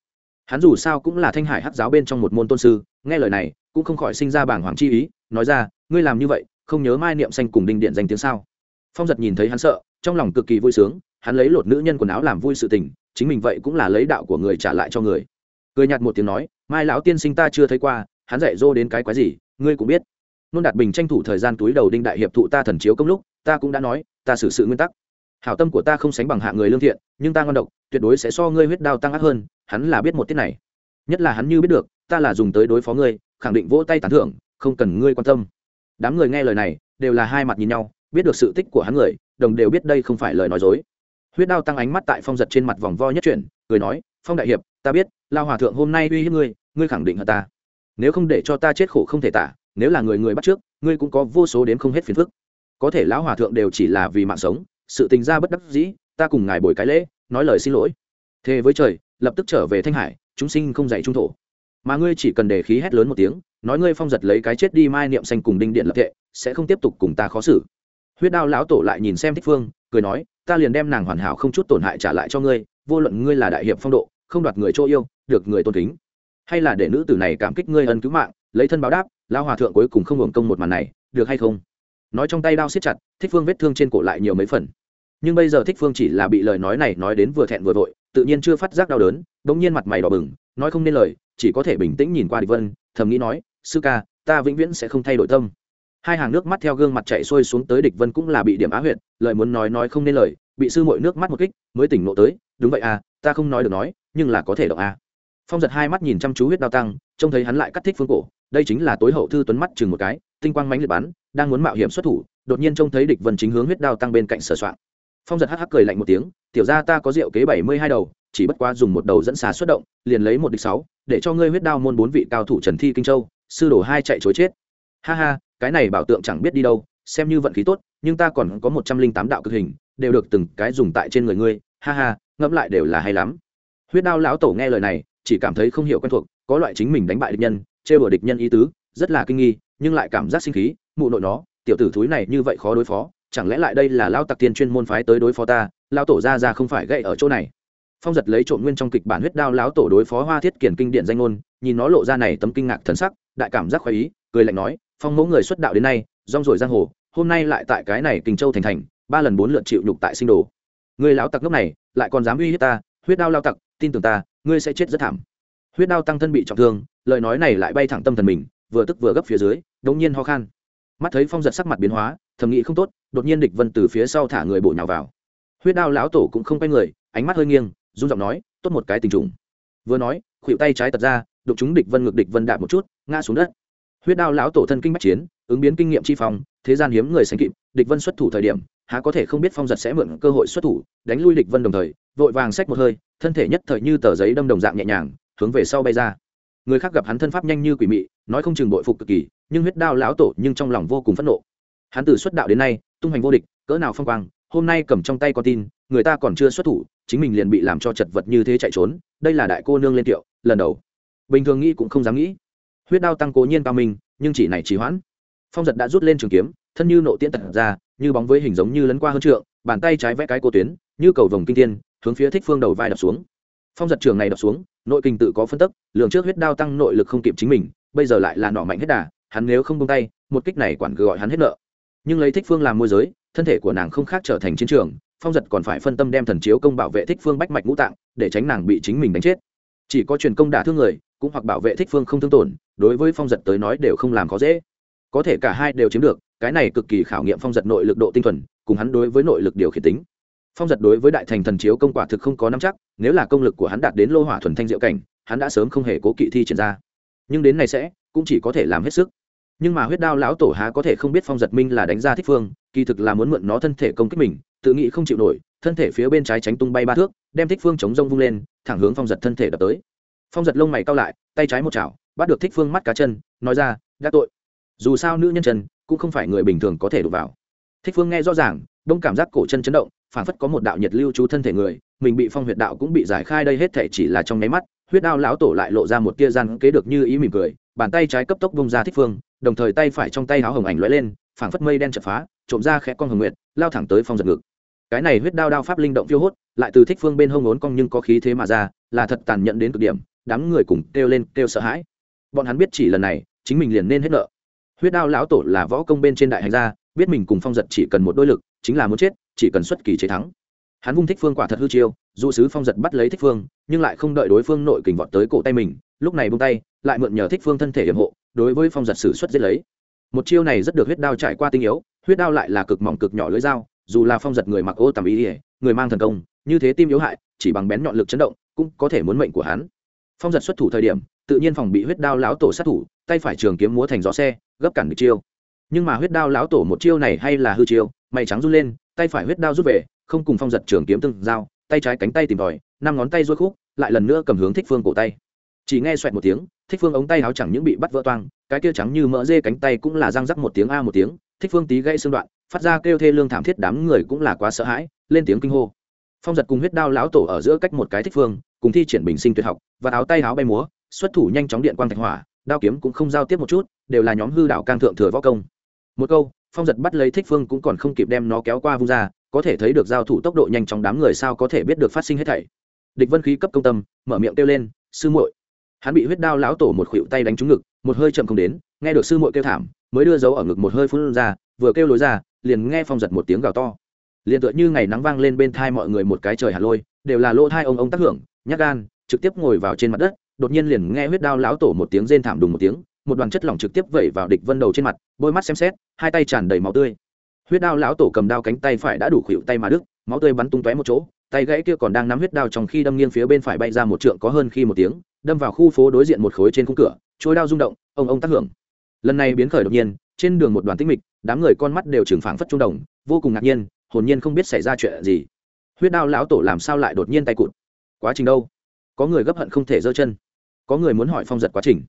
Hắn dù sao cũng là thanh hải hắc giáo bên trong một môn tôn sư, nghe lời này, cũng không khỏi sinh ra bảng hoàng chi ý, nói ra, ngươi làm như vậy, không nhớ mai niệm xanh cùng đinh điện danh tiếng sao? Phong giật nhìn thấy hắn sợ, trong lòng cực kỳ vui sướng, hắn lấy lột nữ nhân quần áo làm vui sự tình, chính mình vậy cũng là lấy đạo của người trả lại cho người. Cười nhạt một tiếng nói, mai lão tiên sinh ta chưa thấy qua hắn dạy dô đến cái quái gì, ngươi cũng biết. Nôn đạt bình tranh thủ thời gian túi đầu đinh đại hiệp thụ ta thần chiếu công lúc, ta cũng đã nói, ta xử sự nguyên tắc. Hảo tâm của ta không sánh bằng hạ người lương thiện, nhưng ta ngon độc, tuyệt đối sẽ so ngươi huyết đao tăng ác hơn, hắn là biết một tiết này. Nhất là hắn như biết được, ta là dùng tới đối phó ngươi, khẳng định vỗ tay tán thưởng, không cần ngươi quan tâm. Đám người nghe lời này, đều là hai mặt nhìn nhau, biết được sự tích của hắn người, đồng đều biết đây không phải lời nói dối. Huyết đao tăng ánh mắt tại phong giật trên mặt vòng vo nhất chuyển, cười nói, phong đại hiệp, ta biết, lao hòa thượng hôm nay uy hiếp ngươi ngươi khẳng định hơn ta nếu không để cho ta chết khổ không thể tả, nếu là người người bắt trước, ngươi cũng có vô số đến không hết phiền phức. Có thể lão hòa thượng đều chỉ là vì mạng sống, sự tình ra bất đắc dĩ, ta cùng ngài bồi cái lễ, nói lời xin lỗi. Thề với trời, lập tức trở về thanh hải, chúng sinh không dạy trung thổ. Mà ngươi chỉ cần để khí hét lớn một tiếng, nói ngươi phong giật lấy cái chết đi mai niệm xanh cùng đinh điện lập thệ, sẽ không tiếp tục cùng ta khó xử. Huyết đao lão tổ lại nhìn xem thích phương, cười nói, ta liền đem nàng hoàn hảo không chút tổn hại trả lại cho ngươi, vô luận ngươi là đại hiệp phong độ, không đoạt người chỗ yêu, được người tôn kính hay là để nữ tử này cảm kích ngươi ân cứu mạng, lấy thân báo đáp lao hòa thượng cuối cùng không hưởng công một màn này, được hay không? Nói trong tay đao siết chặt, thích phương vết thương trên cổ lại nhiều mấy phần. Nhưng bây giờ thích phương chỉ là bị lời nói này nói đến vừa thẹn vừa vội, tự nhiên chưa phát giác đau đớn đ ỗ n g nhiên mặt mày đỏ bừng, nói không nên lời, chỉ có thể bình tĩnh nhìn qua địch vân, thầm nghĩ nói, sư ca, ta vĩnh viễn sẽ không thay đổi tâm. Hai hàng nước mắt theo gương mặt chạy xuôi xuống tới địch vân cũng là bị điểm á huyện lời muốn nói nói không nên lời, bị sư mội nước mắt một kích, mới tỉnh nộ tới, đúng vậy à ta không nói được nói, nhưng là có thể động à phong giật hai mắt nhìn chăm chú huyết đao tăng, trông thấy hắn lại cắt thích phương cổ, đây chính là tối hậu thư tuấn mắt chừng một cái, tinh quang mánh liệt bắn, đang muốn mạo hiểm xuất thủ, đột nhiên trông thấy địch vân chính hướng huyết đao tăng bên cạnh sửa soạn. Phong giật hắc hắc cười lạnh một tiếng, tiểu ra ta có rượu kế bảy mươi hai đầu, chỉ bất quá dùng một đầu dẫn xà xuất động, liền lấy một địch sáu, để cho ngươi huyết đao môn bốn vị cao thủ trần thi kinh châu, sư đổ hai chạy chối chết. Ha ha, cái này bảo tượng chẳng biết đi đâu, xem như vận khí tốt, nhưng ta còn có một trăm linh tám đạo cực hình, đều được từng cái dùng tại trên người ngươi, ha ha, ngẫm lại đều là hay lắm. Huyết đao lão tổ nghe lời này chỉ cảm thấy không hiểu quen thuộc, có loại chính mình đánh bại địch nhân chê bừa địch nhân ý tứ, rất là kinh nghi, nhưng lại cảm giác sinh khí, mụ nội nó, tiểu tử thúi này như vậy khó đối phó, chẳng lẽ lại đây là lao tặc tiên chuyên môn phái tới đối phó ta, lao tổ ra ra không phải gậy ở chỗ này. Phong giật lấy trộm nguyên trong kịch bản huyết đao lão tổ đối phó hoa thiết kiển kinh điển danh ngôn, nhìn nó lộ ra này tấm kinh ngạc thần sắc, đại cảm giác khoái ý, cười lạnh nói, phong mẫu người xuất đạo đến nay, rong rồi giang hồ, hôm nay lại tại cái này kinh châu thành thành, ba lần bốn lượt chịu nhục tại sinh đồ. Người lão tặc lúc này, lại còn dám uy hiếp ta, huyết đao lao tặc tin tưởng ta, ngươi sẽ chết rất thảm. Huyết đao tăng thân bị trọng thương, lời nói này lại bay thẳng tâm thần mình, vừa tức vừa gấp phía dưới, đống nhiên ho khan. Mắt thấy phong giật sắc mặt biến hóa, thầm nghĩ không tốt, đột nhiên địch vân từ phía sau thả người bổ nhào vào. Huyết đao lão tổ cũng không quay người, ánh mắt hơi nghiêng, run giọng nói, tốt một cái tình trùng. Vừa nói, khuỵu tay trái tật ra, đụng chúng địch vân ngược địch vân đạp một chút, ngã xuống đất. Huyết đao lão tổ thân kinh bách chiến, ứng biến kinh nghiệm chi phòng thế gian hiếm người sánh kịp, địch vân xuất thủ thời điểm, há có thể không biết phong giật sẽ mượn cơ hội xuất thủ, đánh lui địch vân đồng thời, vội vàng xách một hơi, thân thể nhất thời như tờ giấy đâm đồng dạng nhẹ nhàng, hướng về sau bay ra. Người khác gặp hắn thân pháp nhanh như quỷ mị, nói không chừng bội phục cực kỳ, nhưng huyết đao lão tổ nhưng trong lòng vô cùng phẫn nộ. Hắn từ xuất đạo đến nay, tung hành vô địch, cỡ nào phong quang, hôm nay cầm trong tay con tin, người ta còn chưa xuất thủ, chính mình liền bị làm cho chật vật như thế chạy trốn, đây là đại cô nương lên tiệu, lần đầu. Bình thường nghĩ cũng không dám nghĩ. Huyết đao tăng cố nhiên cao minh, nhưng chỉ này trì hoãn phong giật đã rút lên trường kiếm, thân như nộ tiễn tật ra, như bóng với hình giống như lấn qua hơn trượng, bàn tay trái vẽ cái cô tuyến, như cầu vồng kinh tiên hướng phía thích phương đầu vai đập xuống. Phong giật trường này đập xuống, nội kinh tự có phân tức lượng trước huyết đao tăng nội lực không kịp chính mình, bây giờ lại là nọ mạnh hết đà, hắn nếu không buông tay, một kích này quản cứ gọi hắn hết nợ. Nhưng lấy thích phương làm môi giới, thân thể của nàng không khác trở thành chiến trường, phong giật còn phải phân tâm đem thần chiếu công bảo vệ thích phương bách mạch ngũ tạng, để tránh nàng bị chính mình đánh chết. Chỉ có truyền công đả thương người, cũng hoặc bảo vệ thích phương không thương tổn, đối với phong giật tới nói đều không làm khó dễ có thể cả hai đều chiếm được, cái này cực kỳ khảo nghiệm phong giật nội lực độ tinh thuần, cùng hắn đối với nội lực điều khiển tính. Phong giật đối với đại thành thần chiếu công quả thực không có nắm chắc, nếu là công lực của hắn đạt đến lô hỏa thuần thanh diệu cảnh, hắn đã sớm không hề cố kỵ thi triển ra. Nhưng đến này sẽ, cũng chỉ có thể làm hết sức. Nhưng mà huyết đao lão tổ há có thể không biết phong giật minh là đánh ra thích phương, kỳ thực là muốn mượn nó thân thể công kích mình, tự nghĩ không chịu nổi, thân thể phía bên trái tránh tung bay ba thước, đem thích phương chống rông vung lên, thẳng hướng phong giật thân thể đập tới. Phong giật lông mày cao lại, tay trái một chảo, bắt được thích phương mắt cá chân, nói ra, đã tội dù sao nữ nhân chân cũng không phải người bình thường có thể đụng vào. Thích phương nghe rõ ràng đông cảm giác cổ chân chấn động phản phất có một đạo nhiệt lưu trú thân thể người, mình bị phong huyệt đạo cũng bị giải khai đây hết thể chỉ là trong nháy mắt, huyết đao lão tổ lại lộ ra một tia gian kế được như ý mỉm cười, bàn tay trái cấp tốc bông ra thích phương, đồng thời tay phải trong tay áo hồng ảnh lóe lên, phảng phất mây đen chập phá, trộm ra khẽ con hồng nguyệt, lao thẳng tới phong giật ngực. Cái này huyết đao đao pháp linh động phiêu hốt, lại từ thích phương bên hông ốn cong nhưng có khí thế mà ra, là thật tàn nhẫn đến cực điểm, đám người cùng kêu lên, kêu sợ hãi. Bọn hắn biết chỉ lần này, chính mình liền nên hết nợ huyết đao lão tổ là võ công bên trên đại hành gia, biết mình cùng phong giật chỉ cần một đôi lực, chính là muốn chết, chỉ cần xuất kỳ chế thắng. Hắn vung thích phương quả thật hư chiêu dụ sứ phong giật bắt lấy thích phương, nhưng lại không đợi đối phương nội kình vọt tới cổ tay mình, lúc này bung tay, lại mượn nhờ thích phương thân thể hiểm hộ, đối với phong giật sử xuất giết lấy. Một chiêu này rất được huyết đao trải qua tinh yếu, huyết đao lại là cực mỏng cực nhỏ lưỡi dao, dù là phong giật người mặc ô tầm ý ỉa người mang thần công, như thế tim yếu hại, chỉ bằng bén nhọn lực chấn động, cũng có thể muốn mệnh của hắn. Phong giật xuất thủ thời điểm tự nhiên phòng bị huyết đao lão tổ sát thủ, tay phải trường kiếm múa thành gió xe, gấp cản được chiêu. Nhưng mà huyết đao lão tổ một chiêu này hay là hư chiêu, mày trắng run lên, tay phải huyết đao rút về, không cùng phong giật trường kiếm tương dao tay trái cánh tay tìm tòi, năm ngón tay rối khúc, lại lần nữa cầm hướng thích phương cổ tay. Chỉ nghe xoẹt một tiếng, thích phương ống tay áo chẳng những bị bắt vỡ toang, cái kia trắng như mỡ dê cánh tay cũng là răng rắc một tiếng a một tiếng, thích phương tí gãy xương đoạn, phát ra kêu thê lương thảm thiết đám người cũng là quá sợ hãi, lên tiếng kinh hô. Phong giật cùng huyết đao lão tổ ở giữa cách một cái thích phương, cùng thi triển bình sinh tuyệt học, và áo tay áo bay múa xuất thủ nhanh chóng điện quang thạch hỏa, đao kiếm cũng không giao tiếp một chút, đều là nhóm hư đạo càng thượng thừa võ công. Một câu, phong giật bắt lấy thích phương cũng còn không kịp đem nó kéo qua vung ra, có thể thấy được giao thủ tốc độ nhanh chóng đám người sao có thể biết được phát sinh hết thảy. Địch vân khí cấp công tâm, mở miệng kêu lên, sư muội. Hắn bị huyết đao lão tổ một khuỷu tay đánh trúng ngực, một hơi chậm không đến, nghe được sư muội kêu thảm, mới đưa dấu ở ngực một hơi phun ra, vừa kêu lối ra, liền nghe phong giật một tiếng gào to. Liền tựa như ngày nắng vang lên bên thai mọi người một cái trời hạt lôi, đều là lỗ thai ông ông tác hưởng, nhát gan, trực tiếp ngồi vào trên mặt đất đột nhiên liền nghe huyết đao lão tổ một tiếng rên thảm đùng một tiếng, một đoàn chất lỏng trực tiếp vẩy vào địch vân đầu trên mặt bôi mắt xem xét, hai tay tràn đầy máu tươi. Huyết đao lão tổ cầm đao cánh tay phải đã đủ khuỵu tay mà đứt, máu tươi bắn tung tóe một chỗ, tay gãy kia còn đang nắm huyết đao trong khi đâm nghiêng phía bên phải bay ra một trượng có hơn khi một tiếng, đâm vào khu phố đối diện một khối trên khung cửa trôi đao rung động, ông ông tác hưởng. Lần này biến khởi đột nhiên, trên đường một đoàn tinh mịch, đám người con mắt đều trừng phảng phất trung đồng, vô cùng ngạc nhiên, hồn nhiên không biết xảy ra chuyện gì. Huyết đao lão tổ làm sao lại đột nhiên tay cụt? Quá trình đâu? Có người gấp hận không thể giơ chân có người muốn hỏi phong giật quá trình.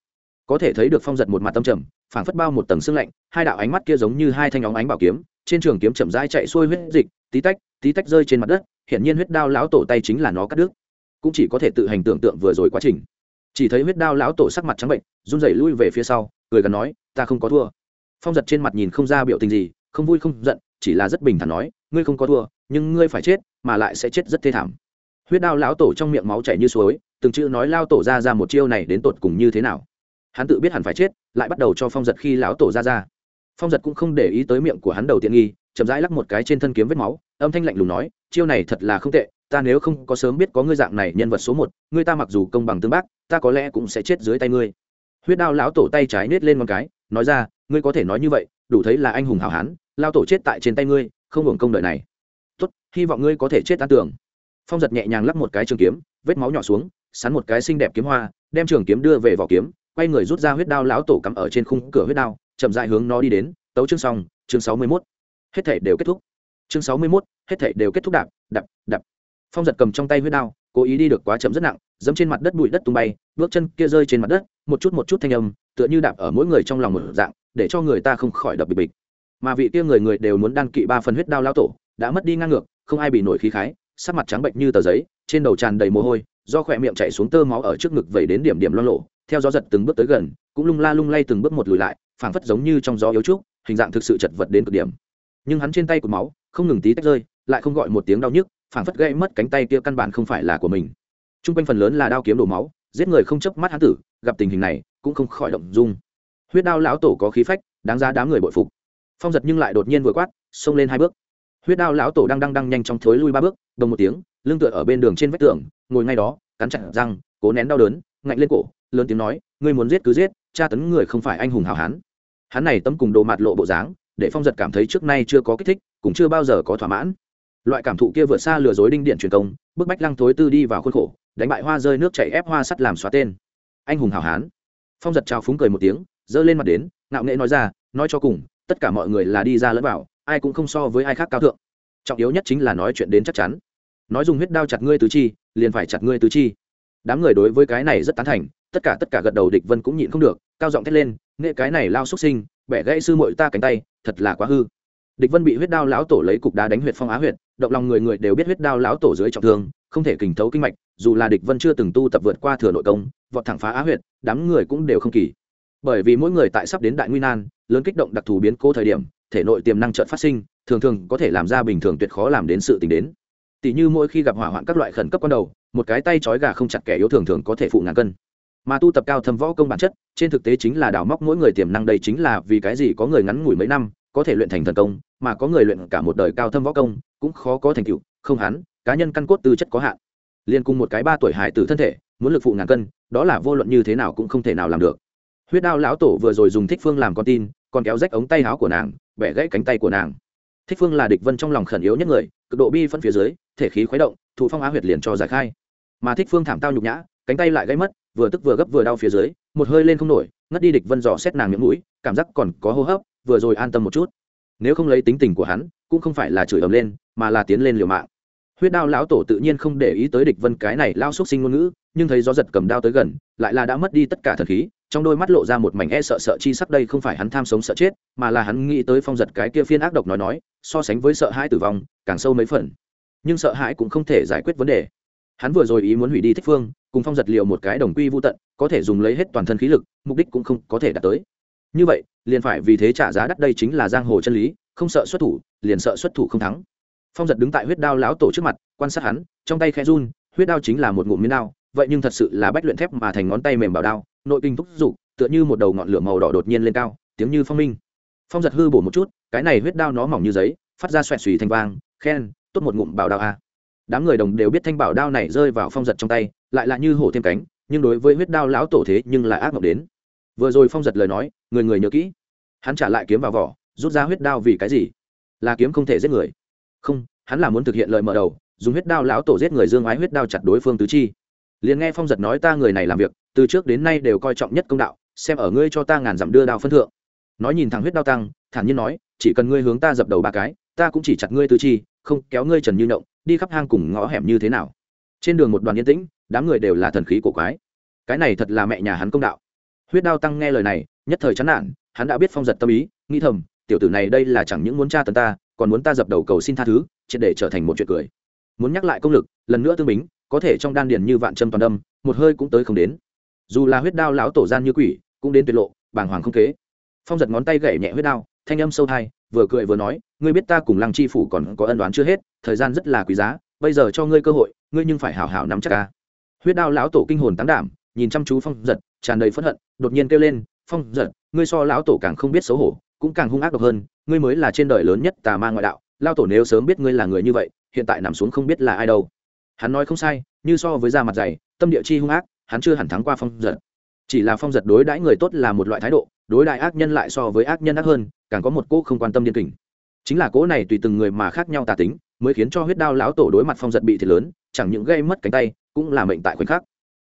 Có thể thấy được phong giật một mặt tâm trầm, phảng phất bao một tầng sương lạnh, hai đạo ánh mắt kia giống như hai thanh óng ánh bảo kiếm, trên trường kiếm chậm rãi chạy xuôi huyết dịch, tí tách tí tách rơi trên mặt đất, hiển nhiên huyết đao lão tổ tay chính là nó cắt đứt. Cũng chỉ có thể tự hành tưởng tượng vừa rồi quá trình. Chỉ thấy huyết đao lão tổ sắc mặt trắng bệnh, run rẩy lui về phía sau, cười gần nói, ta không có thua. Phong giật trên mặt nhìn không ra biểu tình gì, không vui không giận, chỉ là rất bình thản nói, ngươi không có thua, nhưng ngươi phải chết, mà lại sẽ chết rất thê thảm. Huyết đao lão tổ trong miệng máu chảy như suối từng chữ nói lao tổ ra ra một chiêu này đến tột cùng như thế nào? Hắn tự biết hẳn phải chết, lại bắt đầu cho phong giật khi lão tổ ra ra. Phong giật cũng không để ý tới miệng của hắn đầu tiện nghi, chậm rãi lắc một cái trên thân kiếm vết máu, âm thanh lạnh lùng nói, chiêu này thật là không tệ, ta nếu không có sớm biết có ngươi dạng này nhân vật số một, ngươi ta mặc dù công bằng tương bác, ta có lẽ cũng sẽ chết dưới tay ngươi. Huyết đao lão tổ tay trái nết lên một cái, nói ra, ngươi có thể nói như vậy, đủ thấy là anh hùng hảo hán, lao tổ chết tại trên tay ngươi, không hưởng công đợi này. Tốt, hy vọng ngươi có thể chết tan tưởng phong giật nhẹ nhàng lắp một cái trường kiếm, vết máu nhỏ xuống sắn một cái xinh đẹp kiếm hoa, đem trường kiếm đưa về vỏ kiếm, quay người rút ra huyết đao lão tổ cắm ở trên khung cửa huyết đao, chậm dại hướng nó đi đến, tấu chương xong, chương sáu mươi mốt. Hết thể đều kết thúc. Chương sáu mươi mốt, hết thể đều kết thúc đạp đạp đạp. Phong giật cầm trong tay huyết đao, cố ý đi được quá chậm rất nặng, dẫm trên mặt đất bụi đất tung bay, bước chân kia rơi trên mặt đất, một chút một chút thanh âm, tựa như đạp ở mỗi người trong lòng một dạng, để cho người ta không khỏi đập bịch bịch. Mà vị kia người người đều muốn đan kỵ ba phần huyết đao lao tổ, đã mất đi ngang ngược, không ai bị nổi khí khái, sắc mặt trắng bệnh như tờ giấy, trên đầu tràn đầy mồ hôi do khỏe miệng chạy xuống tơ máu ở trước ngực vẩy đến điểm điểm loang lộ, theo gió giật từng bước tới gần, cũng lung la lung lay từng bước một lùi lại, phảng phất giống như trong gió yếu trúc, hình dạng thực sự chật vật đến cực điểm. Nhưng hắn trên tay của máu, không ngừng tí tách rơi, lại không gọi một tiếng đau nhức, phảng phất gây mất cánh tay kia căn bản không phải là của mình. T r u n g quanh phần lớn là đao kiếm đổ máu, giết người không chấp mắt hắn tử, gặp tình hình này, cũng không khỏi động dung. Huyết đao lão tổ có khí phách, đáng giá đám người bội phục. Phong giật nhưng lại đột nhiên vừa quát, xông lên hai bước. Huyết đao lão tổ đang đang đang nhanh chóng thối lui ba bước, đồng một tiếng lưng tựa ở bên đường trên vách tường, ngồi ngay đó, cắn chặt răng, cố nén đau đớn, ngạnh lên cổ, lớn tiếng nói, ngươi muốn giết cứ giết, tra tấn người không phải anh hùng hào hán. Hắn này tâm cùng đồ mặt lộ bộ dáng, để phong giật cảm thấy trước nay chưa có kích thích, cũng chưa bao giờ có thỏa mãn. Loại cảm thụ kia vượt xa lừa dối đinh điện truyền công, bức bách lăng thối tư đi vào khuôn khổ, đánh bại hoa rơi nước chảy ép hoa sắt làm xóa tên. Anh hùng hào hán. Phong giật trào phúng cười một tiếng, giơ lên mặt đến, ngạo nghễ nói ra, nói cho cùng, tất cả mọi người là đi ra lẫn vào, ai cũng không so với ai khác cao thượng. Trọng yếu nhất chính là nói chuyện đến chắc chắn nói dùng huyết đao chặt ngươi tứ chi, liền phải chặt ngươi tứ chi. Đám người đối với cái này rất tán thành, tất cả tất cả gật đầu địch vân cũng nhịn không được, cao giọng thét lên, nghệ cái này lao xuất sinh, bẻ gãy sư muội ta cánh tay, thật là quá hư. Địch vân bị huyết đao lão tổ lấy cục đá đánh huyệt phong á huyệt, động lòng người người đều biết huyết đao lão tổ dưới trọng thương, không thể kình thấu kinh mạch, dù là địch vân chưa từng tu tập vượt qua thừa nội công, vọt thẳng phá á huyệt, đám người cũng đều không kỳ. Bởi vì mỗi người tại sắp đến đại nguy nan, lớn kích động đặc thù biến cố thời điểm, thể nội tiềm năng trợn phát sinh, thường thường có thể làm ra bình thường tuyệt khó làm đến sự tình đến tỷ như mỗi khi gặp hỏa hoạn các loại khẩn cấp ban đầu, một cái tay trói gà không chặt kẻ yếu thường thường có thể phụ ngàn cân. Mà tu tập cao thâm võ công bản chất, trên thực tế chính là đào móc mỗi người tiềm năng đây chính là vì cái gì có người ngắn ngủi mấy năm, có thể luyện thành thần công, mà có người luyện cả một đời cao thâm võ công, cũng khó có thành tựu, không hắn, cá nhân căn cốt tư chất có hạn. Liên cùng một cái ba tuổi hải tử thân thể, muốn lực phụ ngàn cân, đó là vô luận như thế nào cũng không thể nào làm được. Huyết đao lão tổ vừa rồi dùng thích phương làm con tin, còn kéo rách ống tay áo của nàng, bẻ gãy cánh tay của nàng. Thích phương là địch vân trong lòng khẩn yếu nhất người cực độ bi phân phía dưới, thể khí khuấy động thụ phong á huyệt liền cho giải khai. Mà thích phương thảm tao nhục nhã, cánh tay lại gãy mất, vừa tức vừa gấp vừa đau phía dưới, một hơi lên không nổi, ngất đi địch vân dò xét nàng miệng mũi, cảm giác còn có hô hấp, vừa rồi an tâm một chút. Nếu không lấy tính tình của hắn, cũng không phải là chửi ầm lên, mà là tiến lên liều mạng. Huyết đao lão tổ tự nhiên không để ý tới địch vân cái này lao xúc sinh ngôn ngữ, nhưng thấy gió giật cầm đao tới gần, lại là đã mất đi tất cả thần khí trong đôi mắt lộ ra một mảnh e sợ sợ chi sắc đây không phải hắn tham sống sợ chết, mà là hắn nghĩ tới phong giật cái kia phiên ác độc nói nói, so sánh với sợ hãi tử vong, càng sâu mấy phần. Nhưng sợ hãi cũng không thể giải quyết vấn đề. Hắn vừa rồi ý muốn hủy đi thích phương, cùng phong giật liều một cái đồng quy vô tận, có thể dùng lấy hết toàn thân khí lực, mục đích cũng không có thể đạt tới. Như vậy, liền phải vì thế trả giá đắt đây chính là giang hồ chân lý, không sợ xuất thủ, liền sợ xuất thủ không thắng. Phong giật đứng tại huyết đao lão tổ trước mặt, quan sát hắn, trong tay khe run, huyết đao chính là một ngụm miếng đao, vậy nhưng thật sự là bách luyện thép mà thành ngón tay mềm bảo đao nội kinh thúc dục tựa như một đầu ngọn lửa màu đỏ đột nhiên lên cao, tiếng như phong minh. Phong giật hư bổ một chút, cái này huyết đao nó mỏng như giấy, phát ra xoẹt xùy thành vang, khen, tốt một ngụm bảo đao a. Đám người đồng đều biết thanh bảo đao này rơi vào phong giật trong tay, lại là như hổ thêm cánh, nhưng đối với huyết đao lão tổ thế nhưng là ác mộng đến. Vừa rồi phong giật lời nói, người người nhớ kỹ. Hắn trả lại kiếm vào vỏ, rút ra huyết đao vì cái gì? Là kiếm không thể giết người. Không, hắn là muốn thực hiện lời mở đầu, dùng huyết đao lão tổ giết người dương ái huyết đao chặt đối phương tứ chi liền nghe phong giật nói ta người này làm việc từ trước đến nay đều coi trọng nhất công đạo xem ở ngươi cho ta ngàn dặm đưa đao phân thượng. Nói nhìn thằng huyết đao tăng thản nhiên nói chỉ cần ngươi hướng ta dập đầu ba cái ta cũng chỉ chặt ngươi tứ chi không kéo ngươi trần như động, đi khắp hang cùng ngõ hẻm như thế nào. Trên đường một đoàn yên tĩnh đám người đều là thần khí của quái. Cái này thật là mẹ nhà hắn công đạo. Huyết đao tăng nghe lời này nhất thời chán nản hắn đã biết phong giật tâm ý nghĩ thầm tiểu tử này đây là chẳng những muốn tra tấn ta còn muốn ta dập đầu cầu xin tha thứ triệt để trở thành một chuyện cười. Muốn nhắc lại công lực lần nữa tương bính có thể trong đan điền như vạn châm toàn đâm, một hơi cũng tới không đến. Dù là huyết đao lão tổ gian như quỷ, cũng đến tuyệt lộ, bàng hoàng không kế. Phong giật ngón tay gậy nhẹ huyết đao, thanh âm sâu thai, vừa cười vừa nói, ngươi biết ta cùng lăng chi phủ còn có ân đoán chưa hết, thời gian rất là quý giá, bây giờ cho ngươi cơ hội, ngươi nhưng phải hảo hảo nắm chắc ca huyết đao lão tổ kinh hồn tán đảm, nhìn chăm chú phong giật, tràn đầy phẫn hận, đột nhiên kêu lên, phong giật, ngươi so lão tổ càng không biết xấu hổ, cũng càng hung ác độc hơn, ngươi mới là trên đời lớn nhất tà ma ngoại đạo lao tổ nếu sớm biết ngươi là người như vậy, hiện tại nằm xuống không biết là ai đâu hắn nói không sai, như so với da mặt dày, tâm địa chi hung ác, hắn chưa hẳn thắng qua phong giật. Chỉ là phong giật đối đãi người tốt là một loại thái độ, đối đại ác nhân lại so với ác nhân ác hơn, càng có một cỗ không quan tâm điên kình. Chính là cỗ này tùy từng người mà khác nhau tà tính, mới khiến cho huyết đao lão tổ đối mặt phong giật bị thiệt lớn, chẳng những gây mất cánh tay, cũng là mệnh tại khoảnh khắc.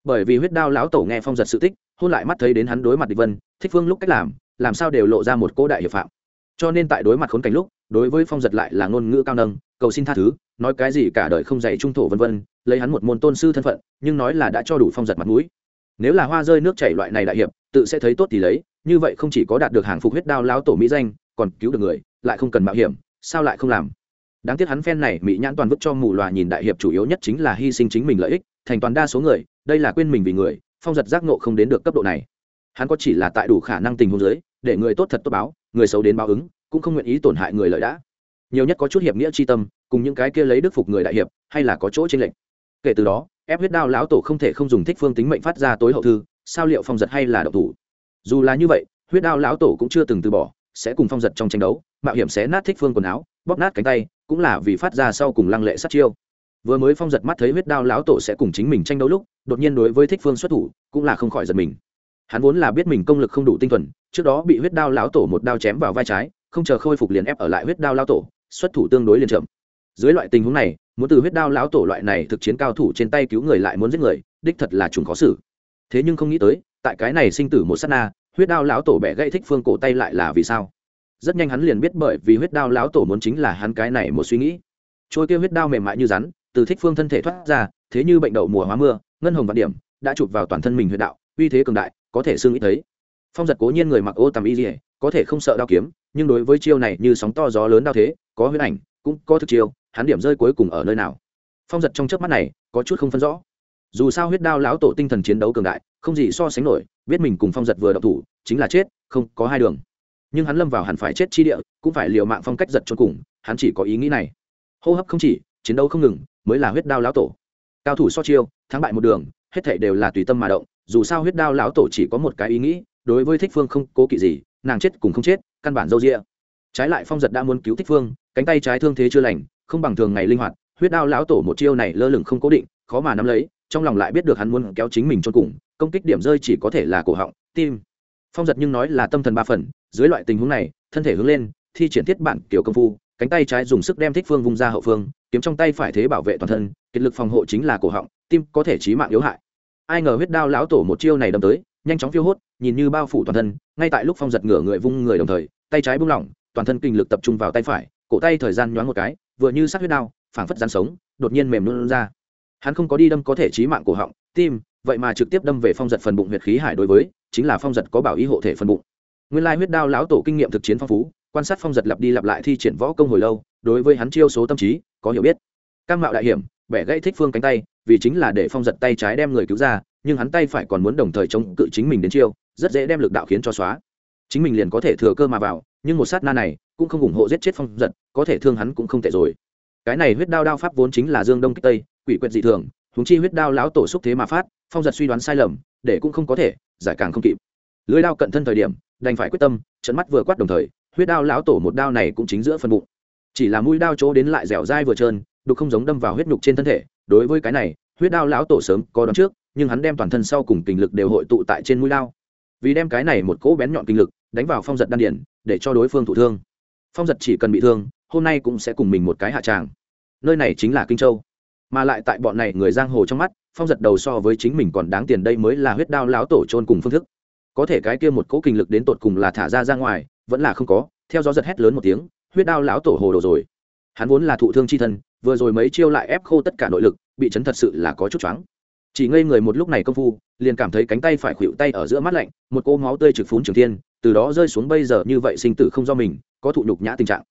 Bởi vì huyết đao lão tổ nghe phong giật sự tích, hôn lại mắt thấy đến hắn đối mặt địch vân, thích phương lúc cách làm làm sao đều lộ ra một cỗ đại hiệp phạm. Cho nên tại đối mặt khốn cảnh lúc, đối với phong giật lại là ngôn ngữ cao nâng cầu xin tha thứ, nói cái gì cả đời không dạy trung thổ vân vân, lấy hắn một môn tôn sư thân phận, nhưng nói là đã cho đủ phong giật mặt mũi. Nếu là hoa rơi nước chảy loại này đại hiệp, tự sẽ thấy tốt thì lấy, như vậy không chỉ có đạt được hàng phục huyết đao lão tổ mỹ danh, còn cứu được người, lại không cần mạo hiểm, sao lại không làm? Đáng tiếc hắn phen này mỹ nhãn toàn vứt cho mù loà nhìn đại hiệp chủ yếu nhất chính là hy sinh chính mình lợi ích, thành toàn đa số người, đây là quên mình vì người, phong giật giác nộ không đến được cấp độ này. Hắn có chỉ là tại đủ khả năng tình huống giới để người tốt thật tốt báo, người xấu đến báo ứng, cũng không nguyện ý tổn hại người lợi đã nhiều nhất có chút hiệp nghĩa c h i tâm, cùng những cái kia lấy đức phục người đại hiệp, hay là có chỗ tranh lệch. Kể từ đó, ép huyết đao lão tổ không thể không dùng thích phương tính mệnh phát ra tối hậu thư, sao liệu phong giật hay là độc thủ? Dù là như vậy, huyết đao lão tổ cũng chưa từng từ bỏ, sẽ cùng phong giật trong tranh đấu, mạo hiểm sẽ nát thích phương quần áo, bóp nát cánh tay, cũng là vì phát ra sau cùng lăng lệ sát chiêu. Vừa mới phong giật mắt thấy huyết đao lão tổ sẽ cùng chính mình tranh đấu lúc, đột nhiên đối với thích phương xuất thủ, cũng là không khỏi giật mình. Hắn vốn là biết mình công lực không đủ tinh thuần, trước đó bị huyết đao lão tổ một đao chém vào vai trái, không chờ khôi phục liền ép ở lại huyết đao lão tổ xuất thủ tương đối liền chậm. Dưới loại tình huống này, muốn từ huyết đao lão tổ loại này thực chiến cao thủ trên tay cứu người lại muốn giết người, đích thật là trùng khó xử. Thế nhưng không nghĩ tới, tại cái này sinh tử một sát na, huyết đao lão tổ bẻ gãy thích phương cổ tay lại là vì sao? Rất nhanh hắn liền biết bởi vì huyết đao lão tổ muốn chính là hắn cái này một suy nghĩ. Trôi kia huyết đao mềm mại như rắn, từ thích phương thân thể thoát ra, thế như bệnh đậu mùa hóa mưa, ngân hồng vạn điểm, đã chụp vào toàn thân mình huyết đạo, uy thế cường đại, có thể xương ít thấy. Phong giật cố nhiên người mặc ô tầm y dỉa có thể không sợ đao kiếm nhưng đối với chiêu này như sóng to gió lớn đao thế, có huyết ảnh, cũng có thực chiêu, hắn điểm rơi cuối cùng ở nơi nào? Phong giật trong chớp mắt này, có chút không phân rõ. Dù sao huyết đao lão tổ tinh thần chiến đấu cường đại, không gì so sánh nổi, biết mình cùng phong giật vừa đậu thủ, chính là chết, không có hai đường. Nhưng hắn lâm vào hẳn phải chết chi địa, cũng phải liều mạng phong cách giật cho cùng, hắn chỉ có ý nghĩ này. Hô hấp không chỉ, chiến đấu không ngừng, mới là huyết đao lão tổ. Cao thủ so chiêu, thắng bại một đường, hết thảy đều là tùy tâm mà động, dù sao huyết đao lão tổ chỉ có một cái ý nghĩ, đối với thích phương không cố kỵ gì nàng chết cùng không chết, căn bản dâu rịa trái lại phong giật đã muốn cứu thích phương, cánh tay trái thương thế chưa lành, không bằng thường ngày linh hoạt, huyết đao lão tổ một chiêu này lơ lửng không cố định, khó mà nắm lấy, trong lòng lại biết được hắn muốn kéo chính mình cho cùng, công kích điểm rơi chỉ có thể là cổ họng, tim. Phong giật nhưng nói là tâm thần ba phần, dưới loại tình huống này, thân thể hướng lên, thi triển thiết bản kiểu công phu, cánh tay trái dùng sức đem thích phương vung ra hậu phương, kiếm trong tay phải thế bảo vệ toàn thân, kiệt lực phòng hộ chính là cổ họng, tim có thể chí mạng yếu hại. Ai ngờ huyết đao lão tổ một chiêu này đâm tới nhanh chóng phiêu hốt, nhìn như bao phủ toàn thân, ngay tại lúc phong giật ngửa người vung người đồng thời, tay trái buông lỏng, toàn thân kinh lực tập trung vào tay phải, cổ tay thời gian nhoáng một cái, vừa như sát huyết đao, phảng phất gian sống, đột nhiên mềm luôn ra. Hắn không có đi đâm có thể chí mạng cổ họng, tim, vậy mà trực tiếp đâm về phong giật phần bụng huyệt khí hải đối với, chính là phong giật có bảo ý hộ thể phần bụng. Nguyên lai huyết đao lão tổ kinh nghiệm thực chiến phong phú, quan sát phong giật lặp đi lặp lại thi triển võ công hồi lâu, đối với hắn chiêu số tâm trí, có hiểu biết. Cam mạo đại hiểm, bẻ gãy thích phương cánh tay, vì chính là để phong giật tay trái đem người cứu ra nhưng hắn tay phải còn muốn đồng thời chống cự chính mình đến chiêu, rất dễ đem lực đạo khiến cho xóa. Chính mình liền có thể thừa cơ mà vào, nhưng một sát na này cũng không ủng hộ giết chết phong giật, có thể thương hắn cũng không tệ rồi. Cái này huyết đao đao pháp vốn chính là dương đông kích tây, quỷ quyệt dị thường húng chi huyết đao lão tổ xúc thế mà phát, phong giật suy đoán sai lầm, để cũng không có thể, giải càng không kịp. Lưới đao cận thân thời điểm, đành phải quyết tâm, trận mắt vừa quát đồng thời, huyết đao lão tổ một đao này cũng chính giữa phần bụng. Chỉ là mũi đao chỗ đến lại dẻo dai vừa trơn, đục không giống đâm vào huyết nhục trên thân thể, đối với cái này, huyết đao lão tổ sớm có đón trước nhưng hắn đem toàn thân sau cùng kinh lực đều hội tụ tại trên mũi lao. Vì đem cái này một cỗ bén nhọn kinh lực đánh vào phong giật đan điển, để cho đối phương thụ thương. Phong giật chỉ cần bị thương, hôm nay cũng sẽ cùng mình một cái hạ tràng. Nơi này chính là kinh châu. Mà lại tại bọn này người giang hồ trong mắt, phong giật đầu so với chính mình còn đáng tiền đây mới là huyết đao lão tổ trôn cùng phương thức. Có thể cái kia một cỗ kinh lực đến tột cùng là thả ra ra ngoài, vẫn là không có, theo gió giật hét lớn một tiếng, huyết đao lão tổ hồ đồ rồi. Hắn vốn là thụ thương chi thân, vừa rồi mấy chiêu lại ép khô tất cả nội lực, bị chấn thật sự là có chút choáng chỉ ngây người một lúc này công phu, liền cảm thấy cánh tay phải khuỵu tay ở giữa mắt lạnh, một cô máu tươi trực phún trường thiên, từ đó rơi xuống bây giờ như vậy sinh tử không do mình, có thụ nhục nhã tình trạng.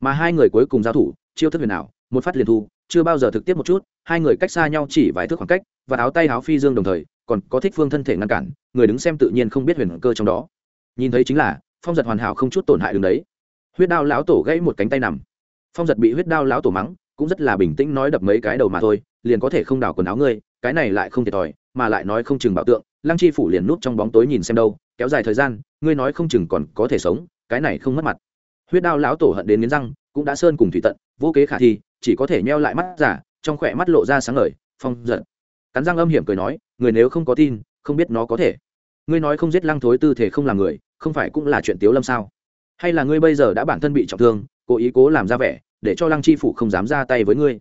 Mà hai người cuối cùng giao thủ, chiêu thức huyền nào một phát liền thu, chưa bao giờ thực tiếp một chút, hai người cách xa nhau chỉ vài thước khoảng cách, và áo tay áo phi dương đồng thời, còn có thích phương thân thể ngăn cản, người đứng xem tự nhiên không biết huyền cơ trong đó. Nhìn thấy chính là, phong giật hoàn hảo không chút tổn hại đứng đấy. Huyết đao lão tổ gãy một cánh tay nằm. Phong giật bị huyết đao lão tổ mắng, cũng rất là bình tĩnh nói đập mấy cái đầu mà thôi, liền có thể không đào quần áo ngươi cái này lại không thiệt thòi, mà lại nói không chừng bảo tượng, lăng chi phủ liền núp trong bóng tối nhìn xem đâu, kéo dài thời gian, ngươi nói không chừng còn có thể sống, cái này không mất mặt. Huyết đao lão tổ hận đến nghiến răng, cũng đã sơn cùng thủy tận, vô kế khả thi, chỉ có thể nheo lại mắt giả, trong khỏe mắt lộ ra sáng ngời, phong giận. Cắn răng âm hiểm cười nói, người nếu không có tin, không biết nó có thể. Ngươi nói không giết lăng thối tư thể không làm người, không phải cũng là chuyện tiếu lâm sao? Hay là ngươi bây giờ đã bản thân bị trọng thương, cố ý cố làm ra vẻ, để cho lăng chi phủ không dám ra tay với ngươi?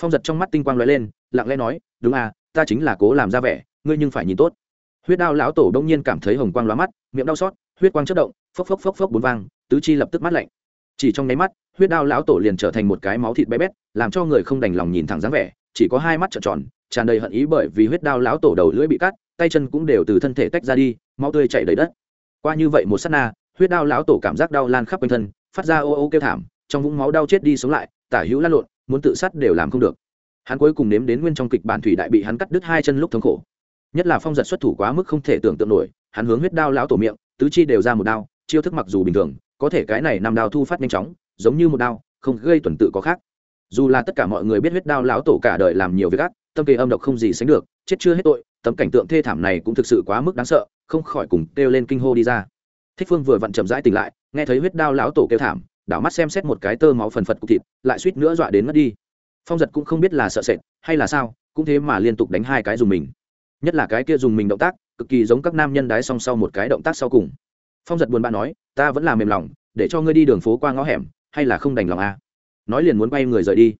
Phong giật trong mắt tinh quang lóe lên lặng lẽ nói, đúng à ta chính là cố làm ra vẻ, ngươi nhưng phải nhìn tốt. Huyết đao lão tổ đông nhiên cảm thấy hồng quang lóa mắt, miệng đau xót, huyết quang chất động, phốc phốc phốc phốc bốn vang, tứ chi lập tức mắt lạnh. Chỉ trong nháy mắt, huyết đao lão tổ liền trở thành một cái máu thịt bé bét, làm cho người không đành lòng nhìn thẳng dáng vẻ, chỉ có hai mắt trợn tròn, tràn đầy hận ý bởi vì huyết đao lão tổ đầu lưỡi bị cắt, tay chân cũng đều từ thân thể tách ra đi, máu tươi chảy đầy đất. Qua như vậy một sát na, huyết đao lão tổ cảm giác đau lan khắp quanh thân, phát ra ô ô kêu thảm, trong vũng máu đau chết đi sống lại, tả hữu lăn lộn, muốn tự sát đều làm không được hắn cuối cùng nếm đến nguyên trong kịch bản thủy đại bị hắn cắt đứt hai chân lúc thống khổ. Nhất là phong giật xuất thủ quá mức không thể tưởng tượng nổi, hắn hướng huyết đao lão tổ miệng, tứ chi đều ra một đao, chiêu thức mặc dù bình thường, có thể cái này nằm đao thu phát nhanh chóng, giống như một đao, không gây tuần tự có khác. Dù là tất cả mọi người biết huyết đao lão tổ cả đời làm nhiều việc ác, tâm kỳ âm độc không gì sánh được, chết chưa hết tội, tấm cảnh tượng thê thảm này cũng thực sự quá mức đáng sợ, không khỏi cùng kêu lên kinh hô đi ra. Thích phương vừa vặn chậm rãi tỉnh lại, nghe thấy huyết đao lão tổ kêu thảm, đảo mắt xem xét một cái tơ máu phần phật cục thịt, lại suýt nữa dọa đến mất đi phong giật cũng không biết là sợ sệt hay là sao, cũng thế mà liên tục đánh hai cái dùng mình. Nhất là cái kia dùng mình động tác, cực kỳ giống các nam nhân đái song sau một cái động tác sau cùng. Phong giật buồn bã nói, ta vẫn là mềm lòng, để cho ngươi đi đường phố qua ngõ hẻm, hay là không đành lòng à? nói liền muốn bay người rời đi.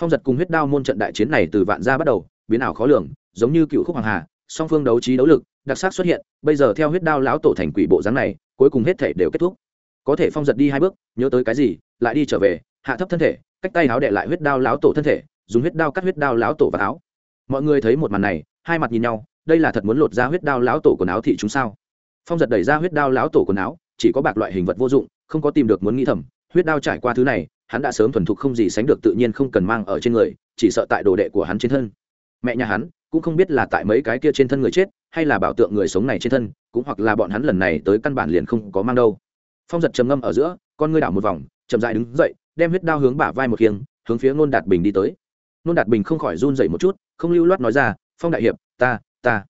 Phong giật cùng huyết đao môn trận đại chiến này từ vạn gia bắt đầu, biến ảo khó lường, giống như cựu khúc hoàng hà, song phương đấu trí đấu lực, đặc sắc xuất hiện, bây giờ theo huyết đao lão tổ thành quỷ bộ dáng này, cuối cùng hết thể đều kết thúc. Có thể phong giật đi hai bước, nhớ tới cái gì, lại đi trở về, hạ thấp thân thể cách tay áo đệ lại huyết đao lão tổ thân thể, dùng huyết đao cắt huyết đao lão tổ vào áo. Mọi người thấy một màn này, hai mặt nhìn nhau, đây là thật muốn lột ra huyết đao lão tổ quần áo thị chúng sao? Phong giật đẩy ra huyết đao lão tổ quần áo, chỉ có bạc loại hình vật vô dụng, không có tìm được muốn nghĩ thầm, huyết đao trải qua thứ này, hắn đã sớm thuần thục không gì sánh được tự nhiên không cần mang ở trên người, chỉ sợ tại đồ đệ của hắn trên thân. Mẹ nhà hắn, cũng không biết là tại mấy cái kia trên thân người chết, hay là bảo tượng người sống này trên thân, cũng hoặc là bọn hắn lần này tới căn bản liền không có mang đâu. Phong giật trầm ngâm ở giữa, con ngươi đảo một vòng, chậm dại đứng dậy đem huyết đao hướng bả vai một khiêng, hướng phía ngôn đạt bình đi tới. Ngôn đạt bình không khỏi run dậy một chút, không lưu loát nói ra, phong đại hiệp, ta ta.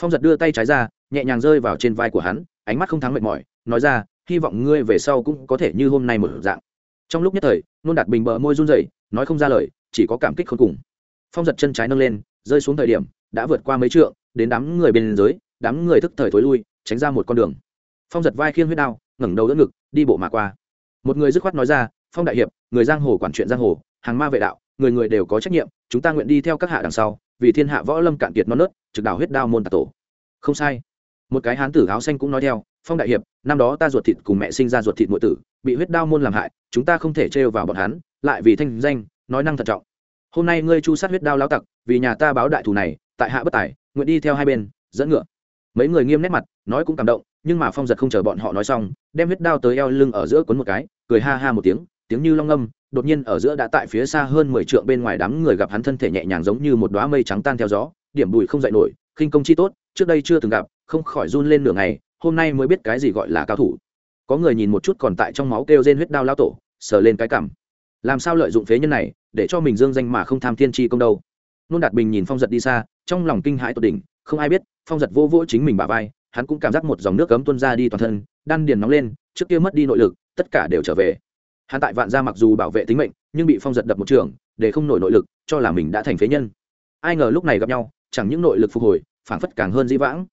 Phong giật đưa tay trái ra, nhẹ nhàng rơi vào trên vai của hắn, ánh mắt không thắng mệt mỏi, nói ra, hy vọng ngươi về sau cũng có thể như hôm nay một dạng. Trong lúc nhất thời, nôn đạt bình bờ môi run rẩy, nói không ra lời, chỉ có cảm kích khôn cùng. Phong giật chân trái nâng lên, rơi xuống thời điểm, đã vượt qua mấy trượng, đến đám người bên dưới, đám người thức thời thối lui, tránh ra một con đường. Phong giật vai khiêng huyết đao, ngẩng đầu đỡ ngực, đi bộ mà qua. Một người dứt khoát nói ra phong đại hiệp, người giang hồ quản chuyện giang hồ, hàng ma vệ đạo, người người đều có trách nhiệm, chúng ta nguyện đi theo các hạ đằng sau, vì thiên hạ võ lâm cạn kiệt non nớt, trực đảo huyết đao môn tạc tổ. Không sai. Một cái hán tử áo xanh cũng nói theo, phong đại hiệp, năm đó ta ruột thịt cùng mẹ sinh ra ruột thịt nội tử, bị huyết đao môn làm hại, chúng ta không thể trêu vào bọn hắn, lại vì thanh danh, nói năng thận trọng. Hôm nay ngươi chu sát huyết đao lao tặc, vì nhà ta báo đại thù này, tại hạ bất tài, nguyện đi theo hai bên, dẫn ngựa. Mấy người nghiêm nét mặt, nói cũng cảm động, nhưng mà phong giật không chờ bọn họ nói xong, đem huyết đao tới eo lưng ở giữa cuốn một cái, cười ha ha một tiếng tiếng như long âm, đột nhiên ở giữa đã tại phía xa hơn mười trượng bên ngoài đám người gặp hắn thân thể nhẹ nhàng giống như một đoá mây trắng tan theo gió, điểm bùi không dậy nổi, khinh công chi tốt, trước đây chưa từng gặp, không khỏi run lên nửa ngày, hôm nay mới biết cái gì gọi là cao thủ. Có người nhìn một chút còn tại trong máu kêu rên huyết đao lao tổ, sờ lên cái cảm. Làm sao lợi dụng phế nhân này, để cho mình dương danh mà không tham thiên tri công đâu? Nôn đạt bình nhìn phong giật đi xa, trong lòng kinh hãi tột đỉnh, không ai biết, phong giật vô vỗ chính mình bả vai, hắn cũng cảm giác một dòng nước cấm tuân ra đi toàn thân, đan điền nóng lên, trước kia mất đi nội lực, tất cả đều trở về hắn tại vạn gia mặc dù bảo vệ tính mệnh, nhưng bị phong giật đập một trường, để không nổi nội lực, cho là mình đã thành phế nhân. Ai ngờ lúc này gặp nhau, chẳng những nội lực phục hồi, phảng phất càng hơn dĩ vãng.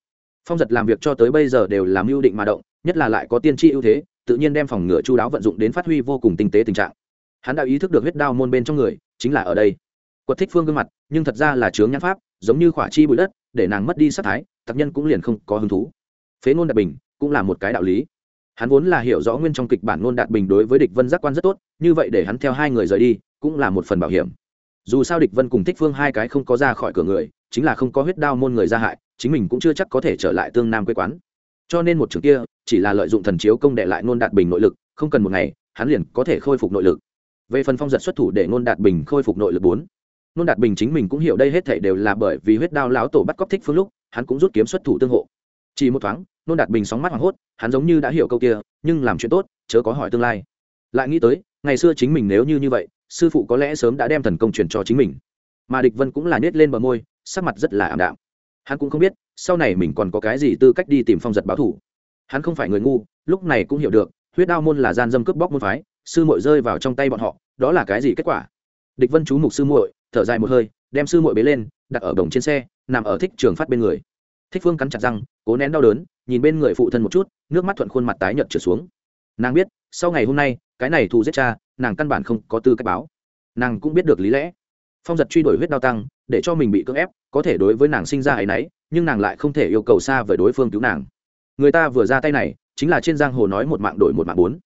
Phong giật làm việc cho tới bây giờ đều làm mưu định mà động, nhất là lại có tiên tri ưu thế, tự nhiên đem phòng ngựa chu đáo vận dụng đến phát huy vô cùng tinh tế tình trạng. Hắn đã ý thức được huyết đao môn bên trong người, chính là ở đây. Quật thích phương gương mặt, nhưng thật ra là chướng nhãn pháp, giống như khỏa chi bụi đất, để nàng mất đi sắc thái tác nhân cũng liền không có hứng thú. Phế ngôn đặc bình cũng là một cái đạo lý hắn vốn là hiểu rõ nguyên trong kịch bản ngôn đạt bình đối với địch vân giác quan rất tốt, như vậy để hắn theo hai người rời đi, cũng là một phần bảo hiểm. Dù sao địch vân cùng thích phương hai cái không có ra khỏi cửa người, chính là không có huyết đao môn người ra hại, chính mình cũng chưa chắc có thể trở lại tương nam quê quán. Cho nên một trường kia, chỉ là lợi dụng thần chiếu công đệ lại nôn đạt bình nội lực, không cần một ngày, hắn liền có thể khôi phục nội lực. Về phần phong giật xuất thủ để nôn đạt bình khôi phục nội lực bốn nôn đạt bình chính mình cũng hiểu đây hết thể đều là bởi vì huyết đao lão tổ bắt cóc thích phương lúc, hắn cũng rút kiếm xuất thủ tương hộ. Chỉ một thoáng nôn đạt bình sóng mắt hoảng hốt, hắn giống như đã hiểu câu kia, nhưng làm chuyện tốt, chớ có hỏi tương lai. Lại nghĩ tới, ngày xưa chính mình nếu như như vậy, sư phụ có lẽ sớm đã đem thần công truyền cho chính mình. Mà địch vân cũng là nết lên bờ môi, sắc mặt rất là ảm đạm. Hắn cũng không biết, sau này mình còn có cái gì tư cách đi tìm phong giật báo thủ. Hắn không phải người ngu, lúc này cũng hiểu được, huyết đao môn là gian dâm cướp bóc môn phái, sư muội rơi vào trong tay bọn họ, đó là cái gì kết quả? Địch vân chú mục sư muội, thở dài một hơi, đem sư muội bế lên, đặt ở đồng trên xe, nằm ở thích trường phát bên người thích phương cắn chặt răng cố nén đau đớn nhìn bên người phụ thân một chút nước mắt thuận khuôn mặt tái nhợt trở xuống. Nàng biết sau ngày hôm nay cái này thù giết cha nàng căn bản không có tư cách báo. Nàng cũng biết được lý lẽ. Phong giật truy đuổi huyết đau tăng để cho mình bị cưỡng ép có thể đối với nàng sinh ra ấ nấy, nhưng nàng lại không thể yêu cầu xa với đối phương cứu nàng. Người ta vừa ra tay này chính là trên giang hồ nói một mạng đổi một mạng bốn.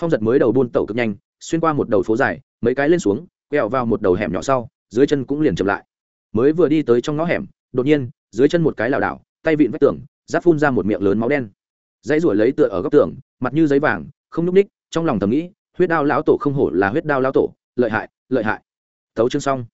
Phong giật mới đầu buôn tẩu cực nhanh xuyên qua một đầu phố dài mấy cái lên xuống quẹo vào một đầu hẻm nhỏ sau dưới chân cũng liền chậm lại. Mới vừa đi tới trong ngõ hẻm đột nhiên dưới chân một cái lảo đảo tay vịn vách tường, giáp phun ra một miệng lớn máu đen. Dãy ruổi lấy tựa ở góc tường, mặt như giấy vàng, không nhúc ních trong lòng thầm nghĩ, huyết đao lão tổ không hổ là huyết đao lão tổ, lợi hại lợi hại. Thấu chương xong.